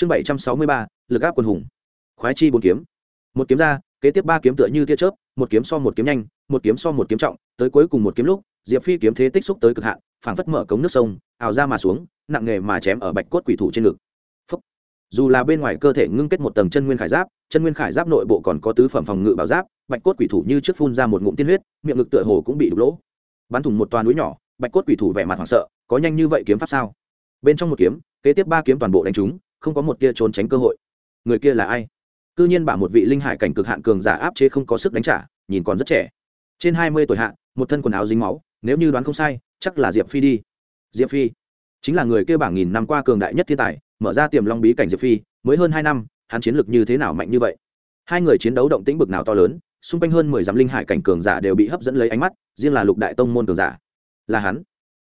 chương bảy trăm sáu mươi ba, lực áp quân hùng. Khoái chi bốn kiếm. Một kiếm ra, kế tiếp ba kiếm tựa như tia chớp, một kiếm so một kiếm nhanh, một kiếm so một kiếm trọng, tới cuối cùng một kiếm lúc, diệp phi kiếm thế tích xúc tới cực hạn, phảng phất mở cống nước sông ảo ra mà xuống, nặng nghề mà chém ở bạch cốt quỷ thủ trên ngực. Phúc. dù là bên ngoài cơ thể ngưng kết một tầng chân nguyên khải giáp, chân nguyên khải giáp nội bộ còn có tứ phẩm phòng ngự bảo giáp, bạch cốt quỷ thủ như trước phun ra một ngụm tiên huyết, miệng ngực tựa hồ cũng bị đục lỗ. Bắn thủng một toa núi nhỏ, bạch cốt quỷ thủ vẻ mặt hoảng sợ, có nhanh như vậy kiếm pháp sao? Bên trong một kiếm, kế tiếp ba kiếm toàn bộ đánh trúng không có một tia trốn tránh cơ hội. Người kia là ai? Cư nhiên bả một vị linh hải cảnh cực hạn cường giả áp chế không có sức đánh trả, nhìn còn rất trẻ. Trên hai mươi tuổi hạ, một thân quần áo dính máu, nếu như đoán không sai, chắc là diệp phi đi. Diệp phi chính là người kêu bảng nghìn năm qua cường đại nhất thiên tài, mở ra tiềm long bí cảnh diệp phi, mới hơn hai năm, hắn chiến lược như thế nào mạnh như vậy? Hai người chiến đấu động tĩnh bực nào to lớn, xung quanh hơn mười dặm linh hải cảnh cường giả đều bị hấp dẫn lấy ánh mắt, riêng là lục đại tông môn cường giả. Là hắn.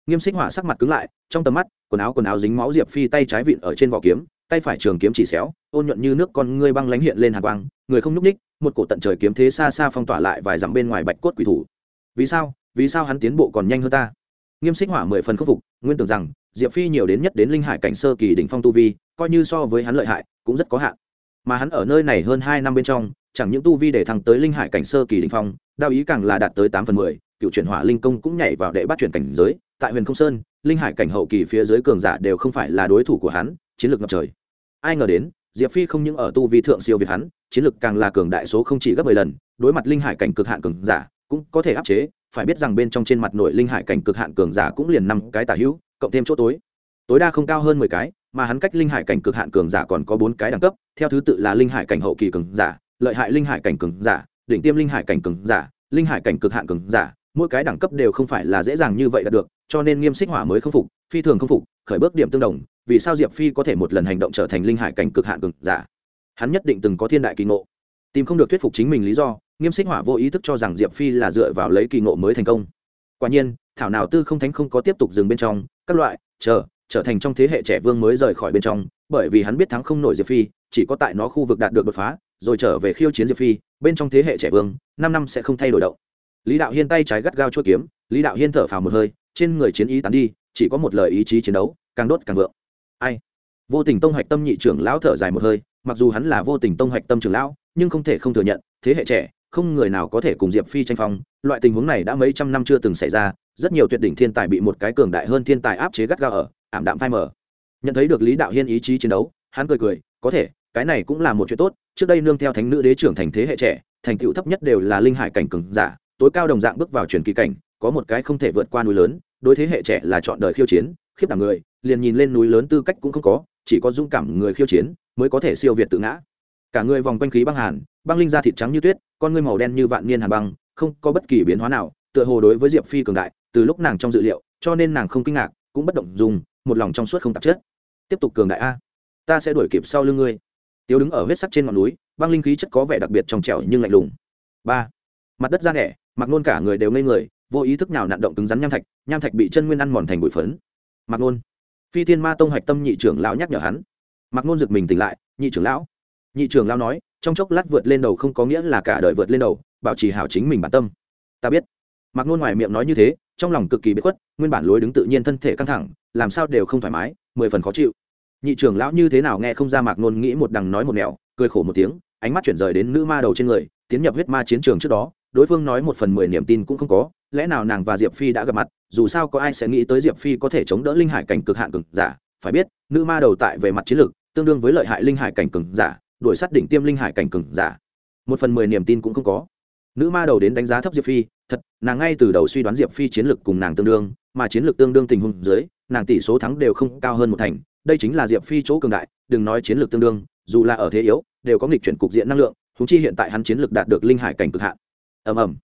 Nghiêm xích hỏa sắc mặt cứng lại, trong tầm mắt, quần áo quần áo dính máu diệp phi tay trái vịn ở trên vỏ kiếm tay phải trường kiếm chỉ xéo, ôn nhuận như nước con ngươi băng lánh hiện lên hàn quang, người không nhúc ních một cổ tận trời kiếm thế xa xa phong tỏa lại vài dặm bên ngoài bạch cốt quỷ thủ. Vì sao? Vì sao hắn tiến bộ còn nhanh hơn ta? Nghiêm xích hỏa mười phần khắc phục, nguyên tưởng rằng, diệp phi nhiều đến nhất đến linh hải cảnh sơ kỳ đỉnh phong tu vi, coi như so với hắn lợi hại, cũng rất có hạn. Mà hắn ở nơi này hơn hai năm bên trong, chẳng những tu vi để thăng tới linh hải cảnh sơ kỳ đỉnh phong, đao ý càng là đạt tới tám phần mười, cựu chuyển hỏa linh công cũng nhảy vào đệ bắt chuyển cảnh giới. Tại huyền không sơn, linh hải cảnh hậu kỳ phía dưới cường giả đều không phải là đối thủ của hắn, chiến lược ngập trời ai ngờ đến, diệp phi không những ở tu vi thượng siêu việt hắn, chiến lực càng là cường đại số không chỉ gấp mười lần, đối mặt linh hải cảnh cực hạn cường giả, cũng có thể áp chế. Phải biết rằng bên trong trên mặt nội linh hải cảnh cực hạn cường giả cũng liền năm cái tả hữu, cộng thêm chỗ tối. Tối đa không cao hơn mười cái, mà hắn cách linh hải cảnh cực hạn cường giả còn có bốn cái đẳng cấp, theo thứ tự là linh hải cảnh hậu kỳ cường giả, lợi hại linh hải cảnh cường giả, đỉnh tiêm linh hải cảnh cường giả, linh hải cảnh cực hạn cường giả, mỗi cái đẳng cấp đều không phải là dễ dàng như vậy đạt được, cho nên nghiêm xích hỏa mới không phục, phi thường không phục, khởi bước điểm tương đồng vì sao diệp phi có thể một lần hành động trở thành linh hải cảnh cực hạn cực giả? Hắn nhất định từng có thiên đại kỳ ngộ. Tìm không được thuyết phục chính mình lý do, nghiêm xích hỏa vô ý thức cho rằng diệp phi là dựa vào lấy kỳ ngộ mới thành công. Quả nhiên, thảo nào tư không thánh không có tiếp tục dừng bên trong, các loại, chờ, trở thành trong thế hệ trẻ vương mới rời khỏi bên trong, bởi vì hắn biết thắng không nổi diệp phi, chỉ có tại nó khu vực đạt được đột phá, rồi trở về khiêu chiến diệp phi, bên trong thế hệ trẻ vương, năm năm sẽ không thay đổi động. Lý đạo hiên tay trái gắt gao chua kiếm, lý đạo hiên thở phào một hơi, trên người chiến ý tán đi, chỉ có một lời ý chí chiến đấu, càng đốt càng vượng ai? Vô tình tông hạch tâm nhị trưởng lão thở dài một hơi, mặc dù hắn là vô tình tông hạch tâm trưởng lão, nhưng không thể không thừa nhận, thế hệ trẻ, không người nào có thể cùng diệp phi tranh phong. Loại tình huống này đã mấy trăm năm chưa từng xảy ra, rất nhiều tuyệt đỉnh thiên tài bị một cái cường đại hơn thiên tài áp chế gắt gao ở, ảm đạm phai mờ. Nhận thấy được lý đạo hiên ý chí chiến đấu, hắn cười cười, có thể, cái này cũng là một chuyện tốt, trước đây nương theo thánh nữ đế trưởng thành thế hệ trẻ, thành tựu thấp nhất đều là linh hải cảnh cường giả, tối cao đồng dạng bước vào truyền kỳ cảnh, có một cái không thể vượt qua núi lớn, đối thế hệ trẻ là chọn đời khiêu chiến, khiếp đảm người liền nhìn lên núi lớn tư cách cũng không có, chỉ có dũng cảm người khiêu chiến mới có thể siêu việt tự ngã. Cả người vòng quanh khí băng hàn, băng linh da thịt trắng như tuyết, con ngươi màu đen như vạn niên hàn băng, không có bất kỳ biến hóa nào, tựa hồ đối với diệp phi cường đại, từ lúc nàng trong dự liệu, cho nên nàng không kinh ngạc, cũng bất động dùng một lòng trong suốt không tạp chất. Tiếp tục cường đại a, ta sẽ đuổi kịp sau lưng ngươi. Tiếu đứng ở huyết sắc trên ngọn núi, băng linh khí chất có vẻ đặc biệt trong trẻo nhưng lạnh lùng. Ba, mặt đất ra nẻ mặc nôn cả người đều ngây người, vô ý thức nào nặn động cứng rắn nham thạch nham thạch bị chân nguyên ăn mòn thành bụi phấn. Mặc nôn phi thiên ma tông hạch tâm nhị trưởng lão nhắc nhở hắn. Mặc nôn giật mình tỉnh lại, nhị trưởng lão. Nhị trưởng lão nói, trong chốc lát vượt lên đầu không có nghĩa là cả đời vượt lên đầu, bảo trì hảo chính mình bản tâm. Ta biết. Mặc nôn ngoài miệng nói như thế, trong lòng cực kỳ bất khuất, nguyên bản lối đứng tự nhiên thân thể căng thẳng, làm sao đều không thoải mái, mười phần khó chịu. Nhị trưởng lão như thế nào nghe không ra mạc nôn nghĩ một đằng nói một nẻo, cười khổ một tiếng, ánh mắt chuyển rời đến nữ ma đầu trên người, tiến nhập huyết ma chiến trường trước đó, đối phương nói một phần mười niềm tin cũng không có lẽ nào nàng và diệp phi đã gặp mặt, dù sao có ai sẽ nghĩ tới diệp phi có thể chống đỡ linh hải cảnh cực hạn cực giả, phải biết, nữ ma đầu tại về mặt chiến lược, tương đương với lợi hại linh hải cảnh cực giả, đuổi sát đỉnh tiêm linh hải cảnh cực giả. Một phần mười niềm tin cũng không có. Nữ ma đầu đến đánh giá thấp diệp phi, thật, nàng ngay từ đầu suy đoán diệp phi chiến lược cùng nàng tương đương, mà chiến lược tương đương tình huống dưới, nàng tỷ số thắng đều không cao hơn một thành. Đây chính là diệp phi chỗ cường đại, đừng nói chiến lược tương đương, dù là ở thế yếu, đều có nghịch chuyển cục diện năng lượng húng chi hiện tại hắn chiến lược đạt được linh hải cảnh cực hạn. Ầm ầm.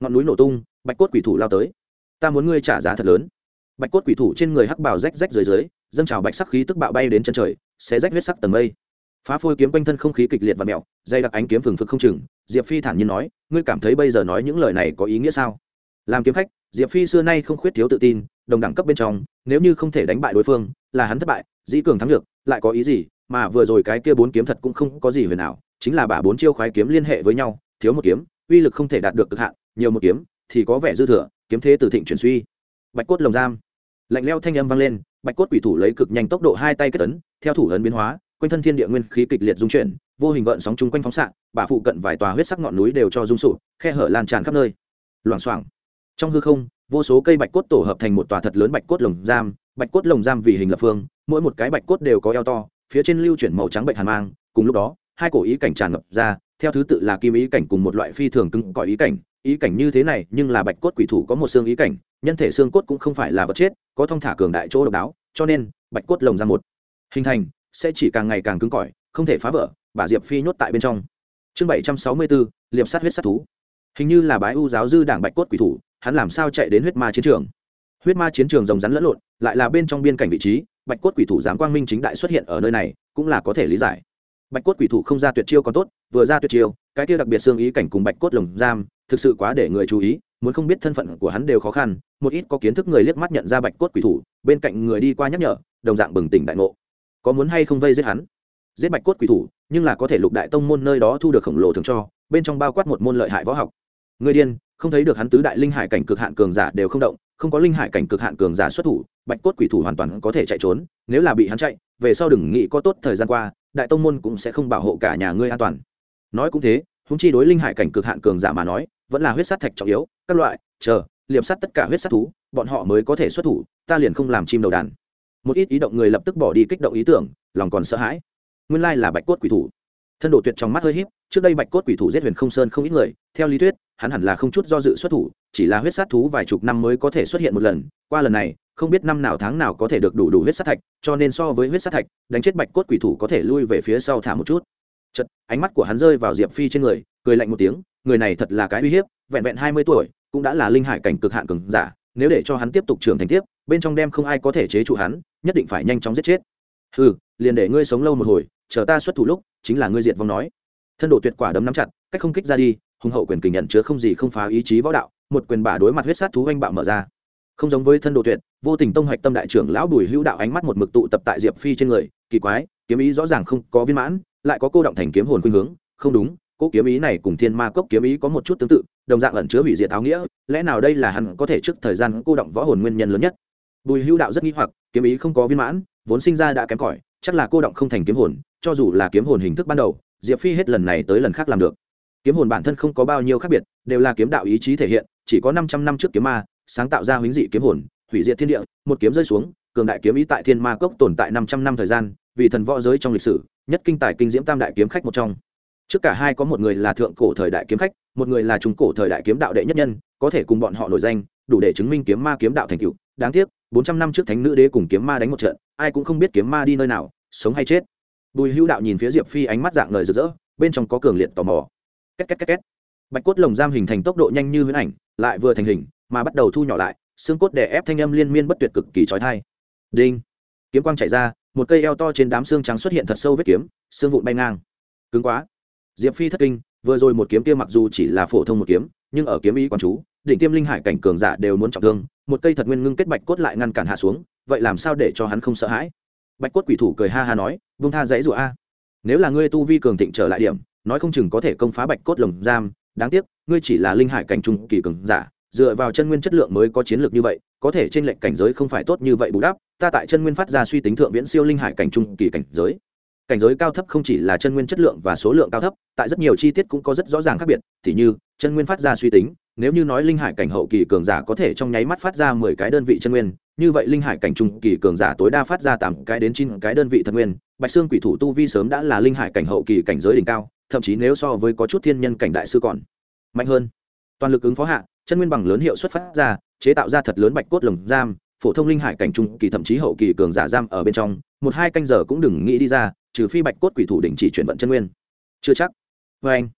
Ngọn núi nổ tung bạch cốt quỷ thủ lao tới. Ta muốn ngươi trả giá thật lớn. Bạch cốt quỷ thủ trên người hắc bào rách rách dưới dưới, dâng trào bạch sắc khí tức bạo bay đến chân trời sẽ rách huyết sắc tầng mây. Phá phôi kiếm quanh thân không khí kịch liệt và mẹo dây đặc ánh kiếm phừng phực không chừng. Diệp phi thản nhiên nói, ngươi cảm thấy bây giờ nói những lời này có ý nghĩa sao? Làm kiếm khách, diệp phi xưa nay không khuyết thiếu tự tin, đồng đẳng cấp bên trong, nếu như không thể đánh bại đối phương, là hắn thất bại, dĩ cường thắng được, lại có ý gì? Mà vừa rồi cái kia bốn kiếm thật cũng không có gì huyền nào chính là bả bốn chiêu khoái kiếm liên hệ với nhau, thiếu một kiếm, uy lực không thể đạt được cực hạn, nhiều một kiếm thì có vẻ dư thừa, kiếm thế từ thịnh chuyển suy. Bạch cốt lồng giam. Lạnh leo thanh âm vang lên, bạch cốt quỷ thủ lấy cực nhanh tốc độ hai tay kết tấn theo thủ ấn biến hóa, quanh thân thiên địa nguyên khí kịch liệt dung chuyển, vô hình gợn sóng chung quanh phóng xạ bà phụ cận vài tòa huyết sắc ngọn núi đều cho rung sụp, khe hở lan tràn khắp nơi. Loảng xoảng. Trong hư không, vô số cây bạch cốt tổ hợp thành một tòa thật lớn bạch cốt lồng giam, bạch cốt lồng giam vì hình lập phương, mỗi một cái bạch cốt đều có eo to, phía trên lưu chuyển màu trắng bệnh hàn mang, cùng lúc đó, hai cổ ý cảnh tràn ngập ra, theo thứ tự là kim ý cảnh cùng một loại phi thường cứng, cỏi ý cảnh ý cảnh như thế này, nhưng là bạch cốt quỷ thủ có một xương ý cảnh, nhân thể xương cốt cũng không phải là vật chết, có thông thả cường đại chỗ độc đáo, cho nên, bạch cốt lồng ra một. Hình thành, sẽ chỉ càng ngày càng cứng cỏi, không thể phá vỡ bà diệp phi nhốt tại bên trong. Chương bảy trăm sáu mươi bốn liệp sát huyết sát thú. Hình như là bái u giáo dư đảng bạch cốt quỷ thủ, hắn làm sao chạy đến huyết ma chiến trường? Huyết ma chiến trường rồng rắn lẫn lộn, lại là bên trong biên cảnh vị trí, bạch cốt quỷ thủ giám quang minh chính đại xuất hiện ở nơi này, cũng là có thể lý giải. Bạch cốt quỷ thủ không ra tuyệt chiêu còn tốt, vừa ra tuyệt chiêu cái kia đặc biệt xương ý cảnh cùng bạch cốt lồng giam, thực sự quá để người chú ý, muốn không biết thân phận của hắn đều khó khăn, một ít có kiến thức người liếc mắt nhận ra bạch cốt quỷ thủ, bên cạnh người đi qua nhắc nhở, đồng dạng bừng tỉnh đại ngộ. Có muốn hay không vây giết hắn? Giết bạch cốt quỷ thủ, nhưng là có thể lục đại tông môn nơi đó thu được khổng lồ thường cho, bên trong bao quát một môn lợi hại võ học. Người điên, không thấy được hắn tứ đại linh hải cảnh cực hạn cường giả đều không động, không có linh hải cảnh cực hạn cường giả xuất thủ, bạch cốt quỷ thủ hoàn toàn có thể chạy trốn, nếu là bị hắn chạy, về sau đừng nghĩ có tốt thời gian qua, đại tông môn cũng sẽ không bảo hộ cả nhà ngươi an toàn nói cũng thế húng chi đối linh hải cảnh cực hạn cường giả mà nói, vẫn là huyết sát thạch trọng yếu, các loại, chờ, liệp sát tất cả huyết sát thú, bọn họ mới có thể xuất thủ, ta liền không làm chim đầu đàn. Một ít ý động người lập tức bỏ đi kích động ý tưởng, lòng còn sợ hãi. Nguyên lai là bạch cốt quỷ thủ. Thân đồ tuyệt trong mắt hơi híp, trước đây bạch cốt quỷ thủ giết huyền không sơn không ít người, theo lý thuyết, hắn hẳn là không chút do dự xuất thủ, chỉ là huyết sát thú vài chục năm mới có thể xuất hiện một lần, qua lần này, không biết năm nào tháng nào có thể được đủ đủ huyết sát thạch, cho nên so với huyết sát thạch, đánh chết bạch cốt quỷ thủ có thể lui về phía sau thả một chút chật ánh mắt của hắn rơi vào diệp phi trên người, cười lạnh một tiếng, người này thật là cái uy hiếp, vẹn vẹn hai mươi tuổi, cũng đã là linh hải cảnh cực hạn cường giả, nếu để cho hắn tiếp tục trưởng thành tiếp, bên trong đem không ai có thể chế trụ hắn, nhất định phải nhanh chóng giết chết. Ừ liền để ngươi sống lâu một hồi, chờ ta xuất thủ lúc, chính là ngươi diệt vong nói. Thân độ tuyệt quả đấm nắm chặt, cách không kích ra đi, hùng hậu quyền kình nhận chứa không gì không phá ý chí võ đạo, một quyền bả đối mặt huyết sát thú oanh bạo mở ra. Không giống với thân độ tuyệt, vô tình tông hạch tâm đại trưởng lão bùi hữu đạo ánh mắt một mực tụ tập tại diệp phi trên người, kỳ quái, kiếm ý rõ ràng không có viên mãn lại có cô động thành kiếm hồn khuynh hướng. Không đúng, cỗ kiếm ý này cùng thiên ma cốc kiếm ý có một chút tương tự, đồng dạng ẩn chứa hủy diệt áo nghĩa. Lẽ nào đây là hắn có thể trước thời gian cô động võ hồn nguyên nhân lớn nhất? Bùi hữu đạo rất nghi hoặc, kiếm ý không có viên mãn, vốn sinh ra đã kém cỏi, chắc là cô động không thành kiếm hồn, cho dù là kiếm hồn hình thức ban đầu, diệp phi hết lần này tới lần khác làm được. Kiếm hồn bản thân không có bao nhiêu khác biệt, đều là kiếm đạo ý chí thể hiện, chỉ có năm trăm năm trước kiếm ma, sáng tạo ra huyễn dị kiếm hồn, hủy diệt thiên địa, một kiếm rơi xuống, cường đại kiếm ý tại thiên ma cốc tồn tại năm trăm năm thời gian, vì thần võ giới trong lịch sử nhất kinh tài kinh diễm tam đại kiếm khách một trong. Trước cả hai có một người là thượng cổ thời đại kiếm khách, một người là trung cổ thời đại kiếm đạo đệ nhất nhân, có thể cùng bọn họ nổi danh, đủ để chứng minh kiếm ma kiếm đạo thành cựu đáng tiếc, bốn trăm năm trước thánh nữ đế cùng kiếm ma đánh một trận, ai cũng không biết kiếm ma đi nơi nào, sống hay chết. Bùi hữu đạo nhìn phía diệp phi ánh mắt dạng lời rực rỡ, bên trong có cường liệt tò mò. Két két két két. Bạch cốt lồng giam hình thành tốc độ nhanh như huyễn ảnh, lại vừa thành hình, mà bắt đầu thu nhỏ lại, xương cốt đè ép thanh âm liên miên bất tuyệt cực kỳ trói thai đinh. Kiếm quang chạy ra một cây eo to trên đám xương trắng xuất hiện thật sâu vết kiếm, xương vụn bay ngang. Cứng quá. Diệp phi thất kinh, vừa rồi một kiếm kia mặc dù chỉ là phổ thông một kiếm, nhưng ở kiếm ý quán chú định tiêm linh hải cảnh cường giả đều muốn trọng thương, một cây thật nguyên ngưng kết bạch cốt lại ngăn cản hạ xuống, vậy làm sao để cho hắn không sợ hãi? Bạch cốt quỷ thủ cười ha ha nói, vung tha dãy rủa a. Nếu là ngươi tu vi cường thịnh trở lại điểm, nói không chừng có thể công phá bạch cốt lồng giam, đáng tiếc, ngươi chỉ là linh hải cảnh trung kỳ cường giả dựa vào chân nguyên chất lượng mới có chiến lược như vậy, có thể trên lệnh cảnh giới không phải tốt như vậy bù đắp, ta tại chân nguyên phát ra suy tính thượng viễn siêu linh hải cảnh trung kỳ cảnh giới. Cảnh giới cao thấp không chỉ là chân nguyên chất lượng và số lượng cao thấp, tại rất nhiều chi tiết cũng có rất rõ ràng khác biệt t h như, chân nguyên phát ra suy tính, nếu như nói linh hải cảnh hậu kỳ cường giả có thể trong nháy mắt phát ra mười cái đơn vị chân nguyên, như vậy linh hải cảnh trung kỳ cường giả tối đa phát ra tám cái đến chín cái đơn vị thật nguyên, bạch xương quỷ thủ tu vi sớm đã là linh hải cảnh hậu kỳ cảnh giới đỉnh cao, thậm chí nếu so với có chút thiên nhân cảnh đại sư còn mạnh hơn. Toàn lực ứng phó hạ chân nguyên bằng lớn hiệu suất phát ra, chế tạo ra thật lớn bạch cốt lồng giam, phổ thông linh hải cảnh trung kỳ thậm chí hậu kỳ cường giả giam ở bên trong, một hai canh giờ cũng đừng nghĩ đi ra, trừ phi bạch cốt quỷ thủ đình chỉ chuyển vận chân nguyên. Chưa chắc. Vê anh,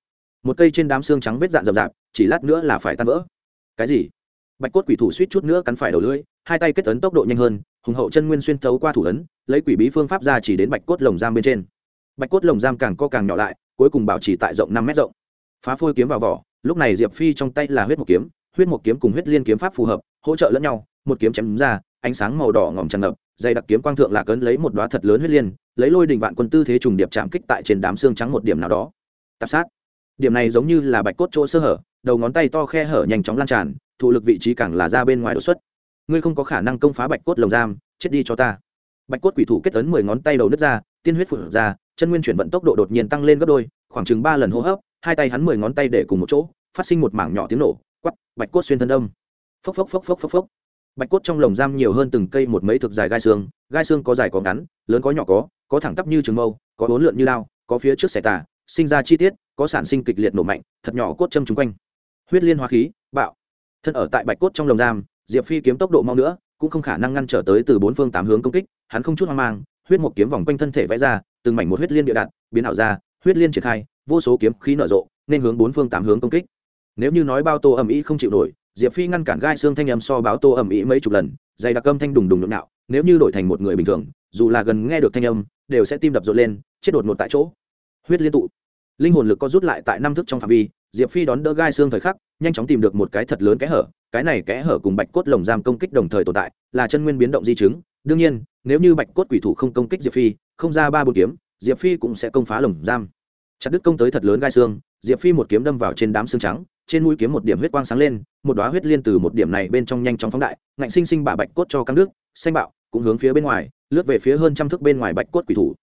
một cây trên đám xương trắng vết dạn rậm rạp, chỉ lát nữa là phải tan vỡ. Cái gì? Bạch cốt quỷ thủ suýt chút nữa cắn phải đầu lưỡi, hai tay kết ấn tốc độ nhanh hơn, hùng hậu chân nguyên xuyên thấu qua thủ ấn, lấy quỷ bí phương pháp ra chỉ đến bạch cốt lồng giam bên trên. Bạch cốt lồng giam càng co càng nhỏ lại, cuối cùng bảo trì tại rộng năm mét rộng. Phá phôi kiếm vào vỏ lúc này diệp phi trong tay là huyết một kiếm, huyết một kiếm cùng huyết liên kiếm pháp phù hợp, hỗ trợ lẫn nhau, một kiếm chém ra, ánh sáng màu đỏ ngòm tràn ngập dày đặc kiếm quang thượng lạc ấn lấy một đoá thật lớn huyết liên, lấy lôi đình vạn quân tư thế trùng điệp chạm kích tại trên đám xương trắng một điểm nào đó. Tạp sát. Điểm này giống như là bạch cốt chỗ sơ hở, đầu ngón tay to khe hở nhanh chóng lan tràn, thụ lực vị trí càng là ra bên ngoài đột xuất. Ngươi không có khả năng công phá bạch cốt lồng giam, chết đi cho ta. Bạch cốt quỷ thủ kết ấn mười ngón tay đầu nứt ra, tiên huyết phụt ra, chân nguyên chuyển vận tốc độ đột nhiên tăng lên gấp đôi khoảng chừng ba lần hô hấp, hai tay hắn mười ngón tay để cùng một chỗ, phát sinh một mảng nhỏ tiếng nổ quắp bạch cốt xuyên thân đông phốc phốc phốc phốc phốc phốc. Bạch cốt trong lồng giam nhiều hơn từng cây một mấy thực dài gai xương gai xương có dài có ngắn, lớn có nhỏ có có thẳng tắp như trường mâu, có bốn lượn như lao có phía trước xẻ tà, sinh ra chi tiết, có sản sinh kịch liệt nổ mạnh, thật nhỏ cốt châm chung quanh. Huyết liên hóa khí, bạo. Thân ở tại bạch cốt trong lồng giam, diệp phi kiếm tốc độ mau nữa, cũng không khả năng ngăn trở tới từ bốn phương tám hướng công kích, hắn không chút hoang mang, huyết một kiếm vòng quanh thân thể vẽ ra, từng mảnh một huyết liên địa đạn, biến ảo ra huyết liên triển khai, vô số kiếm khí nở rộ, nên hướng bốn phương tám hướng công kích. Nếu như nói bao tô ẩm ý không chịu nổi, diệp phi ngăn cản gai xương thanh âm so báo tô ẩm ý mấy chục lần, dày đặc âm thanh đùng đùng nhộn nhạo, nếu như đổi thành một người bình thường, dù là gần nghe được thanh âm, đều sẽ tim đập rộn lên, chết đột ngột tại chỗ. Huyết liên tụ. Linh hồn lực có rút lại tại năm thức trong phạm vi, diệp phi đón đỡ gai xương thời khắc, nhanh chóng tìm được một cái thật lớn kẽ hở, cái này kẽ hở cùng bạch cốt lồng giam công kích đồng thời tồn tại, là chân nguyên biến động di chứng. Đương nhiên, nếu như bạch cốt quỷ thủ không công kích diệp phi, không ra ba bốn kiếm diệp phi cũng sẽ công phá lồng giam. Chặt đứt công tới thật lớn gai xương, diệp phi một kiếm đâm vào trên đám xương trắng, trên mũi kiếm một điểm huyết quang sáng lên, một đoá huyết liên từ một điểm này bên trong nhanh chóng phóng đại, ngạnh sinh sinh bả bạch cốt cho căng nước xanh bạo, cũng hướng phía bên ngoài, lướt về phía hơn trăm thước bên ngoài bạch cốt quỷ thủ.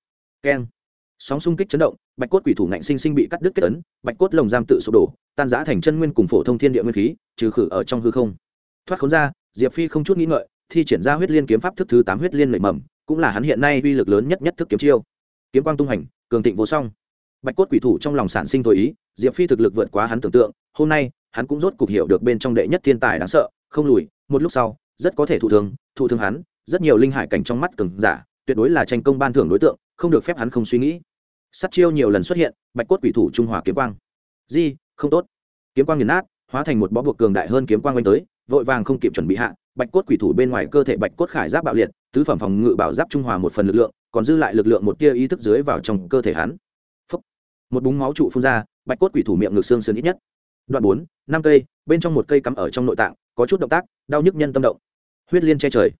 Keng. Sóng xung kích chấn động, bạch cốt quỷ thủ ngạnh sinh sinh bị cắt đứt kết ấn, bạch cốt lồng giam tự sụp đổ, tan giã thành chân nguyên cùng phổ thông thiên địa nguyên khí, trừ khử ở trong hư không. Thoát khốn ra, diệp phi không chút nghĩ ngợi, thi triển ra huyết liên kiếm pháp thức thứ tám huyết liên lệ mầm, cũng là hắn hiện nay uy lực lớn nhất nhất thức kiếm chiêu kiếm quang tung hành, cường thịnh vô song. Bạch cốt quỷ thủ trong lòng sản sinh thôi ý, diệp phi thực lực vượt quá hắn tưởng tượng, hôm nay, hắn cũng rốt cục hiểu được bên trong đệ nhất thiên tài đáng sợ, không lùi, một lúc sau, rất có thể thụ thương thụ thương hắn, rất nhiều linh hải cảnh trong mắt cường giả, tuyệt đối là tranh công ban thưởng đối tượng, không được phép hắn không suy nghĩ. Sắt chiêu nhiều lần xuất hiện, bạch cốt quỷ thủ trung hòa kiếm quang. Di, không tốt. Kiếm quang nghiền nát, hóa thành một bó buộc cường đại hơn kiếm quang quanh tới, vội vàng không kịp chuẩn bị hạ, bạch cốt quỷ thủ bên ngoài cơ thể bạch cốt khải giáp bạo liệt, tứ phẩm phòng ngự bảo giáp trung hòa một phần lực lượng còn dư lại lực lượng một tia ý thức dưới vào trong cơ thể hắn. Phúc. một búng máu trụ phun ra, bạch cốt quỷ thủ miệng ngực xương sườn ít nhất. Đoạn bốn, năm cây, bên trong một cây cắm ở trong nội tạng, có chút động tác, đau nhức nhân tâm động. Huyết liên che trời.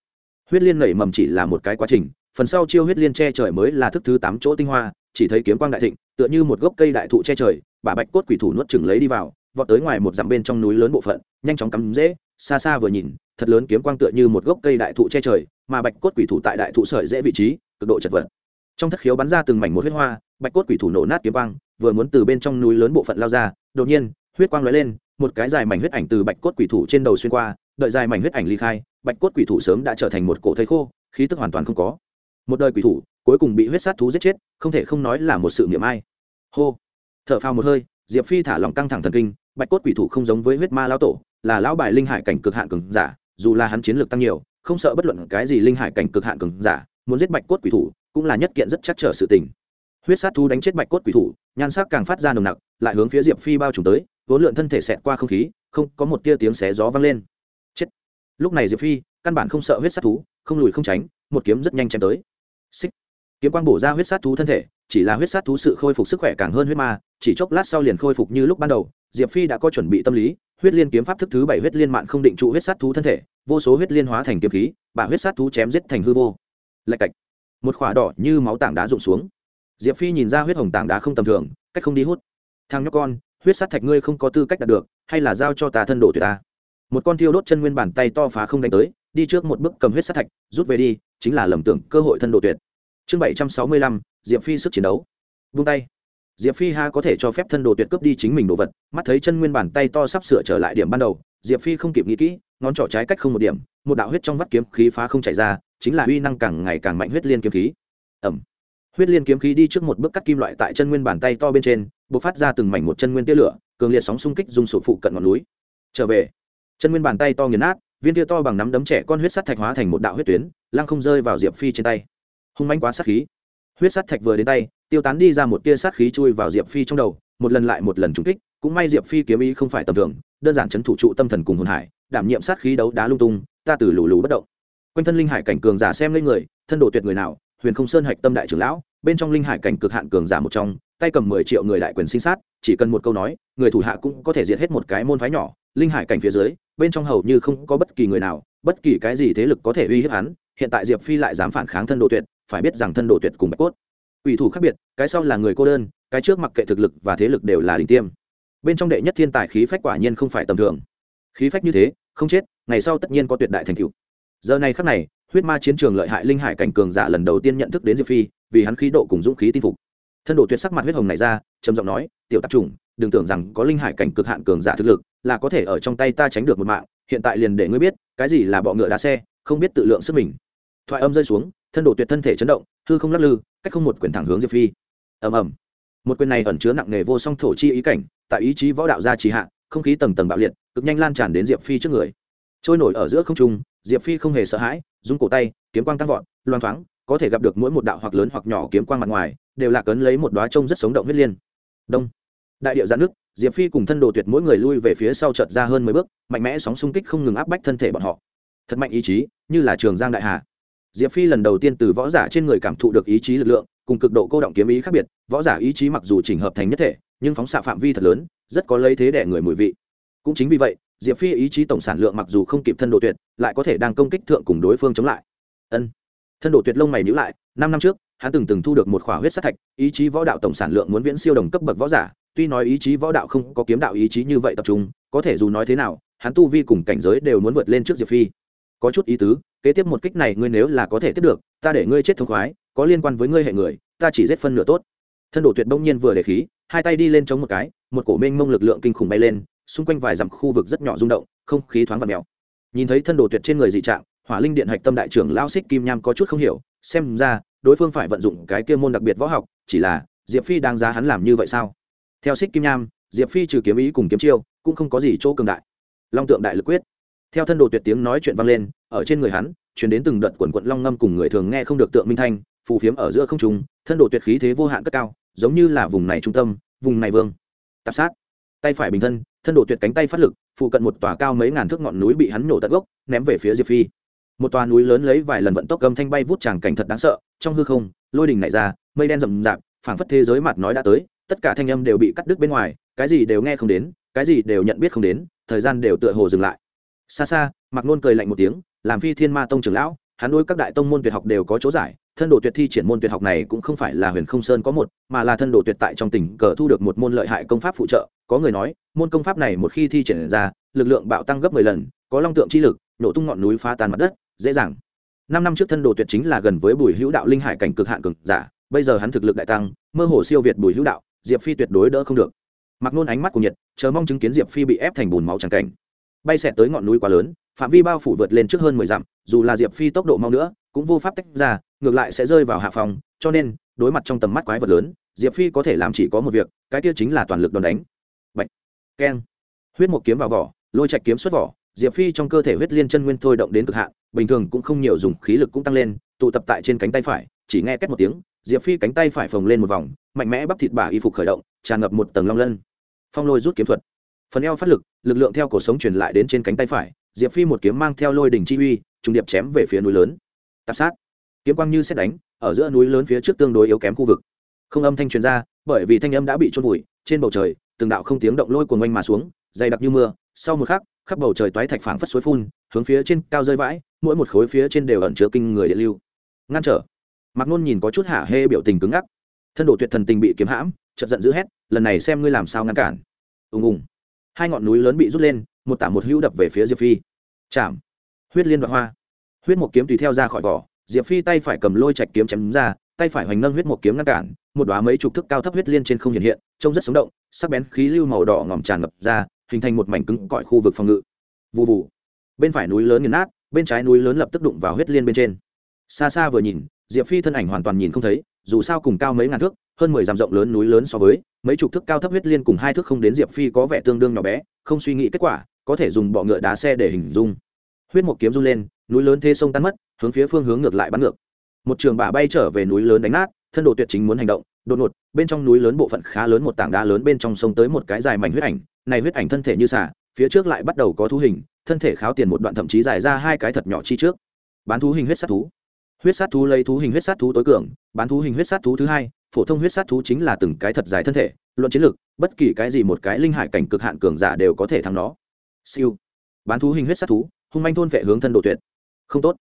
Huyết liên nảy mầm chỉ là một cái quá trình, phần sau chiêu huyết liên che trời mới là thức thứ tám chỗ tinh hoa, chỉ thấy kiếm quang đại thịnh, tựa như một gốc cây đại thụ che trời, bà bạch cốt quỷ thủ nuốt chừng lấy đi vào, vọt tới ngoài một dặm bên trong núi lớn bộ phận, nhanh chóng cắm dễ xa xa vừa nhìn, thật lớn kiếm quang tựa như một gốc cây đại thụ che trời, mà bạch cốt quỷ thủ tại đại thụ sợi dễ vị trí cực độ chật vật. Trong thất khiếu bắn ra từng mảnh một huyết hoa, bạch cốt quỷ thủ nổ nát kiếm quang, vừa muốn từ bên trong núi lớn bộ phận lao ra, đột nhiên, huyết quang lóe lên, một cái dài mảnh huyết ảnh từ bạch cốt quỷ thủ trên đầu xuyên qua, đợi dài mảnh huyết ảnh ly khai, bạch cốt quỷ thủ sớm đã trở thành một cổ thây khô, khí tức hoàn toàn không có. Một đời quỷ thủ, cuối cùng bị huyết sát thú giết chết, không thể không nói là một sự niệm ai. Hô. Thở phào một hơi, diệp phi thả lòng căng thẳng thần kinh, bạch cốt quỷ thủ không giống với huyết ma lão tổ, là lão bài linh hải cảnh cực hạn cường giả, dù là hắn chiến lược tăng nhiều, không sợ bất luận cái gì linh hải cảnh cực hạn cường giả muốn giết bạch cốt quỷ thủ, cũng là nhất kiện rất chắc trở sự tình. Huyết sát thú đánh chết bạch cốt quỷ thủ, nhan sắc càng phát ra nồng nặc, lại hướng phía diệp phi bao trùm tới, vốn lượn thân thể xẹt qua không khí, không, có một tia tiếng xé gió vang lên. Chết. Lúc này diệp phi, căn bản không sợ huyết sát thú, không lùi không tránh, một kiếm rất nhanh chém tới. Xích. Kiếm quang bổ ra huyết sát thú thân thể, chỉ là huyết sát thú sự khôi phục sức khỏe càng hơn huyết ma, chỉ chốc lát sau liền khôi phục như lúc ban đầu, diệp phi đã có chuẩn bị tâm lý, huyết liên kiếm pháp thức thứ bảy huyết liên mạng không định trụ huyết sát thú thân thể, vô số huyết liên hóa thành kiếm khí bà huyết sát thú chém giết thành hư vô lạch cạch. Một khỏa đỏ như máu tảng đá rụng xuống. Diệp phi nhìn ra huyết hồng tảng đá không tầm thường, cách không đi hút. Thằng nhóc con, huyết sát thạch ngươi không có tư cách đạt được, hay là giao cho ta thân đồ tuyệt ta? Một con thiêu đốt chân nguyên bàn tay to phá không đánh tới, đi trước một bước cầm huyết sát thạch, rút về đi, chính là lầm tưởng cơ hội thân đồ tuyệt. Chương bảy trăm sáu mươi lăm, diệp phi sức chiến đấu. Vung tay. Diệp phi ha có thể cho phép thân đồ tuyệt cướp đi chính mình đồ vật, mắt thấy chân nguyên bàn tay to sắp sửa trở lại điểm ban đầu diệp phi không kịp nghĩ kỹ, ngón trỏ trái cách không một điểm, một đạo huyết trong vắt kiếm khí phá không chảy ra, chính là uy năng càng ngày càng mạnh huyết liên kiếm khí. Ẩm. Huyết liên kiếm khí đi trước một bước cắt kim loại tại chân nguyên bàn tay to bên trên b ộ c phát ra từng mảnh một chân nguyên tia lửa, cường liệt sóng xung kích dùng sụp phụ cận ngọn núi. Trở về. Chân nguyên bàn tay to nghiền nát, viên tia to bằng nắm đấm trẻ con huyết sắt thạch hóa thành một đạo huyết tuyến, lăng không rơi vào diệp phi trên tay. Hung manh quá sát khí. Huyết sắt thạch vừa đến tay, tiêu tán đi ra một tia sát khí chui vào diệp phi trong đầu một lần lại một lần trúng kích, cũng may diệp phi kiếm ý không phải tầm thường, đơn giản chấn thủ trụ tâm thần cùng hồn hải, đảm nhiệm sát khí đấu đá lung tung, ta từ lù lù bất động. Quanh thân linh hải cảnh cường giả xem lên người, thân độ tuyệt người nào, huyền không sơn hạch tâm đại trưởng lão, bên trong linh hải cảnh cực hạn cường giả một trong, tay cầm mười triệu người đại quyền sinh sát, chỉ cần một câu nói, người thủ hạ cũng có thể diệt hết một cái môn phái nhỏ. Linh hải cảnh phía dưới, bên trong hầu như không có bất kỳ người nào, bất kỳ cái gì thế lực có thể uy hiếp hắn, hiện tại diệp phi lại dám phản kháng thân độ tuyệt, phải biết rằng thân độ tuyệt cùng bạch cốt ủy thủ khác biệt, cái sau là người cô đơn, cái trước mặc kệ thực lực và thế lực đều là đỉnh tiêm. Bên trong đệ nhất thiên tài khí phách quả nhiên không phải tầm thường. Khí phách như thế, không chết, ngày sau tất nhiên có tuyệt đại thành tựu. Giờ này khắc này, huyết ma chiến trường lợi hại linh hải cảnh cường giả lần đầu tiên nhận thức đến diệp phi, vì hắn khí độ cùng dũng khí tin phục. Thân độ tuyệt sắc mặt huyết hồng này ra, trầm giọng nói, tiểu tạp chủng, đừng tưởng rằng có linh hải cảnh cực hạn cường giả thực lực, là có thể ở trong tay ta tránh được một mạng, hiện tại liền để ngươi biết, cái gì là bọ ngựa đá xe, không biết tự lượng sức mình. Thoại âm rơi xuống thân đồ tuyệt thân thể chấn động, hư không lắc lư, cách không một quyền thẳng hướng diệp phi. Ầm ầm. Một quyền này ẩn chứa nặng nề vô song thổ chi ý cảnh, tại ý chí võ đạo gia trì hạ, không khí tầng tầng bạo liệt, cực nhanh lan tràn đến diệp phi trước người. Trôi nổi ở giữa không trung, diệp phi không hề sợ hãi dùng cổ tay, kiếm quang tăng vọt loan thoáng, có thể gặp được mỗi một đạo hoặc lớn hoặc nhỏ kiếm quang mặt ngoài, đều là cấn lấy một đóa trông rất sống động huyết liên. Đông. Đại điệu giãn nước diệp phi cùng thân đồ tuyệt mỗi người lui về phía sau chợt ra hơn mười bước, mạnh mẽ sóng xung kích không ngừng áp bách thân thể bọn họ. Thật mạnh ý chí, như là trường giang đại hà diệp phi lần đầu tiên từ võ giả trên người cảm thụ được ý chí lực lượng, cùng cực độ cô động kiếm ý khác biệt. Võ giả ý chí mặc dù chỉnh hợp thành nhất thể, nhưng phóng xạ phạm vi thật lớn, rất có lấy thế đẻ người mùi vị. Cũng chính vì vậy, diệp phi ý chí tổng sản lượng mặc dù không kịp thân đồ tuyệt, lại có thể đang công kích thượng cùng đối phương chống lại. Ân. Thân đồ tuyệt lông mày nhữ lại, năm năm trước, hắn từng từng thu được một khỏa huyết sát thạch, ý chí võ đạo tổng sản lượng muốn viễn siêu đồng cấp bậc võ giả. Tuy nói ý chí võ đạo không có kiếm đạo ý chí như vậy tập trung, có thể dù nói thế nào, hắn tu vi cùng cảnh giới đều muốn vượt lên trước diệp phi có chút ý tứ, kế tiếp một kích này ngươi nếu là có thể tiếp được, ta để ngươi chết thông khoái, có liên quan với ngươi hệ người, ta chỉ giết phân nửa tốt. Thân đồ tuyệt đông nhiên vừa để khí, hai tay đi lên chống một cái, một cổ mênh mông lực lượng kinh khủng bay lên, xung quanh vài dặm khu vực rất nhỏ rung động, không khí thoáng và mèo nhìn thấy thân đồ tuyệt trên người dị trạng, hỏa linh điện hạch tâm đại trưởng lao xích kim nham có chút không hiểu, xem ra, đối phương phải vận dụng cái kia môn đặc biệt võ học, chỉ là, diệp phi đang giá hắn làm như vậy sao? Theo xích kim nham, diệp phi trừ kiếm ý cùng kiếm chiêu, cũng không có gì chỗ cường đại. Long tượng đại lực quyết theo thân đồ tuyệt tiếng nói chuyện vang lên, ở trên người hắn chuyển đến từng đợt quần quận long ngâm cùng người thường nghe không được tượng minh thanh, phù phiếm ở giữa không trung, thân đồ tuyệt khí thế vô hạn cất cao, giống như là vùng này trung tâm, vùng này vương. Tạp sát. Tay phải bình thân thân đồ tuyệt cánh tay phát lực, phụ cận một tòa cao mấy ngàn thước ngọn núi bị hắn nổ tận gốc, ném về phía diệp phi. Một tòa núi lớn lấy vài lần vận tốc gầm thanh bay vút tràng cảnh thật đáng sợ, trong hư không, lôi đình nảy ra, mây đen rậm rạp, phảng phất thế giới mặt nói đã tới, tất cả thanh âm đều bị cắt đứt bên ngoài, cái gì đều nghe không đến, cái gì đều nhận biết không đến, thời gian đều tựa hồ dừng lại xa xa mặc nôn cười lạnh một tiếng, làm phi thiên ma tông trưởng lão, hắn đối các đại tông môn tuyệt học đều có chỗ giải, thân đồ tuyệt thi triển môn tuyệt học này cũng không phải là huyền không sơn có một, mà là thân đồ tuyệt tại trong tỉnh cờ thu được một môn lợi hại công pháp phụ trợ. Có người nói, môn công pháp này một khi thi triển ra, lực lượng bạo tăng gấp mười lần, có long tượng chi lực, nổ tung ngọn núi phá tan mặt đất, dễ dàng. Năm năm trước thân đồ tuyệt chính là gần với bùi hữu đạo linh hải cảnh cực hạn cực giả, bây giờ hắn thực lực đại tăng, mơ hồ siêu việt bùi hữu đạo, diệp phi tuyệt đối đỡ không được. Mặc nôn ánh mắt của nhiệt, chờ mong chứng kiến diệp phi bị ép thành bùn máu tràn cảnh bay xẹt tới ngọn núi quá lớn, phạm vi bao phủ vượt lên trước hơn mười dặm, dù là diệp phi tốc độ mau nữa, cũng vô pháp tách ra, ngược lại sẽ rơi vào hạ phòng, cho nên, đối mặt trong tầm mắt quái vật lớn, diệp phi có thể làm chỉ có một việc, cái kia chính là toàn lực đòn đánh. Bạch. keng. Huyết một kiếm vào vỏ, lôi chạch kiếm xuất vỏ, diệp phi trong cơ thể huyết liên chân nguyên thôi động đến cực hạn, bình thường cũng không nhiều dùng, khí lực cũng tăng lên, tụ tập tại trên cánh tay phải, chỉ nghe két một tiếng, diệp phi cánh tay phải phồng lên một vòng, mạnh mẽ bắp thịt bả y phục khởi động, tràn ngập một tầng long lân. Phong lôi rút kiếm thuật phần eo phát lực lực lượng theo cổ sống truyền lại đến trên cánh tay phải, diệp phi một kiếm mang theo lôi đỉnh chi uy, trùng điệp chém về phía núi lớn. Tạp sát. Kiếm quang như xét đánh, ở giữa núi lớn phía trước tương đối yếu kém khu vực. Không âm thanh truyền ra, bởi vì thanh âm đã bị trôn vùi, trên bầu trời, từng đạo không tiếng động lôi cuồng oanh mà xuống, dày đặc như mưa, sau một khắc, khắp bầu trời toái thạch phảng phất suối phun, hướng phía trên cao rơi vãi, mỗi một khối phía trên đều ẩn chứa kinh người điện lưu. Ngăn trở. Mặc nôn nhìn có chút hạ hê biểu tình cứng ngắc. Thân độ tuyệt thần tình bị kiếm hãm, chợt giận dữ hét, lần này xem ngươi làm sao ngăn cản. Ùng ùng hai ngọn núi lớn bị rút lên, một tả một hữu đập về phía diệp phi. Chạm huyết liên đoạn hoa. Huyết một kiếm tùy theo ra khỏi vỏ, diệp phi tay phải cầm lôi chạch kiếm chém ra, tay phải hoành nâng huyết một kiếm ngăn cản, một đoá mấy chục thức cao thấp huyết liên trên không hiện hiện, trông rất sống động, sắc bén khí lưu màu đỏ ngòm tràn ngập ra, hình thành một mảnh cứng cõi khu vực phòng ngự. Vụ vụ bên phải núi lớn nghiền nát, bên trái núi lớn lập tức đụng vào huyết liên bên trên. Xa xa vừa nhìn, diệp phi thân ảnh hoàn toàn nhìn không thấy dù sao cùng cao mấy ngàn thước, hơn mười dặm rộng lớn núi lớn so với, mấy chục thước cao thấp huyết liên cùng hai thước không đến diệp phi có vẻ tương đương nhỏ bé, không suy nghĩ kết quả, có thể dùng bọ ngựa đá xe để hình dung. Huyết một kiếm run lên, núi lớn thế sông tan mất, hướng phía phương hướng ngược lại bắn ngược. Một trường bả bay trở về núi lớn đánh nát, thân đồ tuyệt chính muốn hành động, đột ngột, bên trong núi lớn bộ phận khá lớn một tảng đá lớn bên trong sông tới một cái dài mảnh huyết ảnh, này huyết ảnh thân thể như xả phía trước lại bắt đầu có thú hình, thân thể kháo tiền một đoạn thậm chí dài ra hai cái thật nhỏ chi trước. Bán thú hình huyết sát thú huyết sát thú lấy thú hình huyết sát thú tối cường, bán thú hình huyết sát thú thứ hai, phổ thông huyết sát thú chính là từng cái thật dài thân thể, luận chiến lược bất kỳ cái gì một cái linh hải cảnh cực hạn cường giả đều có thể thắng nó. Siêu. Bán thú hình huyết sát thú, hung manh thôn vệ hướng thân độ tuyệt. Không tốt.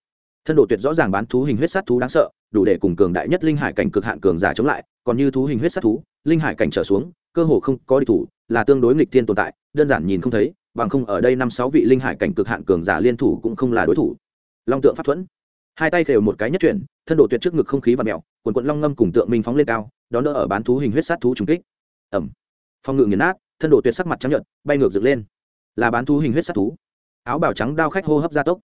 Thân độ tuyệt rõ ràng bán thú hình huyết sát thú đáng sợ, đủ để cùng cường đại nhất linh hải cảnh cực hạn cường giả chống lại, còn như thú hình huyết sát thú, linh hải cảnh trở xuống, cơ hồ không có đi thủ, là tương đối nghịch thiên tồn tại, đơn giản nhìn không thấy, bằng không ở đây năm sáu vị linh hải cảnh cực hạn cường giả liên thủ cũng không là đối thủ. Long tượng pháp thuẫn hai tay khều một cái nhất chuyển, thân độ tuyệt trước ngực không khí và mẹo quần quận long ngâm cùng tượng minh phóng lên cao, đón đỡ ở bán thú hình huyết sát thú trùng kích. Ẩm phòng ngự nghiền nát, thân độ tuyệt sắc mặt trắng nhợt, bay ngược dựng lên. Là bán thú hình huyết sát thú. Áo bào trắng đao khách hô hấp gia tốc.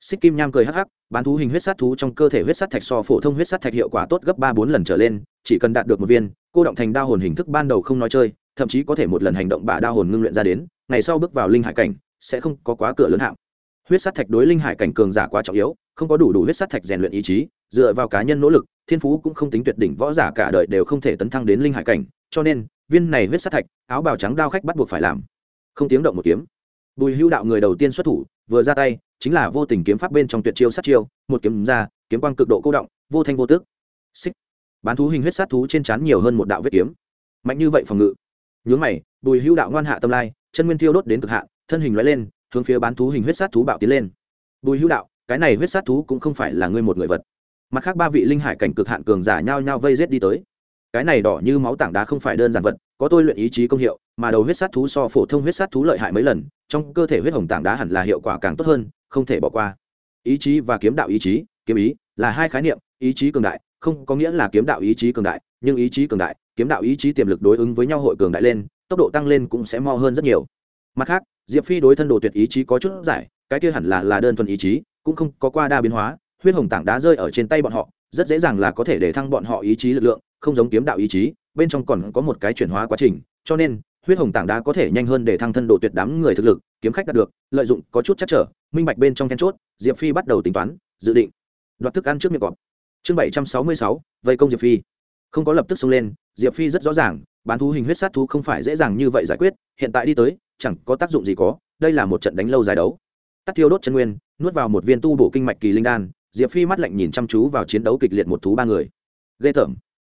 Xích kim nham cười hắc hắc, bán thú hình huyết sát thú trong cơ thể huyết sát thạch so phổ thông huyết sát thạch hiệu quả tốt gấp ba bốn lần trở lên, chỉ cần đạt được một viên, cô động thành đao hồn hình thức ban đầu không nói chơi, thậm chí có thể một lần hành động bả đao hồn ngưng luyện ra đến, ngày sau bước vào linh hải cảnh, sẽ không có quá cửa lớn hạng huyết sát thạch đối linh hải cảnh cường giả quá trọng yếu, không có đủ đủ huyết sát thạch rèn luyện ý chí, dựa vào cá nhân nỗ lực, thiên phú cũng không tính tuyệt đỉnh, võ giả cả đời đều không thể tấn thăng đến linh hải cảnh, cho nên, viên này huyết sát thạch, áo bào trắng đao khách bắt buộc phải làm. Không tiếng động một kiếm. Bùi hữu đạo người đầu tiên xuất thủ, vừa ra tay, chính là vô tình kiếm pháp bên trong tuyệt chiêu sát chiêu, một kiếm ra, kiếm quang cực độ cô động, vô thanh vô tước xích. Bán thú hình huyết sát thú trên trán nhiều hơn một đạo vết kiếm. Mạnh như vậy phòng ngự. Nhướng mày, bùi hữu đạo ngoan hạ tâm lai, chân nguyên thiêu đốt đến cực hạ thân hình loại lên hướng phía bán thú hình huyết sát thú bạo tiến lên. Bùi hữu đạo, cái này huyết sát thú cũng không phải là ngươi một người vật. Mặt khác ba vị linh hải cảnh cực hạn cường giả nhao nhao vây rết đi tới. Cái này đỏ như máu tảng đá không phải đơn giản vật, có tôi luyện ý chí công hiệu, mà đầu huyết sát thú so phổ thông huyết sát thú lợi hại mấy lần, trong cơ thể huyết hồng tảng đá hẳn là hiệu quả càng tốt hơn, không thể bỏ qua. Ý chí và kiếm đạo ý chí, kiếm ý là hai khái niệm, ý chí cường đại, không có nghĩa là kiếm đạo ý chí cường đại, nhưng ý chí cường đại, kiếm đạo ý chí tiềm lực đối ứng với nhau hội cường đại lên, tốc độ tăng lên cũng sẽ mo hơn rất nhiều. Mặt khác diệp phi đối thân đồ tuyệt ý chí có chút giải, cái kia hẳn là là đơn thuần ý chí, cũng không có qua đa biến hóa, huyết hồng tảng đá rơi ở trên tay bọn họ, rất dễ dàng là có thể để thăng bọn họ ý chí lực lượng, không giống kiếm đạo ý chí, bên trong còn có một cái chuyển hóa quá trình, cho nên, huyết hồng tảng đá có thể nhanh hơn để thăng thân độ tuyệt đám người thực lực, kiếm khách đạt được, lợi dụng có chút chắc trở, minh bạch bên trong then chốt, diệp phi bắt đầu tính toán, dự định, đoạt thức ăn trước miệng cọp. Chương bảy trăm sáu mươi sáu, vây công diệp phi. Không có lập tức xông lên, diệp phi rất rõ ràng, bán thú hình huyết sát thú không phải dễ dàng như vậy giải quyết, hiện tại đi tới chẳng có tác dụng gì có, đây là một trận đánh lâu dài đấu. Tắt thiêu đốt chân nguyên, nuốt vào một viên tu bổ kinh mạch kỳ linh đan, diệp phi mắt lạnh nhìn chăm chú vào chiến đấu kịch liệt một thú ba người. Ghê tởm.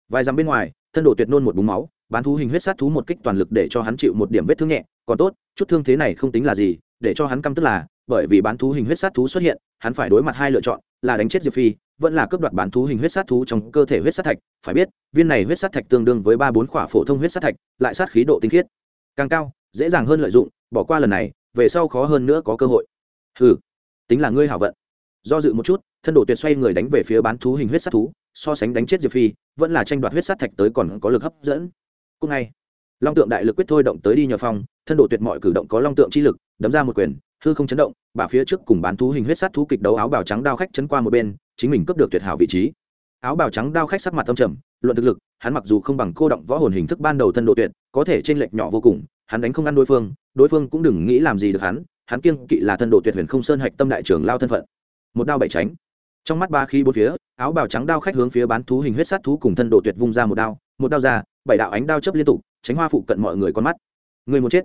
Vài dặm bên ngoài, thân đồ tuyệt nôn một búng máu, bán thú hình huyết sát thú một kích toàn lực để cho hắn chịu một điểm vết thương nhẹ, còn tốt, chút thương thế này không tính là gì, để cho hắn căm tức là, bởi vì bán thú hình huyết sát thú xuất hiện, hắn phải đối mặt hai lựa chọn, là đánh chết diệp phi, vẫn là cướp đoạt bán thú hình huyết sát thú trong cơ thể huyết sát thạch. Phải biết, viên này huyết sát thạch tương đương với ba bốn khỏa phổ thông huyết sát thạch, lại sát khí độ tinh khiết. Càng cao dễ dàng hơn lợi dụng, bỏ qua lần này, về sau khó hơn nữa có cơ hội. Ừ tính là ngươi hảo vận. Do dự một chút, thân đồ tuyệt xoay người đánh về phía bán thú hình huyết sát thú, so sánh đánh chết diệp phi, vẫn là tranh đoạt huyết sát thạch tới còn có lực hấp dẫn. Cùng ngày long tượng đại lực quyết thôi động tới đi nhờ phong, thân đồ tuyệt mọi cử động có long tượng chi lực, đấm ra một quyền, hư không chấn động, bả phía trước cùng bán thú hình huyết sát thú kịch đấu áo bào trắng đao khách chấn qua một bên, chính mình cướp được tuyệt hảo vị trí. Áo bào trắng đao khách sắc mặt tâm trầm, luận thực lực, hắn mặc dù không bằng cô động võ hồn hình thức ban đầu thân độ tuyệt, có thể trên lệch nhỏ vô cùng hắn đánh không ăn đối phương đối phương cũng đừng nghĩ làm gì được hắn hắn kiêng kỵ là thân độ tuyệt huyền không sơn hạch tâm đại trưởng lao thân phận. Một đao bảy tránh. Trong mắt ba khi bốn phía, áo bào trắng đao khách hướng phía bán thú hình huyết sát thú cùng thân độ tuyệt vung ra một đao một đao ra, bảy đạo ánh đao chấp liên tục, tránh hoa phụ cận mọi người con mắt. Người muốn chết.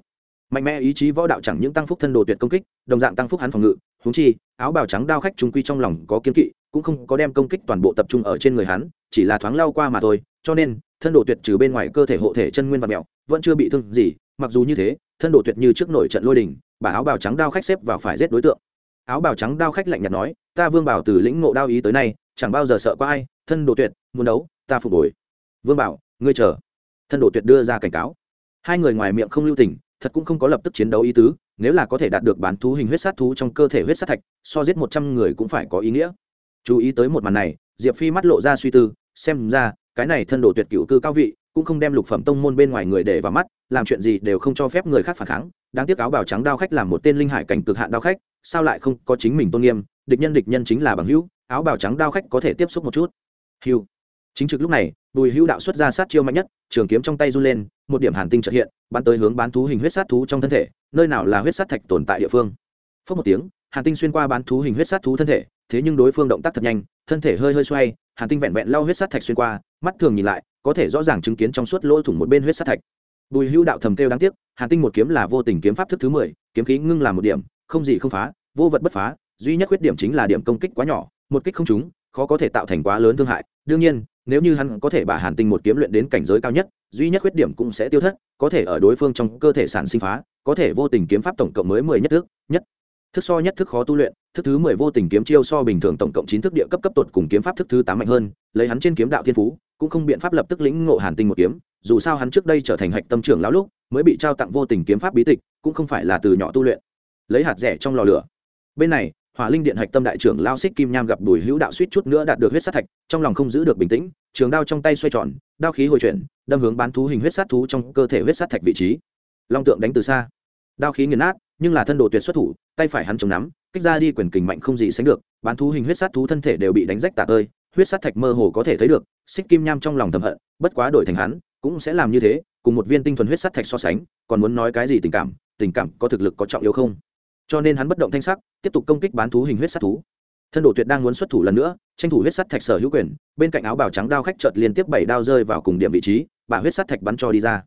Mạnh mẽ ý chí võ đạo chẳng những tăng phúc thân đồ tuyệt công kích, đồng dạng tăng phúc hắn phòng ngự húng chi, áo bào trắng đao khách trung quy trong lòng có kiên kỵ, cũng không có đem công kích toàn bộ tập trung ở trên người hắn, chỉ là thoáng lao qua mà thôi, cho nên thân đồ tuyệt trừ bên ngoài cơ thể hộ thể chân nguyên và mẹo, vẫn chưa bị thương gì, mặc dù như thế, thân đồ tuyệt như trước nổi trận lôi đình, bà áo bào trắng đao khách xếp vào phải giết đối tượng. Áo bào trắng đao khách lạnh nhạt nói, ta vương bảo từ lĩnh ngộ đao ý tới nay, chẳng bao giờ sợ có ai, thân đồ tuyệt, muốn đấu, ta phục hồi. Vương bảo, ngươi chờ. Thân đồ tuyệt đưa ra cảnh cáo. Hai người ngoài miệng không lưu tình, thật cũng không có lập tức chiến đấu ý tứ, nếu là có thể đạt được bán thú hình huyết sát thú trong cơ thể huyết sát thạch, so giết một trăm người cũng phải có ý nghĩa. Chú ý tới một màn này, diệp phi mắt lộ ra suy tư, xem ra cái này thân đồ tuyệt cựu cư cao vị, cũng không đem lục phẩm tông môn bên ngoài người để vào mắt, làm chuyện gì đều không cho phép người khác phản kháng. Đáng tiếc áo bào trắng đao khách làm một tên linh hải cảnh cực hạn đao khách, sao lại không có chính mình tôn nghiêm? Địch nhân địch nhân chính là bằng hữu, áo bào trắng đao khách có thể tiếp xúc một chút. Hữu chính trực lúc này, bùi hữu đạo xuất ra sát chiêu mạnh nhất, trường kiếm trong tay run lên, một điểm hàn tinh trợ hiện, bắn tới hướng bán thú hình huyết sát thú trong thân thể, nơi nào là huyết sát thạch tồn tại địa phương. Phớt một tiếng, hàn tinh xuyên qua bán thú hình huyết sát thú thân thể, thế nhưng đối phương động tác thật nhanh, thân thể hơi hơi xoay, hàn tinh vẹn vẹn lau huyết sát thạch xuyên qua mắt thường nhìn lại, có thể rõ ràng chứng kiến trong suốt lỗ thủng một bên huyết sát thạch. Bùi hữu đạo thầm kêu đáng tiếc, hàn tinh một kiếm là vô tình kiếm pháp thức thứ mười, kiếm khí ngưng là một điểm, không gì không phá, vô vật bất phá, duy nhất khuyết điểm chính là điểm công kích quá nhỏ, một kích không trúng, khó có thể tạo thành quá lớn thương hại. Đương nhiên, nếu như hắn có thể bả hàn tinh một kiếm luyện đến cảnh giới cao nhất, duy nhất khuyết điểm cũng sẽ tiêu thất, có thể ở đối phương trong cơ thể sản sinh phá, có thể vô tình kiếm pháp tổng cộng mới mười nhất thước nhất thức so nhất thức khó tu luyện, thức thứ mười vô tình kiếm chiêu so bình thường tổng cộng chín thức địa cấp cấp tột cùng kiếm pháp thức thứ tám mạnh hơn, lấy hắn trên kiếm đạo thiên phú, cũng không biện pháp lập tức lĩnh ngộ hàn tinh một kiếm, dù sao hắn trước đây trở thành hạch tâm trưởng lão lúc, mới bị trao tặng vô tình kiếm pháp bí tịch, cũng không phải là từ nhỏ tu luyện. Lấy hạt rẻ trong lò lửa. Bên này, hỏa linh điện hạch tâm đại trưởng lao xích kim nham gặp bùi hữu đạo suýt chút nữa đạt được huyết sát thạch, trong lòng không giữ được bình tĩnh, trường đao trong tay xoay tròn, đao khí hồi chuyển, đâm hướng bán thú hình huyết sát thú trong cơ thể huyết sát thạch vị trí. Long tượng đánh từ xa. Đao khí nghiền nát nhưng là thân đồ tuyệt xuất thủ, tay phải hắn chống nắm, kích ra đi quyền kình mạnh không gì sánh được, bán thú hình huyết sát thú thân thể đều bị đánh rách tả tơi, huyết sát thạch mơ hồ có thể thấy được, xích kim nham trong lòng thầm hận, bất quá đổi thành hắn, cũng sẽ làm như thế, cùng một viên tinh thuần huyết sát thạch so sánh, còn muốn nói cái gì tình cảm tình cảm có thực lực có trọng yếu không? Cho nên hắn bất động thanh sắc, tiếp tục công kích bán thú hình huyết sát thú. Thân đồ tuyệt đang muốn xuất thủ lần nữa, tranh thủ huyết sắt thạch sở hữu quyền, bên cạnh áo bào trắng đao khách chợt liên tiếp bảy đao rơi vào cùng điểm vị trí, bà huyết sắt thạch bắn cho đi ra.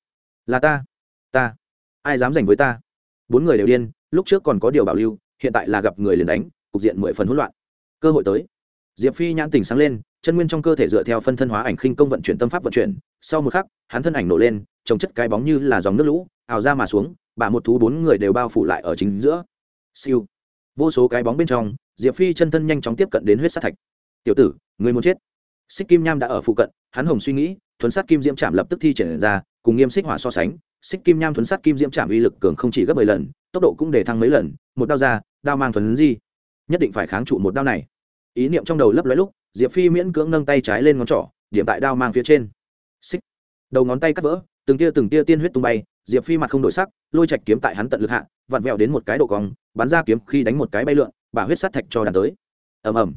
Là ta ta, ai dám giành với ta? Bốn người đều điên, lúc trước còn có điều bảo lưu, hiện tại là gặp người liền đánh, cục diện mười phần hỗn loạn. Cơ hội tới. Diệp phi nhãn tình sáng lên, chân nguyên trong cơ thể dựa theo phân thân hóa ảnh khinh công vận chuyển tâm pháp vận chuyển, sau một khắc, hắn thân ảnh nổ lên, trồng chất cái bóng như là dòng nước lũ, ào ra mà xuống bà một thú bốn người đều bao phủ lại ở chính giữa. Siêu. Vô số cái bóng bên trong, diệp phi chân thân nhanh chóng tiếp cận đến huyết sát thạch. Tiểu tử, người muốn chết. Xích kim nham đã ở phụ cận, hắn hồng suy nghĩ thuấn sát kim diễm chạm lập tức thi triển ra, cùng nghiêm xích hỏa so sánh xích kim nham thuấn sát kim diễm chạm uy lực cường không chỉ gấp mười lần, tốc độ cũng để thăng mấy lần, một đao ra, đao mang thuấn di. Nhất định phải kháng trụ một đao này. Ý niệm trong đầu lấp lóe lúc, diệp phi miễn cưỡng nâng tay trái lên ngón trỏ, điểm tại đao mang phía trên. Xích. Đầu ngón tay cắt vỡ, từng tia từng tia tiên huyết tung bay, diệp phi mặt không đổi sắc, lôi chạch kiếm tại hắn tận lực hạ, vặn vẹo đến một cái độ cong, bắn ra kiếm khi đánh một cái bay lượn bà huyết sát thạch cho đàn tới. Ầm ầm.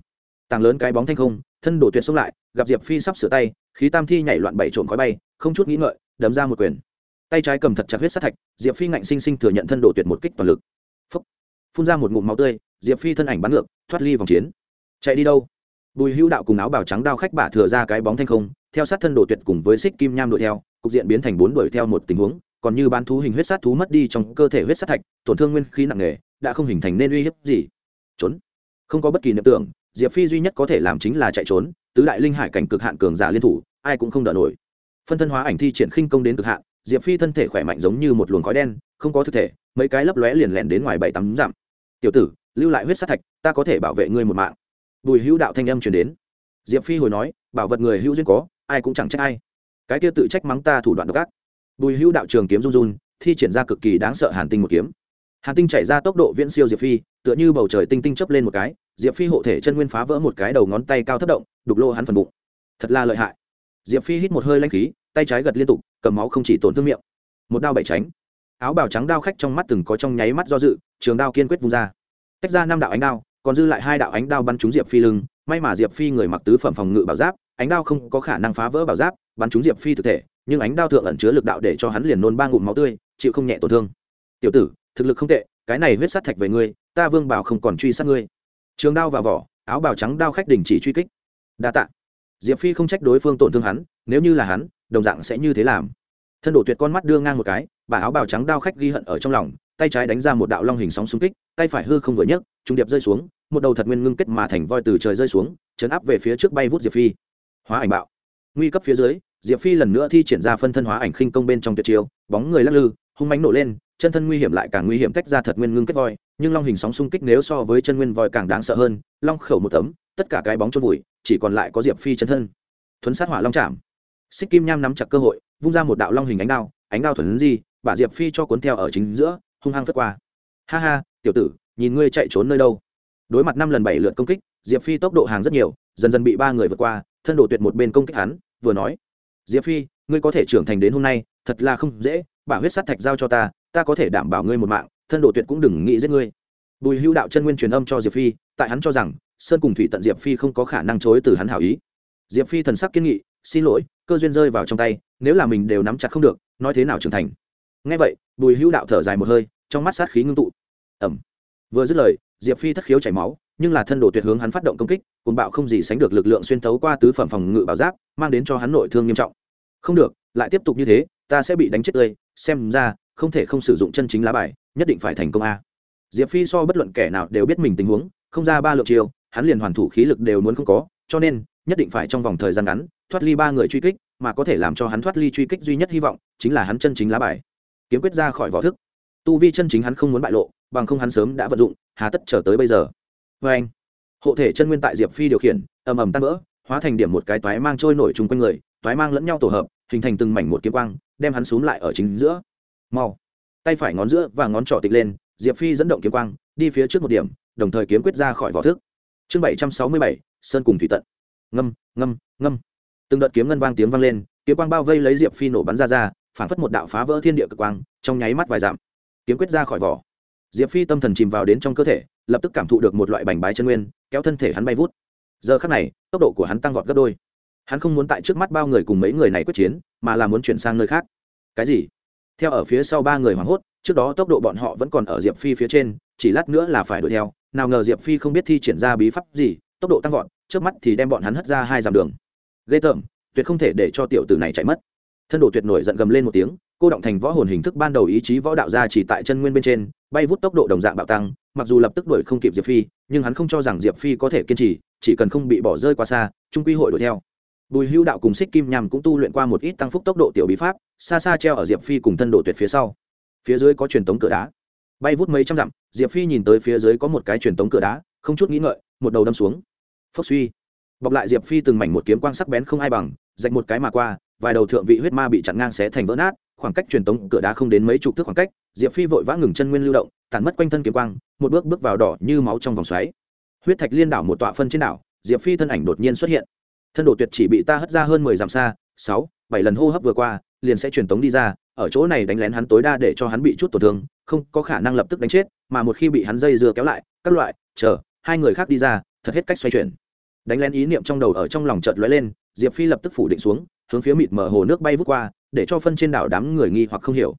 Tàng lớn cái bóng thanh không, thân đổ tuyệt xông lại, gặp diệp phi sắp sửa tay, khí tam thi nhảy loạn bảy trộm khói bay, không chút nghĩ ngợi, đấm ra một quyền tay trái cầm thật chặt huyết sát thạch, diệp phi ngạnh sinh sinh thừa nhận thân đổ tuyệt một kích toàn lực. Phúc. phun ra một ngụm máu tươi, diệp phi thân ảnh bắn ngược, thoát ly vòng chiến. Chạy đi đâu? Bùi hữu đạo cùng áo bào trắng đao khách bả thừa ra cái bóng thanh không, theo sát thân đổ tuyệt cùng với xích kim nham đuổi theo, cục diện biến thành bốn đuổi theo một tình huống, còn như bán thú hình huyết sát thú mất đi trong cơ thể huyết sát thạch, tổn thương nguyên khí nặng nề, đã không hình thành nên uy hiếp gì. Trốn. Không có bất kỳ niệm tưởng, diệp phi duy nhất có thể làm chính là chạy trốn, tứ đại linh hải cảnh cực hạn cường giả liên thủ, ai cũng không đỡ nổi. Phân thân hóa ảnh thi triển khinh công đến cực hạn diệp phi thân thể khỏe mạnh giống như một luồng khói đen, không có thực thể, mấy cái lấp lóe liền lẹn đến ngoài bảy tắm dặm. Tiểu tử, lưu lại huyết sát thạch, ta có thể bảo vệ ngươi một mạng. Bùi hữu đạo thanh âm truyền đến. Diệp phi hồi nói, bảo vật người hữu duyên có, ai cũng chẳng trách ai. Cái kia tự trách mắng ta thủ đoạn độc ác. Bùi hữu đạo trường kiếm run run, thi triển ra cực kỳ đáng sợ hàn tinh một kiếm. Hàn tinh chảy ra tốc độ viễn siêu diệp phi, tựa như bầu trời tinh tinh chấp lên một cái, diệp phi hộ thể chân nguyên phá vỡ một cái đầu ngón tay cao thất động, đục lô hắn phần bụng. Thật là lợi hại. Diệp phi hít một hơi lanh khí, tay trái gật liên tục cầm máu không chỉ tổn thương miệng, một đao bảy tránh. Áo bào trắng đao khách trong mắt từng có trong nháy mắt do dự, trường đao kiên quyết vung ra. Tách ra năm đạo ánh đao, còn dư lại hai đạo ánh đao bắn trúng diệp phi lưng. May mà diệp phi người mặc tứ phẩm phòng ngự bảo giáp, ánh đao không có khả năng phá vỡ bảo giáp, bắn trúng diệp phi thực thể, nhưng ánh đao thượng ẩn chứa lực đạo để cho hắn liền nôn ba ngụm máu tươi, chịu không nhẹ tổn thương. Tiểu tử, thực lực không tệ, cái này huyết sát thạch về ngươi, ta vương bảo không còn truy sát ngươi. Trường đao vào vỏ, áo bào trắng đao khách đình chỉ truy kích. Đa tạ. Diệp phi không trách đối phương tổn thương hắn, nếu như là hắn đồng dạng sẽ như thế làm. Thân đổ tuyệt con mắt đưa ngang một cái, bà áo bào trắng đao khách ghi hận ở trong lòng, tay trái đánh ra một đạo long hình sóng xung kích, tay phải hư không vừa nhấc, trung điệp rơi xuống, một đầu thật nguyên ngưng kết mà thành voi từ trời rơi xuống, chấn áp về phía trước bay vút diệp phi. Hóa ảnh bạo. Nguy cấp phía dưới, diệp phi lần nữa thi triển ra phân thân hóa ảnh khinh công bên trong tuyệt chiêu, bóng người lắc lư, hung mánh nổ lên, chân thân nguy hiểm lại càng nguy hiểm tách ra thật nguyên ngưng kết voi, nhưng long hình sóng xung kích nếu so với chân nguyên voi càng đáng sợ hơn, long khẩu một tấm, tất cả cái bóng trôn vùi, chỉ còn lại có diệp phi chân thân. Thuấn sát hỏa long chạm xích kim nham nắm chặt cơ hội, vung ra một đạo long hình ánh đao ánh đao thuần di bà diệp phi cho cuốn theo ở chính giữa, hung hăng phất qua. Ha ha, tiểu tử, nhìn ngươi chạy trốn nơi đâu. Đối mặt năm lần bảy lượt công kích, diệp phi tốc độ hàng rất nhiều, dần dần bị ba người vượt qua, thân độ tuyệt một bên công kích hắn, vừa nói, diệp phi, ngươi có thể trưởng thành đến hôm nay, thật là không dễ, bả huyết sắt thạch giao cho ta ta có thể đảm bảo ngươi một mạng, thân độ tuyệt cũng đừng nghĩ giết ngươi. Bùi hưu đạo chân nguyên truyền âm cho diệp phi, tại hắn cho rằng, sơn cùng thủy tận diệp phi không có khả năng chối từ hắn hảo ý. Diệp phi thần sắc kiên nghị xin lỗi, cơ duyên rơi vào trong tay, nếu là mình đều nắm chặt không được, nói thế nào trưởng thành? Ngay vậy, bùi hưu đạo thở dài một hơi, trong mắt sát khí ngưng tụ. Ẩm vừa dứt lời, diệp phi thất khiếu chảy máu, nhưng là thân đồ tuyệt hướng hắn phát động công kích côn bạo không gì sánh được lực lượng xuyên thấu qua tứ phẩm phòng ngự bảo giáp, mang đến cho hắn nội thương nghiêm trọng. Không được, lại tiếp tục như thế, ta sẽ bị đánh chết tươi, xem ra, không thể không sử dụng chân chính lá bài, nhất định phải thành công a. Diệp phi so bất luận kẻ nào đều biết mình tình huống, không ra ba lượng chiều, hắn liền hoàn thủ khí lực đều muốn không có, cho nên nhất định phải trong vòng thời gian ngắn thoát ly ba người truy kích, mà có thể làm cho hắn thoát ly truy kích duy nhất hy vọng chính là hắn chân chính lá bài. Kiếm quyết ra khỏi vỏ thức. Tu vi chân chính hắn không muốn bại lộ, bằng không hắn sớm đã vận dụng, hà tất chờ tới bây giờ. Vê anh, hộ thể chân nguyên tại diệp phi điều khiển, ầm ầm tan vỡ, hóa thành điểm một cái toái mang trôi nổi chung quanh người, toái mang lẫn nhau tổ hợp, hình thành từng mảnh một kiếm quang, đem hắn xuống lại ở chính giữa. Mau, tay phải ngón giữa và ngón trỏ tịch lên, diệp phi dẫn động kiếm quang, đi phía trước một điểm, đồng thời kiếm quyết ra khỏi vỏ thức. Chương bảy trăm sáu mươi bảy, sơn cùng thủy tận ngâm ngâm ngâm. Từng đợt kiếm ngân vang tiếng vang lên, kiếm quang bao vây lấy diệp phi nổ bắn ra ra, phản phất một đạo phá vỡ thiên địa cực quang, trong nháy mắt vài dặm, kiếm quyết ra khỏi vỏ. Diệp phi tâm thần chìm vào đến trong cơ thể, lập tức cảm thụ được một loại bành bái chân nguyên, kéo thân thể hắn bay vút. Giờ khắc này, tốc độ của hắn tăng vọt gấp đôi. Hắn không muốn tại trước mắt bao người cùng mấy người này quyết chiến, mà là muốn chuyển sang nơi khác. Cái gì? Theo ở phía sau ba người hoảng hốt, trước đó tốc độ bọn họ vẫn còn ở diệp phi phía trên, chỉ lát nữa là phải đuổi theo. Nào ngờ diệp phi không biết thi triển ra bí pháp gì, tốc độ tăng vọt trước mắt thì đem bọn hắn hất ra hai dặm đường. Ghê tởm, tuyệt không thể để cho tiểu tử này chạy mất. Thân đồ tuyệt nổi giận gầm lên một tiếng, cô động thành võ hồn hình thức ban đầu ý chí võ đạo ra chỉ tại chân nguyên bên trên, bay vút tốc độ đồng dạng bạo tăng, mặc dù lập tức đuổi không kịp diệp phi, nhưng hắn không cho rằng diệp phi có thể kiên trì, chỉ cần không bị bỏ rơi qua xa trung quy hội đuổi theo. Bùi hữu đạo cùng xích kim nhằm cũng tu luyện qua một ít tăng phúc tốc độ tiểu bí pháp, xa xa treo ở diệp phi cùng thân đồ tuyệt phía sau. Phía dưới có truyền tống cửa đá. Bay vút mấy trăm dặm, diệp phi nhìn tới phía dưới có một cái truyền tống cửa đá, không chút nghĩ ngợi, một đầu đâm xuống phốc suy. Bọc lại diệp phi từng mảnh một kiếm quang sắc bén không ai bằng dạch một cái mà qua, vài đầu thượng vị huyết ma bị chặn ngang xé thành vỡ nát, khoảng cách truyền tống cửa đá không đến mấy chục thước khoảng cách, diệp phi vội vã ngừng chân nguyên lưu động, tản mất quanh thân kiếm quang, một bước bước vào đỏ như máu trong vòng xoáy. Huyết thạch liên đảo một tọa phân trên đảo, diệp phi thân ảnh đột nhiên xuất hiện. Thân đồ tuyệt chỉ bị ta hất ra hơn mười dặm xa, sáu, bảy lần hô hấp vừa qua, liền sẽ truyền tống đi ra, ở chỗ này đánh lén hắn tối đa để cho hắn bị chút tổn thương, không có khả năng lập tức đánh chết, mà một khi bị hắn dây dưa kéo lại, các loại, chờ, hai người khác đi ra, thật hết cách xoay chuyển đánh lén ý niệm trong đầu ở trong lòng chợt lóe lên, diệp phi lập tức phủ định xuống, hướng phía mịt mở hồ nước bay vút qua, để cho phân trên đảo đám người nghi hoặc không hiểu.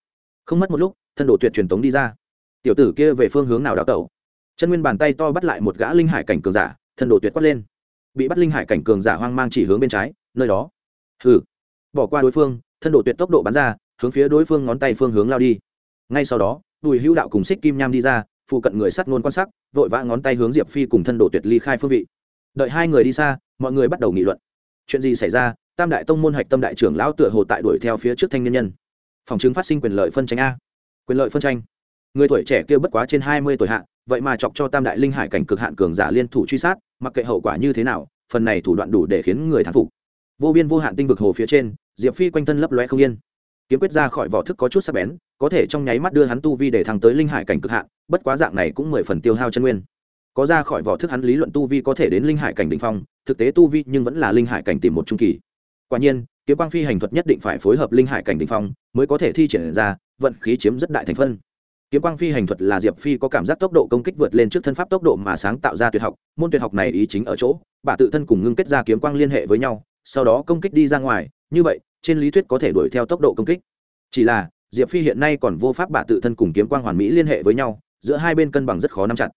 Không mất một lúc, thân đồ tuyệt truyền tống đi ra. Tiểu tử kia về phương hướng nào đào tẩu? Chân nguyên bàn tay to bắt lại một gã linh hải cảnh cường giả, thân đồ tuyệt quát lên. Bị bắt linh hải cảnh cường giả hoang mang chỉ hướng bên trái, nơi đó. Hừ. Bỏ qua đối phương, thân đồ tuyệt tốc độ bắn ra, hướng phía đối phương ngón tay phương hướng lao đi. Ngay sau đó, bùi hữu đạo cùng xích kim nham đi ra, phụ cận người sắt ngôn quan sắc vội vã ngón tay hướng diệp phi cùng thân đồ tuyệt ly khai phương vị đợi hai người đi xa, mọi người bắt đầu nghị luận. Chuyện gì xảy ra? Tam đại tông môn hạch tâm đại trưởng lão tựa hồ tại đuổi theo phía trước thanh niên nhân. Phòng chứng phát sinh quyền lợi phân tranh a. Quyền lợi phân tranh. Người tuổi trẻ kia bất quá trên hai mươi tuổi hạ, vậy mà chọc cho tam đại linh hải cảnh cực hạn cường giả liên thủ truy sát, mặc kệ hậu quả như thế nào, phần này thủ đoạn đủ để khiến người thán phục. Vô biên vô hạn tinh vực hồ phía trên, diệp phi quanh thân lấp loe không yên. Kiếm quyết ra khỏi vỏ thức có chút sắc bén, có thể trong nháy mắt đưa hắn tu vi để thăng tới linh hải cảnh cực hạn, bất quá dạng này cũng mười phần tiêu hao chân nguyên có ra khỏi vỏ thức hắn lý luận tu vi có thể đến linh hải cảnh đ ỉ n h phong, thực tế tu vi nhưng vẫn là linh hải cảnh tìm một trung kỳ. Quả nhiên, kiếm quang phi hành thuật nhất định phải phối hợp linh hải cảnh đ ỉ n h phong mới có thể thi triển ra, vận khí chiếm rất đại thành phân. Kiếm quang phi hành thuật là diệp phi có cảm giác tốc độ công kích vượt lên trước thân pháp tốc độ mà sáng tạo ra tuyệt học, môn tuyệt học này ý chính ở chỗ, bà tự thân cùng ngưng kết ra kiếm quang liên hệ với nhau, sau đó công kích đi ra ngoài, như vậy, trên lý thuyết có thể đuổi theo tốc độ công kích. Chỉ là, diệp phi hiện nay còn vô pháp bà tự thân cùng kiếm quang hoàn mỹ liên hệ với nhau, giữa hai bên cân bằng rất khó nắm chặt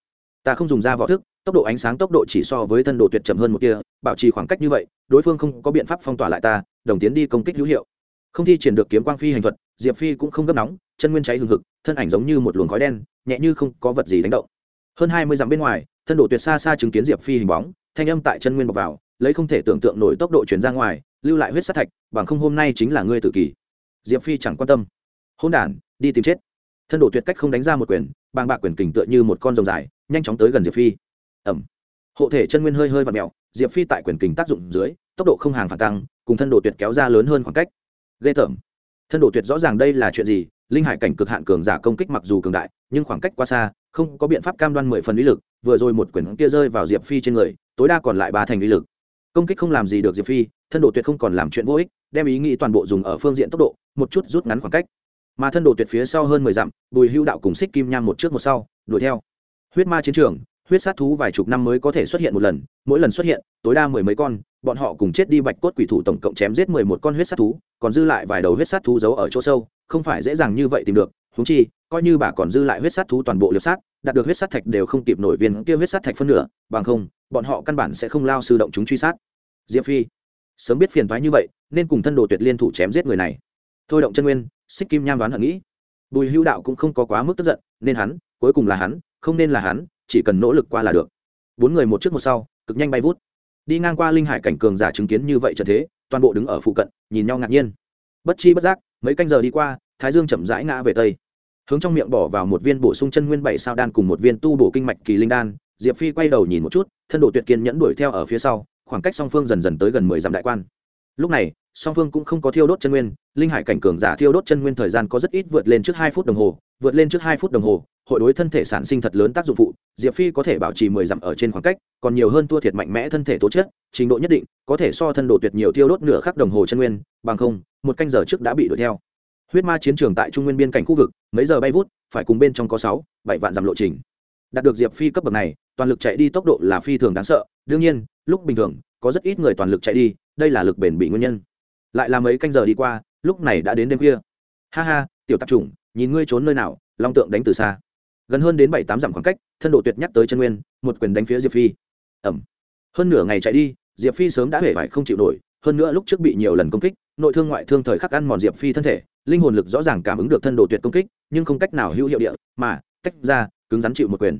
ta không dùng ra võ thức, tốc độ ánh sáng tốc độ chỉ so với thân độ tuyệt chậm hơn một kia bảo trì khoảng cách như vậy, đối phương không có biện pháp phong tỏa lại ta, đồng tiến đi công kích hữu hiệu. Không thi triển được kiếm quang phi hành thuật, diệp phi cũng không gấp nóng, chân nguyên cháy hừng hực, thân ảnh giống như một luồng khói đen, nhẹ như không có vật gì đánh động. Hơn hai mươi dặm bên ngoài, thân độ tuyệt xa xa chứng kiến diệp phi hình bóng, thanh âm tại chân nguyên bọc vào, lấy không thể tưởng tượng nổi tốc độ chuyển ra ngoài, lưu lại huyết sát thạch, bằng không hôm nay chính là ngươi tử kỳ diệp phi chẳng quan tâm. Hôn đản, đi tìm chết. Thân độ tuyệt cách không đánh ra một quyền, bàng bạc quyền kình tựa như một con rồng dài nhanh chóng tới gần diệp phi ẩm hộ thể chân nguyên hơi hơi và mẹo diệp phi tại quyền kình tác dụng dưới tốc độ không hàng phản tăng cùng thân đồ tuyệt kéo ra lớn hơn khoảng cách ghê tởm thân đồ tuyệt rõ ràng đây là chuyện gì linh hải cảnh cực hạn cường giả công kích mặc dù cường đại nhưng khoảng cách quá xa không có biện pháp cam đoan mười phần uy lực vừa rồi một quyền kia rơi vào diệp phi trên người tối đa còn lại ba thành uy lực công kích không làm gì được diệp phi thân độ tuyệt không còn làm chuyện vô ích đem ý nghĩ toàn bộ dùng ở phương diện tốc độ một chút rút ngắn khoảng cách mà thân độ tuyệt phía sau hơn mười dặm bùi hưu đạo cùng xích kim nham một trước một sau đuổi theo huyết ma chiến trường, huyết sát thú vài chục năm mới có thể xuất hiện một lần, mỗi lần xuất hiện, tối đa mười mấy con, bọn họ cùng chết đi bạch cốt quỷ thủ tổng cộng chém giết mười một con huyết sát thú, còn dư lại vài đầu huyết sát thú giấu ở chỗ sâu, không phải dễ dàng như vậy tìm được húng chi, coi như bà còn dư lại huyết sát thú toàn bộ liệp sát, đạt được huyết sát thạch đều không kịp nổi viên kia huyết sát thạch phân nửa, bằng không, bọn họ căn bản sẽ không lao sư động chúng truy sát. Diệp phi, sớm biết phiền thoái như vậy, nên cùng thân đồ tuyệt liên thủ chém giết người này. Thôi động chân nguyên, xích kim nham đoán hận nghĩ. Bùi hữu đạo cũng không có quá mức tức giận, nên hắn, cuối cùng là hắn không nên là hắn, chỉ cần nỗ lực qua là được. Bốn người một trước một sau, cực nhanh bay vút. Đi ngang qua linh hải cảnh cường giả chứng kiến như vậy trận thế, toàn bộ đứng ở phụ cận, nhìn nhau ngạc nhiên. Bất chi bất giác, mấy canh giờ đi qua, thái dương chậm rãi ngã về tây. Hướng trong miệng bỏ vào một viên bổ sung chân nguyên bảy sao đan cùng một viên tu bổ kinh mạch kỳ linh đan, diệp phi quay đầu nhìn một chút, thân độ tuyệt kiên nhẫn đuổi theo ở phía sau, khoảng cách song phương dần dần tới gần mười dặm đại quan lúc này, song phương cũng không có thiêu đốt chân nguyên, linh hải cảnh cường giả thiêu đốt chân nguyên thời gian có rất ít vượt lên trước hai phút đồng hồ, vượt lên trước hai phút đồng hồ, hội đối thân thể sản sinh thật lớn tác dụng phụ, diệp phi có thể bảo trì mười dặm ở trên khoảng cách, còn nhiều hơn thua thiệt mạnh mẽ thân thể tố chất, trình độ nhất định, có thể so thân độ tuyệt nhiều thiêu đốt nửa khắc đồng hồ chân nguyên, bằng không, một canh giờ trước đã bị đuổi theo. Huyết ma chiến trường tại trung nguyên biên cảnh khu vực, mấy giờ bay vút, phải cùng bên trong có sáu, bảy vạn dặm lộ trình. Đạt được diệp phi cấp bậc này, toàn lực chạy đi tốc độ là phi thường đáng sợ, đương nhiên, lúc bình thường, có rất ít người toàn lực chạy đi đây là lực bền bị nguyên nhân. Lại là mấy canh giờ đi qua, lúc này đã đến đêm khuya. Ha ha, tiểu tạp chủng, nhìn ngươi trốn nơi nào, long tượng đánh từ xa. Gần hơn đến bảy tám dặm khoảng cách, thân độ tuyệt nhắc tới chân nguyên, một quyền đánh phía diệp phi. Ẩm. Hơn nửa ngày chạy đi, diệp phi sớm đã hể vải không chịu nổi, hơn nữa lúc trước bị nhiều lần công kích, nội thương ngoại thương thời khắc ăn mòn diệp phi thân thể, linh hồn lực rõ ràng cảm ứng được thân độ tuyệt công kích, nhưng không cách nào hữu hiệu địa, mà, cách ra, cứng rắn chịu một quyền.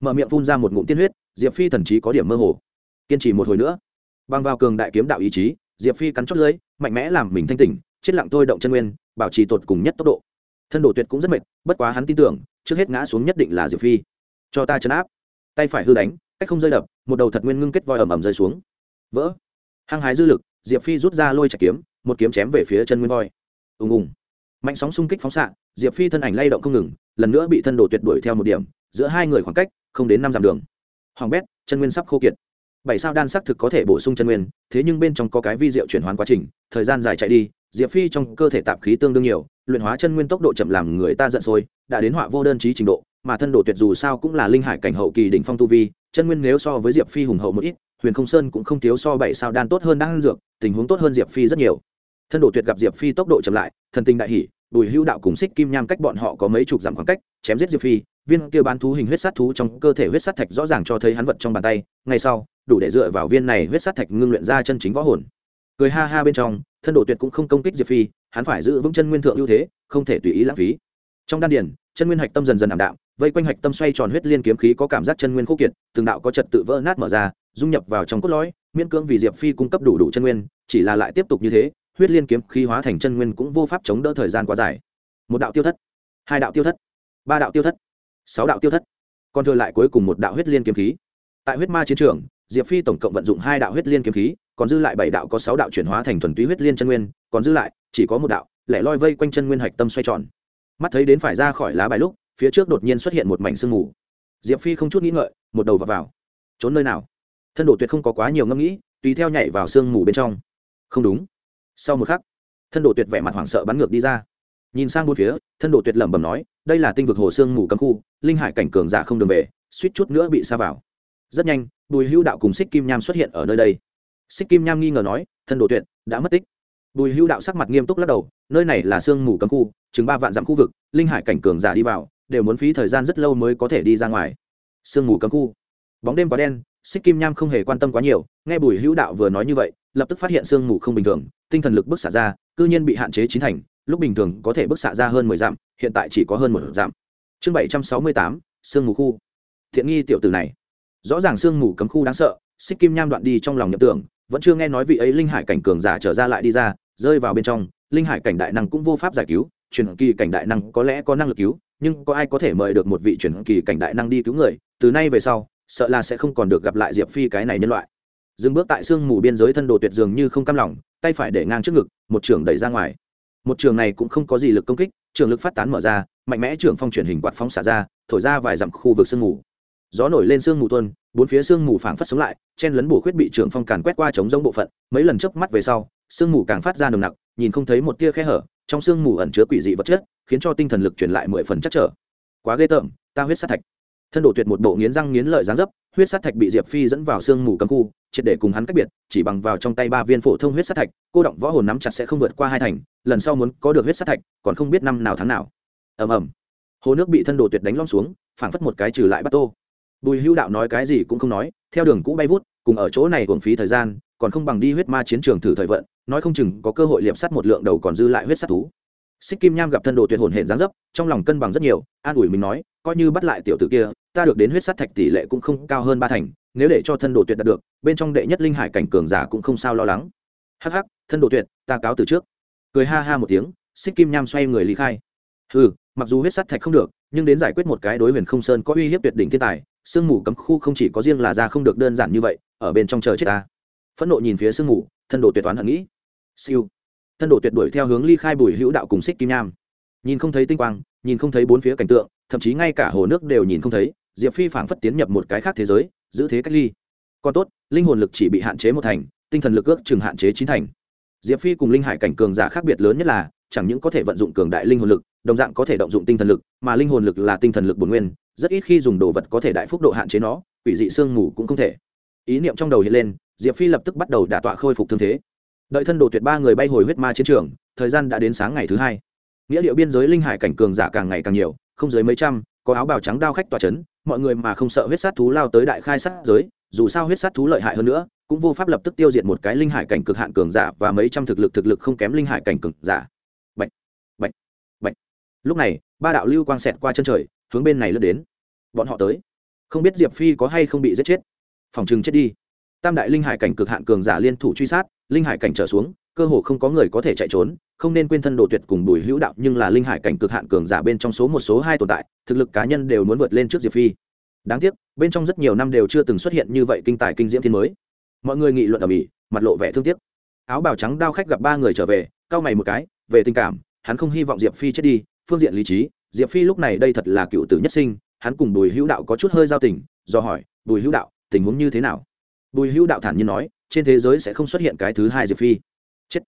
Mở miệng phun ra một ngụm tiên huyết, diệp phi thần trí có điểm mơ hồ. Kiên trì một hồi nữa băng vào cường đại kiếm đạo ý chí, diệp phi cắn chót lưới mạnh mẽ làm mình thanh tỉnh, chết lặng tôi động chân nguyên, bảo trì tột cùng nhất tốc độ. Thân đổ tuyệt cũng rất mệt, bất quá hắn tin tưởng, trước hết ngã xuống nhất định là diệp phi. Cho ta chấn áp. Tay phải hư đánh, cách không rơi đập, một đầu thật nguyên ngưng kết voi ầm ầm rơi xuống. Vỡ. Hăng hái dư lực, diệp phi rút ra lôi chạy kiếm, một kiếm chém về phía chân nguyên voi. Ùng ùng. Mạnh sóng xung kích phóng xạ, diệp phi thân ảnh lay động không ngừng, lần nữa bị thân đồ tuyệt đuổi theo một điểm, giữa hai người khoảng cách, không đến năm dặm đường. Hoàng bét, chân nguyên sắp khô kiệt bảy sao đan xác thực có thể bổ sung chân nguyên, thế nhưng bên trong có cái vi diệu chuyển hóa quá trình, thời gian dài chạy đi, diệp phi trong cơ thể tạp khí tương đương nhiều, luyện hóa chân nguyên tốc độ chậm làm người ta giận sôi, đã đến họa vô đơn trí trình độ, mà thân độ tuyệt dù sao cũng là linh hải cảnh hậu kỳ đỉnh phong tu vi, chân nguyên nếu so với diệp phi hùng hậu một ít, huyền không sơn cũng không thiếu so bảy sao đan tốt hơn đang dược, tình huống tốt hơn diệp phi rất nhiều. Thân độ tuyệt gặp diệp phi tốc độ chậm lại, thần tình đại hỷ bùi hữu đạo cùng xích kim nham cách bọn họ có mấy chục dặm khoảng cách, chém giết diệp phi viên kia bán thú hình huyết sát thú trong cơ thể huyết sát thạch rõ ràng cho thấy hắn vật trong bàn tay, ngay sau, đủ để dựa vào viên này huyết sát thạch ngưng luyện ra chân chính võ hồn. Cười ha ha bên trong, thân độ tuyệt cũng không công kích diệp phi, hắn phải giữ vững chân nguyên thượng ưu thế, không thể tùy ý lãng phí. Trong đan điền, chân nguyên hạch tâm dần dần ảm đạm, vây quanh hạch tâm xoay tròn huyết liên kiếm khí có cảm giác chân nguyên khô kiệt, từng đạo có trật tự vỡ nát mở ra, dung nhập vào trong cốt lõi, miễn cưỡng vì diệp phi cung cấp đủ đủ chân nguyên, chỉ là lại tiếp tục như thế, huyết liên kiếm khí hóa thành chân nguyên cũng vô pháp chống đỡ thời gian quá dài. Một đạo tiêu thất, hai đạo tiêu thất, ba đạo tiêu thất sáu đạo tiêu thất. Còn thừa lại cuối cùng một đạo huyết liên kiếm khí. Tại huyết ma chiến trường diệp phi tổng cộng vận dụng hai đạo huyết liên kiếm khí còn dư lại bảy đạo có sáu đạo chuyển hóa thành thuần túy huyết liên chân nguyên còn dư lại chỉ có một đạo lẻ loi vây quanh chân nguyên hạch tâm xoay tròn. Mắt thấy đến phải ra khỏi lá bài lúc phía trước đột nhiên xuất hiện một mảnh sương mù. Diệp phi không chút nghĩ ngợi một đầu vào, vào. trốn nơi nào? Thân đồ tuyệt không có quá nhiều ngẫm nghĩ tùy theo nhảy vào sương mù bên trong. Không đúng. Sau một khắc thân đồ tuyệt vẻ mặt hoảng sợ bắn ngược đi ra. Nhìn sang bốn phía thân đồ tuyệt lẩm bẩm nói đây là tinh vực hồ sương mù cấm khu, linh hải cảnh cường giả không đường về, suýt chút nữa bị xa vào. Rất nhanh, bùi hữu đạo cùng xích kim nham xuất hiện ở nơi đây. Xích kim nham nghi ngờ nói, thân đồ tuyệt, đã mất tích. Bùi hữu đạo sắc mặt nghiêm túc lắc đầu, nơi này là sương mù cấm khu, chừng ba vạn dặm khu vực, linh hải cảnh cường giả đi vào, đều muốn phí thời gian rất lâu mới có thể đi ra ngoài. Sương mù cấm khu. Bóng đêm quá đen xích kim nham không hề quan tâm quá nhiều, nghe bùi hữu đạo vừa nói như vậy, lập tức phát hiện sương mù không bình thường, tinh thần lực bức xả ra, cư nhiên bị hạn chế chín thành lúc bình thường có thể bức xạ ra hơn mười dặm, hiện tại chỉ có hơn một dặm. Chương bảy trăm sáu mươi tám, sương mù khu. Thiện nghi tiểu tử này. Rõ ràng sương mù cấm khu đáng sợ, xích kim nham đoạn đi trong lòng nhập tưởng, vẫn chưa nghe nói vị ấy linh hải cảnh cường giả trở ra lại đi ra, rơi vào bên trong, linh hải cảnh đại năng cũng vô pháp giải cứu, truyền kỳ cảnh đại năng có lẽ có năng lực cứu, nhưng có ai có thể mời được một vị truyền kỳ cảnh đại năng đi cứu người, từ nay về sau, sợ là sẽ không còn được gặp lại diệp phi cái này nhân loại. Dừng bước tại sương mù biên giới thân đồ tuyệt dường như không cam lòng, tay phải để ngang trước ngực, một trường đẩy ra ngoài một trường này cũng không có gì lực công kích, trường lực phát tán mở ra, mạnh mẽ trường phong chuyển hình quạt phóng xả ra, thổi ra vài dặm khu vực sương mù. Gió nổi lên sương mù tuân bốn phía sương mù phảng phất sống lại, chen lấn bổ khuyết bị trường phong càn quét qua chống giống bộ phận, mấy lần chớp mắt về sau, sương mù càng phát ra nồng nặc, nhìn không thấy một tia khe hở, trong sương mù ẩn chứa quỷ dị vật chất, khiến cho tinh thần lực truyền lại mười phần chắc trở. Quá ghê tởm, ta huyết sát thạch. Thân độ tuyệt một bộ nghiến răng nghiến lợi dáng dấp huyết sát thạch bị diệp phi dẫn vào sương mù cấm khu, triệt để cùng hắn cách biệt, chỉ bằng vào trong tay ba viên phổ thông huyết sát thạch, cô động võ hồn nắm chặt sẽ không vượt qua hai thành, lần sau muốn có được huyết sát thạch, còn không biết năm nào tháng nào. Ầm ầm. Hồ nước bị thân đồ tuyệt đánh lom xuống, phảng phất một cái trừ lại bắt tô. Bùi hữu đạo nói cái gì cũng không nói, theo đường cũ bay vút, cùng ở chỗ này hưởng phí thời gian, còn không bằng đi huyết ma chiến trường thử thời vận, nói không chừng có cơ hội liệp sắt một lượng đầu còn dư lại huyết sát thú xích kim nham gặp thân đồ tuyệt hồn hển dáng dấp, trong lòng cân bằng rất nhiều, an ủi mình nói, coi như bắt lại tiểu tử kia, ta được đến huyết sát thạch tỷ lệ cũng không cao hơn ba thành, nếu để cho thân đồ tuyệt đạt được, bên trong đệ nhất linh hải cảnh cường giả cũng không sao lo lắng. Hắc hắc, thân đồ tuyệt, ta cáo từ trước. Cười ha ha một tiếng, xích kim nham xoay người ly khai. Ừ mặc dù huyết sát thạch không được, nhưng đến giải quyết một cái đối huyền không sơn có uy hiếp tuyệt đỉnh thiên tài, sương mù cấm khu không chỉ có riêng là ra không được đơn giản như vậy, ở bên trong chờ chết ta. Phẫn nộ nhìn phía sương mù, thân đồ tuyệt toán hận nghĩ. Siêu thân độ tuyệt đuổi theo hướng ly khai bùi hữu đạo cùng xích kim nham. Nhìn không thấy tinh quang, nhìn không thấy bốn phía cảnh tượng, thậm chí ngay cả hồ nước đều nhìn không thấy, diệp phi phảng phất tiến nhập một cái khác thế giới, giữ thế cách ly. Còn tốt, linh hồn lực chỉ bị hạn chế một thành, tinh thần lực ước chừng hạn chế chín thành. Diệp phi cùng linh hải cảnh cường giả khác biệt lớn nhất là, chẳng những có thể vận dụng cường đại linh hồn lực, đồng dạng có thể động dụng tinh thần lực, mà linh hồn lực là tinh thần lực bổn nguyên, rất ít khi dùng đồ vật có thể đại phúc độ hạn chế nó, quỷ dị sương mù cũng không thể. Ý niệm trong đầu hiện lên, diệp phi lập tức bắt đầu đả tọa khôi phục thương thế đợi thân đồ tuyệt ba người bay hồi huyết ma chiến trường thời gian đã đến sáng ngày thứ hai. Nghĩa điệu biên giới linh hải cảnh cường giả càng ngày càng nhiều không dưới mấy trăm có áo bào trắng đao khách tỏa c h ấ n mọi người mà không sợ huyết sát thú lao tới đại khai sát giới dù sao huyết sát thú lợi hại hơn nữa cũng vô pháp lập tức tiêu diệt một cái linh hải cảnh cực hạn cường giả và mấy trăm thực lực thực lực không kém linh hải cảnh cường giả. Bạch, bạch, bạch. lúc này ba đạo lưu quang xẹt qua chân trời hướng bên này lướt đến. Bọn họ tới. Không biết diệp phi có hay không bị giết chết. Phòng chừng chết đi. Tam đại linh hải cảnh cực hạn cường giả liên thủ truy sát linh hải cảnh trở xuống, cơ hồ không có người có thể chạy trốn, không nên quên thân đồ tuyệt cùng bùi hữu đạo, nhưng là linh hải cảnh cực hạn cường giả bên trong số một, số hai tồn tại, thực lực cá nhân đều muốn vượt lên trước diệp phi. Đáng tiếc, bên trong rất nhiều năm đều chưa từng xuất hiện như vậy kinh tài kinh diễm thiên mới. Mọi người nghị luận ở mỹ, mặt lộ vẻ thương tiếc. Áo bào trắng đao khách gặp ba người trở về, cau mày một cái, về tình cảm, hắn không hy vọng diệp phi chết đi, phương diện lý trí, diệp phi lúc này đây thật là cựu tử nhất sinh, hắn cùng bùi hữu đạo có chút hơi giao tình, do hỏi, bùi hữu đạo, tình huống như thế nào? Bùi hữu đạo thản nhiên nói trên thế giới sẽ không xuất hiện cái thứ hai diệp phi. Chết.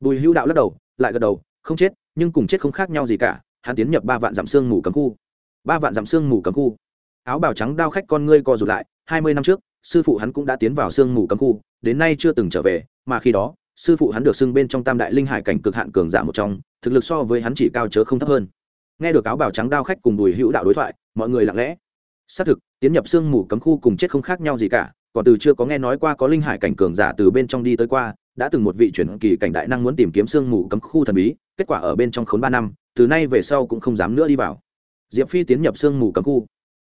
Bùi hữu đạo lắc đầu, lại gật đầu, không chết, nhưng cùng chết không khác nhau gì cả, hắn tiến nhập ba vạn dặm xương mù cấm khu. Ba vạn dặm xương mù cấm khu. Áo bào trắng đao khách con ngươi co rụt lại, hai mươi năm trước, sư phụ hắn cũng đã tiến vào xương mù cấm khu, đến nay chưa từng trở về, mà khi đó, sư phụ hắn được xưng bên trong tam đại linh hải cảnh cực hạn cường giả một trong, thực lực so với hắn chỉ cao chớ không thấp hơn. Nghe được áo bào trắng đao khách cùng bùi hữu đạo đối thoại, mọi người lặng lẽ. Xác thực, tiến nhập xương mù cấm khu cùng chết không khác nhau gì cả còn từ chưa có nghe nói qua có linh hải cảnh cường giả từ bên trong đi tới qua, đã từng một vị chuyển kỳ cảnh đại năng muốn tìm kiếm sương mù cấm khu thần bí, kết quả ở bên trong khốn ba năm, từ nay về sau cũng không dám nữa đi vào. Diệp phi tiến nhập sương mù cấm khu.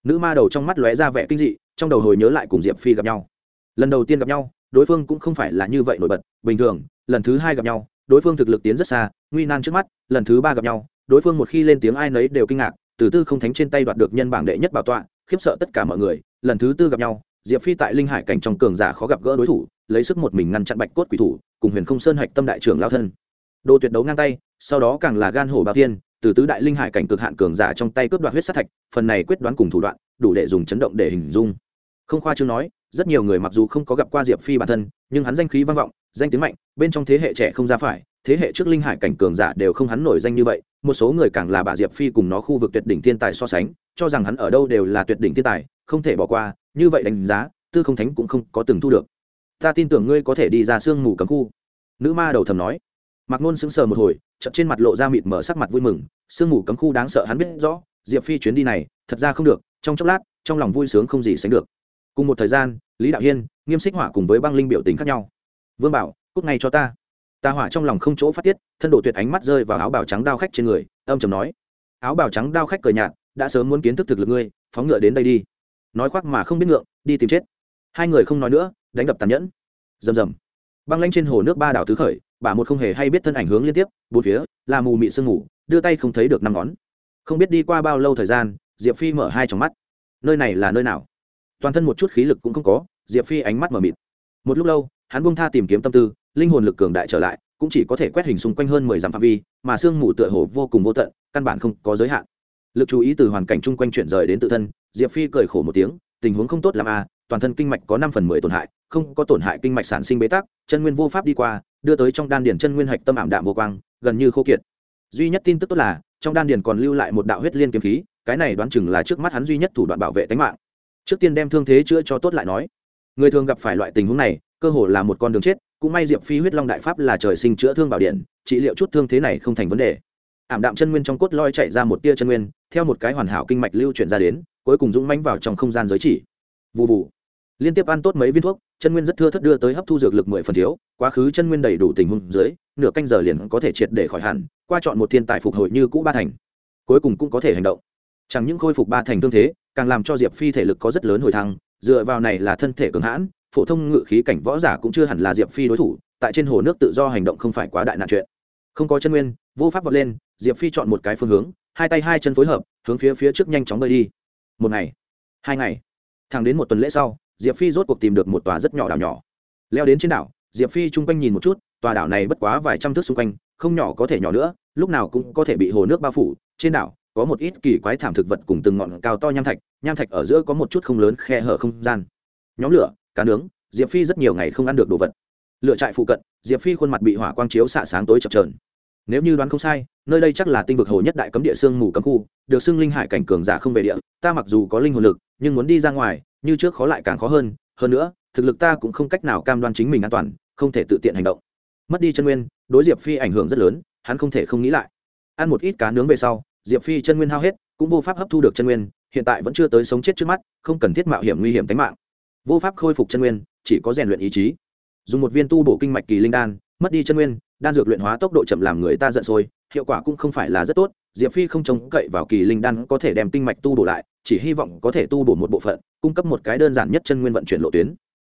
Nữ ma đầu trong mắt lóe ra vẻ kinh dị, trong đầu hồi nhớ lại cùng diệp phi gặp nhau. Lần đầu tiên gặp nhau, đối phương cũng không phải là như vậy nổi bật, bình thường, lần thứ hai gặp nhau, đối phương thực lực tiến rất xa, nguy nan trước mắt, lần thứ ba gặp nhau, đối phương một khi lên tiếng ai nấy đều kinh ngạc, từ tư không thánh trên tay đoạt được nhân bảng đệ nhất bảo tọa, khiếp sợ tất cả mọi người, lần thứ tư gặp nhau diệp phi tại linh hải cảnh trong cường giả khó gặp gỡ đối thủ, lấy sức một mình ngăn chặn bạch cốt quỷ thủ, cùng huyền không sơn hạch tâm đại trưởng lao thân. Đồ tuyệt đấu ngang tay, sau đó càng là gan hổ bao tiên từ tứ đại linh hải cảnh cực hạn cường giả trong tay cướp đoạt huyết sát thạch, phần này quyết đoán cùng thủ đoạn, đủ để dùng chấn động để hình dung. Không khoa chương nói, rất nhiều người mặc dù không có gặp qua diệp phi bản thân, nhưng hắn danh khí vang vọng, danh tiếng mạnh, bên trong thế hệ trẻ không ra phải, thế hệ trước linh hải cảnh cường giả đều không hắn nổi danh như vậy, một số người càng là bà diệp phi cùng nó khu vực tuyệt đỉnh thiên tài so sánh, cho rằng hắn ở đâu đều là tuyệt đỉnh thiên tài không thể bỏ qua, như vậy đánh giá, tư không thánh cũng không có từng thu được. Ta tin tưởng ngươi có thể đi ra sương mù cấm khu. Nữ ma đầu thầm nói. Mặc nôn sững sờ một hồi chậm trên mặt lộ ra mịt mở sắc mặt vui mừng. Sương mù cấm khu đáng sợ hắn biết rõ, diệp phi chuyến đi này, thật ra không được, trong chốc lát, trong lòng vui sướng không gì sánh được. Cùng một thời gian, lý đạo hiên, nghiêm xích hỏa cùng với băng linh biểu tình khác nhau. Vương bảo, cút ngay cho ta. Ta hỏa trong lòng không chỗ phát tiết, thân độ tuyệt ánh mắt rơi vào áo bào trắng đao khách trên người, âm trầm nói. Áo bào trắng đao khách cười nhạt, đã sớm muốn kiến thức thực lực ngươi, phóng ngựa đến đây đi nói khoác mà không biết ngượng đi tìm chết. Hai người không nói nữa đánh đập tàn nhẫn. Rầm rầm. Băng lanh trên hồ nước ba đảo tứ khởi bà một không hề hay biết thân ảnh hướng liên tiếp bốn phía là mù mị sương ngủ, đưa tay không thấy được năm ngón. Không biết đi qua bao lâu thời gian diệp phi mở hai trong mắt. Nơi này là nơi nào? Toàn thân một chút khí lực cũng không có diệp phi ánh mắt mở mịt. Một lúc lâu hắn buông tha tìm kiếm tâm tư linh hồn lực cường đại trở lại cũng chỉ có thể quét hình xung quanh hơn mười dặm phạm vi mà sương mù tựa hồ vô cùng vô tận căn bản không có giới hạn. Lực chú ý từ hoàn cảnh chung quanh chuyển rời đến tự thân diệp phi cười khổ một tiếng tình huống không tốt làm a à, toàn thân kinh mạch có năm phần mười tổn hại không có tổn hại kinh mạch sản sinh bế tắc chân nguyên vô pháp đi qua đưa tới trong đan điền chân nguyên hạch tâm ảm đạm vô quang gần như khô kiệt. Duy nhất tin tức tốt là trong đan điền còn lưu lại một đạo huyết liên kiếm khí cái này đoán chừng là trước mắt hắn duy nhất thủ đoạn bảo vệ tính mạng. Trước tiên đem thương thế chữa cho tốt lại nói. Người thường gặp phải loại tình huống này cơ hồ là một con đường chết cũng may diệp phi huyết long đại pháp là trời sinh chữa thương bảo điện trị liệu chút thương thế này không thành vấn đề. Ảm đạm chân nguyên trong cốt loi chạy ra một tia chân nguyên theo một cái hoàn hảo kinh mạch lưu chuyển ra đến cuối cùng dũng mãnh vào trong không gian giới chỉ. Vụ vụ liên tiếp ăn tốt mấy viên thuốc, chân nguyên rất thưa thất đưa tới hấp thu dược lực mười phần thiếu, quá khứ chân nguyên đầy đủ tình huống dưới, nửa canh giờ liền có thể triệt để khỏi hẳn, qua chọn một thiên tài phục hồi như cũ ba thành. Cuối cùng cũng có thể hành động. Chẳng những khôi phục ba thành tương thế, càng làm cho diệp phi thể lực có rất lớn hồi thăng, dựa vào này là thân thể cường hãn, phổ thông ngự khí cảnh võ giả cũng chưa hẳn là diệp phi đối thủ, tại trên hồ nước tự do hành động không phải quá đại nạn chuyện. Không có chân nguyên, vô pháp vọt lên, diệp phi chọn một cái phương hướng, hai tay hai chân phối hợp, hướng phía phía trước nhanh chóng bơi đi một ngày. Hai ngày. Thẳng đến một tuần lễ sau, diệp phi rốt cuộc tìm được một tòa rất nhỏ đảo nhỏ. Leo đến trên đảo, diệp phi chung quanh nhìn một chút, tòa đảo này bất quá vài trăm thước xung quanh, không nhỏ có thể nhỏ nữa, lúc nào cũng có thể bị hồ nước bao phủ. Trên đảo, có một ít kỳ quái thảm thực vật cùng từng ngọn cao to nham thạch nham thạch ở giữa có một chút không lớn khe hở không gian. Nhóm lửa, cá nướng, diệp phi rất nhiều ngày không ăn được đồ vật. Lựa trại phụ cận, diệp phi khuôn mặt bị hỏa quang chiếu xạ sáng tối chập trờn nếu như đoán không sai nơi đây chắc là tinh vực hồ nhất đại cấm địa sương mù cấm khu, được xưng linh hải cảnh cường giả không về địa. Ta mặc dù có linh hồn lực, nhưng muốn đi ra ngoài, như trước khó lại càng khó hơn. Hơn nữa, thực lực ta cũng không cách nào cam đoan chính mình an toàn, không thể tự tiện hành động. Mất đi chân nguyên, đối diệp phi ảnh hưởng rất lớn, hắn không thể không nghĩ lại. Ăn một ít cá nướng về sau, diệp phi chân nguyên hao hết, cũng vô pháp hấp thu được chân nguyên, hiện tại vẫn chưa tới sống chết trước mắt, không cần thiết mạo hiểm nguy hiểm tính mạng. Vô pháp khôi phục chân nguyên, chỉ có rèn luyện ý chí. Dùng một viên tu bổ kinh mạch kỳ linh đan mất đi chân nguyên, đan dược luyện hóa tốc độ chậm làm người ta giận sôi, hiệu quả cũng không phải là rất tốt, diệp phi không trông cậy vào kỳ linh đan có thể đem kinh mạch tu bổ lại, chỉ hy vọng có thể tu bổ một bộ phận, cung cấp một cái đơn giản nhất chân nguyên vận chuyển lộ tuyến.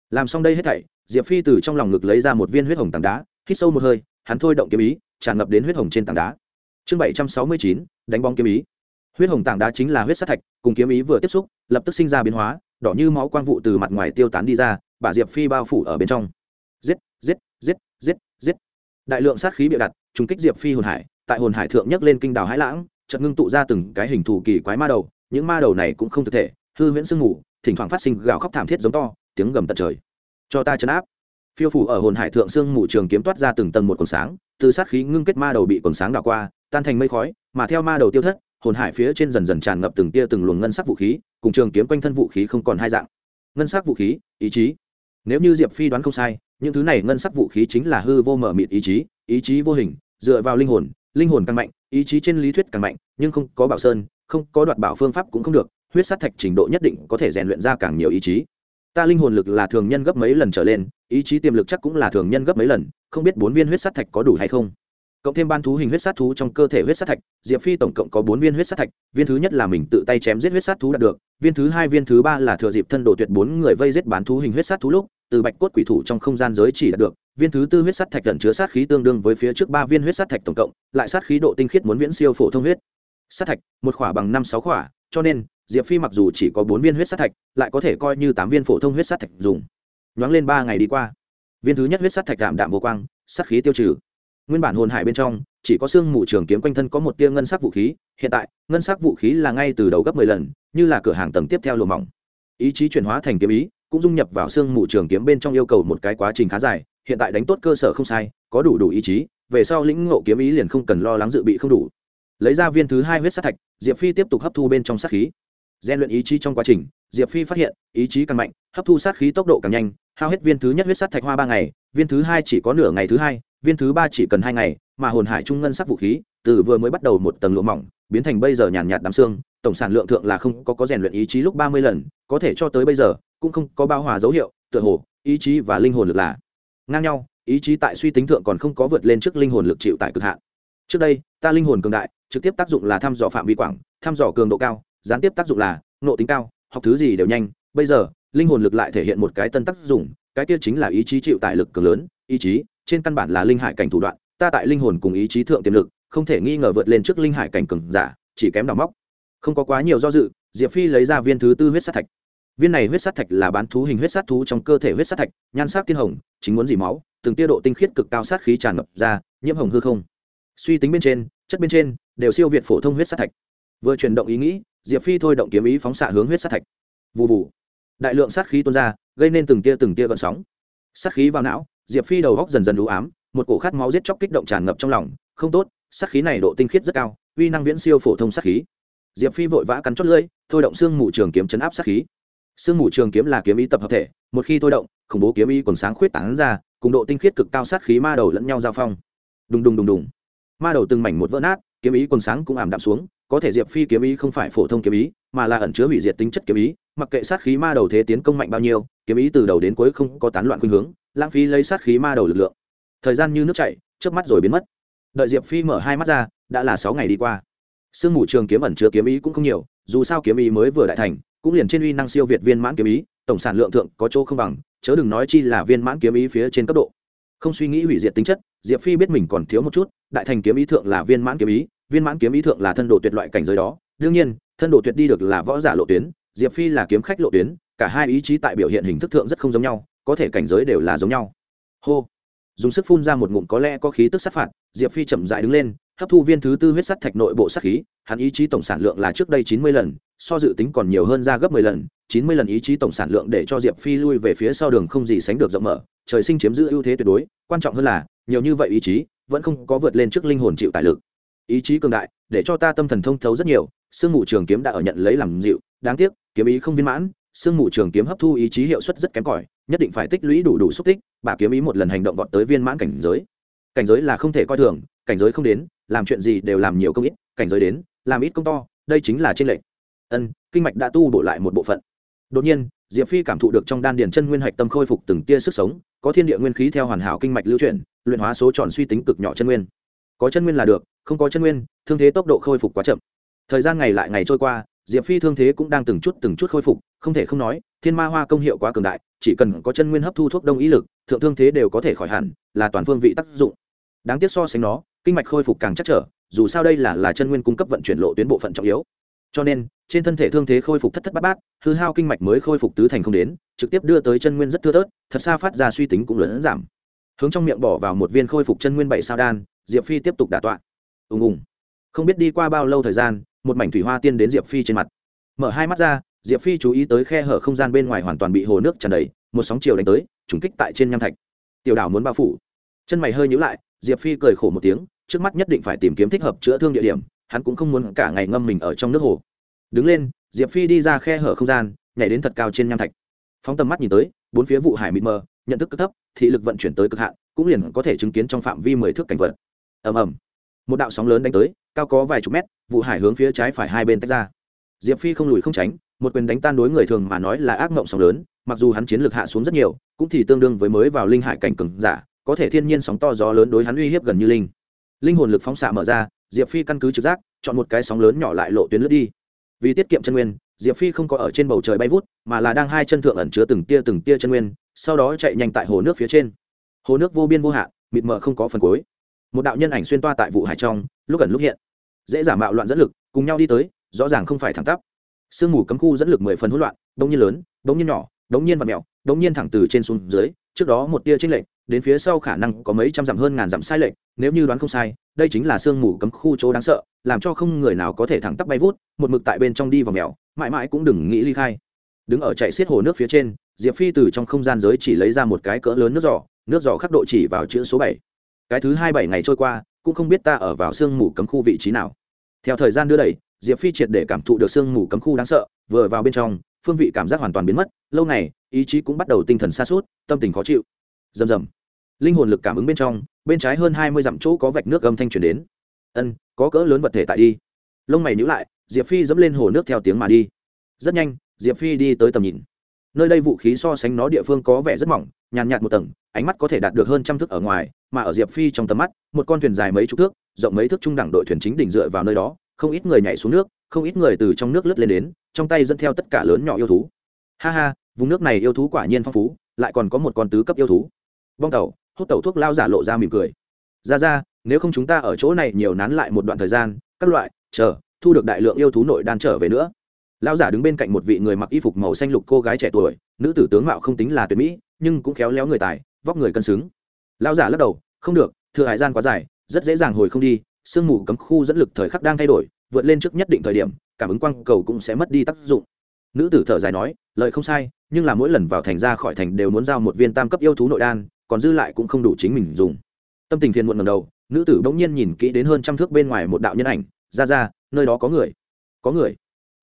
Làm xong đây hết thảy, diệp phi từ trong lòng ngực lấy ra một viên huyết hồng tảng đá, hít sâu một hơi, hắn thôi động kiếm ý, tràn ngập đến huyết hồng trên tảng đá. Chương bảy trăm sáu mươi chín, đánh bóng kiếm ý. Huyết hồng tảng đá chính là huyết sát thạch, cùng kiếm ý vừa tiếp xúc, lập tức sinh ra biến hóa, đỏ như máu quang vụ từ mặt ngoài tiêu tán đi ra bà diệp phi bao phủ ở bên trong. Giết giết giết giết. Đại lượng sát khí bịa đặt, trùng kích diệp phi hồn hải, tại hồn hải thượng nhấc lên kinh đảo hải lãng, chợt ngưng tụ ra từng cái hình thù kỳ quái ma đầu, những ma đầu này cũng không thực thể, hư huyễn sương ngủ thỉnh thoảng phát sinh gào khóc thảm thiết giống to, tiếng gầm tận trời. Cho ta chấn áp. Phiêu phủ ở hồn hải thượng sương mù trường kiếm toát ra từng tầng một quần sáng, từ sát khí ngưng kết ma đầu bị quần sáng đảo qua, tan thành mây khói, mà theo ma đầu tiêu thất, hồn hải phía trên dần dần tràn ngập từng tia từng luồng ngân sắc vũ khí, cùng trường kiếm quanh thân vũ khí không còn hai dạng. Ngân sắc vũ khí, ý chí nếu như diệp phi đoán không sai, những thứ này ngân sắc vũ khí chính là hư vô mở mịt ý chí ý chí vô hình, dựa vào linh hồn linh hồn càng mạnh, ý chí trên lý thuyết càng mạnh, nhưng không có bảo sơn, không có đoạt bảo phương pháp cũng không được, huyết sát thạch trình độ nhất định có thể rèn luyện ra càng nhiều ý chí. Ta linh hồn lực là thường nhân gấp mấy lần trở lên, ý chí tiềm lực chắc cũng là thường nhân gấp mấy lần, không biết bốn viên huyết sát thạch có đủ hay không? Cộng thêm ban thú hình huyết sát thú trong cơ thể huyết sát thạch, diệp phi tổng cộng có bốn viên huyết sát thạch, viên thứ nhất là mình tự tay chém giết huyết sát thú đạt được, viên thứ hai, viên thứ ba là thừa dịp thân đồ tuyệt bốn người vây giết bán thú hình huyết sát thú lúc từ bạch cốt quỷ thủ trong không gian giới chỉ đạt được, viên thứ tư huyết sắt thạch gần chứa sát khí tương đương với phía trước ba viên huyết sắt thạch tổng cộng, lại sát khí độ tinh khiết muốn viễn siêu phổ thông huyết. Sát thạch, một khỏa bằng năm sáu khỏa, cho nên, diệp phi mặc dù chỉ có bốn viên huyết sát thạch, lại có thể coi như tám viên phổ thông huyết sát thạch dùng. Nhoáng lên ba ngày đi qua, viên thứ nhất huyết sát thạch đạm đạm vô quang, sát khí tiêu trừ. Nguyên bản hồn hải bên trong, chỉ có xương mù trường kiếm quanh thân có một tia ngân sắc vũ khí, hiện tại, ngân sắc vũ khí là ngay từ đầu gấp mười lần, như là cửa hàng tầng tiếp theo lùa mỏng. Ý chí chuyển hóa thành kiếm ý cũng dung nhập vào xương mù trường kiếm bên trong yêu cầu một cái quá trình khá dài, hiện tại đánh tốt cơ sở không sai, có đủ đủ ý chí, về sau lĩnh ngộ kiếm ý liền không cần lo lắng dự bị không đủ. Lấy ra viên thứ hai huyết sát thạch, diệp phi tiếp tục hấp thu bên trong sát khí. Gian luyện ý chí trong quá trình, diệp phi phát hiện, ý chí càng mạnh, hấp thu sát khí tốc độ càng nhanh, hao hết viên thứ nhất huyết sát thạch hoa ba ngày, viên thứ hai chỉ có nửa ngày thứ hai, viên thứ ba chỉ cần hai ngày, mà hồn hải trung ngân sắc vũ khí, từ vừa mới bắt đầu một tầng lụa mỏng, biến thành bây giờ nhàn nhạt đám xương tổng sản lượng thượng là không có có rèn luyện ý chí lúc ba mươi lần, có thể cho tới bây giờ, cũng không có bao hòa dấu hiệu, tựa hồ, ý chí và linh hồn lực là ngang nhau, ý chí tại suy tính thượng còn không có vượt lên trước linh hồn lực chịu tại cực hạn. Trước đây, ta linh hồn cường đại, trực tiếp tác dụng là thăm dò phạm vi quảng, thăm dò cường độ cao, gián tiếp tác dụng là nộ tính cao, học thứ gì đều nhanh. Bây giờ, linh hồn lực lại thể hiện một cái tân tác dụng, cái kia chính là ý chí chịu tại lực cường lớn, ý chí, trên căn bản là linh hải cảnh thủ đoạn, ta tại linh hồn cùng ý chí thượng tiềm lực, không thể nghi ngờ vượt lên trước linh hải cảnh cường giả, chỉ kém đào móc không có quá nhiều do dự, diệp phi lấy ra viên thứ tư huyết sát thạch. Viên này huyết sát thạch là bán thú hình huyết sát thú trong cơ thể huyết sát thạch, nhan sắc tiên hồng, chính muốn dỉ máu, từng tiêu độ tinh khiết cực cao sát khí tràn ngập ra, nhiễm hồng hư không. Suy tính bên trên, chất bên trên, đều siêu việt phổ thông huyết sát thạch. Vừa chuyển động ý nghĩ, diệp phi thôi động kiếm ý phóng xạ hướng huyết sát thạch. Vụ vụ đại lượng sát khí tuôn ra, gây nên từng tia từng tia gợn sóng. Sát khí vào não, diệp phi đầu góc dần dần đủ ám, một cổ khát máu giết chóc kích động tràn ngập trong lòng. Không tốt, sát khí này độ tinh khiết rất cao, uy năng viễn siêu phổ thông sát khí diệp phi vội vã cắn chót lưỡi, thôi động xương mù trường kiếm chấn áp sát khí. Xương mù trường kiếm là kiếm ý tập hợp thể, một khi thôi động, khủng bố kiếm ý còn sáng khuyết tán ra, cùng độ tinh khiết cực cao sát khí ma đầu lẫn nhau giao phong. Đùng đùng đùng đùng. Ma đầu từng mảnh một vỡ nát, kiếm ý còn sáng cũng ảm đạm xuống, có thể diệp phi kiếm ý không phải phổ thông kiếm ý, mà là ẩn chứa hủy diệt tính chất kiếm ý, mặc kệ sát khí ma đầu thế tiến công mạnh bao nhiêu, kiếm ý từ đầu đến cuối không có tán loạn khuynh hướng, lãng phí lấy sát khí ma đầu lực lượng. Thời gian như nước chảy trước mắt rồi biến mất. Đợi diệp phi mở hai mắt ra, đã là sáu ngày đi qua sương mù trường kiếm ẩn chứa kiếm ý cũng không nhiều, dù sao kiếm ý mới vừa đại thành, cũng liền trên uy năng siêu việt viên mãn kiếm ý, tổng sản lượng thượng có chỗ không bằng, chớ đừng nói chi là viên mãn kiếm ý phía trên cấp độ. Không suy nghĩ hủy diệt tính chất, diệp phi biết mình còn thiếu một chút, đại thành kiếm ý thượng là viên mãn kiếm ý, viên mãn kiếm ý thượng là thân độ tuyệt loại cảnh giới đó. Đương nhiên, thân độ tuyệt đi được là võ giả lộ tuyến, diệp phi là kiếm khách lộ tuyến, cả hai ý chí tại biểu hiện hình thức thượng rất không giống nhau, có thể cảnh giới đều là giống nhau. Hô! Dùng sức phun ra một ngụm có lẽ có khí tức sát phạt, diệp phi chậm dại đứng lên hấp thu viên thứ tư huyết sắt thạch nội bộ sát khí, hắn ý chí tổng sản lượng là trước đây chín mươi lần, so dự tính còn nhiều hơn ra gấp mười lần, chín mươi lần ý chí tổng sản lượng để cho diệp phi lui về phía sau đường không gì sánh được rộng mở, trời sinh chiếm giữ ưu thế tuyệt đối, quan trọng hơn là, nhiều như vậy ý chí, vẫn không có vượt lên trước linh hồn chịu tài lực. Ý chí cường đại, để cho ta tâm thần thông thấu rất nhiều, sương mù trường kiếm đã ở nhận lấy làm dịu, đáng tiếc, kiếm ý không viên mãn, sương mù trường kiếm hấp thu ý chí hiệu suất rất kém cỏi, nhất định phải tích lũy đủ đủ xúc tích bà kiếm ý một lần hành động vọt tới viên mãn cảnh giới. Cảnh giới là không thể coi thường, cảnh giới không đến làm chuyện gì đều làm nhiều công ít, cảnh giới đến, làm ít công to, đây chính là trên lệnh ân, kinh mạch đã tu bổ lại một bộ phận. Đột nhiên, diệp phi cảm thụ được trong đan điền chân nguyên hạch tâm khôi phục từng tia sức sống, có thiên địa nguyên khí theo hoàn hảo kinh mạch lưu chuyển, luyện hóa số tròn suy tính cực nhỏ chân nguyên. Có chân nguyên là được, không có chân nguyên, thương thế tốc độ khôi phục quá chậm. Thời gian ngày lại ngày trôi qua, diệp phi thương thế cũng đang từng chút từng chút khôi phục, không thể không nói, thiên ma hoa công hiệu quá cường đại, chỉ cần có chân nguyên hấp thu thuốc đông ý lực, thượng thương thế đều có thể khỏi hẳn, là toàn phương vị tác dụng. Đáng tiếc so sánh nó kinh mạch khôi phục càng chắc trở, dù sao đây là là chân nguyên cung cấp vận chuyển lộ tuyến bộ phận trọng yếu. Cho nên, trên thân thể thương thế khôi phục thất thất bát bát, hư hao kinh mạch mới khôi phục tứ thành không đến, trực tiếp đưa tới chân nguyên rất thưa thớt, thật xa phát ra suy tính cũng lớn giảm. Hướng trong miệng bỏ vào một viên khôi phục chân nguyên bảy sao đan, diệp phi tiếp tục đả tọa. Ùng ùng. Không biết đi qua bao lâu thời gian, một mảnh thủy hoa tiên đến diệp phi trên mặt. Mở hai mắt ra, diệp phi chú ý tới khe hở không gian bên ngoài hoàn toàn bị hồ nước tràn đầy, một sóng chiều đánh tới, trùng kích tại trên nham thạch. Tiểu đảo muốn bao phủ. Chân mày hơi nhữ lại, diệp phi cười khổ một tiếng trước mắt nhất định phải tìm kiếm thích hợp chữa thương địa điểm, hắn cũng không muốn cả ngày ngâm mình ở trong nước hồ. Đứng lên, diệp phi đi ra khe hở không gian, nhảy đến thật cao trên nham thạch. Phóng tầm mắt nhìn tới, bốn phía vụ hải mịt mờ, nhận thức cực thấp, thị lực vận chuyển tới cực hạn, cũng liền có thể chứng kiến trong phạm vi mười thước cảnh vật. Ầm ầm. Một đạo sóng lớn đánh tới, cao có vài chục mét, vụ hải hướng phía trái phải hai bên tách ra. Diệp phi không lùi không tránh, một quyền đánh tan đối người thường mà nói là ác mộng sóng lớn, mặc dù hắn chiến lược hạ xuống rất nhiều, cũng thì tương đương với mới vào linh hải cảnh cừng giả, có thể thiên nhiên sóng to gió lớn đối hắn uy hiếp gần như linh linh hồn lực phóng xạ mở ra, diệp phi căn cứ trực giác, chọn một cái sóng lớn nhỏ lại lộ tuyến lướt đi. Vì tiết kiệm chân nguyên, diệp phi không có ở trên bầu trời bay vút, mà là đang hai chân thượng ẩn chứa từng tia từng tia chân nguyên, sau đó chạy nhanh tại hồ nước phía trên. Hồ nước vô biên vô hạn, mịt mờ không có phần cuối. Một đạo nhân ảnh xuyên toa tại vụ hải trong, lúc ẩn lúc hiện. Dễ giả mạo loạn dẫn lực, cùng nhau đi tới, rõ ràng không phải thẳng tắp. Sương mù cấm khu dẫn lực mười phần hỗn loạn đông nhiên lớn đông nhiên nhỏ đông nhiên và mẹo đông nhiên thẳng từ trên xuống dưới, trước đó một tia tranh lệch đến phía sau khả năng có mấy trăm dặm hơn ngàn dặm sai lệch, nếu như đoán không sai, đây chính là sương mù cấm khu chỗ đáng sợ, làm cho không người nào có thể thẳng tắp bay vút, một mực tại bên trong đi vào mèo, mãi mãi cũng đừng nghĩ ly khai. Đứng ở chạy xiết hồ nước phía trên, diệp phi từ trong không gian giới chỉ lấy ra một cái cỡ lớn nước giỏ nước giỏ khắc độ chỉ vào chữ số bảy. Cái thứ hai bảy ngày trôi qua, cũng không biết ta ở vào sương mù cấm khu vị trí nào. Theo thời gian đưa đẩy, diệp phi triệt để cảm thụ được sương mù cấm khu đáng sợ, vừa vào bên trong, phương vị cảm giác hoàn toàn biến mất, lâu này ý chí cũng bắt đầu tinh thần xa suốt tâm tình khó chịu. Rầm rầm linh hồn lực cảm ứng bên trong, bên trái hơn hai mươi dặm chỗ có vạch nước âm thanh chuyển đến. Ân, có cỡ lớn vật thể tại đi. Lông mày nhữ lại, diệp phi dẫm lên hồ nước theo tiếng mà đi. Rất nhanh, diệp phi đi tới tầm nhìn. Nơi đây vũ khí so sánh nó địa phương có vẻ rất mỏng, nhàn nhạt một tầng, ánh mắt có thể đạt được hơn trăm thước ở ngoài, mà ở diệp phi trong tầm mắt, một con thuyền dài mấy chục thước, rộng mấy thước trung đẳng đội thuyền chính đỉnh dựa vào nơi đó, không ít người nhảy xuống nước, không ít người từ trong nước lướt lên đến, trong tay dẫn theo tất cả lớn nhỏ yêu thú. Ha ha, vùng nước này yêu thú quả nhiên phong phú, lại còn có một con tứ cấp yêu thú. Bong tàu hút tẩu thuốc lao giả lộ ra mỉm cười. Ra ra, nếu không chúng ta ở chỗ này nhiều nán lại một đoạn thời gian, các loại, chờ, thu được đại lượng yêu thú nội đan trở về nữa. Lao giả đứng bên cạnh một vị người mặc y phục màu xanh lục cô gái trẻ tuổi, nữ tử tướng mạo không tính là tuyệt mỹ, nhưng cũng khéo léo người tài, vóc người cân xứng. Lao giả lắc đầu, không được, thừa hải gian quá dài, rất dễ dàng hồi không đi, sương mù cấm khu dẫn lực thời khắc đang thay đổi, vượt lên trước nhất định thời điểm, cảm ứng quang cầu cũng sẽ mất đi tác dụng. Nữ tử thở dài nói, lời không sai, nhưng là mỗi lần vào thành ra khỏi thành đều muốn giao một viên tam cấp yêu thú nội đan còn dư lại cũng không đủ chính mình dùng. Tâm tình phiền muộn ngầm đầu, nữ tử bỗng nhiên nhìn kỹ đến hơn trăm thước bên ngoài một đạo nhân ảnh. Ra ra, nơi đó có người. Có người.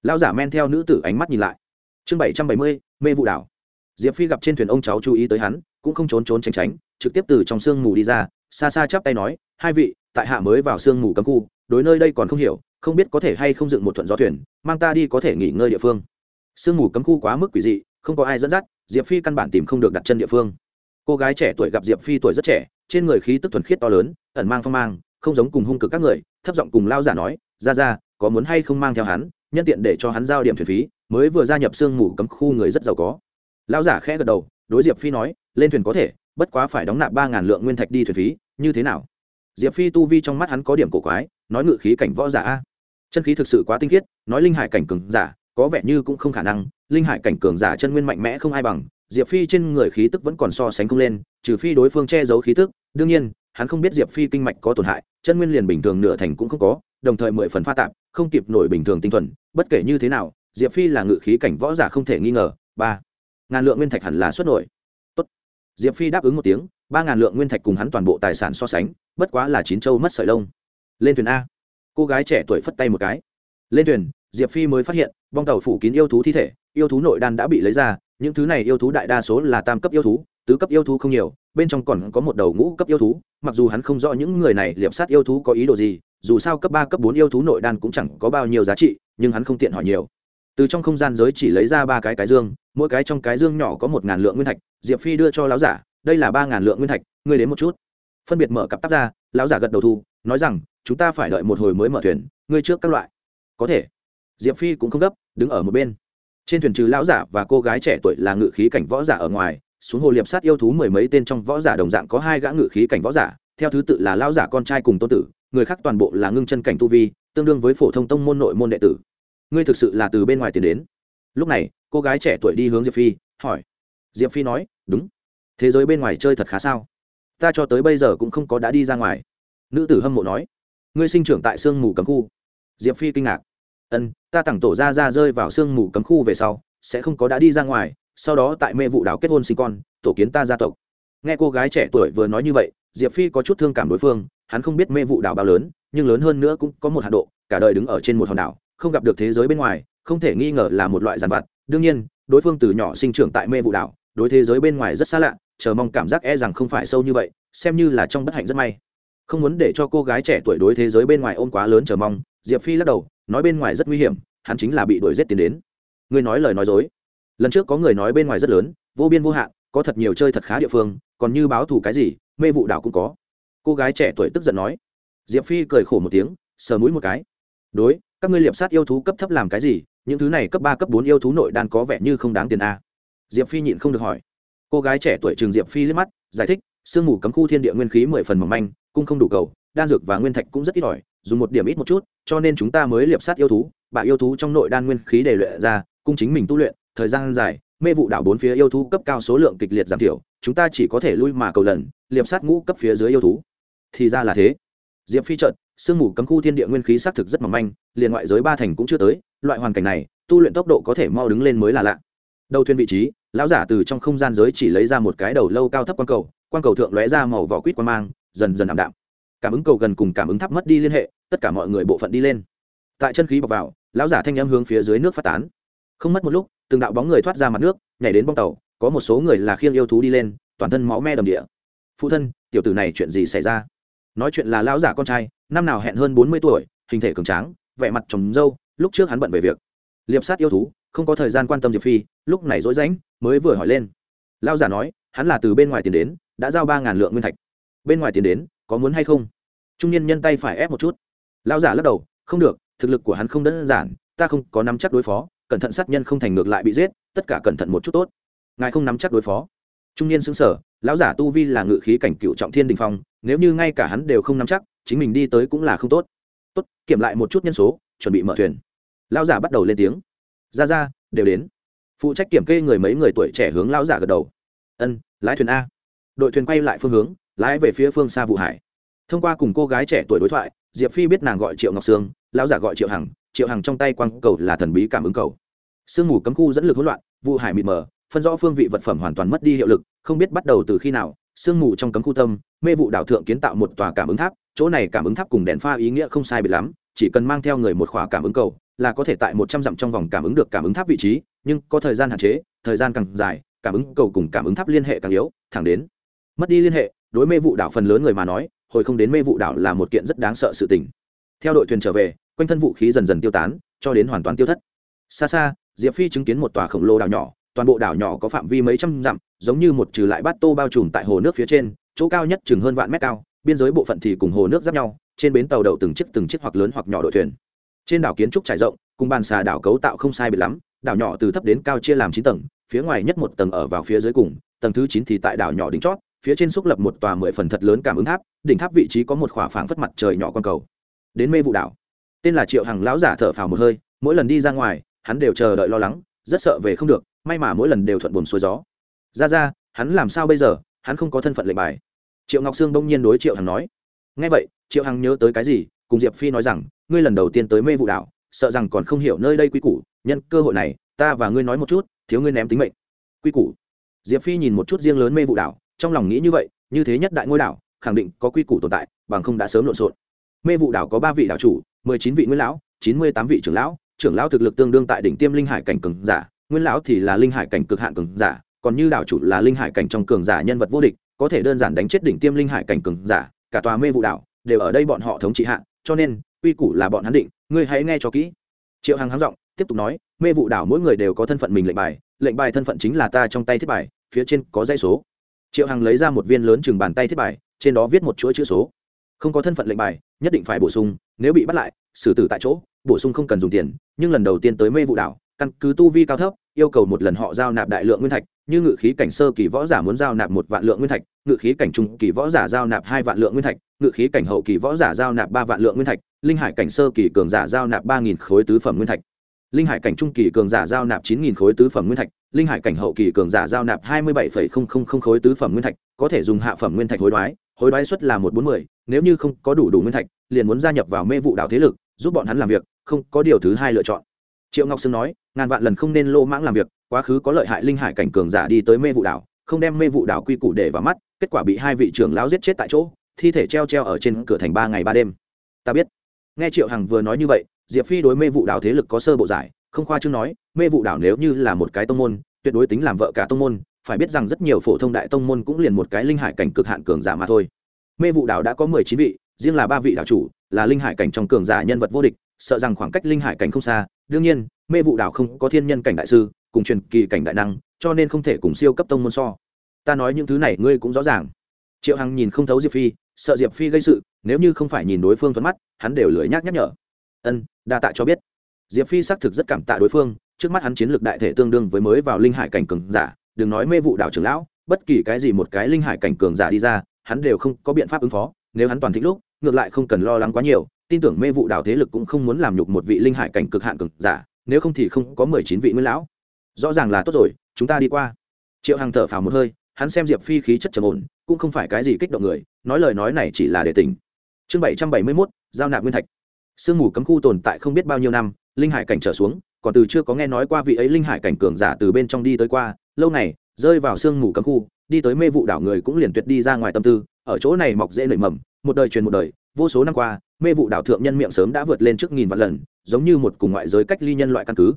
Lao giả men theo nữ tử ánh mắt nhìn lại. Chương bảy trăm bảy mươi, mê vụ đảo. Diệp phi gặp trên thuyền ông cháu chú ý tới hắn, cũng không trốn trốn tránh tránh, trực tiếp từ trong sương mù đi ra, xa xa chắp tay nói, hai vị, tại hạ mới vào sương mù cấm khu, đối nơi đây còn không hiểu, không biết có thể hay không dựng một thuận gió thuyền, mang ta đi có thể nghỉ ngơi địa phương. Sương mù cấm khu quá mức quỷ dị, không có ai dẫn dắt, diệp phi căn bản tìm không được đặt chân địa phương cô gái trẻ tuổi gặp diệp phi tuổi rất trẻ, trên người khí tức thuần khiết to lớn, ẩn mang phong mang, không giống cùng hung cực các người, thấp giọng cùng lao giả nói, ra ra, có muốn hay không mang theo hắn, nhân tiện để cho hắn giao điểm thuyền phí, mới vừa gia nhập sương mù cấm khu người rất giàu có. Lao giả khẽ gật đầu, đối diệp phi nói, lên thuyền có thể, bất quá phải đóng nạp ba ngàn lượng nguyên thạch đi thuyền phí, như thế nào? Diệp phi tu vi trong mắt hắn có điểm cổ quái, nói ngự khí cảnh võ giả a. Chân khí thực sự quá tinh khiết, nói linh hải cảnh cường giả, có vẻ như cũng không khả năng, linh hải cảnh cường giả chân nguyên mạnh mẽ không ai bằng diệp phi trên người khí tức vẫn còn so sánh không lên, trừ phi đối phương che giấu khí tức, đương nhiên, hắn không biết diệp phi kinh mạch có tổn hại, chân nguyên liền bình thường nửa thành cũng không có, đồng thời mười phần pha tạp, không kịp nổi bình thường tinh thuần, bất kể như thế nào, diệp phi là ngự khí cảnh võ giả không thể nghi ngờ, ba ngàn lượng nguyên thạch hẳn là xuất nổi. Tốt. diệp phi đáp ứng một tiếng, ba ngàn lượng nguyên thạch cùng hắn toàn bộ tài sản so sánh, bất quá là chín châu mất sợi lông. Lên thuyền a. Cô gái trẻ tuổi phất tay một cái. Lên thuyền, diệp phi mới phát hiện, bong tàu phủ kín yêu thú thi thể, yêu thú nội đan đã bị lấy ra những thứ này yêu thú đại đa số là tam cấp yêu thú, tứ cấp yêu thú không nhiều, bên trong còn có một đầu ngũ cấp yêu thú, mặc dù hắn không rõ những người này liệp sát yêu thú có ý đồ gì, dù sao cấp ba, cấp bốn yêu thú nội đan cũng chẳng có bao nhiêu giá trị, nhưng hắn không tiện hỏi nhiều. Từ trong không gian giới chỉ lấy ra ba cái cái dương, mỗi cái trong cái dương nhỏ có một ngàn lượng nguyên thạch, diệp phi đưa cho lão giả, đây là ba ngàn lượng nguyên thạch, ngươi đến một chút. Phân biệt mở cặp tắp ra, lão giả gật đầu thu, nói rằng, chúng ta phải đợi một hồi mới mở thuyền, ngươi trước các loại. Có thể. Diệp phi cũng không gấp, đứng ở một bên trên thuyền trừ lão giả và cô gái trẻ tuổi là ngự khí cảnh võ giả ở ngoài, xuống hồ liệp sát yêu thú mười mấy tên trong võ giả đồng dạng có hai gã ngự khí cảnh võ giả, theo thứ tự là lão giả con trai cùng tôn tử, người khác toàn bộ là ngưng chân cảnh tu vi, tương đương với phổ thông tông môn nội môn đệ tử. Ngươi thực sự là từ bên ngoài tiến đến. Lúc này, cô gái trẻ tuổi đi hướng diệp phi, hỏi. Diệp phi nói, đúng. Thế giới bên ngoài chơi thật khá sao? Ta cho tới bây giờ cũng không có đã đi ra ngoài. Nữ tử hâm mộ nói, ngươi sinh trưởng tại sương mù cấm khu. Diệp phi kinh ngạc ân, ta tặng tổ ra ra rơi vào sương mù cấm khu về sau, sẽ không có đã đi ra ngoài, sau đó tại mê vụ đảo kết hôn sinh con, tổ kiến ta gia tộc. Nghe cô gái trẻ tuổi vừa nói như vậy, diệp phi có chút thương cảm đối phương, hắn không biết mê vụ đảo bao lớn, nhưng lớn hơn nữa cũng có một hạt độ, cả đời đứng ở trên một hòn đảo, không gặp được thế giới bên ngoài, không thể nghi ngờ là một loại giàn vặt. Đương nhiên, đối phương từ nhỏ sinh trưởng tại mê vụ đảo, đối thế giới bên ngoài rất xa lạ, chờ mong cảm giác e rằng không phải sâu như vậy, xem như là trong bất hạnh rất may. Không muốn để cho cô gái trẻ tuổi đối thế giới bên ngoài ôm quá lớn chờ mong, diệp phi lắc đầu nói bên ngoài rất nguy hiểm, hắn chính là bị đuổi giết tiến đến. Ngươi nói lời nói dối. Lần trước có người nói bên ngoài rất lớn, vô biên vô hạn, có thật nhiều chơi thật khá địa phương, còn như báo thù cái gì, mê vụ đảo cũng có. Cô gái trẻ tuổi tức giận nói. Diệp phi cười khổ một tiếng, sờ mũi một cái. Đối, các ngươi liệp sát yêu thú cấp thấp làm cái gì, những thứ này cấp ba, cấp bốn yêu thú nội đan có vẻ như không đáng tiền a. Diệp phi nhịn không được hỏi. Cô gái trẻ tuổi trường diệp phi liếc mắt, giải thích, sương mù cấm khu thiên địa nguyên khí mười phần mỏng manh, cung không đủ cầu đan dược và nguyên thạch cũng rất ít ỏi, dùng một điểm ít một chút, cho nên chúng ta mới liệp sát yêu thú. Bà yêu thú trong nội đan nguyên khí để luyện ra, cung chính mình tu luyện, thời gian dài, mê vụ đảo bốn phía yêu thú cấp cao số lượng kịch liệt giảm thiểu, chúng ta chỉ có thể lui mà cầu lần, liệp sát ngũ cấp phía dưới yêu thú. Thì ra là thế. Diệp phi trợt sương mù cấm khu thiên địa nguyên khí xác thực rất mỏng manh, liền ngoại giới ba thành cũng chưa tới, loại hoàn cảnh này, tu luyện tốc độ có thể mau đứng lên mới là lạ. Đầu thuyền vị trí, lão giả từ trong không gian giới chỉ lấy ra một cái đầu lâu cao thấp quang cầu quang cầu thượng lóe ra màu vỏ quýt quang mang, dần dần ảm đạm cảm ứng cầu gần cùng cảm ứng thấp mất đi liên hệ, tất cả mọi người bộ phận đi lên. Tại chân khí bọc vào, lão giả thanh âm hướng phía dưới nước phát tán. Không mất một lúc, từng đạo bóng người thoát ra mặt nước, nhảy đến bong tàu, có một số người là khiêng yêu thú đi lên, toàn thân máu me đầm địa. Phụ thân, tiểu tử này chuyện gì xảy ra? Nói chuyện là lão giả con trai, năm nào hẹn hơn bốn mươi tuổi, hình thể cường tráng, vẻ mặt trồng râu lúc trước hắn bận về việc liệp sát yêu thú, không có thời gian quan tâm diệp phi, lúc này rối rãnh, mới vừa hỏi lên. Lão giả nói, hắn là từ bên ngoài tiền đến, đã giao ba ngàn lượng nguyên thạch. Bên ngoài tiền đến, có muốn hay không? Trung niên nhân tay phải ép một chút. Lão giả lắc đầu, không được, thực lực của hắn không đơn giản, ta không có nắm chắc đối phó, cẩn thận sát nhân không thành ngược lại bị giết, tất cả cẩn thận một chút tốt. Ngài không nắm chắc đối phó. Trung niên xứng sở lão giả tu vi là ngự khí cảnh cựu trọng thiên đình phong, nếu như ngay cả hắn đều không nắm chắc, chính mình đi tới cũng là không tốt. Tốt, kiểm lại một chút nhân số, chuẩn bị mở thuyền. Lão giả bắt đầu lên tiếng. Ra ra, đều đến. Phụ trách kiểm kê người mấy người tuổi trẻ hướng lão giả gật đầu. Ân, lái thuyền a. Đội thuyền quay lại phương hướng, lái về phía phương xa vụ hải thông qua cùng cô gái trẻ tuổi đối thoại, diệp phi biết nàng gọi triệu ngọc sương, lão giả gọi triệu hằng triệu hằng trong tay quang cầu là thần bí cảm ứng cầu. Sương mù cấm khu dẫn lực hỗn loạn vụ hải mịt mờ, phân rõ phương vị vật phẩm hoàn toàn mất đi hiệu lực, không biết bắt đầu từ khi nào, sương mù trong cấm khu tâm, mê vụ đảo thượng kiến tạo một tòa cảm ứng tháp, chỗ này cảm ứng tháp cùng đèn pha ý nghĩa không sai biệt lắm, chỉ cần mang theo người một khóa cảm ứng cầu, là có thể tại một trăm dặm trong vòng cảm ứng được cảm ứng tháp vị trí, nhưng có thời gian hạn chế, thời gian càng dài, cảm ứng cầu cùng cảm ứng tháp liên hệ càng yếu, thẳng đến mất đi liên hệ, đối mê vụ đảo phần lớn người mà nói hồi không đến mê vụ đảo là một kiện rất đáng sợ sự tình. Theo đội thuyền trở về, quanh thân vũ khí dần dần tiêu tán, cho đến hoàn toàn tiêu thất. Xa xa, diệp phi chứng kiến một tòa khổng lồ đảo nhỏ, toàn bộ đảo nhỏ có phạm vi mấy trăm dặm, giống như một trừ lại bát tô bao trùm tại hồ nước phía trên, chỗ cao nhất chừng hơn vạn mét cao, biên giới bộ phận thì cùng hồ nước giáp nhau, trên bến tàu đậu từng chiếc từng chiếc hoặc lớn hoặc nhỏ đội thuyền. Trên đảo kiến trúc trải rộng, cùng bàn xà đảo cấu tạo không sai biệt lắm, đảo nhỏ từ thấp đến cao chia làm chín tầng, phía ngoài nhất một tầng ở vào phía dưới cùng, tầng thứ chín thì tại đảo nhỏ đỉnh chót phía trên xúc lập một tòa mười phần thật lớn cảm ứng tháp, đỉnh tháp vị trí có một khỏa phảng phất mặt trời nhỏ con cầu. Đến mê vụ đảo. Tên là triệu hằng lão giả thở phào một hơi, mỗi lần đi ra ngoài, hắn đều chờ đợi lo lắng, rất sợ về không được, may mà mỗi lần đều thuận buồm xuôi gió. Ra ra, hắn làm sao bây giờ? Hắn không có thân phận lệnh bài. Triệu ngọc sương đông nhiên đối triệu hằng nói. Ngay vậy, triệu hằng nhớ tới cái gì, cùng diệp phi nói rằng, ngươi lần đầu tiên tới mê vụ đảo, sợ rằng còn không hiểu nơi đây quy củ, nhân cơ hội này, ta và ngươi nói một chút, thiếu ngươi ném tính mệnh. Quy củ. Diệp phi nhìn một chút riêng lớn mê vụ đảo trong lòng nghĩ như vậy, như thế nhất đại ngôi đảo, khẳng định có quy củ tồn tại, bằng không đã sớm lộn xộn. Mê vụ đảo có ba vị đảo chủ, mười chín vị nguyên lão, chín mươi tám vị trưởng lão trưởng lão thực lực tương đương tại đỉnh tiêm linh hải cảnh cường giả, nguyên lão thì là linh hải cảnh cực hạn cường giả, còn như đảo chủ là linh hải cảnh trong cường giả nhân vật vô địch, có thể đơn giản đánh chết đỉnh tiêm linh hải cảnh cường giả, cả tòa mê vụ đảo đều ở đây bọn họ thống trị hạ, cho nên, quy củ là bọn hắn định, ngươi hãy nghe cho kỹ. Triệu hằng háng giọng, tiếp tục nói, mê vụ đảo mỗi người đều có thân phận mình lệnh bài lệnh bài thân phận chính là ta trong tay thiết bài, phía trên có dây số triệu hằng lấy ra một viên lớn chừng bàn tay thiết bài, trên đó viết một chuỗi chữ số. Không có thân phận lệnh bài, nhất định phải bổ sung, nếu bị bắt lại, xử tử tại chỗ, bổ sung không cần dùng tiền, nhưng lần đầu tiên tới mê vụ đảo, căn cứ tu vi cao thấp, yêu cầu một lần họ giao nạp đại lượng nguyên thạch, như ngự khí cảnh sơ kỳ võ giả muốn giao nạp một vạn lượng nguyên thạch, ngự khí cảnh trung kỳ võ giả giao nạp hai vạn lượng nguyên thạch, ngự khí cảnh hậu kỳ võ giả giao nạp ba vạn lượng nguyên thạch, linh hải cảnh sơ kỳ cường giả giao nạp ba nghìn khối tứ phẩm nguyên thạch. Linh hải cảnh trung kỳ cường giả giao nạp chín nghìn khối tứ phẩm nguyên thạch linh hải cảnh hậu kỳ cường giả giao nạp hai mươi bảy khối tứ phẩm nguyên thạch, có thể dùng hạ phẩm nguyên thạch hối đoái hối đoái suất là một bốn mươi, nếu như không có đủ đủ nguyên thạch, liền muốn gia nhập vào mê vụ đảo thế lực, giúp bọn hắn làm việc, không có điều thứ hai lựa chọn. Triệu ngọc sương nói, ngàn vạn lần không nên lô mãng làm việc, quá khứ có lợi hại linh hải cảnh cường giả đi tới mê vụ đảo, không đem mê vụ đảo quy củ để vào mắt, kết quả bị hai vị trưởng lão giết chết tại chỗ, thi thể treo treo ở trên cửa thành ba ngày ba đêm. Ta biết. Nghe triệu hằng vừa nói như vậy, diệp phi đối mê vụ đảo thế lực có sơ bộ giải không khoa chương nói, mê vụ đảo nếu như là một cái tông môn, tuyệt đối tính làm vợ cả tông môn, phải biết rằng rất nhiều phổ thông đại tông môn cũng liền một cái linh hải cảnh cực hạn cường giả mà thôi. Mê vụ đảo đã có mười chín vị, riêng là ba vị đảo chủ, là linh hải cảnh trong cường giả nhân vật vô địch, sợ rằng khoảng cách linh hải cảnh không xa. Đương nhiên, mê vụ đảo không có thiên nhân cảnh đại sư, cùng truyền kỳ cảnh đại năng, cho nên không thể cùng siêu cấp tông môn so. Ta nói những thứ này ngươi cũng rõ ràng. Triệu hằng nhìn không thấu diệp phi, sợ diệp phi gây sự, nếu như không phải nhìn đối phương thuận mắt, hắn đều lưỡi nhác nhắc nhở. Ân, đa tạ cho biết diệp phi xác thực rất cảm tạ đối phương, trước mắt hắn chiến lược đại thể tương đương với mới vào linh hải cảnh cường giả, đừng nói mê vụ đảo trưởng lão, bất kỳ cái gì một cái linh hải cảnh cường giả đi ra, hắn đều không có biện pháp ứng phó, nếu hắn toàn thích lúc, ngược lại không cần lo lắng quá nhiều, tin tưởng mê vụ đảo thế lực cũng không muốn làm nhục một vị linh hải cảnh cực hạn cường giả, nếu không thì không có mười chín vị nguyên lão. Rõ ràng là tốt rồi, chúng ta đi qua. Triệu hằng thở phào một hơi, hắn xem diệp phi khí chất trầm ổn, cũng không phải cái gì kích động người, nói lời nói này chỉ là để tỉnh. Chương bảy trăm bảy mươi mốt, giao nạp nguyên thạch. Sương mù cấm khu tồn tại không biết bao nhiêu năm linh hải cảnh trở xuống, còn từ chưa có nghe nói qua vị ấy linh hải cảnh cường giả từ bên trong đi tới qua, lâu này rơi vào sương mù cấm khu, đi tới mê vụ đảo người cũng liền tuyệt đi ra ngoài tâm tư, ở chỗ này mọc dễ nảy mầm, một đời truyền một đời, vô số năm qua, mê vụ đảo thượng nhân miệng sớm đã vượt lên trước nghìn vạn lần, giống như một cùng ngoại giới cách ly nhân loại căn cứ.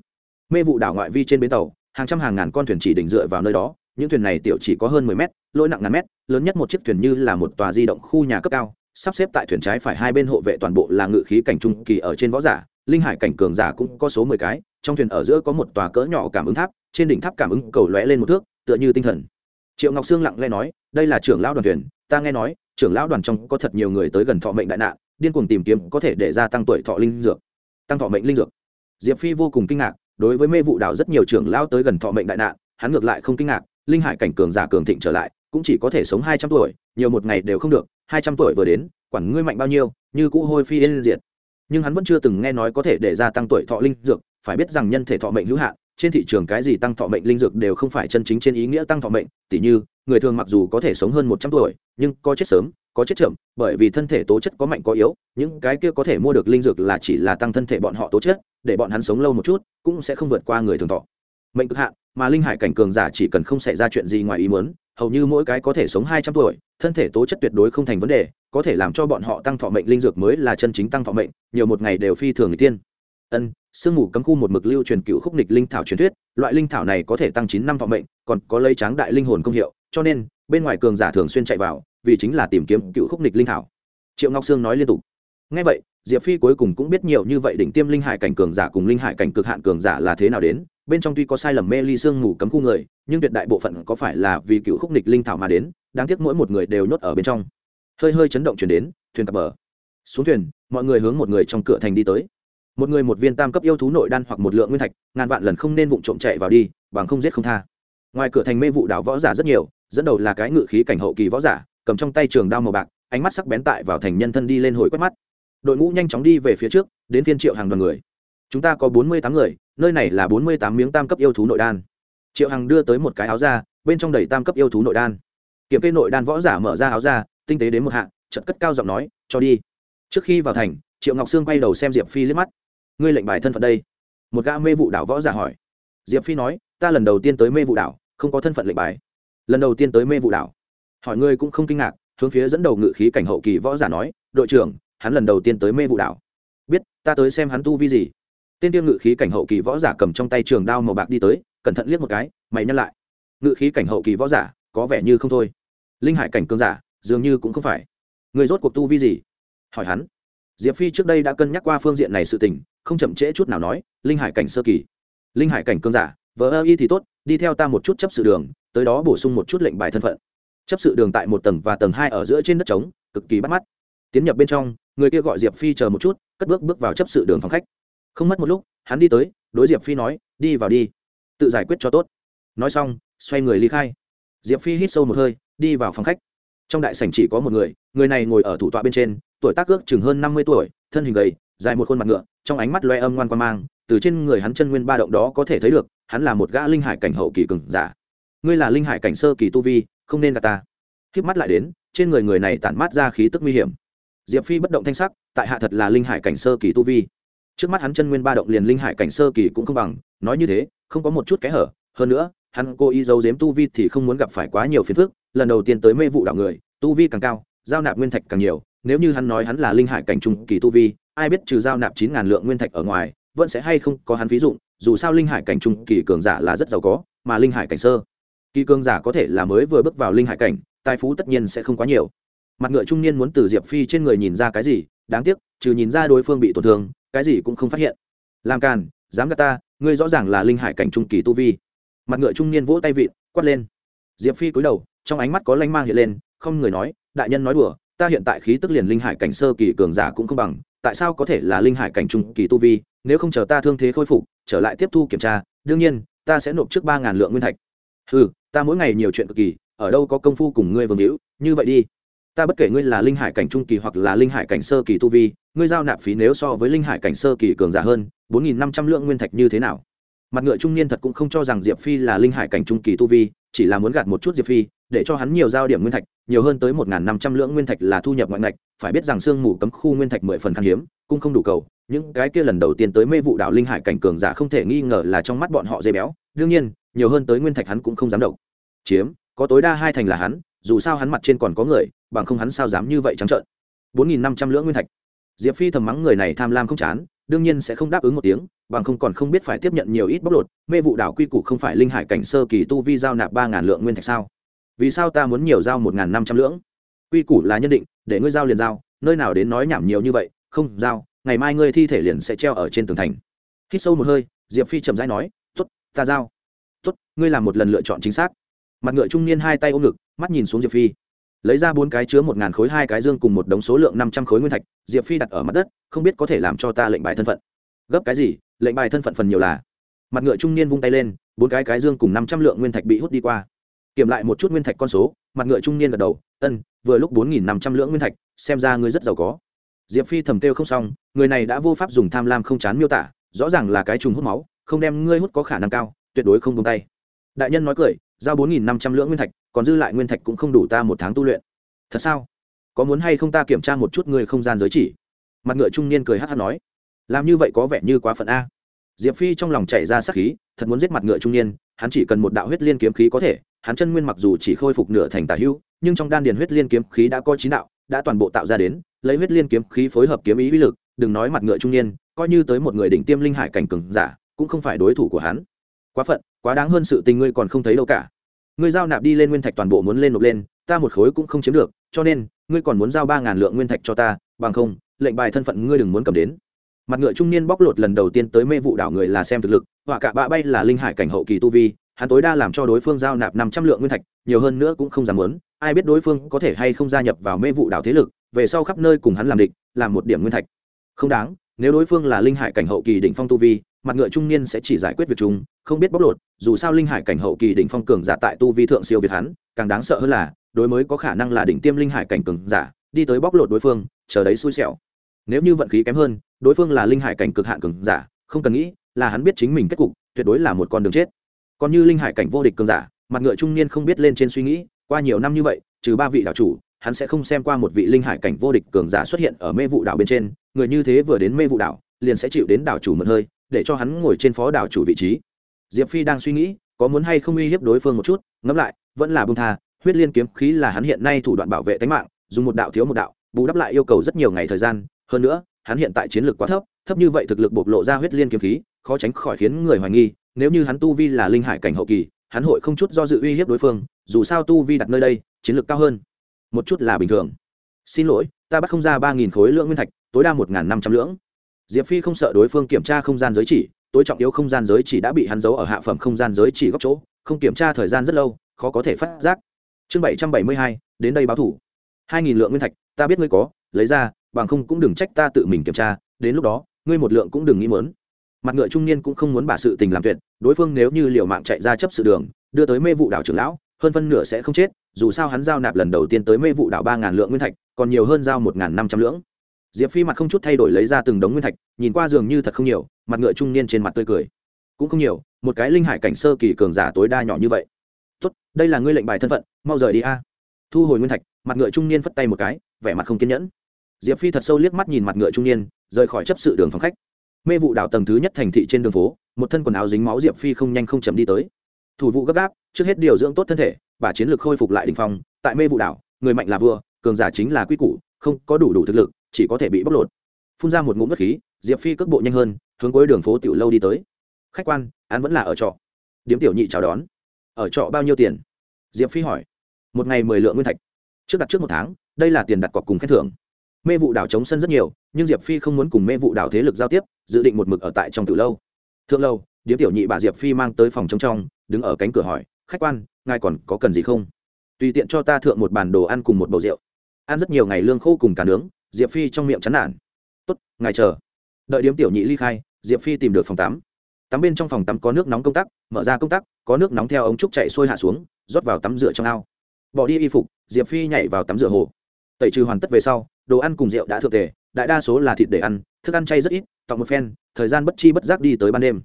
Mê vụ đảo ngoại vi trên bến tàu, hàng trăm hàng ngàn con thuyền chỉ đỉnh dựa vào nơi đó, những thuyền này tiểu chỉ có hơn mười mét lỗi nặng ngàn mét, lớn nhất một chiếc thuyền như là một tòa di động khu nhà cấp cao, sắp xếp tại thuyền trái phải hai bên hộ vệ toàn bộ là ngự khí cảnh trung kỳ ở trên võ giả linh hải cảnh cường giả cũng có số mười cái, trong thuyền ở giữa có một tòa cỡ nhỏ cảm ứng tháp, trên đỉnh tháp cảm ứng cầu lóe lên một thước, tựa như tinh thần. Triệu ngọc sương lặng lẽ nói, đây là trưởng lão đoàn thuyền, ta nghe nói, trưởng lão đoàn trong có thật nhiều người tới gần thọ mệnh đại nạn, điên cuồng tìm kiếm có thể để gia tăng tuổi thọ linh dược. Tăng thọ mệnh linh dược. Diệp phi vô cùng kinh ngạc, đối với mê vụ đảo rất nhiều trưởng lão tới gần thọ mệnh đại nạn, hắn ngược lại không kinh ngạc, linh hải cảnh cường giả cường thịnh trở lại, cũng chỉ có thể sống hai trăm tuổi, nhiều một ngày đều không được, hai trăm tuổi vừa đến, quản ngươi mạnh bao nhiêu, như cũ hôi phi yên diệt nhưng hắn vẫn chưa từng nghe nói có thể để gia tăng tuổi thọ linh dược, phải biết rằng nhân thể thọ mệnh hữu hạn, trên thị trường cái gì tăng thọ mệnh linh dược đều không phải chân chính trên ý nghĩa tăng thọ mệnh, tỉ như, người thường mặc dù có thể sống hơn một trăm tuổi, nhưng có chết sớm, có chết chậm, bởi vì thân thể tố chất có mạnh có yếu, những cái kia có thể mua được linh dược là chỉ là tăng thân thể bọn họ tố chất, để bọn hắn sống lâu một chút, cũng sẽ không vượt qua người thường thọ. Mệnh cực hạn, mà linh hải cảnh cường giả chỉ cần không xảy ra chuyện gì ngoài ý muốn, hầu như mỗi cái có thể sống hai trăm tuổi, thân thể tố chất tuyệt đối không thành vấn đề có thể làm cho bọn họ tăng thọ mệnh linh dược mới là chân chính tăng thọ mệnh, nhiều một ngày đều phi thường người tiên ân, sương mù cấm khu một mực lưu truyền cựu khúc nịch linh thảo truyền thuyết, loại linh thảo này có thể tăng chín năm thọ mệnh, còn có lấy tráng đại linh hồn công hiệu, cho nên, bên ngoài cường giả thường xuyên chạy vào, vì chính là tìm kiếm cựu khúc nịch linh thảo. Triệu ngọc sương nói liên tục. Ngay vậy, diệp phi cuối cùng cũng biết nhiều như vậy đỉnh tiêm linh hải cảnh cường giả cùng linh hải cảnh cực hạn cường giả là thế nào đến, bên trong tuy có sai lầm mê ly sương mù cấm khu người, nhưng tuyệt đại bộ phận có phải là vì cựu khúc nịch linh thảo mà đến, đáng tiếc mỗi một người đều nhốt ở bên trong hơi hơi chấn động chuyển đến, thuyền cập bờ. Xuống thuyền, mọi người hướng một người trong cửa thành đi tới. Một người một viên tam cấp yêu thú nội đan hoặc một lượng nguyên thạch, ngàn vạn lần không nên vụng trộm chạy vào đi, bằng không giết không tha. Ngoài cửa thành mê vụ đảo võ giả rất nhiều, dẫn đầu là cái ngự khí cảnh hậu kỳ võ giả, cầm trong tay trường đao màu bạc, ánh mắt sắc bén tại vào thành nhân thân đi lên hồi quét mắt. Đội ngũ nhanh chóng đi về phía trước, đến phiên triệu hàng đoàn người. Chúng ta có bốn mươi tám người, nơi này là bốn mươi tám miếng tam cấp yêu thú nội đan. Triệu hằng đưa tới một cái áo ra bên trong đầy tam cấp yêu thú nội đan. Kiểm kê nội đan võ giả mở ra áo ra tinh tế đến một hạ chật cất cao giọng nói, cho đi. Trước khi vào thành, triệu ngọc sương quay đầu xem diệp phi liếc mắt. Ngươi lệnh bài thân phận đây? Một gã mê vụ đảo võ giả hỏi. Diệp phi nói, ta lần đầu tiên tới mê vụ đảo, không có thân phận lệnh bài. Lần đầu tiên tới mê vụ đảo? Hỏi ngươi cũng không kinh ngạc, hướng phía dẫn đầu ngự khí cảnh hậu kỳ võ giả nói, đội trưởng, hắn lần đầu tiên tới mê vụ đảo. Biết, ta tới xem hắn tu vi gì. Tên tiêu ngự khí cảnh hậu kỳ võ giả cầm trong tay trường đao màu bạc đi tới, cẩn thận liếc một cái, mày nhắc lại. Ngự khí cảnh hậu kỳ võ giả, có vẻ như không thôi. Linh hải cảnh cương giả dường như cũng không phải. Người rốt cuộc tu vi gì? Hỏi hắn. Diệp phi trước đây đã cân nhắc qua phương diện này sự tình, không chậm trễ chút nào nói, linh hải cảnh sơ kỳ. Linh hải cảnh cương giả vợ ơ y thì tốt, đi theo ta một chút chấp sự đường, tới đó bổ sung một chút lệnh bài thân phận. Chấp sự đường tại một tầng và tầng hai ở giữa trên đất trống, cực kỳ bắt mắt. Tiến nhập bên trong, người kia gọi diệp phi chờ một chút, cất bước bước vào chấp sự đường phòng khách. Không mất một lúc, hắn đi tới, đối diệp phi nói, đi vào đi, tự giải quyết cho tốt. Nói xong, xoay người ly khai. Diệp phi hít sâu một hơi, đi vào phòng khách trong đại sảnh chỉ có một người người này ngồi ở thủ tọa bên trên, tuổi tác ước chừng hơn năm mươi tuổi, thân hình gầy, dài một khuôn mặt ngựa, trong ánh mắt loe âm ngoan quan mang, từ trên người hắn chân nguyên ba động đó có thể thấy được, hắn là một gã linh hải cảnh hậu kỳ cường giả. Ngươi là linh hải cảnh sơ kỳ tu vi, không nên là ta. Khiếp mắt lại đến, trên người người này tản mát ra khí tức nguy hiểm. Diệp phi bất động thanh sắc, tại hạ thật là linh hải cảnh sơ kỳ tu vi. Trước mắt hắn chân nguyên ba động liền linh hải cảnh sơ kỳ cũng không bằng, nói như thế, không có một chút kẽ hở. Hơn nữa hắn cố ý giấu giếm tu vi thì không muốn gặp phải quá nhiều phiền phức, lần đầu tiên tới mê vụ đảo người, tu vi càng cao, giao nạp nguyên thạch càng nhiều, nếu như hắn nói hắn là linh hải cảnh trung kỳ tu vi, ai biết trừ giao nạp chín ngàn lượng nguyên thạch ở ngoài, vẫn sẽ hay không có hắn ví dụ, dù sao linh hải cảnh trung kỳ cường giả là rất giàu có, mà linh hải cảnh sơ, kỳ cường giả có thể là mới vừa bước vào linh hải cảnh, tài phú tất nhiên sẽ không quá nhiều. Mặt ngựa trung niên muốn từ diệp phi trên người nhìn ra cái gì, đáng tiếc, trừ nhìn ra đối phương bị tổn thương, cái gì cũng không phát hiện. Làm càn, dám gạt ta, ngươi rõ ràng là linh hải cảnh trung kỳ tu vi mặt ngựa trung niên vỗ tay vịn, quát lên. Diệp phi cúi đầu, trong ánh mắt có lanh mang hiện lên, không người nói, đại nhân nói đùa, ta hiện tại khí tức liền linh hải cảnh sơ kỳ cường giả cũng không bằng, tại sao có thể là linh hải cảnh trung kỳ tu vi, nếu không chờ ta thương thế khôi phục, trở lại tiếp thu kiểm tra, đương nhiên, ta sẽ nộp trước ba ngàn lượng nguyên thạch. Ừ ta mỗi ngày nhiều chuyện cực kỳ, ở đâu có công phu cùng ngươi vương hữu, như vậy đi. Ta bất kể ngươi là linh hải cảnh trung kỳ hoặc là linh hải cảnh sơ kỳ tu vi, ngươi giao nạp phí nếu so với linh hải cảnh sơ kỳ cường giả hơn, bốn nghìn năm trăm lượng nguyên thạch như thế nào? Mặt ngựa trung niên thật cũng không cho rằng diệp phi là linh hải cảnh trung kỳ tu vi, chỉ là muốn gạt một chút diệp phi, để cho hắn nhiều giao điểm nguyên thạch, nhiều hơn tới một năm trăm lượng nguyên thạch là thu nhập ngoại ngạch, phải biết rằng sương mù cấm khu nguyên thạch mười phần khan hiếm, cũng không đủ cầu. Những cái kia lần đầu tiên tới mê vụ đạo linh hải cảnh cường giả không thể nghi ngờ là trong mắt bọn họ dây béo, đương nhiên, nhiều hơn tới nguyên thạch hắn cũng không dám động chiếm, có tối đa hai thành là hắn, dù sao hắn mặt trên còn có người, bằng không hắn sao dám như vậy trắng trợn. Bốn nghìn năm trăm lưỡng nguyên thạch. Diệp phi thầm mắng người này tham lam không chán đương nhiên sẽ không đáp ứng một tiếng, bằng không còn không biết phải tiếp nhận nhiều ít bóc lột, mê vụ đảo quy củ không phải linh hải cảnh sơ kỳ tu vi giao nạp ba ngàn lượng nguyên thạch sao? Vì sao ta muốn nhiều giao một ngàn năm trăm lưỡng quy củ là nhân định, để ngươi giao liền giao, nơi nào đến nói nhảm nhiều như vậy, không giao, ngày mai ngươi thi thể liền sẽ treo ở trên tường thành. Hít sâu một hơi, diệp phi chậm rãi nói t ố t ta giao. T ố t ngươi làm một lần lựa chọn chính xác. Mặt ngựa trung niên hai tay ôm ngực, mắt nhìn xuống diệp phi lấy ra bốn cái chứa một ngàn khối, hai cái dương cùng một đống số lượng năm trăm khối nguyên thạch, diệp phi đặt ở mặt đất, không biết có thể làm cho ta lệnh bài thân phận. Gấp cái gì? Lệnh bài thân phận phần nhiều là. Mặt ngựa trung niên vung tay lên, bốn cái cái dương cùng năm trăm lượng nguyên thạch bị hút đi qua. Kiểm lại một chút nguyên thạch con số, mặt ngựa trung niên gật đầu, ân, vừa lúc bốn nghìn năm trăm lượng nguyên thạch, xem ra ngươi rất giàu có. Diệp phi thầm kêu không xong, người này đã vô pháp dùng tham lam không chán miêu tả, rõ ràng là cái trùng hút máu, không đem ngươi hút có khả năng cao, tuyệt đối không tung tay. Đại nhân nói cười giao bốn nghìn năm trăm lượng nguyên thạch, còn dư lại nguyên thạch cũng không đủ ta một tháng tu luyện. Thật sao? Có muốn hay không ta kiểm tra một chút người không gian giới chỉ? Mặt ngựa trung niên cười hát hát nói. Làm như vậy có vẻ như quá phận a. Diệp phi trong lòng chảy ra sát khí, thật muốn giết mặt ngựa trung niên, hắn chỉ cần một đạo huyết liên kiếm khí có thể, hắn chân nguyên mặc dù chỉ khôi phục nửa thành tà hưu, nhưng trong đan điền huyết liên kiếm khí đã có chín đạo, đã toàn bộ tạo ra đến, lấy huyết liên kiếm khí phối hợp kiếm ý uy lực, đừng nói mặt ngựa trung niên, coi như tới một người đỉnh tiêm linh hải cảnh cường giả, cũng không phải đối thủ của hắn. Quá phận quá đáng hơn sự tình ngươi còn không thấy đâu cả. Ngươi giao nạp đi lên nguyên thạch toàn bộ muốn lên nộp lên, ta một khối cũng không chiếm được, cho nên, ngươi còn muốn giao ba ngàn lượng nguyên thạch cho ta, bằng không, lệnh bài thân phận ngươi đừng muốn cầm đến. Mặt ngựa trung niên bóc lột lần đầu tiên tới mê vụ đảo người là xem thực lực, họa cả bạ bay là linh hải cảnh hậu kỳ tu vi, hắn tối đa làm cho đối phương giao nạp năm trăm lượng nguyên thạch, nhiều hơn nữa cũng không dám muốn, ai biết đối phương có thể hay không gia nhập vào mê vụ đảo thế lực, về sau khắp nơi cùng hắn làm địch, làm một điểm nguyên thạch. Không đáng, nếu đối phương là linh hải cảnh hậu kỳ đỉnh phong tu vi mặt ngựa trung niên sẽ chỉ giải quyết việc chúng, không biết bóc lột, dù sao linh hải cảnh hậu kỳ đỉnh phong cường giả tại tu vi thượng siêu việt hắn, càng đáng sợ hơn là, đối mới có khả năng là đỉnh tiêm linh hải cảnh cường giả, đi tới bóc lột đối phương, chờ đấy xui xẻo. Nếu như vận khí kém hơn, đối phương là linh hải cảnh cực hạn cường giả, không cần nghĩ, là hắn biết chính mình kết cục, tuyệt đối là một con đường chết. Còn như linh hải cảnh vô địch cường giả, mặt ngựa trung niên không biết lên trên suy nghĩ, qua nhiều năm như vậy, trừ ba vị đạo chủ, hắn sẽ không xem qua một vị linh hải cảnh vô địch cường giả xuất hiện ở mê vụ đảo bên trên, người như thế vừa đến mê vụ đảo, liền sẽ chịu đến đảo chủ mượn hơi để cho hắn ngồi trên phó đảo chủ vị trí. Diệp phi đang suy nghĩ, có muốn hay không uy hiếp đối phương một chút, ngẫm lại, vẫn là bông tha, huyết liên kiếm khí là hắn hiện nay thủ đoạn bảo vệ tính mạng, dùng một đạo thiếu một đạo, bù đắp lại yêu cầu rất nhiều ngày thời gian, hơn nữa, hắn hiện tại chiến lược quá thấp thấp như vậy thực lực bộc lộ ra huyết liên kiếm khí, khó tránh khỏi khiến người hoài nghi, nếu như hắn tu vi là linh hải cảnh hậu kỳ, hắn hội không chút do dự uy hiếp đối phương, dù sao tu vi đặt nơi đây, chiến lược cao hơn. Một chút là bình thường. Xin lỗi, ta bắt không ra ba nghìn khối lượng nguyên thạch, tối đa một n g h n năm trăm lưỡng diệp phi không sợ đối phương kiểm tra không gian giới chỉ, tối trọng yếu không gian giới chỉ đã bị hắn giấu ở hạ phẩm không gian giới chỉ góc chỗ, không kiểm tra thời gian rất lâu, khó có thể phát giác. Chương bảy trăm bảy mươi hai, đến đây báo thủ. hai nghìn lượng nguyên thạch, ta biết ngươi có, lấy ra, bằng không cũng đừng trách ta tự mình kiểm tra, đến lúc đó, ngươi một lượng cũng đừng nghĩ mớn. Mặt ngựa trung niên cũng không muốn bà sự tình làm tuyệt, đối phương nếu như liều mạng chạy ra chấp sự đường, đưa tới mê vụ đảo trưởng lão, hơn phân nửa sẽ không chết, dù sao hắn giao nạp lần đầu tiên tới mê vụ đảo ba ngàn lượng nguyên thạch, còn nhiều hơn giao một ngàn năm trăm lưỡng diệp phi mặt không chút thay đổi lấy ra từng đống nguyên thạch, nhìn qua dường như thật không nhiều, mặt ngựa trung niên trên mặt tươi cười. Cũng không nhiều, một cái linh hải cảnh sơ kỳ cường giả tối đa nhỏ như vậy. Tốt, đây là ngươi lệnh bài thân phận, mau rời đi a. Thu hồi nguyên thạch, mặt ngựa trung niên phất tay một cái, vẻ mặt không kiên nhẫn. Diệp phi thật sâu liếc mắt nhìn mặt ngựa trung niên, rời khỏi chấp sự đường phòng khách. Mê vụ đảo tầng thứ nhất thành thị trên đường phố, một thân quần áo dính máu diệp phi không nhanh không chậm đi tới. Thủ vụ gấp gáp, trước hết điều dưỡng tốt thân thể và chiến lược khôi phục lại đình phong. Tại mê vụ đảo, người mạnh là vua, cường giả chính là quy củ, không có đủ đủ thực lực chỉ có thể bị bóc lột. Phun ra một ngụm nước khí, diệp phi cước bộ nhanh hơn, hướng cuối đường phố tiểu lâu đi tới. Khách quan án vẫn là ở trọ. Điếm tiểu nhị chào đón. Ở trọ bao nhiêu tiền? Diệp phi hỏi. Một ngày mười lượng nguyên thạch. Trước đặt trước một tháng, đây là tiền đặt cọc cùng khen thưởng. Mê vụ đảo chống sân rất nhiều, nhưng diệp phi không muốn cùng mê vụ đảo thế lực giao tiếp, dự định một mực ở tại trong từ lâu. Thượng lâu, điếm tiểu nhị bà diệp phi mang tới phòng trống trong, đứng ở cánh cửa hỏi, khách quan, ngài còn có cần gì không? Tùy tiện cho ta thượng một bàn đồ ăn cùng một bầu rượu. Ăn rất nhiều ngày lương khô cùng cả nướng diệp phi trong miệng chán nản. Tốt, ngài chờ. Đợi điếm tiểu nhị ly khai, diệp phi tìm được phòng tắm. Tắm bên trong phòng tắm có nước nóng công tắc, mở ra công tắc, có nước nóng theo ống trúc chạy xuôi hạ xuống, rót vào tắm rửa trong ao. Bỏ đi y phục, diệp phi nhảy vào tắm rửa hồ. Tẩy trừ hoàn tất về sau, đồ ăn cùng rượu đã thượng tề, đại đa số là thịt để ăn, thức ăn chay rất ít tọc một phen, thời gian bất chi bất giác đi tới ban đêm.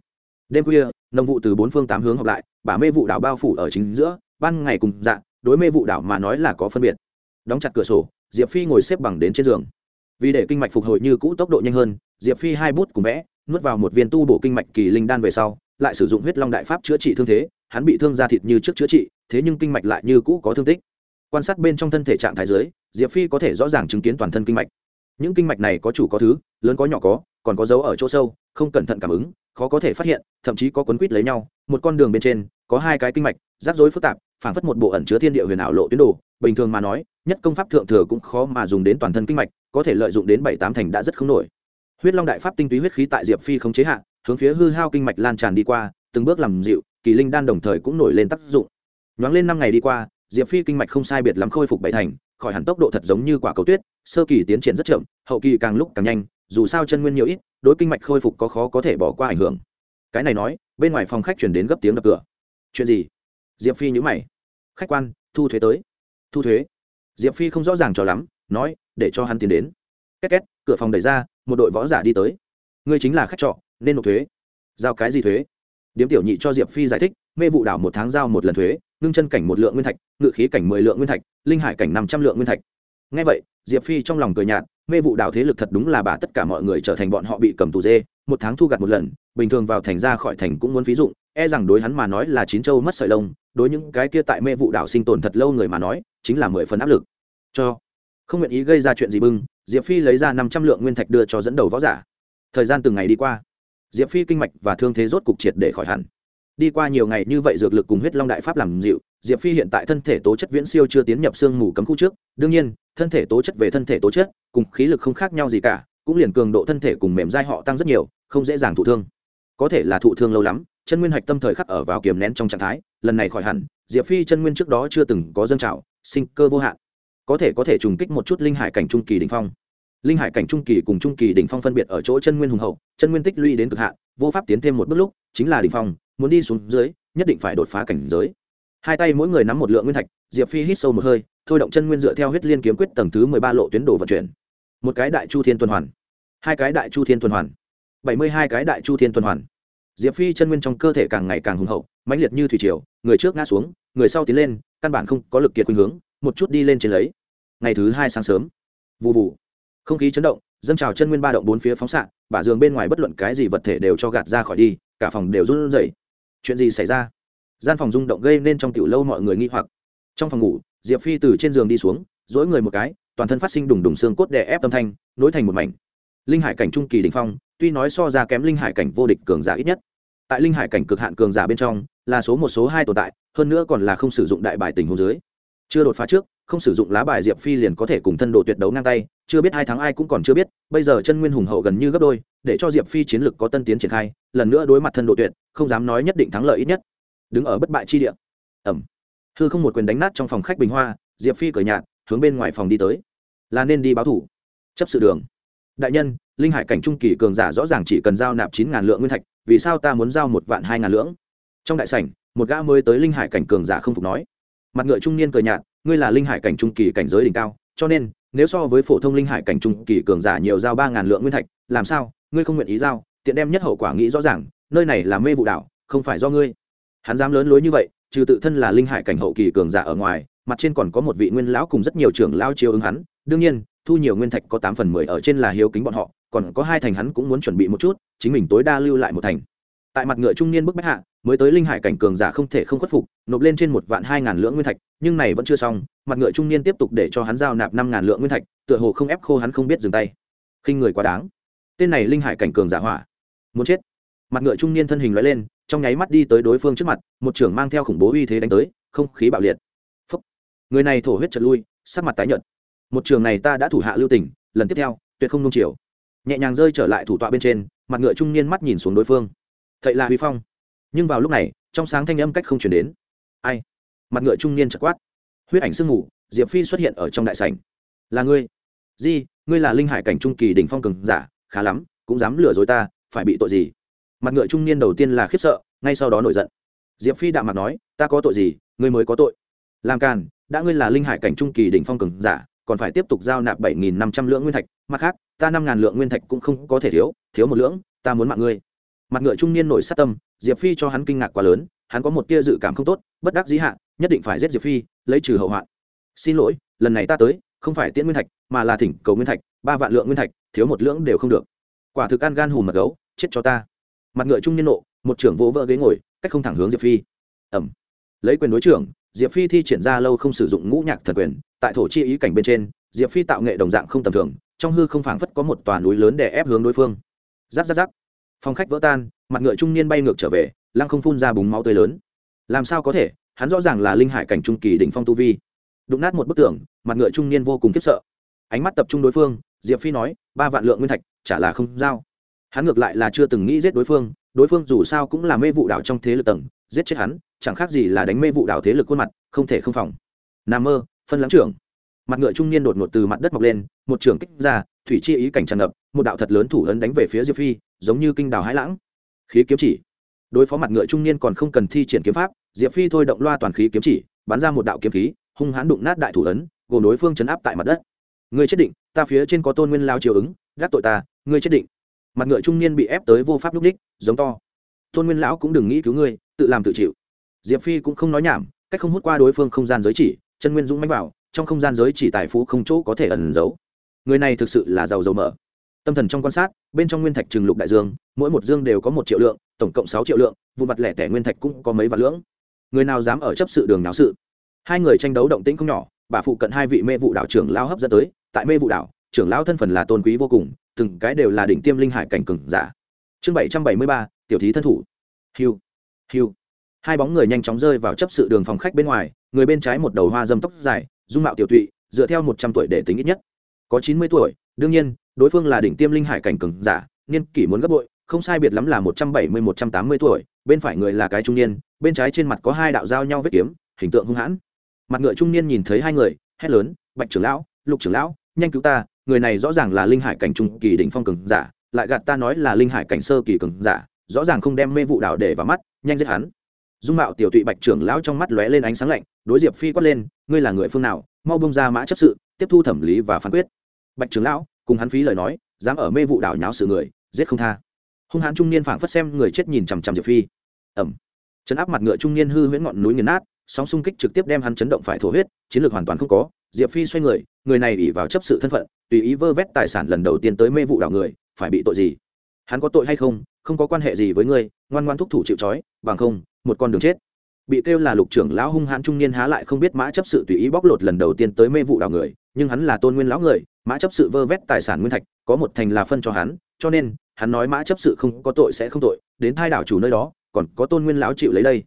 Đêm khuya, nông vụ từ bốn phương tám hướng học lại, bả mê vụ đảo bao phủ ở chính giữa, ban ngày cùng dạng đối mê vụ đảo mà nói là có phân biệt. Đóng chặt cửa sổ diệp phi ngồi xếp bằng đến trên giường. Vì để kinh mạch phục hồi như cũ tốc độ nhanh hơn, diệp phi hai bút cùng vẽ, nuốt vào một viên tu bổ kinh mạch kỳ linh đan về sau, lại sử dụng huyết long đại pháp chữa trị thương thế, hắn bị thương da thịt như trước chữa trị, thế nhưng kinh mạch lại như cũ có thương tích. Quan sát bên trong thân thể trạng thái dưới, diệp phi có thể rõ ràng chứng kiến toàn thân kinh mạch. Những kinh mạch này có chủ có thứ, lớn có nhỏ có, còn có dấu ở chỗ sâu, không cẩn thận cảm ứng, khó có thể phát hiện, thậm chí có quấn quýt lấy nhau, một con đường bên trên có hai cái kinh mạch, rắc rối phức tạp phản phất một bộ ẩn chứa thiên địa huyền ảo lộ tuyến đồ, bình thường mà nói, nhất công pháp thượng thừa cũng khó mà dùng đến toàn thân kinh mạch, có thể lợi dụng đến bảy tám thành đã rất không nổi. Huyết long đại pháp tinh túy huyết khí tại diệp phi không chế hạ, hướng phía hư hao kinh mạch lan tràn đi qua, từng bước làm dịu, kỳ linh đan đồng thời cũng nổi lên tác dụng. Nhoáng lên năm ngày đi qua, diệp phi kinh mạch không sai biệt lắm khôi phục bảy thành, khỏi hẳn tốc độ thật giống như quả cầu tuyết, sơ kỳ tiến triển rất chậm, hậu kỳ càng lúc càng nhanh, dù sao chân nguyên nhiều ít, đối kinh mạch khôi phục có khó có thể bỏ qua ảnh hưởng. Cái này nói, bên ngoài phòng khách chuyển đến gấp tiếng đập cửa chuyện gì? Diệp phi nhữ mày. Khách quan, thu thuế tới. Thu thuế? Diệp phi không rõ ràng cho lắm, nói, để cho hắn tiến đến. Két két, cửa phòng đẩy ra, một đội võ giả đi tới. Ngươi chính là khách trọ, nên nộp thuế. Giao cái gì thuế? Điếm tiểu nhị cho diệp phi giải thích, mê vụ đảo một tháng giao một lần thuế, ngưng chân cảnh một lượng nguyên thạch, ngự khí cảnh mười lượng nguyên thạch, linh hải cảnh năm trăm lượng nguyên thạch. Ngay vậy, diệp phi trong lòng cười nhạt, mê vụ đảo thế lực thật đúng là bà tất cả mọi người trở thành bọn họ bị cầm tù dê, một tháng thu gặt một lần, bình thường vào thành ra khỏi thành cũng muốn ví dụ e rằng đối hắn mà nói là chín châu mất sợi lông, đối những cái kia tại mê vụ đảo sinh tồn thật lâu người mà nói, chính là mười phần áp lực. Cho, không nguyện ý gây ra chuyện gì bưng, diệp phi lấy ra năm trăm lượng nguyên thạch đưa cho dẫn đầu võ giả. Thời gian từng ngày đi qua, diệp phi kinh mạch và thương thế rốt cục triệt để khỏi hẳn. Đi qua nhiều ngày như vậy dược lực cùng huyết long đại pháp làm dịu, diệp phi hiện tại thân thể tố chất viễn siêu chưa tiến nhập sương mù cấm khu trước. Đương nhiên, thân thể tố chất về thân thể tố chất, cùng khí lực không khác nhau gì cả, cũng liền cường độ thân thể cùng mềm dai họ tăng rất nhiều, không dễ dàng thụ thương. Có thể là thụ thương lâu lắm chân nguyên hạch tâm thời khắc ở vào kiềm nén trong trạng thái, lần này khỏi hẳn, diệp phi chân nguyên trước đó chưa từng có dân trào, sinh cơ vô hạn. Có thể có thể trùng kích một chút linh hải cảnh trung kỳ đỉnh phong. Linh hải cảnh trung kỳ cùng trung kỳ đỉnh phong phân biệt ở chỗ chân nguyên hùng hậu, chân nguyên tích lũy đến cực hạn, vô pháp tiến thêm một bước lúc, chính là đỉnh phong, muốn đi xuống dưới, nhất định phải đột phá cảnh giới. Hai tay mỗi người nắm một lượng nguyên thạch, diệp phi hít sâu một hơi, thôi động chân nguyên dựa theo huyết liên kiếm quyết tầng thứ mười ba lộ tuyến đồ vận chuyển. Một cái đại chu thiên tuần hoàn. Hai cái đại chu thiên tuần hoàn. Bảy mươi hai cái đại chu thiên tuần hoàn diệp phi chân nguyên trong cơ thể càng ngày càng hùng hậu, mãnh liệt như thủy triều, người trước ngã xuống, người sau tiến lên, căn bản không có lực kiệt khuynh hướng, một chút đi lên trên lấy. Ngày thứ hai sáng sớm vụ vụ không khí chấn động, dâng trào chân nguyên ba động bốn phía phóng xạ, bả giường bên ngoài bất luận cái gì vật thể đều cho gạt ra khỏi đi, cả phòng đều run rẩy. Chuyện gì xảy ra? Gian phòng rung động gây nên trong tiểu lâu mọi người nghi hoặc. Trong phòng ngủ, diệp phi từ trên giường đi xuống dỗi người một cái, toàn thân phát sinh đùng đùng xương cốt đè ép tâm thanh, nối thành một mảnh. Linh hải cảnh trung kỳ đỉnh phong tuy nói so ra kém linh hải cảnh vô địch cường giả ít nhất, tại linh hải cảnh cực hạn cường giả bên trong, là số một số hai tồn tại, hơn nữa còn là không sử dụng đại bài tình hồ dưới. Chưa đột phá trước, không sử dụng lá bài diệp phi liền có thể cùng thân độ tuyệt đấu ngang tay, chưa biết hai tháng ai cũng còn chưa biết, bây giờ chân nguyên hùng hậu gần như gấp đôi, để cho diệp phi chiến lực có tân tiến triển khai, lần nữa đối mặt thân độ tuyệt, không dám nói nhất định thắng lợi ít nhất. Đứng ở bất bại chi địa. Ẩm. Hư không một quyền đánh nát trong phòng khách bình hoa, diệp phi cởi nhạt, hướng bên ngoài phòng đi tới. Là nên đi báo thủ. Chấp sự đường đại nhân, linh hải cảnh trung kỳ cường giả rõ ràng chỉ cần giao nạp chín ngàn lượng nguyên thạch, vì sao ta muốn giao một vạn hai ngàn lượng? Trong đại sảnh, một gã mới tới linh hải cảnh cường giả không phục nói. Mặt ngựa trung niên cười nhạt, ngươi là linh hải cảnh trung kỳ cảnh giới đỉnh cao, cho nên, nếu so với phổ thông linh hải cảnh trung kỳ cường giả nhiều giao ba ngàn lượng nguyên thạch, làm sao, ngươi không nguyện ý giao, tiện đem nhất hậu quả nghĩ rõ ràng, nơi này là mê vụ đảo, không phải do ngươi. Hắn dám lớn lối như vậy, trừ tự thân là linh hải cảnh hậu kỳ cường giả ở ngoài, mặt trên còn có một vị nguyên lão cùng rất nhiều trưởng lao chiêu ứng hắn, đương nhiên thu nhiều nguyên thạch có tám phần mười ở trên là hiếu kính bọn họ, còn có hai thành hắn cũng muốn chuẩn bị một chút, chính mình tối đa lưu lại một thành. Tại mặt ngựa trung niên bức bách hạ, mới tới linh hải cảnh cường giả không thể không khuất phục, nộp lên trên một vạn hai ngàn lượng nguyên thạch, nhưng này vẫn chưa xong, mặt ngựa trung niên tiếp tục để cho hắn giao nạp năm ngàn lượng nguyên thạch, tựa hồ không ép khô hắn không biết dừng tay. Khinh người quá đáng. Tên này linh hải cảnh cường giả hỏa, muốn chết. Mặt ngựa trung niên thân hình lóe lên, trong nháy mắt đi tới đối phương trước mặt, một trưởng mang theo khủng bố uy thế đánh tới, không khí bạo liệt. Phúc. người này thổ huyết trật lui, sắc mặt tái nhợt một trường này ta đã thủ hạ lưu tình, lần tiếp theo, tuyệt không nung chiều. Nhẹ nhàng rơi trở lại thủ tọa bên trên, mặt ngựa trung niên mắt nhìn xuống đối phương. Thậy là huy phong. Nhưng vào lúc này, trong sáng thanh âm cách không chuyển đến. Ai? Mặt ngựa trung niên chật quát. Huyết ảnh sương mù, diệp phi xuất hiện ở trong đại sảnh. Là ngươi? Di, ngươi là linh hải cảnh trung kỳ đỉnh phong cường giả, khá lắm, cũng dám lừa dối ta, phải bị tội gì? Mặt ngựa trung niên đầu tiên là khiếp sợ, ngay sau đó nổi giận. Diệp phi đạm mặt nói, ta có tội gì, ngươi mới có tội. Làm càn, đã ngươi là linh hải cảnh trung kỳ đỉnh phong cường giả còn phải tiếp tục giao nạp bảy nghìn năm trăm lượng nguyên thạch. Mặt khác, ta năm ngàn lượng nguyên thạch cũng không có thể thiếu thiếu một lượng, ta muốn mạng ngươi. Mặt ngựa trung niên nổi sát tâm, diệp phi cho hắn kinh ngạc quá lớn, hắn có một tia dự cảm không tốt, bất đắc dĩ hạ, nhất định phải giết diệp phi, lấy trừ hậu hoạn. Xin lỗi, lần này ta tới, không phải tiễn nguyên thạch, mà là thỉnh cầu nguyên thạch, ba vạn lượng nguyên thạch, thiếu một lượng đều không được. Quả thực ăn gan hùm mật gấu, chết cho ta. Mặt ngựa trung niên nộ, một trưởng vỗ vỡ ghế ngồi, cách không thẳng hướng diệp phi. Ẩm lấy quyền đối trưởng diệp phi thi triển ra lâu không sử dụng ngũ nhạc thần quyền, tại thổ chi ý cảnh bên trên, diệp phi tạo nghệ đồng dạng không tầm thường, trong hư không phảng phất có một tòa núi lớn để ép hướng đối phương. Giáp giáp giáp phong khách vỡ tan, mặt ngựa trung niên bay ngược trở về, lăng không phun ra búng máu tươi lớn. Làm sao có thể? Hắn rõ ràng là linh hải cảnh trung kỳ đỉnh phong tu vi. Đụng nát một bức tường, mặt ngựa trung niên vô cùng khiếp sợ. Ánh mắt tập trung đối phương, diệp phi nói, ba vạn lượng nguyên thạch, chả là không giao. Hắn ngược lại là chưa từng nghĩ giết đối phương đối phương dù sao cũng là mê vụ đảo trong thế lực tầng, giết chết hắn chẳng khác gì là đánh mê vụ đảo thế lực khuôn mặt, không thể không phòng. Nam mơ, phân lãng trưởng. Mặt ngựa trung niên đột ngột từ mặt đất mọc lên, một trưởng kích ra, thủy chi ý cảnh tràn ngập, một đạo thật lớn thủ ấn đánh về phía diệp phi, giống như kinh đào hãi lãng. Khí kiếm chỉ. Đối phó mặt ngựa trung niên còn không cần thi triển kiếm pháp, diệp phi thôi động loa toàn khí kiếm chỉ, bắn ra một đạo kiếm khí, hung hãn đụng nát đại thủ ấn, gồm đối phương chấn áp tại mặt đất. Ngươi chết định, ta phía trên có tôn nguyên lao chiều ứng, gác tội ta, ngươi chết định. Mặt ngựa trung niên bị ép tới vô pháp lúc đích, giống to. Tôn nguyên lão cũng đừng nghĩ cứu ngươi, tự làm tự chịu diệp phi cũng không nói nhảm, cách không hút qua đối phương không gian giới chỉ, chân nguyên dũng mánh vào, trong không gian giới chỉ tài phú không chỗ có thể ẩn giấu. Người này thực sự là giàu giàu mở tâm thần trong quan sát, bên trong nguyên thạch trừng lục đại dương, mỗi một dương đều có một triệu lượng, tổng cộng sáu triệu lượng vụ mặt lẻ tẻ nguyên thạch cũng có mấy vạn lưỡng người nào dám ở chấp sự đường náo sự? Hai người tranh đấu động tĩnh không nhỏ, bà phụ cận hai vị mê vụ đảo trưởng lao hấp dẫn tới, tại mê vụ đảo, trưởng lao thân phần là tôn quý vô cùng, từng cái đều là đỉnh tiêm linh hải cảnh cừng giả. Chương bảy trăm bảy mươi ba, tiểu thí thân thủ. Hiu hiu hai bóng người nhanh chóng rơi vào chấp sự đường phòng khách bên ngoài, người bên trái một đầu hoa dâm tóc dài, dung mạo tiểu tụy, dựa theo một trăm tuổi để tính ít nhất. Có chín mươi tuổi, đương nhiên, đối phương là đỉnh tiêm linh hải cảnh cừng giả, niên kỷ muốn gấp bội, không sai biệt lắm là một trăm bảy mươi, một trăm tám mươi tuổi, bên phải người là cái trung niên, bên trái trên mặt có hai đạo giao nhau vết kiếm, hình tượng hung hãn. Mặt ngựa trung niên nhìn thấy hai người, hét lớn, bạch trưởng lão, lục trưởng lão, nhanh cứu ta, người này rõ ràng là linh hải cảnh trung kỳ đỉnh phong cường giả, lại gạt ta nói là linh hải cảnh sơ kỳ cường giả, rõ ràng không đem mê vụ đảo để vào mắt, nhanh giết hắn dung mạo tiểu tụy bạch trưởng lão trong mắt lóe lên ánh sáng lạnh, đối diệp phi quát lên, ngươi là người phương nào, mau bông ra mã chấp sự, tiếp thu thẩm lý và phán quyết. Bạch trưởng lão, cùng hắn phí lời nói, dám ở mê vụ đảo nháo sự người, giết không tha. Hung hãn trung niên phảng phất xem người chết nhìn chằm chằm diệp phi. Ẩm chấn áp mặt ngựa trung niên hư huyễn ngọn núi nghiền nát, sóng xung kích trực tiếp đem hắn chấn động phải thổ huyết, chiến lược hoàn toàn không có. Diệp phi xoay người người này ỉ vào chấp sự thân phận, tùy ý vơ vét tài sản lần đầu tiên tới mê vụ đảo người, phải bị tội gì? Hắn có tội hay không? Không có quan hệ gì với ngươi, ngoan ngoan thúc thủ chịu trói, bằng không, một con đường chết. Bị kêu là lục trưởng lão hung hãn trung niên há lại không biết mã chấp sự tùy ý bóc lột lần đầu tiên tới mê vụ đảo người, nhưng hắn là tôn nguyên lão người, mã chấp sự vơ vét tài sản nguyên thạch, có một thành là phân cho hắn, cho nên, hắn nói mã chấp sự không có tội sẽ không tội, đến thai đảo chủ nơi đó, còn có tôn nguyên lão chịu lấy đây.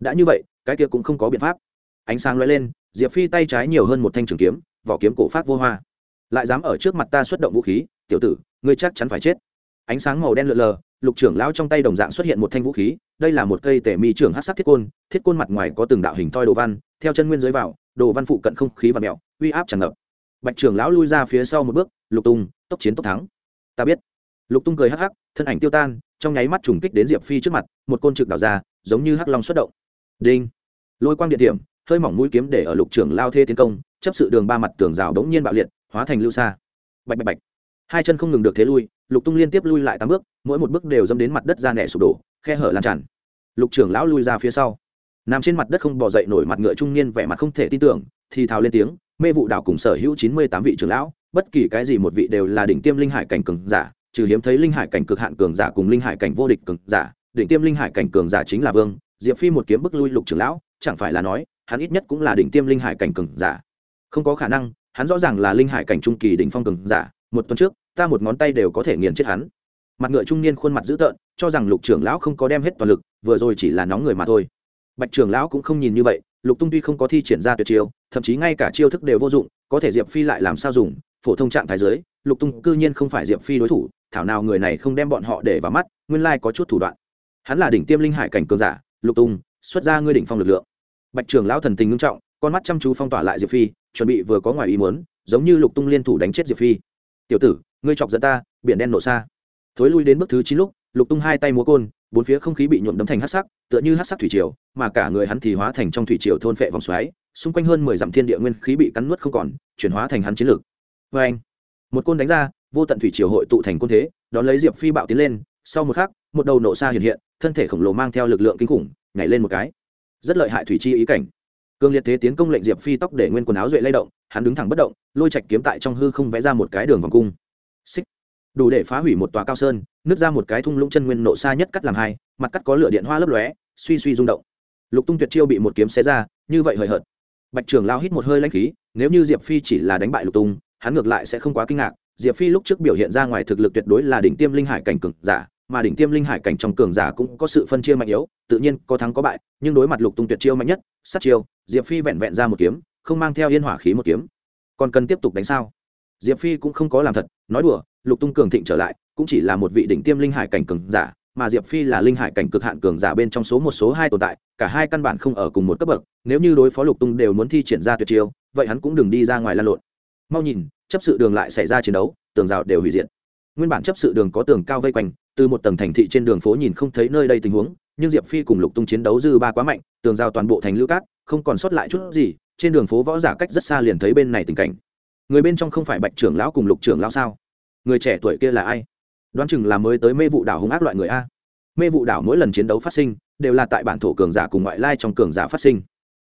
Đã như vậy, cái kia cũng không có biện pháp. Ánh sáng lóe lên, diệp phi tay trái nhiều hơn một thanh trường kiếm, vỏ kiếm cổ phát vô hoa. Lại dám ở trước mặt ta xuất động vũ khí, tiểu tử, ngươi chắc chắn phải chết ánh sáng màu đen lượn lờ, lục trưởng lão trong tay đồng dạng xuất hiện một thanh vũ khí, đây là một cây tể mi trưởng hát sắc thiết côn thiết côn mặt ngoài có từng đạo hình thoi đồ văn, theo chân nguyên dưới vào, đồ văn phụ cận không khí và mẹo uy áp tràn ngập. Bạch trưởng lão lui ra phía sau một bước, lục tung, tốc chiến tốc thắng. Ta biết. Lục tung cười hắc hắc, thân ảnh tiêu tan, trong nháy mắt trùng kích đến diệp phi trước mặt, một côn trực đào ra, giống như hắc long xuất động. Đinh! Lôi quang điện điểm hơi mỏng mũi kiếm để ở lục trưởng lao thê tiến công, chấp sự đường ba mặt tường rào đống nhiên bạo liệt, hóa thành lưu xa bạch bạch bạch hai chân không ngừng được thế lui, lục tung liên tiếp lui lại tám bước, mỗi một bước đều dâm đến mặt đất ra nẻ sụp đổ, khe hở lan tràn. Lục trưởng lão lui ra phía sau. Nằm trên mặt đất không bỏ dậy nổi mặt ngựa trung niên vẻ mặt không thể tin tưởng, thì thào lên tiếng, mê vụ đảo cùng sở hữu chín mươi tám vị trưởng lão, bất kỳ cái gì một vị đều là đỉnh tiêm linh hải cảnh cường giả, trừ hiếm thấy linh hải cảnh cực hạn cường giả cùng linh hải cảnh vô địch cường giả, đỉnh tiêm linh hải cảnh cường giả chính là vương. Diệp phi một kiếm bức lui lục trưởng lão, chẳng phải là nói, hắn ít nhất cũng là đỉnh tiêm linh hải cảnh cường giả. Không có khả năng, hắn rõ ràng là linh hải cảnh trung kỳ đỉnh phong cường giả một tuần trước, ta một ngón tay đều có thể nghiền chết hắn. Mặt ngựa trung niên khuôn mặt dữ tợn, cho rằng lục trưởng lão không có đem hết toàn lực, vừa rồi chỉ là nóng người mà thôi. Bạch trưởng lão cũng không nhìn như vậy, lục tung tuy không có thi triển ra tuyệt chiêu, thậm chí ngay cả chiêu thức đều vô dụng, có thể diệp phi lại làm sao dùng, phổ thông trạng thái giới lục tung cư nhiên không phải diệp phi đối thủ, thảo nào người này không đem bọn họ để vào mắt, nguyên lai có chút thủ đoạn. Hắn là đỉnh tiêm linh hải cảnh cường giả, lục tung, xuất ra ngươi đỉnh phong lực lượng. Bạch trưởng lão thần tình ngưng trọng, con mắt chăm chú phong tỏa lại diệp phi, chuẩn bị vừa có ngoài ý muốn, giống như lục tung liên thủ đánh chết diệp phi tiểu tử, ngươi chọc dẫn ta, biển đen nổ xa. Thối lui đến bước thứ chín lúc, lục tung hai tay múa côn, bốn phía không khí bị nhuộm đấm thành hát sắc, tựa như hát sắc thủy triều, mà cả người hắn thì hóa thành trong thủy triều thôn phệ vòng xoáy, xung quanh hơn mười dặm thiên địa nguyên khí bị cắn nuốt không còn, chuyển hóa thành hắn chiến lược. Vê anh, một côn đánh ra, vô tận thủy triều hội tụ thành côn thế, đón lấy diệp phi bạo tiến lên, sau một khắc, một đầu nổ xa hiện hiện, thân thể khổng lồ mang theo lực lượng kinh khủng, nhảy lên một cái. Rất lợi hại thủy chi ý cảnh cương liệt thế tiến công lệnh diệp phi tóc để nguyên quần áo duệ lay động, hắn đứng thẳng bất động, lôi chạch kiếm tại trong hư không vẽ ra một cái đường vòng cung. Xích. Đủ để phá hủy một tòa cao sơn, nứt ra một cái thung lũng chân nguyên nộ xa nhất cắt làm hai, mặt cắt có lửa điện hoa lấp lóe, suy suy rung động. Lục tung tuyệt chiêu bị một kiếm xé ra, như vậy hời hợt. Bạch trường lao hít một hơi lanh khí, nếu như diệp phi chỉ là đánh bại lục tung, hắn ngược lại sẽ không quá kinh ngạc. Diệp phi lúc trước biểu hiện ra ngoài thực lực tuyệt đối là đỉnh tiêm linh hải cảnh cường giả mà đỉnh tiêm linh hải cảnh trong cường giả cũng có sự phân chia mạnh yếu, tự nhiên có thắng có bại, nhưng đối mặt lục tung tuyệt chiêu mạnh nhất, sát chiêu, diệp phi vẹn vẹn ra một kiếm, không mang theo yên hỏa khí một kiếm. Còn cần tiếp tục đánh sao? Diệp phi cũng không có làm thật, nói đùa, lục tung cường thịnh trở lại, cũng chỉ là một vị đỉnh tiêm linh hải cảnh cường giả, mà diệp phi là linh hải cảnh cực hạn cường giả bên trong số một, số hai tồn tại, cả hai căn bản không ở cùng một cấp bậc, nếu như đối phó lục tung đều muốn thi triển ra tuyệt chiêu, vậy hắn cũng đừng đi ra ngoài lan lộn. Mau nhìn, chấp sự đường lại xảy ra chiến đấu, tường rào đều hủy diệt. Nguyên bản chấp sự đường có tường cao vây quanh từ một tầng thành thị trên đường phố nhìn không thấy nơi đây tình huống, nhưng diệp phi cùng lục tung chiến đấu dư ba quá mạnh, tường rào toàn bộ thành lưu cát, không còn sót lại chút gì, trên đường phố võ giả cách rất xa liền thấy bên này tình cảnh. Người bên trong không phải bạch trưởng lão cùng lục trưởng lão sao? Người trẻ tuổi kia là ai? Đoán chừng là mới tới mê vụ đảo hung ác loại người a. Mê vụ đảo mỗi lần chiến đấu phát sinh, đều là tại bản thổ cường giả cùng ngoại lai trong cường giả phát sinh.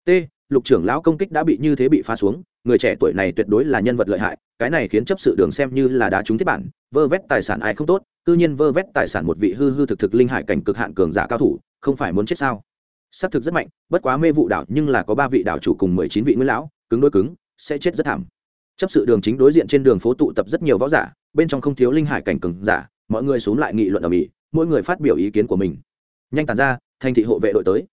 T, lục trưởng lão công kích đã bị như thế bị phá xuống người trẻ tuổi này tuyệt đối là nhân vật lợi hại, cái này khiến chấp sự đường xem như là đá trúng thiết bản, vơ vét tài sản ai không tốt tự nhiên vơ vét tài sản một vị hư hư thực thực linh hải cảnh cực hạn cường giả cao thủ, không phải muốn chết sao? Xác thực rất mạnh, bất quá mê vụ đảo nhưng là có ba vị đảo chủ cùng mười chín vị nguyên lão, cứng đôi cứng, sẽ chết rất thảm. Chấp sự đường chính đối diện trên đường phố tụ tập rất nhiều võ giả, bên trong không thiếu linh hải cảnh cường giả, mọi người xuống lại nghị luận ở mỹ, mỗi người phát biểu ý kiến của mình. Nhanh tàn ra, thành thị hộ vệ đội tới.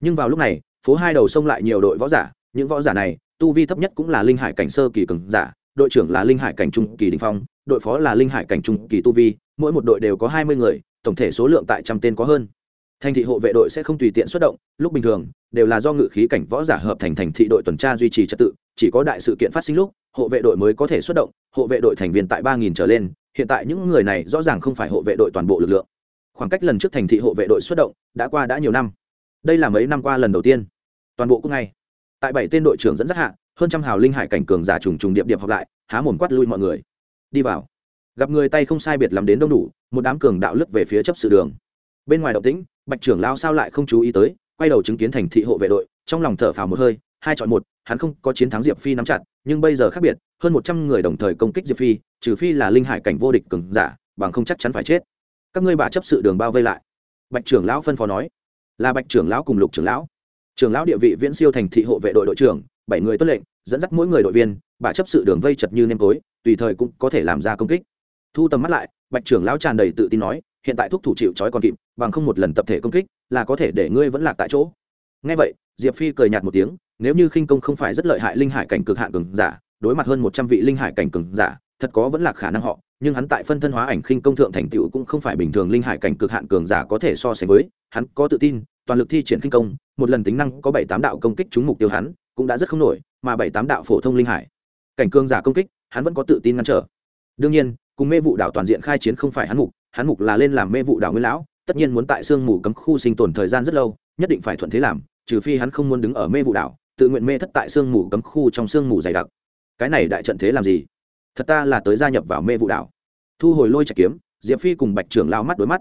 Nhưng vào lúc này, phố hai đầu sông lại nhiều đội võ giả, những võ giả này tu vi thấp nhất cũng là linh hải cảnh sơ kỳ cường giả, đội trưởng là linh hải cảnh trung kỳ đình phong, đội phó là linh hải cảnh trung kỳ tu vi, mỗi một đội đều có hai mươi người, tổng thể số lượng tại trăm tên có hơn. Thành thị hộ vệ đội sẽ không tùy tiện xuất động, lúc bình thường, đều là do ngự khí cảnh võ giả hợp thành thành thị đội tuần tra duy trì trật tự, chỉ có đại sự kiện phát sinh lúc, hộ vệ đội mới có thể xuất động, hộ vệ đội thành viên tại ba nghìn trở lên, hiện tại những người này rõ ràng không phải hộ vệ đội toàn bộ lực lượng. Khoảng cách lần trước thành thị hộ vệ đội xuất động đã qua đã nhiều năm. Đây là mấy năm qua lần đầu tiên. Toàn bộ cũng ngay tại bảy tên đội trưởng dẫn dắt hạ, hơn trăm hào linh hải cảnh cường giả trùng trùng điệp điệp học lại, há mồm quát lui mọi người. Đi vào. Gặp người tay không sai biệt làm đến đông đủ, một đám cường đạo lướt về phía chấp sự đường. Bên ngoài động tĩnh, bạch trưởng lao sao lại không chú ý tới, quay đầu chứng kiến thành thị hộ vệ đội, trong lòng thở phào một hơi, hai chọn một, hắn không có chiến thắng diệp phi nắm chặt, nhưng bây giờ khác biệt, hơn một trăm người đồng thời công kích diệp phi, trừ phi là linh hải cảnh vô địch cường giả, bằng không chắc chắn phải chết. Các ngươi bà chấp sự đường bao vây lại. Bạch trưởng lão phân phó nói. Là bạch trưởng lão cùng lục trưởng lão trưởng lão địa vị viễn siêu thành thị hộ vệ đội đội trưởng, bảy người tuân lệnh, dẫn dắt mỗi người đội viên bà chấp sự đường vây chật như nêm tối, tùy thời cũng có thể làm ra công kích. Thu tầm mắt lại, bạch trưởng lão tràn đầy tự tin nói, hiện tại thúc thủ chịu trói còn kịp, bằng không một lần tập thể công kích, là có thể để ngươi vẫn lạc tại chỗ. Ngay vậy, diệp phi cười nhạt một tiếng, nếu như khinh công không phải rất lợi hại linh hải cảnh cực hạn cường giả, đối mặt hơn một trăm vị linh hải cảnh cường giả, thật có vẫn là khả năng họ, nhưng hắn tại phân thân hóa ảnh khinh công thượng thành tựu cũng không phải bình thường linh hải cảnh cực hạn cường giả có thể so sánh với, hắn có tự tin toàn lực thi triển khinh công, một lần tính năng có bảy tám đạo công kích trúng mục tiêu hắn, cũng đã rất không nổi, mà bảy tám đạo phổ thông linh hải. Cảnh cương giả công kích, hắn vẫn có tự tin ngăn trở. Đương nhiên, cùng mê vụ đảo toàn diện khai chiến không phải hắn mục hắn mục là lên làm mê vụ đảo nguyên lão, tất nhiên muốn tại sương mù cấm khu sinh tồn thời gian rất lâu, nhất định phải thuận thế làm, trừ phi hắn không muốn đứng ở mê vụ đảo, tự nguyện mê thất tại sương mù cấm khu trong sương mù dày đặc. Cái này đại trận thế làm gì? Thật ta là tới gia nhập vào mê vụ đảo. Thu hồi lôi trạch kiếm, diệp phi cùng bạch trưởng lao mắt đối mắt.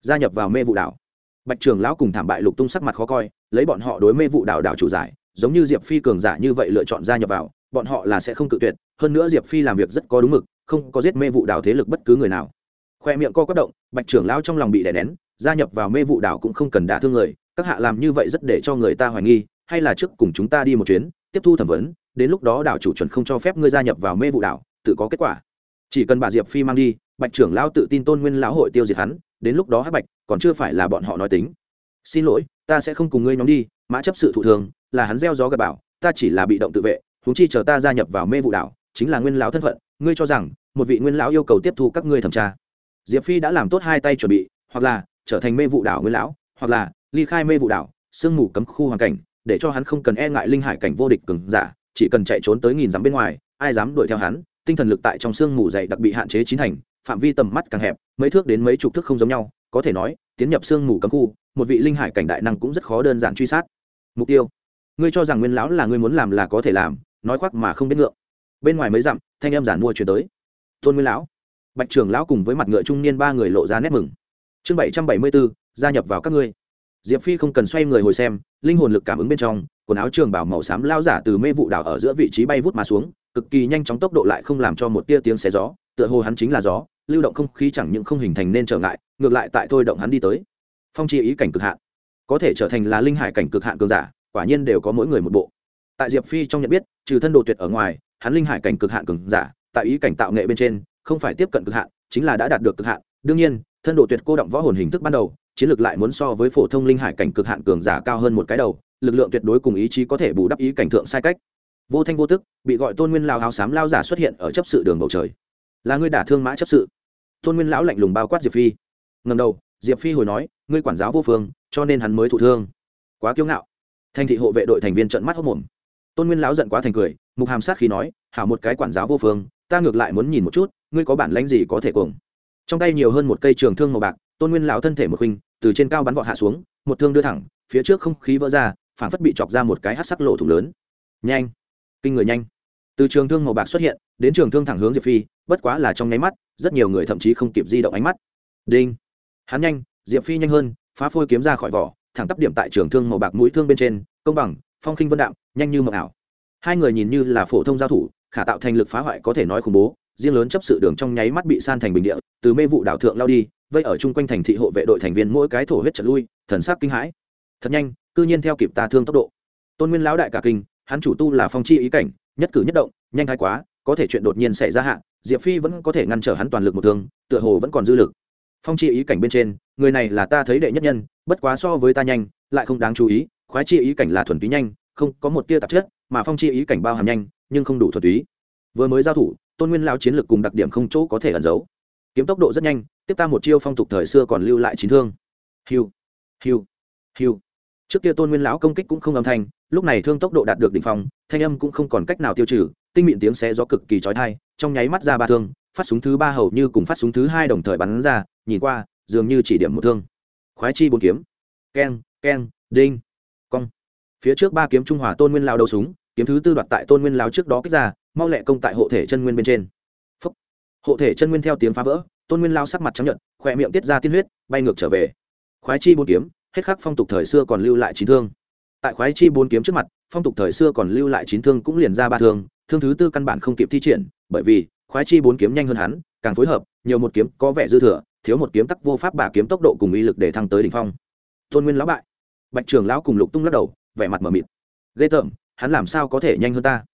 Gia nhập vào mê vụ đảo bạch trưởng lão cùng thảm bại lục tung sắc mặt khó coi, lấy bọn họ đối mê vụ đảo đảo chủ giải, giống như diệp phi cường giả như vậy lựa chọn gia nhập vào, bọn họ là sẽ không cự tuyệt, hơn nữa diệp phi làm việc rất có đúng mực, không có giết mê vụ đảo thế lực bất cứ người nào. Khoe miệng co quất động, bạch trưởng lão trong lòng bị đè nén, gia nhập vào mê vụ đảo cũng không cần đả thương người, các hạ làm như vậy rất để cho người ta hoài nghi, hay là trước cùng chúng ta đi một chuyến, tiếp thu thẩm vấn, đến lúc đó đảo chủ chuẩn không cho phép ngươi gia nhập vào mê vụ đảo, tự có kết quả. Chỉ cần bà diệp phi mang đi bạch trưởng lão tự tin tôn nguyên lão hội tiêu diệt hắn, đến lúc đó hắc bạch, còn chưa phải là bọn họ nói tính. Xin lỗi, ta sẽ không cùng ngươi nhóm đi, mã chấp sự thụ thường, là hắn gieo gió gặp bảo ta chỉ là bị động tự vệ, huống chi chờ ta gia nhập vào mê vụ đảo, chính là nguyên lão thân phận, ngươi cho rằng, một vị nguyên lão yêu cầu tiếp thu các ngươi thẩm tra. Diệp phi đã làm tốt hai tay chuẩn bị, hoặc là trở thành mê vụ đảo nguyên lão, hoặc là ly khai mê vụ đảo, sương mù cấm khu hoàn cảnh, để cho hắn không cần e ngại linh hải cảnh vô địch cường giả, chỉ cần chạy trốn tới nghìn dặm bên ngoài, ai dám đuổi theo hắn, tinh thần lực tại trong sương mù dày đặc bị hạn chế chín thành phạm vi tầm mắt càng hẹp, mấy thước đến mấy chục thước không giống nhau, có thể nói, tiến nhập sương mù cấm khu, một vị linh hải cảnh đại năng cũng rất khó đơn giản truy sát. Mục tiêu, ngươi cho rằng nguyên lão là ngươi muốn làm là có thể làm, nói khoác mà không biết ngượng. Bên ngoài mấy dặm, thanh em giản mua chuyển tới. Tôn nguyên lão, bạch trưởng lão cùng với mặt ngựa trung niên ba người lộ ra nét mừng. Chương bảy trăm bảy mươi bốn gia nhập vào các ngươi. Diệp phi không cần xoay người hồi xem, linh hồn lực cảm ứng bên trong, quần áo trường bảo màu xám lao giả từ mê vụ đảo ở giữa vị trí bay vút mà xuống, cực kỳ nhanh chóng tốc độ lại không làm cho một tia tiếng xé gió, tựa hồ hắn chính là gió lưu động không khí chẳng những không hình thành nên trở ngại, ngược lại tại thôi động hắn đi tới. Phong chi ý cảnh cực hạn, có thể trở thành là linh hải cảnh cực hạn cường giả, quả nhiên đều có mỗi người một bộ. Tại diệp phi trong nhận biết, trừ thân đồ tuyệt ở ngoài, hắn linh hải cảnh cực hạn cường giả, tại ý cảnh tạo nghệ bên trên, không phải tiếp cận cực hạn, chính là đã đạt được cực hạn. Đương nhiên, thân đồ tuyệt cô động võ hồn hình thức ban đầu, chiến lược lại muốn so với phổ thông linh hải cảnh cực hạn cường giả cao hơn một cái đầu, lực lượng tuyệt đối cùng ý chí có thể bù đắp ý cảnh thượng sai cách. Vô thanh vô tức, bị gọi tôn nguyên lao áo xám lao giả xuất hiện ở chấp sự đường bầu trời là ngươi đả thương mã chấp sự. Tôn nguyên lão lạnh lùng bao quát diệp phi. Ngầm đầu, diệp phi hồi nói, ngươi quản giáo vô phương, cho nên hắn mới thụ thương. Quá kiêu ngạo. Thành thị hộ vệ đội thành viên trận mắt hốc mồm. Tôn nguyên lão giận quá thành cười, mục hàm sát khi nói, hảo một cái quản giáo vô phương, ta ngược lại muốn nhìn một chút, ngươi có bản lãnh gì có thể cuồng? Trong tay nhiều hơn một cây trường thương màu bạc, tôn nguyên lão thân thể một khinh từ trên cao bắn vọt hạ xuống, một thương đưa thẳng, phía trước không khí vỡ ra, phảng phất bị chọc ra một cái hát sắc lộ thủng lớn. Nhanh, kinh người nhanh từ trường thương màu bạc xuất hiện, đến trường thương thẳng hướng diệp phi, bất quá là trong nháy mắt, rất nhiều người thậm chí không kịp di động ánh mắt. Đinh! Hắn nhanh, diệp phi nhanh hơn, phá phôi kiếm ra khỏi vỏ, thẳng tắp điểm tại trường thương màu bạc mũi thương bên trên, công bằng, phong khinh vân đạm, nhanh như mộng ảo. Hai người nhìn như là phổ thông giao thủ, khả tạo thành lực phá hoại có thể nói khủng bố, riêng lớn chấp sự đường trong nháy mắt bị san thành bình địa, từ mê vụ đảo thượng lao đi, vây ở chung quanh thành thị hộ vệ đội thành viên mỗi cái thổ huyết trật lui, thần sắc kinh hãi. Thật nhanh, cư nhiên theo kịp tà thương tốc độ. Tôn nguyên lão đại cả kinh, hắn chủ tu là phong chi ý cảnh nhất cử nhất động, nhanh thái quá, có thể chuyện đột nhiên xảy ra hạ, diệp phi vẫn có thể ngăn trở hắn toàn lực một thương, tựa hồ vẫn còn dư lực. Phong chi ý cảnh bên trên, người này là ta thấy đệ nhất nhân, bất quá so với ta nhanh, lại không đáng chú ý, khoái chi ý cảnh là thuần túy nhanh, không có một tia tạp chất, mà phong chi ý cảnh bao hàm nhanh, nhưng không đủ thuần túy. Vừa mới giao thủ, tôn nguyên lao chiến lược cùng đặc điểm không chỗ có thể ẩn giấu. Kiếm tốc độ rất nhanh, tiếp ta một chiêu phong tục thời xưa còn lưu lại chín thương. Hiu hiu hiu trước kia tôn nguyên lão công kích cũng không âm thanh, lúc này thương tốc độ đạt được đ ỉ n h phong, thanh âm cũng không còn cách nào tiêu trừ, tinh mịn tiếng xé gió cực kỳ trói thai trong nháy mắt ra ba thương, phát súng thứ ba hầu như cùng phát súng thứ hai đồng thời bắn ra, nhìn qua, dường như chỉ điểm một thương. Khoái chi bốn kiếm. Keng keng, đinh, cong. Phía trước ba kiếm trung hòa tôn nguyên lao đầu súng, kiếm thứ tư đoạt tại tôn nguyên lao trước đó kích ra, mau lẹ công tại hộ thể chân nguyên bên trên. Phúc. hộ thể chân nguyên theo tiếng phá vỡ, tôn nguyên lao sắc mặt trắng nhận khỏe miệng tiết ra tiên huyết, bay ngược trở về. Khoái chi bốn kiếm hết khắc phong tục thời xưa còn lưu lại chín thương. Tại khoái chi bốn kiếm trước mặt, phong tục thời xưa còn lưu lại chín thương cũng liền ra ba thương thương thứ tư căn bản không kịp thi triển, bởi vì khoái chi bốn kiếm nhanh hơn hắn, càng phối hợp, nhiều một kiếm có vẻ dư thừa, thiếu một kiếm tắc vô pháp bả kiếm tốc độ cùng uy lực để thăng tới đỉnh phong. Tôn nguyên lão bại. Bạch trường lão cùng lục tung lắc đầu, vẻ mặt mờ mịt. Ghê tởm, hắn làm sao có thể nhanh hơn ta?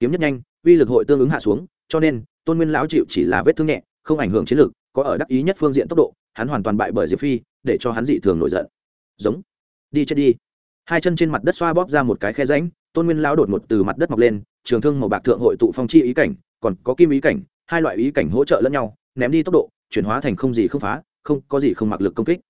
Kiếm nhất nhanh, uy lực hội tương ứng hạ xuống, cho nên tôn nguyên lão chịu chỉ là vết thương nhẹ, không ảnh hưởng chiến lược có ở đắc ý nhất phương diện tốc độ, hắn hoàn toàn bại bởi diệp phi, để cho hắn dị thường nổi giận giống. Đi chết đi. Hai chân trên mặt đất xoa bóp ra một cái khe ránh tôn nguyên lão đột ngột từ mặt đất mọc lên, trường thương màu bạc thượng hội tụ phong chi ý cảnh, còn có kim ý cảnh, hai loại ý cảnh hỗ trợ lẫn nhau, ném đi tốc độ, chuyển hóa thành không gì không phá, không có gì không mặc lực công kích.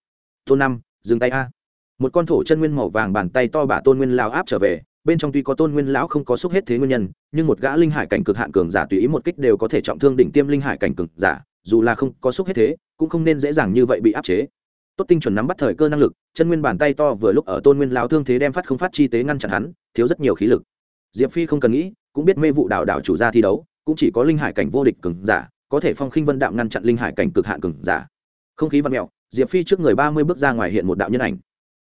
Tôn năm, dừng tay a. Một con thổ chân nguyên màu vàng bàn tay to bả tôn nguyên lão áp trở về, bên trong tuy có tôn nguyên lão không có xúc hết thế nguyên nhân, nhưng một gã linh hải cảnh cực hạn cường giả tùy ý một kích đều có thể trọng thương đỉnh tiêm linh hải cảnh cực giả, dù là không có xúc hết thế, cũng không nên dễ dàng như vậy bị áp chế tốt tinh chuẩn nắm bắt thời cơ năng lực, chân nguyên bàn tay to vừa lúc ở tôn nguyên lão thương thế đem phát không phát chi tế ngăn chặn hắn, thiếu rất nhiều khí lực. Diệp phi không cần nghĩ, cũng biết mê vụ đạo đạo chủ ra thi đấu, cũng chỉ có linh hải cảnh vô địch cường giả, có thể phong khinh vân đạo ngăn chặn linh hải cảnh cực hạn cường giả. Không khí văn mẹo diệp phi trước người ba mươi bước ra ngoài hiện một đạo nhân ảnh.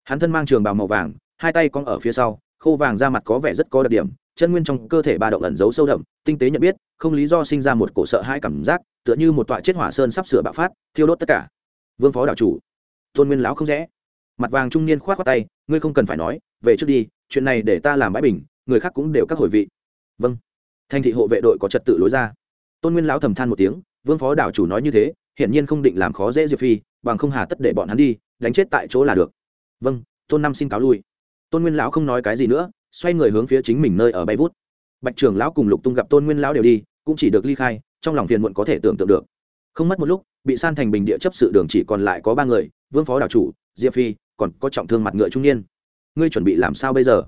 Hắn thân mang trường bào màu vàng, hai tay cong ở phía sau, khô vàng da mặt có vẻ rất có đặc điểm, chân nguyên trong cơ thể ba động ẩn giấu sâu đậm, tinh tế nhận biết, không lý do sinh ra một cổ sợ hai cảm giác, tựa như một tọa chết hỏa sơn sắp sửa bạo phát, thiêu đốt tất cả. Vương phó đạo chủ tôn nguyên lão không rẽ. Mặt vàng trung niên k h o á t khoác tay, ngươi không cần phải nói, về trước đi, chuyện này để ta làm bãi bình, người khác cũng đều các hồi vị. Vâng. Thành thị hộ vệ đội có trật tự lối ra. Tôn nguyên lão thầm than một tiếng, vương phó đảo chủ nói như thế, hiển nhiên không định làm khó dễ diệp phi, bằng không hà tất để bọn hắn đi, đánh chết tại chỗ là được. Vâng tôn năm xin cáo lui. Tôn nguyên lão không nói cái gì nữa, xoay người hướng phía chính mình nơi ở bay vút. Bạch trưởng lão cùng lục tung gặp tôn nguyên lão đều đi, cũng chỉ được ly khai, trong lòng phiền muộn có thể tưởng tượng được. Không mất một lúc bị san thành bình địa chấp sự đường chỉ còn lại có ba người, vương phó đảo chủ, diệp phi, còn có trọng thương mặt ngựa trung niên. Ngươi chuẩn bị làm sao bây giờ?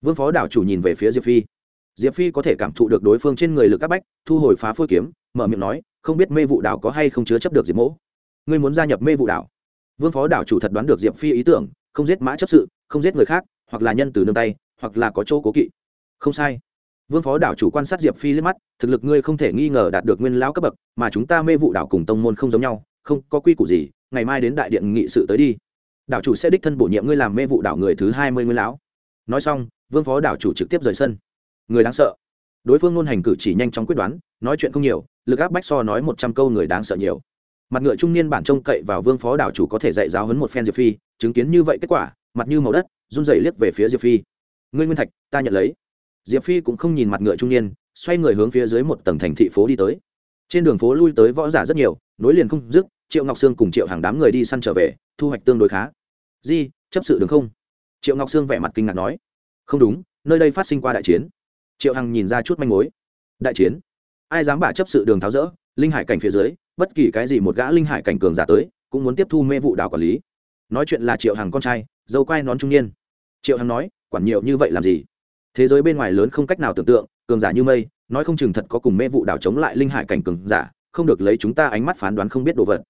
Vương phó đảo chủ nhìn về phía diệp phi. Diệp phi có thể cảm thụ được đối phương trên người lực các bách, thu hồi phá phôi kiếm, mở miệng nói, không biết mê vụ đảo có hay không chứa chấp được diệp mỗ? Ngươi muốn gia nhập mê vụ đảo? Vương phó đảo chủ thật đoán được diệp phi ý tưởng, không giết mã chấp sự, không giết người khác, hoặc là nhân từ nương tay, hoặc là có chỗ cố kỵ. Không sai vương phó đảo chủ quan sát diệp phi liếc mắt, thực lực ngươi không thể nghi ngờ đạt được nguyên lão cấp bậc, mà chúng ta mê vụ đảo cùng tông môn không giống nhau, không có quy củ gì, ngày mai đến đại điện nghị sự tới đi. Đảo chủ sẽ đích thân bổ nhiệm ngươi làm mê vụ đảo người thứ hai mươi nguyên lão. Nói xong, vương phó đảo chủ trực tiếp rời sân. Người đáng sợ. Đối phương ngôn hành cử chỉ nhanh chóng quyết đoán, nói chuyện không nhiều, lực áp bách so nói một trăm câu người đáng sợ nhiều. Mặt ngựa trung niên bản trông cậy vào vương phó đảo chủ có thể dạy giáo hấn một phen diệp phi, chứng kiến như vậy kết quả, mặt như màu đất, run rẩy liếc về phía diệp phi. Ngươi nguyên thạch, ta nhận lấy diệp phi cũng không nhìn mặt ngựa trung niên, xoay người hướng phía dưới một tầng thành thị phố đi tới. Trên đường phố lui tới võ giả rất nhiều, nối liền không dứt, triệu ngọc sương cùng triệu hàng đám người đi săn trở về, thu hoạch tương đối khá. Di, chấp sự đường không? Triệu ngọc sương vẻ mặt kinh ngạc nói. Không đúng, nơi đây phát sinh qua đại chiến. Triệu hằng nhìn ra chút manh mối. Đại chiến? Ai dám bả chấp sự đường tháo rỡ, linh hải cảnh phía dưới, bất kỳ cái gì một gã linh hải cảnh cường giả tới, cũng muốn tiếp thu mê vụ đảo quản lý. Nói chuyện là triệu hằng con trai, dâu quai nón trung niên. Triệu hằng nói, quản nhiều như vậy làm gì? Thế giới bên ngoài lớn không cách nào tưởng tượng, cường giả như mây, nói không chừng thật có cùng mê vụ đảo chống lại linh hải cảnh cường giả, không được lấy chúng ta ánh mắt phán đoán không biết đồ vật.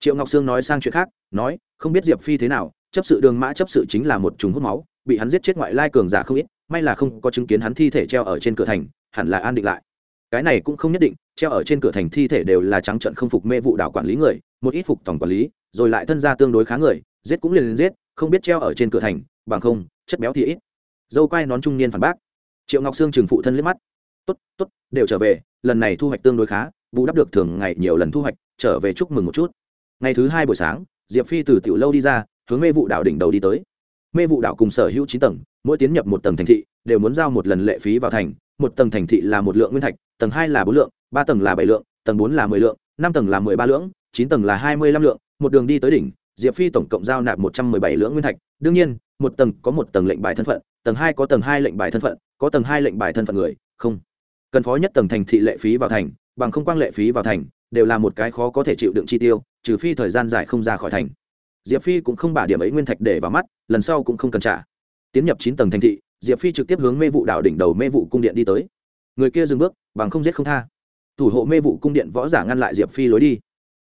Triệu ngọc sương nói sang chuyện khác, nói, không biết diệp phi thế nào, chấp sự đường mã chấp sự chính là một trùng hút máu, bị hắn giết chết ngoại lai cường giả không ít, may là không có chứng kiến hắn thi thể treo ở trên cửa thành, hẳn là an định lại. Cái này cũng không nhất định, treo ở trên cửa thành thi thể đều là trắng trận không phục mê vụ đảo quản lý người, một ít phục tổng quản lý, rồi lại thân gia tương đối khá người, giết cũng liền giết, không biết treo ở trên cửa thành, bằng không, chất béo thì ít dâu quai nón trung niên phản bác. Triệu ngọc sương trừng phụ thân liếc mắt. Tốt tốt, đều trở về, lần này thu hoạch tương đối khá, bù đắp được thường ngày nhiều lần thu hoạch, trở về chúc mừng một chút. Ngày thứ hai buổi sáng, diệp phi từ tiểu lâu đi ra, hướng mê vụ đảo đỉnh đầu đi tới. Mê vụ đảo cùng sở hữu chín tầng, mỗi tiến nhập một tầng thành thị, đều muốn giao một lần lệ phí vào thành, một tầng thành thị là một lượng nguyên thạch, tầng hai là bốn lượng, ba tầng là bảy lượng, tầng bốn là mười lượng, năm tầng là mười ba lượng, chín tầng là hai mươi lăm lượng. Một đường đi tới đỉnh, diệp phi tổng cộng giao nạp một trăm mười bảy lượng nguyên thạch. Đương nhiên một tầng có một tầng lệnh bài thân phận, tầng hai có tầng hai lệnh bài thân phận, có tầng hai lệnh bài thân phận người, không. Cần phó nhất tầng thành thị lệ phí vào thành, bằng không quang lệ phí vào thành, đều là một cái khó có thể chịu đựng chi tiêu, trừ phi thời gian dài không ra khỏi thành. Diệp phi cũng không bả điểm ấy nguyên thạch để vào mắt, lần sau cũng không cần trả. Tiến nhập chín tầng thành thị, diệp phi trực tiếp hướng mê vụ đảo đỉnh đầu mê vụ cung điện đi tới. Người kia dừng bước, bằng không giết không tha. Thủ hộ mê vụ cung điện võ giả ngăn lại diệp phi lối đi.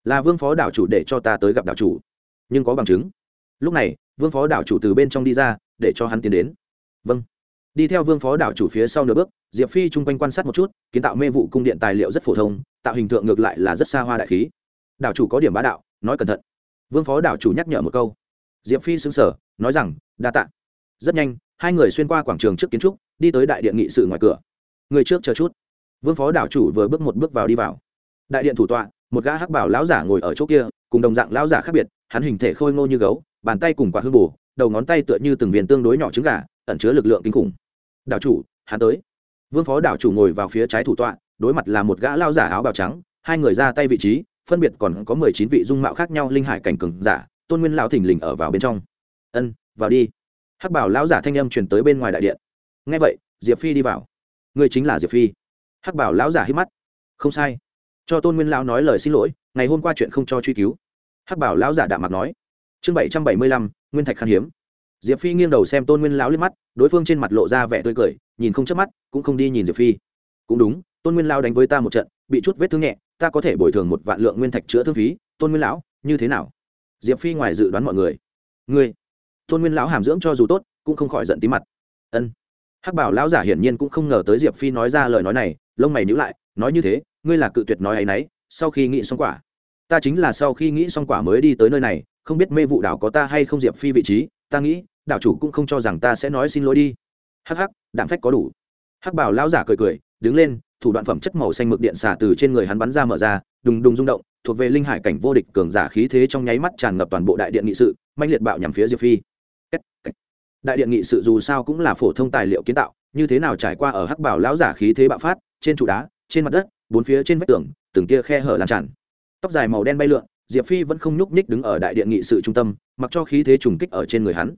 Là vương phó đảo chủ để cho ta tới gặp đảo chủ. Nhưng có bằng chứng. Lúc này vương phó đảo chủ từ bên trong đi ra, để cho hắn tiến đến. Vâng. Đi theo vương phó đảo chủ phía sau nửa bước, diệp phi chung quanh quan sát một chút, kiến tạo mê vụ cung điện tài liệu rất phổ thông, tạo hình tượng ngược lại là rất xa hoa đại khí. Đảo chủ có điểm bá đạo, nói cẩn thận. Vương phó đảo chủ nhắc nhở một câu. Diệp phi xứng sở nói rằng, đa t ạ rất nhanh, hai người xuyên qua quảng trường trước kiến trúc, đi tới đại điện nghị sự ngoài cửa. Người trước chờ chút. Vương phó đảo chủ vừa bước một bước vào đi vào. Đại điện thủ tọa, một gã hắc bảo lão giả ngồi ở chỗ kia, cùng đồng dạng lão giả khác biệt, hắn hình thể khôi ngô như gấu bàn tay cùng quạt hương bù, đầu ngón tay tựa như từng viên tương đối nhỏ trứng gà, ẩn chứa lực lượng kinh khủng. Đảo chủ, hắn tới. Vương phó đảo chủ ngồi vào phía trái thủ tọa, đối mặt là một gã lao giả áo bào trắng, hai người ra tay vị trí, phân biệt còn có mười chín vị dung mạo khác nhau linh hải cảnh cường giả, tôn nguyên lão thình lình ở vào bên trong. Ân, vào đi. Hắc bảo lão giả thanh âm truyền tới bên ngoài đại điện. Ngay vậy, diệp phi đi vào. Người chính là diệp phi. Hắc bảo lão giả hít mắt. Không sai. Cho tôn nguyên lão nói lời xin lỗi, ngày hôm qua chuyện không cho truy cứu. Hắc bảo lão giả đạm mặt nói chương bảy trăm bảy mươi lăm, nguyên thạch khan hiếm. Diệp phi nghiêng đầu xem tôn nguyên lão liếc mắt, đối phương trên mặt lộ ra vẻ tươi cười, nhìn không chớp mắt, cũng không đi nhìn diệp phi. Cũng đúng, tôn nguyên lão đánh với ta một trận, bị chút vết thương nhẹ, ta có thể bồi thường một vạn lượng nguyên thạch chữa thương phí. Tôn nguyên lão, như thế nào? Diệp phi ngoài dự đoán mọi người. Ngươi? Tôn nguyên lão hàm dưỡng cho dù tốt, cũng không khỏi giận tí mặt. Ân. Hắc bảo lão giả hiển nhiên cũng không ngờ tới diệp phi nói ra lời nói này, lông mày nhíu lại, nói như thế, ngươi là cự tuyệt nói ấy nấy, sau khi nghĩ xong quả. Ta chính là sau khi nghĩ xong quả mới đi tới nơi này không biết mê vụ đảo có ta hay không diệp phi vị trí, ta nghĩ, đảo chủ cũng không cho rằng ta sẽ nói xin lỗi đi. Hắc hắc đạm phách có đủ. Hắc bảo lão giả cười cười, đứng lên, thủ đoạn phẩm chất màu xanh mực điện xả từ trên người hắn bắn ra mở ra, đùng đùng rung động, thuộc về linh hải cảnh vô địch cường giả khí thế trong nháy mắt tràn ngập toàn bộ đại điện nghị sự manh liệt bạo nhằm phía diệp phi. Đại điện nghị sự dù sao cũng là phổ thông tài liệu kiến tạo, như thế nào trải qua ở hắc bảo lão giả khí thế bạo phát, trên trụ đá, trên mặt đất, bốn phía trên vách tường, từng tia khe hở làm tràn. Tóc dài màu đen bay lượn diệp phi vẫn không nhúc nhích đứng ở đại điện nghị sự trung tâm, mặc cho khí thế trùng kích ở trên người hắn.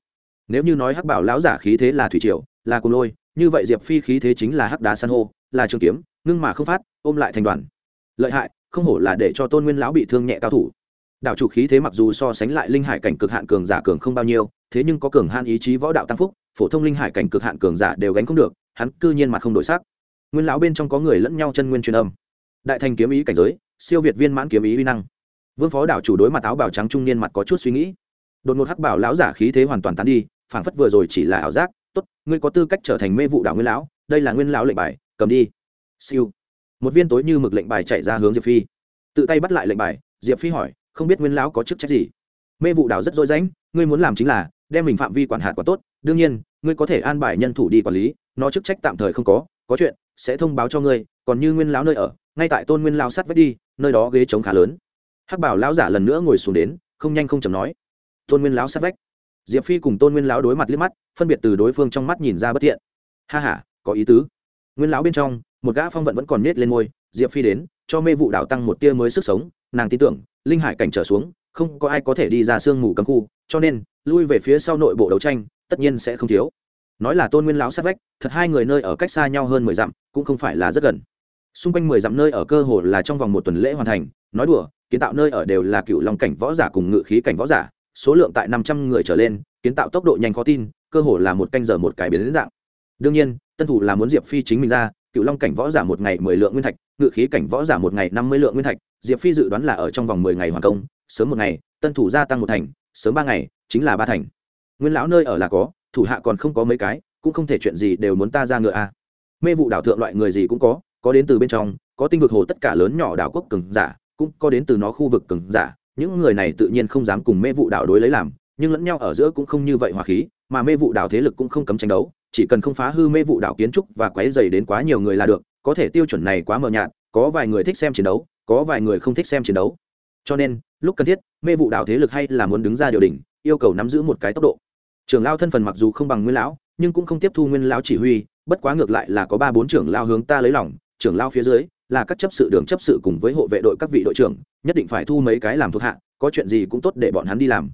Nếu như nói hắc bảo lão giả khí thế là thủy triều, là cùng lôi, như vậy diệp phi khí thế chính là hắc đá san hô, là trường kiếm, ngưng mà không phát, ôm lại thành đoàn. Lợi hại, không hổ là để cho tôn nguyên lão bị thương nhẹ cao thủ. Đạo chủ khí thế mặc dù so sánh lại linh hải cảnh cực hạn cường giả cường không bao nhiêu, thế nhưng có cường han ý chí võ đạo tăng phúc, phổ thông linh hải cảnh cực hạn cường giả đều gánh không được, hắn cư nhiên mặt không đổi sắc. Nguyên lão bên trong có người lẫn nhau chân nguyên truyền âm. Đại thành kiếm ý cảnh giới, siêu việt viên mãn kiếm ý uy năng vương phó đảo chủ đối mặt áo bào trắng trung niên mặt có chút suy nghĩ. Đột ngột hắc bảo lão giả khí thế hoàn toàn tán đi, phảng phất vừa rồi chỉ là ảo giác. Tốt, ngươi có tư cách trở thành mê vụ đảo nguyên lão, đây là nguyên lão lệnh bài, cầm đi. Siêu. Một viên tối như mực lệnh bài chạy ra hướng diệp phi. Tự tay bắt lại lệnh bài, diệp phi hỏi, không biết nguyên lão có chức trách gì? Mê vụ đảo rất dối rãnh ngươi muốn làm chính là đem mình phạm vi quản hạt quá tốt, đương nhiên, ngươi có thể an bài nhân thủ đi quản lý, nó chức trách tạm thời không có có chuyện sẽ thông báo cho ngươi, còn như nguyên lão nơi ở, ngay tại tôn nguyên lão sát vách đi, nơi đó ghế trống khá lớn hắc bảo lão giả lần nữa ngồi xuống đến, không nhanh không chầm nói. Tôn nguyên lão sát vách. Diệp phi cùng tôn nguyên lão đối mặt liếc mắt, phân biệt từ đối phương trong mắt nhìn ra bất tiện ha h a có ý tứ. Nguyên lão bên trong, một gã phong vận vẫn còn nết lên ngôi diệp phi đến, cho mê vụ đảo tăng một tia mới sức sống, nàng tin tưởng, linh hải cảnh trở xuống, không có ai có thể đi ra sương mù cấm khu, cho nên, lui về phía sau nội bộ đấu tranh, tất nhiên sẽ không thiếu. Nói là tôn nguyên lão sát vách, thật hai người nơi ở cách xa nhau hơn mười dặm, cũng không phải là rất gần. Xung quanh mười dặm nơi ở cơ hồ là trong vòng một tuần lễ hoàn thành, nói đùa kiến tạo nơi ở đều là cựu long cảnh võ giả cùng ngự khí cảnh võ giả, số lượng tại năm trăm người trở lên, kiến tạo tốc độ nhanh khó tin, cơ hồ là một canh giờ một cái biến dạng. Đương nhiên, tân thủ là muốn diệp phi chính mình ra, cựu long cảnh võ giả một ngày mười lượng nguyên thạch, ngự khí cảnh võ giả một ngày năm mươi lượng nguyên thạch, diệp phi dự đoán là ở trong vòng mười ngày hoàn công, sớm một ngày, tân thủ gia tăng một thành, sớm ba ngày, chính là ba thành. Nguyên lão nơi ở là có, thủ hạ còn không có mấy cái, cũng không thể chuyện gì đều muốn ta ra ngựa a. Mê vụ đảo thượng loại người gì cũng có có đến từ bên trong, có tinh vực hồ tất cả lớn nhỏ đảo quốc cường giả cũng có đến từ nó khu vực cường giả, những người này tự nhiên không dám cùng mê vụ đảo đối lấy làm, nhưng lẫn nhau ở giữa cũng không như vậy hòa khí, mà mê vụ đảo thế lực cũng không cấm tranh đấu, chỉ cần không phá hư mê vụ đảo kiến trúc và quấy dày đến quá nhiều người là được, có thể tiêu chuẩn này quá mờ nhạt, có vài người thích xem chiến đấu, có vài người không thích xem chiến đấu. Cho nên, lúc cần thiết, mê vụ đảo thế lực hay là muốn đứng ra điều đình yêu cầu nắm giữ một cái tốc độ. Trưởng lao thân phần mặc dù không bằng nguyên lão, nhưng cũng không tiếp thu nguyên lão chỉ huy, bất quá ngược lại là có ba bốn trưởng lao hướng ta lấy lòng, trưởng lao phía dưới là các chấp sự đường chấp sự cùng với hộ vệ đội các vị đội trưởng, nhất định phải thu mấy cái làm thuộc hạ, có chuyện gì cũng tốt để bọn hắn đi làm.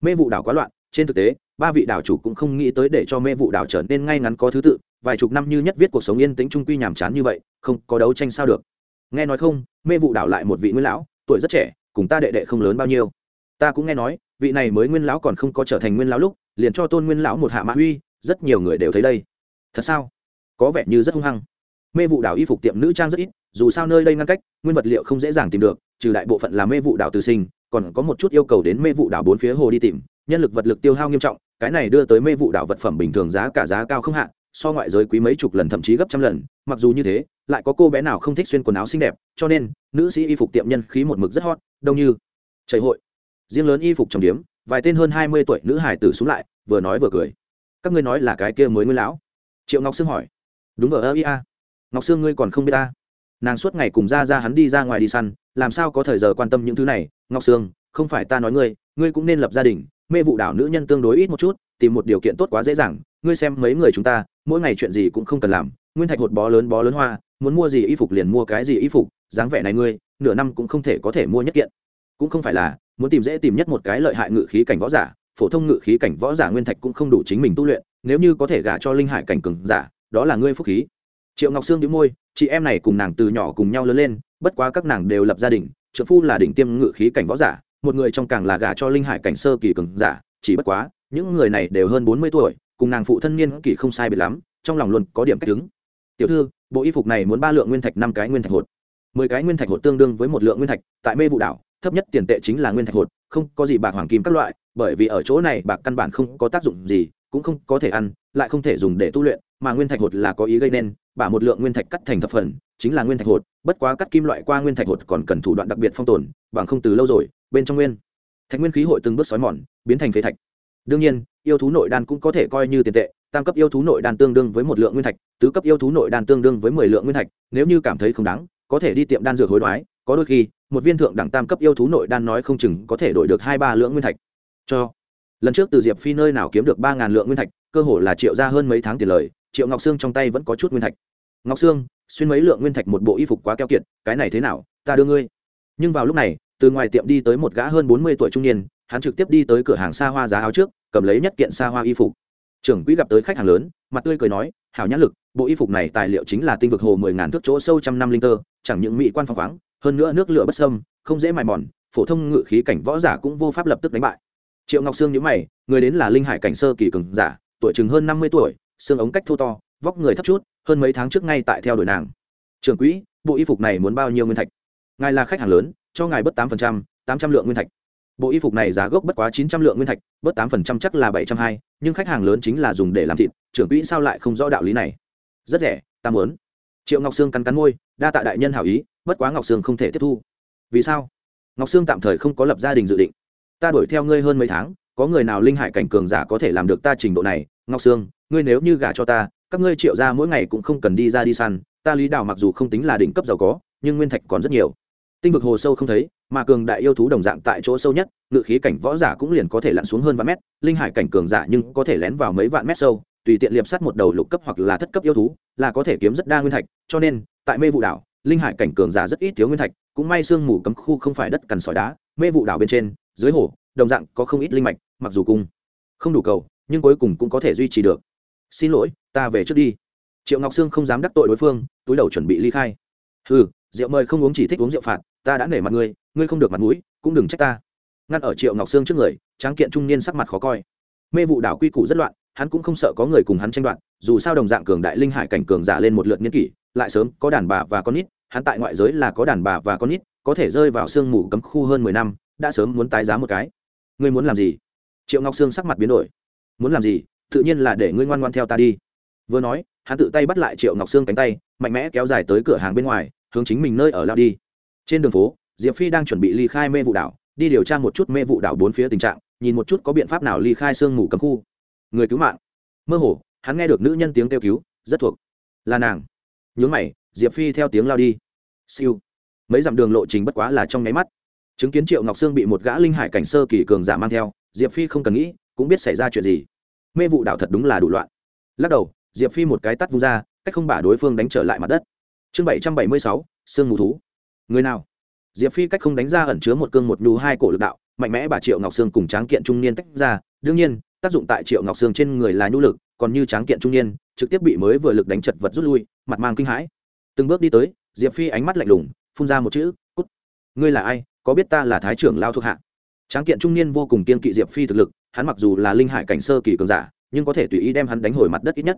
Mê vụ đảo quá loạn, trên thực tế, ba vị đảo chủ cũng không nghĩ tới để cho mê vụ đảo trở nên ngay ngắn có thứ tự, vài chục năm như nhất viết cuộc sống yên tĩnh trung quy nhàm chán như vậy, không có đấu tranh sao được. Nghe nói không, mê vụ đảo lại một vị nguyên lão, tuổi rất trẻ, cùng ta đệ đệ không lớn bao nhiêu. Ta cũng nghe nói, vị này mới nguyên lão còn không có trở thành nguyên lão lúc, liền cho tôn nguyên lão một hạ mã uy, rất nhiều người đều thấy đây. Thật sao? Có vẻ như rất hung hăng. Mê vụ đảo y phục tiệm nữ trang rất ít dù sao nơi đây ngăn cách, nguyên vật liệu không dễ dàng tìm được, trừ đại bộ phận là mê vụ đảo từ sinh, còn có một chút yêu cầu đến mê vụ đảo bốn phía hồ đi tìm, nhân lực vật lực tiêu hao nghiêm trọng, cái này đưa tới mê vụ đảo vật phẩm bình thường giá cả giá cao không hạn so ngoại giới quý mấy chục lần thậm chí gấp trăm lần, mặc dù như thế, lại có cô bé nào không thích xuyên quần áo xinh đẹp, cho nên, nữ sĩ y phục tiệm nhân khí một mực rất hot, đông như chảy hội. Riêng lớn y phục trong điếm vài tên hơn hai mươi tuổi nữ hải tử xuống lại, vừa nói vừa cười. Các ngươi nói là cái kia mới nguyên lão. Triệu ngọc sương hỏi. Đúng vờ, ơ ia ngọc sương, ngươi còn không biết ta? Nàng suốt ngày cùng ra ra hắn đi ra ngoài đi săn, làm sao có thời giờ quan tâm những thứ này? Ngọc sương, không phải ta nói ngươi ngươi cũng nên lập gia đình, mê vụ đảo nữ nhân tương đối ít một chút, tìm một điều kiện tốt quá dễ dàng, ngươi xem mấy người chúng ta, mỗi ngày chuyện gì cũng không cần làm, nguyên thạch hột bó lớn bó lớn hoa, muốn mua gì y phục liền mua cái gì y phục, dáng vẻ này ngươi, nửa năm cũng không thể có thể mua nhất kiện. Cũng không phải là, muốn tìm dễ tìm nhất một cái lợi hại ngự khí cảnh võ giả, phổ thông ngự khí cảnh võ giả nguyên thạch cũng không đủ chính mình tu luyện, nếu như có thể gả cho linh hải cảnh cường giả, đó là ngươi phúc khí. Triệu ngọc sương đĩu môi chị em này cùng nàng từ nhỏ cùng nhau lớn lên, bất quá các nàng đều lập gia đình, trợ phu là đỉnh tiêm ngự khí cảnh võ giả, một người trong càng là gả cho linh hải cảnh sơ kỳ cường giả, chỉ bất quá, những người này đều hơn bốn mươi tuổi, cùng nàng phụ thân niên kỳ không sai biệt lắm, trong lòng luôn có điểm cách đứng. Tiểu thư, bộ y phục này muốn ba lượng nguyên thạch năm cái nguyên thạch hột. Mười cái nguyên thạch hột tương đương với một lượng nguyên thạch, tại mê vụ đảo, thấp nhất tiền tệ chính là nguyên thạch hột, không có gì bạc hoàng kim các loại, bởi vì ở chỗ này bạc căn bản không có tác dụng gì, cũng không có thể ăn, lại không thể dùng để tu luyện, mà nguyên thạch hột là có ý gây nên bả một lượng nguyên thạch cắt thành thập phần, chính là nguyên thạch hột, bất quá cắt kim loại qua nguyên thạch hột còn cần thủ đoạn đặc biệt phong tồn, bằng không từ lâu rồi, bên trong nguyên thạch nguyên khí hội từng bước xói mòn, biến thành phế thạch. Đương nhiên, yêu thú nội đan cũng có thể coi như tiền tệ, tam cấp yêu thú nội đan tương đương với một lượng nguyên thạch, tứ cấp yêu thú nội đan tương đương với mười lượng nguyên thạch, nếu như cảm thấy không đáng, có thể đi tiệm đan dược hối đoái, có đôi khi, một viên thượng đẳng tam cấp yêu thú nội đan nói không chừng có thể đổi được hai ba lượng nguyên thạch. Cho, lần trước từ diệp phi nơi nào kiếm được ba ngàn lượng nguyên thạch, cơ hồ là triệu ra hơn mấy tháng tiền lời triệu ngọc sương trong tay vẫn có chút nguyên thạch. Ngọc sương, xuyên mấy lượng nguyên thạch một bộ y phục quá keo kiệt, cái này thế nào, ta đưa ngươi. Nhưng vào lúc này, từ ngoài tiệm đi tới một gã hơn bốn mươi tuổi trung niên, hắn trực tiếp đi tới cửa hàng xa hoa giá áo trước, cầm lấy nhất kiện xa hoa y phục. Trưởng quỹ gặp tới khách hàng lớn, mặt tươi cười nói, hảo nhãn lực, bộ y phục này tài liệu chính là tinh vực hồ mười ngàn thước chỗ sâu trăm năm linh tơ, chẳng những mỹ quan phong khoáng, hơn nữa nước lửa bất sâm không dễ mài mòn, phổ thông ngự khí cảnh võ giả cũng vô pháp lập tức đánh bại. Triệu ngọc sương nhớ mày, người đến là linh hải cảnh sơ kỳ cường giả, tuổi chừng hơn năm mươi tuổi xương ống cách thô to, vóc người thấp chút, hơn mấy tháng trước ngay tại theo đuổi nàng. Trưởng quỹ, bộ y phục này muốn bao nhiêu nguyên thạch? Ngài là khách hàng lớn, cho ngài bớt tám phần trăm, tám trăm lượng nguyên thạch. Bộ y phục này giá gốc bất quá chín trăm lượng nguyên thạch, bớt tám phần trăm chắc là bảy trăm hai, nhưng khách hàng lớn chính là dùng để làm thịt, trưởng quỹ sao lại không rõ đạo lý này? Rất rẻ, ta muốn. Triệu ngọc sương cắn cắn môi, đa tạ đại nhân hảo ý, bất quá ngọc sương không thể tiếp thu. Vì sao? Ngọc sương tạm thời không có lập gia đình dự định. Ta đuổi theo ngươi hơn mấy tháng, có người nào linh hải cảnh cường giả có thể làm được ta trình độ này? Ngọc sương ngươi nếu như gả cho ta, các ngươi triệu ra mỗi ngày cũng không cần đi ra đi săn, ta lý đào mặc dù không tính là đỉnh cấp giàu có, nhưng nguyên thạch còn rất nhiều. Tinh vực hồ sâu không thấy, mà cường đại yêu thú đồng dạng tại chỗ sâu nhất, ngự khí cảnh võ giả cũng liền có thể lặn xuống hơn vạn mét, linh hải cảnh cường giả nhưng có thể lén vào mấy vạn mét sâu, tùy tiện liệp sát một đầu lục cấp hoặc là thất cấp yêu thú, là có thể kiếm rất đa nguyên thạch, cho nên, tại mê vụ đảo, linh hải cảnh cường giả rất ít thiếu nguyên thạch, cũng may sương mù cấm khu không phải đất cằn sỏi đá, mê vụ đảo bên trên, dưới hồ, đồng dạng có không ít linh mạch, mặc dù cung không đủ cầu, nhưng cuối cùng cũng có thể duy trì được xin lỗi, ta về trước đi. Triệu ngọc sương không dám đắc tội đối phương, túi đầu chuẩn bị ly khai. Ừ rượu mời không uống chỉ thích uống rượu phạt, ta đã nể mặt ngươi ngươi không được mặt mũi, cũng đừng trách ta. Ngăn ở triệu ngọc sương trước người, tráng kiện trung niên sắc mặt khó coi. Mê vụ đảo quy củ rất loạn, hắn cũng không sợ có người cùng hắn tranh đoạt, dù sao đồng dạng cường đại linh hải cảnh cường giả lên một lượt niên kỷ, lại sớm có đàn bà và con nít, hắn tại ngoại giới là có đàn bà và con nít, có thể rơi vào sương mù cấm khu hơn mười năm, đã sớm muốn tái giá một cái. Ngươi muốn làm gì? Triệu ngọc sương sắc mặt biến đổi. Muốn làm gì? Tự nhiên là để ngươi ngoan ngoan theo ta đi. Vừa nói, hắn tự tay bắt lại triệu ngọc sương cánh tay, mạnh mẽ kéo dài tới cửa hàng bên ngoài, hướng chính mình nơi ở lao đi. Trên đường phố, diệp phi đang chuẩn bị ly khai mê vụ đảo, đi điều tra một chút mê vụ đảo bốn phía tình trạng, nhìn một chút có biện pháp nào ly khai sương mù cấm khu. Người cứu mạng. Mơ hồ, hắn nghe được nữ nhân tiếng kêu cứu, rất thuộc. Là nàng. Nhướng mày, diệp phi theo tiếng lao đi. Siêu. Mấy dặm đường lộ trình bất quá là trong nháy mắt. Chứng kiến triệu ngọc sương bị một gã linh hải cảnh sơ kỳ cường giả mang theo, diệp phi không cần nghĩ, cũng biết xảy ra chuyện gì mê vụ đảo thật đúng là đủ loạn. Lắc đầu, diệp phi một cái tắt vung ra, cách không bả đối phương đánh trở lại mặt đất. Chương bảy trăm bảy mươi sáu, sương mù thú. Người nào? Diệp phi cách không đánh ra ẩn chứa một cương một nhu hai cổ lực đạo, mạnh mẽ bà triệu ngọc sương cùng tráng kiện trung niên tách ra. Đương nhiên, tác dụng tại triệu ngọc sương trên người là nhu lực, còn như tráng kiện trung niên, trực tiếp bị mới vừa lực đánh chật vật rút lui, mặt mang kinh hãi. Từng bước đi tới, diệp phi ánh mắt lạnh lùng, phun ra một chữ, cút. Ngươi là ai? Có biết ta là thái trưởng lao thuộc hạ? Tráng kiện trung niên vô cùng kiên kỵ diệp phi thực lực hắn mặc dù là linh hải cảnh sơ kỳ cường giả, nhưng có thể tùy ý đem hắn đánh hồi mặt đất ít nhất.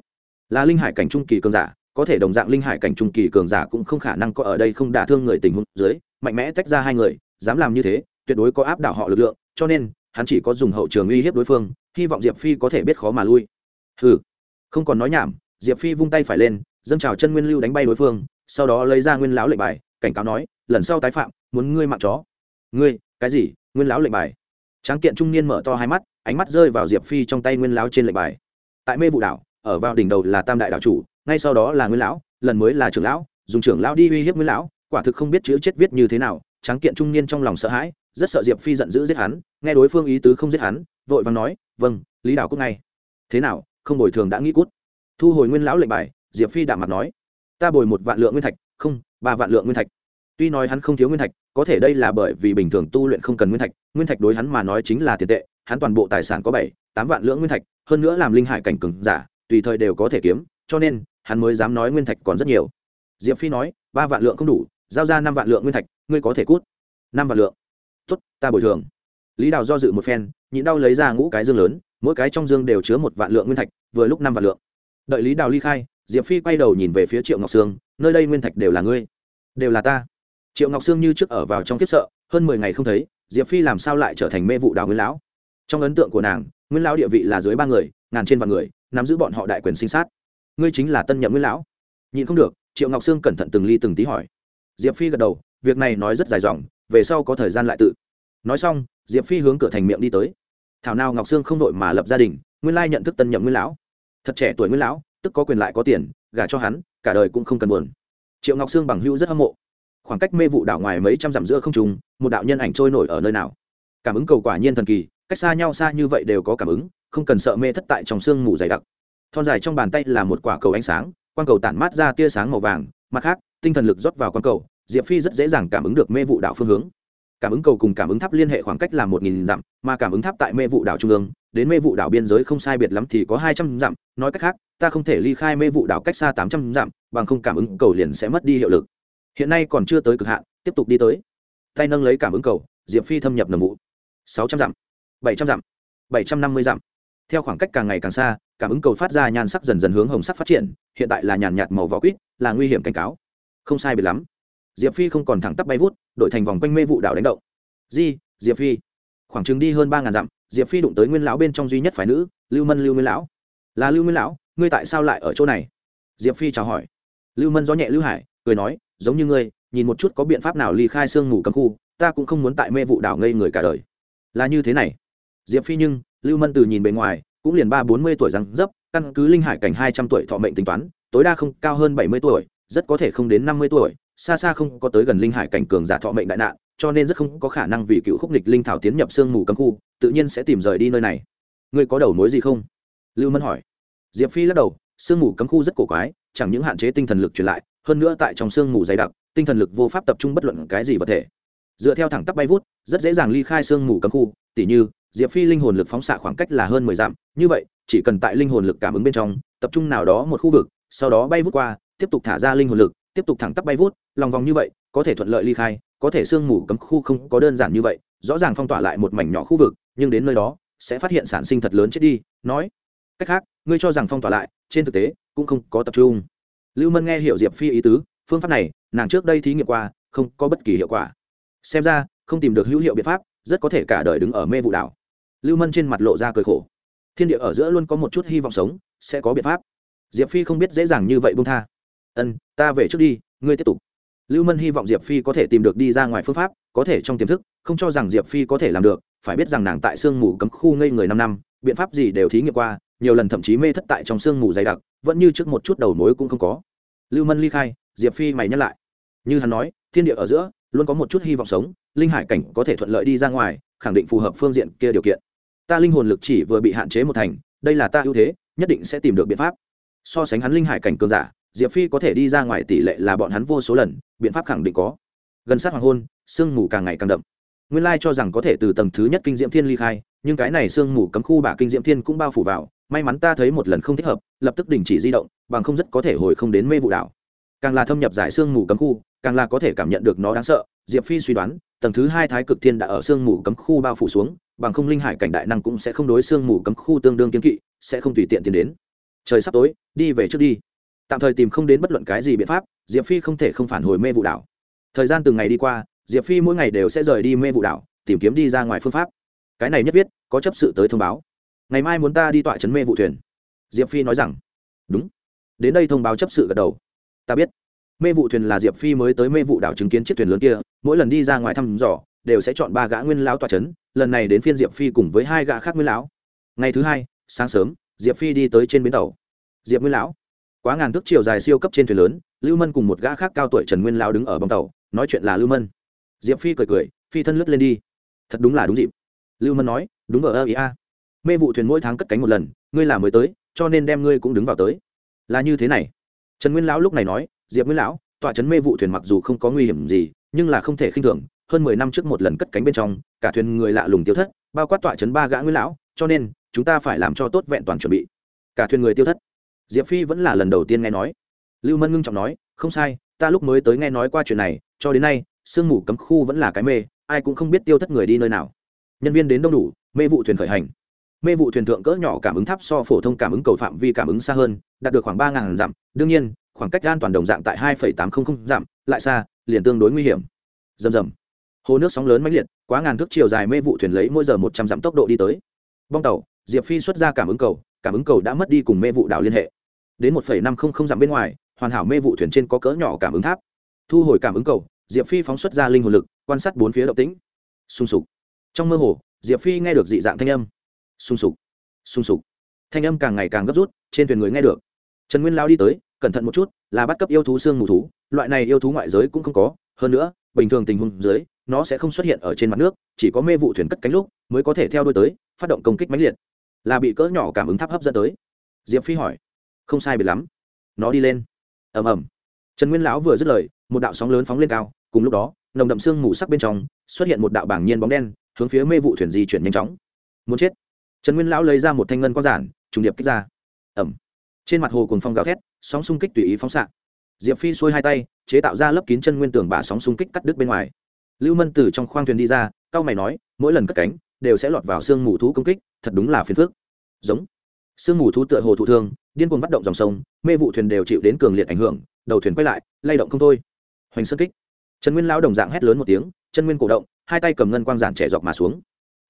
Là linh hải cảnh trung kỳ cường giả, có thể đồng dạng linh hải cảnh trung kỳ cường giả cũng không khả năng có ở đây không đả thương người tình huống dưới, mạnh mẽ tách ra hai người, dám làm như thế, tuyệt đối có áp đảo họ lực lượng, cho nên, hắn chỉ có dùng hậu trường uy hiếp đối phương, hy vọng diệp phi có thể biết khó mà lui. Hừ, không còn nói nhảm, diệp phi vung tay phải lên, dâng trào chân nguyên lưu đánh bay đối phương, sau đó lấy ra nguyên lão lệnh bài, cảnh cáo nói, lần sau tái phạm, muốn ngươi mạng chó. Ngươi, cái gì? Nguyên lão lệnh bài? Tráng kiện trung niên mở to hai mắt, ánh mắt rơi vào diệp phi trong tay nguyên lão trên lệnh bài. Tại mê vụ đảo, ở vào đỉnh đầu là tam đại đảo chủ, ngay sau đó là nguyên lão, lần mới là trưởng lão, dùng trưởng lão đi uy hiếp nguyên lão, quả thực không biết chữ chết viết như thế nào, tráng kiện trung niên trong lòng sợ hãi, rất sợ diệp phi giận dữ giết hắn, nghe đối phương ý tứ không giết hắn, vội vàng nói vâng lý đảo cút ngay. Thế nào, không bồi thường đã nghĩ cút. Thu hồi nguyên lão lệnh bài, diệp phi đạm mặt nói, ta bồi một vạn lượng nguyên thạch, không, ba vạn lượng nguyên thạch. Tuy nói hắn không thiếu nguyên thạch, có thể đây là bởi vì bình thường tu luyện không cần nguyên thạch nguyên thạch đối hắn mà nói chính là tiền tệ, hắn toàn bộ tài sản có bảy, tám vạn lượng nguyên thạch, hơn nữa làm linh hải cảnh cừng giả, tùy thời đều có thể kiếm, cho nên, hắn mới dám nói nguyên thạch còn rất nhiều. Diệp phi nói, ba vạn lượng không đủ, giao ra năm vạn lượng nguyên thạch, ngươi có thể cút. Năm vạn lượng. Tuất ta bồi thường. Lý đào do dự một phen, nhịn đau lấy ra ngũ cái dương lớn, mỗi cái trong dương đều chứa một vạn lượng nguyên thạch, vừa lúc năm vạn lượng. Đợi lý đào ly khai, diệp phi quay đầu nhìn về phía triệu ngọc sương, nơi đây nguyên thạch đều là ngươi. Đều là ta. Triệu ngọc sương như trước ở vào trong kiếp sợ, hơn mười ngày không thấy diệp phi làm sao lại trở thành mê vụ đào nguyên lão? Trong ấn tượng của nàng, nguyên lão địa vị là dưới ba người, ngàn trên vạn người, nắm giữ bọn họ đại quyền sinh sát. Ngươi chính là tân nhậm nguyên lão. Nhìn không được, triệu ngọc sương cẩn thận từng ly từng tí hỏi. Diệp phi gật đầu, việc này nói rất dài dòng, về sau có thời gian lại tự. Nói xong, diệp phi hướng cửa thành miệng đi tới. Thảo nào ngọc sương không vội mà lập gia đình, nguyên lai nhận thức tân nhậm nguyên lão. Thật trẻ tuổi nguyên lão, tức có quyền lại có tiền, gả cho hắn, cả đời cũng không cần buồn. Triệu ngọc sương bằng hữu rất hâm mộ khoảng cách mê vụ đảo ngoài mấy trăm dặm giữa không trùng một đạo nhân ảnh trôi nổi ở nơi nào. Cảm ứng cầu quả nhiên thần kỳ, cách xa nhau xa như vậy đều có cảm ứng, không cần sợ mê thất tại trong sương mù dày đặc. Thon dài trong bàn tay là một quả cầu ánh sáng, quang cầu tản mát ra tia sáng màu vàng, mặt khác, tinh thần lực rót vào quang cầu, diệp phi rất dễ dàng cảm ứng được mê vụ đảo phương hướng. Cảm ứng cầu cùng cảm ứng tháp liên hệ khoảng cách là một nghìn dặm, mà cảm ứng tháp tại mê vụ đảo trung ương, đến mê vụ đảo biên giới không sai biệt lắm thì có hai trăm dặm, nói cách khác, ta không thể ly khai mê vụ đảo cách xa tám trăm dặm, bằng không cảm ứng cầu liền sẽ mất đi hiệu lực hiện nay còn chưa tới cực hạn, tiếp tục đi tới. Tay nâng lấy cảm ứng cầu, diệp phi thâm nhập nầm vụ. Sáu trăm dặm, bảy trăm dặm, bảy trăm năm mươi dặm. Theo khoảng cách càng ngày càng xa, cảm ứng cầu phát ra nhan sắc dần dần hướng hồng sắc phát triển, hiện tại là nhàn nhạt màu vỏ quýt, là nguy hiểm cảnh cáo. Không sai biệt lắm. Diệp phi không còn thẳng tắp bay vút, đổi thành vòng quanh mê vụ đảo đánh động. Di, diệp phi. Khoảng chừng đi hơn ba ngàn dặm, diệp phi đụng tới nguyên lão bên trong duy nhất phái nữ, lưu mân, lưu nguyên lão. Là lưu nguyên lão, ngươi tại sao lại ở chỗ này? Diệp phi chào hỏi. Lưu mân gió nhẹ lưu hải, cười nói giống như ngươi, nhìn một chút có biện pháp nào ly khai sương mù cấm khu, ta cũng không muốn tại mê vụ đảo ngây người cả đời. Là như thế này. Diệp phi nhưng, lưu mân từ nhìn bề ngoài, cũng liền ba bốn mươi tuổi răng dấp, căn cứ linh hải cảnh hai trăm tuổi thọ mệnh tính toán, tối đa không cao hơn bảy mươi tuổi, rất có thể không đến năm mươi tuổi, xa xa không có tới gần linh hải cảnh cường giả thọ mệnh đại nạn, cho nên rất không có khả năng vì cựu khúc nịch linh thảo tiến nhập sương mù cấm khu, tự nhiên sẽ tìm rời đi nơi này. Ngươi có đầu mối gì không? Lưu mân hỏi. Diệp phi lắc đầu, sương mù cấm khu rất cổ quái, chẳng những hạn chế tinh thần lực truyền lại hơn nữa tại trong sương mù dày đặc, tinh thần lực vô pháp tập trung bất luận cái gì vật thể. Dựa theo thẳng tắp bay vút, rất dễ dàng ly khai sương mù cấm khu, tỉ như, diệp phi linh hồn lực phóng xạ khoảng cách là hơn mười dặm, như vậy, chỉ cần tại linh hồn lực cảm ứng bên trong, tập trung nào đó một khu vực, sau đó bay vút qua, tiếp tục thả ra linh hồn lực, tiếp tục thẳng tắp bay vút, lòng vòng như vậy, có thể thuận lợi ly khai, có thể sương mù cấm khu không có đơn giản như vậy, rõ ràng phong tỏa lại một mảnh nhỏ khu vực, nhưng đến nơi đó, sẽ phát hiện sản sinh thật lớn chết đi, nói, cách khác, ngươi cho rằng phong tỏa lại, trên thực tế, cũng không có tập trung lưu mân nghe hiểu diệp phi ý tứ, phương pháp này, nàng trước đây thí nghiệm qua, không có bất kỳ hiệu quả. Xem ra, không tìm được hữu hiệu biện pháp, rất có thể cả đời đứng ở mê vụ đảo. Lưu mân trên mặt lộ ra cười khổ. Thiên địa ở giữa luôn có một chút hy vọng sống, sẽ có biện pháp. Diệp phi không biết dễ dàng như vậy bung tha. Ân, ta về trước đi, ngươi tiếp tục. Lưu mân hy vọng diệp phi có thể tìm được đi ra ngoài phương pháp, có thể trong tiềm thức, không cho rằng diệp phi có thể làm được, phải biết rằng nàng tại sương mù cấm khu ngây người năm năm, biện pháp gì đều thí nghiệm qua nhiều lần thậm chí mê thất tại trong sương mù dày đặc, vẫn như trước một chút đầu mối cũng không có. Lưu mân ly khai, diệp phi mày nhắc lại. Như hắn nói, thiên địa ở giữa, luôn có một chút hy vọng sống, linh hải cảnh có thể thuận lợi đi ra ngoài, khẳng định phù hợp phương diện kia điều kiện. Ta linh hồn lực chỉ vừa bị hạn chế một thành, đây là ta ưu thế, nhất định sẽ tìm được biện pháp. So sánh hắn linh hải cảnh cường giả, diệp phi có thể đi ra ngoài tỷ lệ là bọn hắn vô số lần, biện pháp khẳng định có. Gần sát hoàng hôn, sương mù càng ngày càng đậm nguyên lai cho rằng có thể từ tầng thứ nhất kinh diễm thiên ly khai, nhưng cái này sương mù cấm khu bả kinh diễm thiên cũng bao phủ vào, may mắn ta thấy một lần không thích hợp, lập tức đình chỉ di động, bằng không rất có thể hồi không đến mê vụ đảo. Càng là thâm nhập giải sương mù cấm khu, càng là có thể cảm nhận được nó đáng sợ, diệp phi suy đoán, tầng thứ hai thái cực thiên đã ở sương mù cấm khu bao phủ xuống, bằng không linh hải cảnh đại năng cũng sẽ không đối sương mù cấm khu tương đương kiên kỵ, sẽ không tùy tiện tiến đến. Trời sắp tối, đi về trước đi. Tạm thời tìm không đến bất luận cái gì biện pháp, diệp phi không thể không phản hồi mê vụ đảo. Thời gian từng ngày đi qua diệp phi mỗi ngày đều sẽ rời đi mê vụ đảo, tìm kiếm đi ra ngoài phương pháp. Cái này nhất viết, có chấp sự tới thông báo. Ngày mai muốn ta đi tọa chấn mê vụ thuyền. Diệp phi nói rằng, đúng. Đến đây thông báo chấp sự gật đầu. Ta biết. Mê vụ thuyền là diệp phi mới tới mê vụ đảo chứng kiến chiếc thuyền lớn kia, mỗi lần đi ra ngoài thăm dò, đều sẽ chọn ba gã nguyên lão tọa chấn. lần này đến phiên diệp phi cùng với hai gã khác nguyên lão. Ngày thứ hai, sáng sớm, diệp phi đi tới trên bến tàu. Diệp nguyên lão, quá ngàn thước chiều dài siêu cấp trên thuyền lớn, lưu mân cùng một gã khác cao tuổi trần nguyên lão đứng ở bông tàu, nói chuyện là lưu mân diệp phi cười cười phi thân lướt lên đi thật đúng là đúng dịp lưu mân nói đúng vờ ơ ý a à. mê vụ thuyền mỗi tháng cất cánh một lần ngươi là mới tới cho nên đem ngươi cũng đứng vào tới là như thế này trần nguyên lão lúc này nói diệp nguyên lão tọa trấn mê vụ thuyền mặc dù không có nguy hiểm gì nhưng là không thể khinh thường hơn mười năm trước một lần cất cánh bên trong cả thuyền người lạ lùng tiêu thất bao quát tọa Trấn ba gã nguyên lão cho nên chúng ta phải làm cho tốt vẹn toàn chuẩn bị cả thuyền người tiêu thất diệp phi vẫn là lần đầu tiên nghe nói lưu mân ngưng trọng nói không sai ta lúc mới tới nghe nói qua chuyện này cho đến nay sương mù cấm khu vẫn là cái mê, ai cũng không biết tiêu thất người đi nơi nào. Nhân viên đến đông đủ, mê vụ thuyền khởi hành. Mê vụ thuyền thượng cỡ nhỏ cảm ứng tháp so phổ thông cảm ứng cầu phạm vi cảm ứng xa hơn, đạt được khoảng ba ngàn dặm, đương nhiên, khoảng cách an toàn đồng dạng tại hai tám trăm linh dặm, lại xa, liền tương đối nguy hiểm. Rầm rầm. Hồ nước sóng lớn mãnh liệt, quá ngàn thước chiều dài mê vụ thuyền lấy mỗi giờ một trăm dặm tốc độ đi tới. Bong tàu, diệp phi xuất ra cảm ứng cầu, cảm ứng cầu đã mất đi cùng mê vụ đảo liên hệ. Đến một năm không không dặm bên ngoài, hoàn hảo mê vụ thuyền trên có cỡ nhỏ cảm ứng tháp. Thu hồi cảm ứng cầu diệp phi phóng xuất ra linh hồn lực, quan sát bốn phía động tĩnh. Sung sục. Trong mơ hồ, diệp phi nghe được dị dạng thanh âm. Sung sục. Sung sục. Thanh âm càng ngày càng gấp rút, trên thuyền người nghe được. Trần nguyên lao đi tới, cẩn thận một chút, là bắt cấp yêu thú xương mù thú, loại này yêu thú ngoại giới cũng không có, hơn nữa, bình thường tình huống dưới, nó sẽ không xuất hiện ở trên mặt nước, chỉ có mê vụ thuyền cất cánh lúc mới có thể theo đuôi tới, phát động công kích mãnh liệt. Là bị cỡ nhỏ cảm ứng tháp hấp dẫn tới. Diệp phi hỏi. Không sai biệt lắm. Nó đi lên. Ầm ầm. Trần nguyên lão vừa dứt lời một đạo sóng lớn phóng lên cao, cùng lúc đó, nồng đậm xương mù sắc bên trong, xuất hiện một đạo bảng nhiên bóng đen, hướng phía mê vụ thuyền di chuyển nhanh chóng. Muốn chết. Trần nguyên lão lấy ra một thanh ngân có giản, trùng điệp kích ra. Ẩm trên mặt hồ cùng phong gào thét, sóng xung kích tùy ý phóng xạ. Diệp phi xuôi hai tay, chế tạo ra lớp kín chân nguyên tường bả sóng xung kích cắt đứt bên ngoài. Lưu mân từ trong khoang thuyền đi ra, cao mày nói, mỗi lần cất cánh, đều sẽ lọt vào sương mù thú công kích, thật đúng là phiền phức. Giống. Sương mù thú tựa hồ thụ thương, điên cuồng bắt động dòng sông, mê vụ thuyền đều chịu đến cường liệt ảnh hưởng, đầu thuyền quay lại, lay động không thôi hoành sơn kích. Trần nguyên lão đồng dạng hét lớn một tiếng, chân nguyên cổ động, hai tay cầm ngân quang giản trẻ dọc mà xuống.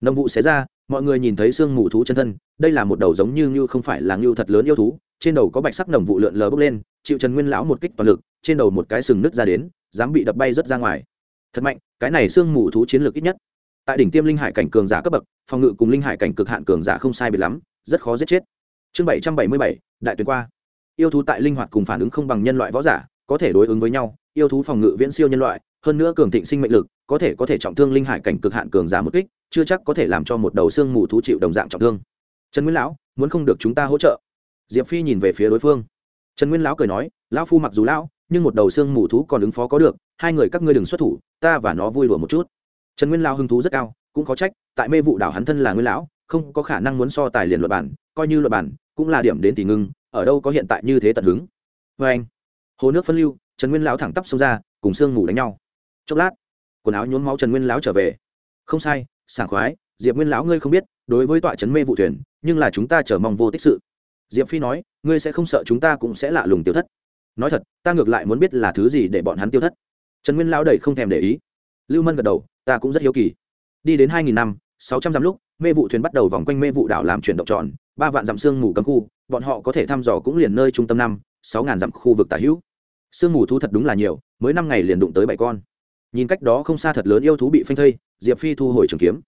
Nông vụ xé ra, mọi người nhìn thấy xương mù thú chân thân, đây là một đầu giống như như không phải là như thật lớn yêu thú, trên đầu có bạch sắc nồng vụ lượn lờ bốc lên, chịu trần nguyên lão một kích toàn lực, trên đầu một cái sừng nứt ra đến, dám bị đập bay rất ra ngoài. Thật mạnh, cái này xương mù thú chiến lược ít nhất. Tại đỉnh tiêm linh hải cảnh cường giả cấp bậc, phòng ngự cùng linh hải cảnh cực hạn cường giả không sai biệt lắm, rất khó giết chết. Chương bảy trăm bảy mươi bảy, đại tuyến qua. Yêu thú tại linh hoạt cùng phản ứng không bằng nhân loại võ giả, có thể đối ứng với nhau yêu thú phòng ngự viễn siêu nhân loại, hơn nữa cường thịnh sinh mệnh lực, có thể có thể trọng thương linh hải cảnh cực hạn cường giả một kích, chưa chắc có thể làm cho một đầu xương mù thú chịu đồng dạng trọng thương. Trần nguyên lão, muốn không được chúng ta hỗ trợ? Diệp phi nhìn về phía đối phương. Trần nguyên lão cười nói, lão phu mặc dù lão, nhưng một đầu xương mù thú còn ứng phó có được, hai người các ngươi đừng xuất thủ, ta và nó vui đùa một chút. Trần nguyên lão hứng thú rất cao, cũng có trách, tại mê vụ đảo hắn thân là nguyên lão, không có khả năng muốn so tài liền luật bản coi như luật bản cũng là điểm đến tỷ ngưng, ở đâu có hiện tại như thế tận hứng. Vê anh. Hồ nước phân lưu trần nguyên lão thẳng tắp xông ra, cùng sương ngủ đánh nhau. Chốc lát, quần áo nhốn máu trần nguyên lão trở về. Không sai, sảng khoái, diệp nguyên lão ngươi không biết, đối với tọa trấn mê vụ thuyền, nhưng là chúng ta chờ mong vô tích sự. Diệp phi nói, ngươi sẽ không sợ chúng ta cũng sẽ lạ lùng tiêu thất. Nói thật, ta ngược lại muốn biết là thứ gì để bọn hắn tiêu thất. Trần nguyên lão đầy không thèm để ý. Lưu mân gật đầu, ta cũng rất hiếu kỳ. Đi đến hai nghìn năm, sáu trăm dặm lúc, mê vụ thuyền bắt đầu vòng quanh mê vụ đảo làm chuyển động tròn, ba vạn dặm sương mù cấm khu, bọn họ có thể thăm dò cũng liền nơi trung tâm năm, sáu ngàn dặm khu vực tả hữu sương mù thú thật đúng là nhiều, mới năm ngày liền đụng tới bảy con. Nhìn cách đó không xa thật lớn yêu thú bị phanh thây, diệp phi thu hồi trường kiếm.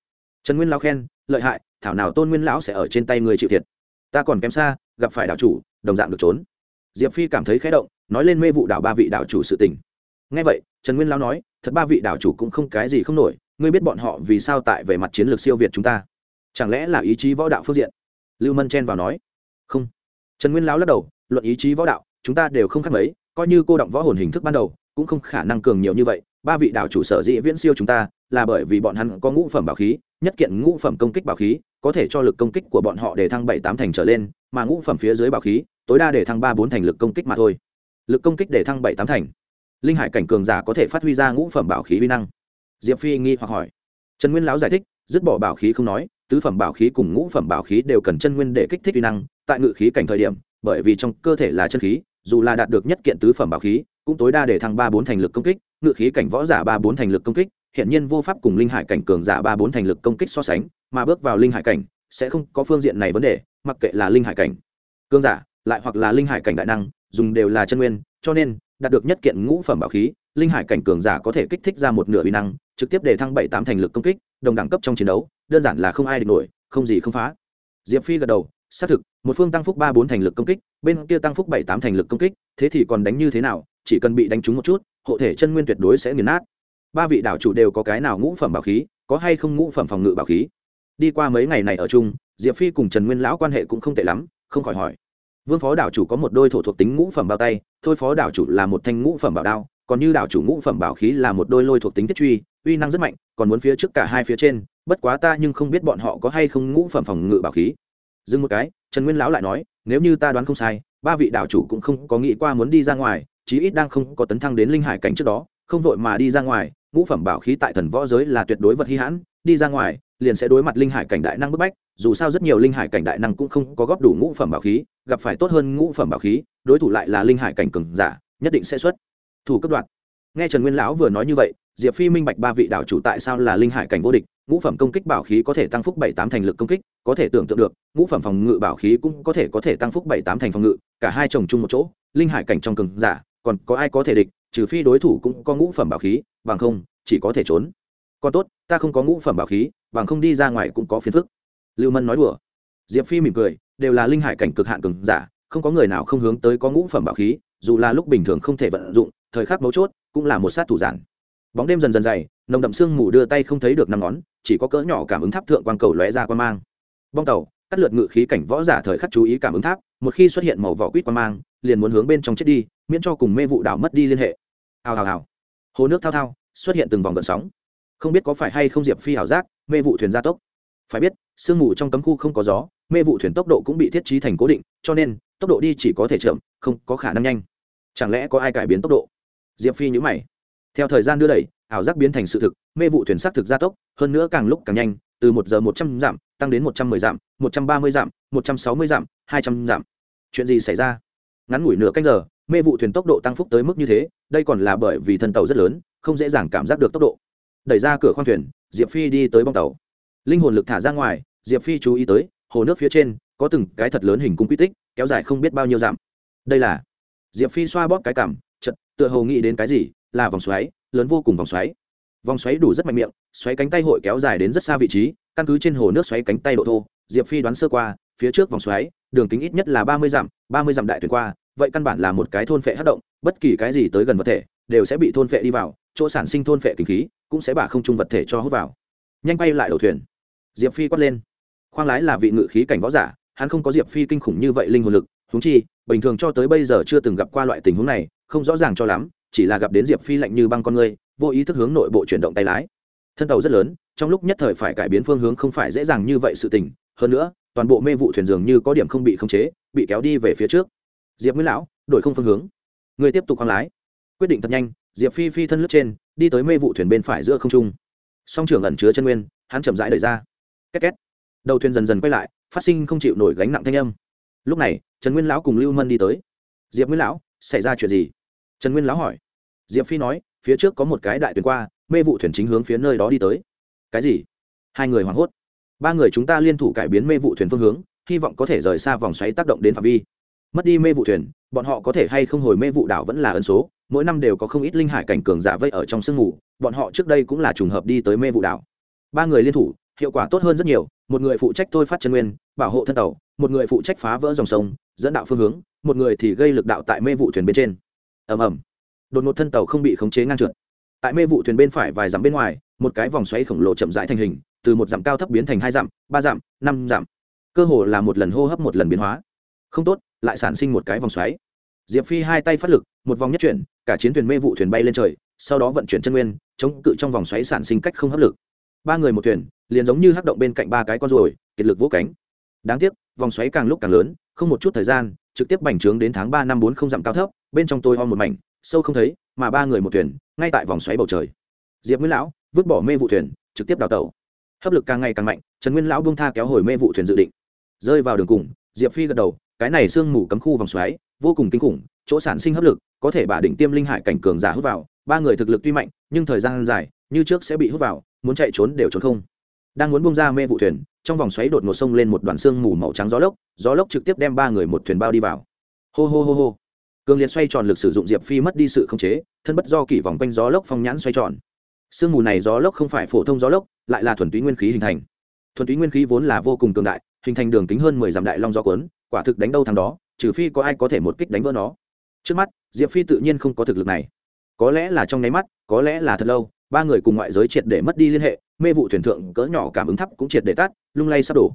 Trần nguyên lão khen, lợi hại, thảo nào tôn nguyên lão sẽ ở trên tay người chịu thiệt. Ta còn kém xa, gặp phải đảo chủ, đồng dạng được trốn. Diệp phi cảm thấy khé động, nói lên mê vụ đảo ba vị đảo chủ sự tình. Ngay vậy, trần nguyên lão nói, thật ba vị đảo chủ cũng không cái gì không nổi, ngươi biết bọn họ vì sao tại về mặt chiến lược siêu việt chúng ta? Chẳng lẽ là ý chí võ đạo phương diện? Lưu mân chen vào nói. Không. Trần nguyên lão lắc đầu, luận ý chí võ đạo, chúng ta đều không khác mấy coi như cô động võ hồn hình thức ban đầu, cũng không khả năng cường nhiều như vậy. Ba vị đảo chủ sở dĩ viễn siêu chúng ta là bởi vì bọn hắn có ngũ phẩm bảo khí, nhất kiện ngũ phẩm công kích bảo khí, có thể cho lực công kích của bọn họ để thăng bảy tám thành trở lên, mà ngũ phẩm phía dưới bảo khí, tối đa để thăng ba bốn thành lực công kích mà thôi. Lực công kích để thăng bảy tám thành. Linh hải cảnh cường giả có thể phát huy ra ngũ phẩm bảo khí vi năng. Diệp phi nghi hoặc hỏi. Trần nguyên lão giải thích, dứt bỏ bảo khí không nói, tứ phẩm bảo khí cùng ngũ phẩm bảo khí đều cần chân nguyên để kích thích vi năng, tại ngự khí cảnh thời điểm, bởi vì trong cơ thể là chân khí dù là đạt được nhất kiện tứ phẩm bảo khí, cũng tối đa để thăng ba bốn thành lực công kích, ngự khí cảnh võ giả ba bốn thành lực công kích, hiện nhiên vô pháp cùng linh hải cảnh cường giả ba bốn thành lực công kích so sánh, mà bước vào linh hải cảnh, sẽ không có phương diện này vấn đề, mặc kệ là linh hải cảnh cường giả, lại hoặc là linh hải cảnh đại năng, dùng đều là chân nguyên, cho nên, đạt được nhất kiện ngũ phẩm bảo khí, linh hải cảnh cường giả có thể kích thích ra một nửa uy năng, trực tiếp để thăng bảy tám thành lực công kích, đồng đẳng cấp trong chiến đấu, đơn giản là không ai địch nổi, không gì không phá. Diệp phi gật đầu xác thực, một phương tăng phúc ba bốn thành lực công kích, bên kia tăng phúc bảy tám thành lực công kích, thế thì còn đánh như thế nào, chỉ cần bị đánh trúng một chút, hộ thể chân nguyên tuyệt đối sẽ nghiền nát. Ba vị đảo chủ đều có cái nào ngũ phẩm bảo khí, có hay không ngũ phẩm phòng ngự bảo khí? Đi qua mấy ngày này ở chung, diệp phi cùng trần nguyên lão quan hệ cũng không tệ lắm, không khỏi hỏi. Vương phó đảo chủ có một đôi thổ thuộc tính ngũ phẩm bao tay, thôi phó đảo chủ là một thanh ngũ phẩm bảo đao, còn như đảo chủ ngũ phẩm bảo khí là một đôi lôi thuộc tính thiết truy, uy năng rất mạnh, còn muốn phía trước cả hai phía trên, bất quá ta nhưng không biết bọn họ có hay không ngũ phẩm phòng ngự bảo khí dừng một cái, trần nguyên lão lại nói, nếu như ta đoán không sai, ba vị đảo chủ cũng không có nghĩ qua muốn đi ra ngoài, chí ít đang không có tấn thăng đến linh hải cảnh trước đó, không vội mà đi ra ngoài, ngũ phẩm bảo khí tại thần võ giới là tuyệt đối vật hy hãn, đi ra ngoài, liền sẽ đối mặt linh hải cảnh đại năng bức bách, dù sao rất nhiều linh hải cảnh đại năng cũng không có góp đủ ngũ phẩm bảo khí, gặp phải tốt hơn ngũ phẩm bảo khí, đối thủ lại là linh hải cảnh cường giả, nhất định sẽ xuất thủ cấp đoạt. nghe trần nguyên lão vừa nói như vậy diệp phi minh bạch ba vị đảo chủ tại sao là linh hải cảnh vô địch, ngũ phẩm công kích bảo khí có thể tăng phúc bảy tám thành lực công kích, có thể tưởng tượng được, ngũ phẩm phòng ngự bảo khí cũng có thể có thể tăng phúc bảy tám thành phòng ngự, cả hai chồng chung một chỗ, linh hải cảnh trong cường giả, còn có ai có thể địch, trừ phi đối thủ cũng có ngũ phẩm bảo khí, bằng không, chỉ có thể trốn. Còn tốt, ta không có ngũ phẩm bảo khí, bằng không đi ra ngoài cũng có phiền phức. Lưu mân nói đùa. Diệp phi mỉm cười, đều là linh hải cảnh cực hạn cường giả, không có người nào không hướng tới có ngũ phẩm bảo khí, dù là lúc bình thường không thể vận dụng, thời khắc mấu chốt cũng là một sát thủ giản bóng đêm dần dần dày, nồng đậm sương mù đưa tay không thấy được năm ngón, chỉ có cỡ nhỏ cảm ứng tháp thượng quang cầu lóe ra quan mang. Bong tàu, cắt lượt ngự khí cảnh võ giả thời khắc chú ý cảm ứng tháp, một khi xuất hiện màu vỏ quýt quan mang, liền muốn hướng bên trong chết đi, miễn cho cùng mê vụ đảo mất đi liên hệ. Hào hào hào. Hồ nước thao thao, xuất hiện từng vòng gợn sóng. Không biết có phải hay không diệp phi hảo giác, mê vụ thuyền gia tốc. Phải biết, sương mù trong cấm khu không có gió, mê vụ thuyền tốc độ cũng bị thiết trí thành cố định, cho nên, tốc độ đi chỉ có thể chậm, không có khả năng nhanh. Chẳng lẽ có ai cải biến tốc độ? Diệp phi nhữ mày theo thời gian đưa đẩy, ảo giác biến thành sự thực, mê vụ thuyền xác thực gia tốc, hơn nữa càng lúc càng nhanh, từ một giờ một trăm dặm, tăng đến một trăm mười dặm, một trăm ba mươi dặm, một trăm sáu mươi dặm, hai trăm dặm. Chuyện gì xảy ra? Ngắn ngủi nửa canh giờ, mê vụ thuyền tốc độ tăng phúc tới mức như thế, đây còn là bởi vì thân tàu rất lớn, không dễ dàng cảm giác được tốc độ. Đẩy ra cửa khoang thuyền, diệp phi đi tới bong tàu. Linh hồn lực thả ra ngoài, diệp phi chú ý tới, hồ nước phía trên, có từng cái thật lớn hình cung quy tích, kéo dài không biết bao nhiêu dặm. Đây là diệp phi xoa bóp cái cảm chật tựa hồ nghĩ đến cái gì là vòng xoáy, lớn vô cùng vòng xoáy. Vòng xoáy đủ rất mạnh miệng, xoáy cánh tay hội kéo dài đến rất xa vị trí, căn cứ trên hồ nước xoáy cánh tay độ thô, diệp phi đoán sơ qua, phía trước vòng xoáy, đường kính ít nhất là ba mươi dặm, ba mươi dặm đại thuyền qua, vậy căn bản là một cái thôn phệ hát động, bất kỳ cái gì tới gần vật thể, đều sẽ bị thôn phệ đi vào, chỗ sản sinh thôn phệ kinh khí, cũng sẽ bả không trung vật thể cho hút vào. Nhanh bay lại đầu thuyền. Diệp phi quát lên. Khoang lái là vị ngự khí cảnh võ giả, hắn không có diệp phi kinh khủng như vậy linh hồn lực húng chi, bình thường cho tới bây giờ chưa từng gặp qua loại tình huống này, không rõ ràng cho lắm chỉ là gặp đến diệp phi lạnh như băng con người vô ý thức hướng nội bộ chuyển động tay lái. Thân tàu rất lớn, trong lúc nhất thời phải cải biến phương hướng không phải dễ dàng như vậy sự tình, hơn nữa, toàn bộ mê vụ thuyền dường như có điểm không bị khống chế, bị kéo đi về phía trước. Diệp nguyễn lão, đổi không phương hướng. Người tiếp tục khoang lái. Quyết định thật nhanh, diệp phi phi thân lướt trên, đi tới mê vụ thuyền bên phải giữa không trung. Song trưởng ẩn chứa chân nguyên, hắn chậm rãi đẩy ra. Két két. Đầu thuyền dần dần quay lại, phát sinh không chịu nổi gánh nặng thanh âm. Lúc này, trần nguyên lão cùng lưu mân đi tới. Diệp nguyễn lão, xảy ra chuyện gì? Trần nguyên lão hỏi. Diệp phi nói, phía trước có một cái đại thuyền qua, mê vụ thuyền chính hướng phía nơi đó đi tới. Cái gì? Hai người hoảng hốt. Ba người chúng ta liên thủ cải biến mê vụ thuyền phương hướng, hy vọng có thể rời xa vòng xoáy tác động đến phạm vi. Mất đi mê vụ thuyền, bọn họ có thể hay không hồi mê vụ đảo vẫn là ẩn số, mỗi năm đều có không ít linh hải cảnh cường giả vây ở trong sương mù, bọn họ trước đây cũng là trùng hợp đi tới mê vụ đảo. Ba người liên thủ, hiệu quả tốt hơn rất nhiều, một người phụ trách thôi phát chân nguyên, bảo hộ thân tàu, một người phụ trách phá vỡ dòng sông, dẫn đạo phương hướng, một người thì gây lực đạo tại mê vụ thuyền bên trên ầm ầm. Đột ngột thân tàu không bị khống chế ngang trượt. Tại mê vụ thuyền bên phải vài dặm bên ngoài, một cái vòng xoáy khổng lồ chậm rãi thành hình, từ một dặm cao thấp biến thành hai dặm, ba dặm, năm dặm. Cơ hồ là một lần hô hấp một lần biến hóa. Không tốt, lại sản sinh một cái vòng xoáy. Diệp phi hai tay phát lực, một vòng nhất chuyển, cả chiến thuyền mê vụ thuyền bay lên trời, sau đó vận chuyển chân nguyên, chống cự trong vòng xoáy sản sinh cách không hấp lực. Ba người một thuyền, liền giống như hắc động bên cạnh ba cái con ruồi, kiệt lực vỗ cánh. Đáng tiếc, vòng xoáy càng lúc càng lớn, không một chút thời gian trực tiếp bành trướng đến tháng ba năm bốn không dặm cao thấp, bên trong tôi ho một mảnh, sâu không thấy, mà ba người một thuyền, ngay tại vòng xoáy bầu trời. Diệp nguyên lão, vứt bỏ mê vụ thuyền, trực tiếp đào tẩu. Hấp lực càng ngày càng mạnh, trần nguyên lão buông tha kéo hồi mê vụ thuyền dự định. Rơi vào đường cùng, diệp phi gật đầu, cái này sương mù cấm khu vòng xoáy, vô cùng kinh khủng, chỗ sản sinh hấp lực, có thể bả đỉnh tiêm linh hải cảnh cường giả hút vào, ba người thực lực tuy mạnh, nhưng thời gian dài, như trước sẽ bị hút vào, muốn chạy trốn đều trốn không. Đang muốn buông ra mê vụ thuyền trong vòng xoáy đột ngột sông lên một đoàn xương mù màu trắng gió lốc gió lốc trực tiếp đem ba người một thuyền bao đi vào. Hô hô hô hô. Cường liệt xoay tròn lực sử dụng diệp phi mất đi sự khống chế, thân bất do kỷ vòng quanh gió lốc phong nhãn xoay tròn. Sương mù này gió lốc không phải phổ thông gió lốc, lại là thuần túy nguyên khí hình thành. Thuần túy nguyên khí vốn là vô cùng cường đại, hình thành đường kính hơn mười dặm đại long gió cuốn, quả thực đánh đâu thằng đó, trừ phi có ai có thể một kích đánh vỡ nó. Trước mắt, diệp phi tự nhiên không có thực lực này. Có lẽ là trong nháy mắt, có lẽ là thật lâu ba người cùng ngoại giới triệt để mất đi liên hệ, mê vụ thuyền thượng cỡ nhỏ cảm ứng thấp cũng triệt để tắt, lung lay sắp đổ.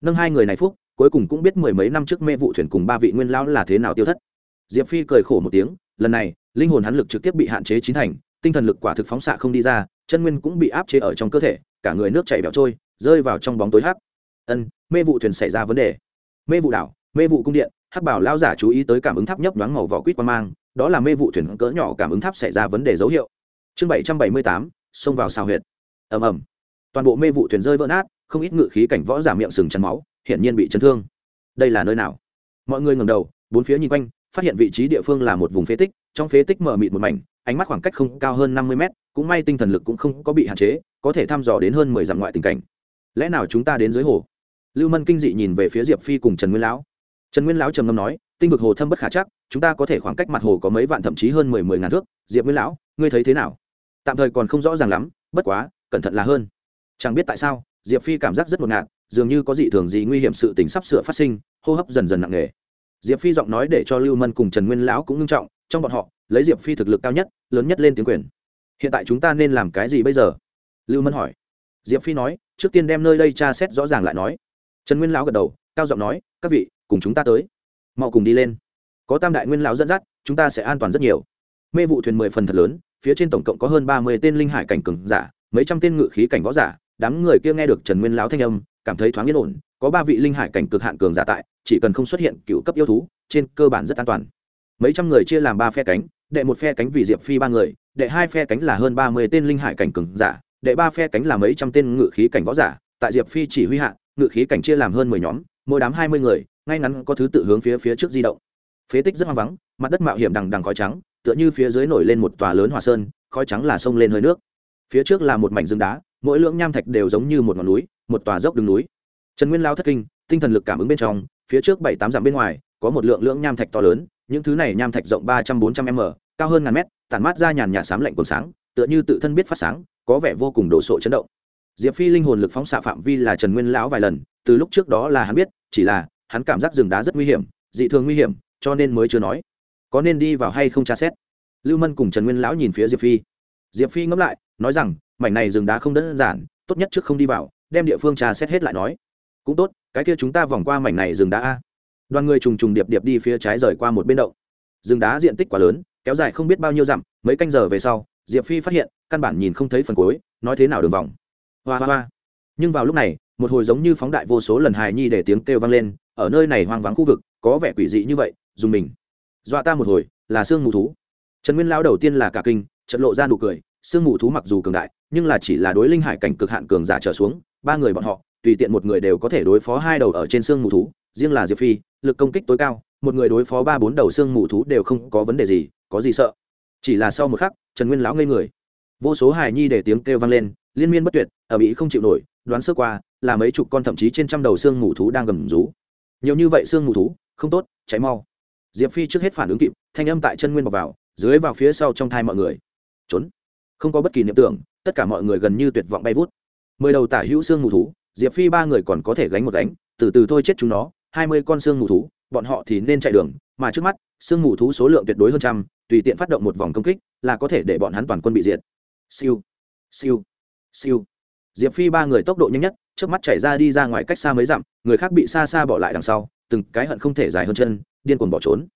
Nâng hai người này phúc, cuối cùng cũng biết mười mấy năm trước mê vụ thuyền cùng ba vị nguyên lão là thế nào tiêu thất. Diệp phi cười khổ một tiếng, lần này, linh hồn hắn lực trực tiếp bị hạn chế chín thành, tinh thần lực quả thực phóng xạ không đi ra, chân nguyên cũng bị áp chế ở trong cơ thể, cả người nước chảy bẹo trôi, rơi vào trong bóng tối hắc. Ân, mê vụ thuyền xảy ra vấn đề. Mê vụ đảo, mê vụ cung điện, hắc bảo lao giả chú ý tới cảm ứng tháp nhấp nhoáng màu vỏ quýt qua mang, đó là mê vụ thuyền cỡ nhỏ cảm ứng tháp xảy ra vấn đề dấu hiệu chương bảy trăm bảy mươi tám, xông vào xào huyệt. Ầm ầm. Toàn bộ mê vụ thuyền rơi vỡ nát, không ít ngự khí cảnh võ giả miệng sừng chắn máu, hiển nhiên bị chấn thương. Đây là nơi nào? Mọi người ngầm đầu, bốn phía nhìn quanh, phát hiện vị trí địa phương là một vùng phế tích, trong phế tích mở mịt một mảnh, ánh mắt khoảng cách không cao hơn năm mươi mét, cũng may tinh thần lực cũng không có bị hạn chế, có thể thăm dò đến hơn mười dặm ngoại tình cảnh. Lẽ nào chúng ta đến dưới hồ? Lưu mân kinh dị nhìn về phía diệp phi cùng trần nguyên lão. Trần nguyên lão trầm ngâm nói tinh vực hồ thâm bất khả chắc, chúng ta có thể khoảng cách mặt hồ có mấy vạn thậm chí hơn mười mười ngàn thước. Diệp nguyên lão, ngươi thấy thế nào? Tạm thời còn không rõ ràng lắm, bất quá, cẩn thận là hơn. Chẳng biết tại sao, diệp phi cảm giác rất ngột ngạt, dường như có dị thường gì nguy hiểm sự tình sắp sửa phát sinh, hô hấp dần dần nặng nề. Diệp phi giọng nói để cho lưu mân cùng trần nguyên lão cũng ngưng trọng, trong bọn họ, lấy diệp phi thực lực cao nhất, lớn nhất lên tiếng quyền. Hiện tại chúng ta nên làm cái gì bây giờ? Lưu mân hỏi. Diệp phi nói, trước tiên đem nơi đây tra xét rõ ràng lại nói. Trần nguyên lão gật đầu, cao giọng nói, các vị, cùng chúng ta tới mau cùng đi lên. Có tam đại nguyên lão dẫn dắt, chúng ta sẽ an toàn rất nhiều. Mê vụ thuyền mười phần thật lớn, phía trên tổng cộng có hơn ba mươi tên linh hải cảnh cường giả, mấy trăm tên ngự khí cảnh võ giả, đám người kia nghe được trần nguyên lão thanh âm, cảm thấy thoáng yên ổn. Có ba vị linh hải cảnh cực hạn cường giả tại, chỉ cần không xuất hiện cựu cấp yêu thú, trên cơ bản rất an toàn. Mấy trăm người chia làm ba phe cánh, đệ một phe cánh vì diệp phi ba người, đệ hai phe cánh là hơn ba mươi tên linh hải cảnh cường giả, đệ ba phe cánh là mấy trăm tên ngự khí cảnh võ giả. Tại diệp phi chỉ huy hạ, ngự khí cảnh chia làm hơn mười nhóm mỗi đám hai mươi người, ngay ngắn có thứ tự hướng phía phía trước di động. Phế tích rất hoang vắng, mặt đất mạo hiểm đằng đằng khói trắng, tựa như phía dưới nổi lên một tòa lớn hòa sơn, khói trắng là sông lên hơi nước. Phía trước là một mảnh rừng đá, mỗi lưỡng nham thạch đều giống như một ngọn núi, một tòa dốc đường núi. Trần nguyên lao thất kinh, tinh thần lực cảm ứng bên trong, phía trước bảy tám dặm bên ngoài, có một lượng lưỡng nham thạch to lớn, những thứ này nham thạch rộng ba trăm bốn trăm m, cao hơn ngàn mét, tản mát ra nhàn nhạt xám lạnh còn sáng, tựa như tự thân biết phát sáng, có vẻ vô cùng đồ sộ chấn động. Diệp phi linh hồn lực phóng xạ phạm vi là trần nguyên lão vài lần từ lúc trước đó là hắn biết, chỉ là, hắn cảm giác rừng đá rất nguy hiểm, dị thường nguy hiểm, cho nên mới chưa nói. Có nên đi vào hay không tra xét? Lưu mân cùng trần nguyên lão nhìn phía diệp phi. Diệp phi ngẫm lại, nói rằng, mảnh này rừng đá không đơn giản, tốt nhất trước không đi vào, đem địa phương tra xét hết lại nói. Cũng tốt, cái kia chúng ta vòng qua mảnh này rừng đá a. Đoàn người trùng trùng điệp điệp đi phía trái rời qua một bên đậu rừng đá diện tích quá lớn, kéo dài không biết bao nhiêu dặm, mấy canh giờ về sau, diệp phi phát hiện, căn bản nhìn không thấy phần cuối, nói thế nào đường vòng. Hoa hoa hoa. Nhưng vào lúc này một hồi giống như phóng đại vô số lần hài nhi để tiếng kêu vang lên, ở nơi này hoang vắng khu vực, có vẻ quỷ dị như vậy, dùng mình. Dọa ta một hồi, là sương mù thú. Trần nguyên lao đầu tiên là cả kinh trận lộ ra nụ cười, sương mù thú mặc dù cường đại, nhưng là chỉ là đối linh hải cảnh cực hạn cường giả trở xuống, ba người bọn họ, tùy tiện một người đều có thể đối phó hai đầu ở trên sương mù thú, riêng là diệp phi, lực công kích tối cao, một người đối phó ba bốn đầu sương mù thú đều không có vấn đề gì, có gì sợ. Chỉ là sau một khắc, trần nguyên lão ngây người. Vô số hài nhi để tiếng kêu vang lên liên miên bất tuyệt, ở mỹ không chịu nổi, đoán sơ qua, là mấy chục con thậm chí trên trăm đầu xương mù thú đang gầm rú. Nhiều như vậy xương mù thú, không tốt cháy mau. Diệp phi trước hết phản ứng kịp, thanh âm tại chân nguyên bọc vào, dưới vào phía sau trong thai mọi người. Trốn. Không có bất kỳ niệm tưởng, tất cả mọi người gần như tuyệt vọng bay vút. Mười đầu tả hữu xương mù thú, diệp phi ba người còn có thể gánh một gánh, từ từ thôi chết chúng nó, hai mươi con xương mù thú, bọn họ thì nên chạy đường, mà trước mắt, xương mù thú số lượng tuyệt đối hơn trăm, tùy tiện phát động một vòng công kích, là có thể để bọn hắn toàn quân bị diệt. Siêu. Siêu siêu. Diệp phi ba người tốc độ nhanh nhất, trước mắt chạy ra đi ra ngoài cách xa mấy dặm, người khác bị xa xa bỏ lại đằng sau, từng cái hận không thể dài hơn chân, điên cuồng bỏ trốn.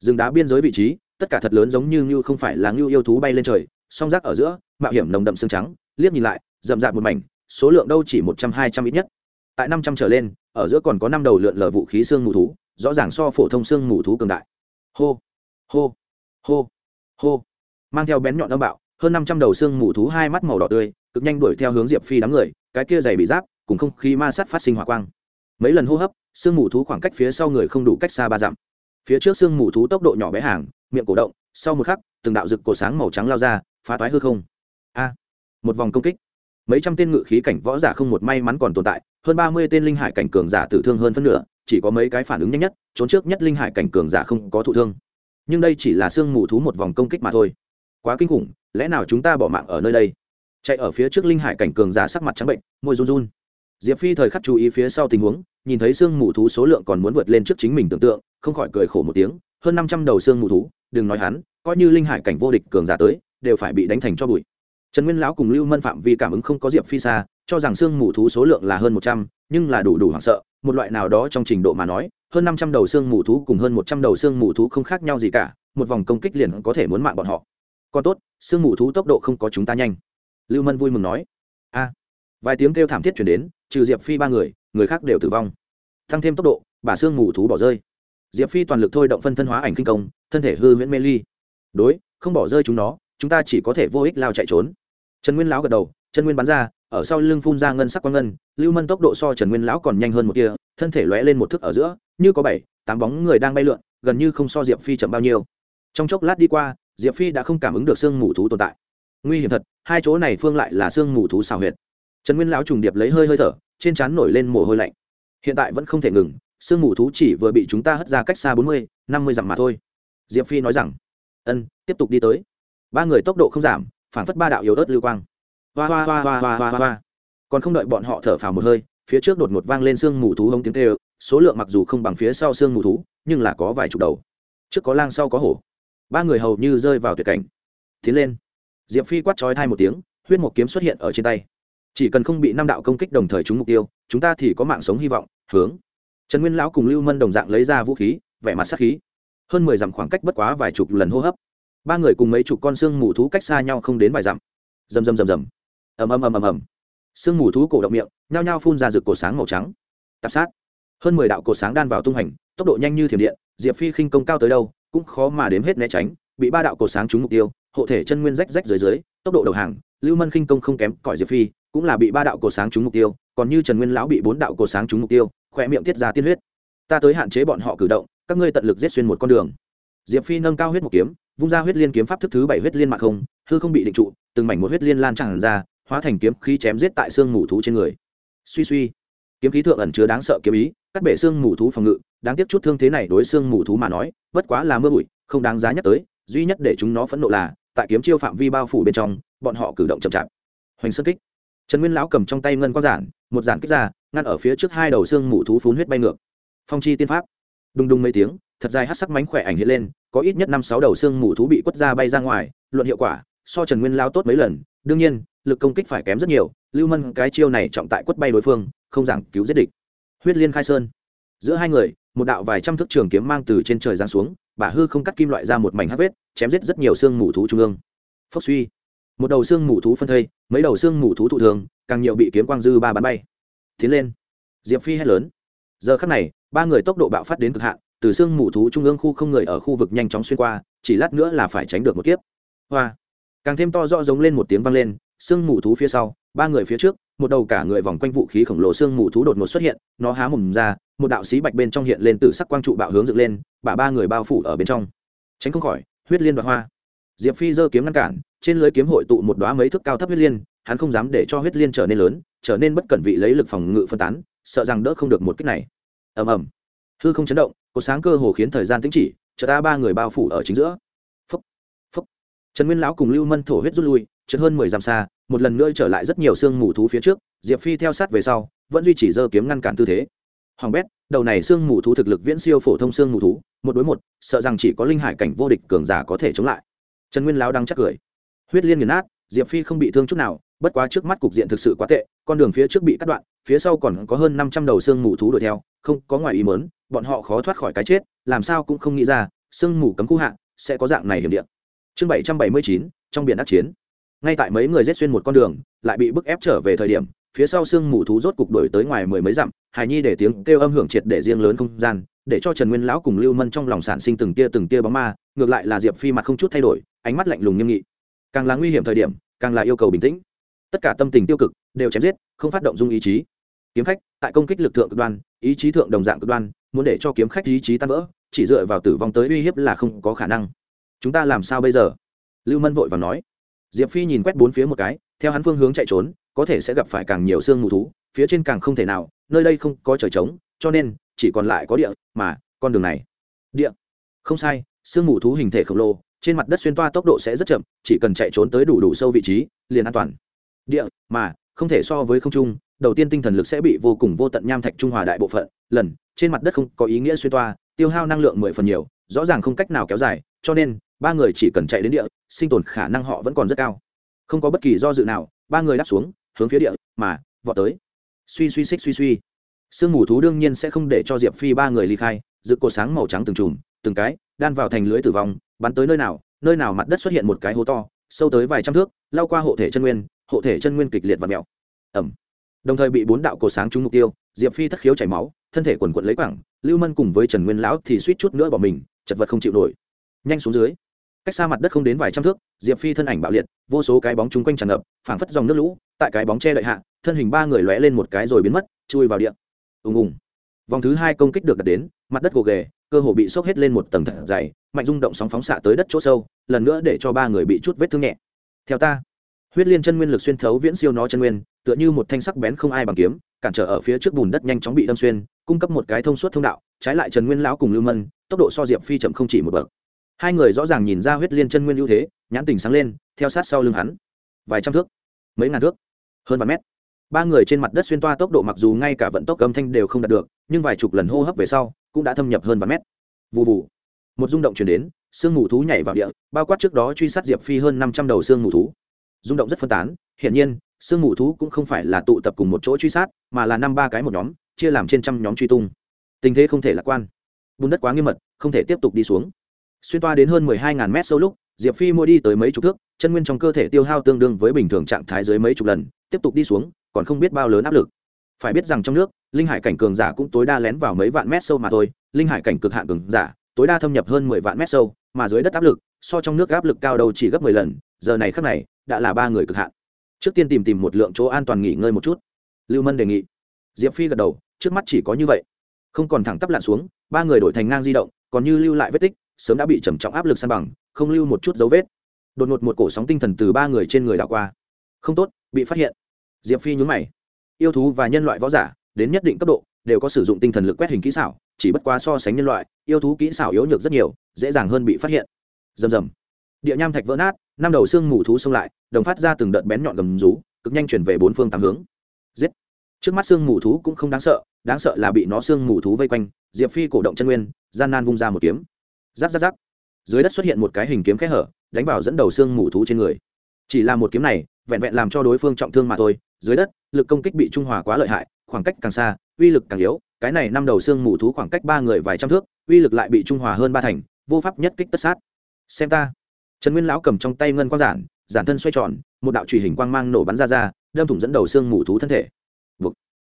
Rừng đá biên giới vị trí, tất cả thật lớn giống như như không phải là ngưu yêu thú bay lên trời, song rác ở giữa, mạo hiểm nồng đậm xương trắng, liếc nhìn lại, rậm rạp một mảnh, số lượng đâu chỉ một trăm, hai trăm ít nhất. Tại năm trăm trở lên, ở giữa còn có năm đầu lượn lờ vũ khí xương mù thú, rõ ràng so phổ thông xương mù thú cường đại. Hô hô hô hô. Mang theo bén nhọn âm bạo, hơn năm trăm đầu xương mù thú hai mắt màu đỏ tươi cực nhanh đuổi theo hướng diệp phi đám người, cái kia dày bị giáp, cùng không khí ma sát phát sinh hỏa quang. Mấy lần hô hấp xương mù thú khoảng cách phía sau người không đủ cách xa ba dặm. Phía trước xương mù thú tốc độ nhỏ bé hàng, miệng cổ động, sau một khắc, từng đạo rực cổ sáng màu trắng lao ra, phá toái hư không. A! Một vòng công kích. Mấy trăm tên ngự khí cảnh võ giả không một may mắn còn tồn tại, hơn ba mươi tên linh hải cảnh cường giả tử thương hơn phân nửa, chỉ có mấy cái phản ứng nhanh nhất, trốn trước nhất linh hải cảnh cường giả không có thụ thương. Nhưng đây chỉ là sương mù thú một vòng công kích mà thôi. Quá kinh khủng, lẽ nào chúng ta bỏ mạng ở nơi đây? Chạy ở phía trước linh hải cảnh cường giả sắc mặt trắng bệnh, môi run run. Diệp phi thời khắc chú ý phía sau tình huống, nhìn thấy xương mù thú số lượng còn muốn vượt lên trước chính mình tưởng tượng, không khỏi cười khổ một tiếng, hơn năm trăm đầu xương mù thú, đừng nói hắn, coi như linh hải cảnh vô địch cường giả tới, đều phải bị đánh thành cho bụi. Trần nguyên lão cùng lưu mân phạm vì cảm ứng không có diệp phi xa, cho rằng xương mù thú số lượng là hơn một trăm, nhưng là đủ đủ hoảng sợ, một loại nào đó trong trình độ mà nói, hơn năm trăm đầu xương mù thú cùng hơn một trăm đầu xương mù thú không khác nhau gì cả, một vòng công kích liền có thể muốn mạng bọn họ. Còn tốt, xương mù thú tốc độ không có chúng ta nhanh lưu mân vui mừng nói, a. Vài tiếng kêu thảm thiết chuyển đến, trừ diệp phi ba người người khác đều tử vong. Tăng thêm tốc độ, bà sương mù thú bỏ rơi. Diệp phi toàn lực thôi động phân thân hóa ảnh kinh công, thân thể hư huyễn mê ly. Đối, không bỏ rơi chúng nó, chúng ta chỉ có thể vô ích lao chạy trốn. Trần nguyên lão gật đầu Trần nguyên bắn ra, ở sau lưng phun ra ngân sắc quang ngân, lưu mân tốc độ so trần nguyên lão còn nhanh hơn một kia thân thể lóe lên một thức ở giữa, như có bảy, tám bóng người đang bay lượn, gần như không so diệp phi chậm bao nhiêu. Trong chốc lát đi qua, diệp phi đã không cảm ứng được sương mù thú tồn tại nguy hiểm thật, hai chỗ này phương lại là sương mù thú xào huyệt. Trần nguyên lão trùng điệp lấy hơi hơi thở, trên trán nổi lên mồ hôi lạnh. Hiện tại vẫn không thể ngừng, sương mù thú chỉ vừa bị chúng ta hất ra cách xa bốn mươi, năm mươi dặm mà thôi. Diệp phi nói rằng, ân, tiếp tục đi tới. Ba người tốc độ không giảm phản phất ba đạo yếu ớt lưu quang. Hoa hoa hoa hoa hoa hoa hoa còn không đợi bọn họ thở phào một hơi, phía trước đột ngột vang lên sương mù thú hông tiếng tê số lượng mặc dù không bằng phía sau sương mù thú, nhưng là có vài chục đầu. Trước có lang, sau có hổ. Ba người hầu như rơi vào tuyệt cảnh. Tiến lên diệp phi quát trói thai một tiếng, huyết một kiếm xuất hiện ở trên tay. Chỉ cần không bị năm đạo công kích đồng thời trúng mục tiêu, chúng ta thì có mạng sống hy vọng, hướng. Trần nguyên lão cùng lưu mân đồng dạng lấy ra vũ khí, vẻ mặt sắc khí. Hơn mười dặm khoảng cách bất quá vài chục lần hô hấp. Ba người cùng mấy chục con xương mù thú cách xa nhau không đến vài dặm. Rầm rầm rầm rầm. Ầm ầm ầm ầm ầm. Xương mù thú cổ động miệng, nhao nhao phun ra rực cổ sáng màu trắng. Tạp sát. Hơn mười đạo cổ sáng đan vào tung hành, tốc độ nhanh như thiểm điện, diệp phi khinh công cao tới đâu, cũng khó mà đếm hết né tránh, bị ba đạo cổ sáng trúng mục tiêu hộ thể chân nguyên rách rách dưới dưới, tốc độ đầu hàng, lưu mân khinh công không kém cỏi diệp phi, cũng là bị ba đạo cổ sáng trúng mục tiêu, còn như trần nguyên lão bị bốn đạo cổ sáng trúng mục tiêu, khỏe miệng tiết ra tiên huyết. Ta tới hạn chế bọn họ cử động, các ngươi tận lực giết xuyên một con đường. Diệp phi nâng cao huyết một kiếm, vung ra huyết liên kiếm pháp thức thứ bảy huyết liên mạc không, hư không bị định trụ, từng mảnh một huyết liên lan tràn ra, hóa thành kiếm khí chém giết tại xương mù thú trên người. Suy suy. Kiếm khí thượng ẩn chứa đáng sợ kiếm ý, cắt bể xương mù thú phòng ngự, đáng tiếc chút thương thế này đối xương mù thú mà nói, bất quá là mưa bụi, không đáng giá nhắc tới, duy nhất để chúng nó phẫn nộ là tại kiếm chiêu phạm vi bao phủ bên trong, bọn họ cử động chậm chạp. Hoành sơn kích. Trần nguyên lão cầm trong tay ngân quang giản, một giản kích ra, ngăn ở phía trước hai đầu xương mù thú phun huyết bay ngược. Phong chi tiên pháp. Đùng đùng mấy tiếng, thật dài hát sắc mánh khỏe ảnh hiện lên, có ít nhất năm sáu đầu xương mù thú bị quất ra bay ra ngoài, luận hiệu quả, so trần nguyên lao tốt mấy lần. Đương nhiên, lực công kích phải kém rất nhiều, lưu mân cái chiêu này trọng tại quất bay đối phương, không giảng cứu giết địch. Huyết liên khai sơn. Giữa hai người, một đạo vài trăm thước trường kiếm mang từ trên trời giáng xuống bả hư không cắt kim loại ra một mảnh hát vết, chém giết rất nhiều xương mù thú trung ương. Phốc suy. Một đầu xương mù thú phân thây, mấy đầu xương mù thú thụ thường, càng nhiều bị kiếm quang dư ba bắn bay. Tiến lên. Diệp phi hét lớn. Giờ khắc này, ba người tốc độ bạo phát đến cực hạn, từ xương mù thú trung ương khu không người ở khu vực nhanh chóng xuyên qua, chỉ lát nữa là phải tránh được một kiếp. Hoa. Càng thêm to rõ giống lên một tiếng vang lên, xương mù thú phía sau, ba người phía trước một đầu cả người vòng quanh vũ khí khổng lồ xương mù thú đột ngột xuất hiện, nó há mồm ra, một đạo sĩ bạch bên trong hiện lên từ sắc quang trụ bạo hướng dựng lên, bả ba người bao phủ ở bên trong. Tránh không khỏi, huyết liên đoạt hoa. Diệp phi giơ kiếm ngăn cản, trên lưới kiếm hội tụ một đoá mấy thước cao thấp huyết liên, hắn không dám để cho huyết liên trở nên lớn, trở nên bất cẩn vị lấy lực phòng ngự phân tán, sợ rằng đỡ không được một kích này. Ầm ầm. Hư không chấn động, có sáng cơ hồ khiến thời gian tĩnh chỉ, chợt ta ba người bao phủ ở chính giữa. Phúc phúc. Trần nguyên lão cùng lưu mân thổ huyết rút lui, chợt hơn mười dặm xa một lần nữa trở lại rất nhiều xương mù thú phía trước, diệp phi theo sát về sau, vẫn duy trì dơ kiếm ngăn cản tư thế. Hoàng bét, đầu này xương mù thú thực lực viễn siêu phổ thông xương mù thú, một đối một, sợ rằng chỉ có linh hải cảnh vô địch cường giả có thể chống lại. Trần nguyên lao đang chắc cười. Huyết liên nghiền nát, diệp phi không bị thương chút nào, bất quá trước mắt cục diện thực sự quá tệ, con đường phía trước bị cắt đoạn, phía sau còn có hơn năm trăm đầu xương mù thú đuổi theo, không có ngoài ý mớn bọn họ khó thoát khỏi cái chết, làm sao cũng không nghĩ ra, sương mù cấm khu hạ sẽ có dạng này hiểm điện chương bảy trăm bảy mươi chín, trong biển đắc chiến ngay tại mấy người rết xuyên một con đường, lại bị bức ép trở về thời điểm, phía sau sương mù thú rốt cục đổi tới ngoài mười mấy dặm, hài nhi để tiếng kêu âm hưởng triệt để riêng lớn không gian, để cho trần nguyên lão cùng lưu mân trong lòng sản sinh từng tia từng tia bóng ma, ngược lại là diệp phi mặt không chút thay đổi, ánh mắt lạnh lùng nghiêm nghị. Càng là nguy hiểm thời điểm, càng là yêu cầu bình tĩnh. Tất cả tâm tình tiêu cực, đều chém giết, không phát động dung ý chí. Kiếm khách, tại công kích lực thượng cực đoan, ý chí thượng đồng dạng cực đoan, muốn để cho kiếm khách ý chí tan vỡ, chỉ dựa vào tử vong tới uy hiếp là không có khả năng. Chúng ta làm sao bây giờ? Lưu mân vội và nói diệp phi nhìn quét bốn phía một cái, theo hắn phương hướng chạy trốn, có thể sẽ gặp phải càng nhiều xương mù thú, phía trên càng không thể nào, nơi đây không có trời trống, cho nên, chỉ còn lại có địa, mà, con đường này. Địa. Không sai, sương mù thú hình thể khổng lồ, trên mặt đất xuyên toa tốc độ sẽ rất chậm, chỉ cần chạy trốn tới đủ đủ sâu vị trí, liền an toàn. Địa, mà, không thể so với không trung, đầu tiên tinh thần lực sẽ bị vô cùng vô tận nham thạch trung hòa đại bộ phận, lần, trên mặt đất không có ý nghĩa xuyên toa, tiêu hao năng lượng mười phần nhiều, rõ ràng không cách nào kéo dài, cho nên ba người chỉ cần chạy đến địa, sinh tồn khả năng họ vẫn còn rất cao. Không có bất kỳ do dự nào, ba người đáp xuống, hướng phía địa, mà, vọt tới. Suy suy xích suy suy. Sương mù thú đương nhiên sẽ không để cho diệp phi ba người ly khai dự cột sáng màu trắng từng chùm, từng cái, đan vào thành lưới tử vong, bắn tới nơi nào nơi nào mặt đất xuất hiện một cái hố to, sâu tới vài trăm thước, lao qua hộ thể chân nguyên, hộ thể chân nguyên kịch liệt và mèo ẩm. Đồng thời bị bốn đạo cột sáng trúng mục tiêu, diệp phi thất khiếu chảy máu, thân thể quần quận lấy quẳng, lưu mân cùng với trần nguyên lão thì suýt chút nữa bỏ mình, chật vật không chịu nổi. Nhanh xuống dưới cách xa mặt đất không đến vài trăm thước, diệp phi thân ảnh bạo liệt, vô số cái bóng chung quanh tràn ngập, phảng phất dòng nước lũ, tại cái bóng che đợi hạ, thân hình ba người lóe lên một cái rồi biến mất, chui vào điện ùng ùng. Vòng thứ hai công kích được đặt đến, mặt đất gồ ghề, cơ hồ bị sốc hết lên một tầng thật dày, mạnh rung động sóng phóng xạ tới đất chỗ sâu, lần nữa để cho ba người bị chút vết thương nhẹ. Theo ta. Huyết liên chân nguyên lực xuyên thấu viễn siêu nó chân nguyên, tựa như một thanh sắc bén không ai bằng kiếm, cản trở ở phía trước bùn đất nhanh chóng bị đâm xuyên, cung cấp một cái thông suốt thông đạo, trái lại trần nguyên lão cùng lưu mân, tốc độ so diệp phi chậm không chỉ một bậc hai người rõ ràng nhìn ra huyết liên chân nguyên ưu thế, nhãn tình sáng lên, theo sát sau lưng hắn. Vài trăm thước, mấy ngàn thước, hơn vài mét. Ba người trên mặt đất xuyên toa tốc độ mặc dù ngay cả vận tốc âm thanh đều không đạt được, nhưng vài chục lần hô hấp về sau, cũng đã thâm nhập hơn vài mét. Vụ vụ một rung động chuyển đến, sương mù thú nhảy vào địa, bao quát trước đó truy sát diệp phi hơn năm trăm đầu sương mù thú. Rung động rất phân tán, hiển nhiên, sương mù thú cũng không phải là tụ tập cùng một chỗ truy sát, mà là năm ba cái một nhóm, chia làm trên trăm nhóm truy tung. Tình thế không thể lạc quan. Bùn đất quá nghiêm mật, không thể tiếp tục đi xuống xuyên toa đến hơn mười hai ngàn mét sâu lúc, diệp phi mua đi tới mấy chục thước, chân nguyên trong cơ thể tiêu hao tương đương với bình thường trạng thái dưới mấy chục lần, tiếp tục đi xuống, còn không biết bao lớn áp lực. Phải biết rằng trong nước, linh hải cảnh cường giả cũng tối đa lén vào mấy vạn mét sâu mà thôi, linh hải cảnh cực hạn cường giả, tối đa thâm nhập hơn mười vạn mét sâu, mà dưới đất áp lực, so trong nước áp lực cao đầu chỉ gấp mười lần, giờ này khắc này, đã là ba người cực hạn. Trước tiên tìm tìm một lượng chỗ an toàn nghỉ ngơi một chút. Lưu mân đề nghị. Diệp phi gật đầu, trước mắt chỉ có như vậy. Không còn thẳng tắp lặn xuống, ba người đổi thành ngang di động, còn như lưu lại vết tích sớm đã bị trầm trọng áp lực san bằng, không lưu một chút dấu vết. Đột ngột một cổ sóng tinh thần từ ba người trên người đảo qua. Không tốt, bị phát hiện. Diệp phi nhún mày. Yêu thú và nhân loại võ giả, đến nhất định cấp độ, đều có sử dụng tinh thần lực quét hình kỹ xảo, chỉ bất quá so sánh nhân loại, yêu thú kỹ xảo yếu nhược rất nhiều, dễ dàng hơn bị phát hiện. Rầm rầm. Địa nham thạch vỡ nát, năm đầu xương mù thú xông lại, đồng phát ra từng đợt bén nhọn gầm rú, cực nhanh chuyển về bốn phương tám hướng. Giết. Trước mắt xương mù thú cũng không đáng sợ đáng sợ là bị nó xương mù thú vây quanh, diệp phi cổ động chân nguyên, gian nan vung ra một kiếm giáp giáp giáp dưới đất xuất hiện một cái hình kiếm khẽ hở, đánh vào dẫn đầu xương mù thú trên người. Chỉ là một kiếm này, vẹn vẹn làm cho đối phương trọng thương mà thôi. Dưới đất, lực công kích bị trung hòa quá lợi hại, khoảng cách càng xa, uy lực càng yếu. Cái này năm đầu xương mù thú khoảng cách ba người vài trăm thước, uy lực lại bị trung hòa hơn ba thành, vô pháp nhất kích tất sát. Xem ta. Trần nguyên lão cầm trong tay ngân quang giản giản thân xoay tròn, một đạo trùy hình quang mang nổ bắn ra ra, đâm thủng dẫn đầu xương mù thú thân thể. Vực.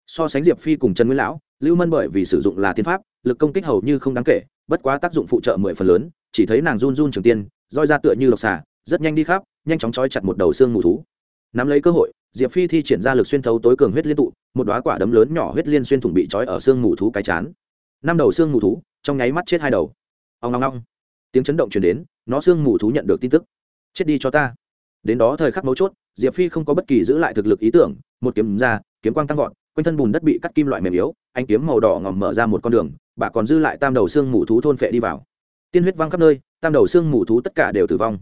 so sánh diệp phi cùng trần nguyên lão, lưu mân bởi vì sử dụng là tiên pháp, lực công kích hầu như không đáng kể bất quá tác dụng phụ trợ mười phần lớn, chỉ thấy nàng run run trường tiên, roi ra tựa như lộc xà, rất nhanh đi khắp, nhanh chóng trói chặt một đầu xương mù thú. Nắm lấy cơ hội, diệp phi thi triển ra lực xuyên thấu tối cường huyết liên tụ, một đoá quả đấm lớn nhỏ huyết liên xuyên thủng bị trói ở xương mù thú cái chán. Năm đầu xương mù thú, trong nháy mắt chết hai đầu. Ông ngong ngong tiếng chấn động chuyển đến, nó xương mù thú nhận được tin tức. Chết đi cho ta. Đến đó thời khắc mấu chốt, diệp phi không có bất kỳ giữ lại thực lực ý tưởng, một kiếm ra, kiếm quang tăng vọt, quanh thân bùn đất bị cắt kim loại mềm yếu anh kiếm màu đỏ ngòm mở ra một con đường bà còn dư lại tam đầu xương mù thú thôn phệ đi vào. Tiên huyết văng khắp nơi, tam đầu xương mù thú tất cả đều tử vong.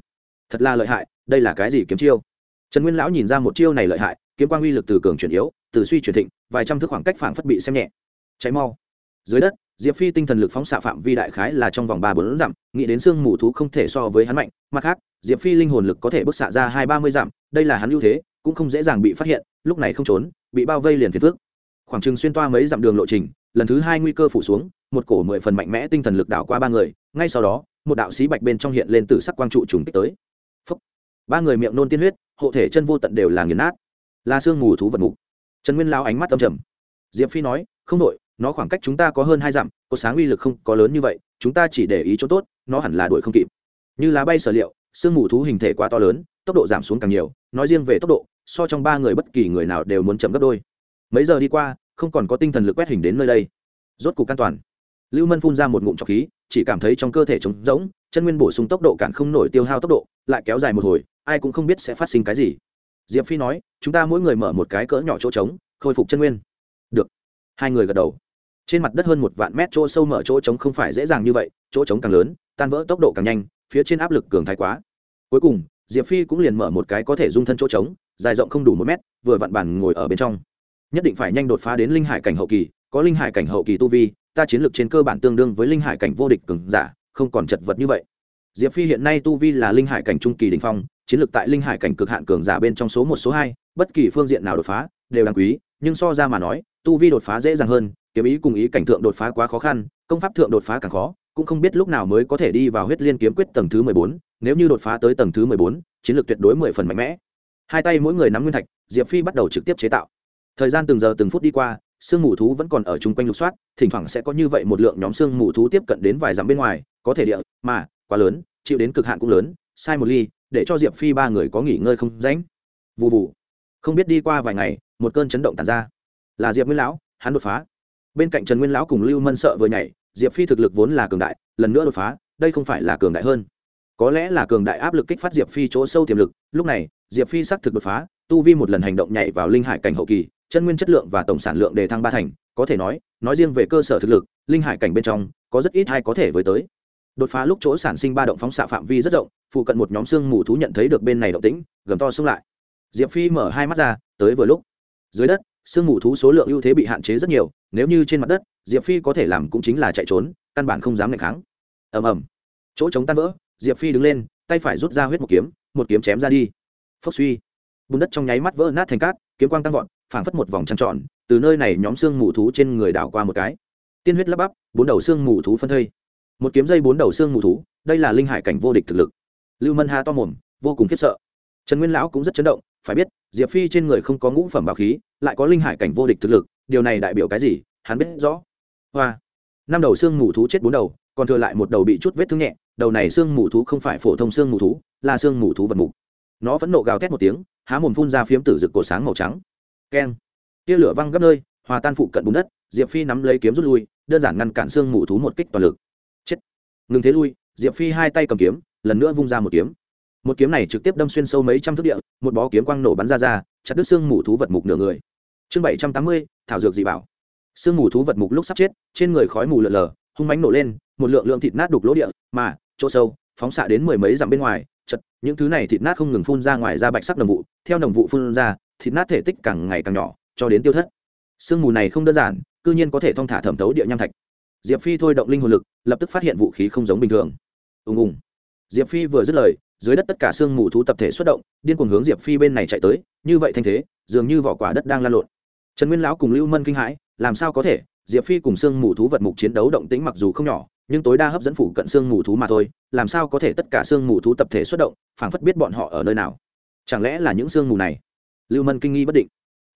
Thật là lợi hại, đây là cái gì kiếm chiêu? Trần nguyên lão nhìn ra một chiêu này lợi hại, kiếm quang uy lực từ cường chuyển yếu, từ suy chuyển thịnh, vài trăm thước khoảng cách phảng phất bị xem nhẹ. Cháy mau. Dưới đất, diệp phi tinh thần lực phóng xạ phạm vi đại khái là trong vòng ba bốn dặm, nghĩ đến xương mù thú không thể so với hắn mạnh, mặt khác, diệp phi linh hồn lực có thể bức xạ ra hai ba mươi dặm, đây là hắn ưu thế, cũng không dễ dàng bị phát hiện, lúc này không trốn, bị bao vây liền phiền phước khoảng chừng xuyên toa mấy dặm đường lộ trình lần thứ hai nguy cơ phủ xuống, một cổ mười phần mạnh mẽ tinh thần lực đảo qua ba người, ngay sau đó, một đạo sĩ bạch bên trong hiện lên từ sắc quang trụ trùng kích tới. Phúc. ba người miệng nôn tiên huyết, hộ thể chân vô tận đều là nghiền nát. Là xương mù thú vật mục trần nguyên lao ánh mắt âm trầm. Diệp phi nói, không đội nó khoảng cách chúng ta có hơn hai dặm, có sáng uy lực không có lớn như vậy, chúng ta chỉ để ý chỗ tốt, nó hẳn là đuổi không kịp. Như lá bay sở liệu, sương mù thú hình thể quá to lớn, tốc độ giảm xuống càng nhiều, nói riêng về tốc độ, so trong ba người bất kỳ người nào đều muốn chậm gấp đôi. Mấy giờ đi qua không còn có tinh thần lực quét hình đến nơi đây. Rốt cục an toàn. Lưu mân phun ra một ngụm trọc khí, chỉ cảm thấy trong cơ thể trống rỗng, chân nguyên bổ sung tốc độ cản không nổi tiêu hao tốc độ, lại kéo dài một hồi, ai cũng không biết sẽ phát sinh cái gì. Diệp phi nói, chúng ta mỗi người mở một cái cỡ nhỏ chỗ trống, khôi phục chân nguyên. Được. Hai người gật đầu. Trên mặt đất hơn một vạn mét chỗ sâu mở chỗ trống không phải dễ dàng như vậy, chỗ trống càng lớn, tan vỡ tốc độ càng nhanh, phía trên áp lực cường thái quá. Cuối cùng, diệp phi cũng liền mở một cái có thể dung thân chỗ trống, dài rộng không đủ một mét, vừa vặn bàn ngồi ở bên trong nhất định phải nhanh đột phá đến linh hải cảnh hậu kỳ, có linh hải cảnh hậu kỳ tu vi, ta chiến lược trên cơ bản tương đương với linh hải cảnh vô địch cường giả, không còn chật vật như vậy. Diệp phi hiện nay tu vi là linh hải cảnh trung kỳ đình phong, chiến lược tại linh hải cảnh cực hạn cường giả bên trong số một, số hai, bất kỳ phương diện nào đột phá đều đáng quý, nhưng so ra mà nói, tu vi đột phá dễ dàng hơn, kiếm ý cùng ý cảnh thượng đột phá quá khó khăn, công pháp thượng đột phá càng khó, cũng không biết lúc nào mới có thể đi vào huyết liên kiếm quyết tầng thứ mười bốn, nếu như đột phá tới tầng thứ mười bốn, chiến lược tuyệt đối mười phần mạnh mẽ. Hai tay mỗi người nắm nguyên thạch, diệp phi bắt đầu trực tiếp chế tạo thời gian từng giờ từng phút đi qua sương mù thú vẫn còn ở chung quanh lục soát, thỉnh thoảng sẽ có như vậy một lượng nhóm sương mù thú tiếp cận đến vài dặm bên ngoài, có thể địa, mà, quá lớn, chịu đến cực hạn cũng lớn, sai một ly, để cho diệp phi ba người có nghỉ ngơi không ránh vụ vụ không biết đi qua vài ngày, một cơn chấn động tàn ra. Là diệp nguyên lão, hắn đột phá. Bên cạnh trần nguyên lão cùng lưu mân sợ vừa nhảy, diệp phi thực lực vốn là cường đại, lần nữa đột phá, đây không phải là cường đại hơn. Có lẽ là cường đại áp lực kích phát diệp phi chỗ sâu tiềm lực, lúc này, diệp phi xác thực đột phá, tu vi một lần hành động nhảy vào linh hải cảnh hậu kỳ chân nguyên chất lượng và tổng sản lượng đề thăng ba thành, có thể nói nói riêng về cơ sở thực lực, linh hải cảnh bên trong, có rất ít hay có thể với tới. Đột phá lúc chỗ sản sinh ba động phóng xạ phạm vi rất rộng, phụ cận một nhóm xương mù thú nhận thấy được bên này động tĩnh, gầm to xông lại. Diệp phi mở hai mắt ra, tới vừa lúc. Dưới đất, xương mù thú số lượng ưu thế bị hạn chế rất nhiều, nếu như trên mặt đất, diệp phi có thể làm cũng chính là chạy trốn, căn bản không dám ngày kháng. Ầm ầm. Chỗ chống tan vỡ, diệp phi đứng lên, tay phải rút ra huyết một kiếm một kiếm chém ra đi. Phốc suy. Bùn đất trong nháy mắt vỡ nát thành cát kiếm quang tăng vọt, phảng phất một vòng trăng tròn, từ nơi này nhóm xương mù thú trên người đảo qua một cái. Tiên huyết lắp bắp, bốn đầu xương mù thú phân thây. Một kiếm dây bốn đầu xương mù thú, đây là linh hải cảnh vô địch thực lực. Lưu mân ha to mồm, vô cùng khiếp sợ. Trần nguyên lão cũng rất chấn động, phải biết, diệp phi trên người không có ngũ phẩm bảo khí, lại có linh hải cảnh vô địch thực lực, điều này đại biểu cái gì, hắn biết rõ. Hoa. Năm đầu xương mù thú chết bốn đầu, còn thừa lại một đầu bị chút vết thương nhẹ, đầu này xương mù thú không phải phổ thông xương mù thú, là xương mù thú vật mục. Nó vẫn nộ gào thét một tiếng há mồm phun ra phiếm tử rực cổ sáng màu trắng. Keng. Tia lửa văng gấp nơi, hòa tan phụ cận bùn đất, diệp phi nắm lấy kiếm rút lui, đơn giản ngăn cản xương mù thú một kích toàn lực. Chết. Ngừng thế lui, diệp phi hai tay cầm kiếm, lần nữa vung ra một kiếm. Một kiếm này trực tiếp đâm xuyên sâu mấy trăm thước địa, một bó kiếm quang nổ bắn ra ra, chặt đứt xương mù thú vật mục nửa người. Chương bảy trăm tám mươi, thảo dược dị bảo. Xương mù thú vật mục lúc sắp chết, trên người khói mù lợn lờ hung mánh nổ lên, một lượng lượng thịt nát đục lỗ địa, mà, chỗ sâu, phóng xạ đến mười mấy dặm bên ngoài những thứ này thịt nát không ngừng phun ra ngoài ra bạch sắc đồng vụ, theo đồng vụ phun ra, thịt nát thể tích càng ngày càng nhỏ, cho đến tiêu thất. Sương mù này không đơn giản, cư nhiên có thể thong thả thẩm thấu địa nham thạch. Diệp phi thôi động linh hồn lực, lập tức phát hiện vũ khí không giống bình thường. Ùng ùng. Diệp phi vừa dứt lời, dưới đất tất cả sương mù thú tập thể xuất động, điên cuồng hướng diệp phi bên này chạy tới, như vậy thanh thế, dường như vỏ quả đất đang lan lộn. Trần nguyên lão cùng lưu mân kinh hãi, làm sao có thể? Diệp phi cùng sương mù thú vật mục chiến đấu động tĩnh mặc dù không nhỏ nhưng tối đa hấp dẫn phủ cận xương mù thú mà thôi, làm sao có thể tất cả xương mù thú tập thể xuất động, phảng phất biết bọn họ ở nơi nào? Chẳng lẽ là những xương mù này? Lưu mân kinh nghi bất định.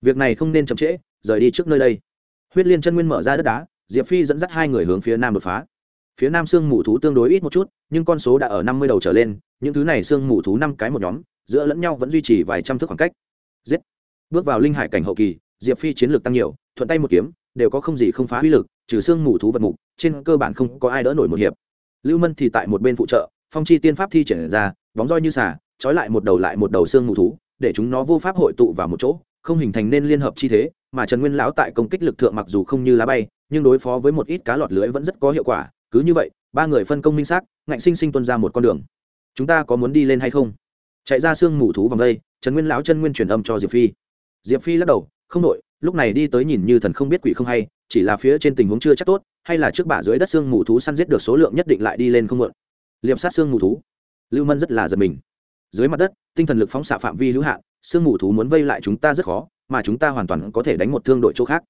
Việc này không nên chậm trễ, rời đi trước nơi đây. Huyết liên chân nguyên mở ra đất đá, diệp phi dẫn dắt hai người hướng phía nam đột phá. Phía nam xương mù thú tương đối ít một chút, nhưng con số đã ở năm mươi đầu trở lên, những thứ này xương mù thú năm cái một nhóm, giữa lẫn nhau vẫn duy trì vài trăm thước khoảng cách. Giết. Bước vào linh hải cảnh hậu kỳ, diệp phi chiến lược tăng nhiều, thuận tay một kiếm đều có không gì không phá uy lực, trừ xương mù thú vật mục, trên cơ bản không có ai đỡ nổi một hiệp. Lưu mân thì tại một bên phụ trợ, phong chi tiên pháp thi triển ra, bóng roi như xà, trói lại một đầu lại một đầu xương mù thú, để chúng nó vô pháp hội tụ vào một chỗ, không hình thành nên liên hợp chi thế, mà trần nguyên lão tại công kích lực thượng mặc dù không như lá bay, nhưng đối phó với một ít cá lọt lưới vẫn rất có hiệu quả, cứ như vậy, ba người phân công minh xác, ngạnh sinh sinh tuân ra một con đường. Chúng ta có muốn đi lên hay không? Chạy ra xương mù thú vòng đây, trần nguyên lão chân nguyên truyền âm cho diệp phi. Diệp phi lắc đầu, không đội lúc này đi tới nhìn như thần không biết quỷ không hay, chỉ là phía trên tình huống chưa chắc tốt, hay là trước bả dưới đất xương mù thú săn giết được số lượng nhất định lại đi lên không mượn liệp sát xương mù thú. Lưu mân rất là giật mình. Dưới mặt đất, tinh thần lực phóng xạ phạm vi hữu hạn, xương mù thú muốn vây lại chúng ta rất khó, mà chúng ta hoàn toàn có thể đánh một thương đội chỗ khác.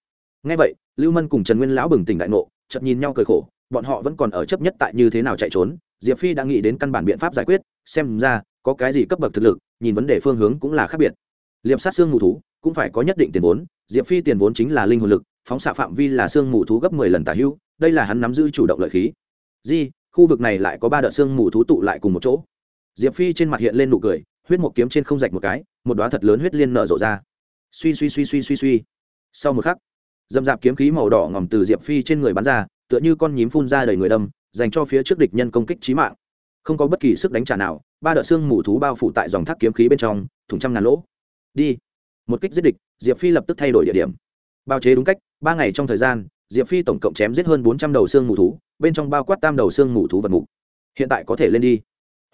Ngay vậy, lưu mân cùng trần nguyên lão bừng tỉnh đại ngộ, chợt nhìn nhau cười khổ, bọn họ vẫn còn ở chấp nhất tại như thế nào chạy trốn, diệp phi đã nghĩ đến căn bản biện pháp giải quyết, xem ra, có cái gì cấp bậc thực lực, nhìn vấn đề phương hướng cũng là khác biệt. Liệp sát xương mù thú cũng phải có nhất định tiền vốn, diệp phi tiền vốn chính là linh hồn lực, phóng xạ phạm vi là xương mù thú gấp mười lần tả hữu đây là hắn nắm giữ chủ động lợi khí. Di, khu vực này lại có ba đợt xương mù thú tụ lại cùng một chỗ. Diệp phi trên mặt hiện lên nụ cười, huyết một kiếm trên không rạch một cái, một đoá thật lớn huyết liên nở rộ ra. Suy suy suy suy suy suy. Sau một khắc, dầm dạp kiếm khí màu đỏ ngòm từ diệp phi trên người bắn ra, tựa như con nhím phun ra đầy người đâm, dành cho phía trước địch nhân công kích trí mạng. Không có bất kỳ sức đánh trả nào, ba đợt xương mù thú bao phủ tại dòng thác kiếm khí bên trong, thủng trăm ngàn lỗ. Đi một kích giết địch, diệp phi lập tức thay đổi địa điểm. Bao chế đúng cách, ba ngày trong thời gian, diệp phi tổng cộng chém giết hơn bốn trăm đầu xương mù thú, bên trong bao quát tam đầu xương mù thú vật mục. Hiện tại có thể lên đi.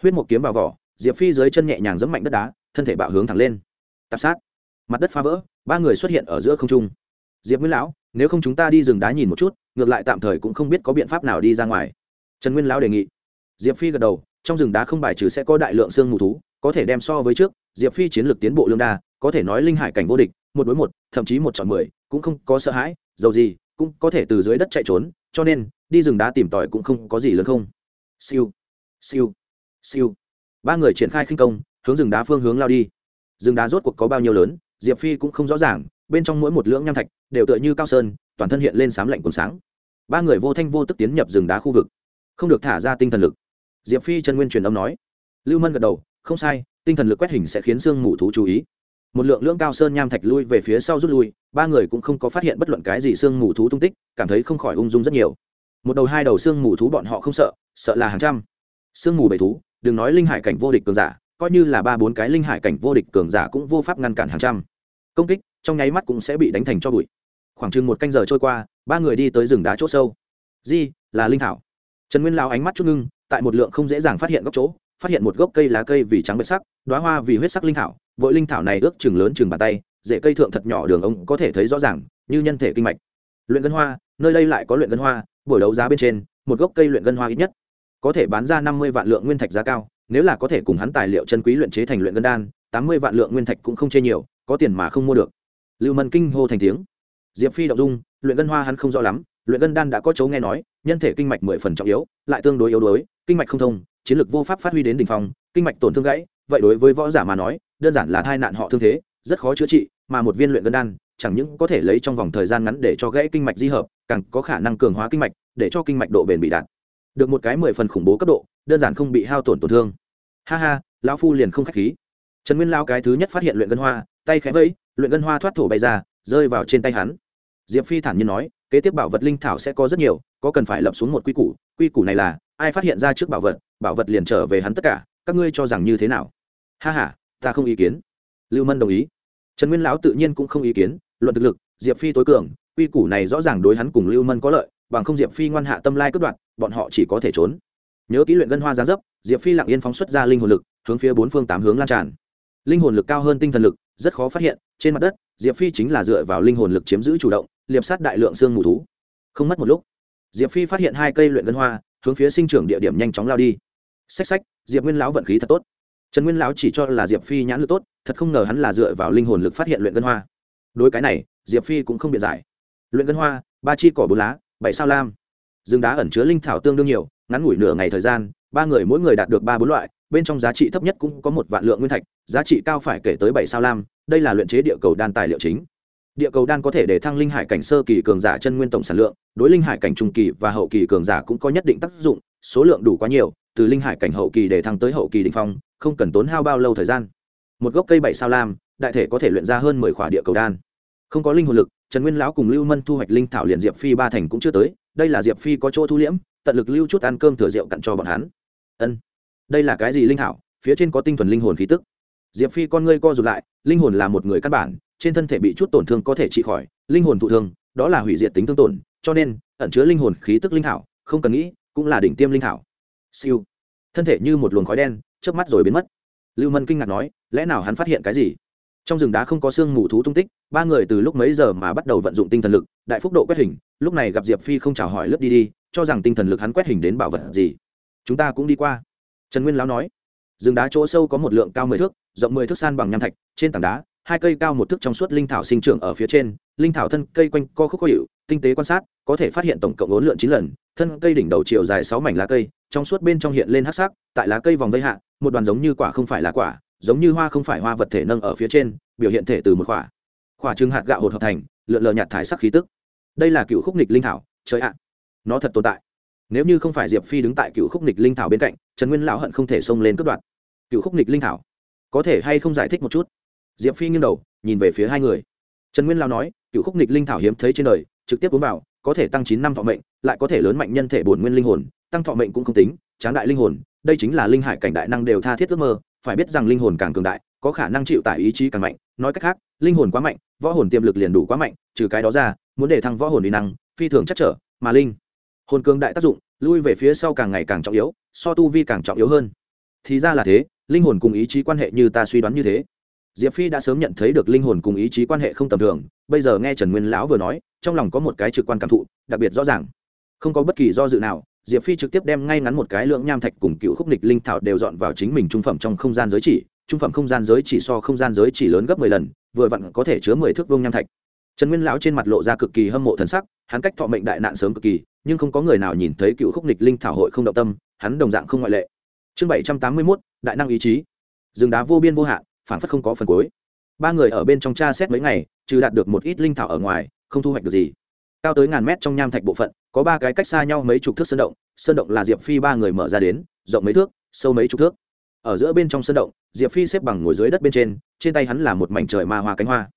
Huyết một kiếm vào vỏ, diệp phi dưới chân nhẹ nhàng dẫm mạnh đất đá, thân thể bạo hướng thẳng lên. Tạp sát. Mặt đất phá vỡ, ba người xuất hiện ở giữa không trung. Diệp nguyên lão, nếu không chúng ta đi rừng đá nhìn một chút, ngược lại tạm thời cũng không biết có biện pháp nào đi ra ngoài. Trần nguyên lão đề nghị. Diệp phi gật đầu, trong rừng đá không bài trừ sẽ có đại lượng xương mù thú, có thể đem so với trước, diệp phi chiến lược tiến bộ lương đa có thể nói linh hải cảnh vô địch, một đối một, thậm chí một chọn mười, cũng không có sợ hãi dầu gì, cũng có thể từ dưới đất chạy trốn, cho nên, đi rừng đá tìm tòi cũng không có gì lớn không. Siêu siêu siêu. Ba người triển khai khinh công, hướng rừng đá phương hướng lao đi. Rừng đá rốt cuộc có bao nhiêu lớn, diệp phi cũng không rõ ràng, bên trong mỗi một lưỡng nham thạch đều tựa như cao sơn, toàn thân hiện lên sám lạnh cuốn sáng. Ba người vô thanh vô tức tiến nhập rừng đá khu vực. Không được thả ra tinh thần lực. Diệp phi chân nguyên truyền âm nói. Lưu mân gật đầu, không sai, tinh thần lực quét hình sẽ khiến sương mù thú chú ý một lượng lưỡng cao sơn nham thạch lui về phía sau rút lui, ba người cũng không có phát hiện bất luận cái gì sương mù thú tung tích, cảm thấy không khỏi ung dung rất nhiều. Một đầu hai đầu sương mù thú bọn họ không sợ sợ là hàng trăm. Sương mù bầy thú, đừng nói linh hải cảnh vô địch cường giả, coi như là ba bốn cái linh hải cảnh vô địch cường giả cũng vô pháp ngăn cản hàng trăm. Công kích, trong nháy mắt cũng sẽ bị đánh thành cho bụi. Khoảng chừng một canh giờ trôi qua, ba người đi tới rừng đá chỗ sâu. Di, là linh thảo. Trần nguyên lao ánh mắt chút ngưng, tại một lượng không dễ dàng phát hiện góc chỗ phát hiện một gốc cây lá cây vì trắng bạch sắc đoá hoa vì huyết sắc linh thảo, vội linh thảo này ước chừng lớn chừng bàn tay, rễ cây thượng thật nhỏ đường ông có thể thấy rõ ràng, như nhân thể kinh mạch. Luyện ngân hoa, nơi đây lại có luyện ngân hoa, buổi đấu giá bên trên, một gốc cây luyện ngân hoa ít nhất, có thể bán ra năm mươi vạn lượng nguyên thạch giá cao, nếu là có thể cùng hắn tài liệu chân quý luyện chế thành luyện ngân đan, tám mươi vạn lượng nguyên thạch cũng không chê nhiều, có tiền mà không mua được. Lưu mân kinh hô thành tiếng. Diệp phi động dung, luyện ngân hoa hắn không rõ lắm, luyện ngân đan đã có chấu nghe nói, nhân thể kinh mạch mười phần trọng yếu, lại tương đối yếu đuối, kinh mạch không thông chiến lược vô pháp phát huy đến đỉnh phong, kinh mạch tổn thương gãy, vậy đối với võ giả mà nói, đơn giản là tai nạn họ thương thế, rất khó chữa trị, mà một viên luyện ngân đan, chẳng những có thể lấy trong vòng thời gian ngắn để cho gãy kinh mạch di hợp, càng có khả năng cường hóa kinh mạch, để cho kinh mạch độ bền bị đạt được một cái mười phần khủng bố cấp độ, đơn giản không bị hao tổn tổn thương. Ha ha, lão phu liền không khách khí. Trần nguyên lao cái thứ nhất phát hiện luyện ngân hoa, tay khẽ vẫy, luyện ngân hoa thoát thổ bay ra, rơi vào trên tay hắn. Diệp phi thản nhiên nói, kế tiếp bảo vật linh thảo sẽ có rất nhiều, có cần phải lập xuống một quy củ quy củ này là ai phát hiện ra trước bảo vật bảo vật liền trở về hắn tất cả, các ngươi cho rằng như thế nào? Ha h a ta không ý kiến. Lưu mân đồng ý. Trần nguyên lão tự nhiên cũng không ý kiến, luận thực lực, diệp phi tối cường, quy củ này rõ ràng đối hắn cùng lưu mân có lợi, bằng không diệp phi ngoan hạ tâm lai cướp đoạt, bọn họ chỉ có thể trốn. Nhớ kỹ luyện ngân hoa giáng dấp, diệp phi lặng yên phóng xuất ra linh hồn lực, hướng phía bốn phương tám hướng lan tràn. Linh hồn lực cao hơn tinh thần lực, rất khó phát hiện, trên mặt đất, diệp phi chính là dựa vào linh hồn lực chiếm giữ chủ động, liệp sát đại lượng xương mù thú. Không mất một lúc, diệp phi phát hiện hai cây luyện ngân hoa hướng phía sinh trưởng địa điểm nhanh chóng lao đi. Xách xách, diệp nguyên lão vận khí thật tốt. Trần nguyên lão chỉ cho là diệp phi nhãn lực tốt, thật không ngờ hắn là dựa vào linh hồn lực phát hiện luyện ngân hoa. Đối cái này, diệp phi cũng không biện giải. Luyện ngân hoa, ba chi cỏ bốn lá, bảy sao lam. Rừng đá ẩn chứa linh thảo tương đương nhiều, ngắn ngủi nửa ngày thời gian, ba người mỗi người đạt được ba bốn loại, bên trong giá trị thấp nhất cũng có một vạn lượng nguyên thạch, giá trị cao phải kể tới bảy sao lam, đây là luyện chế địa cầu đan tài liệu chính địa cầu đan có thể để thăng linh hải cảnh sơ kỳ cường giả chân nguyên tổng sản lượng, đối linh hải cảnh trung kỳ và hậu kỳ cường giả cũng có nhất định tác dụng, số lượng đủ quá nhiều, từ linh hải cảnh hậu kỳ để thăng tới hậu kỳ đ ỉ n h phong, không cần tốn hao bao lâu thời gian. Một gốc cây bảy sao lam, đại thể có thể luyện ra hơn mười khỏa địa cầu đan. Không có linh hồn lực, trần nguyên lão cùng lưu mân thu hoạch linh thảo liền diệp phi ba thành cũng chưa tới, đây là diệp phi có chỗ thu liễm, tận lực lưu chút ăn cơm thừa rượu cặn cho bọn hắn. Ân, đây là cái gì linh thảo? Phía trên có tinh thuần linh hồn khí tức. Diệp phi con ngươi co rụt lại, linh hồn là một người căn bản trên thân thể bị chút tổn thương có thể trị khỏi, linh hồn thụ thương, đó là hủy diệt tính thương tổn, cho nên, ẩn chứa linh hồn khí tức linh thảo, không cần nghĩ, cũng là đỉnh tiêm linh thảo. Siêu. Thân thể như một luồng khói đen, chớp mắt rồi biến mất. Lưu mân kinh ngạc nói, lẽ nào hắn phát hiện cái gì? Trong rừng đá không có xương mù thú tung tích, ba người từ lúc mấy giờ mà bắt đầu vận dụng tinh thần lực, đại phúc độ quét hình, lúc này gặp diệp phi không chào hỏi lướt đi đi, cho rằng tinh thần lực hắn quét hình đến bảo vật gì. Chúng ta cũng đi qua. Trần nguyên lão nói, rừng đá chỗ sâu có một lượng cao mười thước, rộng mười thước san bằng nham thạch, trên tảng đá hai cây cao một thước trong suốt linh thảo sinh trưởng ở phía trên, linh thảo thân cây quanh co khúc có hiệu tinh tế quan sát, có thể phát hiện tổng cộng ốn lượn chín lần, thân cây đỉnh đầu chiều dài sáu mảnh lá cây, trong suốt bên trong hiện lên hắc sắc, tại lá cây vòng vây hạ, một đoàn giống như quả không phải là quả, giống như hoa không phải hoa vật thể nâng ở phía trên, biểu hiện thể từ một quả. Quả trứng hạt gạo hột hợp thành, lượn lờ nhạt thải sắc khí tức. Đây là cựu khúc nịch linh thảo, trời ạ. Nó thật tồn tại. Nếu như không phải diệp phi đứng tại cựu khúc nịch linh thảo bên cạnh, trần nguyên lão hận không thể xông lên cướp đoạt. Cựu khúc nịch linh thảo, có thể hay không giải thích một chút? Diệp phi nghiêng đầu, nhìn về phía hai người. Trần nguyên lao nói cựu khúc nịch linh thảo hiếm thấy trên đời, trực tiếp uống vào, có thể tăng chín năm thọ mệnh, lại có thể lớn mạnh nhân thể bổn nguyên linh hồn, tăng thọ mệnh cũng không tính, tráng đại linh hồn, đây chính là linh hải cảnh đại năng đều tha thiết ước mơ, phải biết rằng linh hồn càng cường đại, có khả năng chịu tải ý chí càng mạnh, nói cách khác, linh hồn quá mạnh, võ hồn tiềm lực liền đủ quá mạnh, trừ cái đó ra, muốn để thăng võ hồn uy năng, phi thường chắc trở, mà linh hồn cường đại tác dụng, lui về phía sau càng ngày càng trọng yếu, so tu vi càng trọng yếu hơn. Thì ra là thế, linh hồn cùng ý chí quan hệ như ta suy đoán như thế diệp phi đã sớm nhận thấy được linh hồn cùng ý chí quan hệ không tầm thường, bây giờ nghe trần nguyên lão vừa nói, trong lòng có một cái trực quan cảm thụ, đặc biệt rõ ràng. Không có bất kỳ do dự nào, diệp phi trực tiếp đem ngay ngắn một cái lượng nham thạch cùng cựu khúc nịch linh thảo đều dọn vào chính mình trung phẩm trong không gian giới chỉ, trung phẩm không gian giới chỉ so không gian giới chỉ lớn gấp mười lần, vừa vặn có thể chứa mười thước vương nham thạch. Trần nguyên lão trên mặt lộ ra cực kỳ hâm mộ thần sắc, hắn cách thọ mệnh đại nạn sớm cực kỳ, nhưng không có người nào nhìn thấy cựu khúc nịch linh thảo hội không động tâm, hắn đồng dạng không ngoại lệ. Chương bảy trăm tám mươi mốt, đại năng ý chí. Rừng đá vô biên vô hạn phản phất không có phần cuối. Ba người ở bên trong tra xét mấy ngày, trừ đạt được một ít linh thảo ở ngoài, không thu hoạch được gì. Cao tới ngàn mét trong nham thạch bộ phận, có ba cái cách xa nhau mấy chục thước sơn động sơn động là diệp phi ba người mở ra đến, rộng mấy thước, sâu mấy chục thước. Ở giữa bên trong sơn động, diệp phi xếp bằng ngồi dưới đất bên trên trên tay hắn là một mảnh trời ma hoa cánh hoa.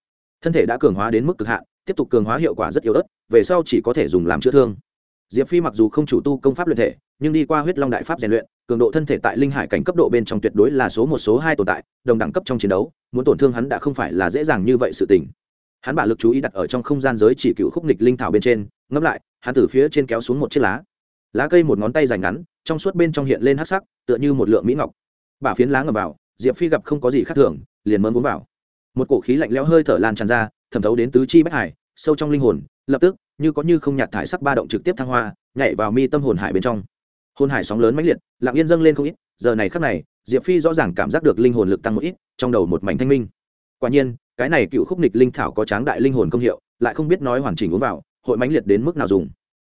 Thân thể đã cường hóa đến mức cực hạn, tiếp tục cường hóa hiệu quả rất yếu ớt, về sau chỉ có thể dùng làm chữa thương diệp phi mặc dù không chủ tu công pháp luyện thể, nhưng đi qua huyết long đại pháp rèn luyện, cường độ thân thể tại linh hải cảnh cấp độ bên trong tuyệt đối là số một, số hai tồn tại, đồng đẳng cấp trong chiến đấu, muốn tổn thương hắn đã không phải là dễ dàng như vậy sự tình. Hắn bả lực chú ý đặt ở trong không gian giới chỉ cựu khúc nịch linh thảo bên trên, ngẫm lại, hắn từ phía trên kéo xuống một chiếc lá. Lá cây một ngón tay dài ngắn, trong suốt bên trong hiện lên hát sắc, tựa như một lượng mỹ ngọc. Bả phiến lá ngầm vào, diệp phi gặp không có gì khác thường, liền mơn muốn vào. Một cổ khí lạnh lẽo hơi thở lan tràn ra, thẩm thấu đến tứ chi bách hải, sâu trong linh hồn, lập tức như có như không nhạt thải sắc ba động trực tiếp thăng hoa, nhảy vào mi tâm hồn hải bên trong. Hồn hải sóng lớn mãnh liệt, lặng yên dâng lên không ít, giờ này khắc này, diệp phi rõ ràng cảm giác được linh hồn lực tăng một ít, trong đầu một mảnh thanh minh. Quả nhiên, cái này cựu khúc nịch linh thảo có tráng đại linh hồn công hiệu, lại không biết nói hoàn chỉnh uống vào, hội mãnh liệt đến mức nào dùng.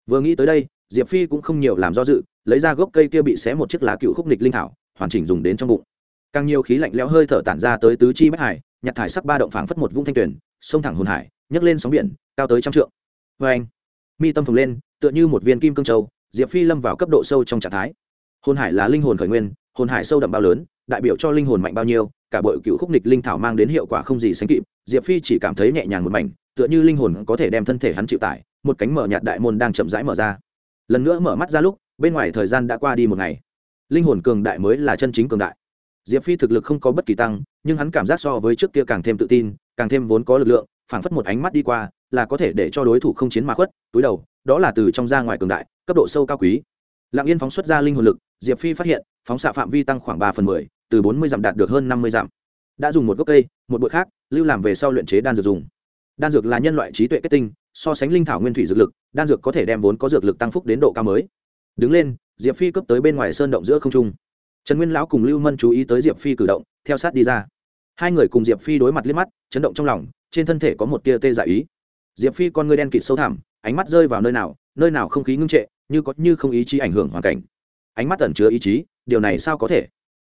Vừa nghĩ tới đây, diệp phi cũng không nhiều làm do dự, lấy ra gốc cây kia bị xé một chiếc lá cựu khúc nịch linh thảo, hoàn chỉnh dùng đến trong bụng. Càng nhiều khí lạnh lẽo hơi thở tản ra tới tứ chi bách hải nhặt thải sắc ba động phảng phất một vung thanh tuyển sông thẳng hồn hải, nhấc lên sóng biển, cao tới trăm trượng vê anh, mi tâm phồng lên, tựa như một viên kim cương châu, diệp phi lâm vào cấp độ sâu trong trạng thái. Hồn hải là linh hồn khởi nguyên, hồn hải sâu đậm bao lớn, đại biểu cho linh hồn mạnh bao nhiêu, cả bội cựu khúc nịch linh thảo mang đến hiệu quả không gì sánh kịp, diệp phi chỉ cảm thấy nhẹ nhàng một mảnh, tựa như linh hồn có thể đem thân thể hắn chịu tải, một cánh mở nhạt đại môn đang chậm rãi mở ra. Lần nữa mở mắt ra lúc, bên ngoài thời gian đã qua đi một ngày. Linh hồn cường đại mới là chân chính cường đại. Diệp phi thực lực không có bất kỳ tăng, nhưng hắn cảm giác so với trước kia càng thêm tự tin, càng thêm vốn có lực lượng, phảng phất một ánh mắt đi qua là có thể để cho đối thủ không chiến mà khuất, túi đầu, đó là từ trong ra ngoài cường đại, cấp độ sâu cao quý. Lạng yên phóng xuất ra linh hồn lực, diệp phi phát hiện, phóng xạ phạm vi tăng khoảng ba phần mười, từ bốn mươi dặm đạt được hơn năm mươi dặm. Đã dùng một gốc cây, một bụi khác, lưu làm về sau luyện chế đan dược dùng. Đan dược là nhân loại trí tuệ kết tinh, so sánh linh thảo nguyên thủy dược lực, đan dược có thể đem vốn có dược lực tăng phúc đến độ cao mới. Đứng lên, diệp phi cấp tới bên ngoài sơn động giữa không trung. Trần nguyên lão cùng lưu mân chú ý tới diệp phi cử động, theo sát đi ra. Hai người cùng diệp phi đối mặt liếc mắt, chấn động trong lòng, trên thân thể có một tia tê dại ý diệp phi con ngươi đen kịt sâu thẳm, ánh mắt rơi vào nơi nào nơi nào không khí ngưng trệ, như có như không ý chí ảnh hưởng hoàn cảnh. Ánh mắt ẩn chứa ý chí, điều này sao có thể?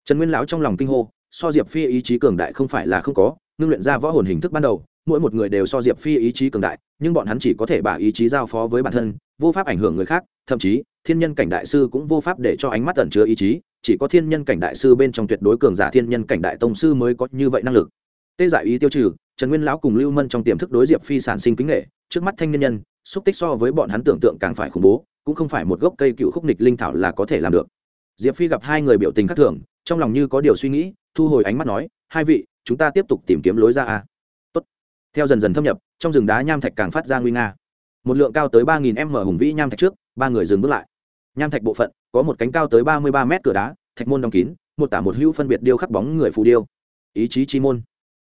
Trần nguyên lão trong lòng kinh hô, so diệp phi ý chí cường đại không phải là không có, ngưng luyện ra võ hồn hình thức ban đầu, mỗi một người đều so diệp phi ý chí cường đại, nhưng bọn hắn chỉ có thể bảo ý chí giao phó với bản thân, vô pháp ảnh hưởng người khác, thậm chí, thiên nhân cảnh đại sư cũng vô pháp để cho ánh mắt ẩn chứa ý chí, chỉ có thiên nhân cảnh đại sư bên trong tuyệt đối cường giả thiên nhân cảnh đại tông sư mới có như vậy năng lực. Tê giải ý tiêu trừ trần nguyên lão cùng lưu mân trong tiềm thức đối diệp phi sản sinh kính nghệ trước mắt thanh niên nhân, xúc tích so với bọn hắn tưởng tượng càng phải khủng bố, cũng không phải một gốc cây cựu khúc nịch linh thảo là có thể làm được. Diệp phi gặp hai người biểu tình khác thường, trong lòng như có điều suy nghĩ, thu hồi ánh mắt nói, hai vị, chúng ta tiếp tục tìm kiếm lối ra a. Tốt. theo dần dần thâm nhập, trong rừng đá nham thạch càng phát ra nguy nga. Một lượng cao tới ba nghìn m hùng vĩ nham thạch trước, ba người dừng bước lại. Nham thạch bộ phận, có một cánh cao tới ba mươi ba mét cửa đá, thạch môn đóng kín, một tả một hữu phân biệt điêu khắc bóng người phù điêu. Ý chí chi môn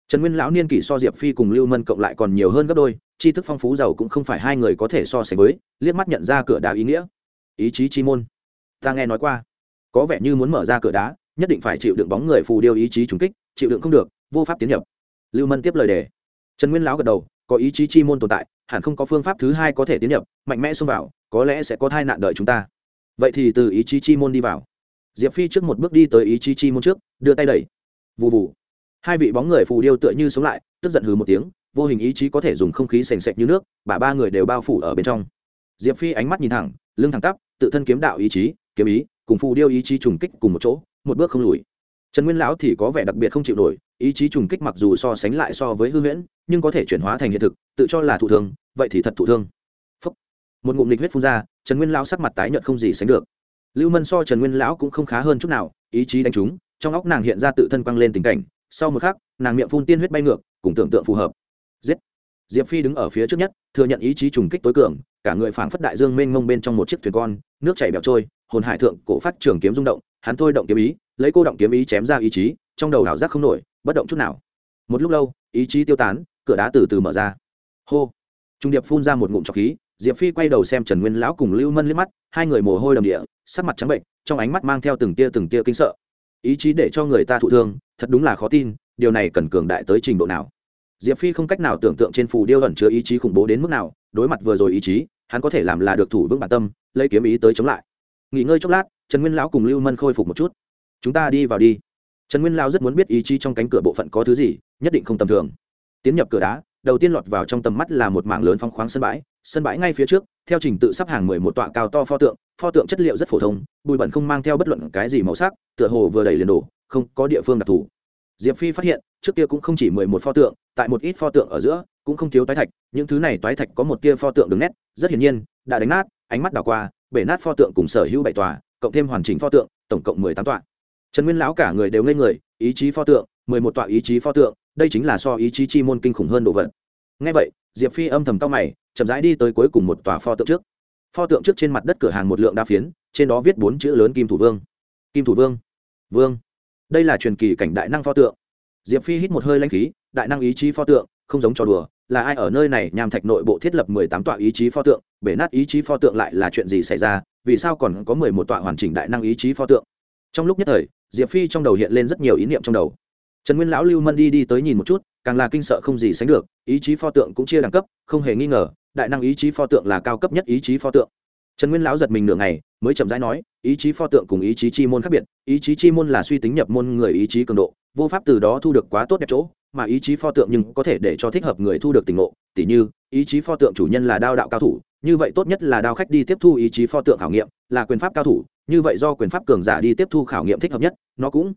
trần nguyên lão niên kỷ so diệp phi cùng lưu mân cộng lại còn nhiều hơn gấp đôi, tri thức phong phú giàu cũng không phải hai người có thể so sánh với, liếc mắt nhận ra cửa đá ý nghĩa. Ý chí chi môn. Ta nghe nói qua. Có vẻ như muốn mở ra cửa đá, nhất định phải chịu đựng bóng người phù điêu ý chí trùng kích, chịu đựng không được, vô pháp tiến nhập. Lưu mân tiếp lời đề. Trần nguyên lão gật đầu, có ý chí chi môn tồn tại, hẳn không có phương pháp thứ hai có thể tiến nhập, mạnh mẽ xông vào, có lẽ sẽ có thai nạn đợi chúng ta. Vậy thì từ ý chí chi môn đi vào. Diệp phi trước một bước đi tới ý chí chi môn trước, đưa tay đẩy. Vụ vụ hai vị bóng người phù điêu tựa như sống lại, tức giận hừ một tiếng, vô hình ý chí có thể dùng không khí sền sệt như nước bà ba người đều bao phủ ở bên trong. Diệp phi ánh mắt nhìn thẳng, lưng thẳng tắp, tự thân kiếm đạo ý chí, kiếm ý, cùng phù điêu ý chí trùng kích cùng một chỗ, một bước không lùi. Trần nguyên lão thì có vẻ đặc biệt không chịu nổi, ý chí trùng kích mặc dù so sánh lại so với hư huyễn, nhưng có thể chuyển hóa thành hiện thực, tự cho là thụ thương, vậy thì thật thụ thương. Phúc. một ngụm lịch huyết phun ra, trần nguyên lão sắc mặt tái nhợt không gì sánh được. Lưu mân so trần nguyên lão cũng không khá hơn chút nào, ý chí đánh trúng, trong óc nàng hiện ra tự thân quăng lên tình cảnh sau một khắc, nàng miệng phun tiên huyết bay ngược, cùng tưởng tượng phù hợp. Giết! Diệp phi đứng ở phía trước nhất, thừa nhận ý chí trùng kích tối cường, cả người phảng phất đại dương mênh mông bên trong một chiếc thuyền con, nước chảy bẹo trôi, hồn hải thượng cổ phát trường kiếm rung động, hắn thôi động kiếm ý, lấy cô động kiếm ý chém ra ý chí, trong đầu đảo giác không nổi, bất động chút nào. Một lúc lâu, ý chí tiêu tán, cửa đá từ từ mở ra. Hô! Trung điệp phun ra một ngụm trọc khí, diệp phi quay đầu xem trần nguyên lão cùng lưu mân liếc mắt, hai người mồ hôi đầm địa, sắc mặt trắng bệnh, trong ánh mắt mang theo từng tia từng tia kinh sợ ý chí để cho người ta thụ thương, thật đúng là khó tin, điều này cần cường đại tới trình độ nào. Diệp phi không cách nào tưởng tượng trên phù điêu ẩn chứa ý chí khủng bố đến mức nào, đối mặt vừa rồi ý chí, hắn có thể làm là được thủ vững bản tâm, lấy kiếm ý tới chống lại. Nghỉ ngơi chốc lát, trần nguyên lão cùng lưu mân khôi phục một chút. Chúng ta đi vào đi. Trần nguyên lão rất muốn biết ý chí trong cánh cửa bộ phận có thứ gì, nhất định không tầm thường. Tiến nhập cửa đá, đầu tiên lọt vào trong tầm mắt là một mảng lớn phong khoáng sân bãi sân bãi ngay phía trước, theo trình tự sắp hàng mười một tọa cao to pho tượng pho tượng chất liệu rất phổ thông, bụi bẩn không mang theo bất luận cái gì màu sắc, tựa hồ vừa đầy liền đổ, không có địa phương đặc thù. Diệp phi phát hiện, trước kia cũng không chỉ mười một pho tượng, tại một ít pho tượng ở giữa, cũng không thiếu toái thạch, những thứ này toái thạch có một tia pho tượng đường nét, rất hiển nhiên, đã đánh nát, ánh mắt đảo qua, bể nát pho tượng cùng sở hữu bảy tòa, cộng thêm hoàn chỉnh pho tượng, tổng cộng mười tám tọa. Trần nguyên lão cả người đều ngây người, ý chí pho tượng, mười một tọa ý chí pho tượng, đây chính là so ý chí chi môn kinh khủng hơn đồ vật ngay vậy, diệp phi âm thầm cao mày, chậm rãi đi tới cuối cùng một tòa pho tượng trước. Pho tượng trước trên mặt đất cửa hàng một lượng đa phiến, trên đó viết bốn chữ lớn kim thủ vương. Kim thủ vương. Vương. Đây là truyền kỳ cảnh đại năng pho tượng. Diệp phi hít một hơi lanh khí, đại năng ý chí pho tượng, không giống trò đùa, là ai ở nơi này nhằm thạch nội bộ thiết lập mười tám tọa ý chí pho tượng, bể nát ý chí pho tượng lại là chuyện gì xảy ra, vì sao còn có mười một tọa hoàn chỉnh đại năng ý chí pho tượng? Trong lúc nhất thời, diệp phi trong đầu hiện lên rất nhiều ý niệm trong đầu. Trần nguyên lão lưu mân đi đi tới nhìn một chút càng là kinh sợ không gì sánh được ý chí pho tượng cũng chia đẳng cấp không hề nghi ngờ đại năng ý chí pho tượng là cao cấp nhất ý chí pho tượng trần nguyên lão giật mình nửa ngày mới chậm rãi nói ý chí pho tượng cùng ý chí chi môn khác biệt ý chí chi môn là suy tính nhập môn người ý chí cường độ vô pháp từ đó thu được quá tốt đẹp chỗ mà ý chí pho tượng nhưng có thể để cho thích hợp người thu được tình ngộ tỉ như ý chí pho tượng chủ nhân là đao đạo cao thủ như vậy tốt nhất là đao khách đi tiếp thu ý chí pho tượng khảo nghiệm là quyền pháp cao thủ như vậy do quyền pháp cường giả đi tiếp thu khảo nghiệm thích hợp nhất nó cũng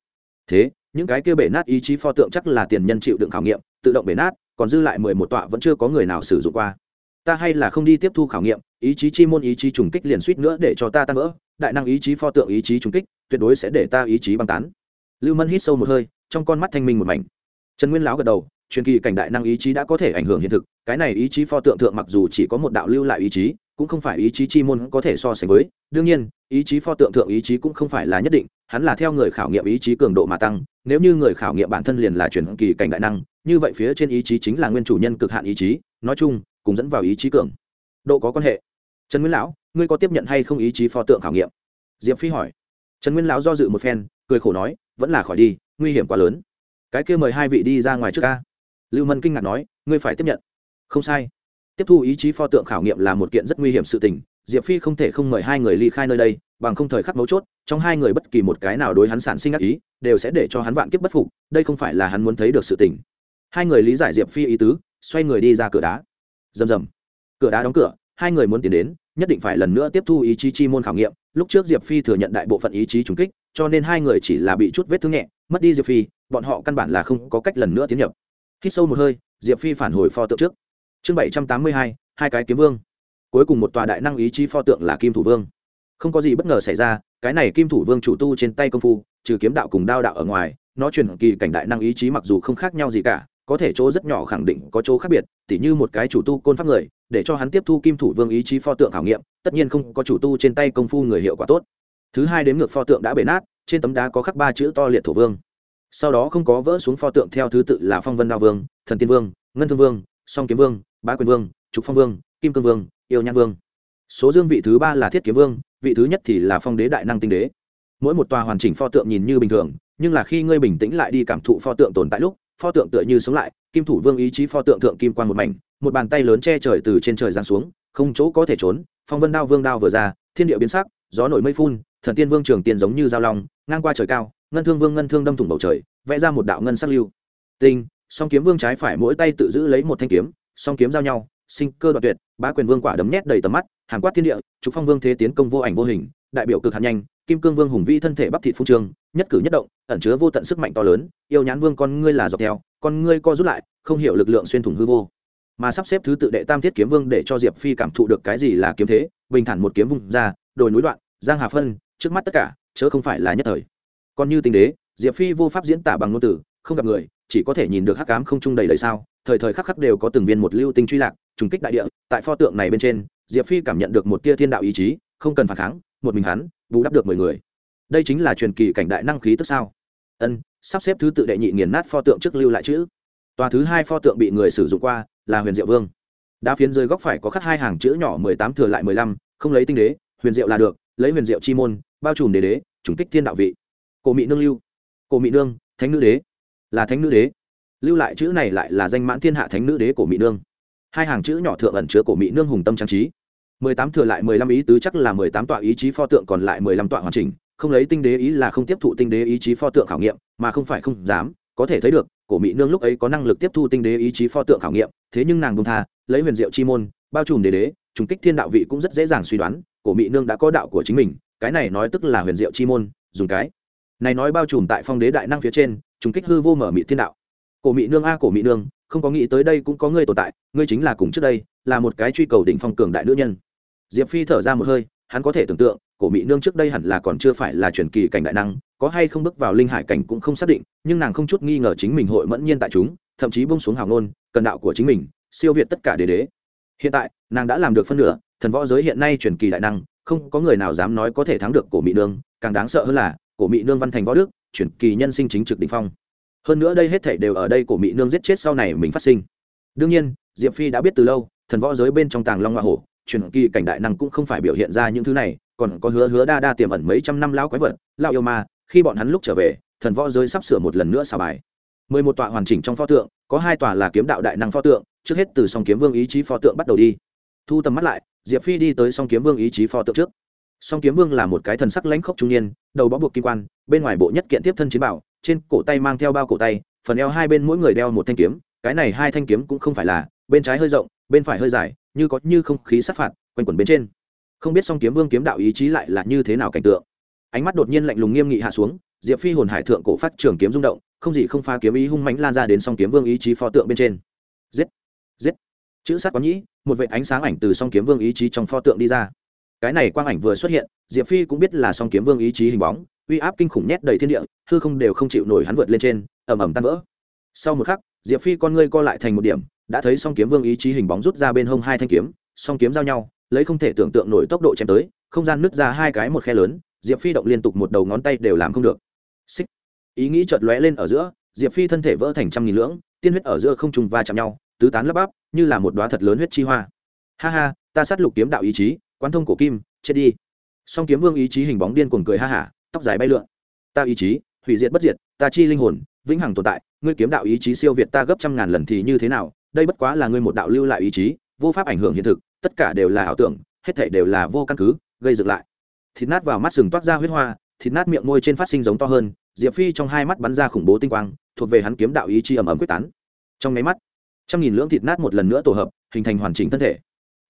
thế những cái kia bể nát ý chí pho tượng chắc là tiền nhân chịu đựng khảo nghiệm tự động bể nát còn dư lại mười một tọa vẫn chưa có người nào sử dụng qua ta hay là không đi tiếp thu khảo nghiệm ý chí chi môn ý chí trùng kích liền suýt nữa để cho ta tan vỡ đại năng ý chí pho tượng ý chí trùng kích tuyệt đối sẽ để ta ý chí băng tán lưu mân hít sâu một hơi trong con mắt thanh minh một mảnh trần nguyên lão gật đầu truyền kỳ cảnh đại năng ý chí đã có thể ảnh hưởng hiện thực cái này ý chí pho tượng thượng mặc dù chỉ có một đạo lưu lại ý chí cũng không phải ý chí chi môn có thể so sánh với đương nhiên ý chí pho tượng thượng ý chí cũng không phải là nhất định hắn là theo người khảo nghiệm ý chí cường độ mà tăng nếu như người khảo nghiệm bản thân liền là chuyển kỳ cảnh đại năng, như vậy phía trên ý chí chính là nguyên chủ nhân cực hạn ý chí, nói chung, cùng dẫn vào ý chí cường. Độ có quan hệ. Trần nguyên lão, ngươi có tiếp nhận hay không ý chí pho tượng khảo nghiệm? Diệp phi hỏi. Trần nguyên lão do dự một phen, cười khổ nói, vẫn là khỏi đi, nguy hiểm quá lớn. Cái kia mời hai vị đi ra ngoài trước ca. Lưu mân kinh ngạc nói, ngươi phải tiếp nhận. Không sai. Tiếp thu ý chí pho tượng khảo nghiệm là một kiện rất nguy hiểm sự tình, diệp phi không thể không mời hai người ly khai nơi đây, bằng không thời khắc mấu chốt trong hai người bất kỳ một cái nào đối hắn sản sinh ác ý, đều sẽ để cho hắn vạn kiếp bất phục, đây không phải là hắn muốn thấy được sự tình. Hai người lý giải diệp phi ý tứ, xoay người đi ra cửa đá. Rầm rầm. Cửa đá đóng cửa, hai người muốn tiến đến, nhất định phải lần nữa tiếp thu ý chí chi môn khảo nghiệm, lúc trước diệp phi thừa nhận đại bộ phận ý chí trùng kích, cho nên hai người chỉ là bị chút vết thương nhẹ, mất đi diệp phi, bọn họ căn bản là không có cách lần nữa tiến nhập. Hít sâu một hơi, diệp phi phản hồi pho tượng trước. Chương bảy trăm tám mươi hai hai cái kiếm vương. Cuối cùng một tòa đại năng ý chí pho tượng là kim thủ vương. Không có gì bất ngờ xảy ra cái này kim thủ vương chủ tu trên tay công phu, trừ kiếm đạo cùng đao đạo ở ngoài, nó truyền kỳ cảnh đại năng ý chí mặc dù không khác nhau gì cả, có thể chỗ rất nhỏ khẳng định có chỗ khác biệt, tỉ như một cái chủ tu côn pháp người, để cho hắn tiếp thu kim thủ vương ý chí pho tượng khảo nghiệm, tất nhiên không có chủ tu trên tay công phu người hiệu quả tốt. Thứ hai đến ngược pho tượng đã bể nát, trên tấm đá có khắc ba chữ to liệt thổ vương. Sau đó không có vỡ xuống pho tượng theo thứ tự là phong vân đao vương, thần tiên vương, ngân thương vương, song kiếm vương, bá quyền vương, trục phong vương, kim cương vương, yêu nhan vương. Số dương vị thứ ba là thiết kiếm vương vị thứ nhất thì là phong đế đại năng tinh đế. Mỗi một tòa hoàn chỉnh pho tượng nhìn như bình thường, nhưng là khi ngươi bình tĩnh lại đi cảm thụ pho tượng tồn tại lúc, pho tượng tựa như sống lại, kim thủ vương ý chí pho tượng thượng kim quan một mảnh, một bàn tay lớn che trời từ trên trời giáng xuống, không chỗ có thể trốn, phong vân đao vương đao vừa ra, thiên địa biến sắc, gió nổi mây phun, thần tiên vương trường tiền giống như dao long, ngang qua trời cao, ngân thương vương ngân thương đâm thủng bầu trời, vẽ ra một đạo ngân sắc lưu. Tinh, song kiếm vương trái phải mỗi tay tự giữ lấy một thanh kiếm, song kiếm giao nhau sinh cơ đoạn tuyệt, bá quyền vương quả đấm nhét đầy tầm mắt hàng quát thiên địa, trục phong vương thế tiến công vô ảnh vô hình, đại biểu cực hạt nhanh, kim cương vương hùng vĩ thân thể bắp thịt phung trương nhất cử nhất động, ẩn chứa vô tận sức mạnh to lớn, yêu nhãn vương con ngươi là dọc theo, con ngươi co rút lại, không hiểu lực lượng xuyên thủng hư vô. Mà sắp xếp thứ tự đệ tam thiết kiếm vương để cho diệp phi cảm thụ được cái gì là kiếm thế, bình thản một kiếm vùng ra, đồi núi đoạn, giang hà phân, trước mắt tất cả, chớ không phải là nhất thời. Còn như tinh đế, diệp phi vô pháp diễn tả bằng ngôn từ, không gặp người, chỉ có thể nhìn được hắc cám không trung đầy đầy sao, thời thời khắc khắc đều có từng viên một lưu tinh truy lạc trùng kích đại địa, tại pho tượng này bên trên, diệp phi cảm nhận được một tia thiên đạo ý chí, không cần phản kháng, một mình hắn, bù đắp được mười người. Đây chính là truyền kỳ cảnh đại năng khí tức sao? Ân, sắp xếp thứ tự đệ nhị nghiền nát pho tượng trước lưu lại chữ. Tòa thứ hai pho tượng bị người sử dụng qua là huyền diệu vương. Đá phiến dưới góc phải có khắc hai hàng chữ nhỏ mười tám thừa lại mười lăm, không lấy tinh đế, huyền diệu là được, lấy huyền diệu chi môn, bao trùm đế đế chủng kích thiên đạo vị. Cổ mị nương lưu. Cổ mị nương, thánh nữ đế. Là thánh nữ đế. Lưu lại chữ này lại là danh mãn thiên hạ thánh nữ đế cổ mỹ nương hai hàng chữ nhỏ thượng ẩn chứa cổ mỹ nương hùng tâm trang trí. mười tám thừa lại mười lăm ý tứ chắc là mười tám tọa ý chí pho tượng, còn lại mười lăm tọa hoàn chỉnh. Không lấy tinh đế ý là không tiếp thụ tinh đế ý chí pho tượng khảo nghiệm, mà không phải không dám. Có thể thấy được, cổ mỹ nương lúc ấy có năng lực tiếp thu tinh đế ý chí pho tượng khảo nghiệm, thế nhưng nàng bông tha, lấy huyền diệu chi môn, bao trùm đế đế, trùng kích thiên đạo vị cũng rất dễ dàng suy đoán, cổ mỹ nương đã có đạo của chính mình, cái này nói tức là huyền diệu chi môn, dùng cái này nói bao trùm tại phong đế đại năng phía trên, trùng kích hư vô mở mị thiên đạo. Cổ mỹ nương a, cổ mỹ nương không có nghĩ tới đây cũng có ngươi tồn tại, ngươi chính là cùng trước đây, là một cái truy cầu đỉnh phong cường đại nữ nhân. Diệp phi thở ra một hơi, hắn có thể tưởng tượng, cổ mỹ nương trước đây hẳn là còn chưa phải là truyền kỳ cảnh đại năng, có hay không bước vào linh hải cảnh cũng không xác định, nhưng nàng không chút nghi ngờ chính mình hội mẫn nhiên tại chúng, thậm chí bông xuống hào ngôn, cần đạo của chính mình, siêu việt tất cả đế đế. Hiện tại, nàng đã làm được phân nửa, thần võ giới hiện nay truyền kỳ đại năng, không có người nào dám nói có thể thắng được cổ mỹ nương, càng đáng sợ hơn là, cổ mỹ nương văn thành võ đức, truyền kỳ nhân sinh chính trực đình phong hơn nữa đây hết thảy đều ở đây cổ mỹ nương giết chết sau này mình phát sinh. Đương nhiên, diệp phi đã biết từ lâu, thần võ giới bên trong tàng long hoa hổ, truyền kỳ cảnh đại năng cũng không phải biểu hiện ra những thứ này, còn có hứa hứa đa đa tiềm ẩn mấy trăm năm lão quái vật, lão yêu ma, khi bọn hắn lúc trở về, thần võ giới sắp sửa một lần nữa xào bài. Mười một tọa hoàn chỉnh trong pho tượng, có hai tòa là kiếm đạo đại năng pho tượng, trước hết từ song kiếm vương ý chí pho tượng bắt đầu đi. Thu tầm mắt lại, diệp phi đi tới song kiếm vương ý chí pho tượng trước. Song kiếm vương là một cái thần sắc lãnh khốc trung niên, đầu bó buộc kim quan, bên ngoài bộ nhất kiện tiếp thân chiến bảo trên cổ tay mang theo bao cổ tay, phần eo hai bên mỗi người đeo một thanh kiếm, cái này hai thanh kiếm cũng không phải là, bên trái hơi rộng, bên phải hơi dài, như có như không khí sát phạt, quanh quẩn bên trên. Không biết song kiếm vương kiếm đạo ý chí lại là như thế nào cảnh tượng. Ánh mắt đột nhiên lạnh lùng nghiêm nghị hạ xuống, diệp phi hồn hải thượng cổ phát trường kiếm rung động, không gì không pha kiếm ý hung mãnh lan ra đến song kiếm vương ý chí pho tượng bên trên. Giết! Giết! Chữ sát có nhĩ, một vệ ánh sáng ảnh từ song kiếm vương ý chí trong pho tượng đi ra. Cái này quang ảnh vừa xuất hiện, diệp phi cũng biết là song kiếm vương ý chí hình bóng uy áp kinh khủng nhét đầy thiên địa, hư không đều không chịu nổi hắn vượt lên trên, ầm ầm tan vỡ. Sau một khắc, diệp phi con ngươi co lại thành một điểm, đã thấy song kiếm vương ý chí hình bóng rút ra bên hông hai thanh kiếm, song kiếm giao nhau, lấy không thể tưởng tượng nổi tốc độ chém tới, không gian nứt ra hai cái một khe lớn, diệp phi động liên tục một đầu ngón tay đều làm không được. Xích. Ý nghĩ chợt lóe lên ở giữa, diệp phi thân thể vỡ thành trăm nghìn lưỡng, tiên huyết ở giữa không trùng va chạm nhau, tứ tán lấp bắp, như là một đoá thật lớn huyết chi hoa. Ha ha, ta sát lục kiếm đạo ý chí, quán thông cổ kim, chết đi. Song kiếm vương ý chí hình bóng điên cuồng cười ha hả tóc dài bay lượn. Ta ý chí, hủy diệt bất diệt, ta chi linh hồn, vĩnh hằng tồn tại, ngươi kiếm đạo ý chí siêu việt ta gấp trăm ngàn lần thì như thế nào? Đây bất quá là ngươi một đạo lưu lại ý chí, vô pháp ảnh hưởng hiện thực, tất cả đều là ảo tưởng, hết thảy đều là vô căn cứ, gây dựng lại. Thịt nát vào mắt sừng toát ra huyết hoa, thịt nát miệng môi trên phát sinh giống to hơn, diệp phi trong hai mắt bắn ra khủng bố tinh quang, thuộc về hắn kiếm đạo ý chí ầm ầm quyết tán. Trong nháy mắt, trăm nghìn lưỡng thịt nát một lần nữa tổ hợp, hình thành hoàn chỉnh thân thể.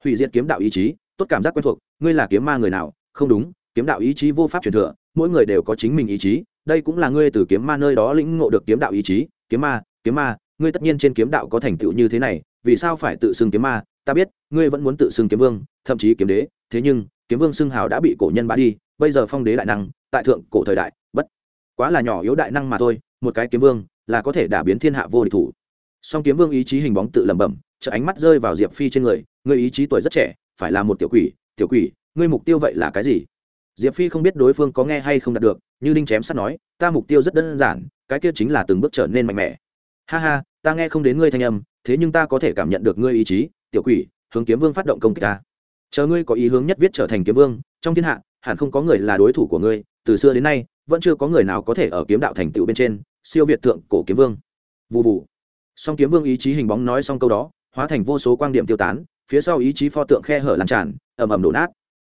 Hủy diệt kiếm đạo ý chí, tốt cảm giác quen thuộc, ngươi là kiếm ma người nào? Không đúng, kiếm đạo ý chí vô pháp truyền thừa mỗi người đều có chính mình ý chí, đây cũng là ngươi từ kiếm ma nơi đó lĩnh ngộ được kiếm đạo ý chí. Kiếm ma kiếm ma, ngươi tất nhiên trên kiếm đạo có thành tựu như thế này, vì sao phải tự xưng kiếm ma? Ta biết, ngươi vẫn muốn tự xưng kiếm vương, thậm chí kiếm đế. Thế nhưng, kiếm vương xưng hào đã bị cổ nhân bá đi, bây giờ phong đế đại năng, tại thượng cổ thời đại, bất quá là nhỏ yếu đại năng mà thôi, một cái kiếm vương là có thể đả biến thiên hạ vô địch thủ. Song kiếm vương ý chí hình bóng tự lẩm bẩm chợ ánh mắt rơi vào diệp phi trên người, ngươi ý chí tuổi rất trẻ, phải là một tiểu quỷ tiểu quỷ, ngươi mục tiêu vậy là cái gì? Diệp phi không biết đối phương có nghe hay không đạt được, như đinh chém sắt nói, ta mục tiêu rất đơn giản, cái kia chính là từng bước trở nên mạnh mẽ. Ha ha, ta nghe không đến ngươi thanh âm, thế nhưng ta có thể cảm nhận được ngươi ý chí, tiểu quỷ, hướng kiếm vương phát động công kích ta. Chờ ngươi có ý hướng nhất viết trở thành kiếm vương, trong thiên hạ, hẳn không có người là đối thủ của ngươi, từ xưa đến nay, vẫn chưa có người nào có thể ở kiếm đạo thành tựu bên trên, siêu việt thượng cổ kiếm vương. Vụ vụ song kiếm vương ý chí hình bóng nói xong câu đó, hóa thành vô số quan điểm tiêu tán, phía sau ý chí pho tượng khe hở lan tràn, ầm ầm đổ nát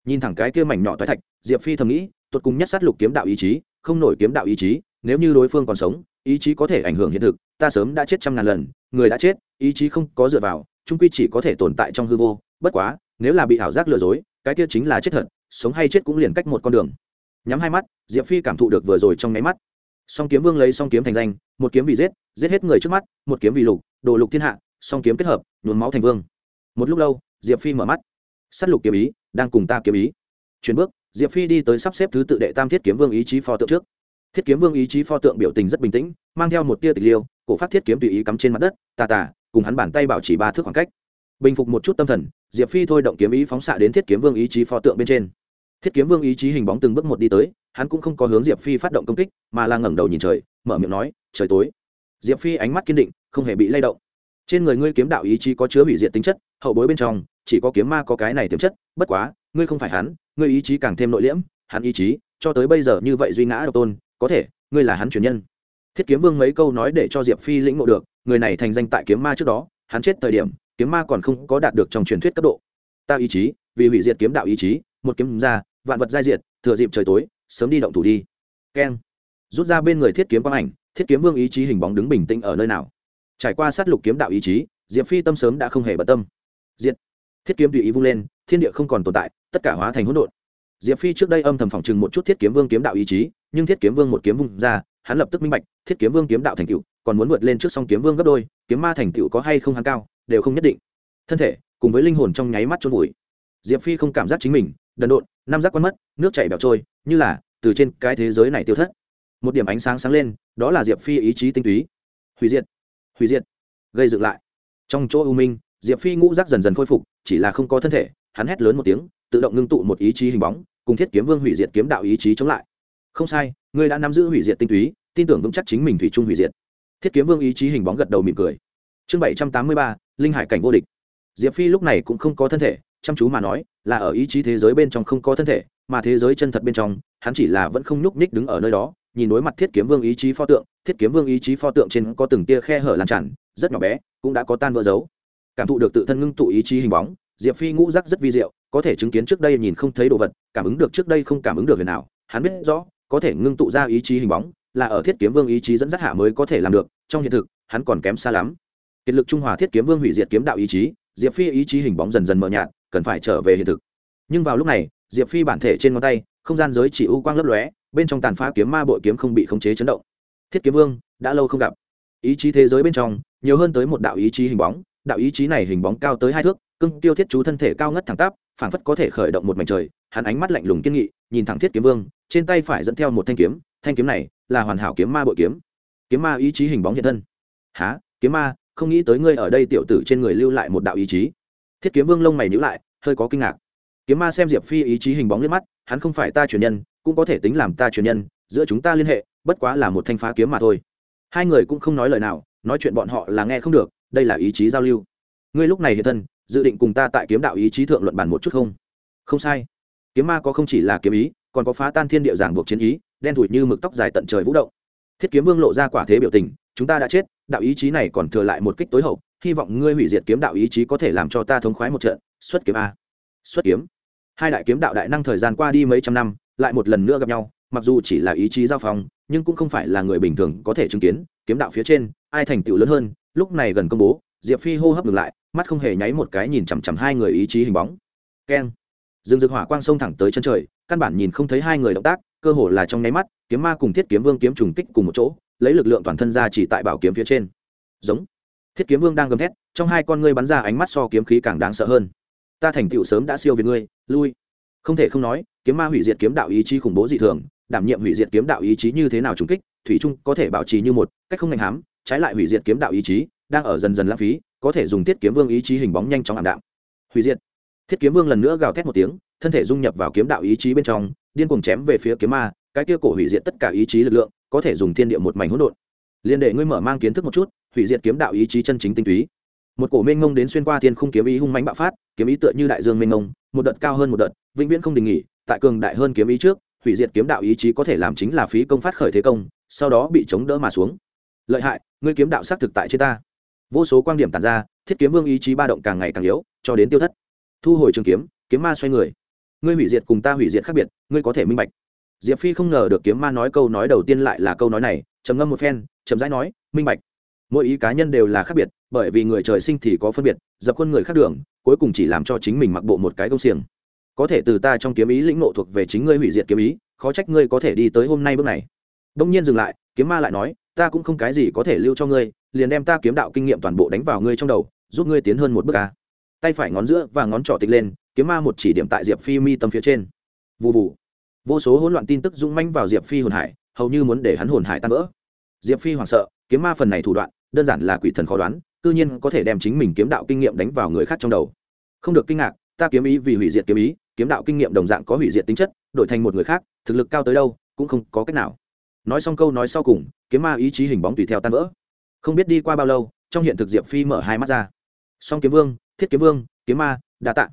nhìn thẳng cái kia mảnh nhỏ toái thạch, diệp phi thầm nghĩ, tuột cùng nhất sát lục kiếm đạo ý chí, không nổi kiếm đạo ý chí, nếu như đối phương còn sống, ý chí có thể ảnh hưởng hiện thực, ta sớm đã chết trăm ngàn lần, người đã chết, ý chí không có dựa vào trung quy chỉ có thể tồn tại trong hư vô, bất quá, nếu là bị ảo giác lừa dối, cái kia chính là chết thật, sống hay chết cũng liền cách một con đường. Nhắm hai mắt, diệp phi cảm thụ được vừa rồi trong nháy mắt. Song kiếm vương lấy song kiếm thành danh, một kiếm vì giết giết hết người trước mắt, một kiếm vì lục, đồ lục thiên hạ, song kiếm kết hợp, nhuốm máu thành vương. Một lúc lâu, diệp phi mở mắt. S á t lục kiếm ý đang cùng ta kiếm ý. Chuyển bước, diệp phi đi tới sắp xếp thứ tự đệ tam thiết kiếm vương ý chí pho tượng trước. Thiết kiếm vương ý chí pho tượng biểu tình rất bình tĩnh, mang theo một tia tịch liêu, cổ phát thiết kiếm tùy ý cắm trên mặt đất, tà tà, cùng hắn bàn tay bảo chỉ ba thước khoảng cách. Bình phục một chút tâm thần, diệp phi thôi động kiếm ý phóng xạ đến thiết kiếm vương ý chí pho tượng bên trên. Thiết kiếm vương ý chí hình bóng từng bước một đi tới, hắn cũng không có hướng diệp phi phát động công kích, mà là ngẩng đầu nhìn trời, mở miệng nói, trời tối. Diệp phi ánh mắt kiên định, không hề bị lay động. Trên người ngươi kiếm đạo ý chí có chứa hủy diệt tính chất, hậu bối bên trong chỉ có kiếm ma có cái này tiềm chất, bất quá, ngươi không phải hắn, ngươi ý chí càng thêm nội liễm, hắn ý chí, cho tới bây giờ như vậy duy ngã độc tôn, có thể, ngươi là hắn truyền nhân. Thiết kiếm vương mấy câu nói để cho diệp phi lĩnh ngộ được, người này thành danh tại kiếm ma trước đó, hắn chết thời điểm, kiếm ma còn không có đạt được trong truyền thuyết cấp độ. Ta ý chí, vì hủy diệt kiếm đạo ý chí, một kiếm ra, vạn vật giai diệt, thừa dịp trời tối, sớm đi động thủ đi. Keng. Rút ra bên người thiết kiếm quang ảnh, thiết kiếm vương ý chí hình bóng đứng bình tĩnh ở nơi nào? Trải qua sát lục kiếm đạo ý chí, diệp phi tâm sớm đã không hề bận tâm. Diệt thiết kiếm tùy ý vung lên, thiên địa không còn tồn tại, tất cả hóa thành hỗn độn. Diệp phi trước đây âm thầm phỏng chừng một chút thiết kiếm vương kiếm đạo ý chí, nhưng thiết kiếm vương một kiếm vung ra, hắn lập tức minh bạch, thiết kiếm vương kiếm đạo thành tựu, còn muốn vượt lên trước song kiếm vương gấp đôi, kiếm ma thành tựu có hay không hắn cao, đều không nhất định. Thân thể, cùng với linh hồn trong nháy mắt trôn vùi. Diệp phi không cảm giác chính mình, đần độn, năm giác quấn mất, nước chảy bẹo trôi, như là từ trên cái thế giới này tiêu thất. Một điểm ánh sáng sáng lên, đó là diệp phi ý chí tinh túy. Hủy diệt hủy diệt, gây dựng lại. Trong chỗ u minh diệp phi ngũ rác dần dần khôi phục, chỉ là không có thân thể, hắn hét lớn một tiếng, tự động ngưng tụ một ý chí hình bóng, cùng thiết kiếm vương hủy diệt kiếm đạo ý chí chống lại. Không sai, ngươi đã nắm giữ hủy diệt tinh túy, tin tưởng vững chắc chính mình thủy chung hủy diệt. Thiết kiếm vương ý chí hình bóng gật đầu mỉm cười. Chương bảy trăm tám mươi ba, linh hải cảnh vô địch. Diệp phi lúc này cũng không có thân thể, chăm chú mà nói, là ở ý chí thế giới bên trong không có thân thể, mà thế giới chân thật bên trong, hắn chỉ là vẫn không nhúc nhích đứng ở nơi đó, nhìn đối mặt thiết kiếm vương ý chí pho tượng, thiết kiếm vương ý chí pho tượng trên có từng tia khe hở lan tràn, rất nhỏ bé, cũng đã có tan vỡ dấu cảm thụ được tự thân ngưng tụ ý chí hình bóng, diệp phi ngũ rắc rất vi diệu, có thể chứng kiến trước đây nhìn không thấy đồ vật, cảm ứng được trước đây không cảm ứng được người nào hắn biết rõ, có thể ngưng tụ ra ý chí hình bóng, là ở thiết kiếm vương ý chí dẫn dắt hạ mới có thể làm được, trong hiện thực, hắn còn kém xa lắm. Kiệt lực trung hòa thiết kiếm vương hủy diệt kiếm đạo ý chí, diệp phi ý chí hình bóng dần dần mờ nhạt, cần phải trở về hiện thực. Nhưng vào lúc này, diệp phi bản thể trên ngón tay, không gian giới chỉ u quang lấp lóe, bên trong tàn phá kiếm ma bội kiếm không bị khống chế chấn động. Thiết kiếm vương, đã lâu không gặp. Ý chí thế giới bên trong, nhiều hơn tới một đạo ý chí hình bóng đạo ý chí này hình bóng cao tới hai thước cưng tiêu thiết chú thân thể cao ngất thẳng tắp, phảng phất có thể khởi động một mảnh trời, hắn ánh mắt lạnh lùng kiên nghị, nhìn thẳng thiết kiếm vương, trên tay phải dẫn theo một thanh kiếm thanh kiếm này là hoàn hảo kiếm ma bội kiếm. Kiếm ma ý chí hình bóng hiện thân. Há kiếm ma? Không nghĩ tới ngươi ở đây tiểu tử trên người lưu lại một đạo ý chí. Thiết kiếm vương lông mày nhữ lại, hơi có kinh ngạc. Kiếm ma xem diệp phi ý chí hình bóng liếc mắt, hắn không phải ta truyền nhân, cũng có thể tính làm ta truyền nhân, giữa chúng ta liên hệ, bất quá là một thanh phá kiếm mà thôi. Hai người cũng không nói lời nào, nói chuyện bọn họ là nghe không được đây là ý chí giao lưu. Ngươi lúc này hiện thân, dự định cùng ta tại kiếm đạo ý chí thượng luận bàn một chút không? Không sai. Kiếm ma có không chỉ là kiếm ý, còn có phá tan thiên địa giảng buộc chiến ý, đen thủi như mực tóc dài tận trời vũ động. Thiết kiếm vương lộ ra quả thế biểu tình, chúng ta đã chết, đạo ý chí này còn thừa lại một kích tối hậu, hy vọng ngươi hủy diệt kiếm đạo ý chí có thể làm cho ta thống khoái một trận, xuất kiếm a. Xuất kiếm. Hai đại kiếm đạo đại năng thời gian qua đi mấy trăm năm, lại một lần nữa gặp nhau, mặc dù chỉ là ý chí giao phong, nhưng cũng không phải là người bình thường có thể chứng kiến, kiếm đạo phía trên, ai thành tựu lớn hơn lúc này gần công bố, diệp phi hô hấp ngừng lại, mắt không hề nháy một cái nhìn chằm chằm hai người ý chí hình bóng. Keng. Dương rực hỏa quang sông thẳng tới chân trời, căn bản nhìn không thấy hai người động tác, cơ hồ là trong nháy mắt, kiếm ma cùng thiết kiếm vương kiếm trùng kích cùng một chỗ, lấy lực lượng toàn thân ra chỉ tại bảo kiếm phía trên. Giống. Thiết kiếm vương đang gầm thét, trong hai con ngươi bắn ra ánh mắt so kiếm khí càng đáng sợ hơn. Ta thành tựu sớm đã siêu việt ngươi, lui. Không thể không nói, kiếm ma hủy diệt kiếm đạo ý chí khủng bố dị thường, đảm nhiệm hủy diệt kiếm đạo ý chí như thế nào trùng kích, thủy trung có thể bảo trì như một, cách không ngành hám trái lại hủy diệt kiếm đạo ý chí, đang ở dần dần lãng phí, có thể dùng thiết kiếm vương ý chí hình bóng nhanh chóng ảm đạm. Hủy diệt. Thiết kiếm vương lần nữa gào thét một tiếng, thân thể dung nhập vào kiếm đạo ý chí bên trong, điên cuồng chém về phía kiếm ma, cái kia cổ hủy diệt tất cả ý chí lực lượng, có thể dùng thiên địa một mảnh hỗn độn. Liên đệ ngươi mở mang kiến thức một chút, hủy diệt kiếm đạo ý chí chân chính tinh túy. Một cổ mênh ngông đến xuyên qua thiên khung kiếm ý hung mãnh bạo phát, kiếm ý tựa như đại dương mênh ngông một đợt cao hơn một đợt, vĩnh viễn không đình nghỉ, tại cường đại hơn kiếm ý trước, hủy diệt kiếm đạo ý chí có thể làm chính là phí công phát khởi thế công, sau đó bị chống đỡ mà xuống lợi hại, ngươi kiếm đạo xác thực tại trên ta. Vô số quan điểm tàn ra, thiết kiếm vương ý chí ba động càng ngày càng yếu, cho đến tiêu thất. Thu hồi trường kiếm kiếm ma xoay người. Ngươi hủy diệt cùng ta hủy diệt khác biệt, ngươi có thể minh bạch. Diệp phi không ngờ được kiếm ma nói câu nói đầu tiên lại là câu nói này, trầm ngâm một phen, chậm rãi nói, minh bạch. Mỗi ý cá nhân đều là khác biệt, bởi vì người trời sinh thì có phân biệt, dập khuôn người khác đường, cuối cùng chỉ làm cho chính mình mặc bộ một cái công xiềng. Có thể từ ta trong kiếm ý lĩnh nộ thuộc về chính ngươi hủy diệt kiếm ý, khó trách ngươi có thể đi tới hôm nay bước này. Đông nhiên dừng lại, kiếm ma lại nói ta cũng không cái gì có thể lưu cho ngươi, liền đem ta kiếm đạo kinh nghiệm toàn bộ đánh vào ngươi trong đầu, giúp ngươi tiến hơn một bước ca tay phải ngón giữa và ngón trỏ tịch lên, kiếm ma một chỉ điểm tại diệp phi mi tâm phía trên. Vụ vụ vô số hỗn loạn tin tức rung manh vào diệp phi hồn hải, hầu như muốn để hắn hồn hải tan vỡ. Diệp phi hoảng sợ, kiếm ma phần này thủ đoạn, đơn giản là quỷ thần khó đoán, cư nhiên có thể đem chính mình kiếm đạo kinh nghiệm đánh vào người khác trong đầu. Không được kinh ngạc, ta kiếm ý vì hủy diệt kiếm ý, kiếm đạo kinh nghiệm đồng dạng có hủy diệt tính chất, đổi thành một người khác, thực lực cao tới đâu, cũng không có cách nào nói xong câu nói sau cùng, kiếm ma ý chí hình bóng tùy theo tan vỡ. Không biết đi qua bao lâu, trong hiện thực diệp phi mở hai mắt ra. Song kiếm vương, thiết kiếm vương, kiếm ma, đa tạ.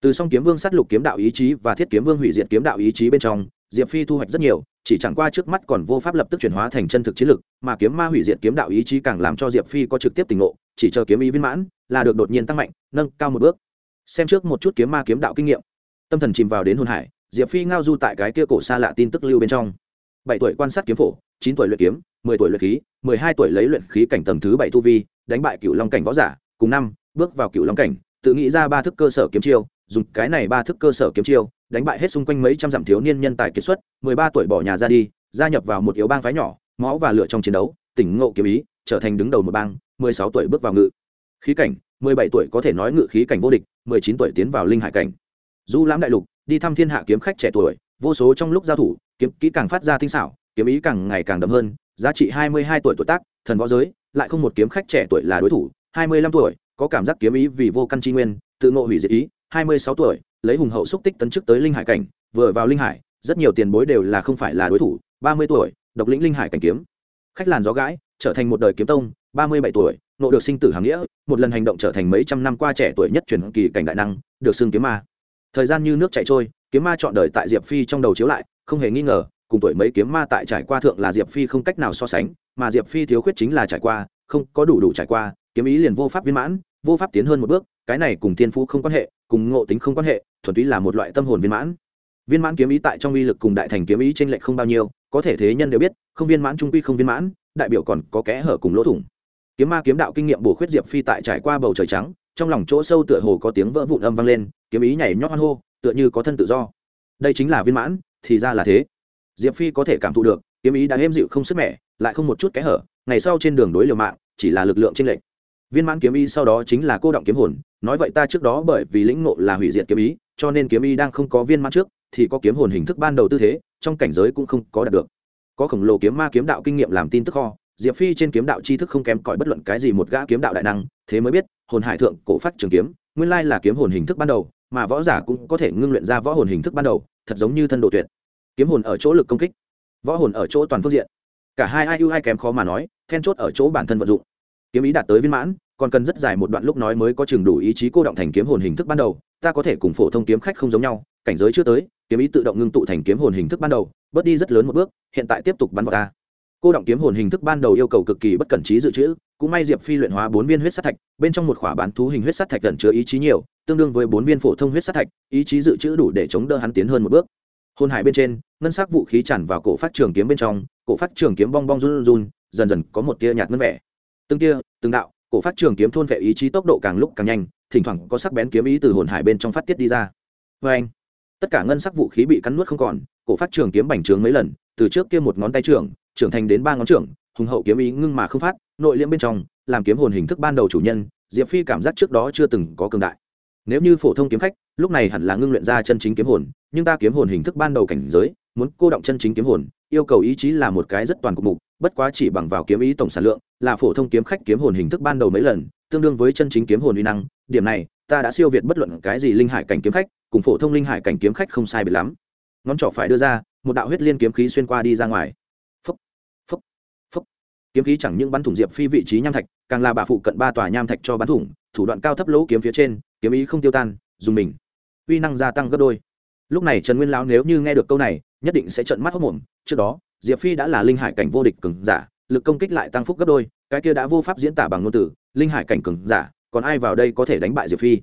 Từ song kiếm vương sát lục kiếm đạo ý chí và thiết kiếm vương hủy diệt kiếm đạo ý chí bên trong, diệp phi thu hoạch rất nhiều, chỉ chẳng qua trước mắt còn vô pháp lập tức chuyển hóa thành chân thực chiến lực, mà kiếm ma hủy diệt kiếm đạo ý chí càng làm cho diệp phi có trực tiếp tình ngộ, chỉ chờ kiếm ý viên mãn là được đột nhiên tăng mạnh, nâng cao một bước. Xem trước một chút kiếm ma kiếm đạo kinh nghiệm. Tâm thần chìm vào đến hồn hải, diệp phi ngao du tại cái kia cổ xa lạ tin tức lưu bên trong bảy tuổi quan sát kiếm phổ, chín tuổi luyện kiếm, mười tuổi luyện khí, mười hai tuổi lấy luyện khí cảnh tầng thứ bảy tu vi, đánh bại cựu long cảnh võ giả, cùng năm, bước vào cựu long cảnh, tự nghĩ ra ba thức cơ sở kiếm chiêu, dùng cái này ba thức cơ sở kiếm chiêu, đánh bại hết xung quanh mấy trăm dặm thiếu niên nhân tài kiệt xuất, mười ba tuổi bỏ nhà ra đi, gia nhập vào một yếu bang phái nhỏ, máu và lửa trong chiến đấu, tỉnh ngộ kiếm ý, trở thành đứng đầu một bang, mười sáu tuổi bước vào ngự khí cảnh, mười bảy tuổi có thể nói ngự khí cảnh vô địch, mười chín tuổi tiến vào linh hải cảnh. Du lãm đại lục, đi thăm thiên hạ kiếm khách trẻ tuổi vô số trong lúc giao thủ, kiếm kỹ càng phát ra tinh xảo, kiếm ý càng ngày càng đậm hơn, giá trị hai mươi hai tuổi tuổi tác, thần võ giới, lại không một kiếm khách trẻ tuổi là đối thủ, hai mươi lăm tuổi, có cảm giác kiếm ý vì vô căn tri nguyên, tự ngộ hủy diệt ý, hai mươi sáu tuổi, lấy hùng hậu xúc tích tấn chức tới linh hải cảnh, vừa vào linh hải, rất nhiều tiền bối đều là không phải là đối thủ, ba mươi tuổi, độc lĩnh linh hải cảnh kiếm. Khách làn gió gãi, trở thành một đời kiếm tông, ba mươi bảy tuổi nộ được sinh tử hàng nghĩa, một lần hành động trở thành mấy trăm năm qua trẻ tuổi nhất truyền kỳ cảnh đại năng, được xưng kiếm ma. Thời gian như nước chảy trôi kiếm ma chọn đời tại diệp phi trong đầu chiếu lại, không hề nghi ngờ, cùng tuổi mấy kiếm ma tại trải qua thượng là diệp phi không cách nào so sánh, mà diệp phi thiếu khuyết chính là trải qua, không có đủ đủ trải qua, kiếm ý liền vô pháp viên mãn, vô pháp tiến hơn một bước, cái này cùng thiên phú không quan hệ, cùng ngộ tính không quan hệ, thuần túy là một loại tâm hồn viên mãn. Viên mãn kiếm ý tại trong uy lực cùng đại thành kiếm ý t r ê n lệch không bao nhiêu, có thể thế nhân đều biết, không viên mãn trung quy không viên mãn, đại biểu còn có kẽ hở cùng lỗ thủng. Kiếm ma kiếm đạo kinh nghiệm bổ khuyết diệp phi tại trải qua bầu trời trắng, trong lòng chỗ sâu tựa hồ có tiếng vỡ vụn âm vang lên, kiếm ý nhảy nhót hoan hô tựa như có thân tự do. Đây chính là viên mãn, thì ra là thế. Diệp phi có thể cảm thụ được, kiếm ý đã êm dịu không sức mẻ, lại không một chút kẽ hở, ngày sau trên đường đối liều mạng, chỉ là lực lượng t r ê n lệch. Viên mãn kiếm ý sau đó chính là cô động kiếm hồn, nói vậy ta trước đó bởi vì lĩnh ngộ là hủy diệt kiếm ý, cho nên kiếm ý đang không có viên mãn trước, thì có kiếm hồn hình thức ban đầu tư thế, trong cảnh giới cũng không có đạt được. Có khổng lồ kiếm ma kiếm đạo kinh nghiệm làm tin tức kho, diệp phi trên kiếm đạo tri thức không kém cỏi bất luận cái gì một gã kiếm đạo đại năng, thế mới biết, hồn hải thượng cổ phát trường kiếm, nguyên lai là kiếm hồn hình thức ban đầu mà võ giả cũng có thể ngưng luyện ra võ hồn hình thức ban đầu, thật giống như thân độ tuyệt. Kiếm hồn ở chỗ lực công kích, võ hồn ở chỗ toàn phương diện. Cả hai ai ưu ai kém khó mà nói, then chốt ở chỗ bản thân vận dụng. Kiếm ý đạt tới viên mãn, còn cần rất dài một đoạn lúc nói mới có chừng đủ ý chí cô động thành kiếm hồn hình thức ban đầu, ta có thể cùng phổ thông kiếm khách không giống nhau, cảnh giới chưa tới, kiếm ý tự động ngưng tụ thành kiếm hồn hình thức ban đầu, bớt đi rất lớn một bước, hiện tại tiếp tục bắn vào ta cô động kiếm hồn hình thức ban đầu yêu cầu cực kỳ bất cẩn trí dự trữ, cũng may diệp phi luyện hóa bốn viên huyết sát thạch, bên trong một khỏa bán thú hình huyết sát thạch gần chứa ý chí nhiều, tương đương với bốn viên phổ thông huyết sát thạch, ý chí dự trữ đủ để chống đỡ hắn tiến hơn một bước. Hồn hải bên trên, ngân sắc vũ khí tràn vào cổ phát trường kiếm bên trong, cổ phát trường kiếm bong bong run run dần dần có một tia nhạt ngân vẻ. Từng tia, từng đạo, cổ phát trường kiếm thôn vệ ý chí tốc độ càng lúc càng nhanh, thỉnh thoảng có sắc bén kiếm ý từ hồn hải bên trong phát tiết đi ra. Vê anh tất cả ngân sắc vũ khí bị cắn nuốt không còn, cổ phát trường kiếm bành trướng mấy lần, từ trước kia một ngón tay trưởng trưởng thành đến ba ngón trưởng, hùng hậu kiếm ý ngưng mà không phát, nội liễm bên trong, làm kiếm hồn hình thức ban đầu chủ nhân, diệp phi cảm giác trước đó chưa từng có cường đại nếu như phổ thông kiếm khách, lúc này hẳn là ngưng luyện ra chân chính kiếm hồn, nhưng ta kiếm hồn hình thức ban đầu cảnh giới, muốn cô động chân chính kiếm hồn, yêu cầu ý chí là một cái rất toàn cục mục, bất quá chỉ bằng vào kiếm ý tổng sản lượng, là phổ thông kiếm khách kiếm hồn hình thức ban đầu mấy lần, tương đương với chân chính kiếm hồn uy năng, điểm này, ta đã siêu việt bất luận cái gì linh hải cảnh kiếm khách, cùng phổ thông linh hải cảnh kiếm khách không sai biệt lắm ngón trỏ phải đưa ra, một đạo huyết liên kiếm khí xuyên qua đi ra ngoài kiếm khí chẳng những bắn thủng diệp phi vị trí nham thạch, càng là bà phụ cận ba tòa nham thạch cho bắn thủng, thủ đoạn cao thấp lỗ kiếm phía trên, kiếm ý không tiêu tan, dùng mình. Uy năng gia tăng gấp đôi. Lúc này trần nguyên lão nếu như nghe được câu này, nhất định sẽ trận mắt hốc mồm. Trước đó, diệp phi đã là linh hải cảnh vô địch cường giả, lực công kích lại tăng phúc gấp đôi, cái kia đã vô pháp diễn tả bằng ngôn từ, linh hải cảnh cường giả, còn ai vào đây có thể đánh bại diệp phi?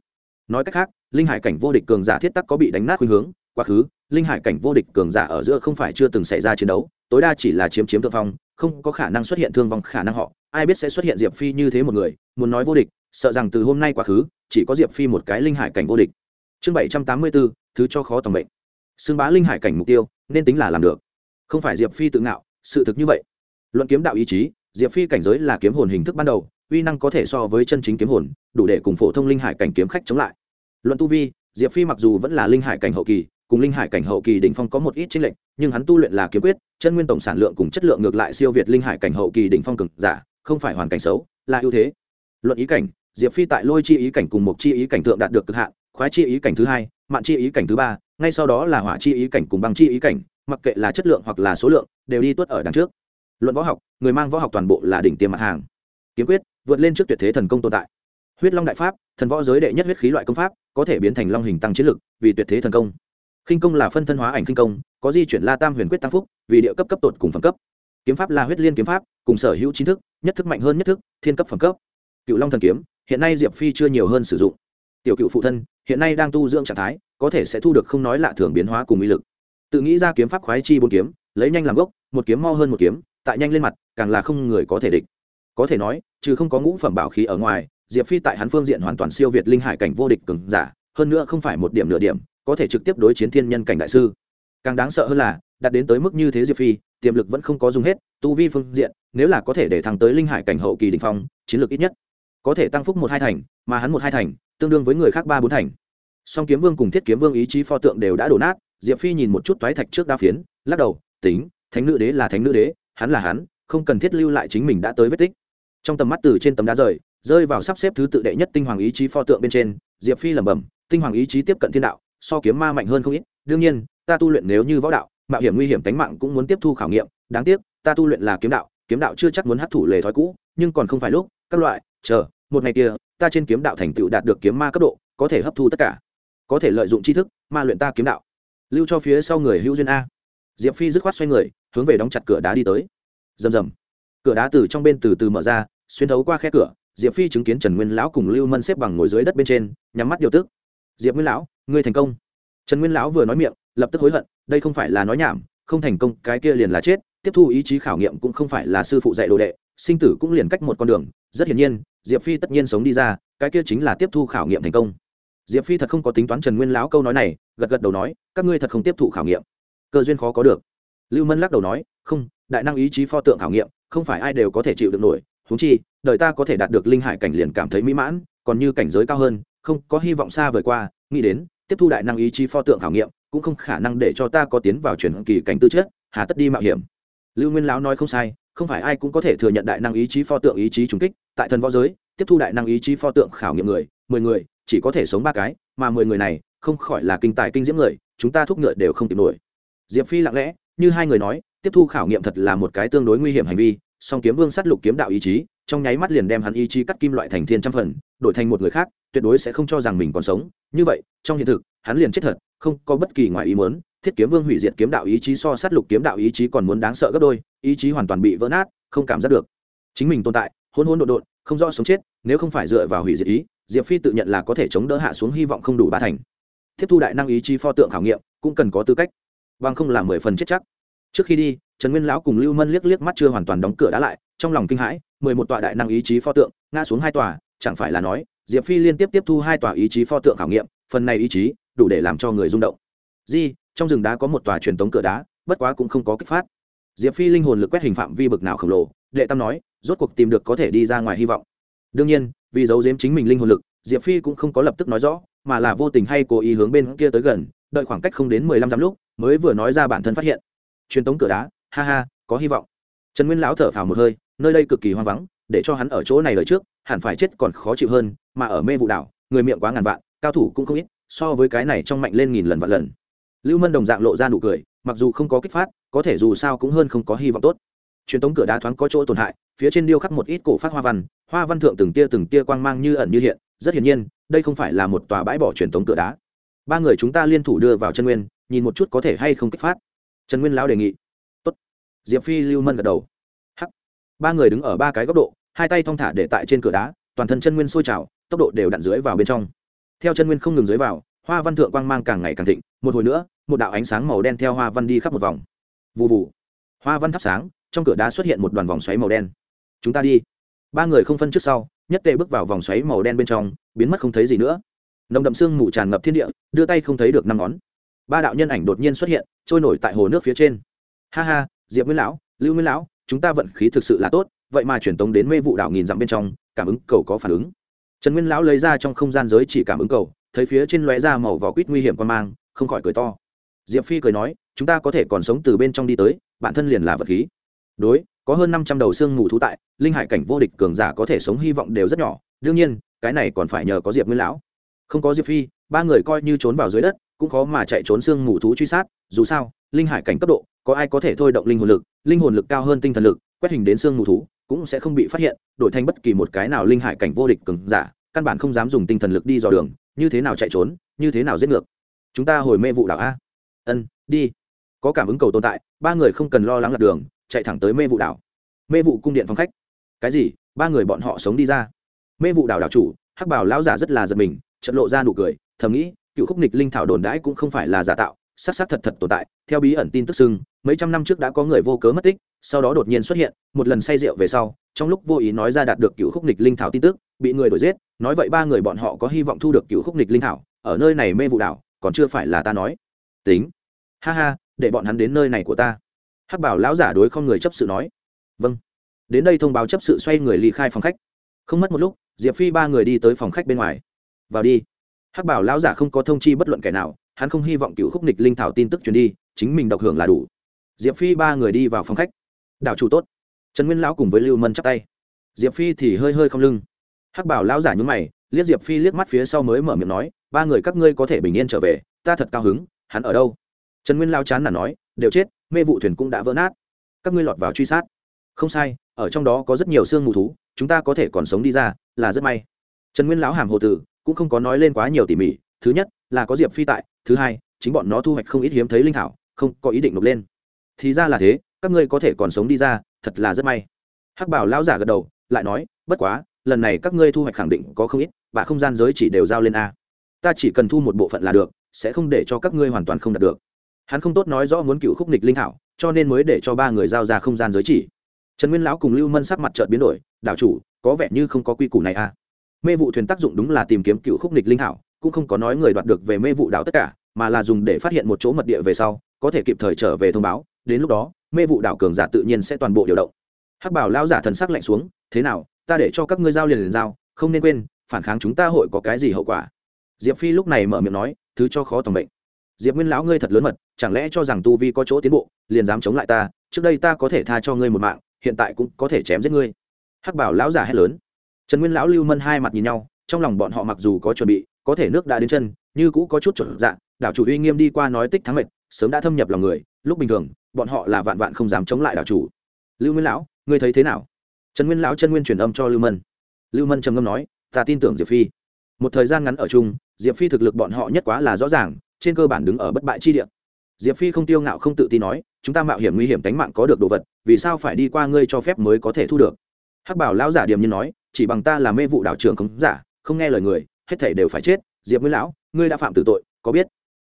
Nói cách khác, linh hải cảnh vô địch cường giả thiết tắc có bị đánh nát khuynh hướng, quá khứ, linh hải cảnh vô địch cường giả ở giữa không phải chưa từng xảy ra chiến đấu, tối đa chỉ là chiếm chiếm thượng phong không có khả năng xuất hiện thương vong khả năng họ. Ai biết sẽ xuất hiện diệp phi như thế một người, muốn nói vô địch, sợ rằng từ hôm nay quá khứ, chỉ có diệp phi một cái linh hải cảnh vô địch. Chương bảy trăm tám mươi bốn thứ cho khó tầm bệnh xưng bá linh hải cảnh mục tiêu, nên tính là làm được. Không phải diệp phi tự ngạo, sự thực như vậy. Luận kiếm đạo ý chí, diệp phi cảnh giới là kiếm hồn hình thức ban đầu, uy năng có thể so với chân chính kiếm hồn, đủ để cùng phổ thông linh hải cảnh kiếm khách chống lại. Luận tu vi, diệp phi mặc dù vẫn là linh hải cảnh hậu kỳ, cùng linh hải cảnh hậu kỳ đỉnh phong có một ít chênh lệch, nhưng hắn tu luyện là kiếm quyết chân nguyên tổng sản lượng cùng chất lượng ngược lại siêu việt linh hải cảnh hậu kỳ đỉnh phong cực giả, không phải hoàn cảnh xấu, là ưu thế. Luận ý cảnh, diệp phi tại lôi chi ý cảnh cùng một chi ý cảnh thượng đạt được cực hạn, khoái chi ý cảnh thứ hai, mạn chi ý cảnh thứ ba, ngay sau đó là hỏa chi ý cảnh cùng băng chi ý cảnh, mặc kệ là chất lượng hoặc là số lượng, đều đi tuốt ở đằng trước. Luận võ học, người mang võ học toàn bộ là đỉnh tiêm mặt hàng. Kiếm quyết, vượt lên trước tuyệt thế thần công tồn tại. Huyết long đại pháp, thần võ giới đệ nhất huyết khí loại công pháp, có thể biến thành long hình tăng chiến lực, vì tuyệt thế thần công. Khinh công là phân thân hóa ảnh khinh công, có di chuyển la tam huyền quyết tăng phúc vì địa cấp cấp tột cùng phẩm cấp. Kiếm pháp là huyết liên kiếm pháp, cùng sở hữu trí thức, nhất thức mạnh hơn nhất thức, thiên cấp phẩm cấp. Cựu long thần kiếm, hiện nay diệp phi chưa nhiều hơn sử dụng. Tiểu cựu phụ thân, hiện nay đang tu dưỡng trạng thái, có thể sẽ thu được không nói lạ thường biến hóa cùng uy lực. Tự nghĩ ra kiếm pháp khoái chi bốn kiếm, lấy nhanh làm gốc, một kiếm mo hơn một kiếm, tại nhanh lên mặt, càng là không người có thể địch. Có thể nói, trừ không có ngũ phẩm bảo khí ở ngoài, diệp phi tại hắn phương diện hoàn toàn siêu việt linh hải cảnh vô địch cường giả, hơn nữa không phải một điểm nửa điểm, có thể trực tiếp đối chiến thiên nhân cảnh đại sư càng đáng sợ hơn là, đạt đến tới mức như thế diệp phi, tiềm lực vẫn không có dùng hết, tu vi phương diện, nếu là có thể để thăng tới linh hải cảnh hậu kỳ đình phong, chiến lược ít nhất có thể tăng phúc một hai thành, mà hắn một hai thành, tương đương với người khác ba bốn thành. Song kiếm vương cùng thiết kiếm vương ý chí pho tượng đều đã đổ nát, diệp phi nhìn một chút toái thạch trước đa phiến, lắc đầu, tính, thánh nữ đế là thánh nữ đế, hắn là hắn, không cần thiết lưu lại chính mình đã tới vết tích. Trong tầm mắt từ trên tấm đá rời, rơi vào sắp xếp thứ tự đệ nhất tinh hoàng ý chí pho tượng bên trên, diệp phi lẩm bẩm, tinh hoàng ý chí tiếp cận thiên đạo, so kiếm ma mạnh hơn không ít, đương nhiên ta tu luyện nếu như võ đạo, mạo hiểm nguy hiểm tính mạng cũng muốn tiếp thu khảo nghiệm, đáng tiếc, ta tu luyện là kiếm đạo kiếm đạo chưa chắc muốn hấp thụ lề thói cũ, nhưng còn không phải lúc, các loại, chờ, một ngày kia, ta trên kiếm đạo thành tựu đạt được kiếm ma cấp độ, có thể hấp thu tất cả, có thể lợi dụng tri thức, ma luyện ta kiếm đạo. Lưu cho phía sau người hữu duyên a. Diệp phi dứt khoát xoay người, hướng về đóng chặt cửa đá đi tới. Rầm rầm. Cửa đá từ trong bên từ từ mở ra, xuyên thấu qua khe cửa, diệp phi chứng kiến trần nguyên lão cùng lưu mân xếp bằng ngồi dưới đất bên trên, nhắm mắt điều tức. Diệp nguyên lão, ngươi thành công. Trần nguyên lão vừa nói miệng lập tức hối hận, đây không phải là nói nhảm, không thành công, cái kia liền là chết, tiếp thu ý chí khảo nghiệm cũng không phải là sư phụ dạy đồ đệ, sinh tử cũng liền cách một con đường, rất hiển nhiên, diệp phi tất nhiên sống đi ra, cái kia chính là tiếp thu khảo nghiệm thành công. Diệp phi thật không có tính toán trần nguyên lão câu nói này, gật gật đầu nói, các ngươi thật không tiếp thụ khảo nghiệm. Cơ duyên khó có được. Lưu mân lắc đầu nói, không, đại năng ý chí pho tượng khảo nghiệm, không phải ai đều có thể chịu được nổi húng chi, đời ta có thể đạt được linh hải cảnh liền cảm thấy mỹ mãn, còn như cảnh giới cao hơn, không có hy vọng xa vời qua, nghĩ đến, tiếp thu đại năng ý chí pho tượng khảo nghiệm cũng không khả năng để cho ta có tiến vào chuyển kỳ cảnh tư chất, hà tất đi mạo hiểm. Lưu nguyên lão nói không sai, không phải ai cũng có thể thừa nhận đại năng ý chí pho tượng ý chí trùng kích, tại thần võ giới, tiếp thu đại năng ý chí pho tượng khảo nghiệm người, mười người, chỉ có thể sống ba cái, mà mười người này, không khỏi là kinh tài kinh diễm người, chúng ta thúc ngựa đều không tìm nổi. Diệp phi lặng lẽ, như hai người nói, tiếp thu khảo nghiệm thật là một cái tương đối nguy hiểm hành vi, song kiếm vương sát lục kiếm đạo ý chí, trong nháy mắt liền đem hắn ý chí cắt kim loại thành thiên trăm phần, đổi thành một người khác, tuyệt đối sẽ không cho rằng mình còn sống. Như vậy, trong hiện thực, hắn liền chết thật không có bất kỳ ngoài ý muốn, thiết kiếm vương hủy diệt kiếm đạo ý chí so sát lục kiếm đạo ý chí còn muốn đáng sợ gấp đôi, ý chí hoàn toàn bị vỡ nát, không cảm giác được. Chính mình tồn tại hôn hôn đột đột không rõ sống chết, nếu không phải dựa vào hủy diệt ý, diệp phi tự nhận là có thể chống đỡ hạ xuống hy vọng không đủ ba thành. Tiếp thu đại năng ý chí pho tượng khảo nghiệm, cũng cần có tư cách, bằng không làm mười phần chết chắc. Trước khi đi, trần nguyên lão cùng lưu mân liếc liếc mắt chưa hoàn toàn đóng cửa đá lại, trong lòng kinh hãi, mười một tọa đại năng ý chí pho tượng, ngã xuống hai tòa, chẳng phải là nói, diệp phi liên tiếp tiếp thu hai tòa ý chí pho tượng khảo nghiệm, phần này ý chí đủ để làm cho người rung động. Di, trong rừng đá có một tòa truyền tống cửa đá, bất quá cũng không có kích phát. Diệp phi linh hồn lực quét hình phạm vi bực nào khổng lồ, đệ tam nói, rốt cuộc tìm được có thể đi ra ngoài hy vọng. Đương nhiên, vì giấu giếm chính mình linh hồn lực, diệp phi cũng không có lập tức nói rõ, mà là vô tình hay cố ý hướng bên kia tới gần, đợi khoảng cách không đến mười lăm dặm lúc, mới vừa nói ra bản thân phát hiện. Truyền tống cửa đá, ha ha, có hy vọng. Trần nguyên lão thở phào một hơi, nơi đây cực kỳ hoang vắng, để cho hắn ở chỗ này lời trước, hẳn phải chết còn khó chịu hơn, mà ở mê vụ đảo, người miệng quá ngàn vạn, cao thủ cũng không ít so với cái này trong mạnh lên nghìn lần vạn lần. Lưu mân đồng dạng lộ ra nụ cười, mặc dù không có kích phát, có thể dù sao cũng hơn không có hy vọng tốt. Truyền tống cửa đá thoáng có chỗ tổn hại, phía trên điêu khắc một ít cổ phát hoa văn hoa văn thượng từng tia từng tia quang mang như ẩn như hiện, rất hiển nhiên, đây không phải là một tòa bãi bỏ truyền tống cửa đá. Ba người chúng ta liên thủ đưa vào chân nguyên, nhìn một chút có thể hay không kích phát. Trần nguyên lão đề nghị. Tốt. diệp phi, lưu mân gật đầu. Hắc. Ba người đứng ở ba cái góc độ, hai tay thong thả để tại trên cửa đá, toàn thân chân nguyên sôi trào, tốc độ đều đặn dưới vào bên trong theo chân nguyên không ngừng dưới vào, hoa văn thượng quang mang càng ngày càng thịnh, một hồi nữa, một đạo ánh sáng màu đen theo hoa văn đi khắp một vòng. Vụ vụ hoa văn thắp sáng, trong cửa đá xuất hiện một đoàn vòng xoáy màu đen. Chúng ta đi. Ba người không phân trước sau, nhất tệ bước vào vòng xoáy màu đen bên trong, biến mất không thấy gì nữa. Nồng đậm sương mù tràn ngập thiên địa, đưa tay không thấy được năm ngón. Ba đạo nhân ảnh đột nhiên xuất hiện, trôi nổi tại hồ nước phía trên. Ha ha, diệp nguyên lão, lưu nguyên lão, chúng ta vận khí thực sự là tốt, vậy mà truyền tống đến mê vụ đảo nghìn dặm bên trong, cảm ứng cầu có phản ứng trần nguyên lão lấy ra trong không gian giới chỉ cảm ứng cầu, thấy phía trên lóe ra màu vỏ quýt nguy hiểm quan mang, không khỏi cười to. Diệp phi cười nói, chúng ta có thể còn sống từ bên trong đi tới, bản thân liền là vật khí. Đối, có hơn năm trăm đầu xương mù thú tại, linh hải cảnh vô địch cường giả có thể sống hy vọng đều rất nhỏ. Đương nhiên, cái này còn phải nhờ có diệp nguyên lão. Không có diệp phi, ba người coi như trốn vào dưới đất, cũng khó mà chạy trốn xương mù thú truy sát. Dù sao, linh hải cảnh cấp độ, có ai có thể thôi động linh hồn lực? Linh hồn lực cao hơn tinh thần lực, quét hình đến xương mù thú cũng sẽ không bị phát hiện, đổi thành bất kỳ một cái nào linh hải cảnh vô địch cứng giả, căn bản không dám dùng tinh thần lực đi dò đường, như thế nào chạy trốn, như thế nào giết ngược. Chúng ta hồi mê vụ đảo a. Ân, đi. Có cảm ứng cầu tồn tại, ba người không cần lo lắng lạc đường, chạy thẳng tới mê vụ đảo mê vụ cung điện phòng khách. Cái gì? Ba người bọn họ sống đi ra. Mê vụ đảo đảo chủ, hắc bảo lão giả rất là giật mình trận lộ ra nụ cười, thầm nghĩ, cựu khúc nịch linh thảo đồn đãi cũng không phải là giả tạo s á c s á c thật thật tồn tại, theo bí ẩn tin tức xưng mấy trăm năm trước đã có người vô cớ mất tích, sau đó đột nhiên xuất hiện, một lần say rượu về sau, trong lúc vô ý nói ra đạt được cựu khúc nịch linh thảo tin tức, bị người đuổi giết, nói vậy ba người bọn họ có hy vọng thu được cựu khúc nịch linh thảo, ở nơi này mê vụ đảo, còn chưa phải là ta nói. Tính. Ha ha, để bọn hắn đến nơi này của ta. Hắc bảo lão giả đối không người chấp sự nói. Vâng. Đến đây thông báo chấp sự xoay người ly khai phòng khách. Không mất một lúc, diệp phi ba người đi tới phòng khách bên ngoài. Vào đi. Hắc bảo lão giả không có thông chi bất luận kẻ nào, hắn không hy vọng cựu khúc nịch linh thảo tin tức truyền đi, chính mình độc hưởng là đủ diệp phi ba người đi vào phòng khách đảo chủ tốt trần nguyên lão cùng với lưu mân chắp tay diệp phi thì hơi hơi không lưng hắc bảo lão giả nhún mày liếc diệp phi liếc mắt phía sau mới mở miệng nói ba người các ngươi có thể bình yên trở về ta thật cao hứng hắn ở đâu trần nguyên lao chán là nói đều chết mê vụ thuyền cũng đã vỡ nát các ngươi lọt vào truy sát không sai ở trong đó có rất nhiều xương mù thú chúng ta có thể còn sống đi ra là rất may trần nguyên lão hàm hồ tử cũng không có nói lên quá nhiều tỉ mỉ thứ nhất là có diệp phi tại thứ hai chính bọn nó thu hoạch không ít hiếm thấy linh thảo không có ý định nộp lên thì ra là thế các ngươi có thể còn sống đi ra thật là rất may. Hắc bảo lão giả gật đầu lại nói bất quá lần này các ngươi thu hoạch khẳng định có không ít và không gian giới chỉ đều giao lên a. Ta chỉ cần thu một bộ phận là được sẽ không để cho các ngươi hoàn toàn không đạt được. Hắn không tốt nói rõ muốn cựu khúc nịch linh hảo, cho nên mới để cho ba người giao ra không gian giới chỉ. Trần nguyên lão cùng lưu mân sắc mặt trợt biến đổi đảo chủ có vẻ như không có quy củ này a. Mê vụ thuyền tác dụng đúng là tìm kiếm cựu khúc nịch linh hảo, cũng không có nói người đoạt được về mê vụ đảo tất cả mà là dùng để phát hiện một chỗ mật địa về sau có thể kịp thời trở về thông báo đến lúc đó, mê vụ đảo cường giả tự nhiên sẽ toàn bộ điều động. Hắc bảo lao giả thần sắc lạnh xuống, thế nào, ta để cho các ngươi giao liền liền giao, không nên quên, phản kháng chúng ta hội có cái gì hậu quả? Diệp phi lúc này mở miệng nói, thứ cho khó tầm bệnh diệp nguyên lão ngươi thật lớn mật, chẳng lẽ cho rằng tu vi có chỗ tiến bộ, liền dám chống lại ta, trước đây ta có thể tha cho ngươi một mạng, hiện tại cũng có thể chém giết ngươi. Hắc bảo lão giả hét lớn. Trần nguyên lão lưu mân hai mặt nhìn nhau, trong lòng bọn họ mặc dù có chuẩn bị, có thể nước đã đến chân, như cũ có chút chuẩn dạng đảo chủ uy nghiêm đi qua nói tích thắng mệt sớm đã thâm nhập lòng người, lúc bình thường bọn họ là vạn vạn không dám chống lại đảo chủ. Lưu nguyên lão, ngươi thấy thế nào? Trần nguyên lão chân nguyên truyền âm cho lưu mân. Lưu mân trầm ngâm nói, ta tin tưởng diệp phi. Một thời gian ngắn ở chung, diệp phi thực lực bọn họ nhất quá là rõ ràng, trên cơ bản đứng ở bất bại chi địa. Diệp phi không tiêu ngạo không tự tin nói, chúng ta mạo hiểm nguy hiểm tính mạng có được đồ vật, vì sao phải đi qua ngươi cho phép mới có thể thu được? Hắc bảo lão giả điềm nhiên nói, chỉ bằng ta là mê vụ đạo trưởng không giả, không nghe lời người, hết thảy đều phải chết. Diệp nguyên lão, ngươi đã phạm tử tội, có biết?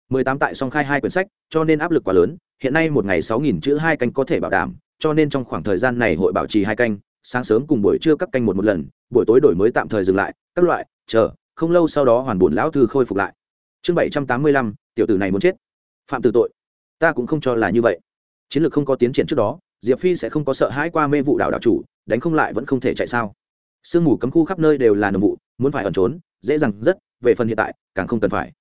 Mười tám tại song khai hai quyển sách, cho nên áp lực quá lớn hiện nay một ngày sáu nghìn chữ hai canh có thể bảo đảm, cho nên trong khoảng thời gian này hội bảo trì hai canh, sáng sớm cùng buổi trưa các canh một một lần, buổi tối đổi mới tạm thời dừng lại, các loại, chờ, không lâu sau đó hoàn bổn lão thư khôi phục lại. Chương bảy trăm tám mươi lăm, tiểu tử này muốn chết. Phạm tử tội. Ta cũng không cho là như vậy. Chiến lược không có tiến triển trước đó, diệp phi sẽ không có sợ hãi qua mê vụ đảo đảo chủ, đánh không lại vẫn không thể chạy sao. Sương mù cấm khu khắp nơi đều là nồng vụ, muốn phải ẩn trốn, dễ dàng rất, về phần hiện tại, càng không cần phải.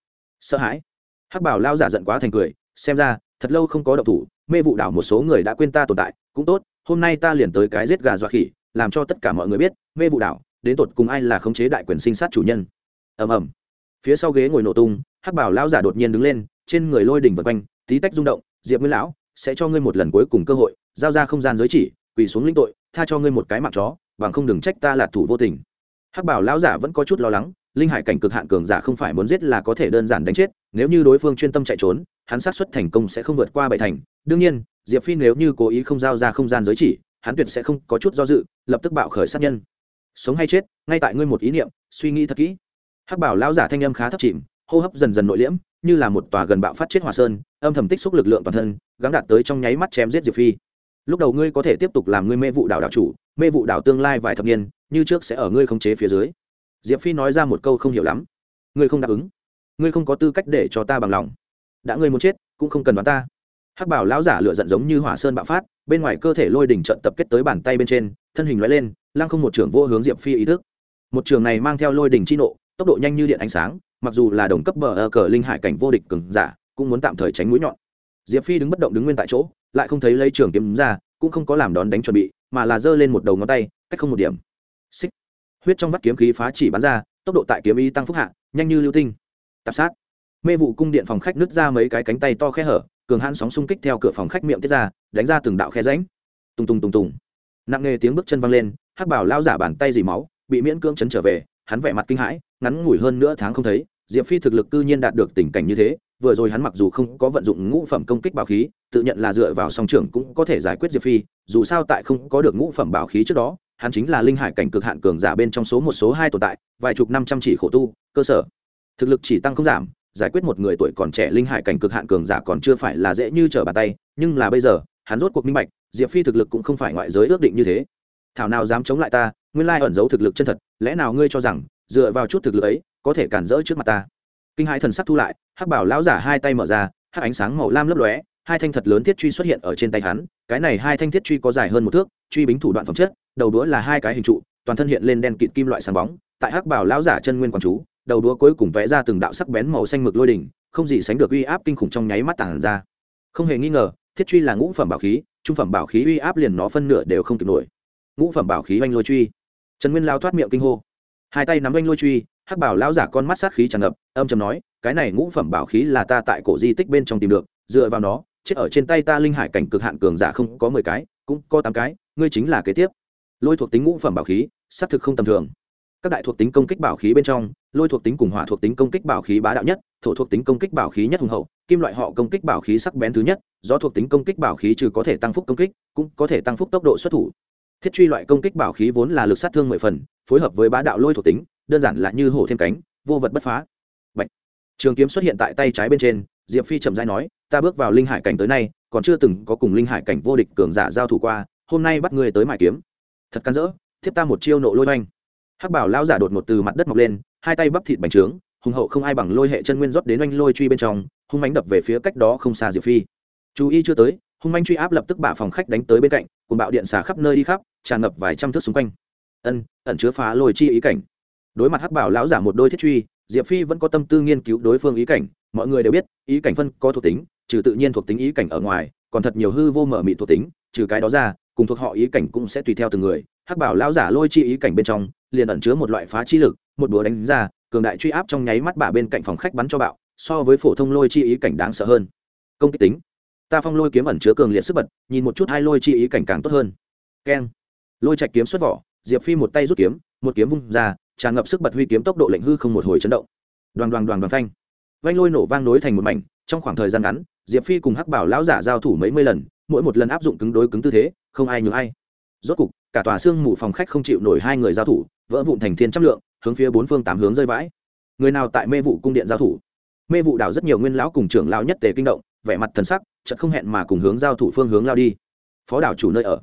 Sợ hãi. Hắc bảo lao giả giận quá thành cười, xem ra thật lâu không có động thủ, mê vụ đảo một số người đã quên ta tồn tại, cũng tốt, hôm nay ta liền tới cái giết gà dọa khỉ, làm cho tất cả mọi người biết, mê vụ đảo, đến tột cùng ai là khống chế đại quyền sinh sát chủ nhân. Ầm ầm. Phía sau ghế ngồi nổ tung, hắc bảo lão giả đột nhiên đứng lên, trên người lôi đỉnh vật quanh, tí tách rung động, diệp nguyên lão, sẽ cho ngươi một lần cuối cùng cơ hội, giao ra không gian giới chỉ, quỳ xuống linh tội, tha cho ngươi một cái mạng chó, bằng không đừng trách ta là thủ vô tình. Hắc bảo lão giả vẫn có chút lo lắng, linh hải cảnh cực hạn cường giả không phải muốn giết là có thể đơn giản đánh chết, nếu như đối phương chuyên tâm chạy trốn hắn sát xuất thành công sẽ không vượt qua bảy thành. Đương nhiên, diệp phi nếu như cố ý không giao ra không gian giới chỉ, hắn tuyệt sẽ không có chút do dự, lập tức bạo khởi sát nhân. Sống hay chết, ngay tại ngươi một ý niệm, suy nghĩ thật kỹ. Hắc bảo lão giả thanh âm khá thấp chìm, hô hấp dần dần nội liễm, như là một tòa gần bạo phát chết hòa sơn, âm thầm tích xúc lực lượng toàn thân, gắng đạt tới trong nháy mắt chém giết diệp phi. Lúc đầu ngươi có thể tiếp tục làm ngươi mê vụ đảo đảo chủ, mê vụ đảo tương lai vài thập niên, như trước sẽ ở ngươi khống chế phía dưới. Diệp phi nói ra một câu không hiểu lắm. Ngươi không đáp ứng. Ngươi không có tư cách để cho ta bằng lòng đã ngươi muốn chết, cũng không cần đoán ta. Hắc bảo lão giả lựa giận giống như hỏa sơn bạo phát, bên ngoài cơ thể lôi đỉnh trận tập kết tới bàn tay bên trên, thân hình lóe lên, lăng không một trường vô hướng diệp phi ý thức. Một trường này mang theo lôi đỉnh chi nộ, tốc độ nhanh như điện ánh sáng, mặc dù là đồng cấp bờ ở cờ linh hải cảnh vô địch cường giả, cũng muốn tạm thời tránh mũi nhọn. Diệp phi đứng bất động đứng nguyên tại chỗ, lại không thấy lấy trường kiếm ra, cũng không có làm đón đánh chuẩn bị, mà là giơ lên một đầu ngón tay, cách không một điểm. Xích. Huyết trong vắt kiếm khí phá chỉ bắn ra, tốc độ tại kiếm ý tăng phúc hạ, nhanh như lưu tinh. Tạp sát mê vụ cung điện phòng khách nứt ra mấy cái cánh tay to khe hở, cường hãn sóng xung kích theo cửa phòng khách miệng tiết ra, đánh ra từng đạo khe ránh Tùng tùng tùng tùng. nặng nề tiếng bước chân văng lên, hắc bảo lao giả bàn tay dì máu, bị miễn cưỡng chấn trở về, hắn vẻ mặt kinh hãi, ngắn ngủi hơn nửa tháng không thấy, diệp phi thực lực cư nhiên đạt được tình cảnh như thế, vừa rồi hắn mặc dù không có vận dụng ngũ phẩm công kích bảo khí, tự nhận là dựa vào song trưởng cũng có thể giải quyết diệp phi, dù sao tại không có được ngũ phẩm bảo khí trước đó, hắn chính là linh hải cảnh cực hạn cường giả bên trong số một số hai tồn tại, vài chục năm chăm chỉ khổ tu, cơ sở thực lực chỉ tăng không giảm giải quyết một người tuổi còn trẻ linh hải cảnh cực hạn cường giả còn chưa phải là dễ như trở bàn tay, nhưng là bây giờ, hắn rốt cuộc minh bạch, diệp phi thực lực cũng không phải ngoại giới ước định như thế. Thảo nào dám chống lại ta, nguyên lai ẩn giấu thực lực chân thật, lẽ nào ngươi cho rằng, dựa vào chút thực lực ấy, có thể cản rỡ trước mặt ta? Kinh hai thần sắc thu lại, hắc bảo lão giả hai tay mở ra, hắc ánh sáng màu lam lấp lóe, hai thanh thật lớn thiết truy xuất hiện ở trên tay hắn, cái này hai thanh thiết truy có dài hơn một thước, truy bính thủ đoạn phẩm chất, đầu đũa là hai cái hình trụ, toàn thân hiện lên đen kịt kim loại sáng bóng, tại hắc bảo lão giả chân nguyên quán chú đầu đũa cuối cùng vẽ ra từng đạo sắc bén màu xanh mực lôi đỉnh, không gì sánh được uy áp kinh khủng trong nháy mắt tản ra. Không hề nghi ngờ, thiết truy là ngũ phẩm bảo khí, trung phẩm bảo khí uy áp liền nó phân nửa đều không kịp nổi. Ngũ phẩm bảo khí oanh lôi truy. Trần nguyên lao thoát miệng kinh hô. Hai tay nắm oanh lôi truy, hắc bảo lão giả con mắt sát khí tràn ngập, âm chầm nói, cái này ngũ phẩm bảo khí là ta tại cổ di tích bên trong tìm được, dựa vào nó, chết ở trên tay ta linh hải cảnh cực hạn cường giả không có mười cái, cũng có tám cái, ngươi chính là kế tiếp. Lôi thuộc tính ngũ phẩm bảo khí, xác thực không tầm thường các đại thuộc tính công kích bảo khí bên trong, lôi thuộc tính cùng hỏa thuộc tính công kích bảo khí bá đạo nhất, thổ thuộc tính công kích bảo khí nhất hùng hậu, kim loại họ công kích bảo khí sắc bén thứ nhất do thuộc tính công kích bảo khí trừ có thể tăng phúc công kích, cũng có thể tăng phúc tốc độ xuất thủ. Thiết truy loại công kích bảo khí vốn là lực sát thương mười phần, phối hợp với bá đạo lôi thuộc tính, đơn giản là như hổ thêm cánh, vô vật bất phá. Bạch. trường kiếm xuất hiện tại tay trái bên trên, diệp phi chậm rãi nói, ta bước vào linh hải cảnh tới nay, còn chưa từng có cùng linh hải cảnh vô địch cường giả giao thủ qua, hôm nay bắt ngươi tới mải kiếm. Thật cắn rỡ, thiếp ta một chiêu nộ lôi oanh hắc bảo lão giả đột ngột từ mặt đất mọc lên, hai tay bắp thịt bành trướng, hùng hậu không ai bằng lôi hệ chân nguyên rót đến oanh lôi truy bên trong, hung mánh đập về phía cách đó không xa diệp phi. Chú ý chưa tới, hung manh truy áp lập tức bả phòng khách đánh tới bên cạnh cùng bạo điện xả khắp nơi đi khắp, tràn ngập vài trăm thước xung quanh. Ân, ẩn chứa phá lôi chi ý cảnh. Đối mặt hắc bảo lão giả một đôi thiết truy, diệp phi vẫn có tâm tư nghiên cứu đối phương ý cảnh, mọi người đều biết, ý cảnh phân có thuộc tính, trừ tự nhiên thuộc tính ý cảnh ở ngoài, còn thật nhiều hư vô mở mị thuộc tính, trừ cái đó ra, cùng thuộc họ ý cảnh cũng sẽ tùy theo từng người. Hắc bảo lão giả lôi chi ý cảnh bên trong liền ẩn chứa một loại phá chi lực, một búa đánh ra, cường đại truy áp trong nháy mắt bả bên cạnh phòng khách bắn cho bạo, so với phổ thông lôi chi ý cảnh đáng sợ hơn. Công kích tính. Ta phong lôi kiếm ẩn chứa cường liệt sức bật, nhìn một chút hai lôi chi ý cảnh càng tốt hơn. Keng. Lôi chạch kiếm xuất vỏ, diệp phi một tay rút kiếm, một kiếm vung ra, tràn ngập sức bật huy kiếm tốc độ lệnh hư không một hồi chấn động. Đoàn đoàn đoàn đoàn phanh. Vanh lôi nổ vang nối thành một mảnh, trong khoảng thời gian ngắn, diệp phi cùng hắc bảo lão giả giao thủ mấy mươi lần, mỗi một lần áp dụng cứng đối cứng tư thế, không ai nhường ai. Rốt cục cả tòa xương mù phòng khách không chịu nổi hai người giao thủ, vỡ vụn thành thiên trăm lượng, hướng phía bốn phương tám hướng rơi vãi. Người nào tại mê vụ cung điện giao thủ? Mê vụ đảo rất nhiều nguyên lão cùng trưởng lão nhất tề kinh động, vẻ mặt thần sắc, chợt không hẹn mà cùng hướng giao thủ phương hướng lao đi. Phó đảo chủ nơi ở.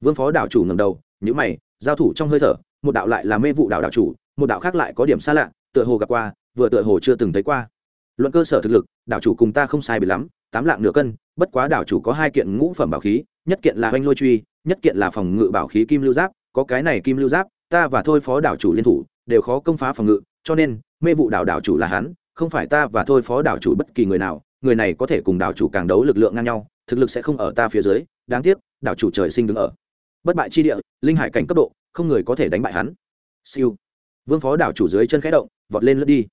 Vương phó đảo chủ ngẩng đầu nhữ mày, giao thủ trong hơi thở, một đạo lại là mê vụ đảo đảo chủ, một đạo khác lại có điểm xa lạ, tựa hồ gặp qua, vừa tựa hồ chưa từng thấy qua. Luận cơ sở thực lực, đảo chủ cùng ta không sai bị lắm, tám lạng nửa cân, bất quá đảo chủ có hai kiện ngũ phẩm bảo khí, nhất kiện là oanh lôi truy nhất kiện là phòng ngự bảo khí kim lưu giáp, có cái này kim lưu giáp, ta và thôi phó đảo chủ liên thủ, đều khó công phá phòng ngự, cho nên, mê vụ đảo đảo chủ là hắn, không phải ta và thôi phó đảo chủ bất kỳ người nào, người này có thể cùng đảo chủ càng đấu lực lượng ngang nhau, thực lực sẽ không ở ta phía dưới, đáng tiếc, đảo chủ trời sinh đứng ở bất bại chi địa, linh hải cảnh cấp độ, không người có thể đánh bại hắn. Siêu. Vương phó đảo chủ dưới chân khẽ động, vọt lên lướt đi.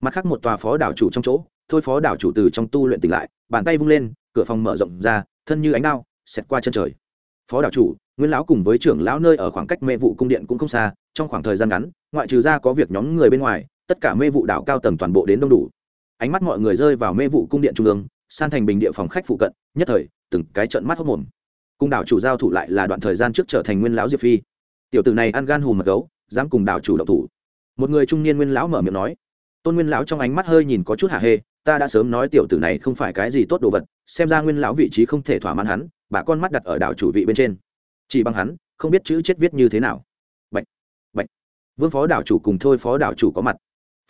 Mặt khác một tòa phó đảo chủ trong chỗ, thôi phó đảo chủ từ trong tu luyện tỉnh lại, bàn tay vung lên, cửa phòng mở rộng ra, thân như ánh đao, xẹt qua chân trời phó đảo chủ, nguyên lão cùng với trưởng lão nơi ở khoảng cách mê vụ cung điện cũng không xa, trong khoảng thời gian ngắn, ngoại trừ ra có việc nhóm người bên ngoài, tất cả mê vụ đảo cao tầng toàn bộ đến đông đủ. Ánh mắt mọi người rơi vào mê vụ cung điện trung ương, san thành bình địa phòng khách phụ cận, nhất thời, từng cái trận mắt hốc mồm cung đảo chủ giao thủ lại là đoạn thời gian trước trở thành nguyên lão diệp phi. Tiểu tử này ăn gan hùm mật gấu, dám cùng đảo chủ độc thủ. Một người trung niên nguyên lão mở miệng nói. Tôn nguyên lão trong ánh mắt hơi nhìn có chút hạ hê, ta đã sớm nói tiểu tử này không phải cái gì tốt đồ vật, xem ra nguyên lão vị trí không thể thỏa mãn hắn bà con mắt đặt ở đảo chủ vị bên trên. Chỉ bằng hắn không biết chữ chết viết như thế nào. Bệnh, bệnh, vương phó đảo chủ cùng thôi phó đảo chủ có mặt.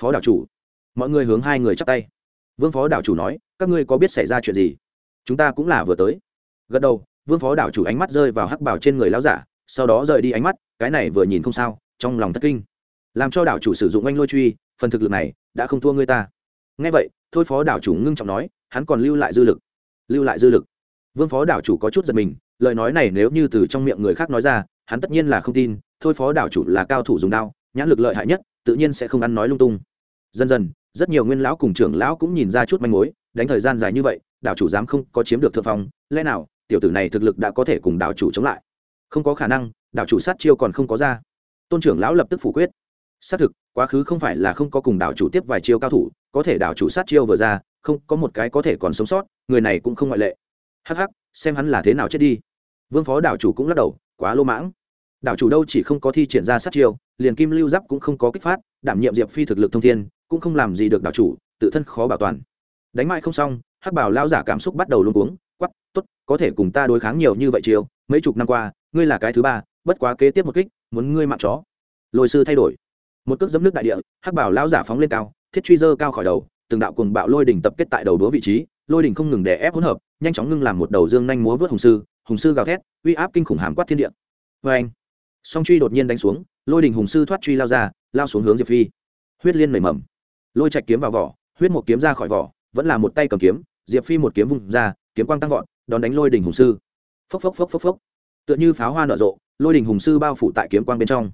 Phó đảo chủ mọi người hướng hai người chắp tay. Vương phó đảo chủ nói các ngươi có biết xảy ra chuyện gì? Chúng ta cũng là vừa tới. Gật đầu vương phó đảo chủ ánh mắt rơi vào hắc bảo trên người lão giả sau đó rời đi ánh mắt cái này vừa nhìn không sao trong lòng thất kinh. Làm cho đảo chủ sử dụng anh lôi truy phần thực lực này đã không thua ngươi ta. Ngay vậy thôi phó đảo chủ ngưng trọng nói hắn còn lưu lại dư lực. Lưu lại dư lực vương phó đảo chủ có chút giật mình, lời nói này nếu như từ trong miệng người khác nói ra, hắn tất nhiên là không tin, thôi phó đảo chủ là cao thủ dùng đao, nhãn lực lợi hại nhất, tự nhiên sẽ không ăn nói lung tung. Dần dần, rất nhiều nguyên lão cùng trưởng lão cũng nhìn ra chút manh mối, đánh thời gian dài như vậy, đảo chủ dám không có chiếm được thượng phong, lẽ nào, tiểu tử này thực lực đã có thể cùng đảo chủ chống lại? Không có khả năng, đảo chủ sát chiêu còn không có ra. Tôn trưởng lão lập tức phủ quyết. Xác thực, quá khứ không phải là không có cùng đảo chủ tiếp vài chiêu cao thủ, có thể đảo chủ sát chiêu vừa ra, không, có một cái có thể còn sống sót, người này cũng không ngoại lệ hắc hắc, xem hắn là thế nào chết đi. Vương phó đảo chủ cũng lắc đầu, quá lô mãng. Đảo chủ đâu chỉ không có thi triển ra sát chiêu, liền kim lưu giáp cũng không có kích phát, đảm nhiệm diệp phi thực lực thông thiên, cũng không làm gì được đảo chủ, tự thân khó bảo toàn. Đánh mãi không xong, hắc bảo lao giả cảm xúc bắt đầu luôn cuống quắp t ố t có thể cùng ta đối kháng nhiều như vậy chiêu, mấy chục năm qua, ngươi là cái thứ ba, bất quá kế tiếp một kích, muốn ngươi mạng chó. Lôi sư thay đổi. Một cước dẫm nước đại địa, hắc bảo lao giả phóng lên cao, thiết truy dơ cao khỏi đầu, từng đạo cùng bạo lôi đỉnh tập kết tại đầu đúa vị trí, lôi đỉnh không ngừng đè ép hỗn hợp nhanh chóng ngưng làm một đầu dương nhanh múa vớt hùng sư hùng sư gào thét, uy áp kinh khủng hàm quát thiên địa. Vê anh, song truy đột nhiên đánh xuống, lôi đình hùng sư thoát truy lao ra, lao xuống hướng diệp phi. Huyết liên nảy mầm. Lôi chạch kiếm vào vỏ, huyết một kiếm ra khỏi vỏ, vẫn là một tay cầm kiếm, diệp phi một kiếm vùng ra, kiếm quang tăng vọt, đón đánh lôi đình hùng sư. Phốc phốc phốc phốc phốc. Tựa như pháo hoa nở rộ, lôi đình hùng sư bao phủ tại kiếm quang bên trong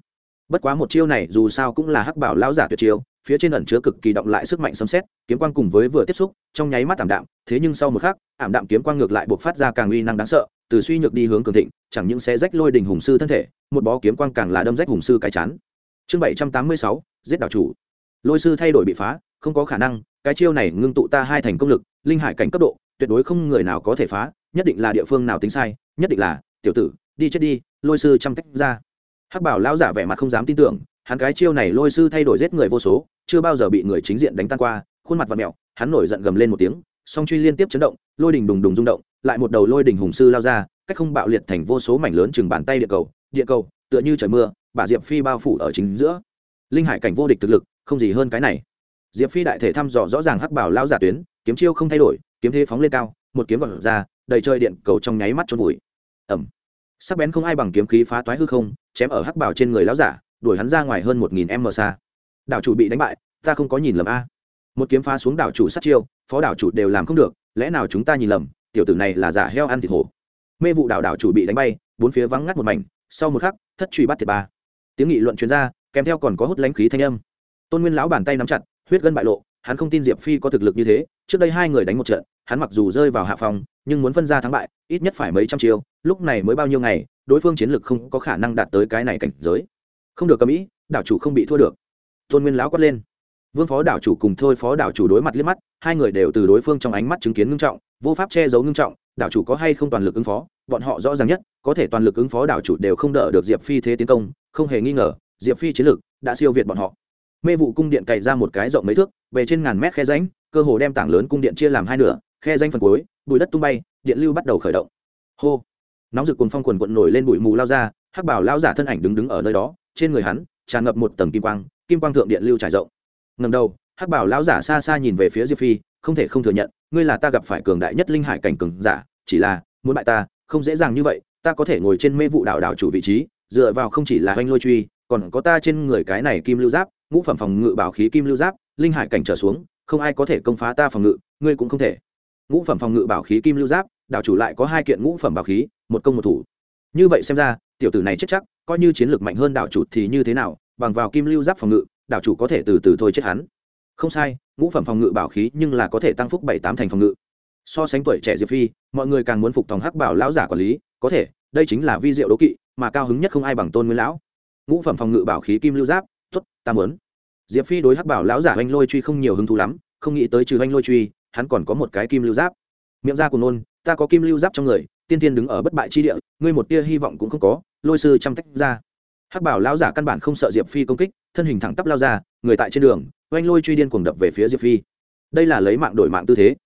bất quá một chiêu này dù sao cũng là hắc bảo lão giả tuyệt chiêu, phía trên ẩn chứa cực kỳ động lại sức mạnh sấm xét kiếm quang cùng với vừa tiếp xúc, trong nháy mắt ảm đạm, thế nhưng sau một khắc, ảm đạm kiếm quang ngược lại buộc phát ra càng uy năng đáng sợ, từ suy nhược đi hướng cường thịnh, chẳng những sẽ rách lôi đình hùng sư thân thể, một bó kiếm quang càng là đâm rách hùng sư cái chán. Chương bảy trăm tám mươi sáu, giết đảo chủ. Lôi sư thay đổi bị phá, không có khả năng, cái chiêu này ngưng tụ ta hai thành công lực, linh hải cảnh cấp độ, tuyệt đối không người nào có thể phá, nhất định là địa phương nào tính sai, nhất định là, tiểu tử, đi chết đi, lôi sư chăm tách ra hắc bảo lão giả vẻ mặt không dám tin tưởng, hắn cái chiêu này lôi sư thay đổi giết người vô số, chưa bao giờ bị người chính diện đánh tan qua, khuôn mặt và mẹo, hắn nổi giận gầm lên một tiếng, song truy liên tiếp chấn động, lôi đình đùng đùng rung động, lại một đầu lôi đình hùng sư lao ra, cách không bạo liệt thành vô số mảnh lớn chừng bàn tay địa cầu địa cầu, tựa như trời mưa bà diệp phi bao phủ ở chính giữa. Linh hải cảnh vô địch thực lực, không gì hơn cái này. Diệp phi đại thể thăm dò rõ ràng hắc bảo lao giả tuyến, kiếm chiêu không thay đổi, kiếm thế phóng lên cao, một kiếm gọt ra, đầy chơi điện cầu trong nháy mắt trôn vùi. Ẩm sắc bén không ai bằng kiếm khí phá toái hư không chém ở hắc bảo trên người lão giả, đuổi hắn ra ngoài hơn một nghìn m xa. Đảo chủ bị đánh bại, ta không có nhìn lầm a. Một kiếm phá xuống đảo chủ sát chiêu, phó đảo chủ đều làm không được, lẽ nào chúng ta nhìn lầm, tiểu tử này là giả heo ăn thịt hổ. Mê vụ đảo đảo chủ bị đánh bay, bốn phía vắng ngắt một mảnh, sau một khắc, thất truy bắt thiệt ba. Tiếng nghị luận chuyên gia kèm theo còn có hút lãnh khí thanh âm. Tôn nguyên lão bàn tay nắm chặt, huyết gân bại lộ, hắn không tin diệp phi có thực lực như thế, trước đây hai người đánh một trận, hắn mặc dù rơi vào hạ phòng, nhưng muốn phân ra thắng bại, ít nhất phải mấy trăm chiêu, lúc này mới bao nhiêu ngày đối phương chiến lực không có khả năng đạt tới cái này cảnh giới. Không được cầm ý, đảo chủ không bị thua được. Tôn nguyên lão quát lên. Vương phó đảo chủ cùng thôi phó đảo chủ đối mặt liếc mắt, hai người đều từ đối phương trong ánh mắt chứng kiến ngưng trọng, vô pháp che giấu ngưng trọng, đảo chủ có hay không toàn lực ứng phó, bọn họ rõ ràng nhất, có thể toàn lực ứng phó đảo chủ đều không đỡ được diệp phi thế tiến công, không hề nghi ngờ, diệp phi chiến lực đã siêu việt bọn họ. Mê vụ cung điện cày ra một cái rộng mấy thước về trên ngàn mét khe ránh cơ hồ đem tảng lớn cung điện chia làm hai nửa, khe danh phần cuối bụi đất tung bay, điện lưu bắt đầu khởi động. Hô! Nóng rực cuồng phong quần quận nổi lên bụi mù lao ra, hắc bảo lao giả thân ảnh đứng đứng ở nơi đó, trên người hắn tràn ngập một tầng kim quang kim quang thượng điện lưu trải rộng. Ngầm đầu, hắc bảo lão giả xa xa nhìn về phía diệp phi, không thể không thừa nhận, ngươi là ta gặp phải cường đại nhất linh hải cảnh cường giả, chỉ là muốn bại ta, không dễ dàng như vậy, ta có thể ngồi trên mê vụ đảo đảo chủ vị trí, dựa vào không chỉ là oanh lôi truy, còn có ta trên người cái này kim lưu giáp, ngũ phẩm phòng ngự bảo khí kim lưu giáp, linh hải cảnh trở xuống, không ai có thể công phá ta phòng ngự, ngươi cũng không thể. Ngũ phẩm phòng ngự bảo khí kim lưu giáp, đảo chủ lại có hai kiện ngũ phẩm bảo khí một công một thủ. Như vậy xem ra, tiểu tử này chết chắc, coi như chiến lược mạnh hơn đảo chủ thì như thế nào, bằng vào kim lưu giáp phòng ngự, đảo chủ có thể từ từ thôi chết hắn. Không sai, ngũ phẩm phòng ngự bảo khí nhưng là có thể tăng phúc bảy tám thành phòng ngự. So sánh tuổi trẻ diệp phi, mọi người càng muốn phục tòng hắc bảo lão giả quản lý, có thể, đây chính là vi diệu đố kỵ, mà cao hứng nhất không ai bằng tôn nguyên lão. Ngũ phẩm phòng ngự bảo khí kim lưu giáp t ố t ta muốn. Diệp phi đối hắc bảo lão giả oanh lôi truy không nhiều hứng thú lắm, không nghĩ tới trừ oanh lôi truy, hắn còn có một cái kim lưu giáp. Miệng ra cùng nôn, ta có kim lưu giáp trong người tiên tiên đứng ở bất bại chi địa, ngươi một tia hy vọng cũng không có, lôi sư chăm tách ra. Hắc bảo lão giả căn bản không sợ diệp phi công kích, thân hình thẳng tắp lao ra, người tại trên đường, oanh lôi truy điên cuồng đập về phía diệp phi. Đây là lấy mạng đổi mạng tư thế.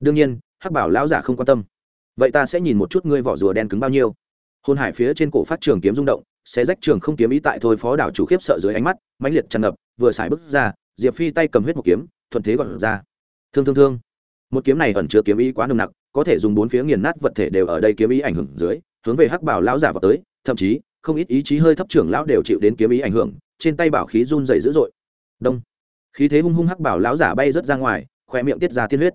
Đương nhiên, hắc bảo lão giả không quan tâm. Vậy ta sẽ nhìn một chút ngươi vỏ rùa đen cứng bao nhiêu. Hôn hải phía trên cổ phát trường kiếm rung động sẽ rách trường không kiếm ý tại thôi phó đảo chủ khiếp sợ dưới ánh mắt, mãnh liệt tràn ngập, vừa xài bước ra, diệp phi tay cầm huyết một kiếm, thuận thế gọn ra. Thương thương thương một kiếm này ẩn chứa kiếm ý quá nồng nặc, có thể dùng bốn phía nghiền nát vật thể đều ở đây kiếm ý ảnh hưởng dưới, hướng về hắc bảo lão giả vào tới, thậm chí, không ít ý chí hơi thấp trưởng lão đều chịu đến kiếm ý ảnh hưởng, trên tay bảo khí run dày dữ dội. Đông. Khí thế hung hung hắc bảo lão giả bay rớt ra ngoài khoe miệng tiết ra tiên huyết.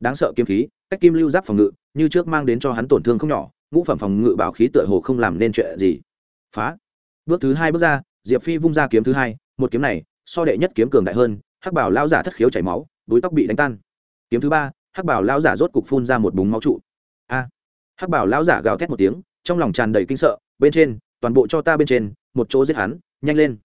Đáng sợ kiếm khí, cách kim lưu giáp phòng ngự, như trước mang đến cho hắn tổn thương không nhỏ, ngũ phẩm phòng ngự bảo khí tựa hồ không làm nên chuyện gì. Phá. Bước thứ hai bước ra, diệp phi vung ra kiếm thứ hai, một kiếm này, so đệ nhất kiếm cường đại hơn, hắc bảo lão giả thất khiếu chảy máu đuối tóc bị đánh tan. Kiếm thứ ba hắc bảo Lão giả rốt cục phun ra một búng máu trụ. A. Hắc bảo Lão giả gào thét một tiếng, trong lòng tràn đầy kinh sợ, bên trên, toàn bộ cho ta bên trên, một chỗ giết hắn, nhanh lên.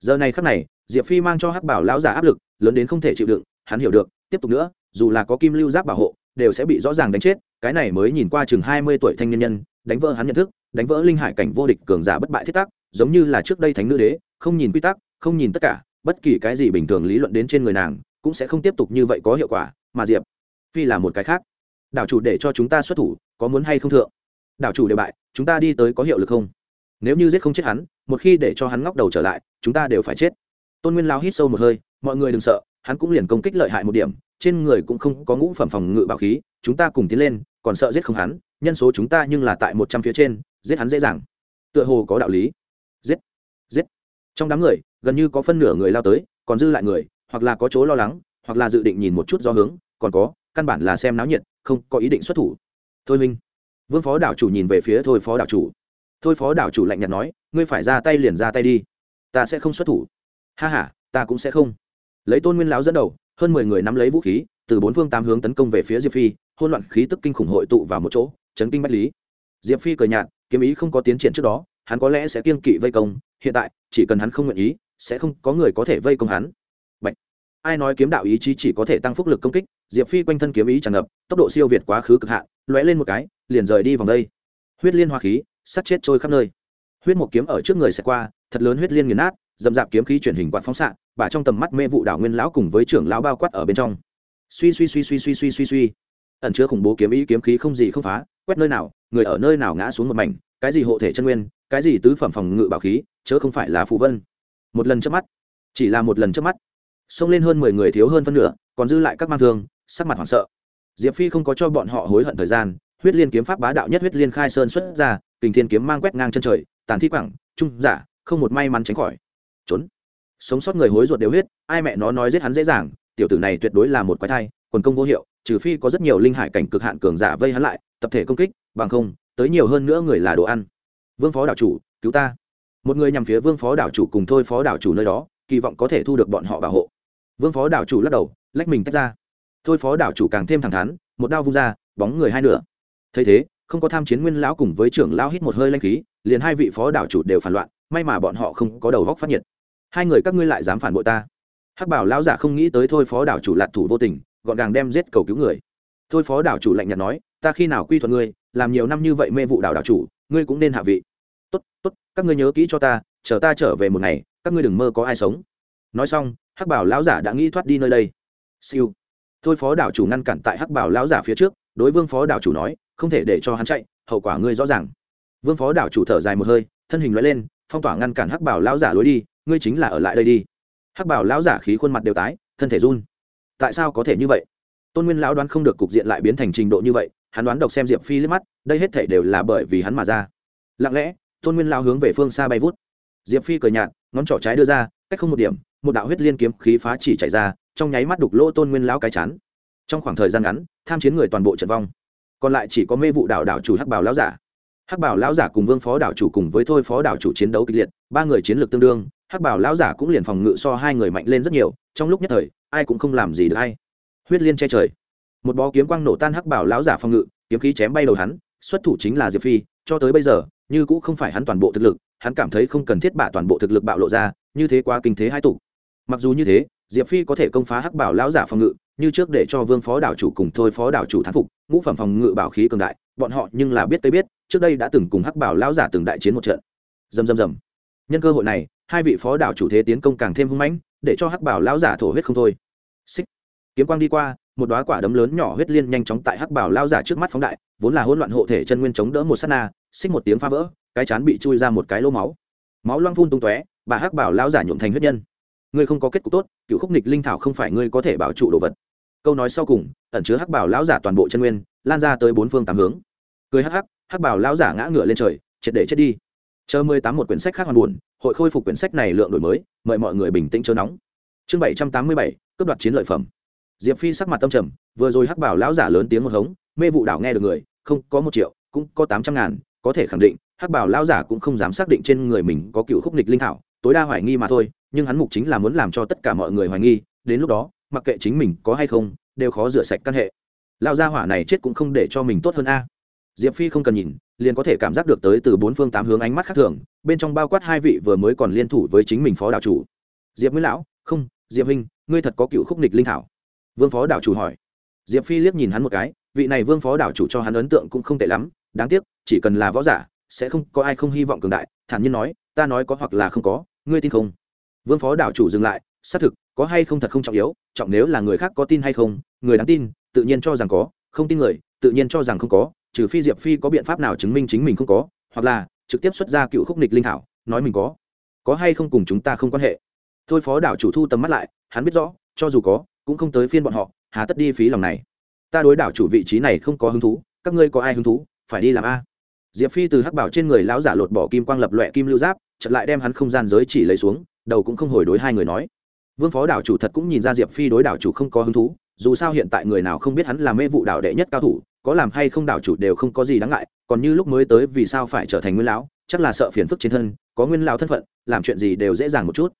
Giờ này khắc này, diệp phi mang cho hắc bảo Lão giả áp lực, lớn đến không thể chịu đựng, hắn hiểu được, tiếp tục nữa, dù là có kim lưu giáp bảo hộ, đều sẽ bị rõ ràng đánh chết, cái này mới nhìn qua chừng hai mươi tuổi thanh niên nhân, đánh vỡ hắn nhận thức, đánh vỡ linh hải cảnh vô địch cường giả bất bại thiết tắc, giống như là trước đây thánh nữ đế, không nhìn quy tắc, không nhìn tất cả, bất kỳ cái gì bình thường lý luận đến trên người nàng, cũng sẽ không tiếp tục như vậy có hiệu quả, mà diệp phi là một cái khác. Đảo chủ để cho chúng ta xuất thủ, có muốn hay không thượng? Đảo chủ đều bại, chúng ta đi tới có hiệu lực không? Nếu như giết không chết hắn, một khi để cho hắn ngóc đầu trở lại, chúng ta đều phải chết. Tôn nguyên lao hít sâu một hơi, mọi người đừng sợ, hắn cũng liền công kích lợi hại một điểm, trên người cũng không có ngũ phẩm phòng ngự bảo khí, chúng ta cùng tiến lên, còn sợ giết không hắn, nhân số chúng ta nhưng là tại một trăm phía trên, giết hắn dễ dàng. Tựa hồ có đạo lý. Giết giết. Trong đám người, gần như có phân nửa người lao tới, còn dư lại người, hoặc là có chỗ lo lắng, hoặc là dự định nhìn một chút do hướng, còn có căn bản là xem náo nhiệt, không có ý định xuất thủ. Thôi minh vương phó đảo chủ nhìn về phía thôi phó đảo chủ. Thôi phó đảo chủ lạnh nhạt nói, ngươi phải ra tay liền ra tay đi. Ta sẽ không xuất thủ. Ha h a ta cũng sẽ không. Lấy tôn nguyên lão dẫn đầu, hơn mười người nắm lấy vũ khí, từ bốn phương tám hướng tấn công về phía diệp phi hôn loạn khí tức kinh khủng hội tụ vào một chỗ, chấn kinh bách lý. Diệp phi cười nhạt, kiếm ý không có tiến triển trước đó, hắn có lẽ sẽ kiên kỵ vây công, hiện tại, chỉ cần hắn không nguyện ý, sẽ không có người có thể vây công hắn ai nói kiếm đạo ý chí chỉ có thể tăng phúc lực công kích, diệp phi quanh thân kiếm ý tràn ngập, tốc độ siêu việt quá khứ cực hạn, lóe lên một cái, liền rời đi vòng đây. Huyết liên hoa khí, sắt chết trôi khắp nơi. Huyết một kiếm ở trước người sẽ qua, thật lớn huyết liên nghiền nát, dầm dạp kiếm khí chuyển hình quạt phóng xạ, và trong tầm mắt mê vụ đảo nguyên lão cùng với trưởng lão bao quát ở bên trong. Suy suy suy suy suy suy suy suy. Ẩn chứa khủng bố kiếm ý, kiếm khí không gì không phá, quét nơi nào, người ở nơi nào ngã xuống một mảnh, cái gì hộ thể chân nguyên, cái gì tứ phẩm phòng ngự bảo khí, chớ không phải là phù vân. Một lần trước mắt, chỉ là một lần trước mắt xông lên hơn mười người thiếu hơn phân nửa, còn dư lại các mang thương, sắc mặt hoảng sợ. Diệp phi không có cho bọn họ hối hận thời gian, huyết liên kiếm pháp bá đạo nhất huyết liên khai sơn xuất ra, kình thiên kiếm mang quét ngang chân trời, tàn thi quảng, trung giả, không một may mắn tránh khỏi. Trốn. Sống sót người hối ruột đều huyết, ai mẹ nó nói giết hắn dễ dàng, tiểu tử này tuyệt đối là một quái thai, quần công vô hiệu, trừ phi có rất nhiều linh hải cảnh cực hạn cường giả vây hắn lại, tập thể công kích, bằng không, tới nhiều hơn nữa người là đồ ăn. Vương phó đảo chủ, cứu ta. Một người nhằm phía vương phó đảo chủ cùng thôi phó đảo chủ nơi đó, kỳ vọng có thể thu được bọn họ bảo hộ vương phó đảo chủ lắc đầu, lách mình tách ra. Thôi phó đảo chủ càng thêm thẳng thắn, một đao vung ra, bóng người hai nửa. Thấy thế, không có tham chiến nguyên lão cùng với trưởng lão hít một hơi lanh khí, liền hai vị phó đảo chủ đều phản loạn, may mà bọn họ không có đầu góc phát nhiệt. Hai người các ngươi lại dám phản bội ta. Hắc bảo lão giả không nghĩ tới thôi phó đảo chủ lạt thủ vô tình, gọn gàng đem giết cầu cứu người. Thôi phó đảo chủ lạnh nhạt nói, ta khi nào quy thuận ngươi, làm nhiều năm như vậy mê vụ đảo đảo chủ, ngươi cũng nên hạ vị. Tốt tốt, các ngươi nhớ kỹ cho ta, chờ ta trở về một ngày, các ngươi đừng mơ có ai sống. Nói xong hắc bảo lão giả đã nghĩ thoát đi nơi đây. Siêu. Thôi phó đảo chủ ngăn cản tại hắc bảo lão giả phía trước, đối vương phó đảo chủ nói, không thể để cho hắn chạy, hậu quả ngươi rõ ràng. Vương phó đảo chủ thở dài một hơi, thân hình loại lên, phong tỏa ngăn cản hắc bảo lão giả lối đi, ngươi chính là ở lại đây đi. Hắc bảo lão giả khí khuôn mặt đều tái, thân thể run. Tại sao có thể như vậy? Tôn nguyên lão đoán không được cục diện lại biến thành trình độ như vậy, hắn đoán độc xem diệp phi liếc mắt, đây hết thể đều là bởi vì hắn mà ra. Lặng lẽ, tôn nguyên lão hướng về phương xa bay vút. Diệp phi cười nhạt, ngón trỏ trái đưa ra, cách không một điểm một đạo huyết liên kiếm khí phá chỉ chạy ra, trong nháy mắt đục lỗ tôn nguyên lão cái chán. Trong khoảng thời gian ngắn, tham chiến người toàn bộ trận vong. Còn lại chỉ có mê vụ đảo đảo chủ hắc bảo lão giả. Hắc bảo lão giả cùng vương phó đảo chủ cùng với thôi phó đảo chủ chiến đấu kịch liệt, ba người chiến lược tương đương, hắc bảo lão giả cũng liền phòng ngự so hai người mạnh lên rất nhiều, trong lúc nhất thời, ai cũng không làm gì được hay huyết liên che trời. Một bó kiếm quang nổ tan hắc bảo lão giả phòng ngự, kiếm khí chém bay đầu hắn, xuất thủ chính là diệp phi, cho tới bây giờ, như cũng không phải hắn toàn bộ thực lực, hắn cảm thấy không cần thiết bạ toàn bộ thực lực bạo lộ ra, như thế quá kinh thế hai tụ mặc dù như thế, diệp phi có thể công phá hắc bảo lão giả phòng ngự, như trước để cho vương phó đảo chủ cùng thôi phó đảo chủ thán phục, ngũ phẩm phòng ngự bảo khí cường đại, bọn họ nhưng là biết tới biết, trước đây đã từng cùng hắc bảo lão giả từng đại chiến một trận. Dầm dầm dầm nhân cơ hội này, hai vị phó đảo chủ thế tiến công càng thêm hung mãnh, để cho hắc bảo lão giả thổ huyết không thôi. Xích. Kiếm quang đi qua, một đóa quả đấm lớn nhỏ huyết liên nhanh chóng tại hắc bảo lão giả trước mắt phóng đại, vốn là hỗn loạn hộ thể chân nguyên chống đỡ một sát na, xích một tiếng phá vỡ, cái chán bị chui ra một cái lỗ máu. Máu loang phun tung tóe, bà hắc bảo lão giả nhuộm thành huyết nhân ngươi không có kết cục tốt, cựu khúc nịch linh thảo không phải ngươi có thể bảo trụ đồ vật. Câu nói sau cùng, ẩn chứa hắc bảo lão giả toàn bộ chân nguyên, lan ra tới bốn phương tám hướng. Cười hắc hắc hắc bảo lão giả ngã ngựa lên trời, triệt để chết đi. Chờ mười tám một quyển sách khác hoàn buồn, hội khôi phục quyển sách này lượng đổi mới, mời mọi người bình tĩnh chớ nóng. Chương bảy trăm tám mươi bảy, cướp đoạt chiến lợi phẩm. Diệp phi sắc mặt tâm trầm, vừa rồi hắc bảo lão giả lớn tiếng một hống, mê vụ đảo nghe được người, không có một triệu, cũng có tám trăm ngàn, có thể khẳng định, hắc bảo lão giả cũng không dám xác định trên người mình có cựu khúc nịch linh thảo tối đa hoài nghi mà thôi, nhưng hắn mục chính là muốn làm cho tất cả mọi người hoài nghi, đến lúc đó, mặc kệ chính mình có hay không, đều khó rửa sạch căn hệ. Lao gia hỏa này chết cũng không để cho mình tốt hơn a. Diệp phi không cần nhìn, liền có thể cảm giác được tới từ bốn phương tám hướng ánh mắt khác thường, bên trong bao quát hai vị vừa mới còn liên thủ với chính mình phó đạo chủ. Diệp nguyên lão, không, diệp huynh, ngươi thật có cựu khúc nịch linh thảo. Vương phó đạo chủ hỏi. Diệp phi liếc nhìn hắn một cái, vị này vương phó đạo chủ cho hắn ấn tượng cũng không tệ lắm, đáng tiếc, chỉ cần là võ giả, sẽ không có ai không hy vọng cường đại, thản nhiên nói, ta nói có hoặc là không có ngươi tin không? Vương phó đảo chủ dừng lại, xác thực, có hay không thật không trọng yếu, trọng nếu là người khác có tin hay không, người đáng tin, tự nhiên cho rằng có, không tin người, tự nhiên cho rằng không có, trừ phi diệp phi có biện pháp nào chứng minh chính mình không có, hoặc là trực tiếp xuất ra cựu khúc nịch linh thảo, nói mình có. Có hay không cùng chúng ta không quan hệ? Thôi phó đảo chủ thu tầm mắt lại, hắn biết rõ, cho dù có, cũng không tới phiên bọn họ, hà tất đi phí lòng này. Ta đối đảo chủ vị trí này không có hứng thú, các ngươi có ai hứng thú, phải đi làm a. Diệp phi từ hắc bảo trên người lão giả lột bỏ kim quang lập lọe kim lưu giáp chật lại đem hắn không gian giới chỉ lấy xuống, đầu cũng không hồi đối hai người nói. Vương phó đảo chủ thật cũng nhìn ra diệp phi đối đảo chủ không có hứng thú, dù sao hiện tại người nào không biết hắn là mê vụ đảo đệ nhất cao thủ, có làm hay không đảo chủ đều không có gì đáng ngại, còn như lúc mới tới vì sao phải trở thành nguyên lão, chắc là sợ phiền phức trên thân, có nguyên lão thân phận, làm chuyện gì đều dễ dàng một chút.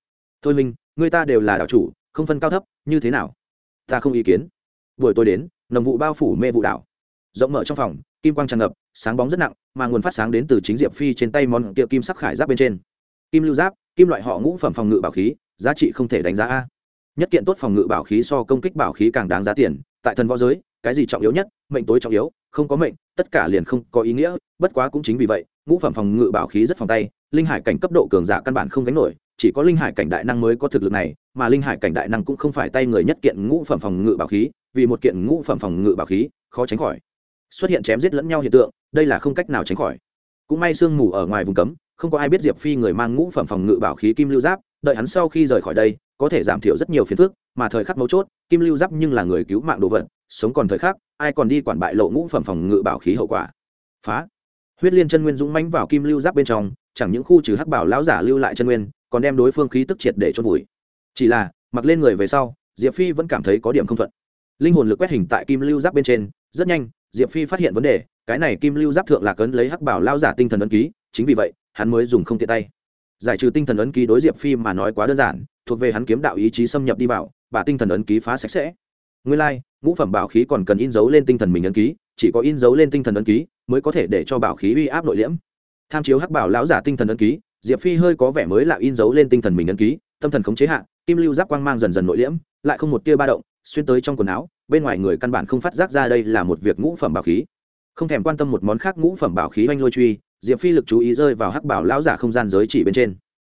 Thôi minh, người ta đều là đảo chủ, không phân cao thấp, như thế nào? Ta không ý kiến. Buổi tối đến, nồng vụ bao phủ mê vụ đảo rộng mở trong phòng, kim quang tràn ngập, sáng bóng rất nặng, mà nguồn phát sáng đến từ chính diệp phi trên tay món kia kim sắc khải giáp bên trên. Kim lưu giáp, kim loại họ ngũ phẩm phòng ngự bảo khí, giá trị không thể đánh giá a. Nhất kiện tốt phòng ngự bảo khí so công kích bảo khí càng đáng giá tiền, tại thần võ giới, cái gì trọng yếu nhất, mệnh tối trọng yếu, không có mệnh, tất cả liền không có ý nghĩa, bất quá cũng chính vì vậy, ngũ phẩm phòng ngự bảo khí rất phòng tay, linh hải cảnh cấp độ cường giả căn bản không gánh nổi, chỉ có linh hải cảnh đại năng mới có thực lực này, mà linh hải cảnh đại năng cũng không phải tay người nhất kiện ngũ phẩm phòng ngự bảo khí, vì một kiện ngũ phẩm phòng ngự bảo khí, khó tránh khỏi xuất hiện chém giết lẫn nhau hiện tượng, đây là không cách nào tránh khỏi. Cũng may sương mù ở ngoài vùng cấm, không có ai biết diệp phi người mang ngũ phẩm phòng ngự bảo khí kim lưu giáp, đợi hắn sau khi rời khỏi đây, có thể giảm thiểu rất nhiều phiền phức, mà thời khắc mấu chốt, kim lưu giáp nhưng là người cứu mạng đồ vật, sống còn thời khắc, ai còn đi quản bại lộ ngũ phẩm phòng ngự bảo khí hậu quả. Phá. Huyết liên chân nguyên dũng mãnh vào kim lưu giáp bên trong, chẳng những khu trừ hắc bảo lão giả lưu lại chân nguyên, còn đem đối phương khí tức triệt để chôn vùi. Chỉ là, mặc lên người về sau, diệp phi vẫn cảm thấy có điểm không thuận. Linh hồn lực quét hình tại kim lưu giáp bên trên, rất nhanh diệp phi phát hiện vấn đề cái này kim lưu giáp thượng lạc ấn lấy hắc bảo lao giả tinh thần ấn ký chính vì vậy hắn mới dùng không tiện tay. Giải trừ tinh thần ấn ký đối diệp phi mà nói quá đơn giản thuộc về hắn kiếm đạo ý chí xâm nhập đi vào và tinh thần ấn ký phá sạch sẽ. Nguyên lai、like, ngũ phẩm bảo khí còn cần in dấu lên tinh thần mình ấn ký chỉ có in dấu lên tinh thần ấn ký mới có thể để cho bảo khí uy áp nội liễm. Tham chiếu hắc bảo lão giả tinh thần ấn ký diệp phi hơi có vẻ mới là in dấu lên tinh thần mình ấn ký tâm thần khống chế hạ kim lưu giáp quang mang dần dần nội liễm lại không một tia ba động xuyên tới trong quần áo, bên ngoài người căn bản không phát giác ra đây là một việc ngũ phẩm bảo khí. Không thèm quan tâm một món khác ngũ phẩm bảo khí oanh lôi truy, diệp phi lực chú ý rơi vào hắc bảo lão giả không gian giới chỉ bên trên.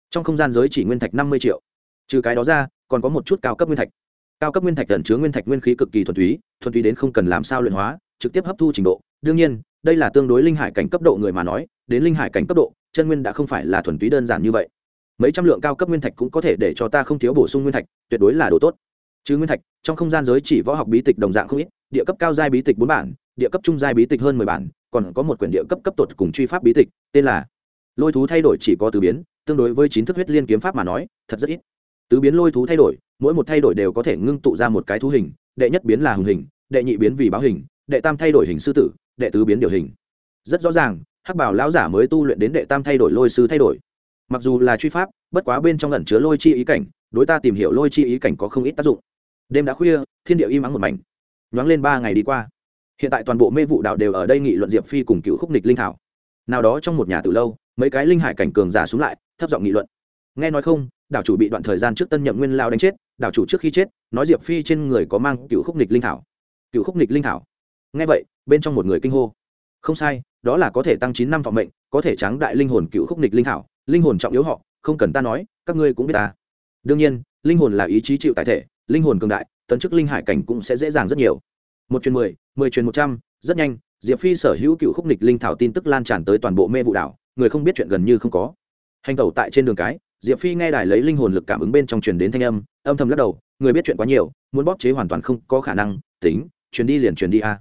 Trong không gian giới chỉ nguyên thạch năm mươi triệu. Trừ cái đó ra, còn có một chút cao cấp nguyên thạch. Cao cấp nguyên thạch tận chứa nguyên thạch nguyên khí cực kỳ thuần túy thuần túy đến không cần làm sao luyện hóa, trực tiếp hấp thu trình độ. Đương nhiên, đây là tương đối linh hải cảnh cấp độ người mà nói, đến linh hải cảnh cấp độ, chân nguyên đã không phải là thuần túy đơn giản như vậy. Mấy trăm lượng cao cấp nguyên thạch cũng có thể để cho ta không thiếu bổ sung nguyên thạch, tuyệt đối là đồ tốt chứ nguyên thạch, trong không gian giới chỉ võ học bí tịch đồng dạng không ít, địa cấp cao giai bí tịch bốn bản, địa cấp trung giai bí tịch hơn mười bản, còn có một quyển địa cấp cấp tột cùng truy pháp bí tịch, tên là lôi thú thay đổi chỉ có từ biến, tương đối với chín thức huyết liên kiếm pháp mà nói, thật rất ít. Tứ biến lôi thú thay đổi, mỗi một thay đổi đều có thể ngưng tụ ra một cái thú hình, đệ nhất biến là hùng hình, đệ nhị biến vì báo hình, đệ tam thay đổi hình sư tử, đệ tứ biến điều hình. Rất rõ ràng, hắc bảo lão giả mới tu luyện đến đệ tam thay đổi lôi sư thay đổi. Mặc dù là truy pháp, bất quá bên trong ẩn chứa lôi chi ý cảnh, đối ta tìm hiểu lôi chi ý cảnh có không ít tác dụng đêm đã khuya, thiên địa im ắng một mảnh. Nhoáng lên ba ngày đi qua. Hiện tại toàn bộ mê vụ đạo đều ở đây nghị luận diệp phi cùng cựu khúc nịch linh thảo. Nào đó trong một nhà từ lâu, mấy cái linh hải cảnh cường giả xuống lại, thấp giọng nghị luận. Nghe nói không, đảo chủ bị đoạn thời gian trước tân nhậm nguyên lao đánh chết, đảo chủ trước khi chết, nói diệp phi trên người có mang cựu khúc nịch linh thảo. Cựu khúc nịch linh thảo. Nghe vậy, bên trong một người kinh hô. Không sai, đó là có thể tăng chín năm thọ mệnh, có thể tráng đại linh hồn cựu khúc nịch linh thảo, linh hồn trọng yếu họ, không cần ta nói, các ngươi cũng biết ta. Đương nhiên, linh hồn là ý chí chịu tại thể linh hồn cường đại, tấn chức linh hải cảnh cũng sẽ dễ dàng rất nhiều. Một chuyến mười mười chuyến một trăm, rất nhanh, diệp phi sở hữu cựu khúc nịch linh thảo tin tức lan tràn tới toàn bộ mê vụ đảo, người không biết chuyện gần như không có. Hành tẩu tại trên đường cái, diệp phi nghe đài lấy linh hồn lực cảm ứng bên trong truyền đến thanh âm âm thầm lắc đầu, người biết chuyện quá nhiều, muốn bóp chế hoàn toàn không có khả năng, tính, truyền đi liền truyền đi a.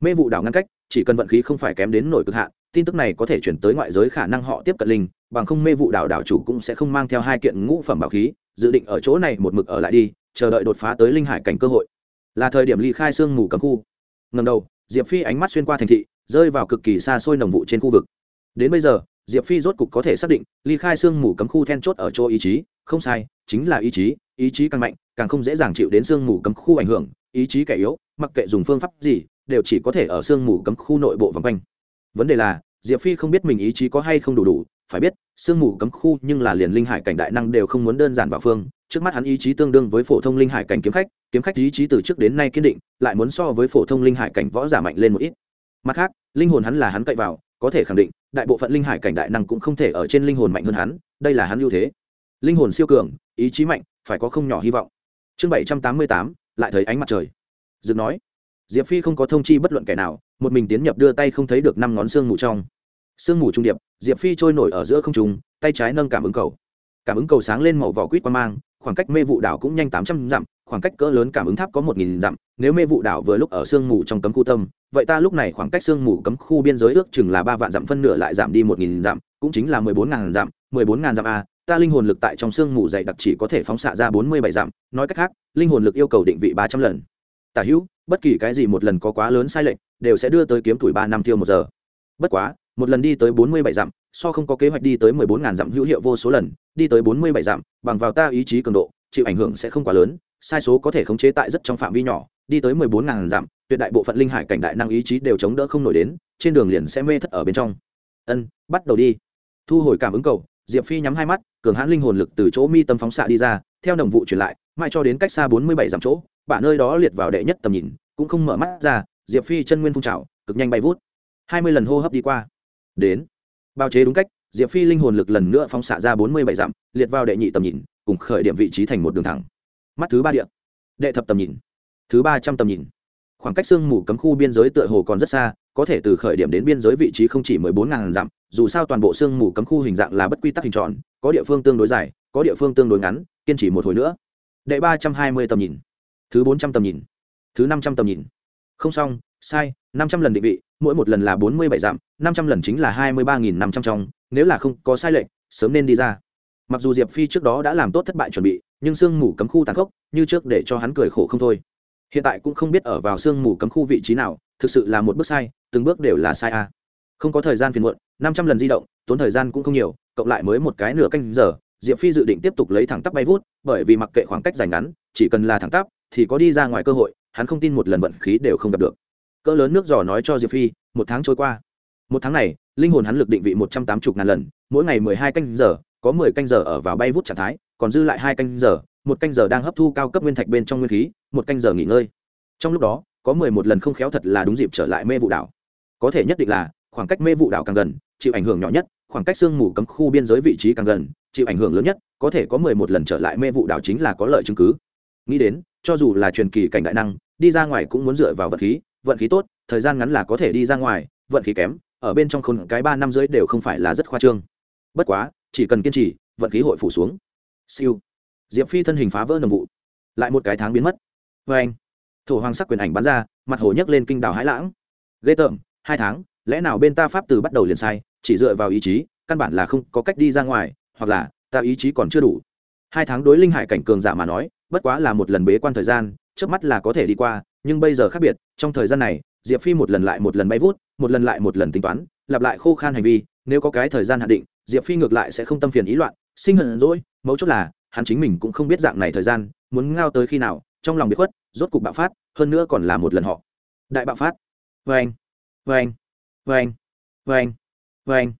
Mê vụ đảo ngăn cách, chỉ cần vận khí không phải kém đến nổi cực hạn, tin tức này có thể chuyển tới ngoại giới khả năng họ tiếp cận linh, bằng không mê vụ đảo đảo chủ cũng sẽ không mang theo hai kiện ngũ phẩm bảo khí, dự định ở chỗ này một mực ở lại đi chờ đợi đột phá tới linh hải cảnh cơ hội. Là thời điểm ly khai sương mù cấm khu. Ngầm đầu, diệp phi ánh mắt xuyên qua thành thị, rơi vào cực kỳ xa xôi nồng vụ trên khu vực. Đến bây giờ, diệp phi rốt cục có thể xác định ly khai sương mù cấm khu then chốt ở chỗ ý chí, không sai, chính là ý chí ý chí càng mạnh, càng không dễ dàng chịu đến sương mù cấm khu ảnh hưởng, ý chí kẻ yếu, mặc kệ dùng phương pháp gì, đều chỉ có thể ở sương mù cấm khu nội bộ vòng quanh. Vấn đề là, diệp phi không biết mình ý chí có hay không đủ đủ, phải biết, sương mù cấm khu nhưng là liền linh hải cảnh đại năng đều không muốn đơn giản vào phương trước mắt hắn ý chí tương đương với phổ thông linh hải cảnh kiếm khách kiếm khách ý chí từ trước đến nay kiên định, lại muốn so với phổ thông linh hải cảnh võ giả mạnh lên một ít. Mặt khác, linh hồn hắn là hắn cậy vào, có thể khẳng định, đại bộ phận linh hải cảnh đại năng cũng không thể ở trên linh hồn mạnh hơn hắn, đây là hắn ưu thế. Linh hồn siêu cường, ý chí mạnh, phải có không nhỏ hy vọng. Chương bảy trăm tám mươi tám, lại thấy ánh mặt trời. Dừng nói, diệp phi không có thông chi bất luận kẻ nào, một mình tiến nhập đưa tay không thấy được năm ngón xương mù trong. Sương mù trung điệp, diệp phi trôi nổi ở giữa không trùng tay trái nâng cảm ứng cầu. Cảm ứng cầu sáng lên màu vỏ quýt qua mang khoảng cách mê vụ đảo cũng nhanh tám trăm dặm, khoảng cách cỡ lớn cảm ứng tháp có một nghìn dặm. Nếu mê vụ đảo vừa lúc ở sương mù trong cấm khu tâm, vậy ta lúc này khoảng cách sương mù cấm khu biên giới ước chừng là ba vạn dặm, phân nửa lại giảm đi một nghìn dặm, cũng chính là mười bốn ngàn dặm, mười bốn ngàn dặm a. Ta linh hồn lực tại trong sương mù dày đặc chỉ có thể phóng xạ ra bốn mươi bảy dặm. Nói cách khác, linh hồn lực yêu cầu định vị ba trăm lần. Tả hữu, bất kỳ cái gì một lần có quá lớn sai lệch, đều sẽ đưa tới kiếm tuổi ba năm tiêu một giờ. Bất quá một lần đi tới bốn mươi bảy dặm, so không có kế hoạch đi tới mười bốn ngàn dặm hữu hiệu vô số lần, đi tới bốn mươi bảy dặm, bằng vào ta ý chí cường độ, chịu ảnh hưởng sẽ không quá lớn, sai số có thể khống chế tại rất trong phạm vi nhỏ, đi tới mười bốn ngàn dặm, tuyệt đại bộ phận linh hải cảnh đại năng ý chí đều chống đỡ không nổi đến, trên đường liền sẽ mê thất ở bên trong. Ân, bắt đầu đi. Thu hồi cảm ứng cầu, diệp phi nhắm hai mắt, cường hãn linh hồn lực từ chỗ mi tâm phóng xạ đi ra, theo đồng vụ truyền lại mai cho đến cách xa bốn mươi bảy dặm chỗ bả nơi đó liệt vào đệ nhất tầm nhìn, cũng không mở mắt ra, diệp phi chân nguyên phun trào, cực nhanh bay vút. Hai mươi lần hô hấp đi qua đến. Bao chế đúng cách, diệp phi linh hồn lực lần nữa phóng xạ ra bốn mươi bảy dặm, liệt vào đệ nhị tầm nhìn, cùng khởi điểm vị trí thành một đường thẳng. Mắt thứ ba địa. Đệ thập tầm nhìn. Thứ ba trăm tầm nhìn. Khoảng cách sương mù cấm khu biên giới tựa hồ còn rất xa, có thể từ khởi điểm đến biên giới vị trí không chỉ mười bốn ngàn dặm, dù sao toàn bộ sương mù cấm khu hình dạng là bất quy tắc hình tròn, có địa phương tương đối dài, có địa phương tương đối ngắn, kiên trì một hồi nữa. Đệ ba trăm hai mươi tầm nhìn. Thứ bốn trăm tầm nhìn. Thứ năm trăm tầm nhìn. Không xong sai, năm trăm lần định vị, mỗi một lần là bốn mươi bảy dặm, năm trăm lần chính là hai mươi ba nghìn năm trăm trong, nếu là không có sai lệch, sớm nên đi ra. Mặc dù diệp phi trước đó đã làm tốt thất bại chuẩn bị, nhưng sương mù cấm khu tàn khốc, như trước để cho hắn cười khổ không thôi. Hiện tại cũng không biết ở vào sương mù cấm khu vị trí nào, thực sự là một bước sai, từng bước đều là sai a. Không có thời gian phiền muộn, năm trăm lần di động, tốn thời gian cũng không nhiều, cộng lại mới một cái nửa canh giờ, diệp phi dự định tiếp tục lấy thẳng tắp bay vút, bởi vì mặc kệ khoảng cách dài ngắn, chỉ cần là thẳng tắp, thì có đi ra ngoài cơ hội, hắn không tin một lần vận khí đều không gặp được cỡ lớn nước giò nói cho diệp phi, một tháng trôi qua. Một tháng này, linh hồn hắn lực định vị một trăm tám mươi ngàn lần, mỗi ngày mười hai canh giờ, có mười canh giờ ở vào bay vút trạng thái, còn dư lại hai canh giờ, một canh giờ đang hấp thu cao cấp nguyên thạch bên trong nguyên khí, một canh giờ nghỉ ngơi. Trong lúc đó, có mười một lần không khéo thật là đúng dịp trở lại mê vụ đảo. Có thể nhất định là, khoảng cách mê vụ đảo càng gần, chịu ảnh hưởng nhỏ nhất, khoảng cách sương mù cấm khu biên giới vị trí càng gần, chịu ảnh hưởng lớn nhất, có thể có mười một lần trở lại mê vụ đảo chính là có lợi chứng cứ. Nghĩ đến, cho dù là truyền kỳ cảnh đại năng, đi ra ngoài cũng muốn dựa vào vật khí vận khí tốt, thời gian ngắn là có thể đi ra ngoài, vận khí kém, ở bên trong khôn cái ba năm rưỡi đều không phải là rất khoa trương. Bất quá, chỉ cần kiên trì, vận khí hội phủ xuống. Siêu. Diệp phi thân hình phá vỡ nồng vụ. Lại một cái tháng biến mất. Vê anh, thổ hoàng sắc quyền ảnh bắn ra, mặt hồ nhấc lên kinh đảo hãi lãng. Ghê tởm, hai tháng, lẽ nào bên ta pháp từ bắt đầu liền sai, chỉ dựa vào ý chí, căn bản là không có cách đi ra ngoài, hoặc là, ta ý chí còn chưa đủ. Hai tháng đối linh hải cảnh cường giả mà nói, bất quá là một lần bế quan thời gian, trước mắt là có thể đi qua nhưng bây giờ khác biệt, trong thời gian này, diệp phi một lần lại một lần bay vút, một lần lại một lần tính toán, lặp lại khô khan hành vi, nếu có cái thời gian hạn định, diệp phi ngược lại sẽ không tâm phiền ý loạn, sinh hận rỗi mấu chốt là, hắn chính mình cũng không biết dạng này thời gian, muốn ngao tới khi nào, trong lòng bị khuất, rốt cục bạo phát, hơn nữa còn là một lần họ. Đại bạo phát. Vê anh vê anh vê anh vê anh vê anh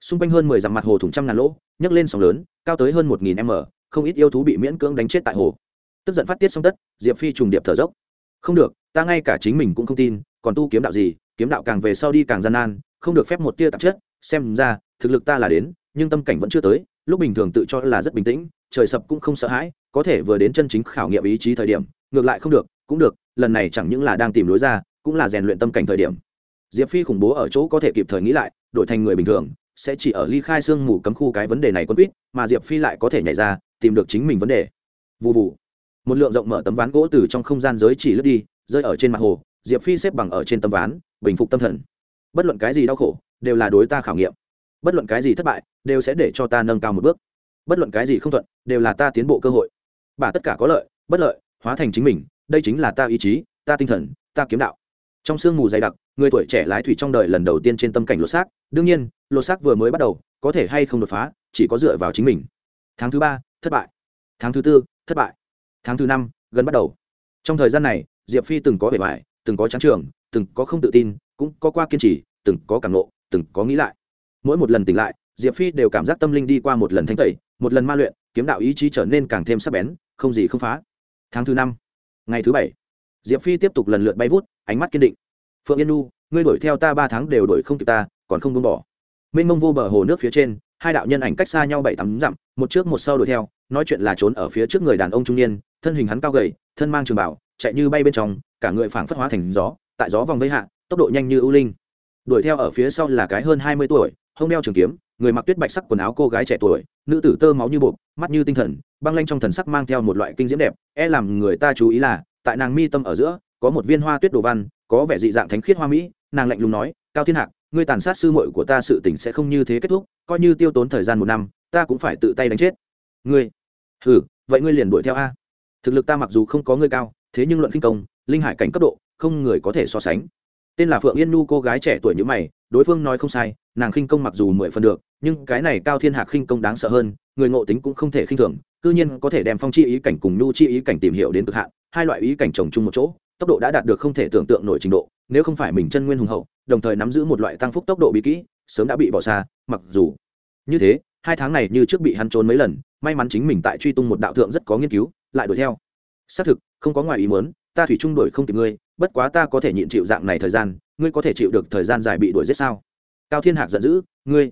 xung quanh hơn mười dặm mặt hồ thủng trăm ngàn lỗ, nhấc lên sóng lớn, cao tới hơn một nghìn m, không ít yêu thú bị miễn cưỡng đánh chết tại hồ. Tức giận phát tiết xong tất, diệp phi trùng điệp thở dốc không được, ta ngay cả chính mình cũng không tin, còn tu kiếm đạo gì, kiếm đạo càng về sau đi càng gian nan, không được phép một tia tạp chất. Xem ra, thực lực ta là đến, nhưng tâm cảnh vẫn chưa tới, lúc bình thường tự cho là rất bình tĩnh, trời sập cũng không sợ hãi, có thể vừa đến chân chính khảo nghiệm ý chí thời điểm, ngược lại không được, cũng được, lần này chẳng những là đang tìm lối ra, cũng là rèn luyện tâm cảnh thời điểm. Diệp phi khủng bố ở chỗ có thể kịp thời nghĩ lại, đổi thành người bình thường, sẽ chỉ ở ly khai sương mù cấm khu cái vấn đề này quân quýt, mà diệp phi lại có thể nhảy ra, tìm được chính mình vấn đề. Vụ vụ một lượng rộng mở tấm ván gỗ từ trong không gian giới chỉ lướt đi, rơi ở trên mặt hồ, diệp phi xếp bằng ở trên tấm ván, bình phục tâm thần. Bất luận cái gì đau khổ, đều là đối ta khảo nghiệm. Bất luận cái gì thất bại, đều sẽ để cho ta nâng cao một bước. Bất luận cái gì không thuận, đều là ta tiến bộ cơ hội. Bà tất cả có lợi, bất lợi, hóa thành chính mình, đây chính là ta ý chí, ta tinh thần, ta kiếm đạo. Trong sương mù dày đặc, người tuổi trẻ lái thủy trong đời lần đầu tiên trên tâm cảnh lột xác. Đương nhiên, lột xác vừa mới bắt đầu, có thể hay không đột phá, chỉ có dựa vào chính mình. Tháng thứ ba, thất bại. Tháng thứ tư, thất bại tháng thứ năm, gần bắt đầu. Trong thời gian này, diệp phi từng có vẻ vải, từng có trắng trường, từng có không tự tin, cũng có qua kiên trì, từng có cảm nộ từng có nghĩ lại. Mỗi một lần tỉnh lại, diệp phi đều cảm giác tâm linh đi qua một lần thanh tẩy, một lần ma luyện, kiếm đạo ý chí trở nên càng thêm sắc bén, không gì không phá. Tháng thứ năm, ngày thứ bảy, diệp phi tiếp tục lần lượt bay vút, ánh mắt kiên định. Phượng yên nu ngươi đuổi theo ta ba tháng đều đuổi không kịp ta, còn không buông bỏ. Mênh mông vô bờ hồ nước phía trên, hai đạo nhân ảnh cách xa nhau bảy tám dặm, một trước một sau đuổi theo, nói chuyện là trốn ở phía trước người đàn ông trung niên thân hình hắn cao gầy, thân mang trường bảo, chạy như bay bên trong, cả người phảng phất hóa thành gió, tại gió vòng vây hạ, tốc độ nhanh như ưu linh. Đuổi theo ở phía sau là cái hơn hai mươi tuổi, hông đeo trường kiếm, người mặc tuyết bạch sắc quần áo cô gái trẻ tuổi, nữ tử tơ máu như bột mắt như tinh thần, băng lanh trong thần sắc mang theo một loại kinh diễm đẹp e làm người ta chú ý là, tại nàng mi tâm ở giữa, có một viên hoa tuyết đồ văn, có vẻ dị dạng thánh khiết hoa mỹ, nàng lạnh lùng nói, cao thiên hạc, ngươi tàn sát sư muội của ta sự tình sẽ không như thế kết thúc, coi như tiêu tốn thời gian một năm, ta cũng phải tự tay đánh chết. Ngươi? Ừ vậy ngươi liền đuổi theo a thực lực ta mặc dù không có ngươi cao, thế nhưng luận kinh công, linh hải cảnh cấp độ, không người có thể so sánh. Tên là phượng yên nu cô gái trẻ tuổi như mày, đối phương nói không sai, nàng khinh công mặc dù mười phần được, nhưng cái này cao thiên hạc khinh công đáng sợ hơn, người ngộ tính cũng không thể khinh thường, cư nhiên có thể đem phong chi ý cảnh cùng nu chi ý cảnh tìm hiểu đến cực hạn, hai loại ý cảnh trồng chung một chỗ, tốc độ đã đạt được không thể tưởng tượng nổi trình độ, nếu không phải mình chân nguyên hùng hậu, đồng thời nắm giữ một loại tăng phúc tốc độ bí kỹ, sớm đã bị bỏ xa, mặc dù như thế, hai tháng này như trước bị hắn trốn mấy lần, may mắn chính mình tại truy tung một đạo thượng rất có nghiên cứu lại đuổi theo. Xác thực, không có ngoài ý muốn, ta thủy chung đuổi không kịp ngươi, bất quá ta có thể nhịn chịu dạng này thời gian, ngươi có thể chịu được thời gian dài bị đuổi giết sao? Cao thiên hạc giận dữ, ngươi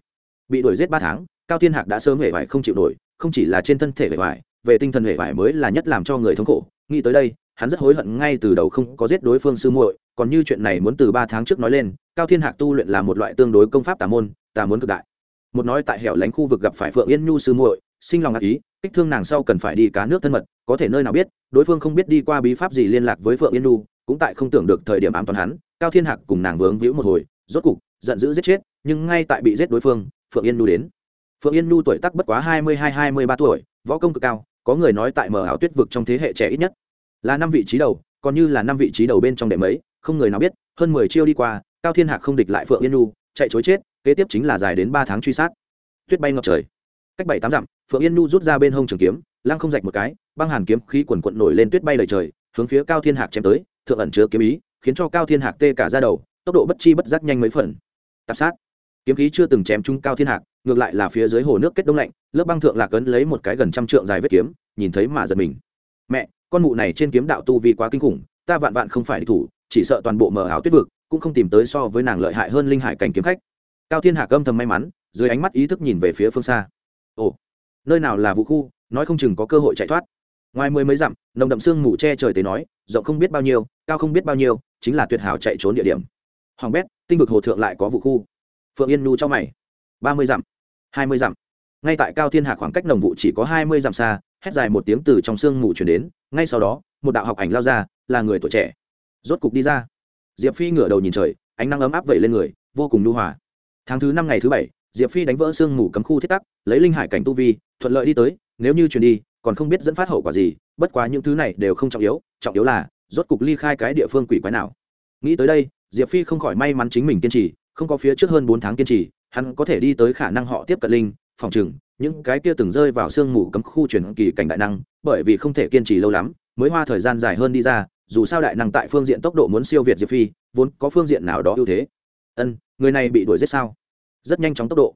bị đuổi giết ba tháng, cao thiên hạc đã sớm hề vải không chịu nổi, không chỉ là trên thân thể hề vải về tinh thần hề vải mới là nhất làm cho người thống khổ. Nghĩ tới đây, hắn rất hối hận ngay từ đầu không có giết đối phương sư muội, còn như chuyện này muốn từ ba tháng trước nói lên, cao thiên hạc tu luyện là một loại tương đối công pháp tà môn, tà muốn cực đại. Một nói tại hẻo lánh khu vực gặp phải phượng yên nhu sư muội, sinh lòng ác ý kích thương nàng sau cần phải đi cá nước thân mật có thể nơi nào biết đối phương không biết đi qua bí pháp gì liên lạc với phượng yên Nu, cũng tại không tưởng được thời điểm ám toàn hắn cao thiên hạc cùng nàng vướng víu một hồi rốt cục giận dữ giết chết nhưng ngay tại bị giết đối phương phượng yên Nu đến. Phượng yên Nu tuổi tắc bất quá hai mươi hai hai mươi ba tuổi võ công cực cao có người nói tại mở ảo tuyết vực trong thế hệ trẻ ít nhất là năm vị trí đầu còn như là năm vị trí đầu bên trong đệ mấy không người nào biết hơn mười chiêu đi qua cao thiên hạc không địch lại phượng yên Nu, chạy chối chết kế tiếp chính là dài đến ba tháng truy sát. Tuyết bay ngập trời cách bảy tám dặm, phượng yên nhu rút ra bên hông trường kiếm, lăng không rạch một cái, băng hàn kiếm khí quần quận nổi lên tuyết bay lời trời, hướng phía cao thiên hạc chém tới, thượng ẩn chứa kiếm ý, khiến cho cao thiên hạc tê cả ra đầu, tốc độ bất chi bất giác nhanh mấy phần. Tạp sát. Kiếm khí chưa từng chém trúng cao thiên hạc, ngược lại là phía dưới hồ nước kết đông lạnh, lớp băng thượng lạc ấn lấy một cái gần trăm trượng dài vết kiếm, nhìn thấy mà giật mình. Mẹ, con mụ này trên kiếm đạo tu vi quá kinh khủng, ta vạn vạn không phải địch thủ, chỉ sợ toàn bộ mờ ảo tuyết vực cũng không tìm tới so với nàng lợi hại hơn linh hải cảnh kiếm khách. Cao thiên hạc âm thầm may mắn, dưới ánh mắt ý thức nhìn về phía phương xa ồ, nơi nào là vũ khu, nói không chừng có cơ hội chạy thoát. Ngoài mười mấy dặm, nồng đậm sương mù che trời tế nói, rộng không biết bao nhiêu, cao không biết bao nhiêu, chính là tuyệt hảo chạy trốn địa điểm. Hoàng bét, tinh vực hồ thượng lại có vũ khu. Phượng yên nhu cho mày. Ba mươi dặm, hai mươi dặm. Ngay tại cao thiên hạ khoảng cách nồng vụ chỉ có hai mươi dặm xa, hét dài một tiếng từ trong sương mù chuyển đến, ngay sau đó, một đạo học ảnh lao ra, là người tuổi trẻ. Rốt cục đi ra. Diệp phi ngửa đầu nhìn trời, ánh nắng ấm áp vẩy lên người, vô cùng nhu hòa. Tháng thứ năm ngày thứ bảy diệp phi đánh vỡ sương mù cấm khu thiết tắc, lấy linh hải cảnh tu vi, thuận lợi đi tới, nếu như chuyển đi, còn không biết dẫn phát hậu quả gì, bất quá những thứ này đều không trọng yếu trọng yếu là, rốt cục ly khai cái địa phương quỷ quái nào. Nghĩ tới đây, diệp phi không khỏi may mắn chính mình kiên trì, không có phía trước hơn bốn tháng kiên trì, hắn có thể đi tới khả năng họ tiếp cận linh, phòng chừng những cái kia từng rơi vào sương mù cấm khu chuyển kỳ cảnh đại năng, bởi vì không thể kiên trì lâu lắm, mới hoa thời gian dài hơn đi ra, dù sao đại năng tại phương diện tốc độ muốn siêu việt diệp phi, vốn có phương diện nào đó ưu thế. Ân, người này bị đuổi giết sao? Rất nhanh chóng tốc độ.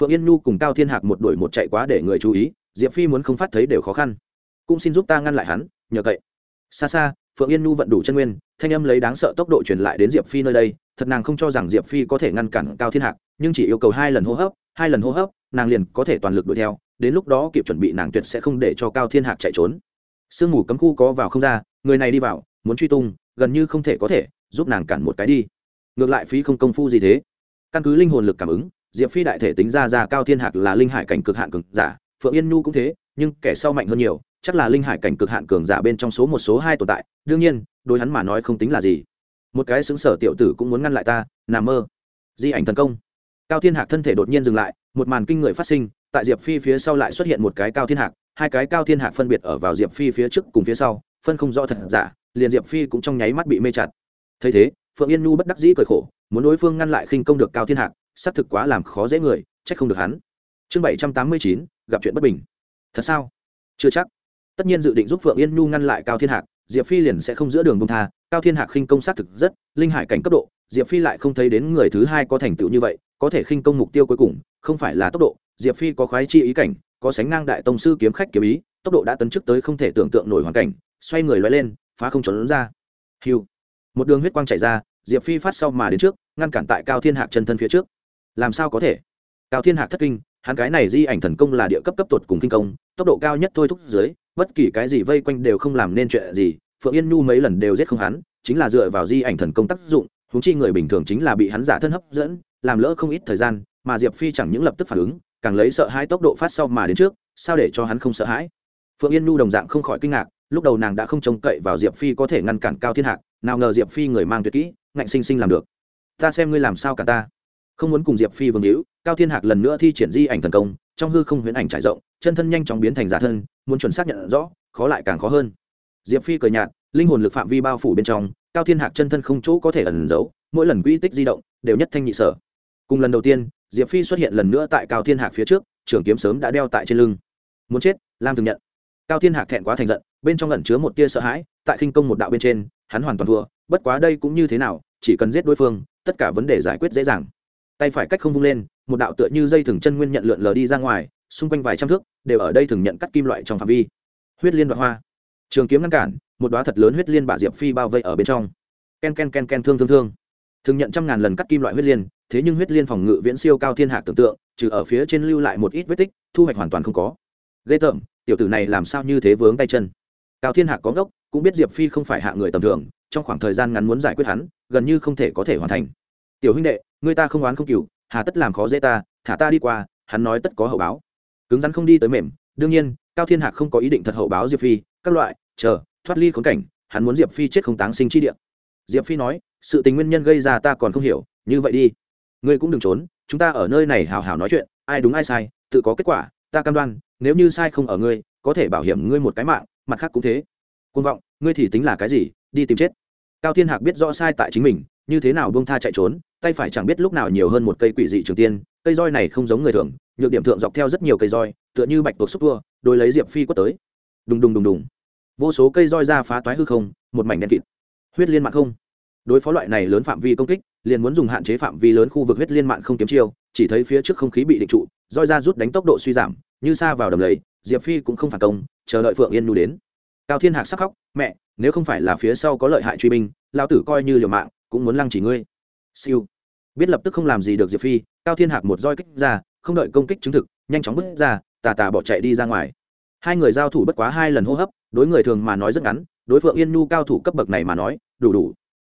Phượng yên nhu cùng cao thiên hạc một đuổi một chạy quá để người chú ý, diệp phi muốn không phát thấy đều khó khăn. Cũng xin giúp ta ngăn lại hắn, nhờ cậy. Xa xa, phượng yên nhu vận đủ chân nguyên, thanh âm lấy đáng sợ tốc độ truyền lại đến diệp phi nơi đây, thật nàng không cho rằng diệp phi có thể ngăn cản cao thiên hạc, nhưng chỉ yêu cầu hai lần hô hấp, hai lần hô hấp, nàng liền có thể toàn lực đuổi theo, đến lúc đó kịp chuẩn bị nàng tuyệt sẽ không để cho cao thiên hạc chạy trốn. Sương mù cấm khu có vào không ra, người này đi vào, muốn truy tung, gần như không thể có thể, giúp nàng cản một cái đi. Ngược lại phí không công phu gì thế căn cứ linh hồn lực cảm ứng, diệp phi đại thể tính ra ra cao thiên hạc là linh hải cảnh cực hạn cường giả, phượng yên nhu cũng thế, nhưng kẻ sau mạnh hơn nhiều, chắc là linh hải cảnh cực hạn cường giả bên trong số một số hai tồn tại. Đương nhiên, đối hắn mà nói không tính là gì. Một cái xứng sở tiểu tử cũng muốn ngăn lại ta, nằm mơ. Di ảnh thần công. Cao thiên hạc thân thể đột nhiên dừng lại, một màn kinh người phát sinh, tại diệp phi phía sau lại xuất hiện một cái cao thiên hạc, hai cái cao thiên hạc phân biệt ở vào diệp phi phía trước cùng phía sau, phân không rõ thật giả, liền diệp phi cũng trong nháy mắt bị mê chặt. Thấy thế, phượng yên nhu bất đắc dĩ cười khổ muốn đối phương ngăn lại khinh công được cao thiên hạc, xác thực quá làm khó dễ người, trách không được hắn. Chương bảy trăm tám mươi chín, gặp chuyện bất bình. Thật sao? Chưa chắc. Tất nhiên dự định giúp phượng yên nhu ngăn lại cao thiên hạc, diệp phi liền sẽ không giữa đường bông tha. Cao thiên hạc khinh công xác thực rất linh hải cảnh cấp độ, diệp phi lại không thấy đến người thứ hai có thành tựu như vậy, có thể khinh công mục tiêu cuối cùng, không phải là tốc độ. Diệp phi có khoái chi ý cảnh, có sánh ngang đại tông sư kiếm khách kiếm ý, tốc độ đã tấn chức tới không thể tưởng tượng nổi hoàn cảnh, xoay người loay lên, phá không trốn ra. Hiu một đường huyết quang chảy ra diệp phi phát sau mà đến trước, ngăn cản tại cao thiên hạc chân thân phía trước. Làm sao có thể? Cao thiên hạc thất kinh, hắn cái này di ảnh thần công là địa cấp cấp tột cùng kinh công, tốc độ cao nhất thôi thúc dưới, bất kỳ cái gì vây quanh đều không làm nên chuyện gì, phượng yên nhu mấy lần đều giết không hắn, chính là dựa vào di ảnh thần công tác dụng húng chi người bình thường chính là bị hắn giả thân hấp dẫn, làm lỡ không ít thời gian, mà diệp phi chẳng những lập tức phản ứng, càng lấy sợ hãi tốc độ phát sau mà đến trước, sao để cho hắn không sợ hãi? Phượng yên nhu đồng dạng không khỏi kinh ngạc, lúc đầu nàng đã không trông cậy vào diệp phi có thể ngăn cản cao thiên hạc, nào ngờ diệp phi người mang tuyệt kỹ ngạnh sinh sinh làm được. Ta xem ngươi làm sao cả ta. Không muốn cùng diệp phi vương hữu cao thiên hạc lần nữa thi triển di ảnh thần công, trong hư không huyễn ảnh trải rộng, chân thân nhanh chóng biến thành giả thân, muốn chuẩn xác nhận rõ, khó lại càng khó hơn. Diệp phi cười nhạt, linh hồn lực phạm vi bao phủ bên trong, cao thiên hạc chân thân không chỗ có thể ẩn giấu, mỗi lần quỹ tích di động, đều nhất thanh nhị sở. Cùng lần đầu tiên, diệp phi xuất hiện lần nữa tại cao thiên hạc phía trước, trường kiếm sớm đã đeo tại trên lưng. Muốn chết, lam thường nhận. Cao thiên hạc thẹn quá thành giận, bên trong ẩn chứa một tia sợ hãi, tại khinh công một đạo bên trên, hắn hoàn toàn thua, bất quá đây cũng như thế nào chỉ cần giết đối phương, tất cả vấn đề giải quyết dễ dàng. Tay phải cách không vung lên, một đạo tựa như dây thừng chân nguyên nhận lượn lờ đi ra ngoài, xung quanh vài trăm thước, đều ở đây thường nhận cắt kim loại trong phạm vi. Huyết liên đoạn hoa. Trường kiếm ngăn cản, một đoá thật lớn huyết liên bả diệp phi bao vây ở bên trong. Ken ken ken ken thương thương thương. Thường nhận trăm ngàn lần cắt kim loại huyết liên, thế nhưng huyết liên phòng ngự viễn siêu cao thiên hạ tưởng tượng, trừ ở phía trên lưu lại một ít vết tích, thu hoạch hoàn toàn không có. Ghê tởm, tiểu tử này làm sao như thế vướng tay chân? Cao thiên hạ có ngốc, cũng biết diệp phi không phải hạ người tầm thường, trong khoảng thời gian ngắn muốn giải quyết hắn gần như không thể có thể hoàn thành. Tiểu huynh đệ người ta không oán không cừu, hà tất làm khó dễ ta, thả ta đi qua, hắn nói tất có hậu báo. Cứng rắn không đi tới mềm, đương nhiên, cao thiên hạc không có ý định thật hậu báo diệp phi, các loại, chờ, thoát ly khốn cảnh, hắn muốn diệp phi chết không táng sinh chi địa. Diệp phi nói, sự tình nguyên nhân gây ra ta còn không hiểu, như vậy đi. Ngươi cũng đừng trốn, chúng ta ở nơi này hào hào nói chuyện, ai đúng ai sai, tự có kết quả, ta cam đoan, nếu như sai không ở ngươi, có thể bảo hiểm ngươi một cái mạng, mặt khác cũng thế. Côn vọng, ngươi thì tính là cái gì, đi tìm chết cao thiên hạc biết rõ sai tại chính mình, như thế nào bông tha chạy trốn, tay phải chẳng biết lúc nào nhiều hơn một cây quỷ dị trường tiên, cây roi này không giống người thường, nhược điểm thượng dọc theo rất nhiều cây roi, tựa như bạch tuộc xúc tua đôi lấy diệp phi quất tới. Đùng đùng đùng đùng. Vô số cây roi ra phá toái hư không, một mảnh đen kịt. Huyết liên mạng không. Đối phó loại này lớn phạm vi công kích, liền muốn dùng hạn chế phạm vi lớn khu vực huyết liên mạng không kiếm chiêu, chỉ thấy phía trước không khí bị định trụ, roi ra rút đánh tốc độ suy giảm, như xa vào đầm lầy, diệp phi cũng không phản công, chờ đợi phượng yên nu đến. Cao thiên hạc sắc khóc, mẹ nếu không phải là phía sau có lợi hại truy binh lao tử coi như liều mạng, cũng muốn lăng chỉ ngươi. Siêu. Biết lập tức không làm gì được diệp phi, cao thiên hạc một roi kích ra, không đợi công kích chứng thực, nhanh chóng bước ra, tà tà bỏ chạy đi ra ngoài. Hai người giao thủ bất quá hai lần hô hấp, đối người thường mà nói rất ngắn, đối phượng yên nhu cao thủ cấp bậc này mà nói, đủ đủ.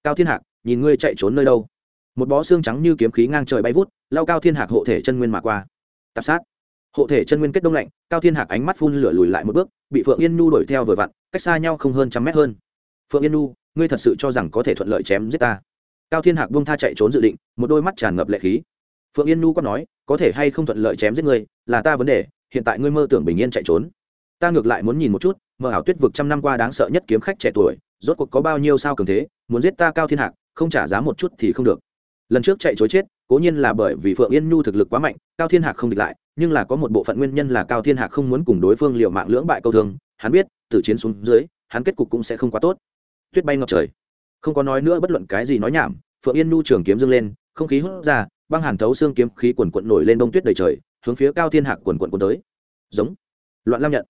Cao thiên hạc, nhìn ngươi chạy trốn nơi đâu? Một bó xương trắng như kiếm khí ngang trời bay vút, lao cao thiên hạc hộ thể chân nguyên mà qua. Tạp sát hộ thể chân nguyên kết đông lạnh, cao thiên hạc ánh mắt phun lửa lùi lại một bước, bị phượng yên nhu đuổi theo vừa vặn, cách xa nhau không hơn trăm mét hơn. Phượng yên nhu, ngươi thật sự cho rằng có thể thuận lợi chém giết ta? Cao thiên hạc buông tha chạy trốn dự định, một đôi mắt tràn ngập lệ khí. Phượng yên nhu có nói, có thể hay không thuận lợi chém giết ngươi, là ta vấn đề, hiện tại ngươi mơ tưởng bình yên chạy trốn. Ta ngược lại muốn nhìn một chút mờ ảo tuyết vực trăm năm qua đáng sợ nhất kiếm khách trẻ tuổi, rốt cuộc có bao nhiêu sao cường thế, muốn giết ta cao thiên hạc, không trả giá một chút thì không được. Lần trước chạy chối chết, cố nhiên là bởi vì phượng yên nhu thực lực quá mạnh, cao thiên hạc không địch lại nhưng là có một bộ phận nguyên nhân là cao thiên hạc không muốn cùng đối phương liệu mạng lưỡng bại câu thương. Hắn biết từ chiến xuống dưới, hắn kết cục cũng sẽ không quá tốt. Tuyết bay ngập trời. Không có nói nữa bất luận cái gì nói nhảm. Phượng yên Nu trường kiếm dâng lên, không khí hút ra, băng hàn thấu xương kiếm khí quần quận nổi lên đông tuyết đầy trời, hướng phía cao thiên hạc quần quận quần tới. Giống. Loạn lam nhận.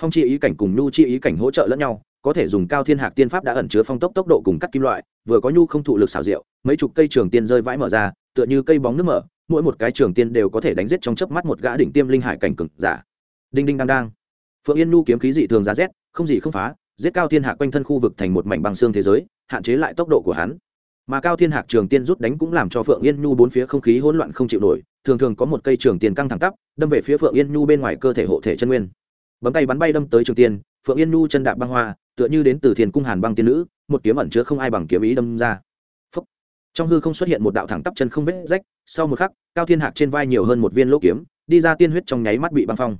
Phong chi ý cảnh cùng nhu chi ý cảnh hỗ trợ lẫn nhau, có thể dùng cao thiên hạc tiên pháp đã ẩn chứa phong tốc tốc độ cùng cắt kim loại, vừa có nhu không thụ lực xảo diệu, mấy chục cây trường tiên rơi vãi mở ra, tựa như cây bóng nước mở mỗi một cái trường tiên đều có thể đánh giết trong chớp mắt một gã đỉnh tiêm linh hải cảnh cực giả. Đinh đinh đang đang. Phượng yên nu kiếm khí dị thường giá rét, không gì không phá, giết cao thiên hạ quanh thân khu vực thành một mảnh băng xương thế giới, hạn chế lại tốc độ của hắn. Mà cao thiên hạc trường tiên rút đánh cũng làm cho phượng yên nhu bốn phía không khí hỗn loạn không chịu nổi, thường thường có một cây trường tiên căng thẳng tắp, đâm về phía phượng yên nhu bên ngoài cơ thể hộ thể chân nguyên. Bấm tay bắn bay đâm tới trường tiên, phượng yên nhu chân đạp băng hoa, tựa như đến từ thiền cung hàn băng tiên nữ, một kiếm ẩn chứa không ai bằng kiếm ý đâm ra. Phúc. trong hư không xuất hiện một đạo thẳng tắp chân không vết rách sau một khắc, cao thiên hạc trên vai nhiều hơn một viên lỗ kiếm, đi ra tiên huyết trong nháy mắt bị băng phong.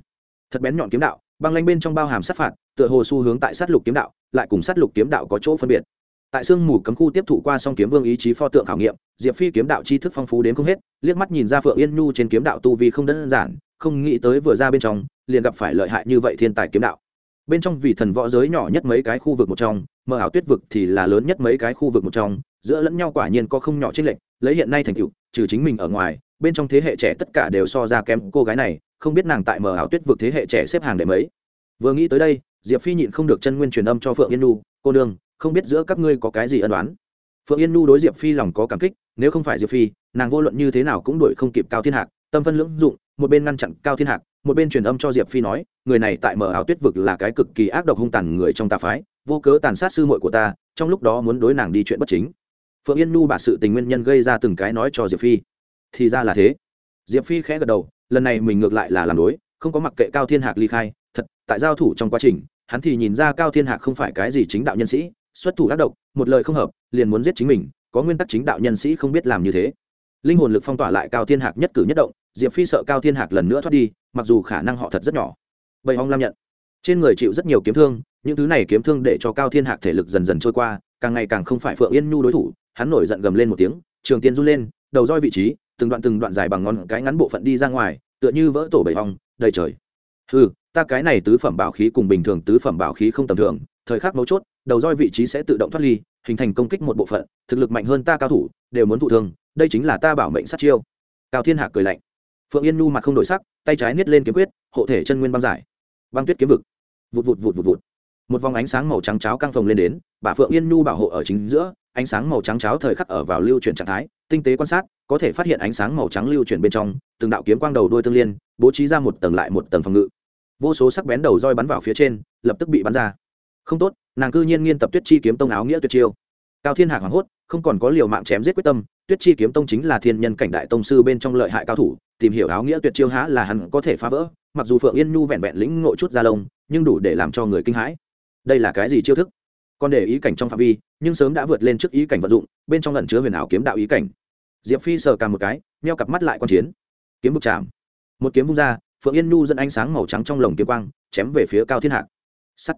Thật bén nhọn kiếm đạo, băng lanh bên trong bao hàm sát phạt, tựa hồ xu hướng tại sát lục kiếm đạo, lại cùng sát lục kiếm đạo có chỗ phân biệt. Tại sương mù cấm khu tiếp thụ qua song kiếm vương ý chí pho tượng khảo nghiệm, diệp phi kiếm đạo tri thức phong phú đến không hết, liếc mắt nhìn ra phượng yên nhu trên kiếm đạo tu vi không đơn giản, không nghĩ tới vừa ra bên trong, liền gặp phải lợi hại như vậy thiên tài kiếm đạo. Bên trong vì thần võ giới nhỏ nhất mấy cái khu vực một trong, mờ ảo tuyết vực thì là lớn nhất mấy cái khu vực một trong, giữa lẫn nhau quả nhiên có không nhỏ trên lệnh lấy hiện nay thành tựu, trừ chính mình ở ngoài, bên trong thế hệ trẻ tất cả đều so ra kém cô gái này, không biết nàng tại mờ ảo tuyết vực thế hệ trẻ xếp hàng để mấy. Vừa nghĩ tới đây, diệp phi nhịn không được chân nguyên truyền âm cho phượng yên nu cô nương, không biết giữa các ngươi có cái gì ân đoán phượng yên nu đối diệp phi lòng có cảm kích, nếu không phải diệp phi, nàng vô luận như thế nào cũng đuổi không kịp cao thiên hạc, tâm phân lưỡng dụng, một bên ngăn chặn cao thiên hạc, một bên truyền âm cho diệp phi nói, người này tại mở ảo tuyết vực là cái cực kỳ ác độc hung tàn người trong tà phái, vô cớ tàn sát sư muội của ta, trong lúc đó muốn đối nàng đi chuyện bất chính phượng yên nu bà sự tình nguyên nhân gây ra từng cái nói cho diệp phi. Thì ra là thế. Diệp phi khẽ gật đầu, lần này mình ngược lại là làm đối, không có mặc kệ cao thiên hạc ly khai. Thật, tại giao thủ trong quá trình, hắn thì nhìn ra cao thiên hạc không phải cái gì chính đạo nhân sĩ, xuất thủ ác độc, một lời không hợp, liền muốn giết chính mình, có nguyên tắc chính đạo nhân sĩ không biết làm như thế. Linh hồn lực phong tỏa lại cao thiên hạc nhất cử nhất động, diệp phi sợ cao thiên hạc lần nữa thoát đi, mặc dù khả năng họ thật rất nhỏ. Bầy hong lam nhận. Trên người chịu rất nhiều kiếm thương, những thứ này kiếm thương để cho cao thiên hạc thể lực dần dần trôi qua, càng ngày càng không phải phượng yên nhu đối thủ hắn nổi giận gầm lên một tiếng, trường tiên run lên, đầu roi vị trí, từng đoạn từng đoạn dài bằng ngón cái ngắn bộ phận đi ra ngoài, tựa như vỡ tổ bầy hong đầy trời. Ừ ta cái này tứ phẩm bảo khí cùng bình thường tứ phẩm bảo khí không tầm thường, thời khắc mấu chốt, đầu roi vị trí sẽ tự động thoát ly, hình thành công kích một bộ phận, thực lực mạnh hơn ta cao thủ, đều muốn thụ thương, đây chính là ta bảo mệnh sát chiêu. Cao thiên hạc cười lạnh. Phượng yên nhu mặt không đổi sắc, tay trái niết lên kiếm quyết, hộ thể chân nguyên băng giải. Băng tuyết kiếm vực. Vụt vụt vụt vụt vụt. Một vòng ánh sáng màu trắng cháo căng phồng lên đến bà phượng yên nhu bảo hộ ở chính giữa ánh sáng màu trắng cháo thời khắc ở vào lưu chuyển trạng thái, tinh tế quan sát, có thể phát hiện ánh sáng màu trắng lưu chuyển bên trong, từng đạo kiếm quang đầu đuôi tương liên, bố trí ra một tầng lại một tầng phòng ngự. Vô số sắc bén đầu roi bắn vào phía trên, lập tức bị bắn ra. Không tốt, nàng cư nhiên nghiên tập tuyết chi kiếm tông áo nghĩa tuyệt chiêu. Cao thiên hạc hoảng hốt, không còn có liều mạng chém giết quyết tâm, tuyết chi kiếm tông chính là thiên nhân cảnh đại tông sư bên trong lợi hại cao thủ, tìm hiểu áo nghĩa tuyệt chiêu há là hắn có thể phá vỡ, mặc dù phượng yên nhu vẹn vẹn lĩnh ngộ chút ra lông, nhưng đủ để làm cho người kinh hãi. Đây là cái gì chiêu thức? Còn để ý cảnh trong phạm vi nhưng sớm đã vượt lên trước ý cảnh vận dụng, bên trong lần chứa huyền ảo kiếm đạo ý cảnh. Diệp phi sờ càng một cái meo cặp mắt lại q chiến. Kiếm vực chạm. Một kiếm vung ra, phượng yên nhu dẫn ánh sáng màu trắng trong lồng kiếm quang, chém về phía cao thiên hạc. Sắt.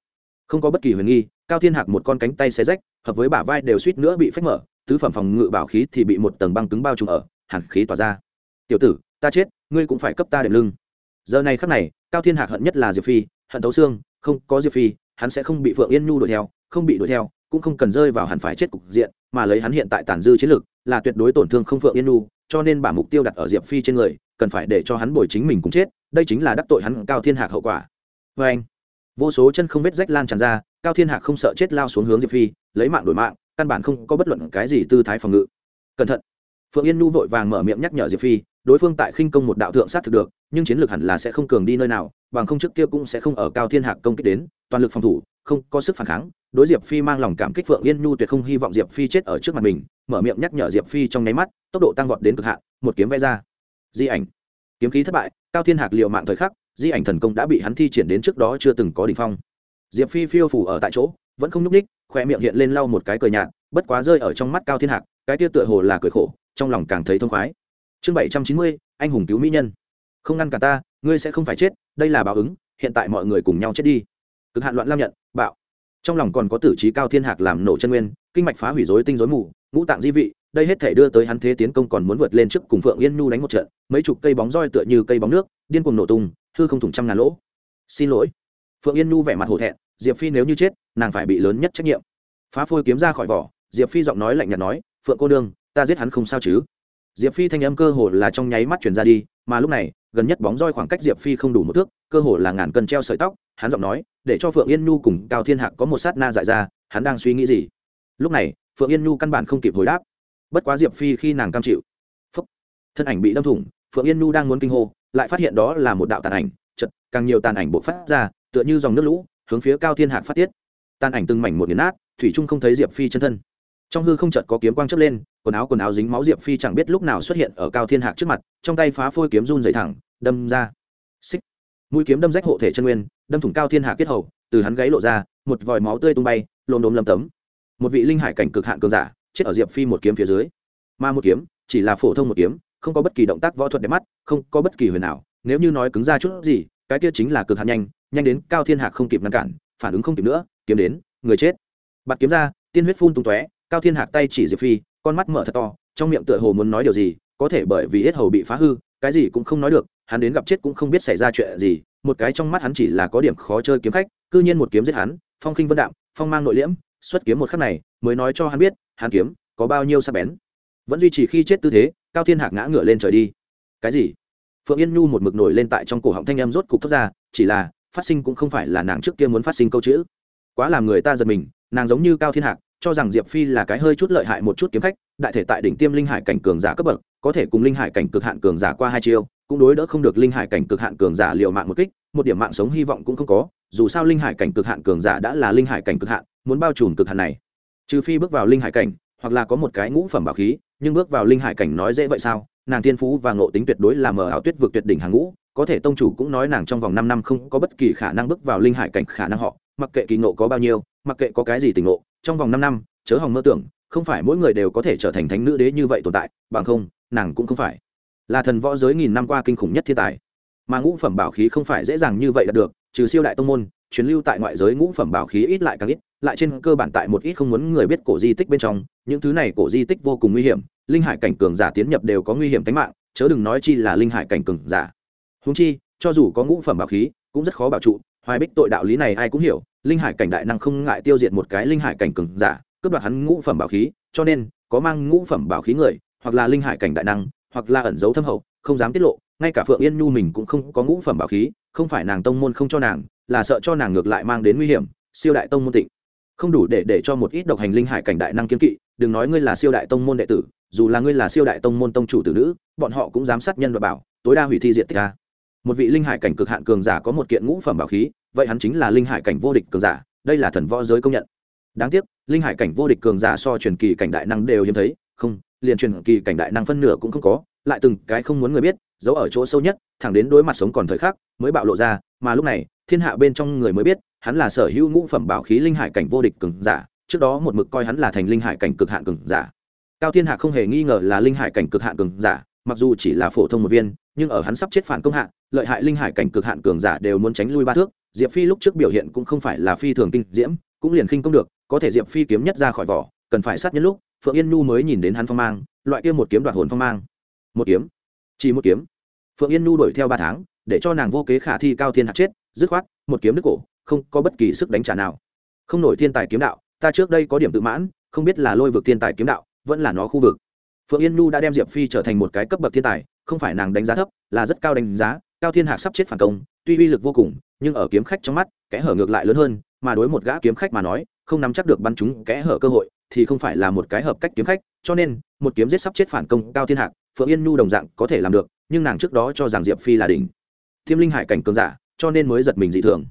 Không có bất kỳ huyền nghi, cao thiên hạc một con cánh tay xé rách, hợp với bả vai đều suýt nữa bị phách mở, tứ phẩm phòng ngự bảo khí thì bị một tầng băng cứng bao trùm ở, hàn khí tỏa ra. Tiểu tử, ta chết, ngươi cũng phải cấp ta đệm lưng. Giờ này khắc này, cao thiên hạc hận nhất là diệp phi, hận tấu xương, không có diệp phi, hắn sẽ không bị phượng yên nhu đuổi theo, không bị đuổi theo cũng không cần rơi vào hẳn phải chết cục diện, mà lấy hắn hiện tại tàn dư chiến lực, là tuyệt đối tổn thương không phượng yên nu, cho nên bả mục tiêu đặt ở diệp phi trên người, cần phải để cho hắn bồi chính mình cũng chết, đây chính là đắc tội hắn cao thiên hạc hậu quả. Vê anh, vô số chân không vết rách lan tràn ra, cao thiên hạc không sợ chết lao xuống hướng diệp phi, lấy mạng đổi mạng, căn bản không có bất luận cái gì tư thái phòng ngự. Cẩn thận. Phượng yên nu vội vàng mở miệng nhắc nhở diệp phi, đối phương tại khinh công một đạo thượng sát thực được, nhưng chiến lược hẳn là sẽ không cường đi nơi nào, bằng không trước kia cũng sẽ không ở cao thiên hạc công kích đến, toàn lực phòng thủ, không có sức phản kháng đối diệp phi mang lòng cảm kích phượng yên nhu tuyệt không hy vọng diệp phi chết ở trước mặt mình, mở miệng nhắc nhở diệp phi trong nháy mắt, tốc độ tăng vọt đến cực hạn, một kiếm vẽ ra. Di ảnh. Kiếm khí thất bại, cao thiên hạc liệu mạng thời khắc, di ảnh thần công đã bị hắn thi triển đến trước đó chưa từng có đ ỉ n h phong. Diệp phi phiêu phủ ở tại chỗ, vẫn không nhúc ních khoe miệng hiện lên lau một cái cười nhạt, bất quá rơi ở trong mắt cao thiên hạc, cái tia tựa hồ là cười khổ, trong lòng càng thấy thông khoái. Chương bảy trăm chín mươi, anh hùng cứu mỹ nhân. Không ngăn cả ta, ngươi sẽ không phải chết, đây là báo ứng, hiện tại mọi người cùng nhau chết đi. Cực hạn loạn lam nhận, bạo trong lòng còn có tử trí cao thiên hạc làm nổ chân nguyên, kinh mạch phá hủy dối tinh dối mù, ngũ tạng di vị, đây hết thể đưa tới hắn thế tiến công còn muốn vượt lên trước cùng phượng yên nhu đánh một trận, mấy chục cây bóng roi tựa như cây bóng nước, điên cuồng nổ tung, hư không thủng trăm ngàn lỗ. Xin lỗi. Phượng yên nhu vẻ mặt hổ thẹn, diệp phi nếu như chết, nàng phải bị lớn nhất trách nhiệm. Phá phôi kiếm ra khỏi vỏ, diệp phi giọng nói lạnh nhạt nói, phượng cô đương ta giết hắn không sao chứ? Diệp phi thanh âm cơ hồ là trong nháy mắt chuyển ra đi, mà lúc này, gần nhất bóng roi khoảng cách diệp phi không đủ một thước cơ hồ là ngàn cân treo sợi tóc, hắn giọng nói, để cho phượng yên nhu cùng cao thiên hạc có một sát na dại ra, hắn đang suy nghĩ gì? Lúc này, phượng yên nhu căn bản không kịp hồi đáp. Bất quá diệp phi khi nàng cam chịu, phúc, thân ảnh bị đâm thủng, phượng yên nhu đang muốn kinh hô, lại phát hiện đó là một đạo tàn ảnh chật càng nhiều tàn ảnh bộ phát ra, tựa như dòng nước lũ, hướng phía cao thiên hạc phát tiết. Tàn ảnh từng mảnh một nghiền nát, thủy trung không thấy diệp phi chân thân. Trong hư không chợt có kiếm quang chớp lên, quần áo quần áo dính máu diệp phi chẳng biết lúc nào xuất hiện ở cao thiên hạc trước mặt, trong tay phá phôi kiếm run dày thẳng, đâm ra. Xích mũi kiếm đâm rách hộ thể chân nguyên, đâm thủng cao thiên hạ kết hầu, từ hắn gáy lộ ra, một vòi máu tươi tung bay lồn đốm lầm tấm. Một vị linh hải cảnh cực hạn cường giả, chết ở diệp phi một kiếm phía dưới. Mà một kiếm, chỉ là phổ thông một kiếm, không có bất kỳ động tác võ thuật đẹp mắt, không có bất kỳ huyền nào nếu như nói cứng ra chút gì, cái kia chính là cực hạn nhanh nhanh đến cao thiên hạc không kịp ngăn cản, phản ứng không kịp nữa, kiếm đến, người chết. Bạt kiếm ra, tiên huyết phun tung tóe, cao thiên hạc tay chỉ diệp phi, con mắt mở thật to, trong miệng tựa hồ muốn nói điều gì, có thể bởi vì hết hầu bị phá hư cái gì cũng không nói được, hắn đến gặp chết cũng không biết xảy ra chuyện gì, một cái trong mắt hắn chỉ là có điểm khó chơi kiếm khách, cư nhiên một kiếm giết hắn, phong khinh vân đạm, phong mang nội liễm, xuất kiếm một khắc này, mới nói cho hắn biết, hắn kiếm có bao nhiêu sắc bén. Vẫn duy trì khi chết tư thế, cao thiên hạc ngã ngửa lên trời đi. Cái gì? Phượng yên nhu một mực nổi lên tại trong cổ họng thanh em rốt cục thoát ra, chỉ là, phát sinh cũng không phải là nàng trước kia muốn phát sinh câu chữ. Quá làm người ta giật mình, nàng giống như cao thiên hạc, cho rằng diệp phi là cái hơi chút lợi hại một chút kiếm khách, đại thể tại đỉnh tiêm linh hải cảnh cường giả cấp bậc có thể cùng linh hải cảnh cực hạn cường giả qua hai chiêu, cũng đối đỡ không được linh hải cảnh cực hạn cường giả liều mạng một kích, một điểm mạng sống hy vọng cũng không có, dù sao linh hải cảnh cực hạn cường giả đã là linh hải cảnh cực hạn, muốn bao trùm cực hạn này. Trừ phi bước vào linh hải cảnh, hoặc là có một cái ngũ phẩm bảo khí, nhưng bước vào linh hải cảnh nói dễ vậy sao? Nàng thiên phú và ngộ tính tuyệt đối là mờ ảo tuyết vượt tuyệt đỉnh hàng ngũ, có thể tông chủ cũng nói nàng trong vòng năm năm không có bất kỳ khả năng bước vào linh hải cảnh khả năng họ, mặc kệ kỳ ngộ có bao nhiêu, mặc kệ có cái gì tình ngộ, trong vòng năm năm, chớ hòng mơ tưởng, không phải mỗi người đều có thể trở thành thánh nữ đế như vậy tồn tại, bằng không nàng cũng không phải. Là thần võ giới nghìn năm qua kinh khủng nhất thiên tài. Mà ngũ phẩm bảo khí không phải dễ dàng như vậy đạt được, trừ siêu đại tông môn chuyến lưu tại ngoại giới ngũ phẩm bảo khí ít lại càng ít, lại trên cơ bản tại một ít không muốn người biết cổ di tích bên trong, những thứ này cổ di tích vô cùng nguy hiểm, linh hải cảnh cường giả tiến nhập đều có nguy hiểm tính mạng, chớ đừng nói chi là linh hải cảnh cường giả. Húng chi, cho dù có ngũ phẩm bảo khí, cũng rất khó bảo trụ, hoài bích tội đạo lý này ai cũng hiểu, linh hải cảnh đại năng không ngại tiêu diệt một cái linh hải cảnh cường giả, cướp đoạt hắn ngũ phẩm bảo khí, cho nên, có mang ngũ phẩm bảo khí người hoặc là linh hải cảnh đại năng, hoặc là ẩn giấu thâm hậu, không dám tiết lộ, ngay cả phượng yên nhu mình cũng không có ngũ phẩm bảo khí, không phải nàng tông môn không cho nàng, là sợ cho nàng ngược lại mang đến nguy hiểm, siêu đại tông môn tịnh. Không đủ để để cho một ít độc hành linh hải cảnh đại năng kiến kỵ, đừng nói ngươi là siêu đại tông môn đệ tử, dù là ngươi là siêu đại tông môn tông chủ tử nữ, bọn họ cũng dám sát nhân và bảo, tối đa hủy thi diệt tích ca một vị linh hải cảnh cực hạn cường giả có một kiện ngũ phẩm bảo khí, vậy hắn chính là linh hải cảnh vô địch cường giả, đây là thần võ giới công nhận. Đáng tiếc, linh hải cảnh vô địch cường giả so truyền kỳ cảnh đại năng đều hiếm thấy, không liền truyền kỳ cảnh đại năng phân nửa cũng không có, lại từng cái không muốn người biết, giấu ở chỗ sâu nhất, thẳng đến đối mặt sống còn thời khắc, mới bạo lộ ra, mà lúc này, thiên hạ bên trong người mới biết, hắn là sở hữu ngũ phẩm bảo khí linh hải cảnh vô địch cường giả, trước đó một mực coi hắn là thành linh hải cảnh cực hạn cường giả. Cao thiên hạ không hề nghi ngờ là linh hải cảnh cực hạn cường giả, mặc dù chỉ là phổ thông một viên, nhưng ở hắn sắp chết phản công hạ, lợi hại linh hải cảnh cực hạn cường giả đều muốn tránh lui ba thước, diệp phi lúc trước biểu hiện cũng không phải là phi thường kinh diễm, cũng liền khinh công được, có thể diệp phi kiếm nhất ra khỏi vỏ, cần phải sát nhân lúc phượng yên nhu mới nhìn đến hắn phong mang, loại kia một kiếm đoạt hồn phong mang. Một kiếm? Chỉ một kiếm? Phượng yên nhu đuổi theo ba tháng, để cho nàng vô kế khả thi cao thiên hạt chết, dứt khoát, một kiếm đứt cổ, không có bất kỳ sức đánh trả nào. Không nổi thiên tài kiếm đạo, ta trước đây có điểm tự mãn, không biết là lôi vực thiên tài kiếm đạo, vẫn là nó khu vực. Phượng yên nhu đã đem diệp phi trở thành một cái cấp bậc thiên tài, không phải nàng đánh giá thấp, là rất cao đánh giá, cao thiên hạc sắp chết phản công, tuy uy lực vô cùng, nhưng ở kiếm khách trong mắt, kẽ hở ngược lại lớn hơn, mà đối một gã kiếm khách mà nói, không nắm chắc được bắn chúng kẽ hở cơ hội thì không phải là một cái hợp cách kiếm khách, cho nên, một kiếm giết sắp chết phản công cao thiên hạc, phượng yên nhu đồng dạng có thể làm được, nhưng nàng trước đó cho rằng diệp phi là đỉnh. Thiêm linh hải cảnh cường giả, cho nên mới giật mình dị thường.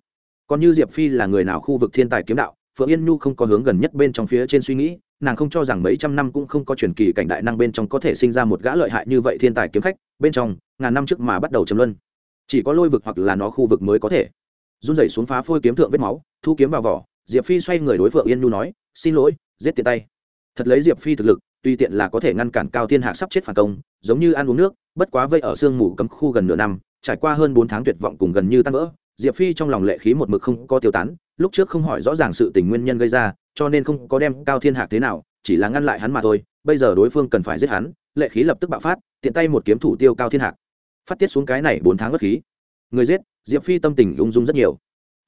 Còn như diệp phi là người nào khu vực thiên tài kiếm đạo, phượng yên nhu không có hướng gần nhất bên trong phía trên suy nghĩ, nàng không cho rằng mấy trăm năm cũng không có truyền kỳ cảnh đại năng bên trong có thể sinh ra một gã lợi hại như vậy thiên tài kiếm khách, bên trong, ngàn năm trước mà bắt đầu chấm luân. Chỉ có lôi vực hoặc là nó khu vực mới có thể. Run rẩy xuống phá phôi kiếm thượng vết máu, thu kiếm vào vỏ, diệp phi xoay người đối phượng yên nhu nói, xin lỗi giết tiện tay. Thật lấy diệp phi thực lực, tuy tiện là có thể ngăn cản cao thiên hạc sắp chết phản công, giống như ăn uống nước, bất quá vây ở sương mù cấm khu gần nửa năm, trải qua hơn bốn tháng tuyệt vọng cùng gần như tan vỡ, diệp phi trong lòng lệ khí một mực không có tiêu tán, lúc trước không hỏi rõ ràng sự tình nguyên nhân gây ra, cho nên không có đem cao thiên hạc thế nào, chỉ là ngăn lại hắn mà thôi, bây giờ đối phương cần phải giết hắn, lệ khí lập tức bạo phát, tiện tay một kiếm thủ tiêu cao thiên hạc phát tiết xuống cái này bốn tháng bất khí. Người giết, diệp phi tâm tình ung dung rất nhiều.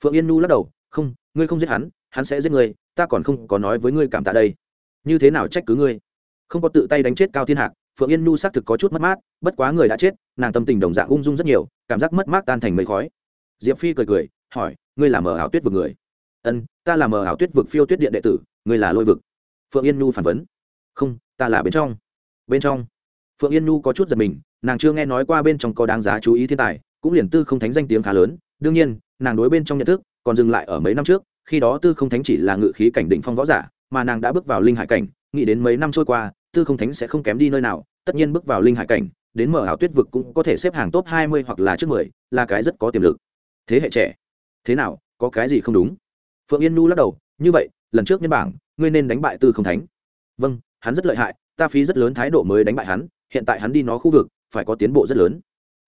Phượng yên nu lắc đầu, không, ngươi không giết hắn hắn sẽ giết ngươi ta còn không có nói với ngươi cảm tạ đây. Như thế nào trách cứ ngươi? Không có tự tay đánh chết cao thiên hạc, phượng yên nu xác thực có chút mất mát, bất quá người đã chết, nàng tâm tình đồng dạng ung dung rất nhiều, cảm giác mất mát tan thành mấy khói. Diệp phi cười cười, hỏi, ngươi là mờ ảo tuyết vực người? Ân, ta là mờ ảo tuyết vực phiêu tuyết điện đệ tử, ngươi là lôi vực. Phượng yên nu phản vấn, không, ta là bên trong. Bên trong? Phượng yên nu có chút giật mình, nàng chưa nghe nói qua bên trong có đáng giá chú ý thiên tài, cũng liền tư không thánh danh tiếng khá lớn, đương nhiên, nàng đối bên trong nhận thức còn dừng lại ở mấy năm trước khi đó tư không thánh chỉ là ngự khí cảnh định phong võ giả, mà nàng đã bước vào linh hải cảnh, nghĩ đến mấy năm trôi qua, tư không thánh sẽ không kém đi nơi nào, tất nhiên bước vào linh hải cảnh, đến mở ảo tuyết vực cũng có thể xếp hàng top hai mươi hoặc là trước mười, là cái rất có tiềm lực. Thế hệ trẻ, thế nào, có cái gì không đúng? Phượng yên nu lắc đầu, như vậy, lần trước nhân bảng, ngươi nên đánh bại tư không thánh. Vâng hắn rất lợi hại, ta phí rất lớn thái độ mới đánh bại hắn, hiện tại hắn đi nó khu vực, phải có tiến bộ rất lớn.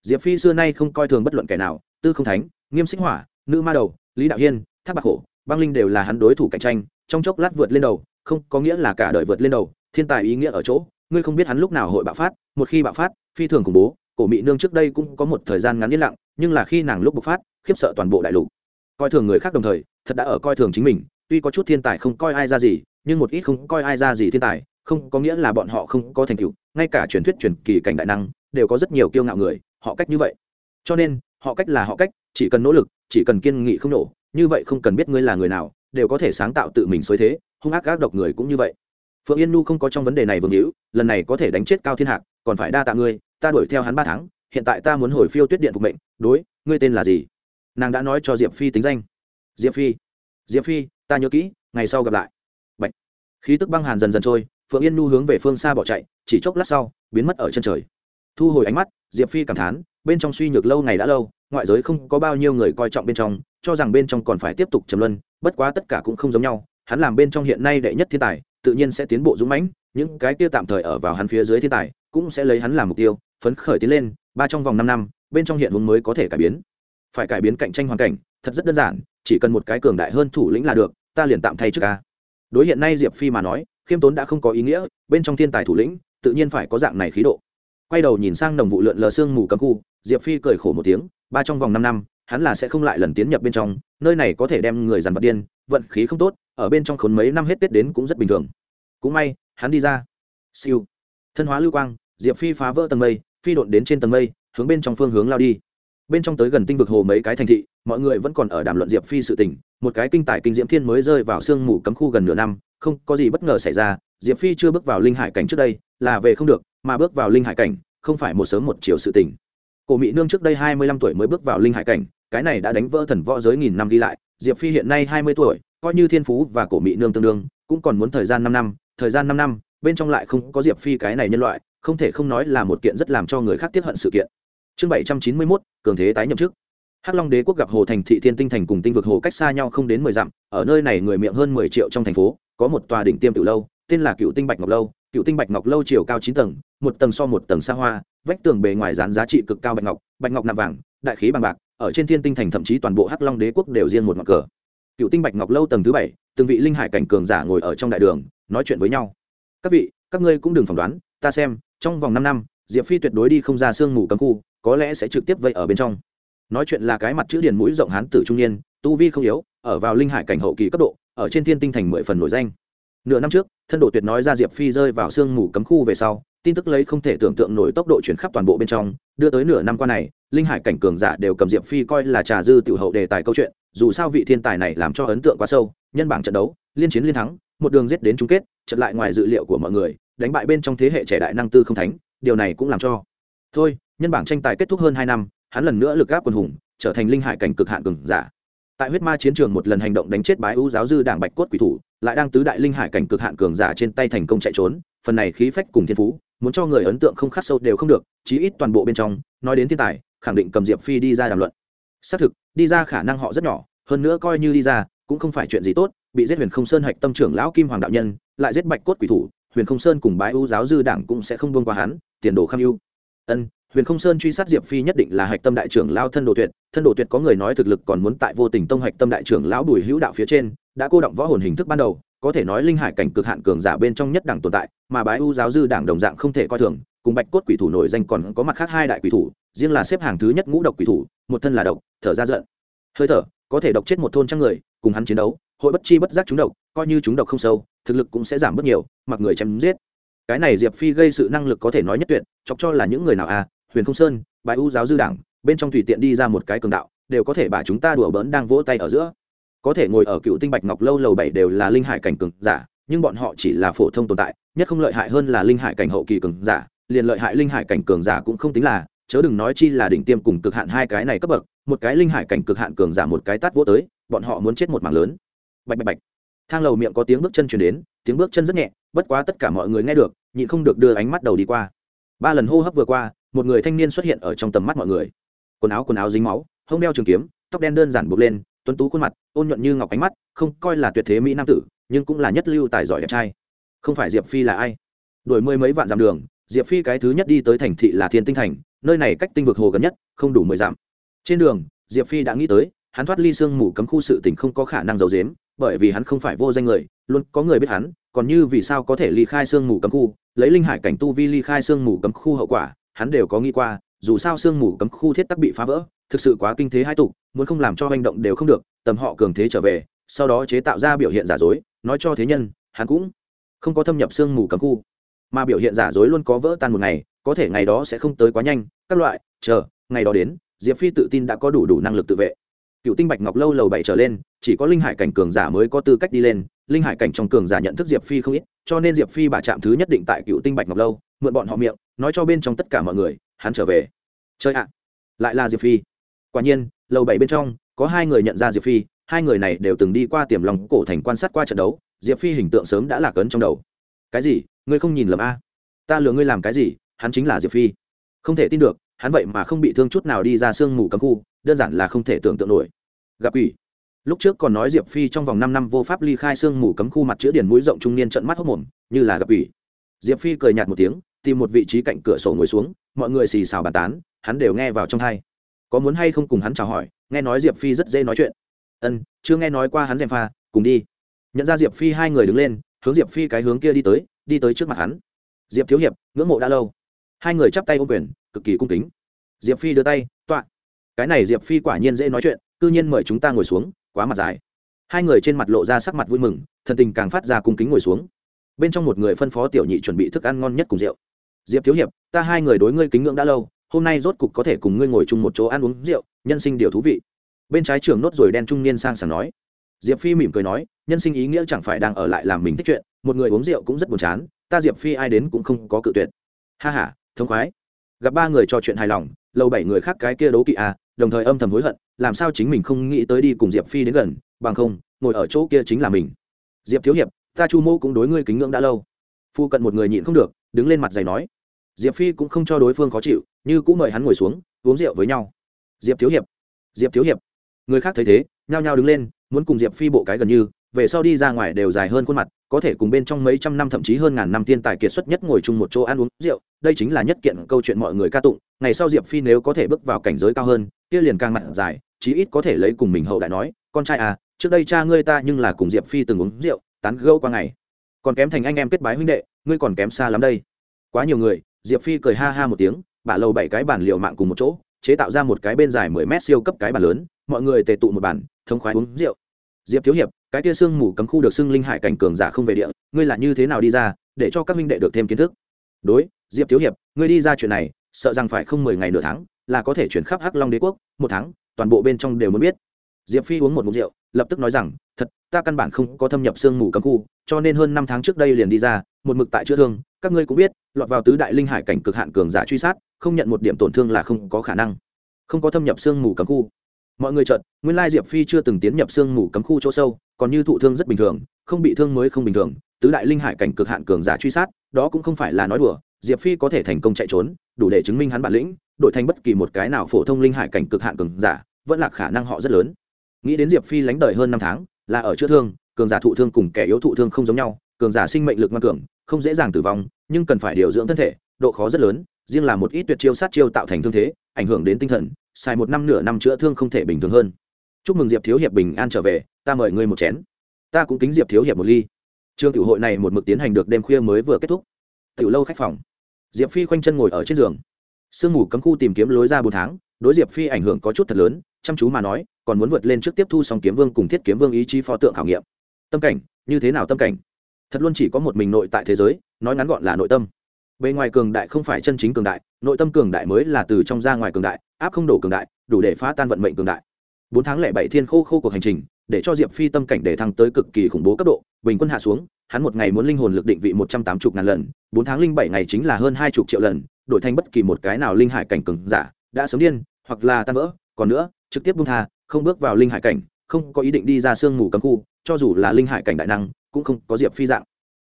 Diệp phi xưa nay không coi thường bất luận kẻ nào, tư không thánh, nghiêm xích hỏa, nữ ma đầu, lý đạo hiên, thác bạc hổ băng linh đều là hắn đối thủ cạnh tranh, trong chốc lát vượt lên đầu, không có nghĩa là cả đời vượt lên đầu, thiên tài ý nghĩa ở chỗ, ngươi không biết hắn lúc nào hội bạo phát, một khi bạo phát, phi thường khủng bố, cổ mỹ nương trước đây cũng có một thời gian ngắn yên lặng, nhưng là khi nàng lúc bộc phát, khiếp sợ toàn bộ đại lục. Coi thường người khác đồng thời, thật đã ở coi thường chính mình, tuy có chút thiên tài không coi ai ra gì, nhưng một ít không coi ai ra gì thiên tài, không có nghĩa là bọn họ không có thành tựu, ngay cả truyền thuyết truyền kỳ cảnh đại năng, đều có rất nhiều kiêu ngạo người, họ cách như vậy. Cho nên, họ cách là họ cách, chỉ cần nỗ lực, chỉ cần kiên nghị không nổ như vậy không cần biết ngươi là người nào, đều có thể sáng tạo tự mình xới thế, hung ác gác độc người cũng như vậy. Phượng yên nu không có trong vấn đề này vương hữu, lần này có thể đánh chết cao thiên hạc, còn phải đa tạ ngươi, ta đuổi theo hắn ba tháng, hiện tại ta muốn hồi phiêu tuyết điện phục mệnh, đối, ngươi tên là gì? Nàng đã nói cho diệp phi tính danh. Diệp phi diệp phi, ta nhớ kỹ, ngày sau gặp lại. Bạch. khí tức băng hàn dần dần trôi, phượng yên nu hướng về phương xa bỏ chạy, chỉ chốc lát sau, biến mất ở chân trời. Thu hồi ánh mắt, diệp phi cảm thán, bên trong suy nhược lâu ngày đã lâu, ngoại giới không có bao nhiêu người coi trọng bên trong cho rằng bên trong còn phải tiếp tục trầm luân, bất quá tất cả cũng không giống nhau. Hắn làm bên trong hiện nay đệ nhất thiên tài, tự nhiên sẽ tiến bộ dũng mãnh, những cái kia tạm thời ở vào hắn phía dưới thiên tài, cũng sẽ lấy hắn làm mục tiêu, phấn khởi tiến lên, ba trong vòng năm năm, bên trong hiện hướng mới có thể cải biến. Phải cải biến cạnh tranh hoàn cảnh, thật rất đơn giản, chỉ cần một cái cường đại hơn thủ lĩnh là được, ta liền tạm thay trước ca. Đối hiện nay diệp phi mà nói, khiêm tốn đã không có ý nghĩa, bên trong thiên tài thủ lĩnh, tự nhiên phải có dạng này khí độ. Quay đầu nhìn sang đồng vụ lượn lờ sương mù cấm khu, diệp phi cười khổ một tiếng, ba trong vòng năm năm hắn là sẽ không lại lần tiến nhập bên trong, nơi này có thể đem người dằn vật điên, vận khí không tốt, ở bên trong khốn mấy năm hết tết đến cũng rất bình thường. Cũng may, hắn đi ra. Siêu. Thân hóa lưu quang, diệp phi phá vỡ tầng mây, phi đột đến trên tầng mây, hướng bên trong phương hướng lao đi. Bên trong tới gần tinh vực hồ mấy cái thành thị, mọi người vẫn còn ở đàm luận diệp phi sự tình, một cái kinh tài kinh diễm thiên mới rơi vào sương mù cấm khu gần nửa năm, không có gì bất ngờ xảy ra, diệp phi chưa bước vào linh hải cảnh trước đây, là về không được, mà bước vào linh hải cảnh, không phải một sớm một chiều sự tình cổ mỹ nương trước đây hai mươi lăm tuổi mới bước vào linh hải cảnh, cái này đã đánh vỡ thần võ giới nghìn năm đi lại. Diệp phi hiện nay hai mươi tuổi, coi như thiên phú và cổ mỹ nương tương đương, cũng còn muốn thời gian năm năm, thời gian năm năm, bên trong lại không có diệp phi cái này nhân loại, không thể không nói là một kiện rất làm cho người khác tiếp hận sự kiện. Chương bảy trăm chín mươi mốt, cường thế tái nhậm chức. Hắc long đế quốc gặp hồ thành thị thiên tinh thành cùng tinh vực hồ cách xa nhau không đến mười dặm, ở nơi này người miệng hơn mười triệu trong thành phố, có một tòa đỉnh tiêm từ lâu, tên là cựu tinh bạch ngọc lâu. Cựu tinh bạch ngọc lâu chiều cao chín tầng, một tầng so một tầng xa hoa vách tường bề ngoài dán giá trị cực cao bạch ngọc bạch ngọc nạm vàng, đại khí bằng bạc, ở trên thiên tinh thành thậm chí toàn bộ hắc long đế quốc đều riêng một ngọn cờ. Cựu tinh bạch ngọc lâu tầng thứ bảy, từng vị linh hải cảnh cường giả ngồi ở trong đại đường, nói chuyện với nhau. Các vị, các ngươi cũng đừng phỏng đoán, ta xem, trong vòng năm năm, diệp phi tuyệt đối đi không ra sương mù cấm khu, có lẽ sẽ trực tiếp vây ở bên trong. Nói chuyện là cái mặt chữ điền mũi rộng hán tử trung niên, tu vi không yếu, ở vào linh hải cảnh hậu kỳ cấp độ, ở trên thiên tinh thành mười phần nổi danh. Nửa năm trước, thân độ tuyệt nói ra diệp phi rơi vào sương mù cấm khu về sau tin tức lấy không thể tưởng tượng nổi tốc độ chuyển khắp toàn bộ bên trong, đưa tới nửa năm qua này, linh hải cảnh cường giả đều cầm diệp phi coi là trà dư tiểu hậu đề tài câu chuyện, dù sao vị thiên tài này làm cho ấn tượng quá sâu, nhân bảng trận đấu, liên chiến liên thắng, một đường giết đến chung kết trận lại ngoài dự liệu của mọi người, đánh bại bên trong thế hệ trẻ đại năng tư không thánh, điều này cũng làm cho. Thôi, nhân bảng tranh tài kết thúc hơn hai năm, hắn lần nữa lực gáp quần hùng, trở thành linh hải cảnh cực hạn cường giả. Tại huyết ma chiến trường một lần hành động đánh chết bái ưu giáo dư đảng bạch cốt quỷ thủ, lại đang tứ đại linh hải cảnh cực hạn cường giả trên tay thành công chạy trốn phần này khí phách cùng thiên phú, muốn cho người ấn tượng không khắc sâu đều không được, chí ít toàn bộ bên trong, nói đến thiên tài, khẳng định cầm diệp phi đi ra đàm luận. Xác thực, đi ra khả năng họ rất nhỏ, hơn nữa coi như đi ra, cũng không phải chuyện gì tốt, bị giết huyền không sơn hạch tâm trưởng lão kim hoàng đạo nhân, lại giết bạch cốt quỷ thủ, huyền không sơn cùng bái ưu giáo dư đảng cũng sẽ không buông qua hắn, tiền đồ kham ưu. Ân, huyền không sơn truy sát diệp phi nhất định là hạch tâm đại trưởng lao thân đồ tuyệt, thân đồ tuyệt có người nói thực lực còn muốn tại vô tình tông hạch tâm đại trưởng lão bùi hữu đạo phía trên, đã cô động võ hồn hình thức ban đầu có thể nói linh hải cảnh cực hạn cường giả bên trong nhất đẳng tồn tại, mà bái u giáo dư đảng đồng dạng không thể coi thường, cùng bạch cốt quỷ thủ nổi danh còn có mặt khác hai đại quỷ thủ, riêng là xếp hàng thứ nhất ngũ độc quỷ thủ, một thân là độc, thở ra giận. Hơi thở, có thể độc chết một thôn trăm người, cùng hắn chiến đấu, hội bất chi bất giác chúng độc, coi như chúng độc không sâu, thực lực cũng sẽ giảm bớt nhiều, mặc người chém giết. Cái này diệp phi gây sự năng lực có thể nói nhất tuyệt, chọc cho là những người nào à huyền không sơn, bái u giáo dư đảng, bên trong tùy tiện đi ra một cái cường đạo, đều có thể bà chúng ta đùa bỡn đang vỗ tay ở giữa có thể ngồi ở cựu tinh bạch ngọc lâu lầu bảy đều là linh hải cảnh cường giả, nhưng bọn họ chỉ là phổ thông tồn tại, nhất không lợi hại hơn là linh hải cảnh hậu kỳ cường giả, liền lợi hại linh hải cảnh cường giả cũng không tính là, chớ đừng nói chi là đỉnh tiêm cùng cực hạn hai cái này cấp bậc, một cái linh hải cảnh cực hạn cường giả một cái tát vỗ tới, bọn họ muốn chết một mảng lớn. Bạch bạch bạch. Thang lầu miệng có tiếng bước chân chuyển đến, tiếng bước chân rất nhẹ, bất quá tất cả mọi người nghe được, nhịn không được đưa ánh mắt đầu đi qua. Ba lần hô hấp vừa qua, một người thanh niên xuất hiện ở trong tầm mắt mọi người. Quần áo quần áo dính máu, hông đeo trường kiếm, tóc đen đơn giản buộc lên tuấn tú khuôn mặt, ôn nhuận như ngọc ánh mắt, không coi là tuyệt thế mỹ nam tử, nhưng cũng là nhất lưu tài giỏi đẹp trai. Không phải diệp phi là ai? Đổi mười mấy vạn dặm đường, diệp phi cái thứ nhất đi tới thành thị là thiên tinh thành, nơi này cách tinh vực hồ gần nhất, không đủ mười dặm. Trên đường, diệp phi đã nghĩ tới, hắn thoát ly sương mù cấm khu sự tỉnh không có khả năng giấu dếm bởi vì hắn không phải vô danh người, luôn có người biết hắn, còn như vì sao có thể ly khai sương mù cấm khu, lấy linh hải cảnh tu vi ly khai sương mù cấm khu hậu quả, hắn đều có nghĩ qua, dù sao sương mù cấm khu thiết tắc bị phá vỡ thực sự quá kinh thế hai tục, muốn không làm cho hành động đều không được, tầm họ cường thế trở về, sau đó chế tạo ra biểu hiện giả dối, nói cho thế nhân, hắn cũng không có thâm nhập sương mù cấm khu. Mà biểu hiện giả dối luôn có vỡ tan một ngày, có thể ngày đó sẽ không tới quá nhanh, các loại, chờ, ngày đó đến, diệp phi tự tin đã có đủ đủ năng lực tự vệ. Cựu tinh bạch ngọc lâu lầu bảy trở lên, chỉ có linh hải cảnh cường giả mới có tư cách đi lên, linh hải cảnh trong cường giả nhận thức diệp phi không ít, cho nên diệp phi bà chạm thứ nhất định tại cựu tinh bạch ngọc lâu, mượn bọn họ miệng, nói cho bên trong tất cả mọi người, hắn trở về. Chơi ạ. Lại là diệp phi quả nhiên, lầu bảy bên trong, có hai người nhận ra diệp phi, hai người này đều từng đi qua tiềm lòng cổ thành quan sát qua trận đấu, diệp phi hình tượng sớm đã lạc ấn trong đầu. Cái gì? Ngươi không nhìn lầm a? Ta lừa ngươi làm cái gì? Hắn chính là diệp phi. Không thể tin được, hắn vậy mà không bị thương chút nào đi ra sương mù cấm khu, đơn giản là không thể tưởng tượng nổi. Gặp quỷ. Lúc trước còn nói diệp phi trong vòng năm năm vô pháp ly khai sương mù cấm khu mặt chữa điển mũi rộng trung niên trận mắt hốc mồm, như là gặp quỷ. Diệp phi cười nhạt một tiếng, tìm một vị trí cạnh cửa sổ ngồi xuống, mọi người xì xào bàn tán, hắn đều nghe vào trong thai có muốn hay không cùng hắn chào hỏi, nghe nói diệp phi rất dễ nói chuyện. Ân, chưa nghe nói qua hắn dèm pha, cùng đi. Nhận ra diệp phi hai người đứng lên, hướng diệp phi cái hướng kia đi tới đi tới trước mặt hắn. Diệp thiếu hiệp, ngưỡng mộ đã lâu. Hai người chắp tay ô quyền, cực kỳ cung kính. Diệp phi đưa tay, tọa. Cái này diệp phi quả nhiên dễ nói chuyện c nhiên mời chúng ta ngồi xuống, quá mặt dài. Hai người trên mặt lộ ra sắc mặt vui mừng, thần tình càng phát ra cung kính ngồi xuống. Bên trong một người phân phó tiểu nhị chuẩn bị thức ăn ngon nhất cùng rượu. Diệp thiếu hiệp, ta hai người đối ngươi kính ngưỡng đã lâu hôm nay rốt cục có thể cùng ngươi ngồi chung một chỗ ăn uống rượu, nhân sinh điều thú vị. Bên trái trường nốt rồi đen trung niên sang sảng nói. Diệp phi mỉm cười nói, nhân sinh ý nghĩa chẳng phải đang ở lại làm mình thích chuyện, một người uống rượu cũng rất buồn chán, ta diệp phi ai đến cũng không có cự tuyệt. Ha h a thống khoái. Gặp ba người trò chuyện hài lòng, lâu bảy người khác cái kia đấu kỵ à đồng thời âm thầm hối hận, làm sao chính mình không nghĩ tới đi cùng diệp phi đến gần, bằng không, ngồi ở chỗ kia chính là mình. Diệp thiếu hiệp, ta chu mô cũng đối ngươi kính ngưỡng đã lâu. Phu cận một người nhịn không được, đứng lên mặt giày nói. Diệp phi cũng không cho đối phương khó chịu như cũng mời hắn ngồi xuống, uống rượu với nhau. Diệp thiếu hiệp, diệp thiếu hiệp. Người khác thấy thế, nhao nhao đứng lên, muốn cùng diệp phi bộ cái gần như, về sau đi ra ngoài đều dài hơn khuôn mặt, có thể cùng bên trong mấy trăm năm thậm chí hơn ngàn năm tiên tài kiệt xuất nhất ngồi chung một chỗ ăn uống rượu, đây chính là nhất kiện câu chuyện mọi người ca tụng, ngày sau diệp phi nếu có thể bước vào cảnh giới cao hơn, kia liền càng mặt dài, chí ít có thể lấy cùng mình hậu đại nói, con trai à trước đây cha ngươi ta nhưng là cùng diệp phi từng uống rượu, tán gâu qua ngày. Còn kém thành anh em kết bái huynh đệ, ngươi còn kém xa lắm đây. Quá nhiều người, diệp phi cười ha ha một tiếng bả lầu bảy cái bản liệu mạng cùng một chỗ, chế tạo ra một cái bên dài mười mét siêu cấp cái bàn lớn, mọi người tề tụ một bàn, thống khoái uống rượu. Diệp thiếu hiệp, cái tia sương mù cấm khu được xưng linh hải cảnh cường giả không về địa, ngươi là như thế nào đi ra, để cho các minh đệ được thêm kiến thức? Đối, diệp thiếu hiệp, ngươi đi ra chuyện này, sợ rằng phải không mười ngày nửa tháng, là có thể chuyển khắp hắc long đế quốc, một tháng, toàn bộ bên trong đều muốn biết. Diệp phi uống một mục rượu, lập tức nói rằng, thật, ta căn bản không có thâm nhập sương mù cấm khu, cho nên hơn năm tháng trước đây liền đi ra, một mực tại chữa thương các ngươi cũng biết, lọt vào tứ đại linh hải cảnh cực hạn cường giả truy sát, không nhận một điểm tổn thương là không có khả năng. Không có thâm nhập sương mù cấm khu. Mọi người chợt, nguyên lai diệp phi chưa từng tiến nhập sương mù cấm khu chỗ sâu, còn như thụ thương rất bình thường, không bị thương mới không bình thường. Tứ đại linh hải cảnh cực hạn cường giả truy sát, đó cũng không phải là nói đùa, diệp phi có thể thành công chạy trốn, đủ để chứng minh hắn bản lĩnh, đổi thành bất kỳ một cái nào phổ thông linh hải cảnh cực hạn cường giả, vẫn là khả năng họ rất lớn. Nghĩ đến diệp phi lánh đời hơn năm tháng, là ở chữa thương, cường giả thụ thương cùng kẻ yếu thụ thương không giống nhau, cường giả sinh mệnh lực ngoan cường không dễ dàng tử vong, nhưng cần phải điều dưỡng thân thể, độ khó rất lớn, riêng là một ít tuyệt chiêu sát chiêu tạo thành thương thế, ảnh hưởng đến tinh thần, xài một năm nửa năm chữa thương không thể bình thường hơn. Chúc mừng diệp thiếu hiệp bình an trở về, ta mời ngươi một chén. Ta cũng kính diệp thiếu hiệp một ly. Trường tiểu hội này một mực tiến hành được đêm khuya mới vừa kết thúc. Tiểu lâu khách phòng. Diệp phi khoanh chân ngồi ở trên giường. Sương mù cấm khu tìm kiếm lối ra bốn tháng, đối diệp phi ảnh hưởng có chút thật lớn, chăm chú mà nói, còn muốn vượt lên trước tiếp thu song kiếm vương cùng thiết kiếm vương ý chí pho tượng khảo nghiệm. Tâm cảnh, như thế nào tâm cảnh? Thật luôn chỉ có một mình nội tại thế giới, nói ngắn gọn là nội tâm. Bề ngoài cường đại không phải chân chính cường đại, nội tâm cường đại mới là từ trong ra ngoài cường đại, áp không đổ cường đại, đủ để phá tan vận mệnh cường đại. Bốn tháng lẻ bảy thiên khô khô cuộc hành trình, để cho diệp phi tâm cảnh để thăng tới cực kỳ khủng bố cấp độ, bình quân hạ xuống, hắn một ngày muốn linh hồn lực định vị một trăm tám mươi ngàn lần, bốn tháng linh bảy ngày chính là hơn hai chục triệu lần, đổi thành bất kỳ một cái nào linh hải cảnh cường giả, đã sớm điên, hoặc là tan vỡ. Còn nữa, trực tiếp buông tha, không bước vào linh hải cảnh, không có ý định đi ra sương mù cấm khu cho dù là linh hải cảnh đại năng, cũng không có diệp phi dạng.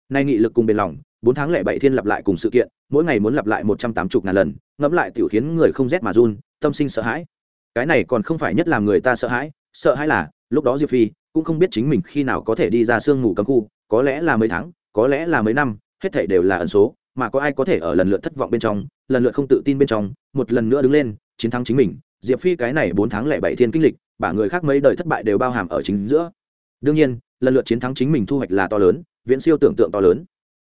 Nay nghị lực cùng bền lòng, bốn tháng lẻ bảy thiên lặp lại cùng sự kiện, mỗi ngày muốn lặp lại một trăm tám mươi ngàn lần, ngẫm lại tiểu khiến người không rét mà run, tâm sinh sợ hãi. Cái này còn không phải nhất làm người ta sợ hãi sợ hãi là, lúc đó diệp phi cũng không biết chính mình khi nào có thể đi ra sương mù cấm khu, có lẽ là mấy tháng, có lẽ là mấy năm, hết thảy đều là ẩn số, mà có ai có thể ở lần lượt thất vọng bên trong, lần lượt không tự tin bên trong, một lần nữa đứng lên, chiến thắng chính mình. Diệp phi cái này bốn tháng lẻ bảy thiên kinh lịch, bả người khác mấy đời thất bại đều bao hàm ở chính giữa đương nhiên, lần lượt chiến thắng chính mình thu hoạch là to lớn, viễn siêu tưởng tượng to lớn.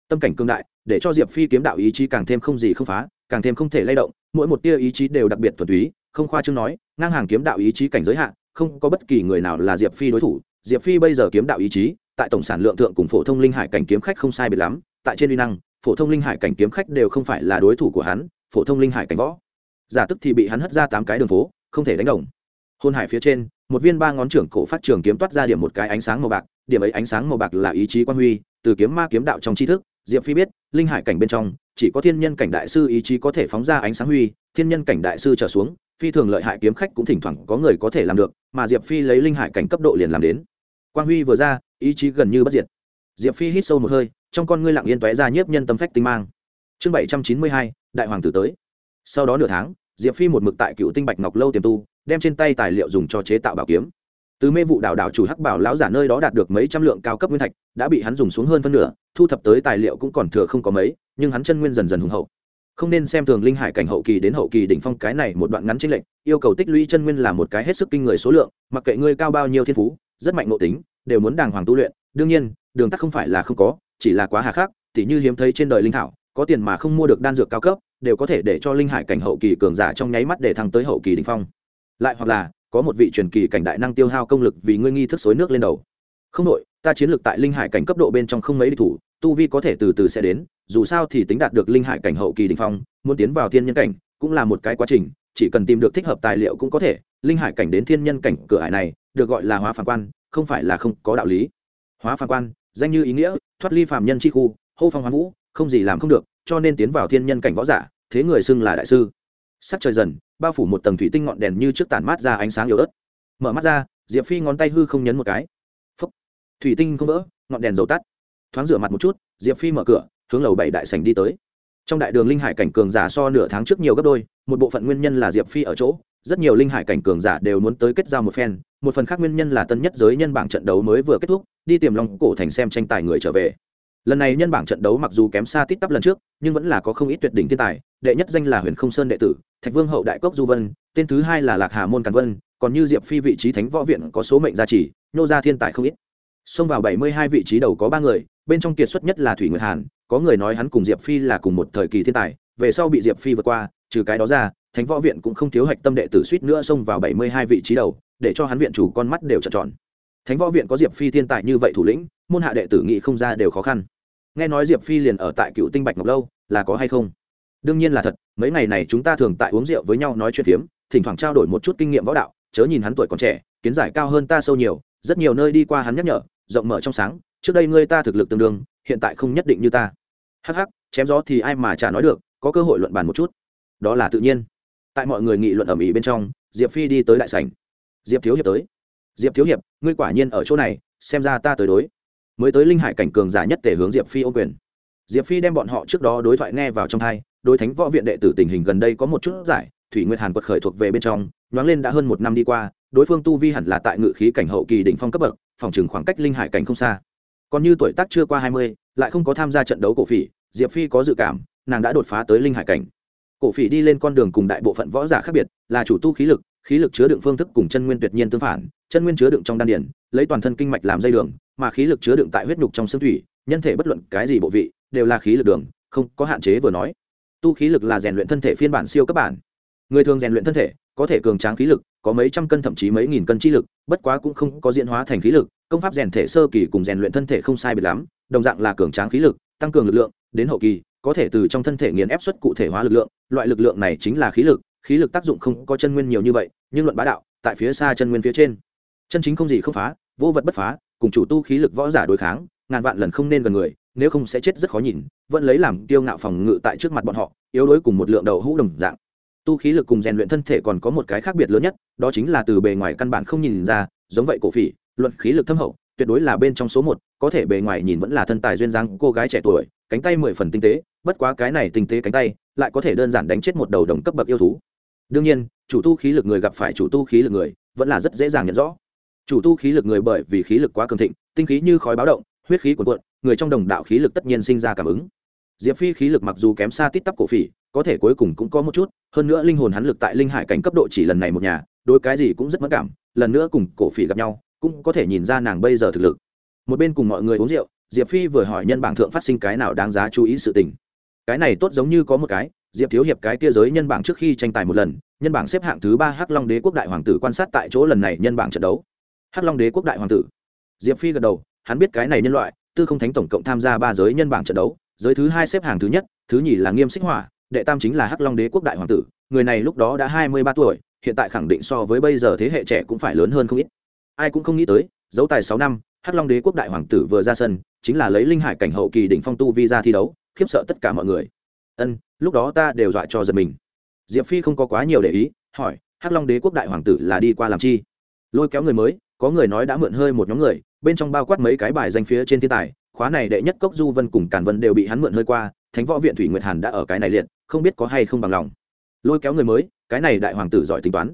Tâm cảnh cương đại, để cho diệp phi kiếm đạo ý chí càng thêm không gì không phá, càng thêm không thể lay động, mỗi một tia ý chí đều đặc biệt thuần túy, không khoa chương nói, ngang hàng kiếm đạo ý chí cảnh giới hạn không có bất kỳ người nào là diệp phi đối thủ. Diệp phi bây giờ kiếm đạo ý chí, tại tổng sản lượng thượng cùng phổ thông linh hải cảnh kiếm khách không sai biệt lắm, tại trên uy năng, phổ thông linh hải cảnh kiếm khách đều không phải là đối thủ của hắn, phổ thông linh hải cảnh võ. Giả tức thì bị hắn hất ra tám cái đường phố, không thể đánh đồng hôn hải phía trên, một viên ba ngón trưởng cổ phát trường kiếm toát ra điểm một cái ánh sáng màu bạc, điểm ấy ánh sáng màu bạc là ý chí quan huy, từ kiếm ma kiếm đạo trong tri thức, diệp phi biết, linh hải cảnh bên trong, chỉ có thiên nhân cảnh đại sư ý chí có thể phóng ra ánh sáng huy, thiên nhân cảnh đại sư trở xuống, phi thường lợi hại kiếm khách cũng thỉnh thoảng có người có thể làm được, mà diệp phi lấy linh hải cảnh cấp độ liền làm đến. Quang huy vừa ra, ý chí gần như bất diệt. Diệp phi hít sâu một hơi, trong con ngươi lặng yên tóe ra nhiếp nhân tâm phách tinh mang. Chương bảy trăm chín mươi hai, đại hoàng tử tới. Sau đó nửa tháng, diệp phi một mực tại cựu tinh bạch ngọc lâu tiềm tu đem trên tay tài liệu dùng cho chế tạo bảo kiếm. Từ mê vụ đảo đảo chủ hắc bảo lão giả nơi đó đạt được mấy trăm lượng cao cấp nguyên thạch, đã bị hắn dùng xuống hơn phân nửa, thu thập tới tài liệu cũng còn thừa không có mấy, nhưng hắn chân nguyên dần dần hùng hậu. Không nên xem thường linh hải cảnh hậu kỳ đến hậu kỳ đỉnh phong, cái này một đoạn ngắn trên lệnh yêu cầu tích lũy chân nguyên là một cái hết sức kinh người số lượng, mặc kệ ngươi cao bao nhiêu thiên phú, rất mạnh nội tính, đều muốn đàng hoàng tu luyện. Đương nhiên, đường tắt không phải là không có, chỉ là quá hà khắc, tỉ như hiếm thấy trên đời linh thảo, có tiền mà không mua được đan dược cao cấp, đều có thể để cho linh hải cảnh hậu kỳ cường giả trong nháy mắt để thăng tới hậu kỳ đỉnh phong lại hoặc là, có một vị truyền kỳ cảnh đại năng tiêu hao công lực vì ngươi nghi thức xối nước lên đầu. Không đội ta chiến lược tại linh hải cảnh cấp độ bên trong không mấy địch thủ, tu vi có thể từ từ sẽ đến, dù sao thì tính đạt được linh hải cảnh hậu kỳ đỉnh phong, muốn tiến vào thiên nhân cảnh cũng là một cái quá trình, chỉ cần tìm được thích hợp tài liệu cũng có thể, linh hải cảnh đến thiên nhân cảnh cửa hải này, được gọi là hóa phản quan, không phải là không có đạo lý. Hóa phản quan, danh như ý nghĩa, thoát ly phàm nhân chi khu, hô phong hoán vũ, không gì làm không được, cho nên tiến vào thiên nhân cảnh võ giả, thế người xưng là đại sư. Sắc trời dần bao phủ một tầng thủy tinh ngọn đèn như trước tản mát ra ánh sáng yếu ớt. Mở mắt ra, diệp phi ngón tay hư không nhấn một cái. Phúc. thủy tinh không vỡ, ngọn đèn dầu tắt. Thoáng rửa mặt một chút, diệp phi mở cửa, hướng lầu bảy đại sành đi tới. Trong đại đường linh hải cảnh cường giả so nửa tháng trước nhiều gấp đôi, một bộ phận nguyên nhân là diệp phi ở chỗ, rất nhiều linh hải cảnh cường giả đều muốn tới kết giao một phen, một phần khác nguyên nhân là tân nhất giới nhân bảng trận đấu mới vừa kết thúc, đi tìm long cổ thành xem tranh tài người trở về lần này nhân bảng trận đấu mặc dù kém xa tít tắp lần trước, nhưng vẫn là có không ít tuyệt đỉnh thiên tài. Đệ nhất danh là huyền không sơn đệ tử, thạch vương hậu đại cốc du vân, tên thứ hai là lạc hà môn càn vân, còn như diệp phi vị trí thánh võ viện có số mệnh gia trì nhô ra thiên tài không ít. Xông vào bảy mươi hai vị trí đầu có ba người, bên trong kiệt xuất nhất là thủy nguyệt hàn, có người nói hắn cùng diệp phi là cùng một thời kỳ thiên tài, về sau bị diệp phi vượt qua, trừ cái đó ra, thánh võ viện cũng không thiếu hạch tâm đệ tử suýt nữa xông vào bảy mươi hai vị trí đầu, để cho hắn viện chủ con mắt đều trợn tròn. Thánh võ viện có diệp phi thiên tài như vậy thủ lĩnh, môn hạ đệ tử nghị không ra đều khó khăn nghe nói diệp phi liền ở tại cựu tinh bạch ngọc lâu, là có hay không? Đương nhiên là thật, mấy ngày này chúng ta thường tại uống rượu với nhau nói chuyện phiếm, thỉnh thoảng trao đổi một chút kinh nghiệm võ đạo, chớ nhìn hắn tuổi còn trẻ, kiến giải cao hơn ta sâu nhiều, rất nhiều nơi đi qua hắn nhắc nhở, rộng mở trong sáng, trước đây ngươi ta thực lực tương đương, hiện tại không nhất định như ta. Hắc hắc, chém gió thì ai mà chả nói được, có cơ hội luận bàn một chút. Đó là tự nhiên. Tại mọi người nghị luận ẩm ý bên trong, diệp phi đi tới đại sảnh. Diệp thiếu hiệp tới. Diệp thiếu hiệp, ngươi quả nhiên ở chỗ này, xem ra ta tới đối mới tới linh hải cảnh cường giả nhất tể hướng diệp phi ô quyền. Diệp phi đem bọn họ trước đó đối thoại nghe vào trong thai đối thánh võ viện đệ tử tình hình gần đây có một chút giải, thủy nguyệt hàn quật khởi thuộc về bên trong, nhoáng lên đã hơn một năm đi qua, đối phương tu vi hẳn là tại ngự khí cảnh hậu kỳ đỉnh phong cấp bậc, phòng trừng khoảng cách linh hải cảnh không xa. Còn như tuổi tác chưa qua hai mươi, lại không có tham gia trận đấu cổ phỉ, diệp phi có dự cảm, nàng đã đột phá tới linh hải cảnh. Cổ phỉ đi lên con đường cùng đại bộ phận võ giả khác biệt, là chủ tu khí lực khí lực chứa đựng phương thức cùng chân nguyên tuyệt nhiên tương phản, chân nguyên chứa đựng trong đan điển lấy toàn thân kinh mạch làm dây đường, mà khí lực chứa đựng tại huyết nhục trong xương thủy, nhân thể bất luận cái gì bộ vị, đều là khí lực đường, không có hạn chế vừa nói. Tu khí lực là rèn luyện thân thể phiên bản siêu cấp bản. Người thường rèn luyện thân thể, có thể cường tráng khí lực, có mấy trăm cân thậm chí mấy nghìn cân chi lực, bất quá cũng không có diễn hóa thành khí lực, công pháp rèn thể sơ kỳ cùng rèn luyện thân thể không sai biệt lắm, đồng dạng là cường tráng khí lực, tăng cường lực lượng, đến hậu kỳ, có thể từ trong thân thể nghiền ép suất cụ thể hóa lực lượng, loại lực lượng này chính là khí lực khí lực tác dụng không có chân nguyên nhiều như vậy, nhưng luận bá đạo, tại phía xa chân nguyên phía trên, chân chính không gì không phá vô vật bất phá, cùng chủ tu khí lực võ giả đối kháng, ngàn vạn lần không nên gần người, nếu không sẽ chết rất khó nhìn, vẫn lấy làm tiêu ngạo phòng ngự tại trước mặt bọn họ, yếu đối cùng một lượng đầu hũ đồng dạng. Tu khí lực cùng rèn luyện thân thể còn có một cái khác biệt lớn nhất, đó chính là từ bề ngoài căn bản không nhìn ra, giống vậy cổ phỉ, luận khí lực thâm hậu, tuyệt đối là bên trong số một, có thể bề ngoài nhìn vẫn là thân tài duyên dáng cô gái trẻ tuổi, cánh tay mười phần tinh tế, bất quá cái này tinh tế cánh tay, lại có thể đơn giản đánh chết một đầu đồng cấp bậc yêu thú. Đương nhiên, chủ tu khí lực người gặp phải chủ tu khí lực người, vẫn là rất dễ dàng nhận rõ chủ tu khí lực người bởi vì khí lực quá cường thịnh, tinh khí như khói báo động, huyết khí cuồn cuộn, người trong đồng đạo khí lực tất nhiên sinh ra cảm ứng. Diệp phi khí lực mặc dù kém xa tít tắp cổ phỉ, có thể cuối cùng cũng có một chút, hơn nữa linh hồn hắn lực tại linh hải cảnh cấp độ chỉ lần này một nhà đôi cái gì cũng rất mất cảm, lần nữa cùng cổ phỉ gặp nhau, cũng có thể nhìn ra nàng bây giờ thực lực. Một bên cùng mọi người uống rượu, diệp phi vừa hỏi nhân bảng thượng phát sinh cái nào đáng giá chú ý sự tình. Cái này tốt giống như có một cái, diệp thiếu hiệp cái kia giới nhân bảng trước khi tranh tài một lần, nhân bảng xếp hạng thứ ba hắc long đế quốc đại hoàng tử quan sát tại chỗ lần này nhân bảng trận đấu hắc long đế quốc đại hoàng tử. Diệp phi gật đầu, hắn biết cái này nhân loại, tư không thánh tổng cộng tham gia ba giới nhân bảng trận đấu, giới thứ hai xếp hàng thứ nhất, thứ nhì là nghiêm xích hỏa, đệ tam chính là hắc long đế quốc đại hoàng tử, người này lúc đó đã hai mươi ba tuổi, hiện tại khẳng định so với bây giờ thế hệ trẻ cũng phải lớn hơn không ít. Ai cũng không nghĩ tới dấu tài sáu năm, hắc long đế quốc đại hoàng tử vừa ra sân, chính là lấy linh hải cảnh hậu kỳ đỉnh phong tu vi ra thi đấu, khiếp sợ tất cả mọi người. Ân, lúc đó ta đều dọa cho giật mình. Diệp phi không có quá nhiều để ý, hỏi, hắc long đế quốc đại hoàng tử là đi qua làm chi? Lôi kéo người mới có người nói đã mượn hơi một nhóm người, bên trong bao quát mấy cái bài danh phía trên thiên tài, khóa này đệ nhất cốc du vân cùng càn vân đều bị hắn mượn hơi qua, thánh võ viện thủy nguyệt hàn đã ở cái này liệt, không biết có hay không bằng lòng. Lôi kéo người mới, cái này đại hoàng tử giỏi tính toán.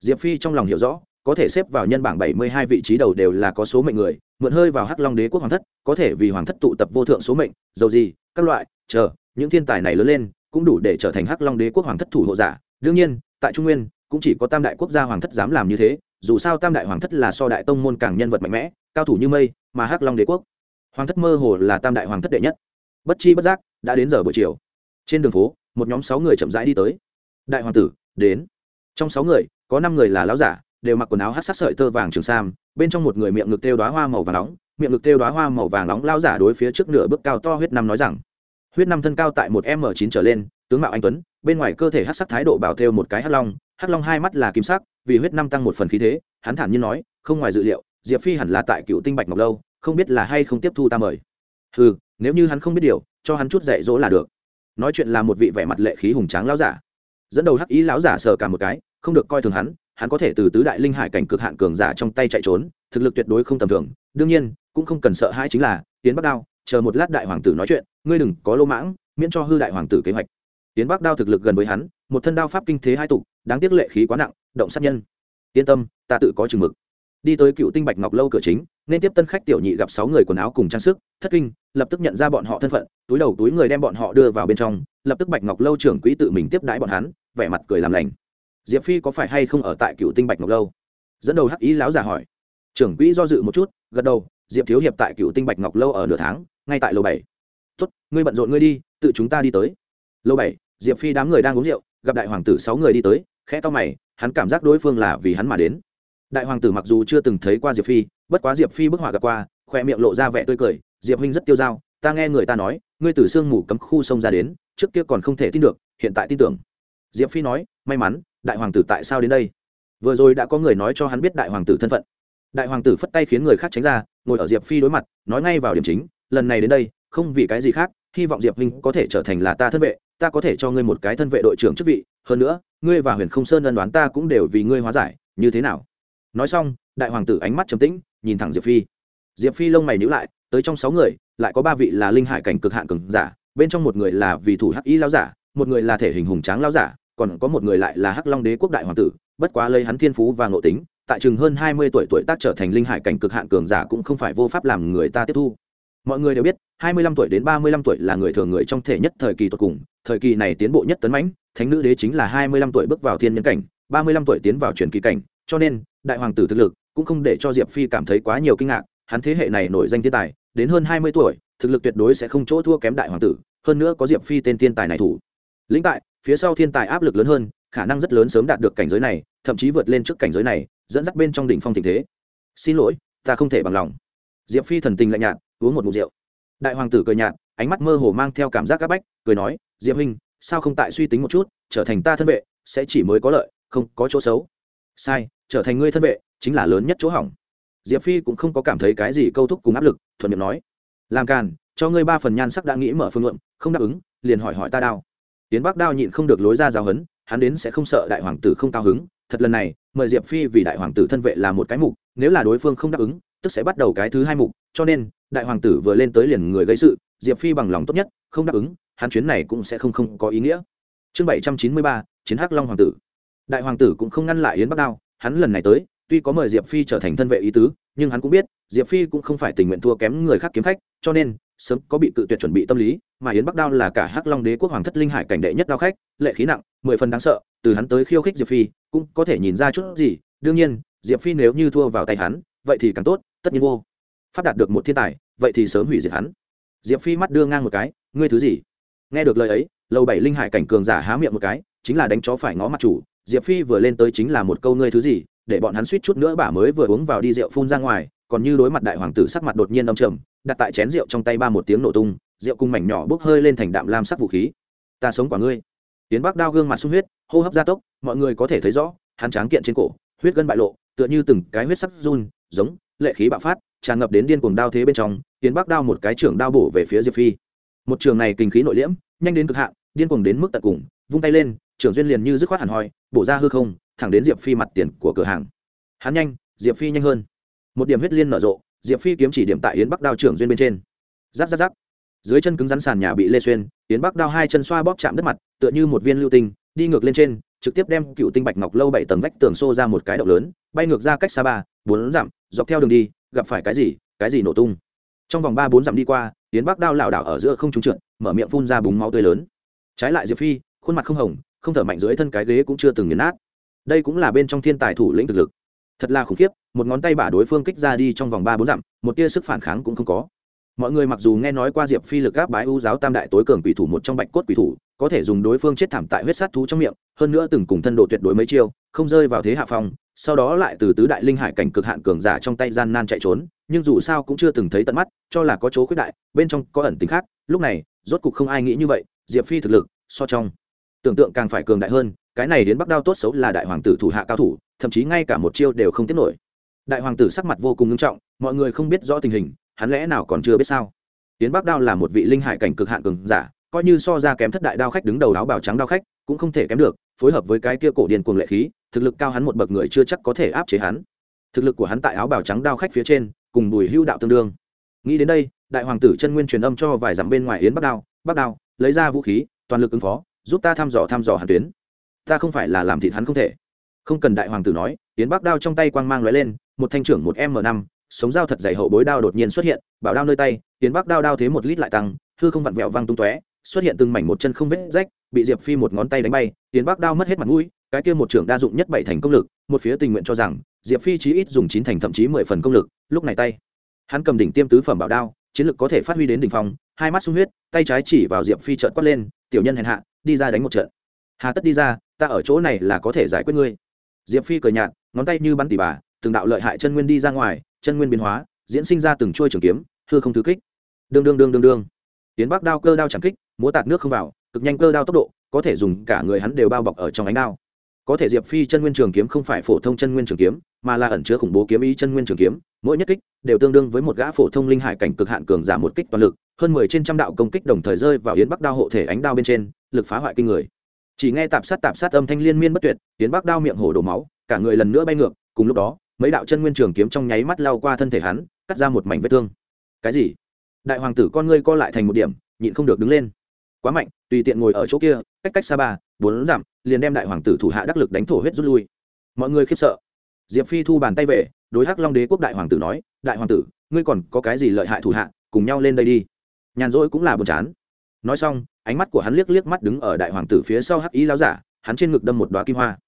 Diệp phi trong lòng hiểu rõ, có thể xếp vào nhân bảng bảy mươi hai vị trí đầu đều là có số mệnh người, mượn hơi vào hắc long đế quốc hoàng thất, có thể vì hoàng thất tụ tập vô thượng số mệnh, dầu gì, các loại, chờ, những thiên tài này lớn lên, cũng đủ để trở thành hắc long đế quốc hoàng thất thủ hộ giả. Đương nhiên, tại trung nguyên, cũng chỉ có tam đại quốc gia hoàng thất dám làm như thế dù sao tam đại hoàng thất là so đại tông môn càng nhân vật mạnh mẽ, cao thủ như mây, mà hắc long đế quốc. Hoàng thất mơ hồ là tam đại hoàng thất đệ nhất. Bất chi bất giác, đã đến giờ buổi chiều. Trên đường phố, một nhóm sáu người chậm rãi đi tới. Đại hoàng tử, đến. Trong sáu người, có năm người là lão giả, đều mặc quần áo hát sắc sợi tơ vàng trường sam, bên trong một người miệng ngực têu đoá hoa màu vàng nóng, miệng ngực têu đoá hoa màu vàng nóng lao giả đối phía trước nửa bước cao to huyết năm nói rằng, huyết năm thân cao tại một m chín trở lên, tướng mạo anh tuấn, bên ngoài cơ thể hát sắc thái độ bảo thêu một cái hắc long hắc long hai mắt là kim sắc vì huyết năm tăng một phần khí thế, hắn thản nhiên nói, không ngoài dự liệu, diệp phi hẳn là tại cựu tinh bạch ngọc lâu, không biết là hay không tiếp thu ta mời. Ừ nếu như hắn không biết điều, cho hắn chút dạy dỗ là được. Nói chuyện là một vị vẻ mặt lệ khí hùng tráng lão giả. Dẫn đầu hắc ý lão giả sờ cả một cái, không được coi thường hắn hắn có thể từ tứ đại linh hải cảnh cực hạn cường giả trong tay chạy trốn, thực lực tuyệt đối không tầm thường. Đương nhiên, cũng không cần sợ hãi chính là tiến bắc đao, chờ một lát đại hoàng tử nói chuyện, ngươi đừng có lô mãng, miễn cho hư đại hoàng tử kế hoạch. Tiến bắc đao thực lực gần với hắn một thân đao pháp kinh thế hai tục, đáng tiếc lệ khí quá nặng, động sát nhân. Yên tâm, ta tự có chừng mực. Đi tới cựu tinh bạch ngọc lâu cửa chính, nên tiếp tân khách tiểu nhị gặp sáu người quần áo cùng trang sức, thất kinh, lập tức nhận ra bọn họ thân phận, túi đầu túi người đem bọn họ đưa vào bên trong, lập tức bạch ngọc lâu trưởng quỹ tự mình tiếp đãi bọn hắn, vẻ mặt cười làm lành. Diệp phi có phải hay không ở tại cựu tinh bạch ngọc lâu? Dẫn đầu hắc ý láo giả hỏi. Trưởng quỹ do dự một chút, gật đầu, diệp thiếu hiệp tại cựu tinh bạch ngọc lâu ở nửa tháng, ngay tại lầu bảy. Tuất ngươi bận rộn ngươi đi, tự chúng ta đi tới. Lâu bảy, diệp phi đám người đang uống rượu gặp đại hoàng tử sáu người đi tới, khẽ to mày, hắn cảm giác đối phương là vì hắn mà đến. Đại hoàng tử mặc dù chưa từng thấy qua diệp phi, bất quá diệp phi bức họa gặp qua, khoe miệng lộ ra vẻ tươi cười, diệp huynh rất tiêu dao, ta nghe người ta nói, ngươi từ sương mù cấm khu sông ra đến, trước kia còn không thể tin được, hiện tại tin tưởng. Diệp phi nói, may mắn, đại hoàng tử tại sao đến đây? Vừa rồi đã có người nói cho hắn biết đại hoàng tử thân phận. Đại hoàng tử phất tay khiến người khác tránh ra, ngồi ở diệp phi đối mặt, nói ngay vào điểm chính, lần này đến đây, không vì cái gì khác, hy vọng diệp huynh có thể trở thành là ta thân vệ ta có thể cho ngươi một cái thân vệ đội trưởng chức vị, hơn nữa, ngươi và huyền không sơn ân đoán ta cũng đều vì ngươi hóa giải, như thế nào? Nói xong, đại hoàng tử ánh mắt trầm tĩnh, nhìn thẳng diệp phi. Diệp phi lông mày nhữ lại, tới trong sáu người, lại có ba vị là linh hải cảnh cực hạn cường giả, bên trong một người là vì thủ hắc y lao giả, một người là thể hình hùng tráng lao giả, còn có một người lại là hắc long đế quốc đại hoàng tử, bất quá lấy hắn thiên phú và ngộ tính, tại chừng hơn hai mươi tuổi tuổi tác trở thành linh hải cảnh cực hạn cường giả cũng không phải vô pháp làm người ta tiếp thu. Mọi người đều biết, hai mươi lăm tuổi đến ba mươi lăm tuổi là người thường người trong thể nhất thời kỳ tột cùng thời kỳ này tiến bộ nhất tấn mãnh, thánh nữ đế chính là hai mươi lăm tuổi bước vào thiên nhân cảnh, ba mươi lăm tuổi tiến vào truyền kỳ cảnh, cho nên, đại hoàng tử thực lực cũng không để cho diệp phi cảm thấy quá nhiều kinh ngạc, hắn thế hệ này nổi danh thiên tài, đến hơn hai mươi tuổi, thực lực tuyệt đối sẽ không chỗ thua kém đại hoàng tử, hơn nữa có diệp phi tên thiên tài này thủ. Lĩnh tại, phía sau thiên tài áp lực lớn hơn, khả năng rất lớn sớm đạt được cảnh giới này, thậm chí vượt lên trước cảnh giới này, dẫn dắt bên trong đỉnh phong tình thế. Xin lỗi, ta không thể bằng lòng. Diệp phi thần tình lạnh nhạt, uống một mục rượu. Đại hoàng tử cười nhạt ánh mắt mơ hồ mang theo cảm giác áp bách, cười nói, diệp huynh, sao không tại suy tính một chút, trở thành ta thân vệ, sẽ chỉ mới có lợi, không có chỗ xấu. Sai, trở thành ngươi thân vệ, chính là lớn nhất chỗ hỏng. Diệp phi cũng không có cảm thấy cái gì câu thúc cùng áp lực, thuận miệng nói, làm càn, cho ngươi ba phần nhan sắc đã nghĩ mở phương luận, không đáp ứng, liền hỏi hỏi ta đao. Tiến bắc đao nhịn không được lối ra giáo hấn hắn đến sẽ không sợ đại hoàng tử không cao hứng. Thật lần này, mời diệp phi vì đại hoàng tử thân vệ là một cái mục, nếu là đối phương không đáp ứng, tức sẽ bắt đầu cái thứ hai mục, cho nên, đại hoàng tử vừa lên tới liền người gây sự diệp phi bằng lòng tốt nhất, không đáp ứng, hắn chuyến này cũng sẽ không không có ý nghĩa. Chương bảy trăm chín mươi ba, chiến hắc long hoàng tử. Đại hoàng tử cũng không ngăn lại yến bắc đao, hắn lần này tới, tuy có mời diệp phi trở thành thân vệ ý tứ, nhưng hắn cũng biết, diệp phi cũng không phải tình nguyện thua kém người khác kiếm khách, cho nên, sớm có bị cự tuyệt chuẩn bị tâm lý, mà yến bắc đao là cả hắc long đế quốc hoàng thất linh hải cảnh đệ nhất đao khách, lệ khí nặng, mười phần đáng sợ, từ hắn tới khiêu khích diệp phi, cũng có thể nhìn ra chút gì, đương nhiên, diệp phi nếu như thua vào tay hắn, vậy thì càng tốt, tất nhiên vô. Phát đạt được một thiên tài, vậy thì sớm hủy diệt hắn diệp phi mắt đưa ngang một cái, ngươi thứ gì? Nghe được lời ấy, lầu bảy linh hải cảnh cường giả há miệng một cái, chính là đánh chó phải ngó mặt chủ. Diệp phi vừa lên tới chính là một câu, ngươi thứ gì? Để bọn hắn suýt chút nữa bả mới vừa uống vào đi rượu phun ra ngoài, còn như đối mặt đại hoàng tử sắc mặt đột nhiên đông trầm, đặt tại chén rượu trong tay ba một tiếng nổ tung, rượu cùng mảnh nhỏ bốc hơi lên thành đạm lam sắc vũ khí. Ta sống quả ngươi. Tiến bắc đao gương mặt sung huyết, hô hấp gia tốc, mọi người có thể thấy rõ, hắn tráng kiện trên cổ, huyết gân bại lộ, tựa như từng cái huyết sắc run, giống lệ khí bạo phát, tràn ngập đến điên cuồng đao thế bên trong, tiến bắc đao một cái trưởng đao bổ về phía diệp phi. Một trường này kinh khí nội liễm, nhanh đến cực hạn, điên cuồng đến mức tận cùng, vung tay lên, trưởng duyên liền như dứt khoát hẳn hoi, bổ ra hư không, thẳng đến diệp phi mặt tiền của cửa hàng. Hắn nhanh, diệp phi nhanh hơn. Một điểm huyết liên nở rộ, diệp phi kiếm chỉ điểm tại yến bắc đao trưởng duyên bên trên. Giáp giáp giáp dưới chân cứng rắn sàn nhà bị lê xuyên, yến bắc đao hai chân xoa bóp chạm đất mặt, tựa như một viên lưu tinh, đi ngược lên trên, trực tiếp đem cựu tinh bạch ngọc lâu bảy tầng vách tường xô ra một cái động lớn, bay ngược ra cách xa ba bốn dặm, dọc theo đường đi, gặp phải cái gì cái gì nổ tung. Trong vòng ba bốn dặm đi qua tiến bắc đao lảo đảo ở giữa không trúng trượt, mở miệng phun ra búng máu tươi lớn. Trái lại diệp phi, khuôn mặt không hồng, không thở mạnh dưới thân cái ghế cũng chưa từng nghiền nát. Đây cũng là bên trong thiên tài thủ lĩnh thực lực. Thật là khủng khiếp, một ngón tay bả đối phương kích ra đi trong vòng ba bốn dặm, một tia sức phản kháng cũng không có. Mọi người mặc dù nghe nói qua diệp phi lực gáp bái ưu giáo tam đại tối cường quỷ thủ một trong bạch cốt quỷ thủ, có thể dùng đối phương chết thảm tại huyết sát thú trong miệng, hơn nữa từng cùng thân độ tuyệt đối mấy chiêu, không rơi vào thế hạ phong sau đó lại từ tứ đại linh hải cảnh cực hạn cường giả trong tay gian nan chạy trốn, nhưng dù sao cũng chưa từng thấy tận mắt, cho là có chỗ khuyết đại, bên trong có ẩn tính khác, lúc này, rốt cục không ai nghĩ như vậy, diệp phi thực lực, so trong, tưởng tượng càng phải cường đại hơn, cái này đến bắc đao tốt xấu là đại hoàng tử thủ hạ cao thủ, thậm chí ngay cả một chiêu đều không tiếp nổi. Đại hoàng tử sắc mặt vô cùng nghiêm trọng, mọi người không biết rõ tình hình, hắn lẽ nào còn chưa biết sao? Tiến bắc đao là một vị linh hải cảnh cực hạn cường giả, coi như so ra kém thất đại đao khách đứng đầu áo bào trắng đao khách, cũng không thể kém được, phối hợp với cái kia cổ điền cuồng lệ khí thực lực cao hắn một bậc người chưa chắc có thể áp chế hắn. Thực lực của hắn tại áo bào trắng đao khách phía trên, cùng bùi hưu đạo tương đương. Nghĩ đến đây, đại hoàng tử chân nguyên truyền âm cho vài dặm bên ngoài yến bắc đao bắc đao, lấy ra vũ khí, toàn lực ứng phó, giúp ta thăm dò thăm dò hàn tuyến. Ta không phải là làm thịt hắn không thể. Không cần đại hoàng tử nói, yến bắc đao trong tay quang mang lóe lên, một thanh trưởng một m năm, sống dao thật dày hậu bối đao đột nhiên xuất hiện, bảo đao nơi tay, yến bắc đao đao thế một lít lại tăng, hư không vặn vẹo văng tung tóe, xuất hiện từng mảnh một chân không vết rách, bị diệp phi một ngón tay đánh bay, yến bắc đao mất hết mặt mũi cái kia một trưởng đa dụng nhất bảy thành công lực, một phía tình nguyện cho rằng, diệp phi chí ít dùng chín thành thậm chí mười phần công lực, lúc này tay. Hắn cầm đỉnh tiêm tứ phẩm bảo đao, chiến lực có thể phát huy đến đỉnh phong, hai mắt sung huyết, tay trái chỉ vào diệp phi trợn quát lên, tiểu nhân hèn hạ, đi ra đánh một trận. Hà tất đi ra, ta ở chỗ này là có thể giải quyết ngươi. Diệp phi cười nhạt, ngón tay như bắn tỉ bà, từng đạo lợi hại chân nguyên đi ra ngoài, chân nguyên biến hóa, diễn sinh ra từng trôi trường kiếm, hư không thứ kích. Đương đương đương đương đương. Tiến bắc đao cơ đao chẳng kích, múa tạt nước không vào, cực nhanh cơ đao tốc độ, có thể dùng cả người hắn đều bao bọc ở trong ánh đao có thể diệp phi chân nguyên trường kiếm không phải phổ thông chân nguyên trường kiếm, mà là ẩn chứa khủng bố kiếm ý chân nguyên trường kiếm, mỗi nhất kích đều tương đương với một gã phổ thông linh hải cảnh cực hạn cường giả một kích toàn lực, hơn mười trên trăm đạo công kích đồng thời rơi vào yến bắc đao hộ thể ánh đao bên trên, lực phá hoại kinh người. Chỉ nghe tạp sát tạp sát âm thanh liên miên bất tuyệt, yến bắc đao miệng hổ đổ máu, cả người lần nữa bay ngược, cùng lúc đó, mấy đạo chân nguyên trường kiếm trong nháy mắt lao qua thân thể hắn, cắt ra một mảnh vết thương. Cái gì? Đại hoàng tử con ngươi co lại thành một điểm, nhịn không được đứng lên quá mạnh, tùy tiện ngồi ở chỗ kia, cách cách xa ba, bốn dặm, liền đem đại hoàng tử thủ hạ đắc lực đánh thổ huyết rút lui. Mọi người khiếp sợ. Diệp phi thu bàn tay về, đối hắc long đế quốc đại hoàng tử nói, đại hoàng tử, ngươi còn có cái gì lợi hại thủ hạ, cùng nhau lên đây đi. Nhàn rỗi cũng là buồn chán. Nói xong, ánh mắt của hắn liếc liếc mắt đứng ở đại hoàng tử phía sau hắc ý láo giả, hắn trên ngực đâm một đoá kim hoa.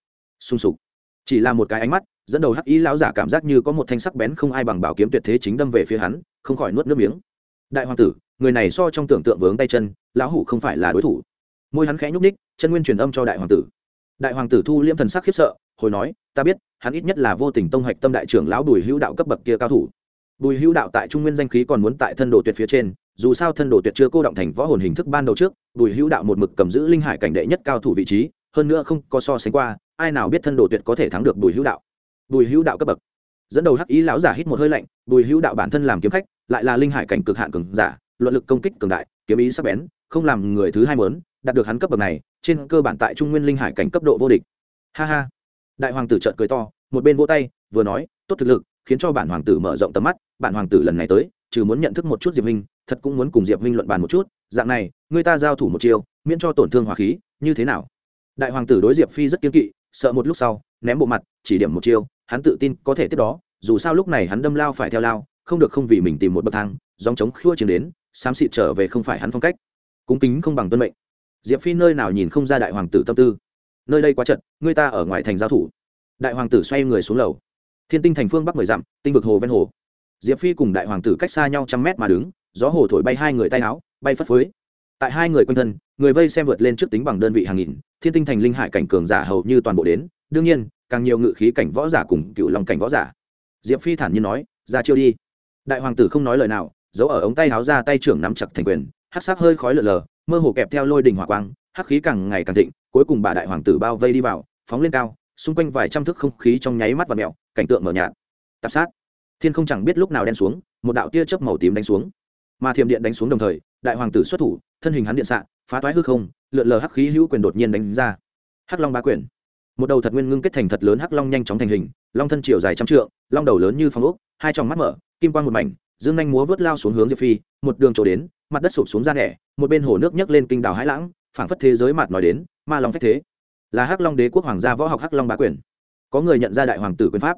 Sung sục. Chỉ là một cái ánh mắt, dẫn đầu hắc ý láo giả cảm giác như có một thanh sắc bén không ai bằng bảo kiếm tuyệt thế chính đâm về phía hắn, không khỏi nuốt nước miếng. Đại hoàng tử người này so trong tưởng tượng vướng tay chân, lão hủ không phải là đối thủ. Môi hắn khẽ nhúc ních chân nguyên truyền âm cho đại hoàng tử. Đại hoàng tử thu liễm thần sắc khiếp sợ, hồi nói, ta biết, hắn ít nhất là vô tình tông hạch tâm đại trưởng lão bùi hữu đạo cấp bậc kia cao thủ. Bùi hữu đạo tại trung nguyên danh khí còn muốn tại thân đồ tuyệt phía trên, dù sao thân đồ tuyệt chưa cô động thành võ hồn hình thức ban đầu trước, bùi hữu đạo một mực cầm giữ linh hải cảnh đệ nhất cao thủ vị trí, hơn nữa không có so sánh qua, ai nào biết thân đồ tuyệt có thể thắng được bùi hữu đạo. Bùi hữu đạo cấp bậc. Dẫn đầu hắc ý lão giả hít một hơi lạnh, bùi hữu đạo bản thân làm kiếm khách, lại là linh hải cảnh cực hạn cường giả luận lực công kích cường đại kiếm ý sắc bén không làm người thứ hai mớn đạt được hắn cấp bậc này trên cơ bản tại trung nguyên linh hải cảnh cấp độ vô địch. Ha ha. Đại hoàng tử trợn cười to một bên vỗ tay vừa nói tốt thực lực khiến cho bản hoàng tử mở rộng tầm mắt bản hoàng tử lần này tới trừ muốn nhận thức một chút diệp huynh thật cũng muốn cùng diệp huynh luận bàn một chút dạng này người ta giao thủ một chiều miễn cho tổn thương hòa khí như thế nào? Đại hoàng tử đối diệp phi rất kiên kỵ sợ một lúc sau ném bộ mặt chỉ điểm một chiều, hắn tự tin có thể tiếp đó dù sao lúc này hắn đâm lao phải theo lao không được không vì mình tìm một bậc thang dòng chống khua chiến đến xám xịt trở về không phải hắn phong cách. Cúng kính không bằng tuân mệnh. Diệp phi nơi nào nhìn không ra đại hoàng tử tâm tư. Nơi đây quá trận người ta ở ngoài thành giao thủ. Đại hoàng tử xoay người xuống lầu. Thiên tinh thành phương bắc mười dặm, tinh vực hồ ven hồ. Diệp phi cùng đại hoàng tử cách xa nhau trăm mét mà đứng, gió hồ thổi bay hai người tay áo, bay phất phới. Tại hai người quanh thân, người vây xem vượt lên trước tính bằng đơn vị hàng nghìn, thiên tinh thành linh hải cảnh cường giả hầu như toàn bộ đến. Đương nhiên, càng nhiều ngự khí cảnh võ giả cùng cựu lòng cảnh võ giả. Diệp phi thản nhiên nói, ra chiêu đi. Đại hoàng tử không nói lời nào giấu ở ống tay áo ra tay trưởng nắm chặt thành quyền, hắc sắc hơi khói lờ lờ mơ hồ kẹp theo lôi đình hỏa quang, hắc khí càng ngày càng thịnh, cuối cùng bà đại hoàng tử bao vây đi vào, phóng lên cao, xung quanh vài trăm thước không khí trong nháy mắt và mẹo cảnh tượng mờ nhạt. Tạp sát. Thiên không chẳng biết lúc nào đen xuống, một đạo tia chớp màu tím đánh xuống. Mà thiểm điện đánh xuống đồng thời, đại hoàng tử xuất thủ, thân hình hắn điện xạ, phá toái hư không, lượn lờ hắc khí hữu quyền đột nhiên đánh ra. Hắc long ba quyền. Một đầu thật nguyên ngưng kết thành thật lớn hắc long nhanh chóng thành hình, long thân chiều dài trăm trượng, long đầu lớn như phong ốc, hai tròng mắt mở, kim quang một mảnh dương nhanh múa vớt lao xuống hướng diệp phi, một đường trổ đến, mặt đất sụp xuống ra nẻ một bên hồ nước nhấc lên kinh đào hãi lãng, phảng phất thế giới mặt nói đến, ma long phách thế. Là hắc long đế quốc hoàng gia võ học hắc long bá quyền. Có người nhận ra đại hoàng tử quyền pháp.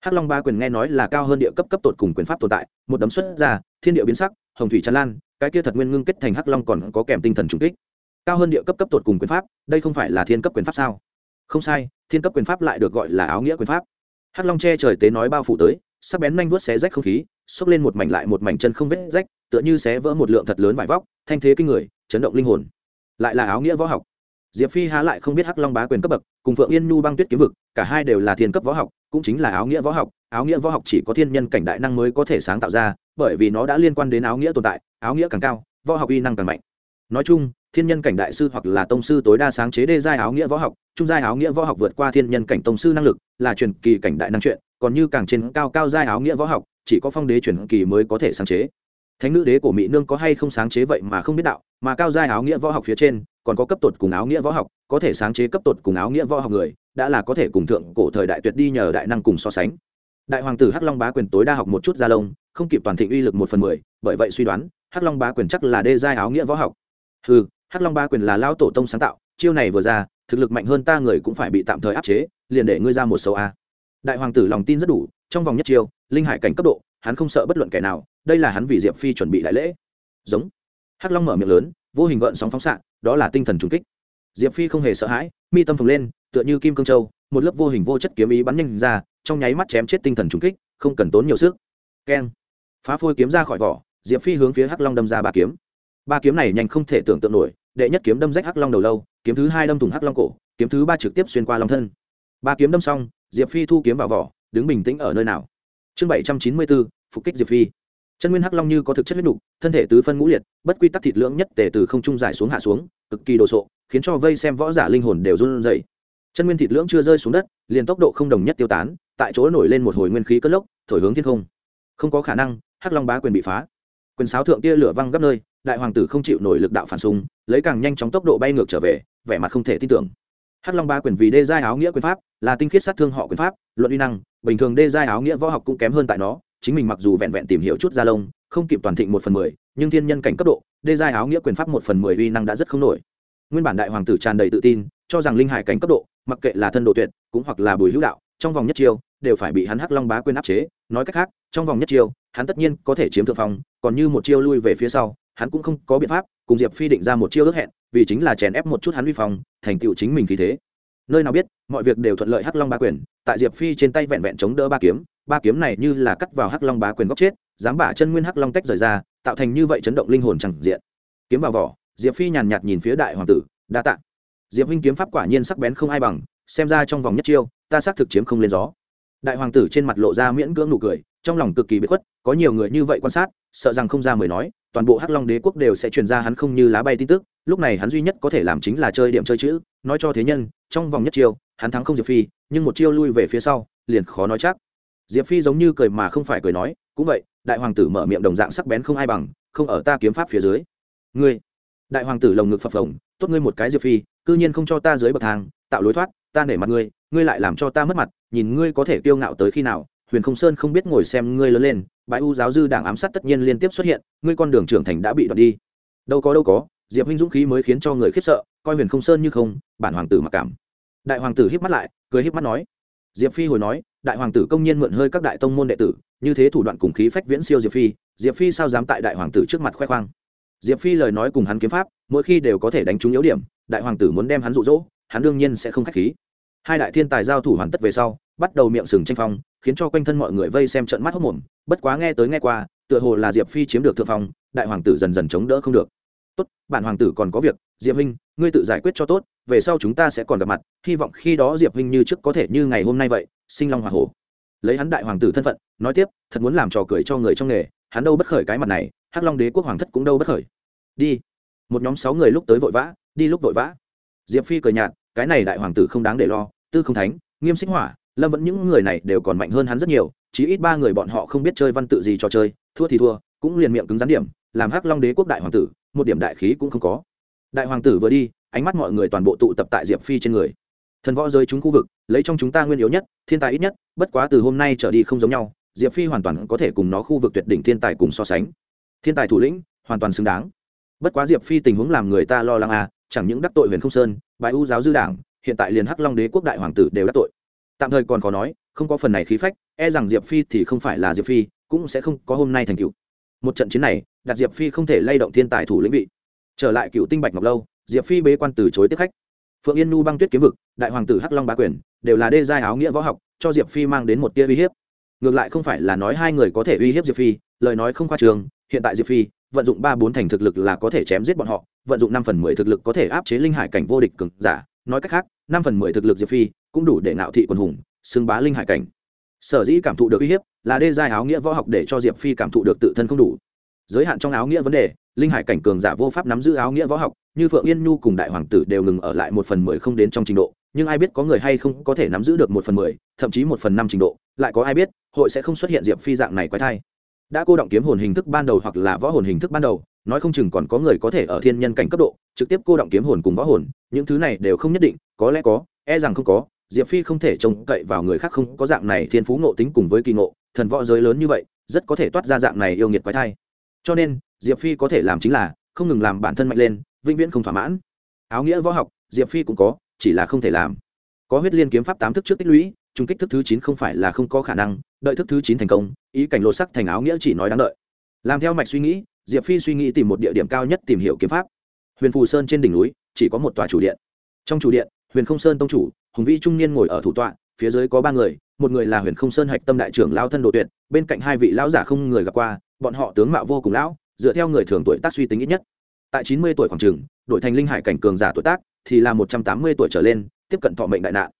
Hắc long ba quyền nghe nói là cao hơn địa cấp cấp tột cùng quyền pháp tồn tại, một đấm xuất ra, thiên địa biến sắc, hồng thủy tràn lan, cái kia thật nguyên ngưng kết thành hắc long còn có kèm tinh thần trung kích. Cao hơn địa cấp cấp tột cùng quyền pháp, đây không phải là thiên cấp quyền pháp sao? Không sai, thiên cấp quyền pháp lại được gọi là áo nghĩa quyền pháp. Hắc long che trời tế nói bao phủ tới, sắc bén nhanh vuốt xé rách không khí xốc lên một mảnh lại một mảnh chân không vết rách, tựa như xé vỡ một lượng thật lớn vải vóc, thanh thế kinh người, chấn động linh hồn. Lại là áo nghĩa võ học. Diệp phi há lại không biết hắc long bá quyền cấp bậc, cùng phượng yên nhu băng tuyết kiếm vực, cả hai đều là thiên cấp võ học, cũng chính là áo nghĩa võ học. Áo nghĩa võ học chỉ có thiên nhân cảnh đại năng mới có thể sáng tạo ra, bởi vì nó đã liên quan đến áo nghĩa tồn tại, áo nghĩa càng cao, võ học uy năng càng mạnh. Nói chung, thiên nhân cảnh đại sư hoặc là tông sư tối đa sáng chế đê giai áo nghĩa võ học, trung giai áo nghĩa võ học vượt qua thiên nhân cảnh tông sư năng lực, là truyền kỳ cảnh đại năng chuyện, còn như càng trên cao cao giai áo nghĩa võ học chỉ có phong đế chuyển kỳ mới có thể sáng chế. Thánh nữ đế của mỹ nương có hay không sáng chế vậy mà không biết đạo, mà cao giai áo nghĩa võ học phía trên, còn có cấp tột cùng áo nghĩa võ học, có thể sáng chế cấp tột cùng áo nghĩa võ học người, đã là có thể cùng thượng cổ thời đại tuyệt đi nhờ đại năng cùng so sánh. Đại hoàng tử hắc long bá quyền tối đa học một chút gia lông, không kịp toàn thịnh uy lực một phần mười, bởi vậy suy đoán, hắc long bá quyền chắc là đê giai áo nghĩa võ học. Ừ hắc long bá quyền là lao tổ tông sáng tạo, chiêu này vừa ra, thực lực mạnh hơn ta người cũng phải bị tạm thời áp chế, liền để ngươi ra một sâu a. Đại hoàng tử lòng tin rất đủ trong vòng nhất chiêu, linh hải cảnh cấp độ, hắn không sợ bất luận kẻ nào, đây là hắn vì diệp phi chuẩn bị đại lễ. Giống. Hắc long mở miệng lớn, vô hình gợn sóng phóng xạ, đó là tinh thần trùng kích. Diệp phi không hề sợ hãi, mi tâm phồng lên, tựa như kim cương châu, một lớp vô hình vô chất kiếm ý bắn nhanh ra, trong nháy mắt chém chết tinh thần trùng kích, không cần tốn nhiều sức. Keng. Phá phôi kiếm ra khỏi vỏ, diệp phi hướng phía hắc long đâm ra ba kiếm. Ba kiếm này nhanh không thể tưởng tượng nổi, đệ nhất kiếm đâm rách hắc long đầu lâu, kiếm thứ hai đâm thủng hắc long cổ, kiếm thứ ba trực tiếp xuyên qua long thân. Ba kiếm đâm xong, diệp phi thu kiếm vào vỏ đứng bình tĩnh ở nơi nào. Chương bảy trăm chín mươi bốn, phục kích diệp phi. Chân nguyên hắc long như có thực chất huyết nục, thân thể tứ phân ngũ liệt, bất quy tắc thịt lưỡng nhất tể từ không trung giải xuống hạ xuống, cực kỳ đồ sộ, khiến cho vây xem võ giả linh hồn đều run rẩy. Chân nguyên thịt lưỡng chưa rơi xuống đất, liền tốc độ không đồng nhất tiêu tán, tại chỗ nổi lên một hồi nguyên khí cất lốc, thổi hướng thiên không. Không có khả năng, hắc long bá quyền bị phá. Quyền sáo thượng tia lửa văng gấp nơi, đại hoàng tử không chịu nổi lực đạo phản xung, lấy càng nhanh chóng tốc độ bay ngược trở về, vẻ mặt không thể tin tưởng hắc long bá quyền vì đê giai áo nghĩa quyền pháp, là tinh khiết sát thương họ quyền pháp, luận uy năng, bình thường đê giai áo nghĩa võ học cũng kém hơn tại nó, chính mình mặc dù vẹn vẹn tìm hiểu chút gia lông, không kịp toàn thịnh một phần mười, nhưng thiên nhân cảnh cấp độ, đê giai áo nghĩa quyền pháp một phần mười uy năng đã rất không nổi. Nguyên bản đại hoàng tử tràn đầy tự tin, cho rằng linh hải cảnh cấp độ, mặc kệ là thân độ tuyệt, cũng hoặc là bùi hữu đạo, trong vòng nhất chiêu, đều phải bị hắn hắc long bá quyền áp chế. Nói cách khác, trong vòng nhất chiêu, hắn tất nhiên có thể chiếm thượng phong, còn như một chiêu lui về phía sau, hắn cũng không có biện pháp cùng diệp phi định ra một chiêu ước hẹn, vì chính là chèn ép một chút hắn vi phong, thành tựu chính mình khí thế. Nơi nào biết, mọi việc đều thuận lợi hắc long bá quyền, tại diệp phi trên tay vẹn vẹn chống đỡ ba kiếm ba kiếm này như là cắt vào hắc long bá quyền góc chết, dám bả chân nguyên hắc long tách rời ra, tạo thành như vậy chấn động linh hồn chẳng diện. Kiếm vào vỏ, diệp phi nhàn nhạt nhìn phía đại hoàng tử, đa tạ. Diệp huynh kiếm pháp quả nhiên sắc bén không ai bằng, xem ra trong vòng nhất chiêu, ta xác thực chiếm không lên gió. Đại hoàng tử trên mặt lộ ra miễn cưỡng nụ cười trong lòng cực kỳ bất khuất, có nhiều người như vậy quan sát, sợ rằng không ra mười nói, toàn bộ hắc long đế quốc đều sẽ truyền ra hắn không như lá bay tin tức, lúc này hắn duy nhất có thể làm chính là chơi điểm chơi chữ, nói cho thế nhân, trong vòng nhất chiêu, hắn thắng không diệp phi, nhưng một chiêu lui về phía sau, liền khó nói chắc. Diệp phi giống như cười mà không phải cười nói, cũng vậy, đại hoàng tử mở miệng đồng dạng sắc bén không ai bằng, không ở ta kiếm pháp phía dưới. Ngươi, đại hoàng tử lồng ngực phập phồng, tốt ngươi một cái diệp phi, cư nhiên không cho ta dưới bậc thang, tạo lối thoát, ta nể mặt ngươi ngươi lại làm cho ta mất mặt, nhìn ngươi có thể kiêu ngạo tới khi nào huyền không sơn không biết ngồi xem ngươi lớn lên bãi u giáo dư đảng ám sát tất nhiên liên tiếp xuất hiện, ngươi con đường trưởng thành đã bị đoạt đi. Đâu có đâu có, diệp huynh dũng khí mới khiến cho người khiếp sợ, coi huyền không sơn như không, bản hoàng tử mặc cảm. Đại hoàng tử híp mắt lại, cười híp mắt nói. Diệp phi hồi nói, đại hoàng tử công nhiên mượn hơi các đại tông môn đệ tử, như thế thủ đoạn cùng khí phách viễn siêu diệp phi diệp phi sao dám tại đại hoàng tử trước mặt khoe khoang? Diệp phi lời nói cùng hắn kiếm pháp, mỗi khi đều có thể đánh trúng yếu điểm, đại hoàng tử muốn đem hắn rụ rỗ hắn đương nhiên sẽ không k h á c h khí. Hai đại thiên tài giao thủ hoàn tất về sau, bắt đầu miệng sừng tranh phong khiến cho quanh thân mọi người vây xem trận mắt hốc mồm, bất quá nghe tới nghe qua, tựa hồ là diệp phi chiếm được thượng phong, đại hoàng tử dần dần chống đỡ không được. Tốt, bản hoàng tử còn có việc, diệp huynh, ngươi tự giải quyết cho tốt, về sau chúng ta sẽ còn gặp mặt, hy vọng khi đó diệp huynh như trước có thể như ngày hôm nay vậy, sinh long hoa hổ. Lấy hắn đại hoàng tử thân phận, nói tiếp, thật muốn làm trò cười cho người trong nghề, hắn đâu bất khởi cái mặt này, hắc long đế quốc hoàng thất cũng đâu bất khởi. Đi. Một nhóm sáu người lúc tới vội vã, đi lúc vội vã. Diệp phi cười nhạt, cái này đại hoàng tử không đáng để lo, tư không thánh, nghiêm xích hỏa lâm vẫn những người này đều còn mạnh hơn hắn rất nhiều chỉ ít ba người bọn họ không biết chơi văn tự gì cho chơi, thua thì thua, cũng liền miệng cứng rắn điểm, làm hắc long đế quốc đại hoàng tử, một điểm đại khí cũng không có. Đại hoàng tử vừa đi, ánh mắt mọi người toàn bộ tụ tập tại diệp phi trên người. Thần võ giới chúng khu vực, lấy trong chúng ta nguyên yếu nhất, thiên tài ít nhất, bất quá từ hôm nay trở đi không giống nhau, diệp phi hoàn toàn có thể cùng nó khu vực tuyệt đỉnh thiên tài cùng so sánh. Thiên tài thủ lĩnh, hoàn toàn xứng đáng. Bất quá diệp phi tình huống làm người ta lo lắng à chẳng những đắc tội huyền không sơn bài u giáo dư đảng, hiện tại liền hắc long đế quốc đại hoàng tử đều đắc tội tạm thời còn khó nói, không có phần này khí phách e rằng diệp phi thì không phải là diệp phi, cũng sẽ không có hôm nay thành cựu một trận chiến này, đặt diệp phi không thể lay động thiên tài thủ lĩnh vị. Trở lại cựu tinh bạch ngọc lâu, diệp phi bế quan từ chối tiếp khách. Phượng yên nu băng tuyết kiếm vực, đại hoàng tử hắc long bá quyền, đều là đê giai áo nghĩa võ học, cho diệp phi mang đến một tia uy hiếp. Ngược lại không phải là nói hai người có thể uy hiếp diệp phi, lời nói không khoa trường, hiện tại diệp phi vận dụng ba bốn thành thực lực là có thể chém giết bọn họ, vận dụng năm phần mười thực lực có thể áp chế linh hải cảnh vô địch cực giả, nói cách khác năm phần mười thực lực diệp phi cũng đủ để nạo thị quần hùng, xưng bá linh hải cảnh. Sở dĩ cảm thụ được uy hiếp là đê giai áo nghĩa võ học để cho diệp phi cảm thụ được tự thân không đủ. Giới hạn trong áo nghĩa vấn đề, linh hải cảnh cường giả vô pháp nắm giữ áo nghĩa võ học, như phượng yên nhu cùng đại hoàng tử đều ngừng ở lại một phần mười không đến trong trình độ, nhưng ai biết có người hay không có thể nắm giữ được một phần mười, thậm chí một phần năm trình độ, lại có ai biết, hội sẽ không xuất hiện diệp phi dạng này quái thai. Đã cô động kiếm hồn hình thức ban đầu hoặc là võ hồn hình thức ban đầu, nói không chừng còn có người có thể ở thiên nhân cảnh cấp độ, trực tiếp cô động kiếm hồn cùng võ hồn, những thứ này đều không nhất định có lẽ có e rằng không có, diệp phi không thể trông cậy vào người khác không có dạng này thiên phú ngộ tính cùng với kỳ ngộ, thần võ giới lớn như vậy, rất có thể toát ra dạng này yêu nghiệt quái thai. Cho nên, diệp phi có thể làm chính là, không ngừng làm bản thân mạnh lên, vĩnh viễn không thỏa mãn. Áo nghĩa võ học, diệp phi cũng có, chỉ là không thể làm. Có huyết liên kiếm pháp tám thức trước tích lũy trung kích thức thứ chín không phải là không có khả năng, đợi thức thứ chín thành công, ý cảnh lột sắc thành áo nghĩa chỉ nói đáng đợi. Làm theo mạch suy nghĩ, diệp phi suy nghĩ tìm một địa điểm cao nhất tìm hiểu kiếm pháp. Huyền phù sơn trên đỉnh núi, chỉ có một tòa chủ điện. Trong chủ điện huyền không sơn tông chủ, hùng vĩ trung niên ngồi ở thủ tọa, phía dưới có ba người, một người là huyền không sơn hạch tâm đại trưởng lao thân độ tuyệt, bên cạnh hai vị lão giả không người gặp qua, bọn họ tướng mạo vô cùng lão, dựa theo người thường tuổi tác suy tính ít nhất. Tại chín mươi tuổi khoảng trường đổi thành linh hải cảnh cường giả tuổi tác, thì là một trăm tám mươi tuổi trở lên, tiếp cận thọ mệnh đại nạn.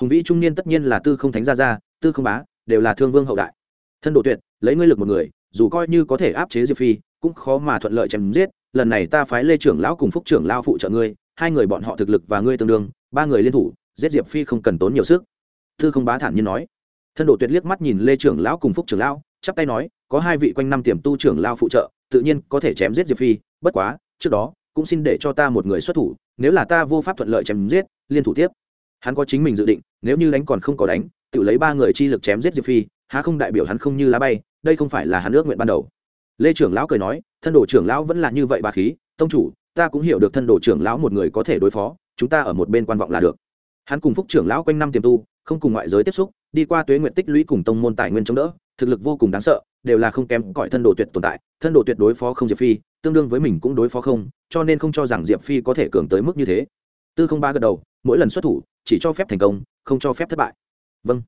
Hùng vĩ trung niên tất nhiên là tư không thánh gia gia, tư không bá, đều là thương vương hậu đại. Thân độ tuyệt, lấy ngươi lực một người, dù coi như có thể áp chế diệp phi, cũng khó mà thuận lợi chém giết, lần này ta phái lê trưởng lão cùng phúc trưởng lao phụ trợ ngươi, hai người bọn họ thực lực và ngươi tương đương ba người liên thủ, giết diệp phi không cần tốn nhiều sức. Thư không bá thản nhiên nói. Thân độ tuyệt liếc mắt nhìn lê trưởng lão cùng phúc trưởng lão, chắp tay nói, có hai vị quanh năm tiềm tu trưởng lao phụ trợ, tự nhiên có thể chém giết diệp phi, bất quá, trước đó, cũng xin để cho ta một người xuất thủ, nếu là ta vô pháp thuận lợi chém giết, liên thủ tiếp. Hắn có chính mình dự định, nếu như đánh còn không có đánh, tự lấy ba người chi lực chém giết diệp phi, há không đại biểu hắn không như lá bay, đây không phải là hắn ước nguyện ban đầu. Lê trưởng lão cười nói, thân đồ trưởng lão vẫn là như vậy bà khí, tông chủ, ta cũng hiểu được thân đồ trưởng lão một người có thể đối phó chúng ta ở một bên quan vọng là được. Hắn cùng phúc trưởng lão quanh năm tiềm tu, không cùng ngoại giới tiếp xúc, đi qua tuế nguyện tích lũy cùng tông môn tài nguyên chống đỡ, thực lực vô cùng đáng sợ, đều là không kém cõi thân đồ tuyệt tồn tại, thân đồ tuyệt đối phó không diệp phi, tương đương với mình cũng đối phó không, cho nên không cho rằng diệp phi có thể cường tới mức như thế. Tư không ba gật đầu, mỗi lần xuất thủ, chỉ cho phép thành công, không cho phép thất bại. Vâng.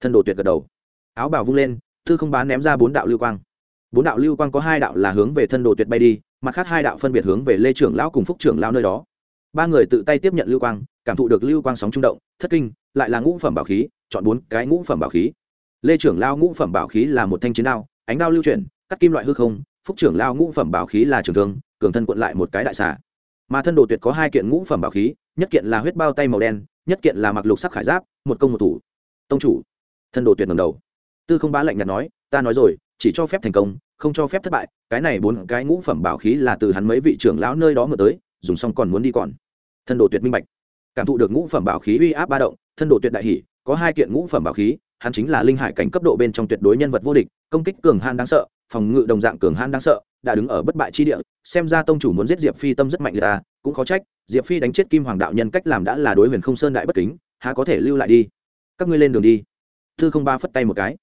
Thân đồ tuyệt gật đầu. Áo bào vung lên, tư không bá ném ra bốn đạo lưu quang. Bốn đạo lưu quang có hai đạo là hướng về thân đồ tuyệt bay đi, mặt khác hai đạo phân biệt hướng về lê trưởng lão cùng phúc trưởng lão nơi đó ba người tự tay tiếp nhận lưu quang, cảm thụ được lưu quang sóng trung động, thất kinh, lại là ngũ phẩm bảo khí, chọn bốn cái ngũ phẩm bảo khí. Lê trưởng lao ngũ phẩm bảo khí là một thanh chiến đao, ánh đao lưu chuyển, cắt kim loại hư không, phúc trưởng lao ngũ phẩm bảo khí là trường thương, cường thân quận lại một cái đại xả mà thân đồ tuyệt có hai kiện ngũ phẩm bảo khí, nhất kiện là huyết bao tay màu đen, nhất kiện là mặc lục sắc khải giáp, một công một thủ. Tông chủ, thân đồ tuyệt ngầm đầu. Tư không bá lạnh nhạt nói, ta nói rồi, chỉ cho phép thành công, không cho phép thất bại, cái này bốn cái ngũ phẩm bảo khí là từ hắn mấy vị trưởng lão nơi đó mở tới dùng xong còn muốn đi còn. Thân đồ tuyệt minh bạch. Cảm thụ được ngũ phẩm bảo khí uy áp ba động, thân đồ tuyệt đại hỷ có hai kiện ngũ phẩm bảo khí, hắn chính là linh hải cảnh cấp độ bên trong tuyệt đối nhân vật vô địch, công kích cường han đáng sợ, phòng ngự đồng dạng cường han đáng sợ, đã đứng ở bất bại chi địa, xem ra tông chủ muốn giết diệp phi tâm rất mạnh người ta, cũng khó trách, diệp phi đánh chết kim hoàng đạo nhân cách làm đã là đối huyền không sơn đại bất kính, há có thể lưu lại đi. Các ngươi lên đường đi. Tư không ba phất tay một cái.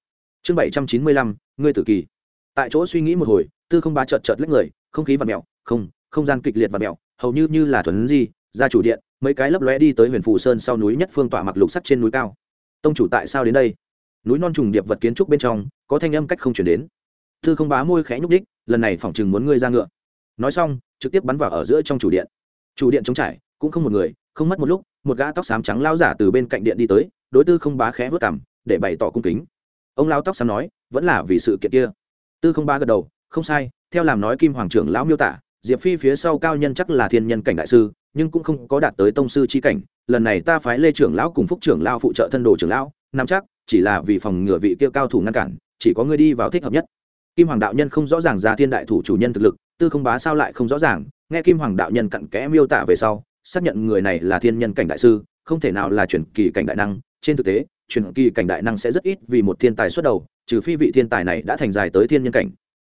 Chương bảy trăm chín mươi lăm, ngươi tử kỳ. Tại chỗ suy nghĩ một hồi, tư không ba chợt chợt lách người, không khí và mẹo không không gian kịch liệt và mẹo hầu như như là thuần di ra chủ điện, mấy cái lấp lóe đi tới huyền phù sơn sau núi nhất phương tỏa mặc lục sắt trên núi cao. Tông chủ tại sao đến đây? Núi non trùng điệp vật kiến trúc bên trong, có thanh âm cách không chuyển đến. Thư không bá môi khẽ nhúc đích lần này phỏng chừng muốn ngươi ra ngựa. Nói xong, trực tiếp bắn vào ở giữa trong chủ điện. Chủ điện trống trải, cũng không một người, không mất một lúc, một gã tóc xám trắng lao giả từ bên cạnh điện đi tới, đối tư không bá khẽ vớt cảm để bày tỏ cung kính. Ông lao tóc xám nói, vẫn là vì sự kiện kia. Tư không bá gật đầu, không sai, theo làm nói kim hoàng trưởng lão miêu tả diệp phi phía sau cao nhân chắc là thiên nhân cảnh đại sư, nhưng cũng không có đạt tới tông sư chi cảnh. Lần này ta phái lê trưởng lão cùng phúc trưởng lão phụ trợ thân đồ trưởng lão, nắm chắc, chỉ là vì phòng ngừa vị kia cao thủ ngăn cản, chỉ có người đi vào thích hợp nhất. Kim hoàng đạo nhân không rõ ràng ra thiên đại thủ chủ nhân thực lực, tư không bá sao lại không rõ ràng. Nghe kim hoàng đạo nhân cặn kẽ miêu tả về sau, xác nhận người này là thiên nhân cảnh đại sư, không thể nào là chuyển kỳ cảnh đại năng. Trên thực tế chuyển kỳ cảnh đại năng sẽ rất ít vì một thiên tài xuất đầu, trừ phi vị thiên tài này đã thành dài tới thiên nhân cảnh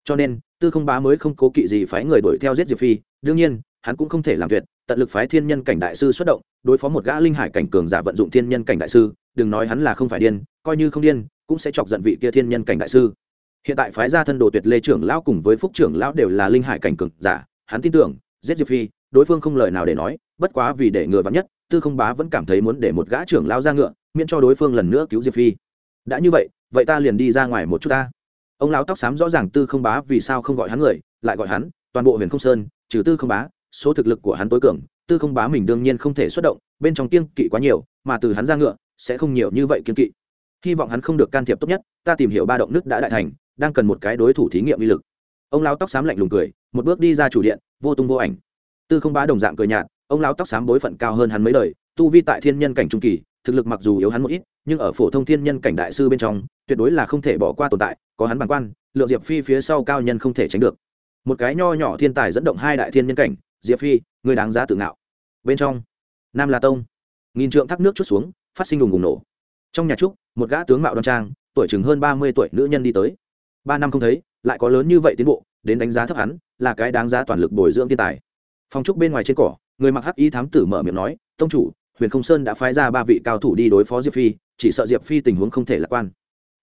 cho nên, tư không bá mới không cố kỵ gì phái người đuổi theo giết diệp phi. Đương nhiên, hắn cũng không thể làm tuyệt, tận lực phái thiên nhân cảnh đại sư xuất động, đối phó một gã linh hải cảnh cường giả vận dụng thiên nhân cảnh đại sư. Đừng nói hắn là không phải điên, coi như không điên, cũng sẽ chọc giận vị kia thiên nhân cảnh đại sư. Hiện tại phái gia thân đồ tuyệt lê trưởng lão cùng với phúc trưởng lão đều là linh hải cảnh cường giả. Hắn tin tưởng, giết diệp phi, đối phương không lời nào để nói, bất quá vì để ngừa vắn nhất, tư không bá vẫn cảm thấy muốn để một gã trưởng lão ra ngựa, miễn cho đối phương lần nữa cứu diệp phi. Đã như vậy vậy ta liền đi ra ngoài một chút ta ông lão tóc xám rõ ràng tư không bá vì sao không gọi hắn người, lại gọi hắn, toàn bộ huyền không sơn, trừ tư không bá, số thực lực của hắn tối cường, tư không bá mình đương nhiên không thể xuất động, bên trong kiên kỵ quá nhiều, mà từ hắn ra ngựa, sẽ không nhiều như vậy kiên kỵ. Hy vọng hắn không được can thiệp tốt nhất, ta tìm hiểu ba động nước đã đại thành, đang cần một cái đối thủ thí nghiệm uy lực. Ông lão tóc xám lạnh lùng cười, một bước đi ra chủ điện, vô tung vô ảnh. Tư không bá đồng dạng cười nhạt, ông lão tóc xám bối phận cao hơn hắn mấy đời, tu vi tại thiên nhân cảnh trung kỳ, thực lực mặc dù yếu hắn một ít, nhưng ở phổ thông thiên nhân cảnh đại sư bên trong tuyệt đối là không thể bỏ qua tồn tại, có hắn bằng quan, lượng diệp phi phía sau cao nhân không thể tránh được. Một cái nho nhỏ thiên tài dẫn động hai đại thiên nhân cảnh, diệp phi, người đáng giá tự ngạo. Bên trong, nam la tông, nghìn trượng thác nước chút xuống, phát sinh đùng bùng nổ. Trong nhà trúc, một gã tướng mạo đoan trang, tuổi chừng hơn ba mươi tuổi nữ nhân đi tới. Ba năm không thấy, lại có lớn như vậy tiến bộ, đến đánh giá thấp hắn, là cái đáng giá toàn lực bồi dưỡng thiên tài. Phong trúc bên ngoài trên cỏ, người mặc hắc y thám tử mở miệng nói, tông chủ, huyền không sơn đã phái ra ba vị cao thủ đi đối phó diệp phi, chỉ sợ diệp phi tình huống không thể lạc quan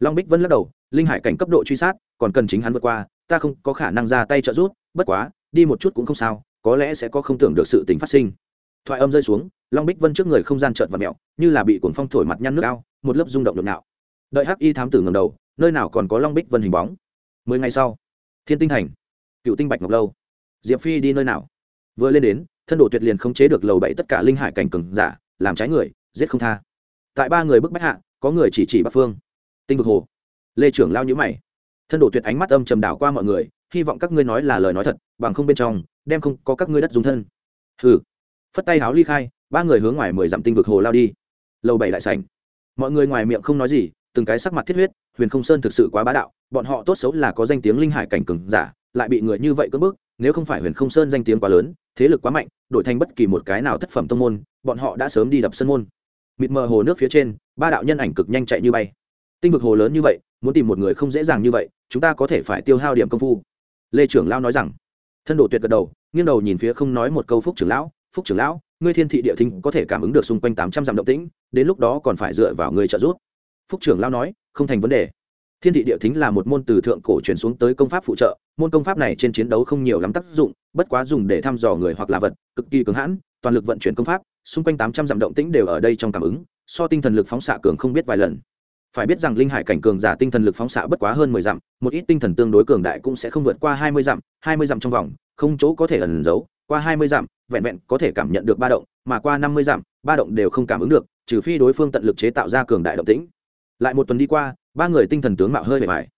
long bích vân lắc đầu, linh hải cảnh cấp độ truy sát, còn cần chính hắn vượt qua, ta không có khả năng ra tay trợ giúp, bất quá, đi một chút cũng không sao, có lẽ sẽ có không tưởng được sự tình phát sinh. Thoại âm rơi xuống, long bích vân trước người không gian trợn và mẹo như là bị cuồng phong thổi mặt nhăn nước ao, một lớp rung động nhộn nhạo đợi hắc y thám tử ngầm đầu, nơi nào còn có long bích vân hình bóng? Mười ngày sau, thiên tinh thành, cựu tinh bạch ngọc lâu. Diệp phi đi nơi nào? Vừa lên đến, thân độ tuyệt liền không chế được lầu bậy tất cả linh hải cảnh cừng giả, làm trái người, giết không tha. Tại ba người bức bách hạ, có người chỉ chỉ bắc phương tinh vực hồ. Lê trưởng lao nhữ mày. Thân đổ tuyệt ánh mắt âm trầm đảo qua mọi người, hy vọng các ngươi nói là lời nói thật, bằng không bên trong, đem không có các ngươi đất dùng thân. Hừ. Phất tay háo ly khai, ba người hướng ngoài mười dặm tinh vực hồ lao đi. Lầu bảy lại sảnh. Mọi người ngoài miệng không nói gì, từng cái sắc mặt thiết huyết, huyền không sơn thực sự quá bá đạo, bọn họ tốt xấu là có danh tiếng linh hải cảnh cường giả, lại bị người như vậy cưỡng bức, nếu không phải huyền không sơn danh tiếng quá lớn, thế lực quá mạnh, đổi thành bất kỳ một cái nào thất phẩm tông môn, bọn họ đã sớm đi đập sân môn. Mịt mờ hồ nước phía trên, ba đạo nhân ảnh cực nhanh chạy như bay tinh vực hồ lớn như vậy, muốn tìm một người không dễ dàng như vậy, chúng ta có thể phải tiêu hao điểm công phu. Lê trưởng lao nói rằng. Thân đồ tuyệt gật đầu, nghiêng đầu nhìn phía không nói một câu phúc trưởng lão, phúc trưởng lão, ngươi thiên thị địa thính có thể cảm ứng được xung quanh tám trăm dặm động tĩnh, đến lúc đó còn phải dựa vào người trợ giúp. Phúc trưởng lao nói, không thành vấn đề. Thiên thị địa thính là một môn từ thượng cổ truyền xuống tới công pháp phụ trợ, môn công pháp này trên chiến đấu không nhiều lắm tác dụng, bất quá dùng để thăm dò người hoặc là vật, cực kỳ cứng hãn, toàn lực vận chuyển công pháp, xung quanh tám trăm dặm động tĩnh đều ở đây trong cảm ứng, so tinh thần lực phóng xạ cường không biết vài lần phải biết rằng linh hải cảnh cường giả tinh thần lực phóng xạ bất quá hơn mười dặm, một ít tinh thần tương đối cường đại cũng sẽ không vượt qua hai mươi dặm, hai mươi dặm trong vòng, không chỗ có thể ẩn giấu, qua hai mươi dặm, vẹn vẹn có thể cảm nhận được ba động, mà qua năm mươi dặm, ba động đều không cảm ứng được, trừ phi đối phương tận lực chế tạo ra cường đại động tĩnh. Lại một tuần đi qua, ba người tinh thần tướng mạo hơi bề bài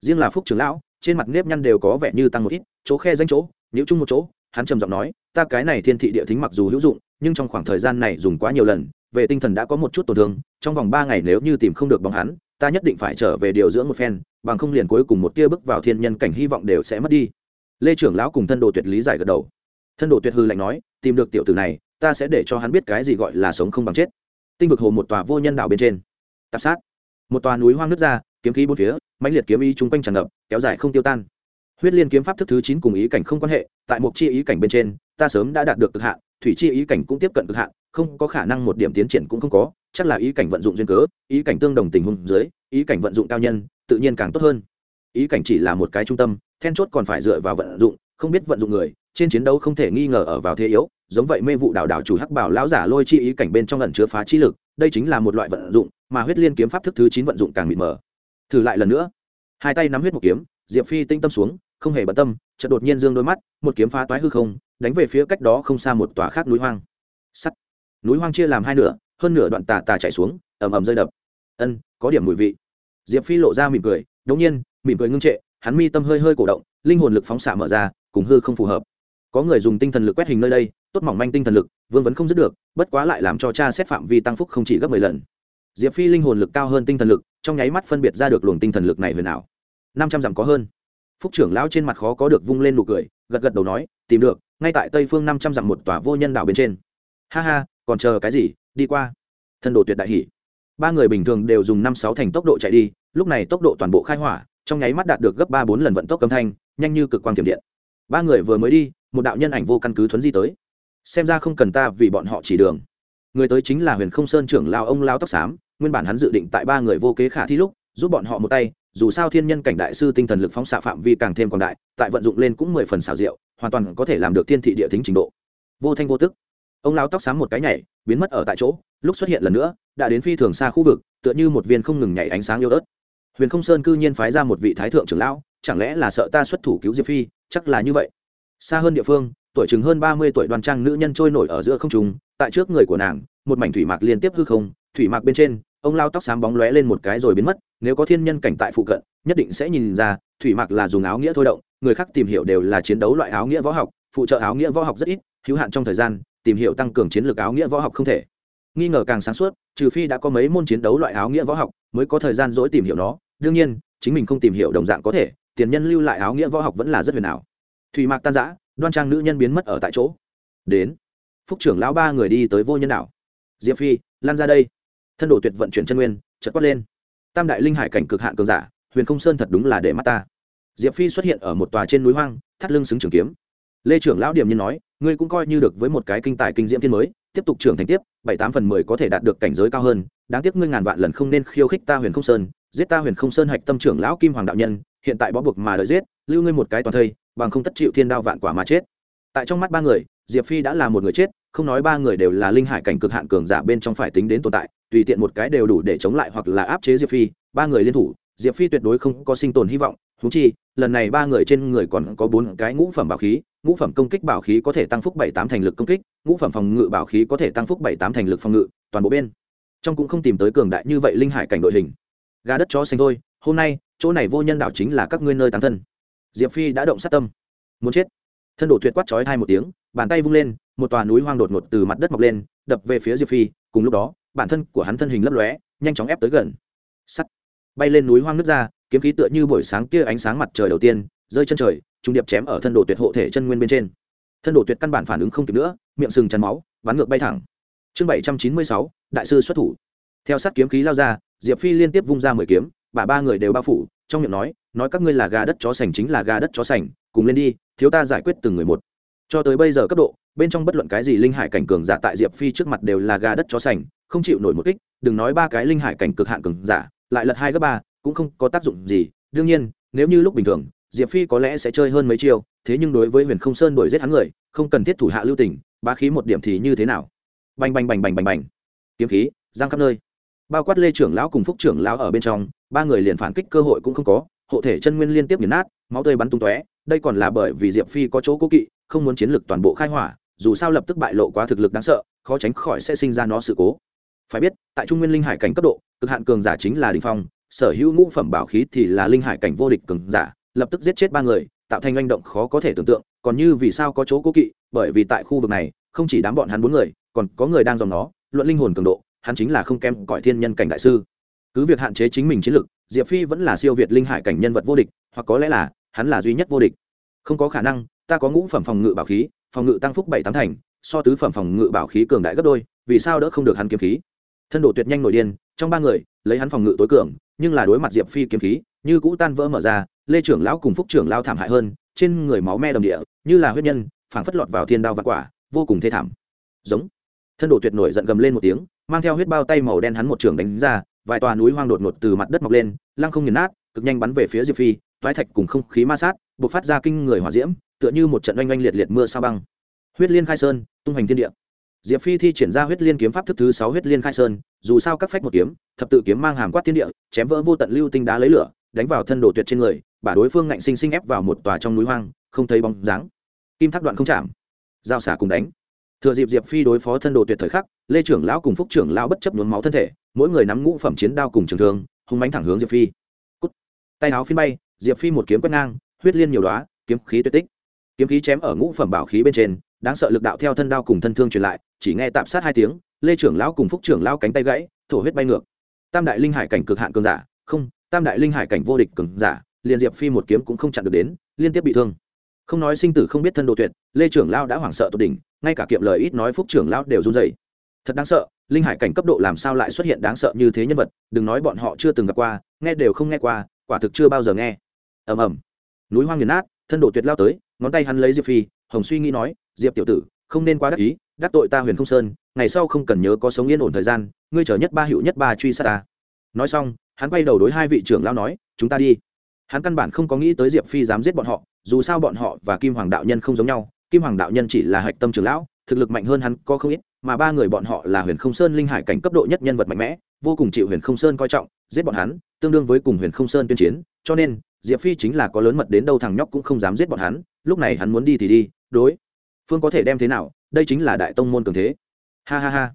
riêng là phúc trưởng lão, trên mặt nếp nhăn đều có vẻ như tăng một ít, chỗ khe danh chỗ nếu chung một chỗ, hắn trầm giọng nói, ta cái này thiên thị địa thính mặc dù hữu dụng, nhưng trong khoảng thời gian này dùng quá nhiều lần về tinh thần đã có một chút tổn thương, trong vòng ba ngày nếu như tìm không được bóng hắn, ta nhất định phải trở về điều dưỡng một phen, bằng không liền cuối cùng một tia bước vào thiên nhân cảnh hy vọng đều sẽ mất đi. Lê trưởng lão cùng thân đồ tuyệt lý giải gật đầu. Thân đồ tuyệt hư lạnh nói, tìm được tiểu tử này, ta sẽ để cho hắn biết cái gì gọi là sống không bằng chết. Tinh vực hồ một tòa vô nhân đảo bên trên. Tạp sát. Một tòa núi hoang nước ra, kiếm khí bốn phía, mãnh liệt kiếm ý chung quanh tràn ngập, kéo dài không tiêu tan. Huyết liên kiếm pháp thức thứ chín cùng ý cảnh không quan hệ, tại một chi ý cảnh bên trên, ta sớm đã đạt được cực hạn thủy chi ý cảnh cũng tiếp cận cực hạn, không có khả năng một điểm tiến triển cũng không có, chắc là ý cảnh vận dụng duyên cớ, ý cảnh tương đồng tình huống dưới, ý cảnh vận dụng cao nhân, tự nhiên càng tốt hơn. Ý cảnh chỉ là một cái trung tâm, then chốt còn phải dựa vào vận dụng, không biết vận dụng người, trên chiến đấu không thể nghi ngờ ở vào thế yếu, giống vậy mê vụ đảo đảo chủ hắc bảo lão giả lôi chi ý cảnh bên trong ẩn chứa phá chi lực, đây chính là một loại vận dụng, mà huyết liên kiếm pháp thức thứ chín vận dụng càng mịt mờ. Thử lại lần nữa. Hai tay nắm huyết một kiếm, diệp phi tinh tâm xuống, không hề bận tâm, chợt đột nhiên dương đôi mắt, một kiếm phá toái hư không đánh về phía cách đó không xa một tòa khác núi hoang. Sắt. Núi hoang chia làm hai nửa, hơn nửa đoạn tà tà chạy xuống, ầm ầm rơi đập. Ân, có điểm mùi vị. Diệp phi lộ ra mỉm cười, đống nhiên, mỉm cười ngưng trệ, hắn mi tâm hơi hơi cổ động, linh hồn lực phóng xạ mở ra, cùng hư không phù hợp. Có người dùng tinh thần lực quét hình nơi đây, tốt mỏng manh tinh thần lực, vương vấn không dứt được, bất quá lại làm cho cha xét phạm vi tăng phúc không chỉ gấp mười lần. Diệp phi linh hồn lực cao hơn tinh thần lực, trong nháy mắt phân biệt ra được luồng tinh thần lực này huyền ảo. Năm trăm dặm có hơn phúc trưởng lão trên mặt khó có được vung lên nụ cười, gật gật đầu nói, tìm được, ngay tại tây phương năm trăm dặm một tòa vô nhân đảo bên trên. Ha ha, còn chờ cái gì, đi qua. Thân đồ tuyệt đại hỷ ba người bình thường đều dùng năm sáu thành tốc độ chạy đi, lúc này tốc độ toàn bộ khai hỏa, trong nháy mắt đạt được gấp ba bốn lần vận tốc âm thanh, nhanh như cực quang tiềm điện. Ba người vừa mới đi, một đạo nhân ảnh vô căn cứ thuấn di tới. Xem ra không cần ta vì bọn họ chỉ đường. Người tới chính là huyền không sơn trưởng lao ông lao tóc xám, nguyên bản hắn dự định tại ba người vô kế khả thi lúc, giúp bọn họ một tay dù sao thiên nhân cảnh đại sư tinh thần lực phóng xạ phạm vi càng thêm còn đại, tại vận dụng lên cũng mười phần xảo diệu, hoàn toàn có thể làm được thiên thị địa tính trình độ. Vô thanh vô tức. Ông lao tóc xám một cái nhảy, biến mất ở tại chỗ, lúc xuất hiện lần nữa, đã đến phi thường xa khu vực, tựa như một viên không ngừng nhảy ánh sáng yêu ớt. Huyền không sơn cư nhiên phái ra một vị thái thượng trưởng lão, chẳng lẽ là sợ ta xuất thủ cứu diệp phi, chắc là như vậy. Xa hơn địa phương, tuổi chừng hơn ba mươi tuổi đoàn trang nữ nhân trôi nổi ở giữa không trung, tại trước người của nàng, một mảnh thủy mạc liên tiếp hư không, thủy mạc bên trên ông lao tóc xám bóng lóe lên một cái rồi biến mất, nếu có thiên nhân cảnh tại phụ cận, nhất định sẽ nhìn ra, thủy Mặc là dùng áo nghĩa thôi động, người khác tìm hiểu đều là chiến đấu loại áo nghĩa võ học, phụ trợ áo nghĩa võ học rất ít, hữu hạn trong thời gian, tìm hiểu tăng cường chiến lược áo nghĩa võ học không thể. Nghi ngờ càng sáng suốt, trừ phi đã có mấy môn chiến đấu loại áo nghĩa võ học, mới có thời gian dỗi tìm hiểu nó, đương nhiên, chính mình không tìm hiểu đồng dạng có thể, tiền nhân lưu lại áo nghĩa võ học vẫn là rất huyền ảo. Thủy mạc tan giã đoan trang nữ nhân biến mất ở tại chỗ. Đến, phúc trưởng lão ba người đi tới vô nhân đảo. Diệp phi, lan ra đây thân độ tuyệt vận chuyển chân nguyên chật quát lên. Tam đại linh hải cảnh cực hạn cường giả, huyền không sơn thật đúng là để mắt ta. Diệp phi xuất hiện ở một tòa trên núi hoang, thắt lưng xứng trường kiếm. Lê trưởng lão điểm nhiên nói, ngươi cũng coi như được với một cái kinh tài kinh diễm thiên mới, tiếp tục trưởng thành tiếp, bảy tám phần mười có thể đạt được cảnh giới cao hơn, đáng tiếc ngươi ngàn vạn lần không nên khiêu khích ta huyền không sơn, giết ta huyền không sơn hạch tâm trưởng lão kim hoàng đạo nhân, hiện tại bó buộc mà đợi giết, lưu ngươi một cái toàn thây, bằng không tất chịu thiên đao vạn quả mà chết. Tại trong mắt ba người, diệp phi đã là một người chết không nói ba người đều là linh hải cảnh cực hạn cường giả bên trong phải tính đến tồn tại, tùy tiện một cái đều đủ để chống lại hoặc là áp chế diệp phi, ba người liên thủ, diệp phi tuyệt đối không có sinh tồn hy vọng thú chi, lần này ba người trên người còn có bốn cái ngũ phẩm bảo khí, ngũ phẩm công kích bảo khí có thể tăng phúc bảy tám thành lực công kích, ngũ phẩm phòng ngự bảo khí có thể tăng phúc bảy tám thành lực phòng ngự, toàn bộ bên trong cũng không tìm tới cường đại như vậy linh hải cảnh đội hình. Gà đất chó xanh thôi, hôm nay, chỗ này vô nhân đạo chính là các ngươi nơi tán thân. Diệp phi đã động sát tâm, muốn chết. Thân đổ tuyệt quát chói hai một tiếng, bàn tay vung lên một tòa núi hoang đột ngột từ mặt đất mọc lên, đập về phía diệp phi, cùng lúc đó, bản thân của hắn thân hình lấp lóe, nhanh chóng ép tới gần. Sắt. Bay lên núi hoang nước ra, kiếm khí tựa như buổi sáng kia ánh sáng mặt trời đầu tiên, rơi chân trời, trung điệp chém ở thân đồ tuyệt hộ thể chân nguyên bên trên. Thân đồ tuyệt căn bản phản ứng không kịp nữa, miệng sừng chắn máu bắn ngược bay thẳng. Chương bảy trăm chín mươi sáu, đại sư xuất thủ. Theo sát kiếm khí lao ra, diệp phi liên tiếp vung ra mười kiếm bà ba người đều bao phủ, trong miệng nói nói các ngươi là gà đất chó sành chính là gà đất chó sành, cùng lên đi, thiếu ta giải quyết từng người một. Cho tới bây giờ cấp độ bên trong bất luận cái gì linh hải cảnh cường giả tại diệp phi trước mặt đều là gà đất chó sành, không chịu nổi một kích, đừng nói ba cái linh hải cảnh cực hạn cường giả, lại lật hai gấp ba, cũng không có tác dụng gì. Đương nhiên, nếu như lúc bình thường, diệp phi có lẽ sẽ chơi hơn mấy chiêu, thế nhưng đối với huyền không sơn đuổi giết hắn người, không cần thiết thủ hạ lưu tình ba khí một điểm thì như thế nào? Bành bành bành bành bành bành. Kiếm khí, giang khắp nơi. Bao quát lê trưởng lão cùng phúc trưởng lão ở bên trong, ba người liền phản kích cơ hội cũng không có, hộ thể chân nguyên liên tiếp nghiền nát, máu tươi bắn tung tóe. Đây còn là bởi vì diệp phi có chỗ cố kỵ, không muốn chiến lực toàn bộ khai hỏa dù sao lập tức bại lộ quá thực lực đáng sợ, khó tránh khỏi sẽ sinh ra nó sự cố. Phải biết, tại trung nguyên linh hải cảnh cấp độ, cực hạn cường giả chính là đình phong, sở hữu ngũ phẩm bảo khí thì là linh hải cảnh vô địch cường giả, lập tức giết chết ba người, tạo thành hành động khó có thể tưởng tượng, còn như vì sao có chỗ cố kỵ, bởi vì tại khu vực này, không chỉ đám bọn hắn bốn người, còn có người đang dòng nó, luận linh hồn cường độ, hắn chính là không kém cõi thiên nhân cảnh đại sư. Cứ việc hạn chế chính mình chiến lực, diệp phi vẫn là siêu việt linh hải cảnh nhân vật vô địch, hoặc có lẽ là, hắn là duy nhất vô địch. Không có khả năng, ta có ngũ phẩm phòng ngự bảo khí phòng ngự tăng phúc bảy tám thành, so tứ phẩm phòng ngự bảo khí cường đại gấp đôi, vì sao đỡ không được hắn kiếm khí? Thân đồ tuyệt nhanh nổi điên, trong ba người, lấy hắn phòng ngự tối cường, nhưng là đối mặt diệp phi kiếm khí, như cũ tan vỡ mở ra, lê trưởng lão cùng phúc trưởng lao thảm hại hơn, trên người máu me đồng địa, như là huyết nhân, phảng phất lọt vào thiên đao vặt quả, vô cùng thê thảm. Giống. Thân đồ tuyệt nổi giận gầm lên một tiếng, mang theo huyết bao tay màu đen hắn một trường đánh ra, vài tòa núi hoang đột ngột từ mặt đất mọc lên, lăng không nghiền nát, cực nhanh bắn về phía diệp phi, toái thạch cùng không khí ma sát b ộ c phát ra kinh người hỏa diễm tựa như một trận oanh oanh liệt liệt mưa sao băng. Huyết liên khai sơn, tung hoành thiên địa. Diệp phi thi triển ra huyết liên kiếm pháp thức thứ sáu huyết liên khai sơn, dù sao các phách một kiếm, thập tự kiếm mang hàm quát thiên địa, chém vỡ vô tận lưu tinh đá lấy lửa, đánh vào thân đồ tuyệt trên người, bả đối phương ngạnh sinh sinh ép vào một tòa trong núi hoang, không thấy bóng dáng. Kim thác đoạn không chạm. Giao xả cùng đánh. Thừa dịp diệp phi đối phó thân đồ tuyệt thời khắc, lê trưởng lão cùng phúc trưởng lão bất chấp nhuốm máu thân thể, mỗi người nắm ngũ phẩm chiến đao cùng trường thương, hung bánh thẳng hướng diệp phi. Cút. tay áo phi bay, diệp phi một kiếm quét ngang, huyết liên nhiều đóa, kiếm khí tuyệt tích kiếm khí chém ở ngũ phẩm bảo khí bên trên, đáng sợ lực đạo theo thân đao cùng thân thương truyền lại, chỉ nghe tạm sát hai tiếng, lê trưởng lão cùng phúc trưởng lão cánh tay gãy, thổ huyết bay ngược. Tam đại linh hải cảnh cực hạn cường giả, không, tam đại linh hải cảnh vô địch cường giả, liền diệp phi một kiếm cũng không chặn được đến, liên tiếp bị thương. Không nói sinh tử không biết thân độ tuyệt, lê trưởng lão đã hoảng sợ tột đỉnh, ngay cả kiệm lời ít nói phúc trưởng lão đều run rẩy. Thật đáng sợ, linh hải cảnh cấp độ làm sao lại xuất hiện đáng sợ như thế nhân vật, đừng nói bọn họ chưa từng gặp qua, nghe đều không nghe qua, quả thực chưa bao giờ nghe. Ầm ầm. Núi hoang nghiền nát thân độ tuyệt lao tới, ngón tay hắn lấy diệp phi, hồng suy nghĩ nói, diệp tiểu tử, không nên quá đắc ý, đắc tội ta huyền không sơn, ngày sau không cần nhớ có sống yên ổn thời gian, ngươi chở nhất ba hữu nhất ba truy sát ta. Nói xong, hắn quay đầu đối hai vị trưởng lao nói, chúng ta đi. Hắn căn bản không có nghĩ tới diệp phi dám giết bọn họ, dù sao bọn họ và kim hoàng đạo nhân không giống nhau, kim hoàng đạo nhân chỉ là hạch tâm trưởng lão, thực lực mạnh hơn hắn có không ít, mà ba người bọn họ là huyền không sơn linh hải cảnh cấp độ nhất nhân vật mạnh mẽ, vô cùng chịu huyền không sơn coi trọng, giết bọn hắn, tương đương với cùng huyền không sơn tuyên chiến, cho nên diệp phi chính là có lớn mật đến đâu thằng nhóc cũng không dám giết bọn hắn, lúc này hắn muốn đi thì đi, đối. Phương có thể đem thế nào, đây chính là đại tông môn cường thế. Ha ha ha.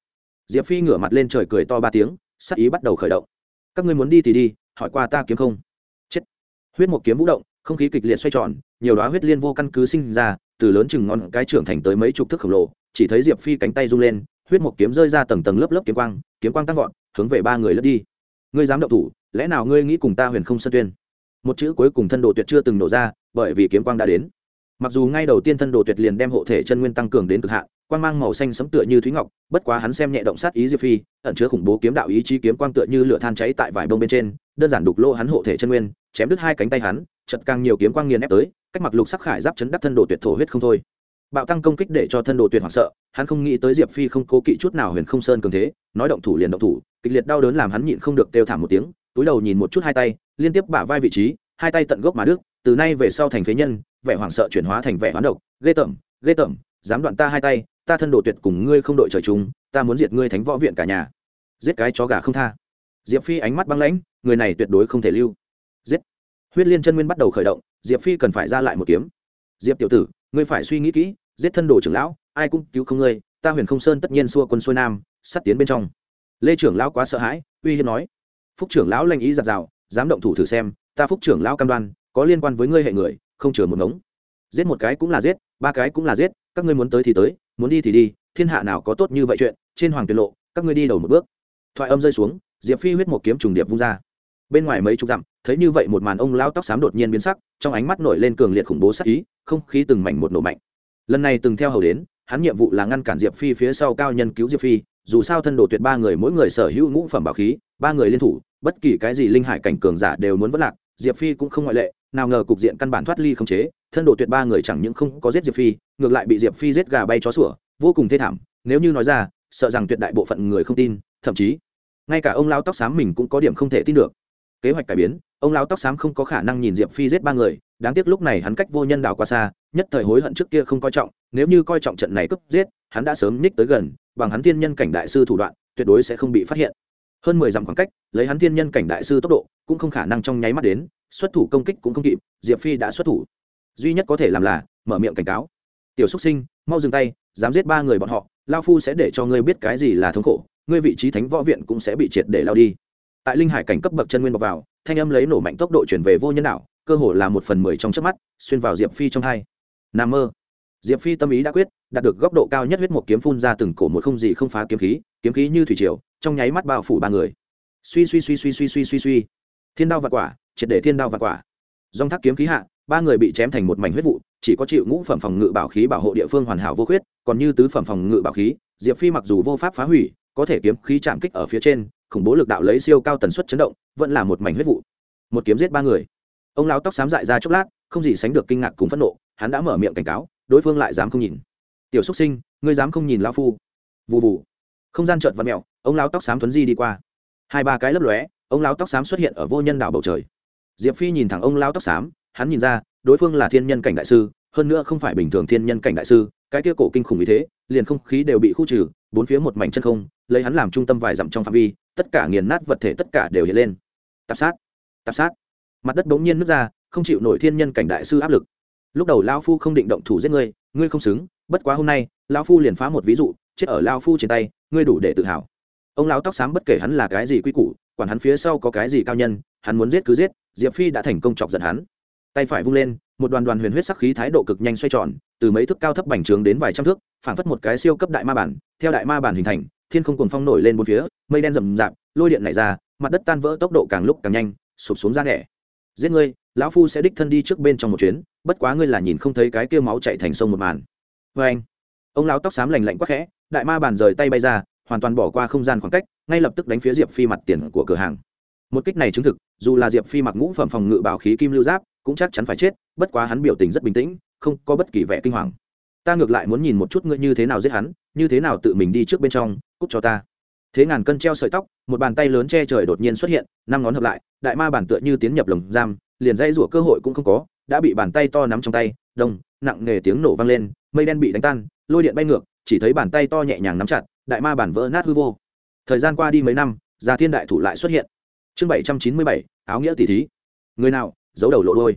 Diệp phi ngửa mặt lên trời cười to ba tiếng, sắc ý bắt đầu khởi động. Các ngươi muốn đi thì đi, hỏi qua ta kiếm không? Chết. Huyết một kiếm vũ động, không khí kịch liệt xoay tròn, nhiều đoá huyết liên vô căn cứ sinh ra, từ lớn chừng ngọn cái trưởng thành tới mấy chục thước khổng lồ, chỉ thấy diệp phi cánh tay rung lên, huyết một kiếm rơi ra tầng tầng lớp lớp kiếm quang kiếm quang tăng vọt, hướng về ba người lướt đi. Ngươi dám động thủ, lẽ nào ngươi nghĩ cùng ta huyền không sân tuyên? Một chữ cuối cùng thân đồ tuyệt chưa từng nổ ra, bởi vì kiếm quang đã đến. Mặc dù ngay đầu tiên thân đồ tuyệt liền đem hộ thể chân nguyên tăng cường đến cực hạn, quang mang màu xanh sấm tựa như thúy ngọc, bất quá hắn xem nhẹ động sát ý diệp phi, ẩn chứa khủng bố kiếm đạo ý chí kiếm quang tựa như lửa than cháy tại vải bông bên trên, đơn giản đục lô hắn hộ thể chân nguyên, chém đứt hai cánh tay hắn, chật càng nhiều kiếm quang nghiền ép tới, cách mặc lục sắc khải giáp chấn đắc thân đồ tuyệt thổ huyết không thôi. Bạo tăng công kích để cho thân đồ tuyệt hoảng sợ, hắn không nghĩ tới diệp phi không cố kỵ chút nào huyền không sơn cường thế, nói động thủ liền động thủ, kịch liệt đau đớn làm hắn nhịn không được kêu thảm một tiếng túi đầu nhìn một chút hai tay, liên tiếp bả vai vị trí, hai tay tận gốc mà đức từ nay về sau thành phế nhân, vẻ hoảng sợ chuyển hóa thành vẻ hoán độc, ghê tởm ghê tởm, dám đoạn ta hai tay, ta thân đồ tuyệt cùng ngươi không đội trời chung, ta muốn diệt ngươi thánh võ viện cả nhà. Giết cái chó gà không tha. Diệp phi ánh mắt băng lãnh, người này tuyệt đối không thể lưu. Giết. Huyết liên chân nguyên bắt đầu khởi động, diệp phi cần phải ra lại một kiếm. Diệp tiểu tử, ngươi phải suy nghĩ kỹ, giết thân đồ trưởng lão, ai cũng cứu không ngươi, ta huyền không sơn tất nhiên xua quân xuôi nam, sắt tiến bên trong. Lê trưởng lão quá sợ hãi, uy hiếp nói phúc trưởng lão lanh ý giặt rào, dám động thủ thử xem, ta phúc trưởng lão cam đoan, có liên quan với ngươi hệ người, không chừa một ngống. Giết một cái cũng là giết, ba cái cũng là giết, các ngươi muốn tới thì tới, muốn đi thì đi, thiên hạ nào có tốt như vậy chuyện, trên hoàng tiền lộ, các ngươi đi đầu một bước. Thoại âm rơi xuống, diệp phi huyết một kiếm trùng điệp vung ra. Bên ngoài mấy chục dặm, thấy như vậy một màn ông lao tóc xám đột nhiên biến sắc, trong ánh mắt nổi lên cường liệt khủng bố sắc ý, không khí từng mảnh một nổ mạnh. Lần này từng theo hầu đến, hắn nhiệm vụ là ngăn cản diệp phi phía sau cao nhân cứu diệp phi, dù sao thân đồ tuyệt ba người mỗi người sở hữu ngũ phẩm bảo khí ba người liên thủ, bất kỳ cái gì linh hải cảnh cường giả đều muốn vất lạc, diệp phi cũng không ngoại lệ, nào ngờ cục diện căn bản thoát ly không chế, thân độ tuyệt ba người chẳng những không có giết diệp phi, ngược lại bị diệp phi giết gà bay chó sủa, vô cùng thê thảm, nếu như nói ra, sợ rằng tuyệt đại bộ phận người không tin, thậm chí, ngay cả ông lao tóc xám mình cũng có điểm không thể tin được. Kế hoạch cải biến, ông lao tóc xám không có khả năng nhìn diệp phi giết ba người, đáng tiếc lúc này hắn cách vô nhân đảo qua xa, nhất thời hối hận trước kia không coi trọng, nếu như coi trọng trận này cướp giết, hắn đã sớm ních tới gần, bằng hắn thiên nhân cảnh đại sư thủ đoạn, tuyệt đối sẽ không bị phát hiện hơn mười dặm khoảng cách, lấy hắn thiên nhân cảnh đại sư tốc độ, cũng không khả năng trong nháy mắt đến, xuất thủ công kích cũng không kịp, diệp phi đã xuất thủ. Duy nhất có thể làm là, mở miệng cảnh cáo. Tiểu xúc sinh, mau dừng tay, dám giết ba người bọn họ, lao phu sẽ để cho ngươi biết cái gì là thống khổ, ngươi vị trí thánh võ viện cũng sẽ bị triệt để lao đi. Tại linh hải cảnh cấp bậc chân nguyên bọc vào, thanh âm lấy nổ mạnh tốc độ chuyển về vô nhân đạo, cơ hồ là một phần mười trong chớp mắt, xuyên vào diệp phi trong hai. Nà mơ diệp phi tâm ý đã quyết, đạt được góc độ cao nhất huyết một kiếm phun ra từng cổ một không gì không phá kiếm khí kiếm khí như thủy triều, trong nháy mắt bao phủ ba người. Suy suy suy suy suy suy suy suy. Thiên đao và quả, triệt để thiên đao và quả. Dòng thác kiếm khí hạ, ba người bị chém thành một mảnh huyết vụ, chỉ có chịu ngũ phẩm phòng ngự bảo khí bảo hộ địa phương hoàn hảo vô khuyết, còn như tứ phẩm phòng ngự bảo khí, diệp phi mặc dù vô pháp phá hủy, có thể kiếm khí chạm kích ở phía trên, khủng bố lực đạo lấy siêu cao tần suất chấn động, vẫn là một mảnh huyết vụ. Một kiếm giết ba người. Ông lão tóc xám dại ra chốc lát, không gì sánh được kinh ngạc cùng phẫn nộ, hắn đã mở miệng cảnh cáo đối phương lại dám không nhìn. Tiểu xúc sinh, ngươi dám không nhìn lão phu? Vụ vụ không gian trợt và mẹo ông lão tóc xám thuấn di đi qua. Hai ba cái lấp lóe, ông lão tóc xám xuất hiện ở vô nhân đảo bầu trời. Diệp phi nhìn thẳng ông lão tóc xám, hắn nhìn ra, đối phương là thiên nhân cảnh đại sư, hơn nữa không phải bình thường thiên nhân cảnh đại sư, cái kia cổ kinh khủng như thế, liền không khí đều bị khu trừ, bốn phía một mảnh chân không, lấy hắn làm trung tâm vài dặm trong phạm vi, tất cả nghiền nát vật thể tất cả đều hiện lên. Tạp sát tạp sát. Mặt đất bỗng nhiên nứt ra, không chịu nổi thiên nhân cảnh đại sư áp lực lúc đầu lao phu không định động thủ giết ngươi ngươi không xứng, bất quá hôm nay lao phu liền phá một ví dụ, chết ở lao phu trên tay, ngươi đủ để tự hào. Ông lão tóc xám bất kể hắn là cái gì quy củ, quản hắn phía sau có cái gì cao nhân, hắn muốn giết cứ giết, diệp phi đã thành công chọc giận hắn. Tay phải vung lên, một đoàn đoàn huyền huyết sắc khí thái độ cực nhanh xoay tròn, từ mấy thước cao thấp bành trướng đến vài trăm thước, phảng phất một cái siêu cấp đại ma bản, theo đại ma bản hình thành, thiên không cuồng phong nổi lên bốn phía, mây đen rầm rạp, lôi điện nảy ra, mặt đất tan vỡ tốc độ càng lúc càng nhanh, sụp xuống ra nẻ giết ngươi, lão phu sẽ đích thân đi trước bên trong một chuyến bất quá ngươi là nhìn không thấy cái kia máu chạy thành sông một màn. Vê anh, ông lão tóc xám lành lạnh quắc khẽ, đại ma bàn rời tay bay ra, hoàn toàn bỏ qua không gian khoảng cách, ngay lập tức đánh phía diệp phi mặt tiền của cửa hàng. Một kích này chứng thực, dù là diệp phi mặc ngũ phẩm phòng ngự bảo khí kim lưu giáp, cũng chắc chắn phải chết, bất quá hắn biểu tình rất bình tĩnh, không có bất kỳ vẻ kinh hoàng. Ta ngược lại muốn nhìn một chút ngươi như thế nào giết hắn, như thế nào tự mình đi trước bên trong, cút cho ta. Thế ngàn cân treo sợi tóc, một bàn tay lớn che trời đột nhiên xuất hiện, năm ngón hợp lại, đại ma bản tựa như tiến nhập lồng giam, liền dây rủa cơ hội cũng không có đã bị bàn tay to nắm trong tay, đông, nặng nề tiếng nổ vang lên, mây đen bị đánh tan, lôi điện bay ngược, chỉ thấy bàn tay to nhẹ nhàng nắm chặt, đại ma bản vỡ nát hư vô. Thời gian qua đi mấy năm già thiên đại thủ lại xuất hiện. Chương bảy trăm chín mươi bảy, áo nghĩa tỷ thí. Người nào, giấu đầu lộ đôi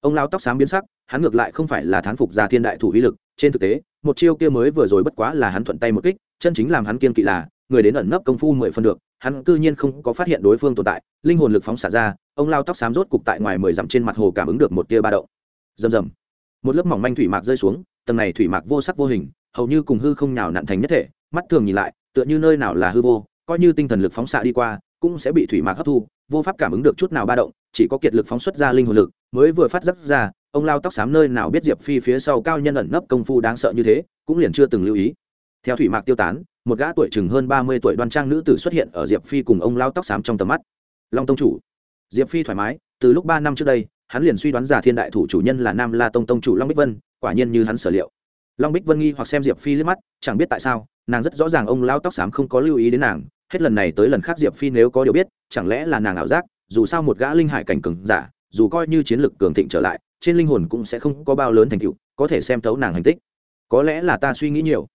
ông lao tóc xám biến sắc, hắn ngược lại không phải là thán phục già thiên đại thủ uy lực, trên thực tế, một chiêu kia mới vừa rồi bất quá là hắn thuận tay một kích, chân chính làm hắn kiên kỵ là, người đến ẩn nấp công phu mười phân được hắn cư nhiên không có phát hiện đối phương tồn tại, linh hồn lực phóng xả ra, ông lao tóc xám rốt cục tại ngoài mười dặm trên mặt hồ cảm ứng được một tia ba đậu rầm rầm. Một lớp mỏng manh thủy mạc rơi xuống, tầng này thủy mạc vô sắc vô hình, hầu như cùng hư không nhào nặn thành nhất thể, mắt thường nhìn lại, tựa như nơi nào là hư vô, coi như tinh thần lực phóng xạ đi qua, cũng sẽ bị thủy mạc hấp thu, vô pháp cảm ứng được chút nào ba động, chỉ có kiệt lực phóng xuất ra linh hồn lực, mới vừa phát giác ra, ông lao tóc xám nơi nào biết diệp phi phía sau cao nhân ẩn nấp công phu đáng sợ như thế, cũng liền chưa từng lưu ý. Theo thủy mạc tiêu tán một gã tuổi chừng hơn ba mươi tuổi đoan trang nữ tử xuất hiện ở diệp phi cùng ông lao tóc xám trong tầm mắt. Long tông chủ. Diệp phi thoải mái, từ lúc ba năm trước đây, hắn liền suy đoán giả thiên đại thủ chủ nhân là nam la tông tông chủ long bích vân, quả nhiên như hắn sở liệu. Long bích vân nghi hoặc xem diệp phi liếc mắt, chẳng biết tại sao, nàng rất rõ ràng ông lao tóc xám không có lưu ý đến nàng, hết lần này tới lần khác diệp phi nếu có điều biết, chẳng lẽ là nàng ảo giác, dù sao một gã linh hải cảnh cường giả, dù coi như chiến lực cường thịnh trở lại, trên linh hồn cũng sẽ không có bao lớn thành tựu, có thể xem thấu nàng hành tích. Có lẽ là ta suy nghĩ nhiều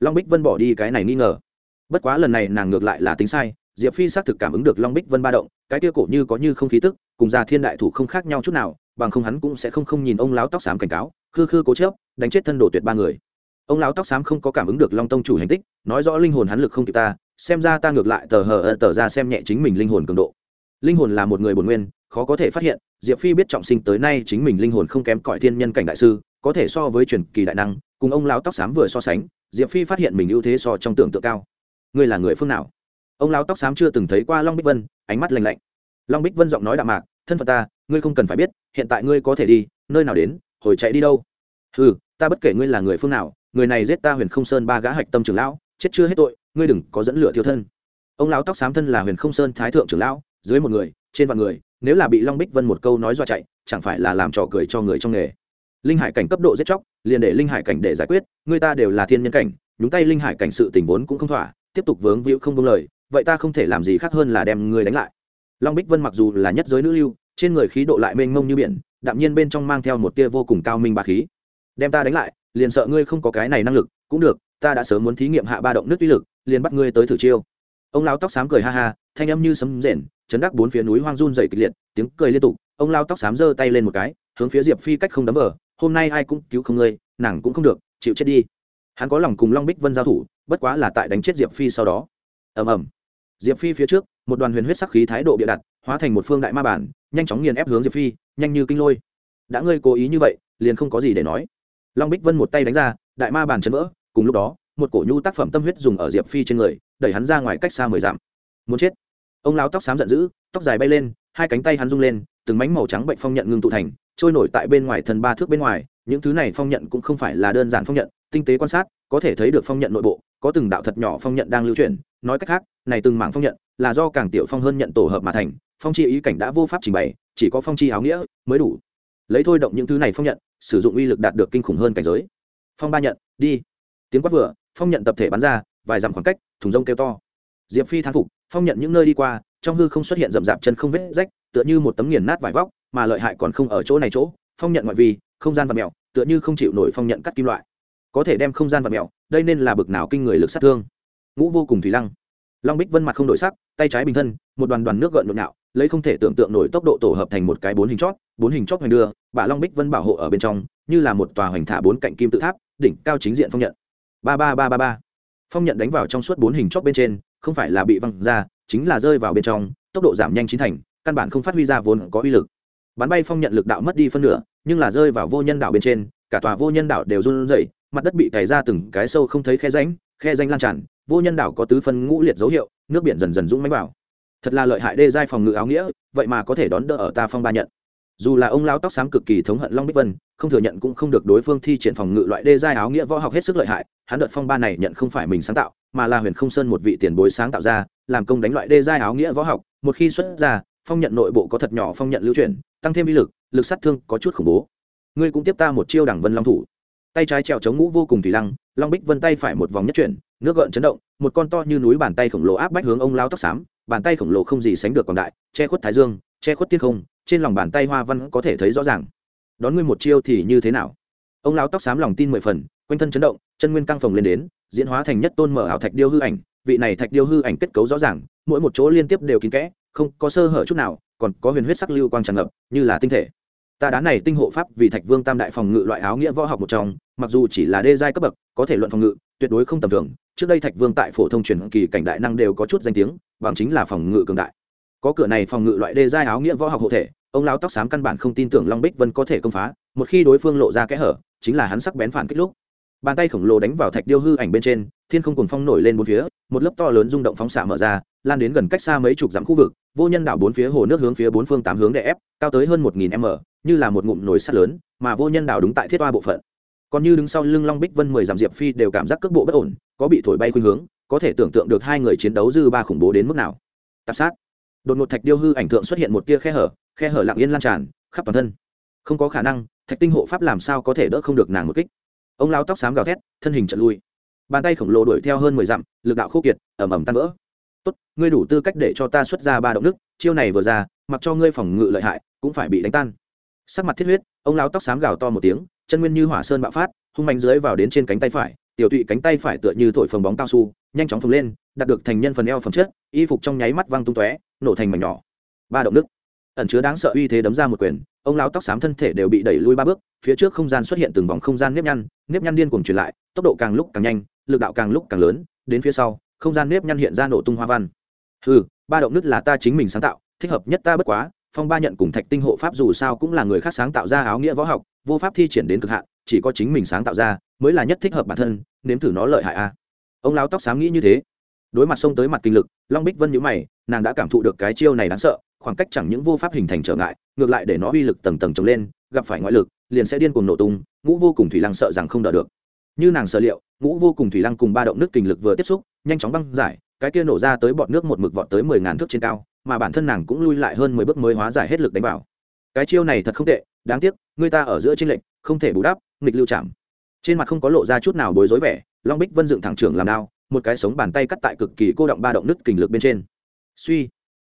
long bích vân bỏ đi cái này nghi ngờ. Bất quá lần này nàng ngược lại là tính sai, diệp phi xác thực cảm ứng được long bích vân ba động, cái kia cổ như có như không khí tức, cùng già thiên đại thủ không khác nhau chút nào, bằng không hắn cũng sẽ không không nhìn ông lão tóc xám cảnh cáo, khư khư cố chớp đánh chết thân đồ tuyệt ba người. Ông lão tóc xám không có cảm ứng được long tông chủ hành tích, nói rõ linh hồn hắn lực không kịp ta, xem ra ta ngược lại tờ hờ tờ ra xem nhẹ chính mình linh hồn cường độ. Linh hồn là một người bồn nguyên, khó có thể phát hiện, diệp phi biết trọng sinh tới nay chính mình linh hồn không kém cỏi thiên nhân cảnh đại sư, có thể so với truyền kỳ đại năng, cùng ông lão tóc xám vừa so sánh diệp phi phát hiện mình ưu thế so trong tưởng tượng cao. Ngươi là người phương nào? Ông lão tóc xám chưa từng thấy qua long bích vân, ánh mắt lành lạnh. Long bích vân giọng nói đạm mạc, thân phận ta, ngươi không cần phải biết, hiện tại ngươi có thể đi, nơi nào đến, hồi chạy đi đâu. Ừ ta bất kể ngươi là người phương nào, người này giết ta huyền không sơn ba gã hạch tâm trưởng lão, chết chưa hết tội, ngươi đừng có dẫn lửa thiêu thân. Ông lão tóc xám thân là huyền không sơn thái thượng trưởng lão, dưới một người, trên vạn người, nếu là bị long bích vân một câu nói dọa chạy, chẳng phải là làm trò cười cho người trong nghề. Linh hải cảnh cấp độ giết chóc liền để linh hải cảnh để giải quyết, người ta đều là thiên nhân cảnh, nhúng tay linh hải cảnh sự tình vốn cũng không thỏa, tiếp tục vướng víu không đông lời, vậy ta không thể làm gì khác hơn là đem người đánh lại. Long bích vân mặc dù là nhất giới nữ lưu, trên người khí độ lại mênh mông như biển, đạm nhiên bên trong mang theo một tia vô cùng cao minh bà khí. Đem ta đánh lại, liền sợ ngươi không có cái này năng lực, cũng được, ta đã sớm muốn thí nghiệm hạ ba động nước uy lực, liền bắt ngươi tới thử chiêu. Ông lão tóc xám cười ha ha, thanh âm như sấm rền, chấn đắc bốn phía núi hoang run dày kịch liệt, tiếng cười liên tục, ông lao tóc xám giơ tay lên một cái, hướng phía diệp phi cách không đấm vờ hôm nay ai cũng cứu không ngươi, nàng cũng không được, chịu chết đi. Hắn có lòng cùng long bích vân giao thủ, bất quá là tại đánh chết diệp phi sau đó. Ầm ầm. Diệp phi phía trước, một đoàn huyền huyết sắc khí thái độ bịa đặt, hóa thành một phương đại ma bản, nhanh chóng nghiền ép hướng diệp phi, nhanh như kinh lôi. Đã ngươi cố ý như vậy, liền không có gì để nói. Long bích vân một tay đánh ra, đại ma bản chấn vỡ, cùng lúc đó, một cổ nhu tác phẩm tâm huyết dùng ở diệp phi trên người, đẩy hắn ra ngoài cách xa mười dặm. Muốn chết. Ông lão tóc xám giận dữ, tóc dài bay lên, hai cánh tay hắn rung lên từng mảnh màu trắng bệnh phong nhận ngưng tụ thành, trôi nổi tại bên ngoài thân ba thước bên ngoài, những thứ này phong nhận cũng không phải là đơn giản phong nhận, tinh tế quan sát, có thể thấy được phong nhận nội bộ, có từng đạo thật nhỏ phong nhận đang lưu chuyển, nói cách khác, này từng mảng phong nhận là do càng tiểu phong hơn nhận tổ hợp mà thành, phong chi ý cảnh đã vô pháp trình bày, chỉ có phong chi áo nghĩa mới đủ. Lấy thôi động những thứ này phong nhận, sử dụng uy lực đạt được kinh khủng hơn cảnh giới. Phong ba nhận, đi. Tiếng quát vừa, phong nhận tập thể bắn ra, vài dặm khoảng cách, thùng rông kêu to. Diệp phi thán phục, phong nhận những nơi đi qua trong hư không xuất hiện rậm rạp chân không vết rách tựa như một tấm nghiền nát vải vóc mà lợi hại còn không ở chỗ này chỗ phong nhận ngoại vi không gian và mèo tựa như không chịu nổi phong nhận cắt kim loại. Có thể đem không gian và mèo, đây nên là bực nào kinh người lực sát thương. Ngũ vô cùng thủy lăng. Long bích vân mặt không đổi sắc tay trái bình thân một đoàn đoàn nước gợn nhộn nhạo lấy không thể tưởng tượng nổi tốc độ tổ hợp thành một cái bốn hình chót bốn hình chót hoành đưa bà long bích vân bảo hộ ở bên trong như là một tòa hoành thả bốn cạnh kim tự tháp đỉnh cao chính diện phong nhận. Ba ba ba ba ba. Phong nhận đánh vào trong suốt bốn hình chót bên trên không phải là bị văng ra chính là rơi vào bên trong, tốc độ giảm nhanh chín thành, căn bản không phát huy ra vốn có uy lực. Bắn bay phong nhận lực đạo mất đi phân nửa, nhưng là rơi vào vô nhân đảo bên trên, cả tòa vô nhân đảo đều run rẩy, mặt đất bị cày ra từng cái sâu không thấy khe ránh khe danh lan tràn, vô nhân đảo có tứ phân ngũ liệt dấu hiệu, nước biển dần dần rung mánh vào. Thật là lợi hại đê giai phòng ngự áo nghĩa, vậy mà có thể đón đỡ ở ta phong ba nhận. Dù là ông lao tóc xám cực kỳ thống hận long bích vân, không thừa nhận cũng không được đối phương thi triển phòng ngự loại đê giai áo nghĩa võ học hết sức lợi hại, hắn đợt phong ba này nhận không phải mình sáng tạo mà là huyền không sơn một vị tiền bối sáng tạo ra, làm công đánh loại đê giai áo nghĩa võ học, một khi xuất ra, phong nhận nội bộ có thật nhỏ phong nhận lưu chuyển, tăng thêm uy lực lực sát thương có chút khủng bố. Ngươi cũng tiếp ta một chiêu đẳng vân long thủ. Tay trái trèo chống ngũ vô cùng thủy lăng, long bích vân tay phải một vòng nhất chuyển, nước gợn chấn động, một con to như núi bàn tay khổng lồ áp bách hướng ông lao tóc xám, bàn tay khổng lồ không gì sánh được còn đại, che khuất thái dương, che khuất tiên không, trên lòng bàn tay hoa văn có thể thấy rõ ràng. Đón ngươi một chiêu thì như thế nào? Ông lao tóc xám lòng tin mười phần, quanh thân chấn động, chân nguyên căng phồng lên đến diễn hóa thành nhất tôn mở ảo thạch điêu hư ảnh, vị này thạch điêu hư ảnh kết cấu rõ ràng, mỗi một chỗ liên tiếp đều kín kẽ, không có sơ hở chút nào, còn có huyền huyết sắc lưu quang tràn ngập, như là tinh thể. Ta đá này tinh hộ pháp vì thạch vương tam đại phòng ngự loại áo nghĩa võ học một trong, mặc dù chỉ là đê giai cấp bậc, có thể luận phòng ngự, tuyệt đối không tầm thường. Trước đây thạch vương tại phổ thông truyền kỳ cảnh đại năng đều có chút danh tiếng, bằng chính là phòng ngự cường đại. Có cửa này phòng ngự loại đê giai áo nghĩa võ học hộ thể, ông lão tóc xám căn bản không tin tưởng long bích vân có thể công phá, một khi đối phương lộ ra kẽ hở, chính là hắn sắc bén phản kích lúc bàn tay khổng lồ đánh vào thạch điêu hư ảnh bên trên, thiên không cùng phong nổi lên bốn phía, một lớp to lớn rung động phóng xạ mở ra, lan đến gần cách xa mấy chục dặm khu vực, vô nhân đảo bốn phía hồ nước hướng phía bốn phương tám hướng đè ép, cao tới hơn một nghìn m, như là một ngụm nồi sắt lớn, mà vô nhân đảo đúng tại thiết oa bộ phận. Còn như đứng sau lưng long bích vân mười dặm diệp phi đều cảm giác cước bộ bất ổn, có bị thổi bay khuynh hướng, có thể tưởng tượng được hai người chiến đấu dư ba khủng bố đến mức nào. Tạp sát. Đột ngột thạch điêu hư ảnh tượng xuất hiện một tia khe hở khe hở lặng yên lan tràn, khắp toàn thân. Không có khả năng, thạch tinh hộ pháp làm sao có thể đỡ không được nàng một kích? Ông lao tóc xám gào thét, thân hình trận lui. Bàn tay khổng lồ đuổi theo hơn mười dặm, lực đạo khô kiệt ẩm ẩm tan vỡ. Tốt, ngươi đủ tư cách để cho ta xuất ra ba động nước, chiêu này vừa ra, mặc cho ngươi phòng ngự lợi hại, cũng phải bị đánh tan. Sắc mặt thiết huyết, ông lao tóc xám gào to một tiếng, chân nguyên như hỏa sơn bạo phát, hung mạnh dưới vào đến trên cánh tay phải, tiểu tụy cánh tay phải tựa như thổi phồng bóng cao su, nhanh chóng phồng lên, đạt được thành nhân phần eo phẩm chất, y phục trong nháy mắt văng tung tóe, nổ thành mảnh nhỏ. Ba động nước ẩn chứa đáng sợ uy thế đấm ra một quyền, ông lão tóc xám thân thể đều bị đẩy lui ba bước, phía trước không gian xuất hiện từng vòng không gian nếp nhăn nếp nhăn điên cuồng truyền lại, tốc độ càng lúc càng nhanh, lực đạo càng lúc càng lớn, đến phía sau, không gian nếp nhăn hiện ra nổ tung hoa văn. Ừ ba động nứt là ta chính mình sáng tạo, thích hợp nhất ta bất quá, phong ba nhận cùng thạch tinh hộ pháp dù sao cũng là người khác sáng tạo ra áo nghĩa võ học, vô pháp thi triển đến cực hạn, chỉ có chính mình sáng tạo ra mới là nhất thích hợp bản thân, nếm thử nó lợi hại a. Ông lão tóc xám nghĩ như thế. Đối mặt xông tới mặt kinh lực, long bích vân nhữ mày, nàng đã cảm thụ được cái chiêu này đáng sợ khoảng cách chẳng những vô pháp hình thành trở ngại, ngược lại để nó uy lực tầng tầng trồng lên, gặp phải ngoại lực, liền sẽ điên cuồng nổ tung, ngũ vô cùng thủy lăng sợ rằng không đỡ được. Như nàng sở liệu, ngũ vô cùng thủy lăng cùng ba động nước kình lực vừa tiếp xúc, nhanh chóng băng giải, cái kia nổ ra tới bọt nước một mực vọt tới mười ngàn thước trên cao, mà bản thân nàng cũng lui lại hơn mười bước mới hóa giải hết lực đánh vào. Cái chiêu này thật không tệ, đáng tiếc, người ta ở giữa trên lệnh không thể bù đắp, nghịch lưu chạm. Trên mặt không có lộ ra chút nào bối rối vẻ, long bích vân dựng thẳng trưởng làm đao, một cái sống bàn tay cắt tại cực kỳ cô động ba động nước kình lực bên trên. Suy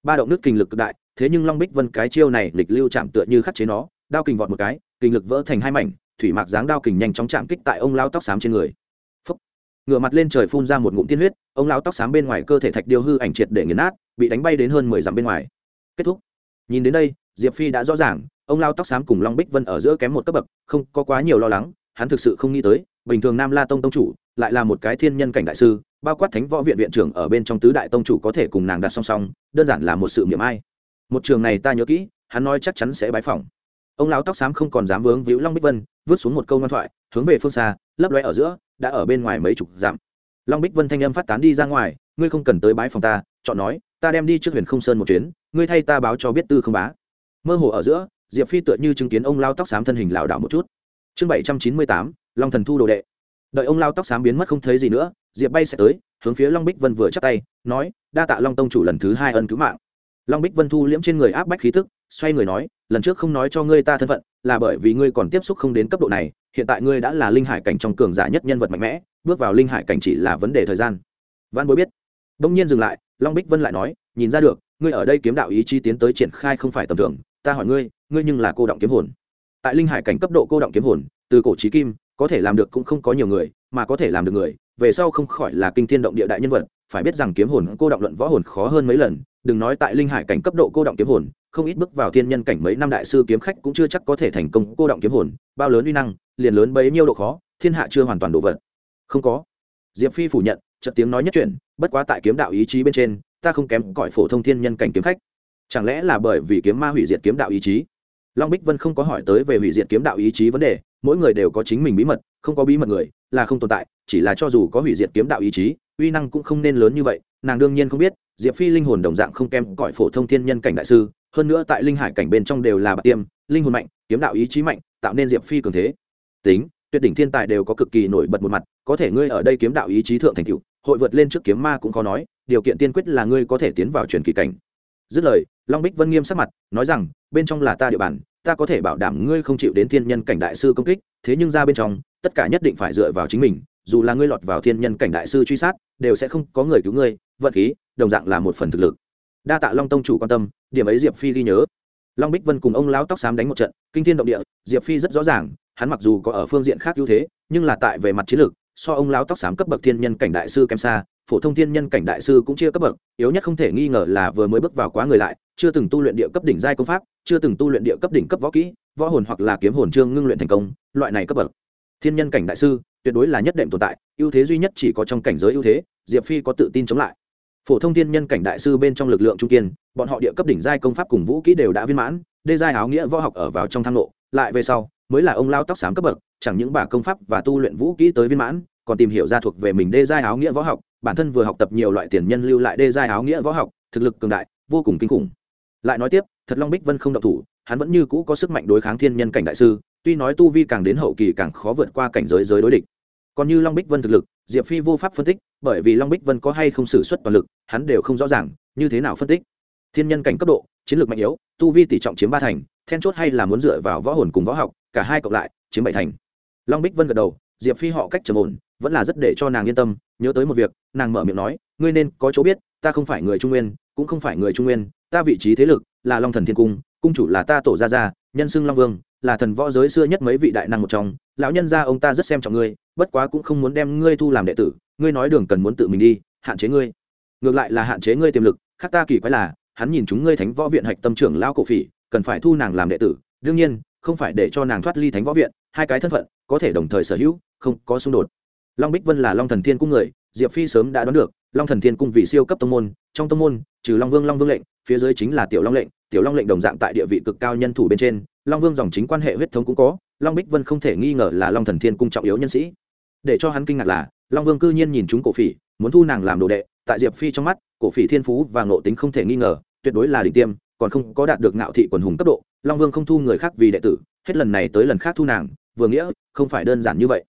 ba động nước kình lực cực đại, thế nhưng long bích vân cái chiêu này lịch lưu chạm tựa như khắc chế nó, đao kình vọt một cái kình lực vỡ thành hai mảnh, thủy mạc dáng đao kình nhanh chóng chạm kích tại ông lao tóc xám trên người. Phúc. ngửa mặt lên trời phun ra một ngụm tiên huyết, ông lao tóc xám bên ngoài cơ thể thạch điêu hư ảnh triệt để nghiền nát, bị đánh bay đến hơn mười dặm bên ngoài. Kết thúc. Nhìn đến đây, diệp phi đã rõ ràng, ông lao tóc xám cùng long bích vân ở giữa kém một cấp bậc, không có quá nhiều lo lắng, hắn thực sự không nghĩ tới, bình thường nam la tông tông chủ lại là một cái thiên nhân cảnh đại sư, bao quát thánh võ viện viện trưởng ở bên trong tứ đại tông chủ có thể cùng nàng đặt song song đơn giản là một sự miệng ai. Một trường này ta nhớ kỹ, hắn nói chắc chắn sẽ bái phỏng. Ông lão tóc xám không còn dám vướng víu long bích vân, vứt xuống một câu ngoan thoại, hướng về phương xa, lấp lóe ở giữa, đã ở bên ngoài mấy chục dặm. Long bích vân thanh âm phát tán đi ra ngoài, ngươi không cần tới bái phòng ta, chọn nói, ta đem đi trước huyền không sơn một chuyến, ngươi thay ta báo cho biết tư không bá. Mơ hồ ở giữa, diệp phi tựa như chứng kiến ông lao tóc xám thân hình lảo đảo một chút. Chương bảy trăm chín mươi tám, long thần thu đồ đệ đợi ông lao tóc xám biến mất không thấy gì nữa, diệp bay sẽ tới, hướng phía long bích vân vừa chắc tay, nói, đa tạ long tông chủ lần thứ hai ân cứu mạng. Long bích vân thu liễm trên người áp bách khí tức, xoay người nói, lần trước không nói cho ngươi ta thân phận, là bởi vì ngươi còn tiếp xúc không đến cấp độ này, hiện tại ngươi đã là linh hải cảnh trong cường giả nhất nhân vật mạnh mẽ, bước vào linh hải cảnh chỉ là vấn đề thời gian. Văn bối biết. Đông nhiên dừng lại, long bích vân lại nói, nhìn ra được, ngươi ở đây kiếm đạo ý chí tiến tới triển khai không phải tầm thường, ta hỏi ngươi ngươi nhưng là cô động kiếm hồn. Tại linh hải cảnh cấp độ cô động kiếm hồn, từ cổ trí kim có thể làm được cũng không có nhiều người, mà có thể làm được người, về sau không khỏi là kinh thiên động địa đại nhân vật, phải biết rằng kiếm hồn cô động luận võ hồn khó hơn mấy lần, đừng nói tại linh hải cảnh cấp độ cô động kiếm hồn, không ít bước vào thiên nhân cảnh mấy năm đại sư kiếm khách cũng chưa chắc có thể thành công cô động kiếm hồn, bao lớn uy năng, liền lớn bấy nhiêu độ khó, thiên hạ chưa hoàn toàn độ vật. Không có. Diệp phi phủ nhận trận tiếng nói nhất chuyển, bất quá tại kiếm đạo ý chí bên trên, ta không kém cõi phổ thông thiên nhân cảnh kiếm khách. Chẳng lẽ là bởi vì kiếm ma hủy diệt kiếm đạo ý chí? Long bích vân không có hỏi tới về hủy diệt kiếm đạo ý chí vấn đề mỗi người đều có chính mình bí mật, không có bí mật người là không tồn tại, chỉ là cho dù có hủy diệt kiếm đạo ý chí, uy năng cũng không nên lớn như vậy, nàng đương nhiên không biết, diệp phi linh hồn đồng dạng không kém cõi phổ thông thiên nhân cảnh đại sư, hơn nữa tại linh hải cảnh bên trong đều là bạc tiêm, linh hồn mạnh, kiếm đạo ý chí mạnh, tạo nên diệp phi cường thế. Tính, tuyệt đỉnh thiên tài đều có cực kỳ nổi bật một mặt, có thể ngươi ở đây kiếm đạo ý chí thượng thành cựu hội vượt lên trước kiếm ma cũng khó nói, điều kiện tiên quyết là ngươi có thể tiến vào truyền kỳ cảnh. Dứt lời, long bích vân nghiêm sắc mặt, nói rằng, bên trong là ta địa bàn ta có thể bảo đảm ngươi không chịu đến thiên nhân cảnh đại sư công kích, thế nhưng ra bên trong, tất cả nhất định phải dựa vào chính mình, dù là ngươi lọt vào thiên nhân cảnh đại sư truy sát, đều sẽ không có người cứu ngươi, vận khí, đồng dạng là một phần thực lực. Đa tạ long tông chủ quan tâm, điểm ấy diệp phi ghi nhớ. Long bích vân cùng ông lão tóc xám đánh một trận, kinh thiên động địa, diệp phi rất rõ ràng, hắn mặc dù có ở phương diện khác ưu thế, nhưng là tại về mặt chiến lược, so ông lão tóc xám cấp bậc thiên nhân cảnh đại sư kém xa phổ thông thiên nhân cảnh đại sư cũng chia cấp bậc, yếu nhất không thể nghi ngờ là vừa mới bước vào quá người lại, chưa từng tu luyện địa cấp đỉnh giai công pháp, chưa từng tu luyện địa cấp đỉnh cấp võ kỹ, võ hồn hoặc là kiếm hồn trương ngưng luyện thành công, loại này cấp bậc. Thiên nhân cảnh đại sư, tuyệt đối là nhất đệm tồn tại, ưu thế duy nhất chỉ có trong cảnh giới ưu thế, diệp phi có tự tin chống lại. Phổ thông thiên nhân cảnh đại sư bên trong lực lượng trung kiên, bọn họ địa cấp đỉnh giai công pháp cùng vũ kỹ đều đã viên mãn, đê giai áo nghĩa võ học ở vào trong thang lộ, lại về sau, mới là ông lao tóc xám cấp bậc, chẳng những bà công pháp và tu luyện vũ kỹ tới viên mãn, còn tìm hiểu ra thuộc về mình đê giai áo nghĩa võ học bản thân vừa học tập nhiều loại tiền nhân lưu lại đê giai áo nghĩa võ học, thực lực cường đại, vô cùng kinh khủng. Lại nói tiếp, thật long bích vân không độc thủ, hắn vẫn như cũ có sức mạnh đối kháng thiên nhân cảnh đại sư, tuy nói tu vi càng đến hậu kỳ càng khó vượt qua cảnh giới giới đối địch. Còn như long bích vân thực lực, diệp phi vô pháp phân tích, bởi vì long bích vân có hay không xử suất toàn lực, hắn đều không rõ ràng, như thế nào phân tích. Thiên nhân cảnh cấp độ, chiến lược mạnh yếu, tu vi tỷ trọng chiếm ba thành, then chốt hay là muốn dựa vào võ hồn cùng võ học, cả hai cộng lại, chiếm bảy thành. Long bích vân gật đầu, diệp phi họ cách trầm ổn vẫn là rất để cho nàng yên tâm, nhớ tới một việc, nàng mở miệng nói, ngươi nên có chỗ biết, ta không phải người trung nguyên, cũng không phải người trung nguyên, ta vị trí thế lực là long thần thiên cung cung chủ là ta tổ gia gia, nhân xưng long vương, là thần võ giới xưa nhất mấy vị đại năng một trong, lão nhân gia ông ta rất xem trọng ngươi, bất quá cũng không muốn đem ngươi thu làm đệ tử, ngươi nói đường cần muốn tự mình đi, hạn chế ngươi. Ngược lại là hạn chế ngươi tiềm lực, khác ta kỳ quái là, hắn nhìn chúng ngươi thánh võ viện hạch tâm trưởng lão cổ phỉ, cần phải thu nàng làm đệ tử, đương nhiên, không phải để cho nàng thoát ly thánh võ viện, hai cái thân phận có thể đồng thời sở hữu, không có xung đột long bích vân là long thần thiên cung người, diệp phi sớm đã đoán được, long thần thiên cung vì siêu cấp tông môn, trong tông môn, trừ long vương long vương lệnh, phía dưới chính là tiểu long lệnh, tiểu long lệnh đồng dạng tại địa vị cực cao nhân thủ bên trên, long vương dòng chính quan hệ huyết thống cũng có, long bích vân không thể nghi ngờ là long thần thiên cung trọng yếu nhân sĩ. Để cho hắn kinh ngạc là, long vương cư nhiên nhìn chúng cổ phỉ, muốn thu nàng làm đồ đệ, tại diệp phi trong mắt, cổ phỉ thiên phú và ngộ tính không thể nghi ngờ, tuyệt đối là đỉnh tiêm, còn không có đạt được ngạo thị quần hùng cấp độ, long vương không thu người khác vì đệ tử, hết lần này tới lần khác thu nàng, vừa nghĩa, không phải đơn giản như vậy.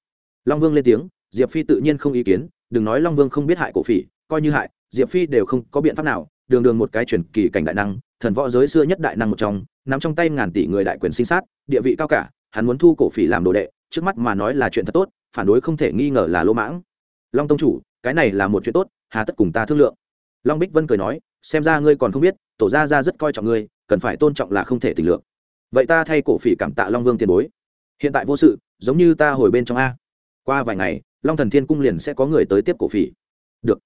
Long vương lên tiếng diệp phi tự nhiên không ý kiến, đừng nói long vương không biết hại cổ phỉ, coi như hại, diệp phi đều không có biện pháp nào, đường đường một cái truyền kỳ cảnh đại năng, thần võ giới xưa nhất đại năng một trong nằm trong tay ngàn tỷ người đại quyền sinh sát, địa vị cao cả, hắn muốn thu cổ phỉ làm đồ đệ, trước mắt mà nói là chuyện thật tốt, phản đối không thể nghi ngờ là lỗ mãng. Long tông chủ, cái này là một chuyện tốt, hà tất cùng ta thương lượng. Long bích vân cười nói, xem ra ngươi còn không biết, tổ gia gia rất coi trọng ngươi, cần phải tôn trọng là không thể tình lượng vậy ta thay cổ phỉ cảm tạ long vương tiền bối. Hiện tại vô sự, giống như ta hồi bên trong a. Qua vài ngày long thần thiên cung liền sẽ có người tới tiếp cổ phỉ. Được.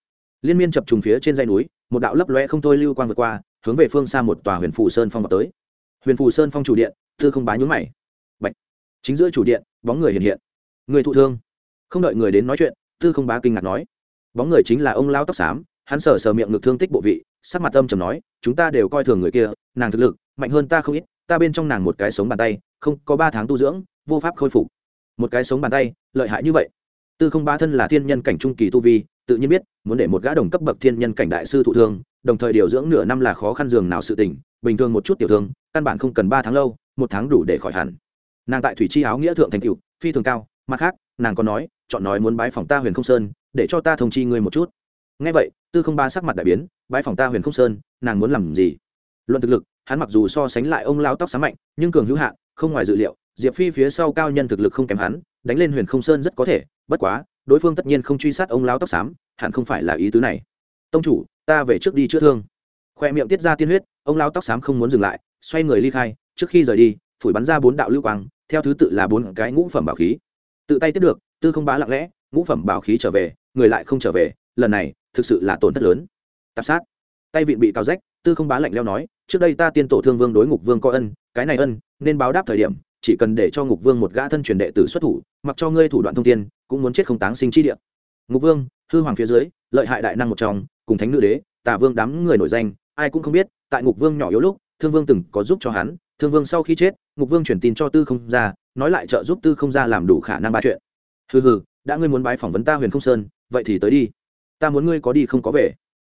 Liên miên chập trùng phía trên dây núi, một đạo lấp loe không thôi lưu quang vượt qua, hướng về phương xa một tòa huyền phù sơn phong vào tới. Huyền phù sơn phong chủ điện, tư không bá nhún mày. Bạch. chính giữa chủ điện, bóng người hiện hiện. Người thụ thương. Không đợi người đến nói chuyện, tư không bá kinh ngạc nói. Bóng người chính là ông lao tóc xám, hắn sờ sờ miệng ngực thương tích bộ vị, sắc mặt âm trầm nói, chúng ta đều coi thường người kia, nàng thực lực, mạnh hơn ta không ít, ta bên trong nàng một cái sống bàn tay, không có ba tháng tu dưỡng, vô pháp khôi phục. Một cái sống bàn tay, lợi hại như vậy tư không ba thân là thiên nhân cảnh trung kỳ tu vi, tự nhiên biết, muốn để một gã đồng cấp bậc thiên nhân cảnh đại sư thụ thương, đồng thời điều dưỡng nửa năm là khó khăn giường nào sự tình, bình thường một chút tiểu thương, căn bản không cần ba tháng lâu, một tháng đủ để khỏi hẳn. Nàng tại thủy chi áo nghĩa thượng thành cựu phi thường cao, mặt khác, nàng còn nói, chọn nói muốn bái phòng ta huyền không sơn, để cho ta thông chi ngươi một chút. Ngay vậy, tư không ba sắc mặt đại biến, bái phòng ta huyền không sơn, nàng muốn làm gì? Luận thực lực, hắn mặc dù so sánh lại ông lao tóc sáng mạnh, nhưng cường hữu hạn không ngoài dự liệu, diệp phi phía sau cao nhân thực lực không kém hắn, đánh lên huyền không sơn rất có thể bất quá, đối phương tất nhiên không truy sát ông lao tóc xám, hẳn không phải là ý tứ này. Tông chủ, ta về trước đi chữa thương. Khoe miệng tiết ra tiên huyết, ông lao tóc xám không muốn dừng lại, xoay người ly khai, trước khi rời đi, phủi bắn ra bốn đạo lưu quang, theo thứ tự là bốn cái ngũ phẩm bảo khí. Tự tay tiếp được, tư không bá lặng lẽ, ngũ phẩm bảo khí trở về, người lại không trở về, lần này, thực sự là tổn thất lớn. Tạp sát. Tay vịn bị cao rách, tư không bá lạnh leo nói, trước đây ta tiên tổ thương vương đối ngục vương có ân, cái này ân, nên báo đáp thời điểm chỉ cần để cho ngục vương một gã thân truyền đệ tử xuất thủ, mặc cho ngươi thủ đoạn thông tiên cũng muốn chết không táng sinh chi địa. Ngục vương, hư hoàng phía dưới, lợi hại đại năng một trong, cùng thánh nữ đế tả vương đám người nổi danh, ai cũng không biết, tại ngục vương nhỏ yếu lúc, thương vương từng có giúp cho hắn, thương vương sau khi chết, ngục vương chuyển tin cho tư không ra nói lại trợ giúp tư không ra làm đủ khả năng ba chuyện. Hừ hừ, đã ngươi muốn bái phỏng vấn ta huyền không sơn, vậy thì tới đi. Ta muốn ngươi có đi không có về.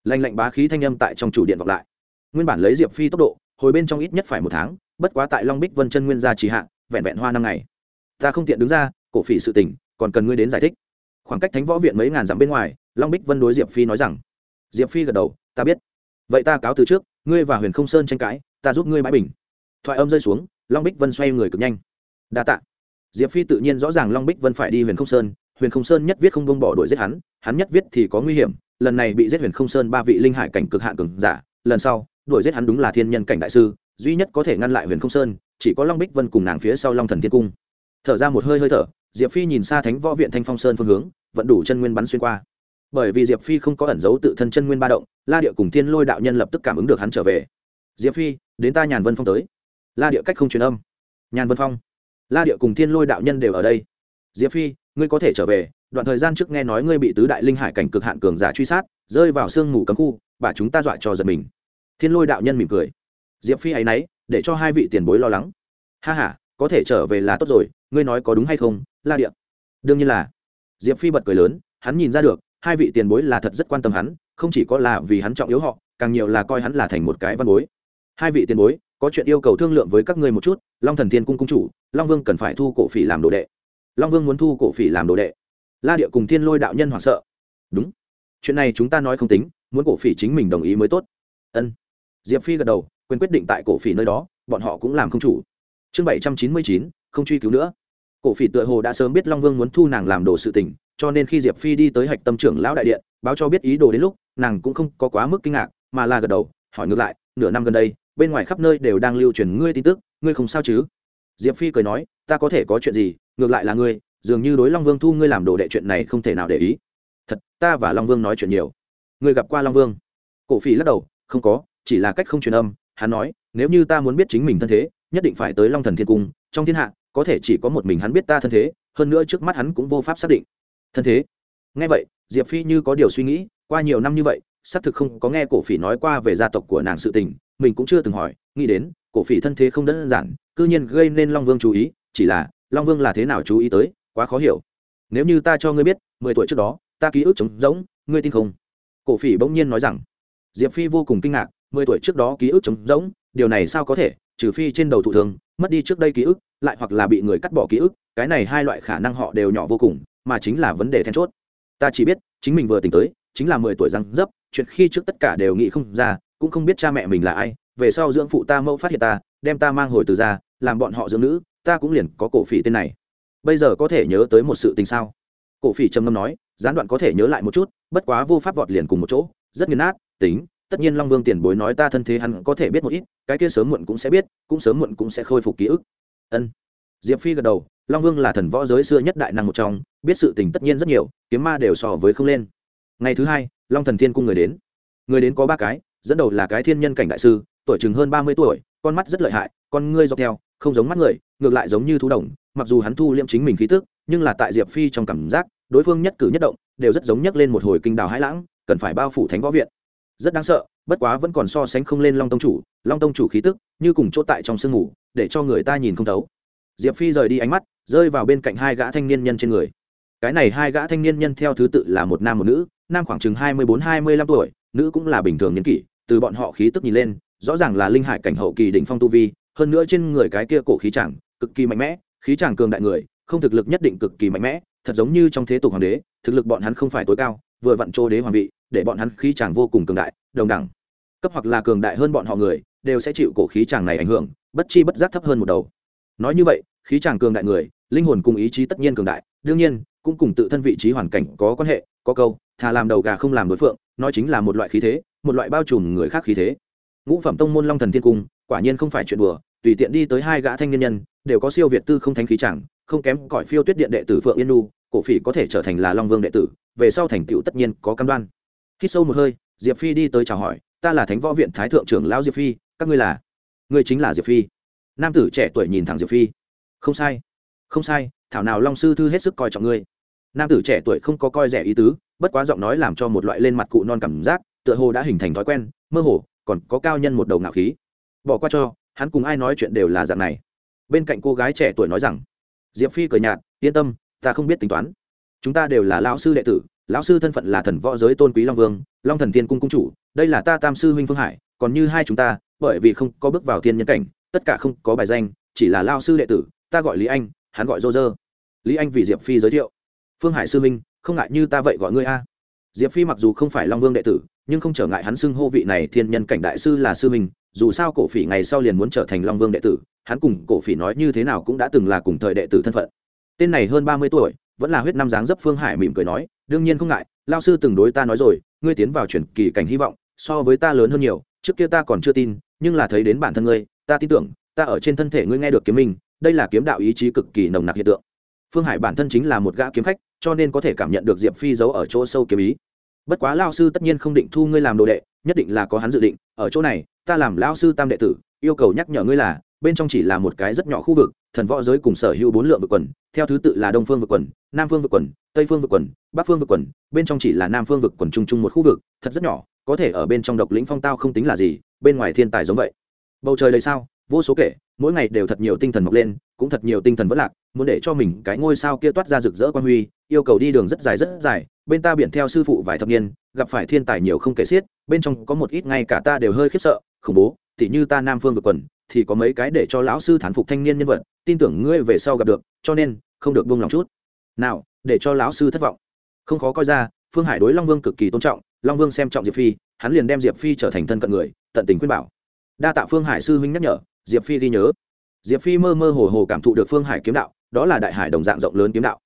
Lạnh lạnh bá khí thanh âm tại trong chủ điện vọng lại. Nguyên bản lấy diệp phi tốc độ, hồi bên trong ít nhất phải một tháng bất quá tại long bích vân chân nguyên gia trì hạ, vẹn vẹn hoa năm ngày. Ta không tiện đứng ra, cổ phỉ sự tình, còn cần ngươi đến giải thích. Khoảng cách thánh võ viện mấy ngàn dặm bên ngoài, long bích vân đối diệp phi nói rằng, diệp phi gật đầu, ta biết. Vậy ta cáo từ trước, ngươi và huyền không sơn tranh cãi, ta giúp ngươi bãi bình. Thoại âm rơi xuống, long bích vân xoay người cực nhanh. Đa t ạ diệp phi tự nhiên rõ ràng long bích vân phải đi huyền không sơn, huyền không sơn nhất viết không bông bỏ đuổi giết hắn hắn nhất viết thì có nguy hiểm, lần này bị giết huyền không sơn ba vị linh hải cảnh cực hạn cường giả, lần sau, đuổi giết hắn đúng là thiên nhân cảnh đại sư duy nhất có thể ngăn lại huyền không sơn, chỉ có long bích vân cùng nàng phía sau long thần thiên cung. Thở ra một hơi hơi thở, diệp phi nhìn xa thánh võ viện thanh phong sơn phương hướng vẫn đủ chân nguyên bắn xuyên qua. Bởi vì diệp phi không có ẩn giấu tự thân chân nguyên ba động, la địa cùng thiên lôi đạo nhân lập tức cảm ứng được hắn trở về. Diệp phi, đến ta nhàn vân phong tới. La địa cách không truyền âm. Nhàn vân phong. La địa cùng thiên lôi đạo nhân đều ở đây. Diệp phi, ngươi có thể trở về, đoạn thời gian trước nghe nói ngươi bị tứ đại linh hải cảnh cực hạn cường giả truy sát, rơi vào sương mù cấm khu và chúng ta dọa cho giật mình. Thiên lôi đạo nhân mỉm cười diệp phi ấ y n ấ y để cho hai vị tiền bối lo lắng. Ha h a có thể trở về là tốt rồi, ngươi nói có đúng hay không, la điện đương nhiên là. Diệp phi bật cười lớn, hắn nhìn ra được, hai vị tiền bối là thật rất quan tâm hắn, không chỉ có là vì hắn trọng yếu họ, càng nhiều là coi hắn là thành một cái văn bối. Hai vị tiền bối, có chuyện yêu cầu thương lượng với các ngươi một chút, long thần thiên cung cung chủ, long vương cần phải thu cổ phỉ làm đồ đệ. Long vương muốn thu cổ phỉ làm đồ đệ. La địa cùng thiên lôi đạo nhân hoảng sợ. Đúng. Chuyện này chúng ta nói không tính, muốn cổ phỉ chính mình đồng ý mới tốt. Ân. Diệp phi gật đầu quyền quyết định tại cổ phỉ nơi đó, bọn họ cũng làm không chủ. Chương bảy trăm chín mươi chín, không truy cứu nữa. Cổ phỉ tựa hồ đã sớm biết long vương muốn thu nàng làm đồ sự tình, cho nên khi diệp phi đi tới hạch tâm trưởng lão đại điện, báo cho biết ý đồ đến lúc, nàng cũng không có quá mức kinh ngạc, mà là gật đầu, hỏi ngược lại, nửa năm gần đây, bên ngoài khắp nơi đều đang lưu truyền ngươi tin tức, ngươi không sao chứ? Diệp phi cười nói, ta có thể có chuyện gì, ngược lại là ngươi, dường như đối long vương thu ngươi làm đồ đệ chuyện này không thể nào để ý. Thật, ta và long vương nói chuyện nhiều. Ngươi gặp qua long vương? Cổ phỉ lắc đầu, không có, chỉ là cách không truyền âm hắn nói, nếu như ta muốn biết chính mình thân thế, nhất định phải tới long thần thiên cung, trong thiên hạ, có thể chỉ có một mình hắn biết ta thân thế, hơn nữa trước mắt hắn cũng vô pháp xác định. Thân thế? Nghe vậy, diệp phi như có điều suy nghĩ, qua nhiều năm như vậy, xác thực không có nghe cổ phỉ nói qua về gia tộc của nàng sự tình, mình cũng chưa từng hỏi, nghĩ đến, cổ phỉ thân thế không đơn giản, cư nhiên gây nên long vương chú ý, chỉ là, long vương là thế nào chú ý tới, quá khó hiểu. Nếu như ta cho ngươi biết, mười tuổi trước đó, ta ký ức trống rỗng, ngươi tin không? Cổ phỉ bỗng nhiên nói rằng. Diệp phi vô cùng kinh ngạc mười tuổi trước đó ký ức trống rỗng, điều này sao có thể, trừ phi trên đầu thụ thường, mất đi trước đây ký ức, lại hoặc là bị người cắt bỏ ký ức, cái này hai loại khả năng họ đều nhỏ vô cùng, mà chính là vấn đề then chốt. Ta chỉ biết, chính mình vừa tỉnh tới, chính là mười tuổi răng dấp, chuyện khi trước tất cả đều nghĩ không ra, cũng không biết cha mẹ mình là ai, về sau dưỡng phụ ta mẫu phát hiện ta, đem ta mang hồi từ ra làm bọn họ dưỡng nữ, ta cũng liền có cổ phỉ tên này. Bây giờ có thể nhớ tới một sự tình sao? Cổ phỉ trầm ngâm nói, gián đoạn có thể nhớ lại một chút, bất quá vô pháp vọt liền cùng một chỗ, rất nghiền nát, tính tất nhiên long vương tiền bối nói ta thân thế hắn có thể biết một ít, cái kia sớm muộn cũng sẽ biết, cũng sớm muộn cũng sẽ khôi phục ký ức. Ân. Diệp phi gật đầu, long vương là thần võ giới xưa nhất đại năng một trong, biết sự tình tất nhiên rất nhiều, kiếm ma đều so với không lên. Ngày thứ hai, long thần thiên cung người đến. Người đến có ba cái, dẫn đầu là cái thiên nhân cảnh đại sư, tuổi chừng hơn ba mươi tuổi, con mắt rất lợi hại, con ngươi dọc theo, không giống mắt người, ngược lại giống như thú đồng, mặc dù hắn thu liễm chính mình khí tức, nhưng là tại diệp phi trong cảm giác, đối phương nhất cử nhất động, đều rất giống nhắc lên một hồi kinh đào hãi lãng, cần phải bao phủ thánh võ viện rất đáng sợ, bất quá vẫn còn so sánh không lên long tông chủ, long tông chủ khí tức, như cùng chỗ tại trong sương ngủ, để cho người ta nhìn không thấu. Diệp phi rời đi ánh mắt, rơi vào bên cạnh hai gã thanh niên nhân trên người. Cái này hai gã thanh niên nhân theo thứ tự là một nam một nữ, nam khoảng chừng hai mươi bốn, hai mươi lăm tuổi, nữ cũng là bình thường nhân kỷ, từ bọn họ khí tức nhìn lên, rõ ràng là linh hải cảnh hậu kỳ đỉnh phong tu vi, hơn nữa trên người cái kia cổ khí chẳng, cực kỳ mạnh mẽ, khí chẳng cường đại người, không thực lực nhất định cực kỳ mạnh mẽ, thật giống như trong thế tục hoàng đế, thực lực bọn hắn không phải tối cao vừa vặn trô đế hoàng vị, để bọn hắn khí chàng vô cùng cường đại, đồng đẳng. Cấp hoặc là cường đại hơn bọn họ người, đều sẽ chịu cổ khí chàng này ảnh hưởng, bất chi bất giác thấp hơn một đầu. Nói như vậy, khí chàng cường đại người, linh hồn cùng ý chí tất nhiên cường đại, đương nhiên, cũng cùng tự thân vị trí hoàn cảnh có quan hệ, có câu, thà làm đầu gà không làm đối phượng, nói chính là một loại khí thế, một loại bao trùm người khác khí thế. Ngũ phẩm tông môn long thần thiên cung, quả nhiên không phải chuyện đùa, tùy tiện đi tới hai gã thanh niên nhân, đều có siêu việt tư không thánh khí chẳng không kém cỏi phiêu tuyết điện đệ tử phượng yên nu cổ phỉ có thể trở thành là long vương đệ tử, về sau thành tựu tất nhiên có cam đoan. Khi sâu một hơi, diệp phi đi tới chào hỏi, ta là thánh võ viện thái thượng trưởng lão diệp phi, các ngươi là? Ngươi chính là diệp phi. Nam tử trẻ tuổi nhìn thẳng diệp phi. Không sai không sai, thảo nào long sư thư hết sức coi trọng ngươi. Nam tử trẻ tuổi không có coi rẻ ý tứ, bất quá giọng nói làm cho một loại lên mặt cụ non cảm giác, tựa hồ đã hình thành thói quen, mơ hồ, còn có cao nhân một đầu ngạo khí. Bỏ qua cho, hắn cùng ai nói chuyện đều là dạng này. Bên cạnh cô gái trẻ tuổi nói rằng. Diệp phi cười nhạt, yên tâm ta không biết tính toán. Chúng ta đều là lão sư đệ tử, lão sư thân phận là thần võ giới tôn quý long vương, long thần tiên cung cung chủ, đây là ta tam sư huynh phương hải, còn như hai chúng ta, bởi vì không có bước vào thiên nhân cảnh, tất cả không có bài danh, chỉ là lao sư đệ tử, ta gọi lý anh, hắn gọi dô dơ lý anh vì diệp phi giới thiệu. Phương hải sư huynh, không ngại như ta vậy gọi ngươi a. Diệp phi mặc dù không phải long vương đệ tử, nhưng không trở ngại hắn xưng hô vị này thiên nhân cảnh đại sư là sư huynh, dù sao cổ phỉ ngày sau liền muốn trở thành long vương đệ tử, hắn cùng cổ phỉ nói như thế nào cũng đã từng là cùng thời đệ tử thân phận tên này hơn ba mươi tuổi, vẫn là huyết năm dáng dấp phương hải mỉm cười nói, đương nhiên không ngại lao sư từng đối ta nói rồi, ngươi tiến vào chuyển kỳ cảnh hy vọng, so với ta lớn hơn nhiều, trước kia ta còn chưa tin, nhưng là thấy đến bản thân ngươi, ta tin tưởng, ta ở trên thân thể ngươi nghe được kiếm minh, đây là kiếm đạo ý chí cực kỳ nồng nặc hiện tượng. Phương hải bản thân chính là một gã kiếm khách, cho nên có thể cảm nhận được diệp phi giấu ở chỗ sâu kiếm ý. Bất quá lao sư tất nhiên không định thu ngươi làm đồ đệ, nhất định là có hắn dự định, ở chỗ này, ta làm lao sư tam đệ tử, yêu cầu nhắc nhở ngươi là bên trong chỉ là một cái rất nhỏ khu vực, thần võ giới cùng sở hữu bốn lượng vực quần, theo thứ tự là đông phương vực quần, nam phương vực quần, tây phương vực quần, bắc phương vực quần, bên trong chỉ là nam phương vực quần chung chung một khu vực, thật rất nhỏ, có thể ở bên trong độc lĩnh phong tao không tính là gì, bên ngoài thiên tài giống vậy. Bầu trời đầy sao, vô số kể, mỗi ngày đều thật nhiều tinh thần mọc lên, cũng thật nhiều tinh thần vất lạc, muốn để cho mình cái ngôi sao kia toát ra rực rỡ quan huy, yêu cầu đi đường rất dài rất dài, bên ta biển theo sư phụ vài thập niên, gặp phải thiên tài nhiều không kể xiết, bên trong có một ít ngay cả ta đều hơi khiếp sợ, khủng bố, tỉ như ta nam phương vực quần thì có mấy cái để cho lão sư thán phục thanh niên nhân vật, tin tưởng ngươi về sau gặp được, cho nên không được buông lòng chút. Nào, để cho lão sư thất vọng. Không khó coi ra, phương hải đối long vương cực kỳ tôn trọng, long vương xem trọng diệp phi, hắn liền đem diệp phi trở thành thân cận người, tận tình khuyên bảo. Đa tạ phương hải sư huynh nhắc nhở, diệp phi ghi nhớ. Diệp phi mơ mơ hồ hồ cảm thụ được phương hải kiếm đạo, đó là đại hải đồng dạng rộng lớn kiếm đạo.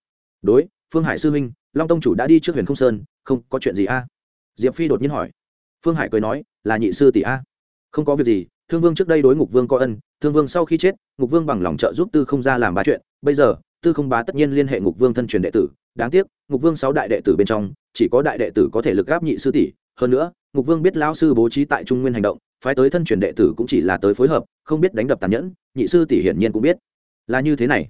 Đối, phương hải sư huynh, long tông chủ đã đi trước huyền không sơn, không có chuyện gì a? Diệp phi đột nhiên hỏi. Phương hải cười nói, là nhị sư tỷ a? Không có việc gì thương vương trước đây đối ngục vương có ân, thương vương sau khi chết, ngục vương bằng lòng trợ giúp tư không ra làm ba chuyện. Bây giờ, tư không bá tất nhiên liên hệ ngục vương thân truyền đệ tử. Đáng tiếc, ngục vương sáu đại đệ tử bên trong, chỉ có đại đệ tử có thể lực gáp nhị sư tỷ. Hơn nữa, ngục vương biết lão sư bố trí tại trung nguyên hành động, phái tới thân truyền đệ tử cũng chỉ là tới phối hợp, không biết đánh đập tàn nhẫn, nhị sư tỷ hiển nhiên cũng biết. Là như thế này.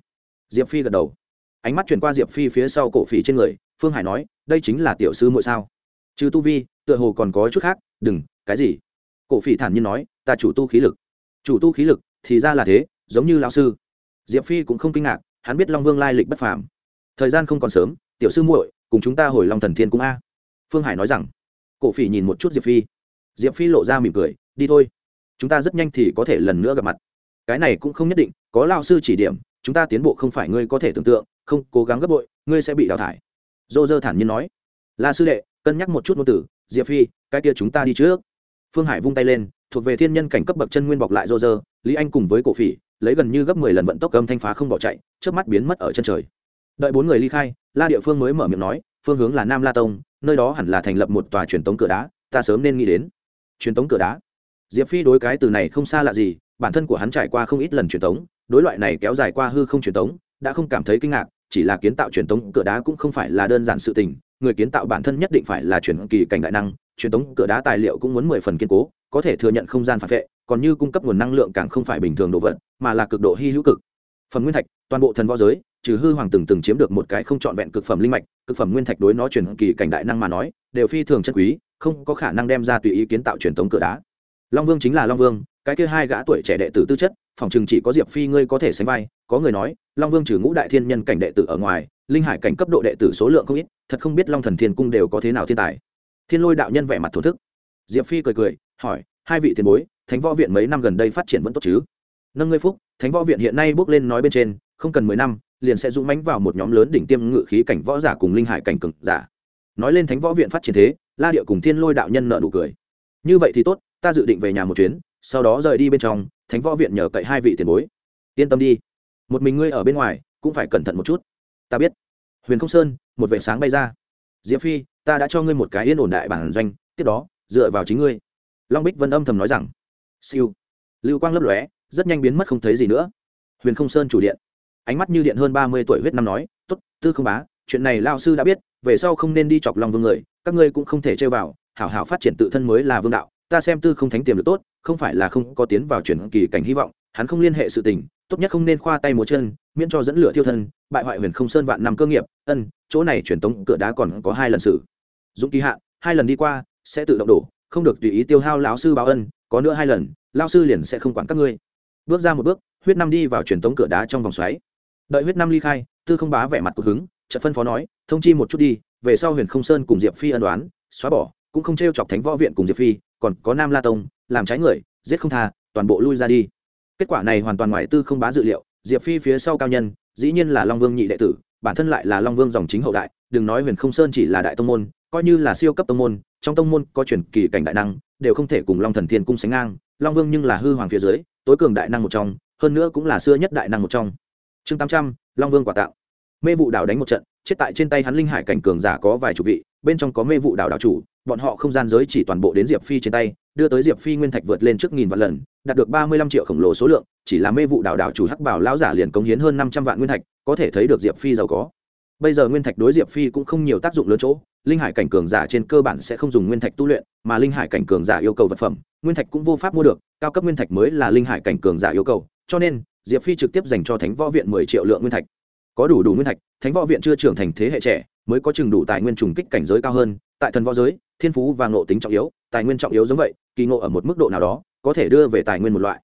Diệp phi gật đầu. Ánh mắt chuyển qua diệp phi phía sau cổ phỉ trên người, phương hải nói, đây chính là tiểu sư muội sao? Trừ tu vi, tựa hồ còn có chút khác, đừng, cái gì? Cổ phỉ thản nhiên nói ta chủ tu khí lực. Chủ tu khí lực thì ra là thế, giống như lão sư. Diệp phi cũng không kinh ngạc, hắn biết long vương lai lịch bất phàm. Thời gian không còn sớm, tiểu sư muội, cùng chúng ta hồi long thần thiên cung a. Phương hải nói rằng. Cổ phỉ nhìn một chút diệp phi. Diệp phi lộ ra mỉm cười, đi thôi. Chúng ta rất nhanh thì có thể lần nữa gặp mặt. Cái này cũng không nhất định, có lao sư chỉ điểm, chúng ta tiến bộ không phải ngươi có thể tưởng tượng, không, cố gắng gấp bội, ngươi sẽ bị đào thải. Dô dơ thản nhiên nói. La sư đệ, cân nhắc một chút ngôn tử diệp phi, cái kia chúng ta đi trước phương hải vung tay lên, thuộc về thiên nhân cảnh cấp bậc chân nguyên bọc lại rô rơ. lý anh cùng với cổ phỉ, lấy gần như gấp mười lần vận tốc cơm thanh phá không bỏ chạy trước mắt biến mất ở chân trời đợi bốn người ly khai, la địa phương mới mở miệng nói, phương hướng là nam la tông, nơi đó hẳn là thành lập một tòa truyền tống cửa đá, ta sớm nên nghĩ đến truyền tống cửa đá diệp phi đối cái từ này không xa lạ gì, bản thân của hắn trải qua không ít lần truyền tống, đối loại này kéo dài qua hư không truyền tống, đã không cảm thấy kinh ngạc, chỉ là kiến tạo truyền tống cửa đá cũng không phải là đơn giản sự tình, người kiến tạo bản thân nhất định phải là truyền kỳ cảnh đại năng truyền tống cửa đá tài liệu cũng muốn mười phần kiên cố, có thể thừa nhận không gian phản vệ, còn như cung cấp nguồn năng lượng càng không phải bình thường đồ vật, mà là cực độ hy hữu cực. Phần nguyên thạch, toàn bộ thần võ giới, trừ hư hoàng từng từng chiếm được một cái không trọn vẹn cực phẩm linh mạch, cực phẩm nguyên thạch đối nó truyền kỳ cảnh đại năng mà nói, đều phi thường chân quý, không có khả năng đem ra tùy ý kiến tạo truyền tống cửa đá. Long vương chính là long vương, cái kia hai gã tuổi trẻ đệ tử tư chất, phòng chừng chỉ có diệp phi ngươi có thể sánh vai, có người nói, long vương trừ ngũ đại thiên nhân cảnh đệ tử ở ngoài, linh hải cảnh cấp độ đệ tử số lượng không ít, thật không biết long thần thiên cung đều có thế nào thiên tài thiên lôi đạo nhân vẻ mặt thổ thức. Diệp phi cười cười, hỏi, hai vị tiền bối, thánh võ viện mấy năm gần đây phát triển vẫn tốt chứ? Nâng ngươi phúc, thánh võ viện hiện nay bước lên nói bên trên, không cần mười năm, liền sẽ dũng mánh vào một nhóm lớn đỉnh tiêm ngự khí cảnh võ giả cùng linh hải cảnh cực giả. Nói lên thánh võ viện phát triển thế, la địa cùng thiên lôi đạo nhân nợ nụ cười. Như vậy thì tốt, ta dự định về nhà một chuyến, sau đó rời đi bên trong, thánh võ viện nhờ cậy hai vị tiền bối. Yên tâm đi. Một mình ngươi ở bên ngoài, cũng phải cẩn thận một chút. Ta biết. Huyền không sơn, một vệ sáng bay ra diệp phi, ta đã cho ngươi một cái yên ổn đại bản doanh, tiếp đó, dựa vào chính ngươi. Long bích vân âm thầm nói rằng. Siêu. Lưu quang lấp lóe, rất nhanh biến mất không thấy gì nữa. Huyền không sơn chủ điện. Ánh mắt như điện hơn ba mươi tuổi huyết năm nói t ố t tư không bá, chuyện này lao sư đã biết, về sau không nên đi chọc lòng vương người, các ngươi cũng không thể chơi vào, hảo hảo phát triển tự thân mới là vương đạo, ta xem tư không thánh tiềm được tốt, không phải là không có tiến vào chuyển kỳ cảnh hy vọng, hắn không liên hệ sự tình tốt nhất không nên khoa tay múa chân, miễn cho dẫn lửa thiêu thân, bại hoại huyền không sơn vạn năm cơ nghiệp, ân, chỗ này truyền tống cửa đá còn có hai lần xử. Dũng kỳ hạn hai lần đi qua, sẽ tự động đổ, không được tùy ý tiêu hao lão sư báo ân, có nữa hai lần lao sư liền sẽ không quản các ngươi. Bước ra một bước, huyết năm đi vào truyền tống cửa đá trong vòng xoáy. Đợi huyết năm ly khai, tư không bá vẻ mặt cực hứng trận phân phó nói, thông chi một chút đi, về sau huyền không sơn cùng diệp phi ân đoán xóa bỏ, cũng không t r e o chọc thánh võ viện cùng diệp phi, còn có nam la tông, làm trái người, giết không tha, toàn bộ lui ra đi kết quả này hoàn toàn ngoài tư không bá dự liệu, diệp phi phía sau cao nhân, dĩ nhiên là long vương nhị đệ tử, bản thân lại là long vương dòng chính hậu đại, đừng nói huyền không sơn chỉ là đại tông môn, coi như là siêu cấp tông môn, trong tông môn có truyền kỳ cảnh đại năng, đều không thể cùng long thần thiên cung sánh ngang, long vương nhưng là hư hoàng phía dưới, tối cường đại năng một trong, hơn nữa cũng là xưa nhất đại năng một trong. Chương tám trăm, long vương quả tạo. Mê vụ đảo đánh một trận, chết tại trên tay hắn linh hải cảnh cường giả có vài chục vị, bên trong có mê vụ đảo đảo chủ, bọn họ không gian giới chỉ toàn bộ đến diệp phi trên tay, đưa tới diệp phi nguyên thạch vượt lên trước nghìn vạn lần đạt được ba mươi lăm triệu khổng lồ số lượng, chỉ là mê vụ đảo đảo chủ hắc bảo lão giả liền cống hiến hơn năm trăm vạn nguyên thạch, có thể thấy được diệp phi giàu có. Bây giờ nguyên thạch đối diệp phi cũng không nhiều tác dụng lớn chỗ, linh hải cảnh cường giả trên cơ bản sẽ không dùng nguyên thạch tu luyện, mà linh hải cảnh cường giả yêu cầu vật phẩm, nguyên thạch cũng vô pháp mua được, cao cấp nguyên thạch mới là linh hải cảnh cường giả yêu cầu, cho nên, diệp phi trực tiếp dành cho thánh võ viện mười triệu lượng nguyên thạch. Có đủ đủ nguyên thạch, thánh võ viện chưa trưởng thành thế hệ trẻ, mới có chừng đủ tài nguyên trùng kích cảnh giới cao hơn, tại thần võ giới, thiên phú và ngộ tính trọng yếu, tài nguyên trọng yếu giống vậy, kỳ ngộ ở một mức độ nào đó có thể đưa về tài nguyên một loại.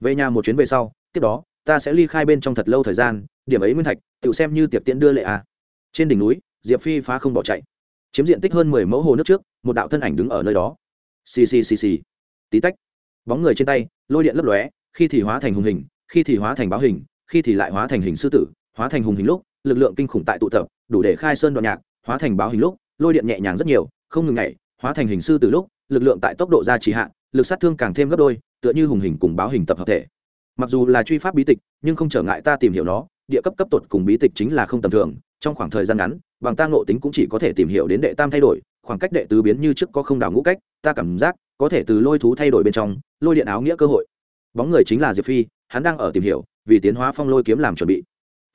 Về nhà một chuyến về sau, tiếp đó, ta sẽ ly khai bên trong thật lâu thời gian, điểm ấy nguyên thạch, tự xem như tiệc tiễn đưa lệ à. trên đỉnh núi, diệp phi phá không bỏ chạy. Chiếm diện tích hơn mười mẫu hồ nước trước, một đạo thân ảnh đứng ở nơi đó. Xì xì xì xì. Tí tách. Bóng người trên tay, lôi điện lấp lóe, khi thì hóa thành hùng hình, khi thì hóa thành báo hình, khi thì lại hóa thành hình sư tử, hóa thành hùng hình lúc, lực lượng kinh khủng tại tụ tập, đủ để khai sơn đoạn nhạc, hóa thành báo hình lúc, lôi điện nhẹ nhàng rất nhiều, không ngừng nhảy, hóa thành hình sư từ lúc, lực lượng tại tốc độ ra trì hạn lực sát thương càng thêm gấp đôi, tựa như hùng hình cùng báo hình tập hợp thể. Mặc dù là truy pháp bí tịch, nhưng không trở ngại ta tìm hiểu nó, địa cấp cấp tột cùng bí tịch chính là không tầm thường, trong khoảng thời gian ngắn, bằng ta ngộ tính cũng chỉ có thể tìm hiểu đến đệ tam thay đổi, khoảng cách đệ tứ biến như trước có không đảo ngũ cách, ta cảm giác có thể từ lôi thú thay đổi bên trong, lôi điện áo nghĩa cơ hội. Bóng người chính là diệp phi, hắn đang ở tìm hiểu, vì tiến hóa phong lôi kiếm làm chuẩn bị.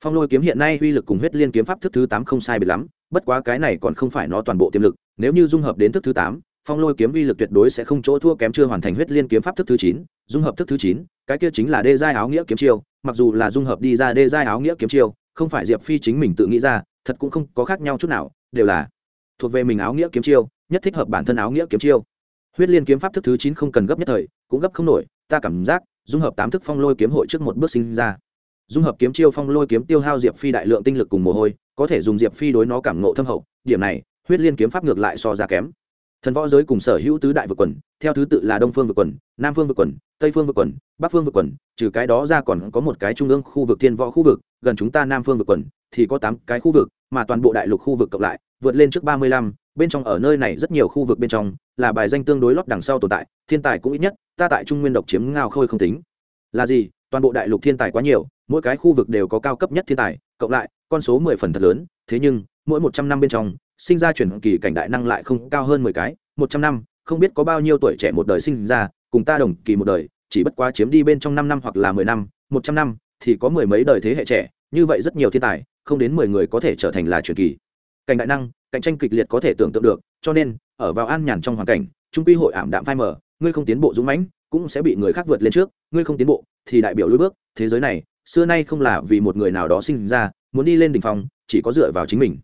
Phong lôi kiếm hiện nay uy lực cùng huyết liên kiếm pháp thức thứ tám không sai biệt lắm, bất quá cái này còn không phải nó toàn bộ tiềm lực, nếu như dung hợp đến thức thứ tám phong lôi kiếm uy lực tuyệt đối sẽ không chỗ thua kém chưa hoàn thành huyết liên kiếm pháp thức thứ chín, dung hợp thức thứ chín, cái kia chính là đê giai áo nghĩa kiếm chiêu, mặc dù là dung hợp đi ra đê giai áo nghĩa kiếm chiêu, không phải diệp phi chính mình tự nghĩ ra, thật cũng không có khác nhau chút nào, đều là thuộc về mình áo nghĩa kiếm chiêu, nhất thích hợp bản thân áo nghĩa kiếm chiêu. Huyết liên kiếm pháp thức thứ chín không cần gấp nhất thời, cũng gấp không nổi, ta cảm giác, dung hợp tám thức phong lôi kiếm hội trước một bước sinh ra. Dung hợp kiếm chiêu phong lôi kiếm tiêu hao diệp phi đại lượng tinh lực cùng mồ hôi, có thể dùng diệp phi đối nó cảm ngộ thâm hậu, điểm này, huyết liên kiếm pháp ngược lại so ra kém thần võ giới cùng sở hữu tứ đại vực quần, theo thứ tự là đông phương vực quần, nam phương vực quần, tây phương vực quần, bắc phương vực quần, trừ cái đó ra còn có một cái trung ương khu vực thiên võ khu vực, gần chúng ta nam phương vực quần, thì có tám cái khu vực, mà toàn bộ đại lục khu vực cộng lại, vượt lên trước ba mươi lăm, bên trong ở nơi này rất nhiều khu vực bên trong, là bài danh tương đối lót đằng sau tồn tại, thiên tài cũng ít nhất, ta tại trung nguyên độc chiếm ngao khôi không tính. Là gì? Toàn bộ đại lục thiên tài quá nhiều, mỗi cái khu vực đều có cao cấp nhất thiên tài, cộng lại, con số mười phần thật lớn, thế nhưng, mỗi một trăm năm bên trong sinh ra chuyển kỳ cảnh đại năng lại không cao hơn mười cái, một trăm năm, không biết có bao nhiêu tuổi trẻ một đời sinh ra, cùng ta đồng kỳ một đời, chỉ bất quá chiếm đi bên trong năm năm hoặc là mười năm, một trăm năm, thì có mười mấy đời thế hệ trẻ, như vậy rất nhiều thiên tài, không đến mười người có thể trở thành là truyền kỳ. Cảnh đại năng, cạnh tranh kịch liệt có thể tưởng tượng được, cho nên, ở vào an nhàn trong hoàn cảnh, trung quy hội ảm đạm phai mờ, ngươi không tiến bộ dũng mãnh, cũng sẽ bị người khác vượt lên trước, ngươi không tiến bộ, thì đại biểu lùi bước, thế giới này, xưa nay không là vì một người nào đó sinh ra, muốn đi lên đỉnh phong, chỉ có dựa vào chính mình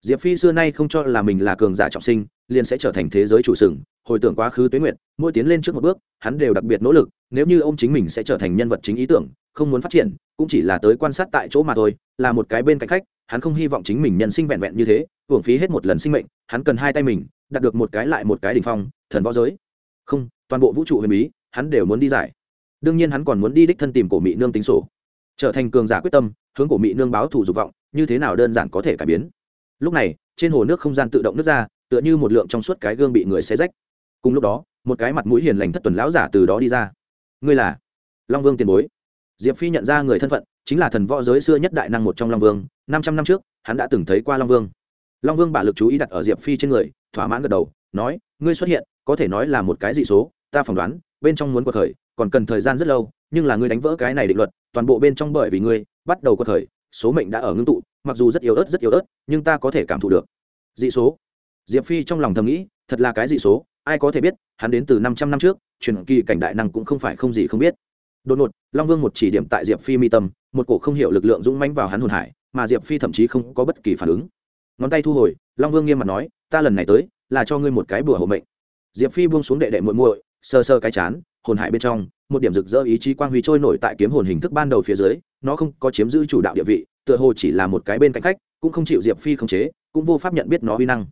diệp phi xưa nay không cho là mình là cường giả trọng sinh, liền sẽ trở thành thế giới chủ sừng. Hồi tưởng quá khứ tuế nguyện mỗi tiến lên trước một bước, hắn đều đặc biệt nỗ lực, nếu như ông chính mình sẽ trở thành nhân vật chính ý tưởng, không muốn phát triển, cũng chỉ là tới quan sát tại chỗ mà thôi, là một cái bên cạnh khách, hắn không hy vọng chính mình nhân sinh vẹn vẹn như thế, hưởng phí hết một lần sinh mệnh, hắn cần hai tay mình, đạt được một cái lại một cái đ ỉ n h phong, thần võ giới. Không, toàn bộ vũ trụ huyền bí, hắn đều muốn đi giải. Đương nhiên hắn còn muốn đi đích thân tìm cổ mỹ nương tính sổ. Trở thành cường giả quyết tâm, hướng cổ mỹ nương báo thủ dục vọng, như thế nào đơn giản có thể cải biến lúc này, trên hồ nước không gian tự động nước ra, tựa như một lượng trong suốt cái gương bị người xé rách. Cùng lúc đó, một cái mặt mũi hiền lành thất tuần lão giả từ đó đi ra. Ngươi là long vương tiền bối. Diệp phi nhận ra người thân phận, chính là thần võ giới xưa nhất đại năng một trong long vương, năm trăm năm trước, hắn đã từng thấy qua long vương. Long vương bả lực chú ý đặt ở diệp phi trên người, thỏa mãn gật đầu, nói, ngươi xuất hiện, có thể nói là một cái dị số, ta phỏng đoán, bên trong muốn cuộc khởi, còn cần thời gian rất lâu, nhưng là ngươi đánh vỡ cái này định luật, toàn bộ bên trong bởi vì ngươi, bắt đầu có thời số mệnh đã ở ngưng tụ mặc dù rất yếu ớt, rất yếu ớt, nhưng ta có thể cảm thụ được. Dị số. Diệp phi trong lòng thầm nghĩ, thật là cái dị số, ai có thể biết, hắn đến từ năm trăm năm trước, truyền kỳ cảnh đại năng cũng không phải không gì không biết. Đột ngột, long vương một chỉ điểm tại diệp phi mi tâm, một cổ không hiểu lực lượng dũng mãnh vào hắn hồn hải, mà diệp phi thậm chí không có bất kỳ phản ứng. Ngón tay thu hồi, long vương nghiêm mặt nói, ta lần này tới, là cho ngươi một cái bùa hộ mệnh. Diệp phi buông xuống đệ đệ muội muội sơ sơ cái chán, hồn hải bên trong, một điểm rực rỡ ý chí quang huy trôi nổi tại kiếm hồn hình thức ban đầu phía dưới, nó không có chiếm giữ chủ đạo địa vị tựa hồ chỉ là một cái bên cạnh khách, cũng không chịu diệp phi khống chế, cũng vô pháp nhận biết nó uy năng.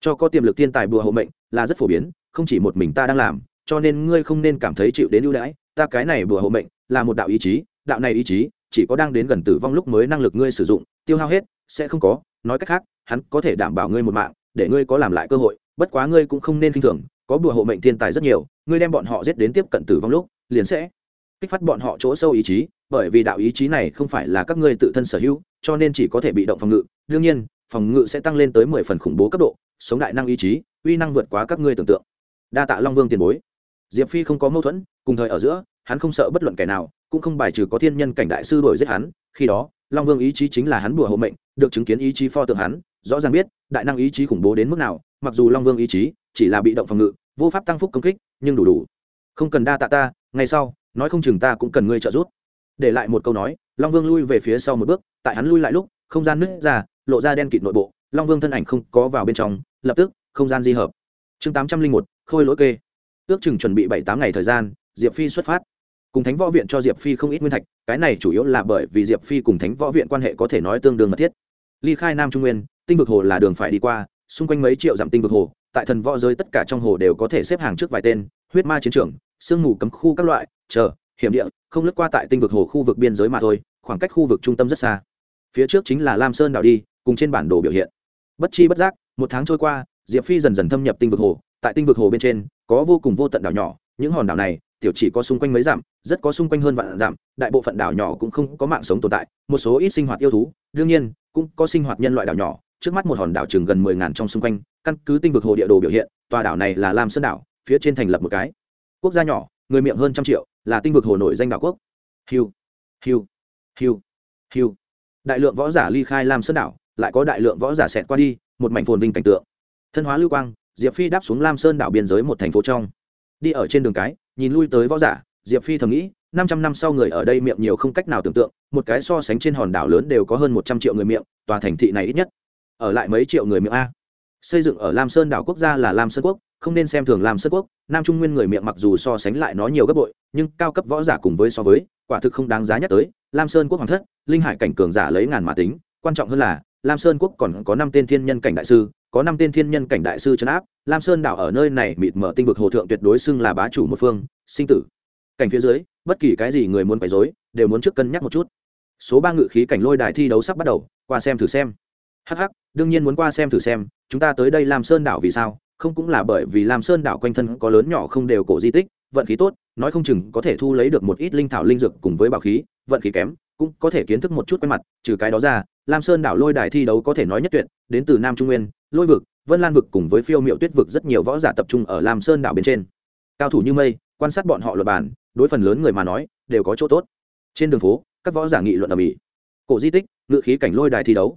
Cho có tiềm lực thiên tài bùa hộ mệnh là rất phổ biến, không chỉ một mình ta đang làm, cho nên ngươi không nên cảm thấy chịu đến ưu đãi, ta cái này bùa hộ mệnh là một đạo ý chí, đạo này ý chí chỉ có đang đến gần tử vong lúc mới năng lực ngươi sử dụng, tiêu hao hết, sẽ không có, nói cách khác, hắn có thể đảm bảo ngươi một mạng, để ngươi có làm lại cơ hội, bất quá ngươi cũng không nên kinh thường, có bùa hộ mệnh thiên tài rất nhiều, ngươi đem bọn họ giết đến tiếp cận tử vong lúc, liền sẽ kích phát bọn họ chỗ sâu ý chí, bởi vì đạo ý chí này không phải là các ngươi tự thân sở hữu, cho nên chỉ có thể bị động phòng ngự. Đương nhiên, phòng ngự sẽ tăng lên tới mười phần khủng bố cấp độ, sống đại năng ý chí, uy năng vượt quá các ngươi tưởng tượng. Đa tạ long vương tiền bối. Diệp phi không có mâu thuẫn, cùng thời ở giữa, hắn không sợ bất luận kẻ nào, cũng không bài trừ có thiên nhân cảnh đại sư đổi giết hắn. Khi đó, long vương ý chí chính là hắn bùa hộ mệnh, được chứng kiến ý chí pho tượng hắn, rõ ràng biết, đại năng ý chí khủng bố đến mức nào, mặc dù long vương ý chí chỉ là bị động phòng ngự, vô pháp tăng phúc công kích, nhưng đủ đủ. Không cần đa tạ ta, ngày sau nói không chừng ta cũng cần ngươi trợ giúp. Để lại một câu nói, long vương lui về phía sau một bước, tại hắn lui lại lúc, không gian nứt ra, lộ ra đen kịt nội bộ, long vương thân ảnh không có vào bên trong, lập tức, không gian di hợp. Chương tám trăm linh một, khôi lỗi kê. Ước chừng chuẩn bị bảy tám ngày thời gian, diệp phi xuất phát. Cùng thánh võ viện cho diệp phi không ít nguyên thạch, cái này chủ yếu là bởi vì diệp phi cùng thánh võ viện quan hệ có thể nói tương đương mật thiết. Ly khai nam trung nguyên, tinh vực hồ là đường phải đi qua, xung quanh mấy triệu dặm tinh vực hồ, tại thần võ giới tất cả trong hồ đều có thể xếp hàng trước vài tên, huyết ma chiến trường, sương mù cấm khu các loại chờ, hiểm địa, không lướt qua tại tinh vực hồ khu vực biên giới mà thôi, khoảng cách khu vực trung tâm rất xa. Phía trước chính là lam sơn đảo đi, cùng trên bản đồ biểu hiện. Bất chi bất giác, một tháng trôi qua, diệp phi dần dần thâm nhập tinh vực hồ. Tại tinh vực hồ bên trên, có vô cùng vô tận đảo nhỏ, những hòn đảo này, tiểu chỉ có xung quanh mấy dặm, rất có xung quanh hơn vạn dặm, đại bộ phận đảo nhỏ cũng không có mạng sống tồn tại, một số ít sinh hoạt yêu thú, đương nhiên, cũng có sinh hoạt nhân loại đảo nhỏ. Trước mắt một hòn đảo chừng gần mười ngàn trong xung quanh, căn cứ tinh vực hồ địa đồ biểu hiện, tòa đảo này là lam sơn đảo, phía trên thành lập một cái. Quốc gia nhỏ, người miệng hơn trăm triệu là tinh vực hồ nổi danh đảo quốc. Hiu hiu hiu hiu. Đại lượng võ giả ly khai lam sơn đảo, lại có đại lượng võ giả xẹt qua đi, một mảnh phồn vinh cảnh tượng. Thân hóa lưu quang, diệp phi đáp xuống lam sơn đảo biên giới một thành phố trong. Đi ở trên đường cái, nhìn lui tới võ giả, diệp phi thầm nghĩ, năm trăm năm sau người ở đây miệng nhiều không cách nào tưởng tượng, một cái so sánh trên hòn đảo lớn đều có hơn một trăm triệu người miệng, tòa thành thị này ít nhất. Ở lại mấy triệu người miệng a xây dựng ở lam sơn đảo quốc gia là lam sơn quốc, không nên xem thường lam sơn quốc. Nam trung nguyên người miệng mặc dù so sánh lại nó nhiều gấp bội, nhưng cao cấp võ giả cùng với so với, quả thực không đáng giá nhắc tới. Lam sơn quốc hoàng thất, linh hải cảnh cường giả lấy ngàn mà tính, quan trọng hơn là, lam sơn quốc còn có năm tên thiên nhân cảnh đại sư, có năm tên thiên nhân cảnh đại sư trấn áp. Lam sơn đảo ở nơi này mịt mở tinh vực hồ thượng tuyệt đối xưng là bá chủ một phương, sinh tử. Cảnh phía dưới, bất kỳ cái gì người muốn bày dối đều muốn trước cân nhắc một chút. Số ba ngự khí cảnh lôi đài thi đấu sắp bắt đầu, qua xem thử xem. Hh đương nhiên muốn qua xem thử xem, chúng ta tới đây lam sơn đảo vì sao? Không cũng là bởi vì lam sơn đảo quanh thân có lớn nhỏ không đều cổ di tích, vận khí tốt, nói không chừng có thể thu lấy được một ít linh thảo linh dược cùng với bảo khí, vận khí kém, cũng có thể kiến thức một chút quay mặt, trừ cái đó ra, lam sơn đảo lôi đài thi đấu có thể nói nhất tuyệt, đến từ nam trung nguyên, lôi vực, vân lan vực cùng với phiêu miệu tuyết vực rất nhiều võ giả tập trung ở lam sơn đảo bên trên. Cao thủ như mây, quan sát bọn họ luật bản, đối phần lớn người mà nói, đều có chỗ tốt. Trên đường phố, các võ giả nghị luận ở mỹ cổ di tích, ngự khí cảnh lôi đài thi đấu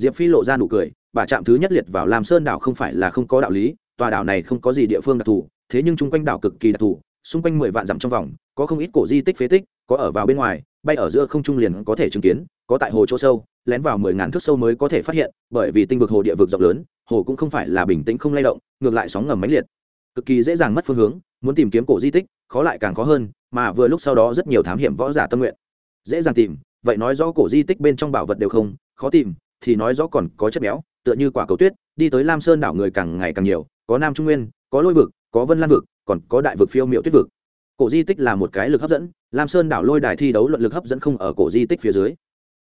diệp phi lộ ra nụ cười, bà chạm thứ nhất liệt vào lam sơn đảo không phải là không có đạo lý, tòa đảo này không có gì địa phương đặc thù, thế nhưng chung quanh đảo cực kỳ đặc thù, xung quanh mười vạn dặm trong vòng, có không ít cổ di tích phế tích, có ở vào bên ngoài, bay ở giữa không trung liền có thể chứng kiến, có tại hồ chỗ sâu, lén vào mười ngàn thước sâu mới có thể phát hiện, bởi vì tinh vực hồ địa vực rộng lớn, hồ cũng không phải là bình tĩnh không lay động, ngược lại sóng ngầm mãnh liệt. Cực kỳ dễ dàng mất phương hướng, muốn tìm kiếm cổ di tích, khó lại càng khó hơn, mà vừa lúc sau đó rất nhiều thám hiểm võ giả tâm nguyện. Dễ dàng tìm, vậy nói rõ cổ di tích bên trong bảo vật đều không, khó tìm thì nói rõ còn có chất béo, tựa như quả cầu tuyết, đi tới lam sơn đảo người càng ngày càng nhiều, có nam trung nguyên, có lôi vực, có vân lan vực, còn có đại vực phiêu miệu tuyết vực. Cổ di tích là một cái lực hấp dẫn, lam sơn đảo lôi đài thi đấu luận lực hấp dẫn không ở cổ di tích phía dưới.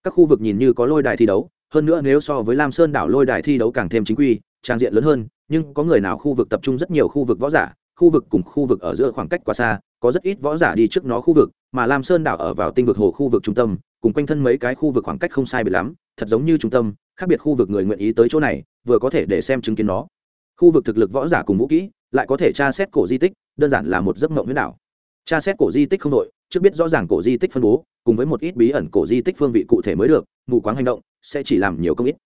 Các khu vực nhìn như có lôi đài thi đấu, hơn nữa nếu so với lam sơn đảo lôi đài thi đấu càng thêm chính quy, trang diện lớn hơn, nhưng có người nào khu vực tập trung rất nhiều khu vực võ giả, khu vực cùng khu vực ở giữa khoảng cách quá xa, có rất ít võ giả đi trước nó khu vực, mà lam sơn đảo ở vào tinh vực hồ khu vực trung tâm, cùng quanh thân mấy cái khu vực khoảng cách không sai biệt lắm thật giống như trung tâm, khác biệt khu vực người nguyện ý tới chỗ này, vừa có thể để xem chứng kiến nó. Khu vực thực lực võ giả cùng vũ kỹ, lại có thể tra xét cổ di tích, đơn giản là một giấc mộng huyết đảo. Tra xét cổ di tích không đội, trước biết rõ ràng cổ di tích phân bố, cùng với một ít bí ẩn cổ di tích phương vị cụ thể mới được, mù quáng hành động sẽ chỉ làm nhiều công ít.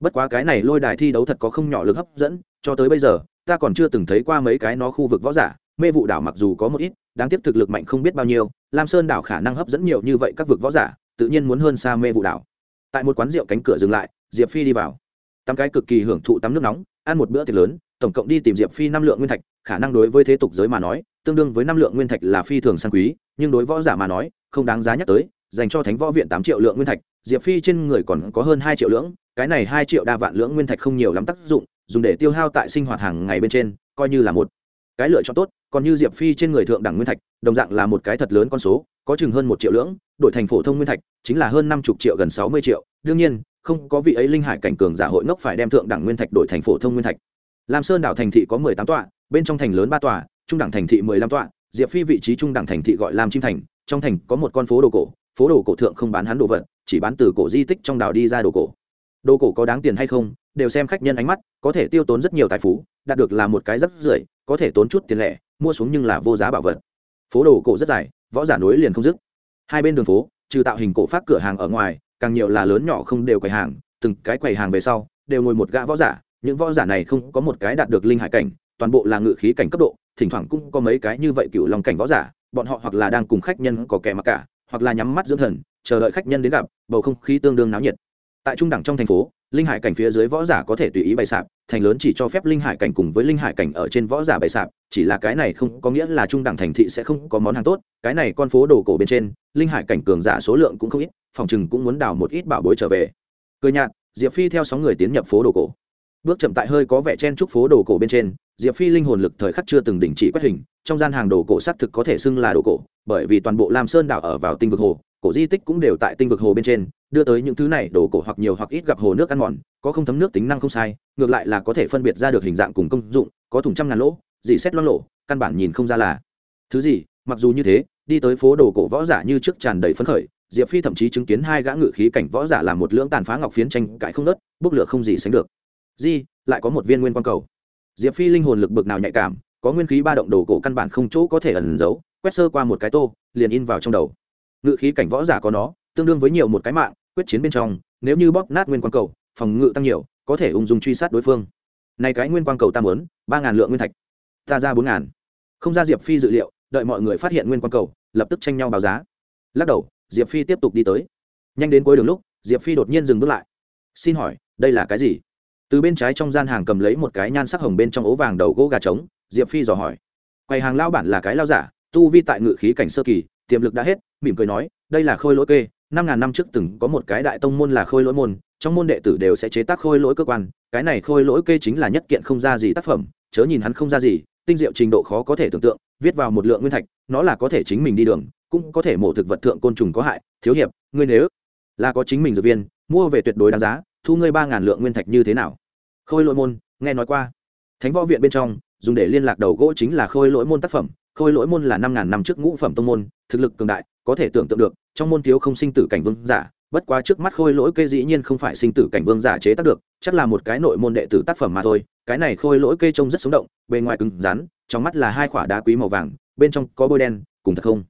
Bất quá cái này lôi đài thi đấu thật có không nhỏ lực hấp dẫn, cho tới bây giờ, ta còn chưa từng thấy qua mấy cái nó khu vực võ giả, mê vụ đảo mặc dù có một ít, đáng tiếc thực lực mạnh không biết bao nhiêu, lam sơn đảo khả năng hấp dẫn nhiều như vậy các vực võ giả, tự nhiên muốn hơn xa mê vụ đảo tại một quán rượu cánh cửa dừng lại, diệp phi đi vào. Tắm cái cực kỳ hưởng thụ tắm nước nóng, ăn một bữa tiệc lớn, tổng cộng đi tìm diệp phi năm lượng nguyên thạch, khả năng đối với thế tục giới mà nói, tương đương với năm lượng nguyên thạch là phi thường sang quý, nhưng đối võ giả mà nói, không đáng giá nhắc tới, dành cho thánh võ viện tám triệu lượng nguyên thạch, diệp phi trên người còn có hơn hai triệu lưỡng cái này hai triệu đa vạn lưỡng nguyên thạch không nhiều lắm tác dụng, dùng để tiêu hao tại sinh hoạt hàng ngày bên trên, coi như là một cái lựa chọn tốt, còn như diệp phi trên người thượng đẳng nguyên thạch, đồng dạng là một cái thật lớn con số có chừng hơn một triệu lưỡng, đổi thành phổ thông nguyên thạch, chính là hơn năm mươi triệu gần sáu mươi triệu. Đương nhiên, không có vị ấy linh hải cảnh cường giả hội ngốc phải đem thượng đẳng nguyên thạch đổi thành phổ thông nguyên thạch. Lam sơn đảo thành thị có mười tám tọa, bên trong thành lớn ba tòa trung đẳng thành thị mười lăm tọa, diệp phi vị trí trung đẳng thành thị gọi lam chim thành, trong thành có một con phố đồ cổ, phố đồ cổ thượng không bán hắn đồ vật, chỉ bán từ cổ di tích trong đảo đi ra đồ cổ. Đồ cổ có đáng tiền hay không, đều xem khách nhân ánh mắt, có thể tiêu tốn rất nhiều tài phú, đạt được là một cái rất rưởi, có thể tốn chút tiền lẻ, mua xuống nhưng là vô giá bảo vật. Phố đồ cổ rất dài võ giả núi liền không dứt. Hai bên đường phố, trừ tạo hình cổ phát cửa hàng ở ngoài, càng nhiều là lớn nhỏ không đều quầy hàng, từng cái quầy hàng về sau, đều ngồi một gã võ giả. Những võ giả này không có một cái đạt được linh hải cảnh, toàn bộ là ngự khí cảnh cấp độ, thỉnh thoảng cũng có mấy cái như vậy cựu lòng cảnh võ giả, bọn họ hoặc là đang cùng khách nhân có kẻ mặc cả, hoặc là nhắm mắt dưỡng thần, chờ đợi khách nhân đến gặp, bầu không khí tương đương náo nhiệt. Tại trung đẳng trong thành phố linh hải cảnh phía dưới võ giả có thể tùy ý bày sạp, thành lớn chỉ cho phép linh hải cảnh cùng với linh hải cảnh ở trên võ giả bày sạp, chỉ là cái này không có nghĩa là trung đẳng thành thị sẽ không có món hàng tốt, cái này con phố đồ cổ bên trên, linh hải cảnh cường giả số lượng cũng không ít, phòng chừng cũng muốn đào một ít bảo bối trở về. Cười nhạt, diệp phi theo sóng người tiến nhập phố đồ cổ. Bước chậm tại hơi có vẻ chen trúc phố đồ cổ bên trên, diệp phi linh hồn lực thời khắc chưa từng đình chỉ quét hình, trong gian hàng đồ cổ xác thực có thể xưng là đồ cổ, bởi vì toàn bộ lam sơn đảo ở vào tinh vực hồ, cổ di tích cũng đều tại tinh vực hồ bên trên đưa tới những thứ này, đồ cổ hoặc nhiều hoặc ít gặp hồ nước ăn mòn, có không thấm nước tính năng không sai, ngược lại là có thể phân biệt ra được hình dạng cùng công dụng, có thùng trăm ngàn lỗ, dì xét loang lộ căn bản nhìn không ra là. Thứ gì, mặc dù như thế, đi tới phố đồ cổ võ giả như trước tràn đầy phấn khởi, diệp phi thậm chí chứng kiến hai gã ngự khí cảnh võ giả làm một lưỡng tàn phá ngọc phiến tranh cãi không nớt bốc lửa không gì sánh được. Di, lại có một viên nguyên quang cầu. Diệp phi linh hồn lực bực nào nhạy cảm, có nguyên khí ba động đồ cổ căn bản không chỗ có thể ẩn giấu, quét sơ qua một cái tô, liền in vào trong đầu. Ngự khí cảnh võ giả có nó, tương đương với nhiều một cái mạng quyết chiến bên trong, nếu như bóp nát nguyên quang cầu, phòng ngự tăng nhiều, có thể ung dung truy sát đối phương. Này cái nguyên quang cầu ta muốn, ba ngàn lượng nguyên thạch. Ta ra bốn ngàn. Không ra diệp phi dự liệu, đợi mọi người phát hiện nguyên quang cầu, lập tức tranh nhau báo giá. Lắc đầu, diệp phi tiếp tục đi tới. Nhanh đến cuối đường lúc, diệp phi đột nhiên dừng bước lại. Xin hỏi, đây là cái gì? Từ bên trái trong gian hàng cầm lấy một cái nhan sắc hồng bên trong ố vàng đầu gỗ gà trống, diệp phi dò hỏi. Quầy hàng lao bản là cái lao giả, tu vi tại ngự khí cảnh sơ kỳ, tiềm lực đã hết, mỉm cười nói, đây là khôi lỗi kê năm ngàn năm trước từng có một cái đại tông môn là khôi lỗi môn, trong môn đệ tử đều sẽ chế tác khôi lỗi cơ quan, cái này khôi lỗi kê chính là nhất kiện không ra gì tác phẩm, chớ nhìn hắn không ra gì, tinh diệu trình độ khó có thể tưởng tượng, viết vào một lượng nguyên thạch, nó là có thể chính mình đi đường, cũng có thể mổ thực vật thượng côn trùng có hại, thiếu hiệp, ngươi nếu là có chính mình dược viên, mua về tuyệt đối đáng giá, thu ngươi ba ngàn lượng nguyên thạch như thế nào? Khôi lỗi môn, nghe nói qua. Thánh võ viện bên trong, dùng để liên lạc đầu gỗ chính là khôi lỗi môn tác phẩm khôi lỗi môn là năm ngàn năm trước ngũ phẩm tông môn, thực lực cường đại, có thể tưởng tượng được, trong môn thiếu không sinh tử cảnh vương giả, bất quá trước mắt khôi lỗi kê dĩ nhiên không phải sinh tử cảnh vương giả chế tác được, chắc là một cái nội môn đệ tử tác phẩm mà thôi. Cái này khôi lỗi kê trông rất sống động, bề ngoài cứng rắn, trong mắt là hai quả đá quý màu vàng, bên trong có bôi đen, cùng thật không?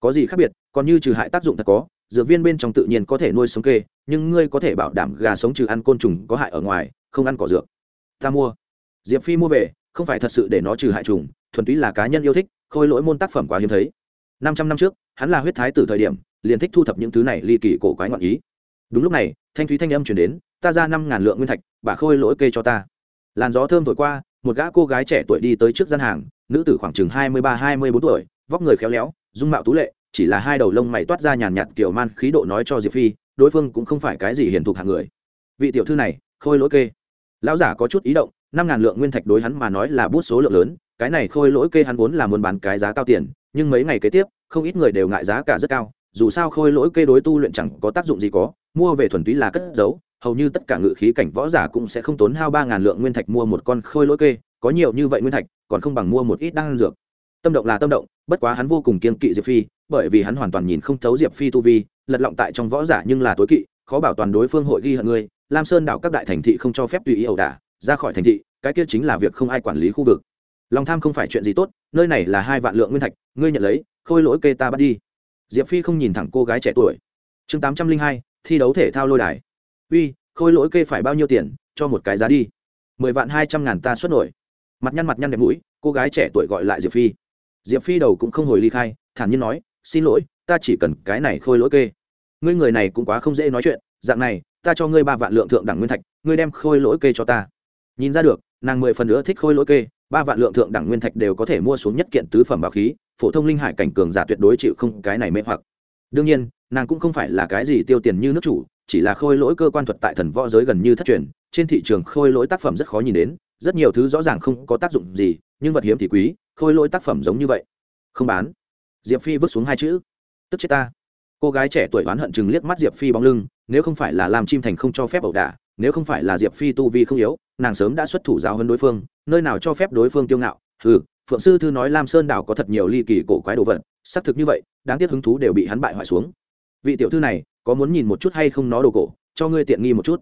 Có gì khác biệt, còn như trừ hại tác dụng thật có, dược viên bên trong tự nhiên có thể nuôi sống kê, nhưng ngươi có thể bảo đảm gà sống trừ ăn côn trùng có hại ở ngoài, không ăn cỏ dược. Ta mua. Diệp phi mua về, không phải thật sự để nó trừ hại trùng, thuần túy là cá nhân yêu thích khôi lỗi môn tác phẩm quá hiếm thấy. Năm trăm năm trước, hắn là huyết thái tử thời điểm, liền thích thu thập những thứ này ly kỳ cổ quái ngọn ý. Đúng lúc này, thanh thúy thanh âm chuyển đến, ta ra năm ngàn lượng nguyên thạch, bà khôi lỗi kê cho ta. Làn gió thơm thổi qua, một gã cô gái trẻ tuổi đi tới trước gian hàng, nữ tử khoảng chừng hai mươi ba, hai mươi bốn tuổi, vóc người khéo léo, dung mạo tú lệ, chỉ là hai đầu lông mày toát ra nhàn nhạt kiểu man khí độ nói cho diệp phi, đối phương cũng không phải cái gì hiền thục hạng người. Vị tiểu thư này, khôi lỗi kê. Lão giả có chút ý động, năm ngàn lượng nguyên thạch đối hắn mà nói là bút số lượng lớn cái này khôi lỗi kê hắn vốn là muốn bán cái giá cao tiền, nhưng mấy ngày kế tiếp, không ít người đều ngại giá cả rất cao, dù sao khôi lỗi kê đối tu luyện chẳng có tác dụng gì có, mua về thuần túy là cất giấu, hầu như tất cả ngự khí cảnh võ giả cũng sẽ không tốn hao ba ngàn lượng nguyên thạch mua một con khôi lỗi kê, có nhiều như vậy nguyên thạch, còn không bằng mua một ít đan dược. Tâm động là tâm động, bất quá hắn vô cùng kiên kỵ diệp phi, bởi vì hắn hoàn toàn nhìn không thấu diệp phi tu vi, lật lọng tại trong võ giả nhưng là tối kỵ, khó bảo toàn đối phương hội ghi hận ngươi lam sơn đảo các đại thành thị không cho phép tùy ý ẩu đả, ra khỏi thành thị, cái kia chính là việc không ai quản lý khu vực lòng tham không phải chuyện gì tốt, nơi này là hai vạn lượng nguyên thạch, ngươi nhận lấy, khôi lỗi kê ta bắt đi. Diệp phi không nhìn thẳng cô gái trẻ tuổi. Chương tám trăm linh hai, thi đấu thể thao lôi đài. Uy, khôi lỗi kê phải bao nhiêu tiền, cho một cái giá đi. Mười vạn hai trăm ngàn ta xuất nổi. Mặt nhăn mặt nhăn đẹp mũi, cô gái trẻ tuổi gọi lại diệp phi. Diệp phi đầu cũng không hồi ly khai, thản nhiên nói, xin lỗi, ta chỉ cần cái này khôi lỗi kê. Ngươi người này cũng quá không dễ nói chuyện, dạng này, ta cho ngươi ba vạn lượng thượng đẳng nguyên thạch, ngươi đem khôi lỗi kê cho ta. Nhìn ra được, nàng mười phần nữa thích khôi lỗi kê ba vạn lượng thượng đẳng nguyên thạch đều có thể mua xuống nhất kiện tứ phẩm bảo khí, phổ thông linh hải cảnh cường giả tuyệt đối chịu không cái này mê hoặc. Đương nhiên, nàng cũng không phải là cái gì tiêu tiền như nước chủ, chỉ là khôi lỗi cơ quan thuật tại thần võ giới gần như thất truyền, trên thị trường khôi lỗi tác phẩm rất khó nhìn đến, rất nhiều thứ rõ ràng không có tác dụng gì, nhưng vật hiếm thì quý, khôi lỗi tác phẩm giống như vậy. Không bán. Diệp phi vứt xuống hai chữ. Tức chết ta. Cô gái trẻ tuổi oán hận chừng liếc mắt diệp phi bóng lưng, nếu không phải là làm chim thành không cho phép ẩu đả, nếu không phải là diệp phi tu vi không yếu nàng sớm đã xuất thủ giáo hơn đối phương, nơi nào cho phép đối phương kiêu ngạo. Ừ phượng sư thư nói lam sơn đảo có thật nhiều ly kỳ cổ quái đồ vật, xác thực như vậy, đáng tiếc hứng thú đều bị hắn bại hoại xuống. Vị tiểu thư này, có muốn nhìn một chút hay không nó đồ cổ, cho ngươi tiện nghi một chút.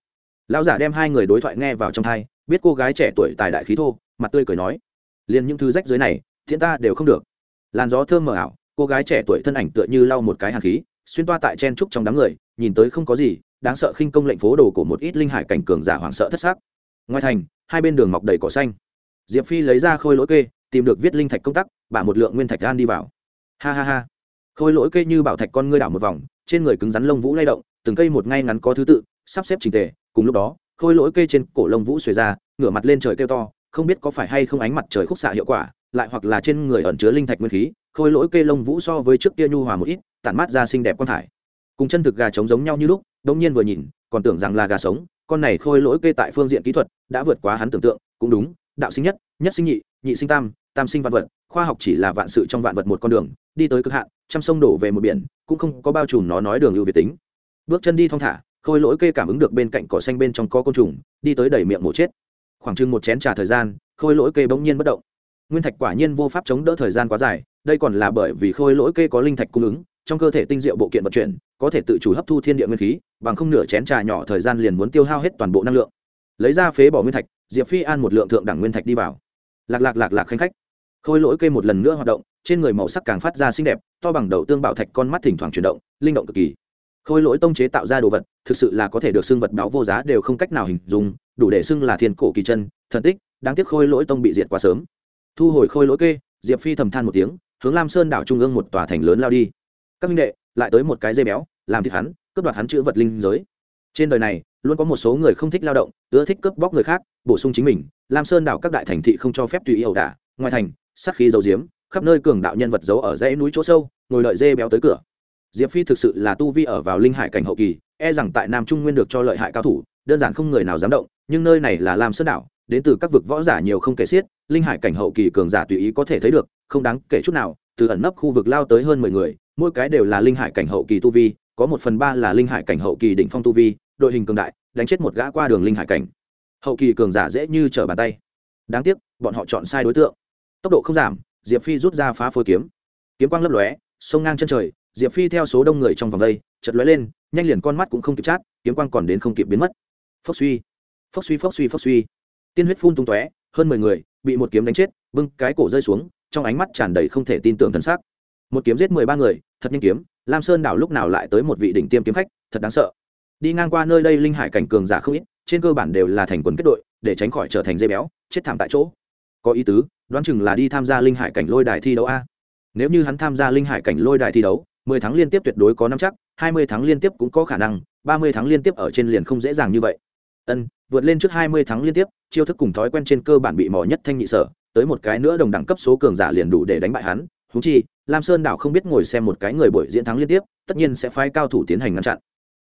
Lão giả đem hai người đối thoại nghe vào trong thai biết cô gái trẻ tuổi tài đại khí thô, mặt tươi cười nói liền những thứ rách dưới này, thiện ta đều không được. Làn gió thơm mờ ảo, cô gái trẻ tuổi thân ảnh tựa như lau một cái hàn khí, xuyên toa tại chen trúc trong đám người, nhìn tới không có gì, đáng sợ khinh công lệnh phố đồ của một ít linh hải cảnh cường giả hoảng sợ thất xác ngoài thành, hai bên đường mọc đầy cỏ xanh. Diệp phi lấy ra khôi lỗi kê, tìm được viết linh thạch công tắc, bả một lượng nguyên thạch gan đi vào. Ha ha ha. Khôi lỗi kê như bảo thạch con ngươi đảo một vòng, trên người cứng rắn lông vũ lay động, từng cây một ngay ngắn có thứ tự, sắp xếp trình tề. Cùng lúc đó, khôi lỗi kê trên cổ lông vũ xuề ra, ngửa mặt lên trời kêu to, không biết có phải hay không ánh mặt trời khúc xạ hiệu quả, lại hoặc là trên người ẩn chứa linh thạch nguyên khí, khôi lỗi kê lông vũ so với trước kia nhu hòa một ít, tản mát ra xinh đẹp quan thải. Cùng chân thực gà trống giống nhau như lúc đông nhiên vừa nhìn, còn tưởng rằng là gà sống con này khôi lỗi kê tại phương diện kỹ thuật đã vượt quá hắn tưởng tượng, cũng đúng, đạo sinh nhất nhất sinh nhị nhị sinh tam tam sinh vạn vật, khoa học chỉ là vạn sự trong vạn vật một con đường, đi tới cực hạn, trăm sông đổ về một biển, cũng không có bao trùm nó nói đường ưu việt tính. Bước chân đi thong thả, khôi lỗi kê cảm ứng được bên cạnh cỏ xanh bên trong có côn trùng, đi tới đẩy miệng mổ chết. Khoảng chừng một chén trà thời gian, khôi lỗi kê bỗng nhiên bất động. Nguyên thạch quả nhiên vô pháp chống đỡ thời gian quá dài, đây còn là bởi vì khôi lỗi kê có linh thạch cung ứng trong cơ thể tinh diệu bộ kiện vận chuyển, có thể tự chủ hấp thu thiên địa nguyên khí, bằng không nửa chén trà nhỏ thời gian liền muốn tiêu hao hết toàn bộ năng lượng. Lấy ra phế bỏ nguyên thạch, diệp phi an một lượng thượng đẳng nguyên thạch đi vào. Lạc lạc lạc lạc khanh khách. Khôi lỗi kê một lần nữa hoạt động, trên người màu sắc càng phát ra xinh đẹp, to bằng đầu tương bảo thạch con mắt thỉnh thoảng chuyển động, linh động cực kỳ. Khôi lỗi tông chế tạo ra đồ vật, thực sự là có thể được xưng vật báo vô giá đều không cách nào hình dung, đủ để xưng là thiên cổ kỳ chân, thần tích, đáng tiếc khôi lỗi tông bị diệt quá sớm. Thu hồi khôi lỗi kê, diệp phi thầm than một tiếng, hướng lam sơn đảo trung ương một tòa thành lớn lao đi các minh đệ, lại tới một cái dây béo, làm thịt hắn, cướp đoạt hắn chữ vật linh giới. Trên đời này, luôn có một số người không thích lao động, ưa thích cướp bóc người khác, bổ sung chính mình. Lam sơn đảo các đại thành thị không cho phép tùy ý ẩu đả. Ngoài thành, sát khí dầu diếm, khắp nơi cường đạo nhân vật giấu ở dãy núi chỗ sâu, ngồi lợi dê béo tới cửa. Diệp phi thực sự là tu vi ở vào linh hải cảnh hậu kỳ e rằng tại nam trung nguyên được cho lợi hại cao thủ, đơn giản không người nào dám động, nhưng nơi này là lam sơn đảo, đến từ các vực võ giả nhiều không kể xiết, linh hải cảnh hậu kỳ cường giả tùy ý có thể thấy được, không đáng kể chút nào, từ ẩn nấp khu vực lao tới hơn mười người mỗi cái đều là linh hải cảnh hậu kỳ tu vi, có một phần ba là linh hải cảnh hậu kỳ đỉnh phong tu vi, đội hình cường đại, đánh chết một gã qua đường linh hải cảnh. Hậu kỳ cường giả dễ như trở bàn tay. Đáng tiếc, bọn họ chọn sai đối tượng. Tốc độ không giảm, diệp phi rút ra phá phôi kiếm. Kiếm quang lấp lóe, sông ngang chân trời, diệp phi theo số đông người trong vòng đây chật lóe lên, nhanh liền con mắt cũng không kịp chát, kiếm quang còn đến không kịp biến mất. Phốc suy phốc suy phốc suy phốc suy. Tiên huyết phun tung tóe, hơn mười người, bị một kiếm đánh chết, bưng cái cổ rơi xuống, trong ánh mắt tràn đầy không thể tin tưởng thân xác một kiếm giết mười ba người, thật nhanh kiếm, lam sơn đảo lúc nào lại tới một vị đỉnh tiêm kiếm khách, thật đáng sợ. Đi ngang qua nơi đây linh hải cảnh cường giả không ít, trên cơ bản đều là thành quần kết đội, để tránh khỏi trở thành dây béo, chết thảm tại chỗ. Có ý tứ, đoán chừng là đi tham gia linh hải cảnh lôi đài thi đấu a. Nếu như hắn tham gia linh hải cảnh lôi đài thi đấu, mười tháng liên tiếp tuyệt đối có năm chắc, hai mươi tháng liên tiếp cũng có khả năng, ba mươi tháng liên tiếp ở trên liền không dễ dàng như vậy. Ân, vượt lên trước hai mươi tháng liên tiếp, chiêu thức cùng thói quen trên cơ bản bị mò nhất thanh nhị sở, tới một cái nữa đồng đẳng cấp số cường giả liền đủ để đánh bại hắn húng chi lam sơn đảo không biết ngồi xem một cái người buổi diễn thắng liên tiếp, tất nhiên sẽ phái cao thủ tiến hành ngăn chặn.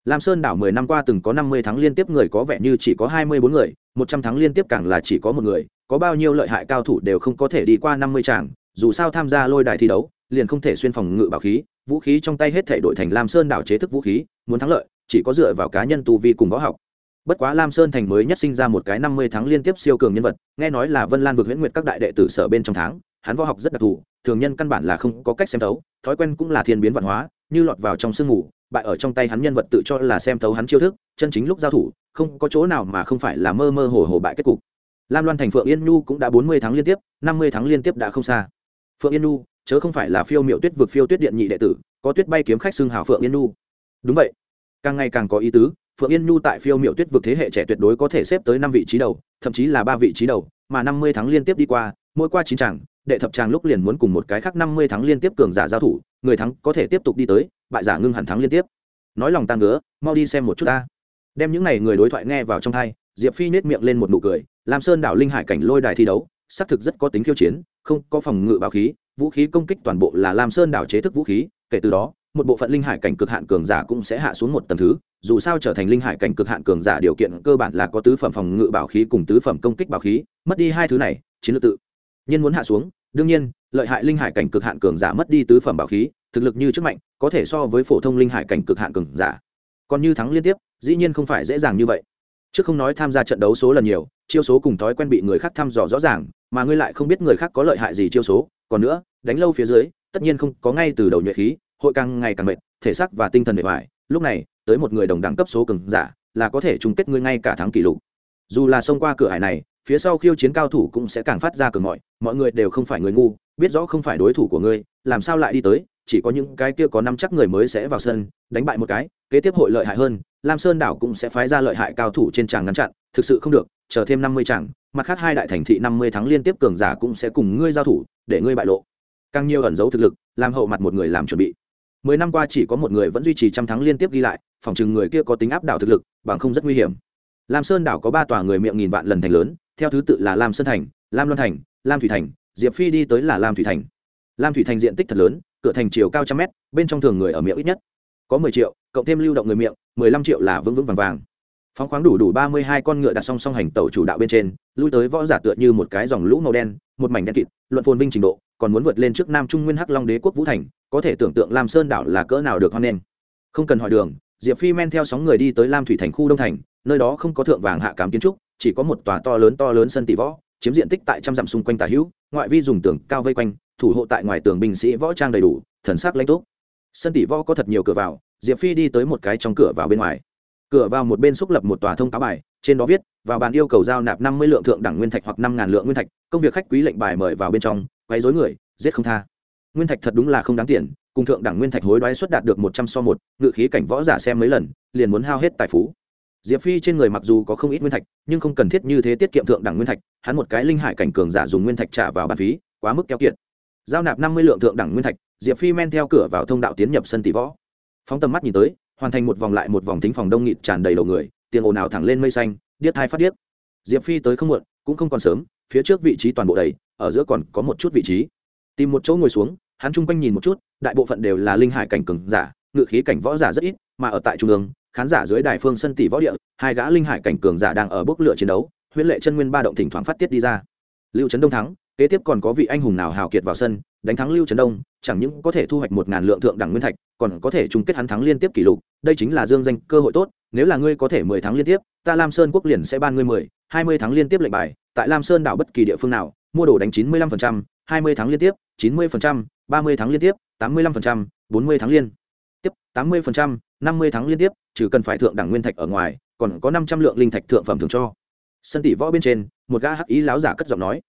Lam sơn đảo mười năm qua từng có năm mươi tháng liên tiếp người có vẻ như chỉ có hai mươi bốn người, một trăm tháng liên tiếp càng là chỉ có một người, có bao nhiêu lợi hại cao thủ đều không có thể đi qua năm mươi tràng dù sao tham gia lôi đài thi đấu, liền không thể xuyên phòng ngự bảo khí, vũ khí trong tay hết thể đổi thành lam sơn đảo chế thức vũ khí, muốn thắng lợi, chỉ có dựa vào cá nhân tu vi cùng võ học. Bất quá lam sơn thành mới nhất sinh ra một cái năm mươi tháng liên tiếp siêu cường nhân vật, nghe nói là vân lan vượt huyễn nguyệt các đại đệ tử sở bên trong tháng hắn võ học rất đặc thù, thường nhân căn bản là không có cách xem thấu, thói quen cũng là thiên biến văn hóa, như lọt vào trong sương mù, bại ở trong tay hắn nhân vật tự cho là xem thấu hắn chiêu thức, chân chính lúc giao thủ, không có chỗ nào mà không phải là mơ mơ hồ hồ bại kết cục. Lam loan thành phượng yên nhu cũng đã bốn mươi tháng liên tiếp, năm mươi tháng liên tiếp đã không xa. Phượng yên nhu, chớ không phải là phiêu miệu tuyết vực phiêu tuyết điện nhị đệ tử, có tuyết bay kiếm khách xưng hào phượng yên nhu. Đúng vậy. Càng ngày càng có ý tứ, phượng yên nhu tại phiêu miệu tuyết vực thế hệ trẻ tuyệt đối có thể xếp tới năm vị trí đầu, thậm chí là ba vị trí đầu, mà năm mươi tháng liên tiếp đi qua, mỗi qua chín chẳng đệ thập tràng lúc liền muốn cùng một cái khác năm mươi tháng liên tiếp cường giả giao thủ, người thắng có thể tiếp tục đi tới, bại giả ngưng hẳn thắng liên tiếp. Nói lòng ta ngứa, mau đi xem một chút ta. Đem những n à y người đối thoại nghe vào trong thai diệp phi nết miệng lên một nụ cười, lam sơn đảo linh hải cảnh lôi đài thi đấu, xác thực rất có tính khiêu chiến, không có phòng ngự bảo khí, vũ khí công kích toàn bộ là lam sơn đảo chế thức vũ khí, kể từ đó, một bộ phận linh hải cảnh cực hạn cường giả cũng sẽ hạ xuống một tầng thứ, dù sao trở thành linh hải cảnh cực hạn cường giả điều kiện cơ bản là có tứ phẩm phòng ngự bảo khí cùng tứ phẩm công kích bảo khí, mất đi hai thứ này, chiến lược tự nhiên muốn hạ xuống, đương nhiên, lợi hại linh hải cảnh cực hạn cường giả mất đi tứ phẩm bảo khí, thực lực như trước mạnh, có thể so với phổ thông linh hải cảnh cực hạn cường giả. Còn như thắng liên tiếp, dĩ nhiên không phải dễ dàng như vậy. Trước không nói tham gia trận đấu số lần nhiều, chiêu số cùng thói quen bị người khác thăm dò rõ ràng, mà ngươi lại không biết người khác có lợi hại gì chiêu số. Còn nữa, đánh lâu phía dưới, tất nhiên không có ngay từ đầu nhuệ khí, hội càng ngày càng mệt, thể xác và tinh thần mệt mỏi. Lúc này, tới một người đồng đẳng cấp số cường giả, là có thể chung kết ngươi ngay cả thắng kỷ lục. Dù là xông qua cửa hải này phía sau khiêu chiến cao thủ cũng sẽ càng phát ra cường mọi mọi người đều không phải người ngu, biết rõ không phải đối thủ của ngươi, làm sao lại đi tới, chỉ có những cái kia có năm chắc người mới sẽ vào sân, đánh bại một cái, kế tiếp hội lợi hại hơn, lam sơn đảo cũng sẽ phái ra lợi hại cao thủ trên tràng ngăn chặn, thực sự không được, chờ thêm năm mươi tràng, mặt khác hai đại thành thị năm mươi tháng liên tiếp cường giả cũng sẽ cùng ngươi giao thủ, để ngươi bại lộ. Càng nhiều ẩn dấu thực lực, làm hậu mặt một người làm chuẩn bị. Mười năm qua chỉ có một người vẫn duy trì trăm tháng liên tiếp ghi lại, phòng chừng người kia có tính áp đảo thực lực, bằng không rất nguy hiểm. Lam sơn đảo có ba tòa người miệng nghìn vạn lần thành lớn theo thứ tự là lam sơn thành, lam loan thành, lam thủy thành, diệp phi đi tới là lam thủy thành. Lam thủy thành diện tích thật lớn, cửa thành chiều cao trăm mét, bên trong thường người ở miệng ít nhất có mười triệu, cộng thêm lưu động người miệng, mười lăm triệu là vững vững vàng vàng. Phóng khoáng đủ đủ ba mươi hai con ngựa đặt song song hành tàu chủ đạo bên trên, lui tới võ giả tựa như một cái dòng lũ màu đen, một mảnh đen kịt, luận phồn vinh trình độ, còn muốn vượt lên trước nam trung nguyên hắc long đế quốc vũ thành, có thể tưởng tượng lam sơn đảo là cỡ nào được hoan nghênh. Không cần hỏi đường, diệp phi men theo sóng người đi tới lam thủy thành khu đông thành, nơi đó không có thượng vàng hạ cám kiến trúc chỉ có một tòa to lớn to lớn sân tỷ võ, chiếm diện tích tại trăm dặm xung quanh tà hữu, ngoại vi dùng tường cao vây quanh, thủ hộ tại ngoài tường binh sĩ võ trang đầy đủ, thần sắc lãnh tốt sân tỷ võ có thật nhiều cửa vào, diệp phi đi tới một cái trong cửa vào bên ngoài. Cửa vào một bên xúc lập một tòa thông cáo bài, trên đó viết, vào bàn yêu cầu giao nạp năm mươi lượng thượng đẳng nguyên thạch hoặc năm ngàn lượng nguyên thạch, công việc khách quý lệnh bài mời vào bên trong, quấy dối người, giết không tha. Nguyên thạch thật đúng là không đáng tiền, cùng thượng đẳng nguyên thạch hối đoái xuất đạt được một trăm so một, ngự khí cảnh võ giả xem mấy lần, liền muốn hao hết tài phú diệp phi trên người mặc dù có không ít nguyên thạch, nhưng không cần thiết như thế tiết kiệm thượng đẳng nguyên thạch, hắn một cái linh hải cảnh cường giả dùng nguyên thạch trả vào bàn phí, quá mức keo kiệt. Giao nạp năm mươi lượng thượng đẳng nguyên thạch, diệp phi men theo cửa vào thông đạo tiến nhập sân tỷ võ. Phóng tầm mắt nhìn tới, hoàn thành một vòng lại một vòng tính phòng đông nghịt tràn đầy đầu người tiền ồn ào thẳng lên mây xanh, điếc thai phát điếc. Diệp phi tới không muộn, cũng không còn sớm, phía trước vị trí toàn bộ đầy, ở giữa còn có một chút vị trí. Tìm một chỗ ngồi xuống, hắn chung quanh nhìn một chút, đại bộ phận đều là linh hải cảnh cường giả, ngự khí cảnh võ giả rất ít, mà ở tại trung ương khán giả dưới đài phương sân tỷ võ địa, hai gã linh hải cảnh cường giả đang ở bốc lửa chiến đấu huyễn lệ chân nguyên ba động thỉnh thoảng phát tiết đi ra. Lưu trấn đông thắng, kế tiếp còn có vị anh hùng nào hào kiệt vào sân, đánh thắng lưu trấn đông, chẳng những có thể thu hoạch một ngàn lượng thượng đẳng nguyên thạch, còn có thể chung kết hắn thắng liên tiếp kỷ lục, đây chính là dương danh cơ hội tốt, nếu là ngươi có thể mười tháng liên tiếp, ta lam sơn quốc liền sẽ ban ngươi mười, hai mươi tháng liên tiếp lệnh bài, tại lam sơn đảo bất kỳ địa phương nào, mua đồ đánh chín mươi lăm phần trăm, hai mươi tháng liên tiếp, chín mươi phần trăm, ba mươi tháng liên tiếp, tám mươi lăm phần trăm, bốn mươi tháng liên tiếp, tám mươi phần trăm, năm mươi tháng liên tiếp, trừ cần phải thượng đẳng nguyên thạch ở ngoài, còn có năm trăm lượng linh thạch thượng phẩm thường cho. Sân tỷ võ bên trên, một gã hắc ý láo giả cất giọng nói.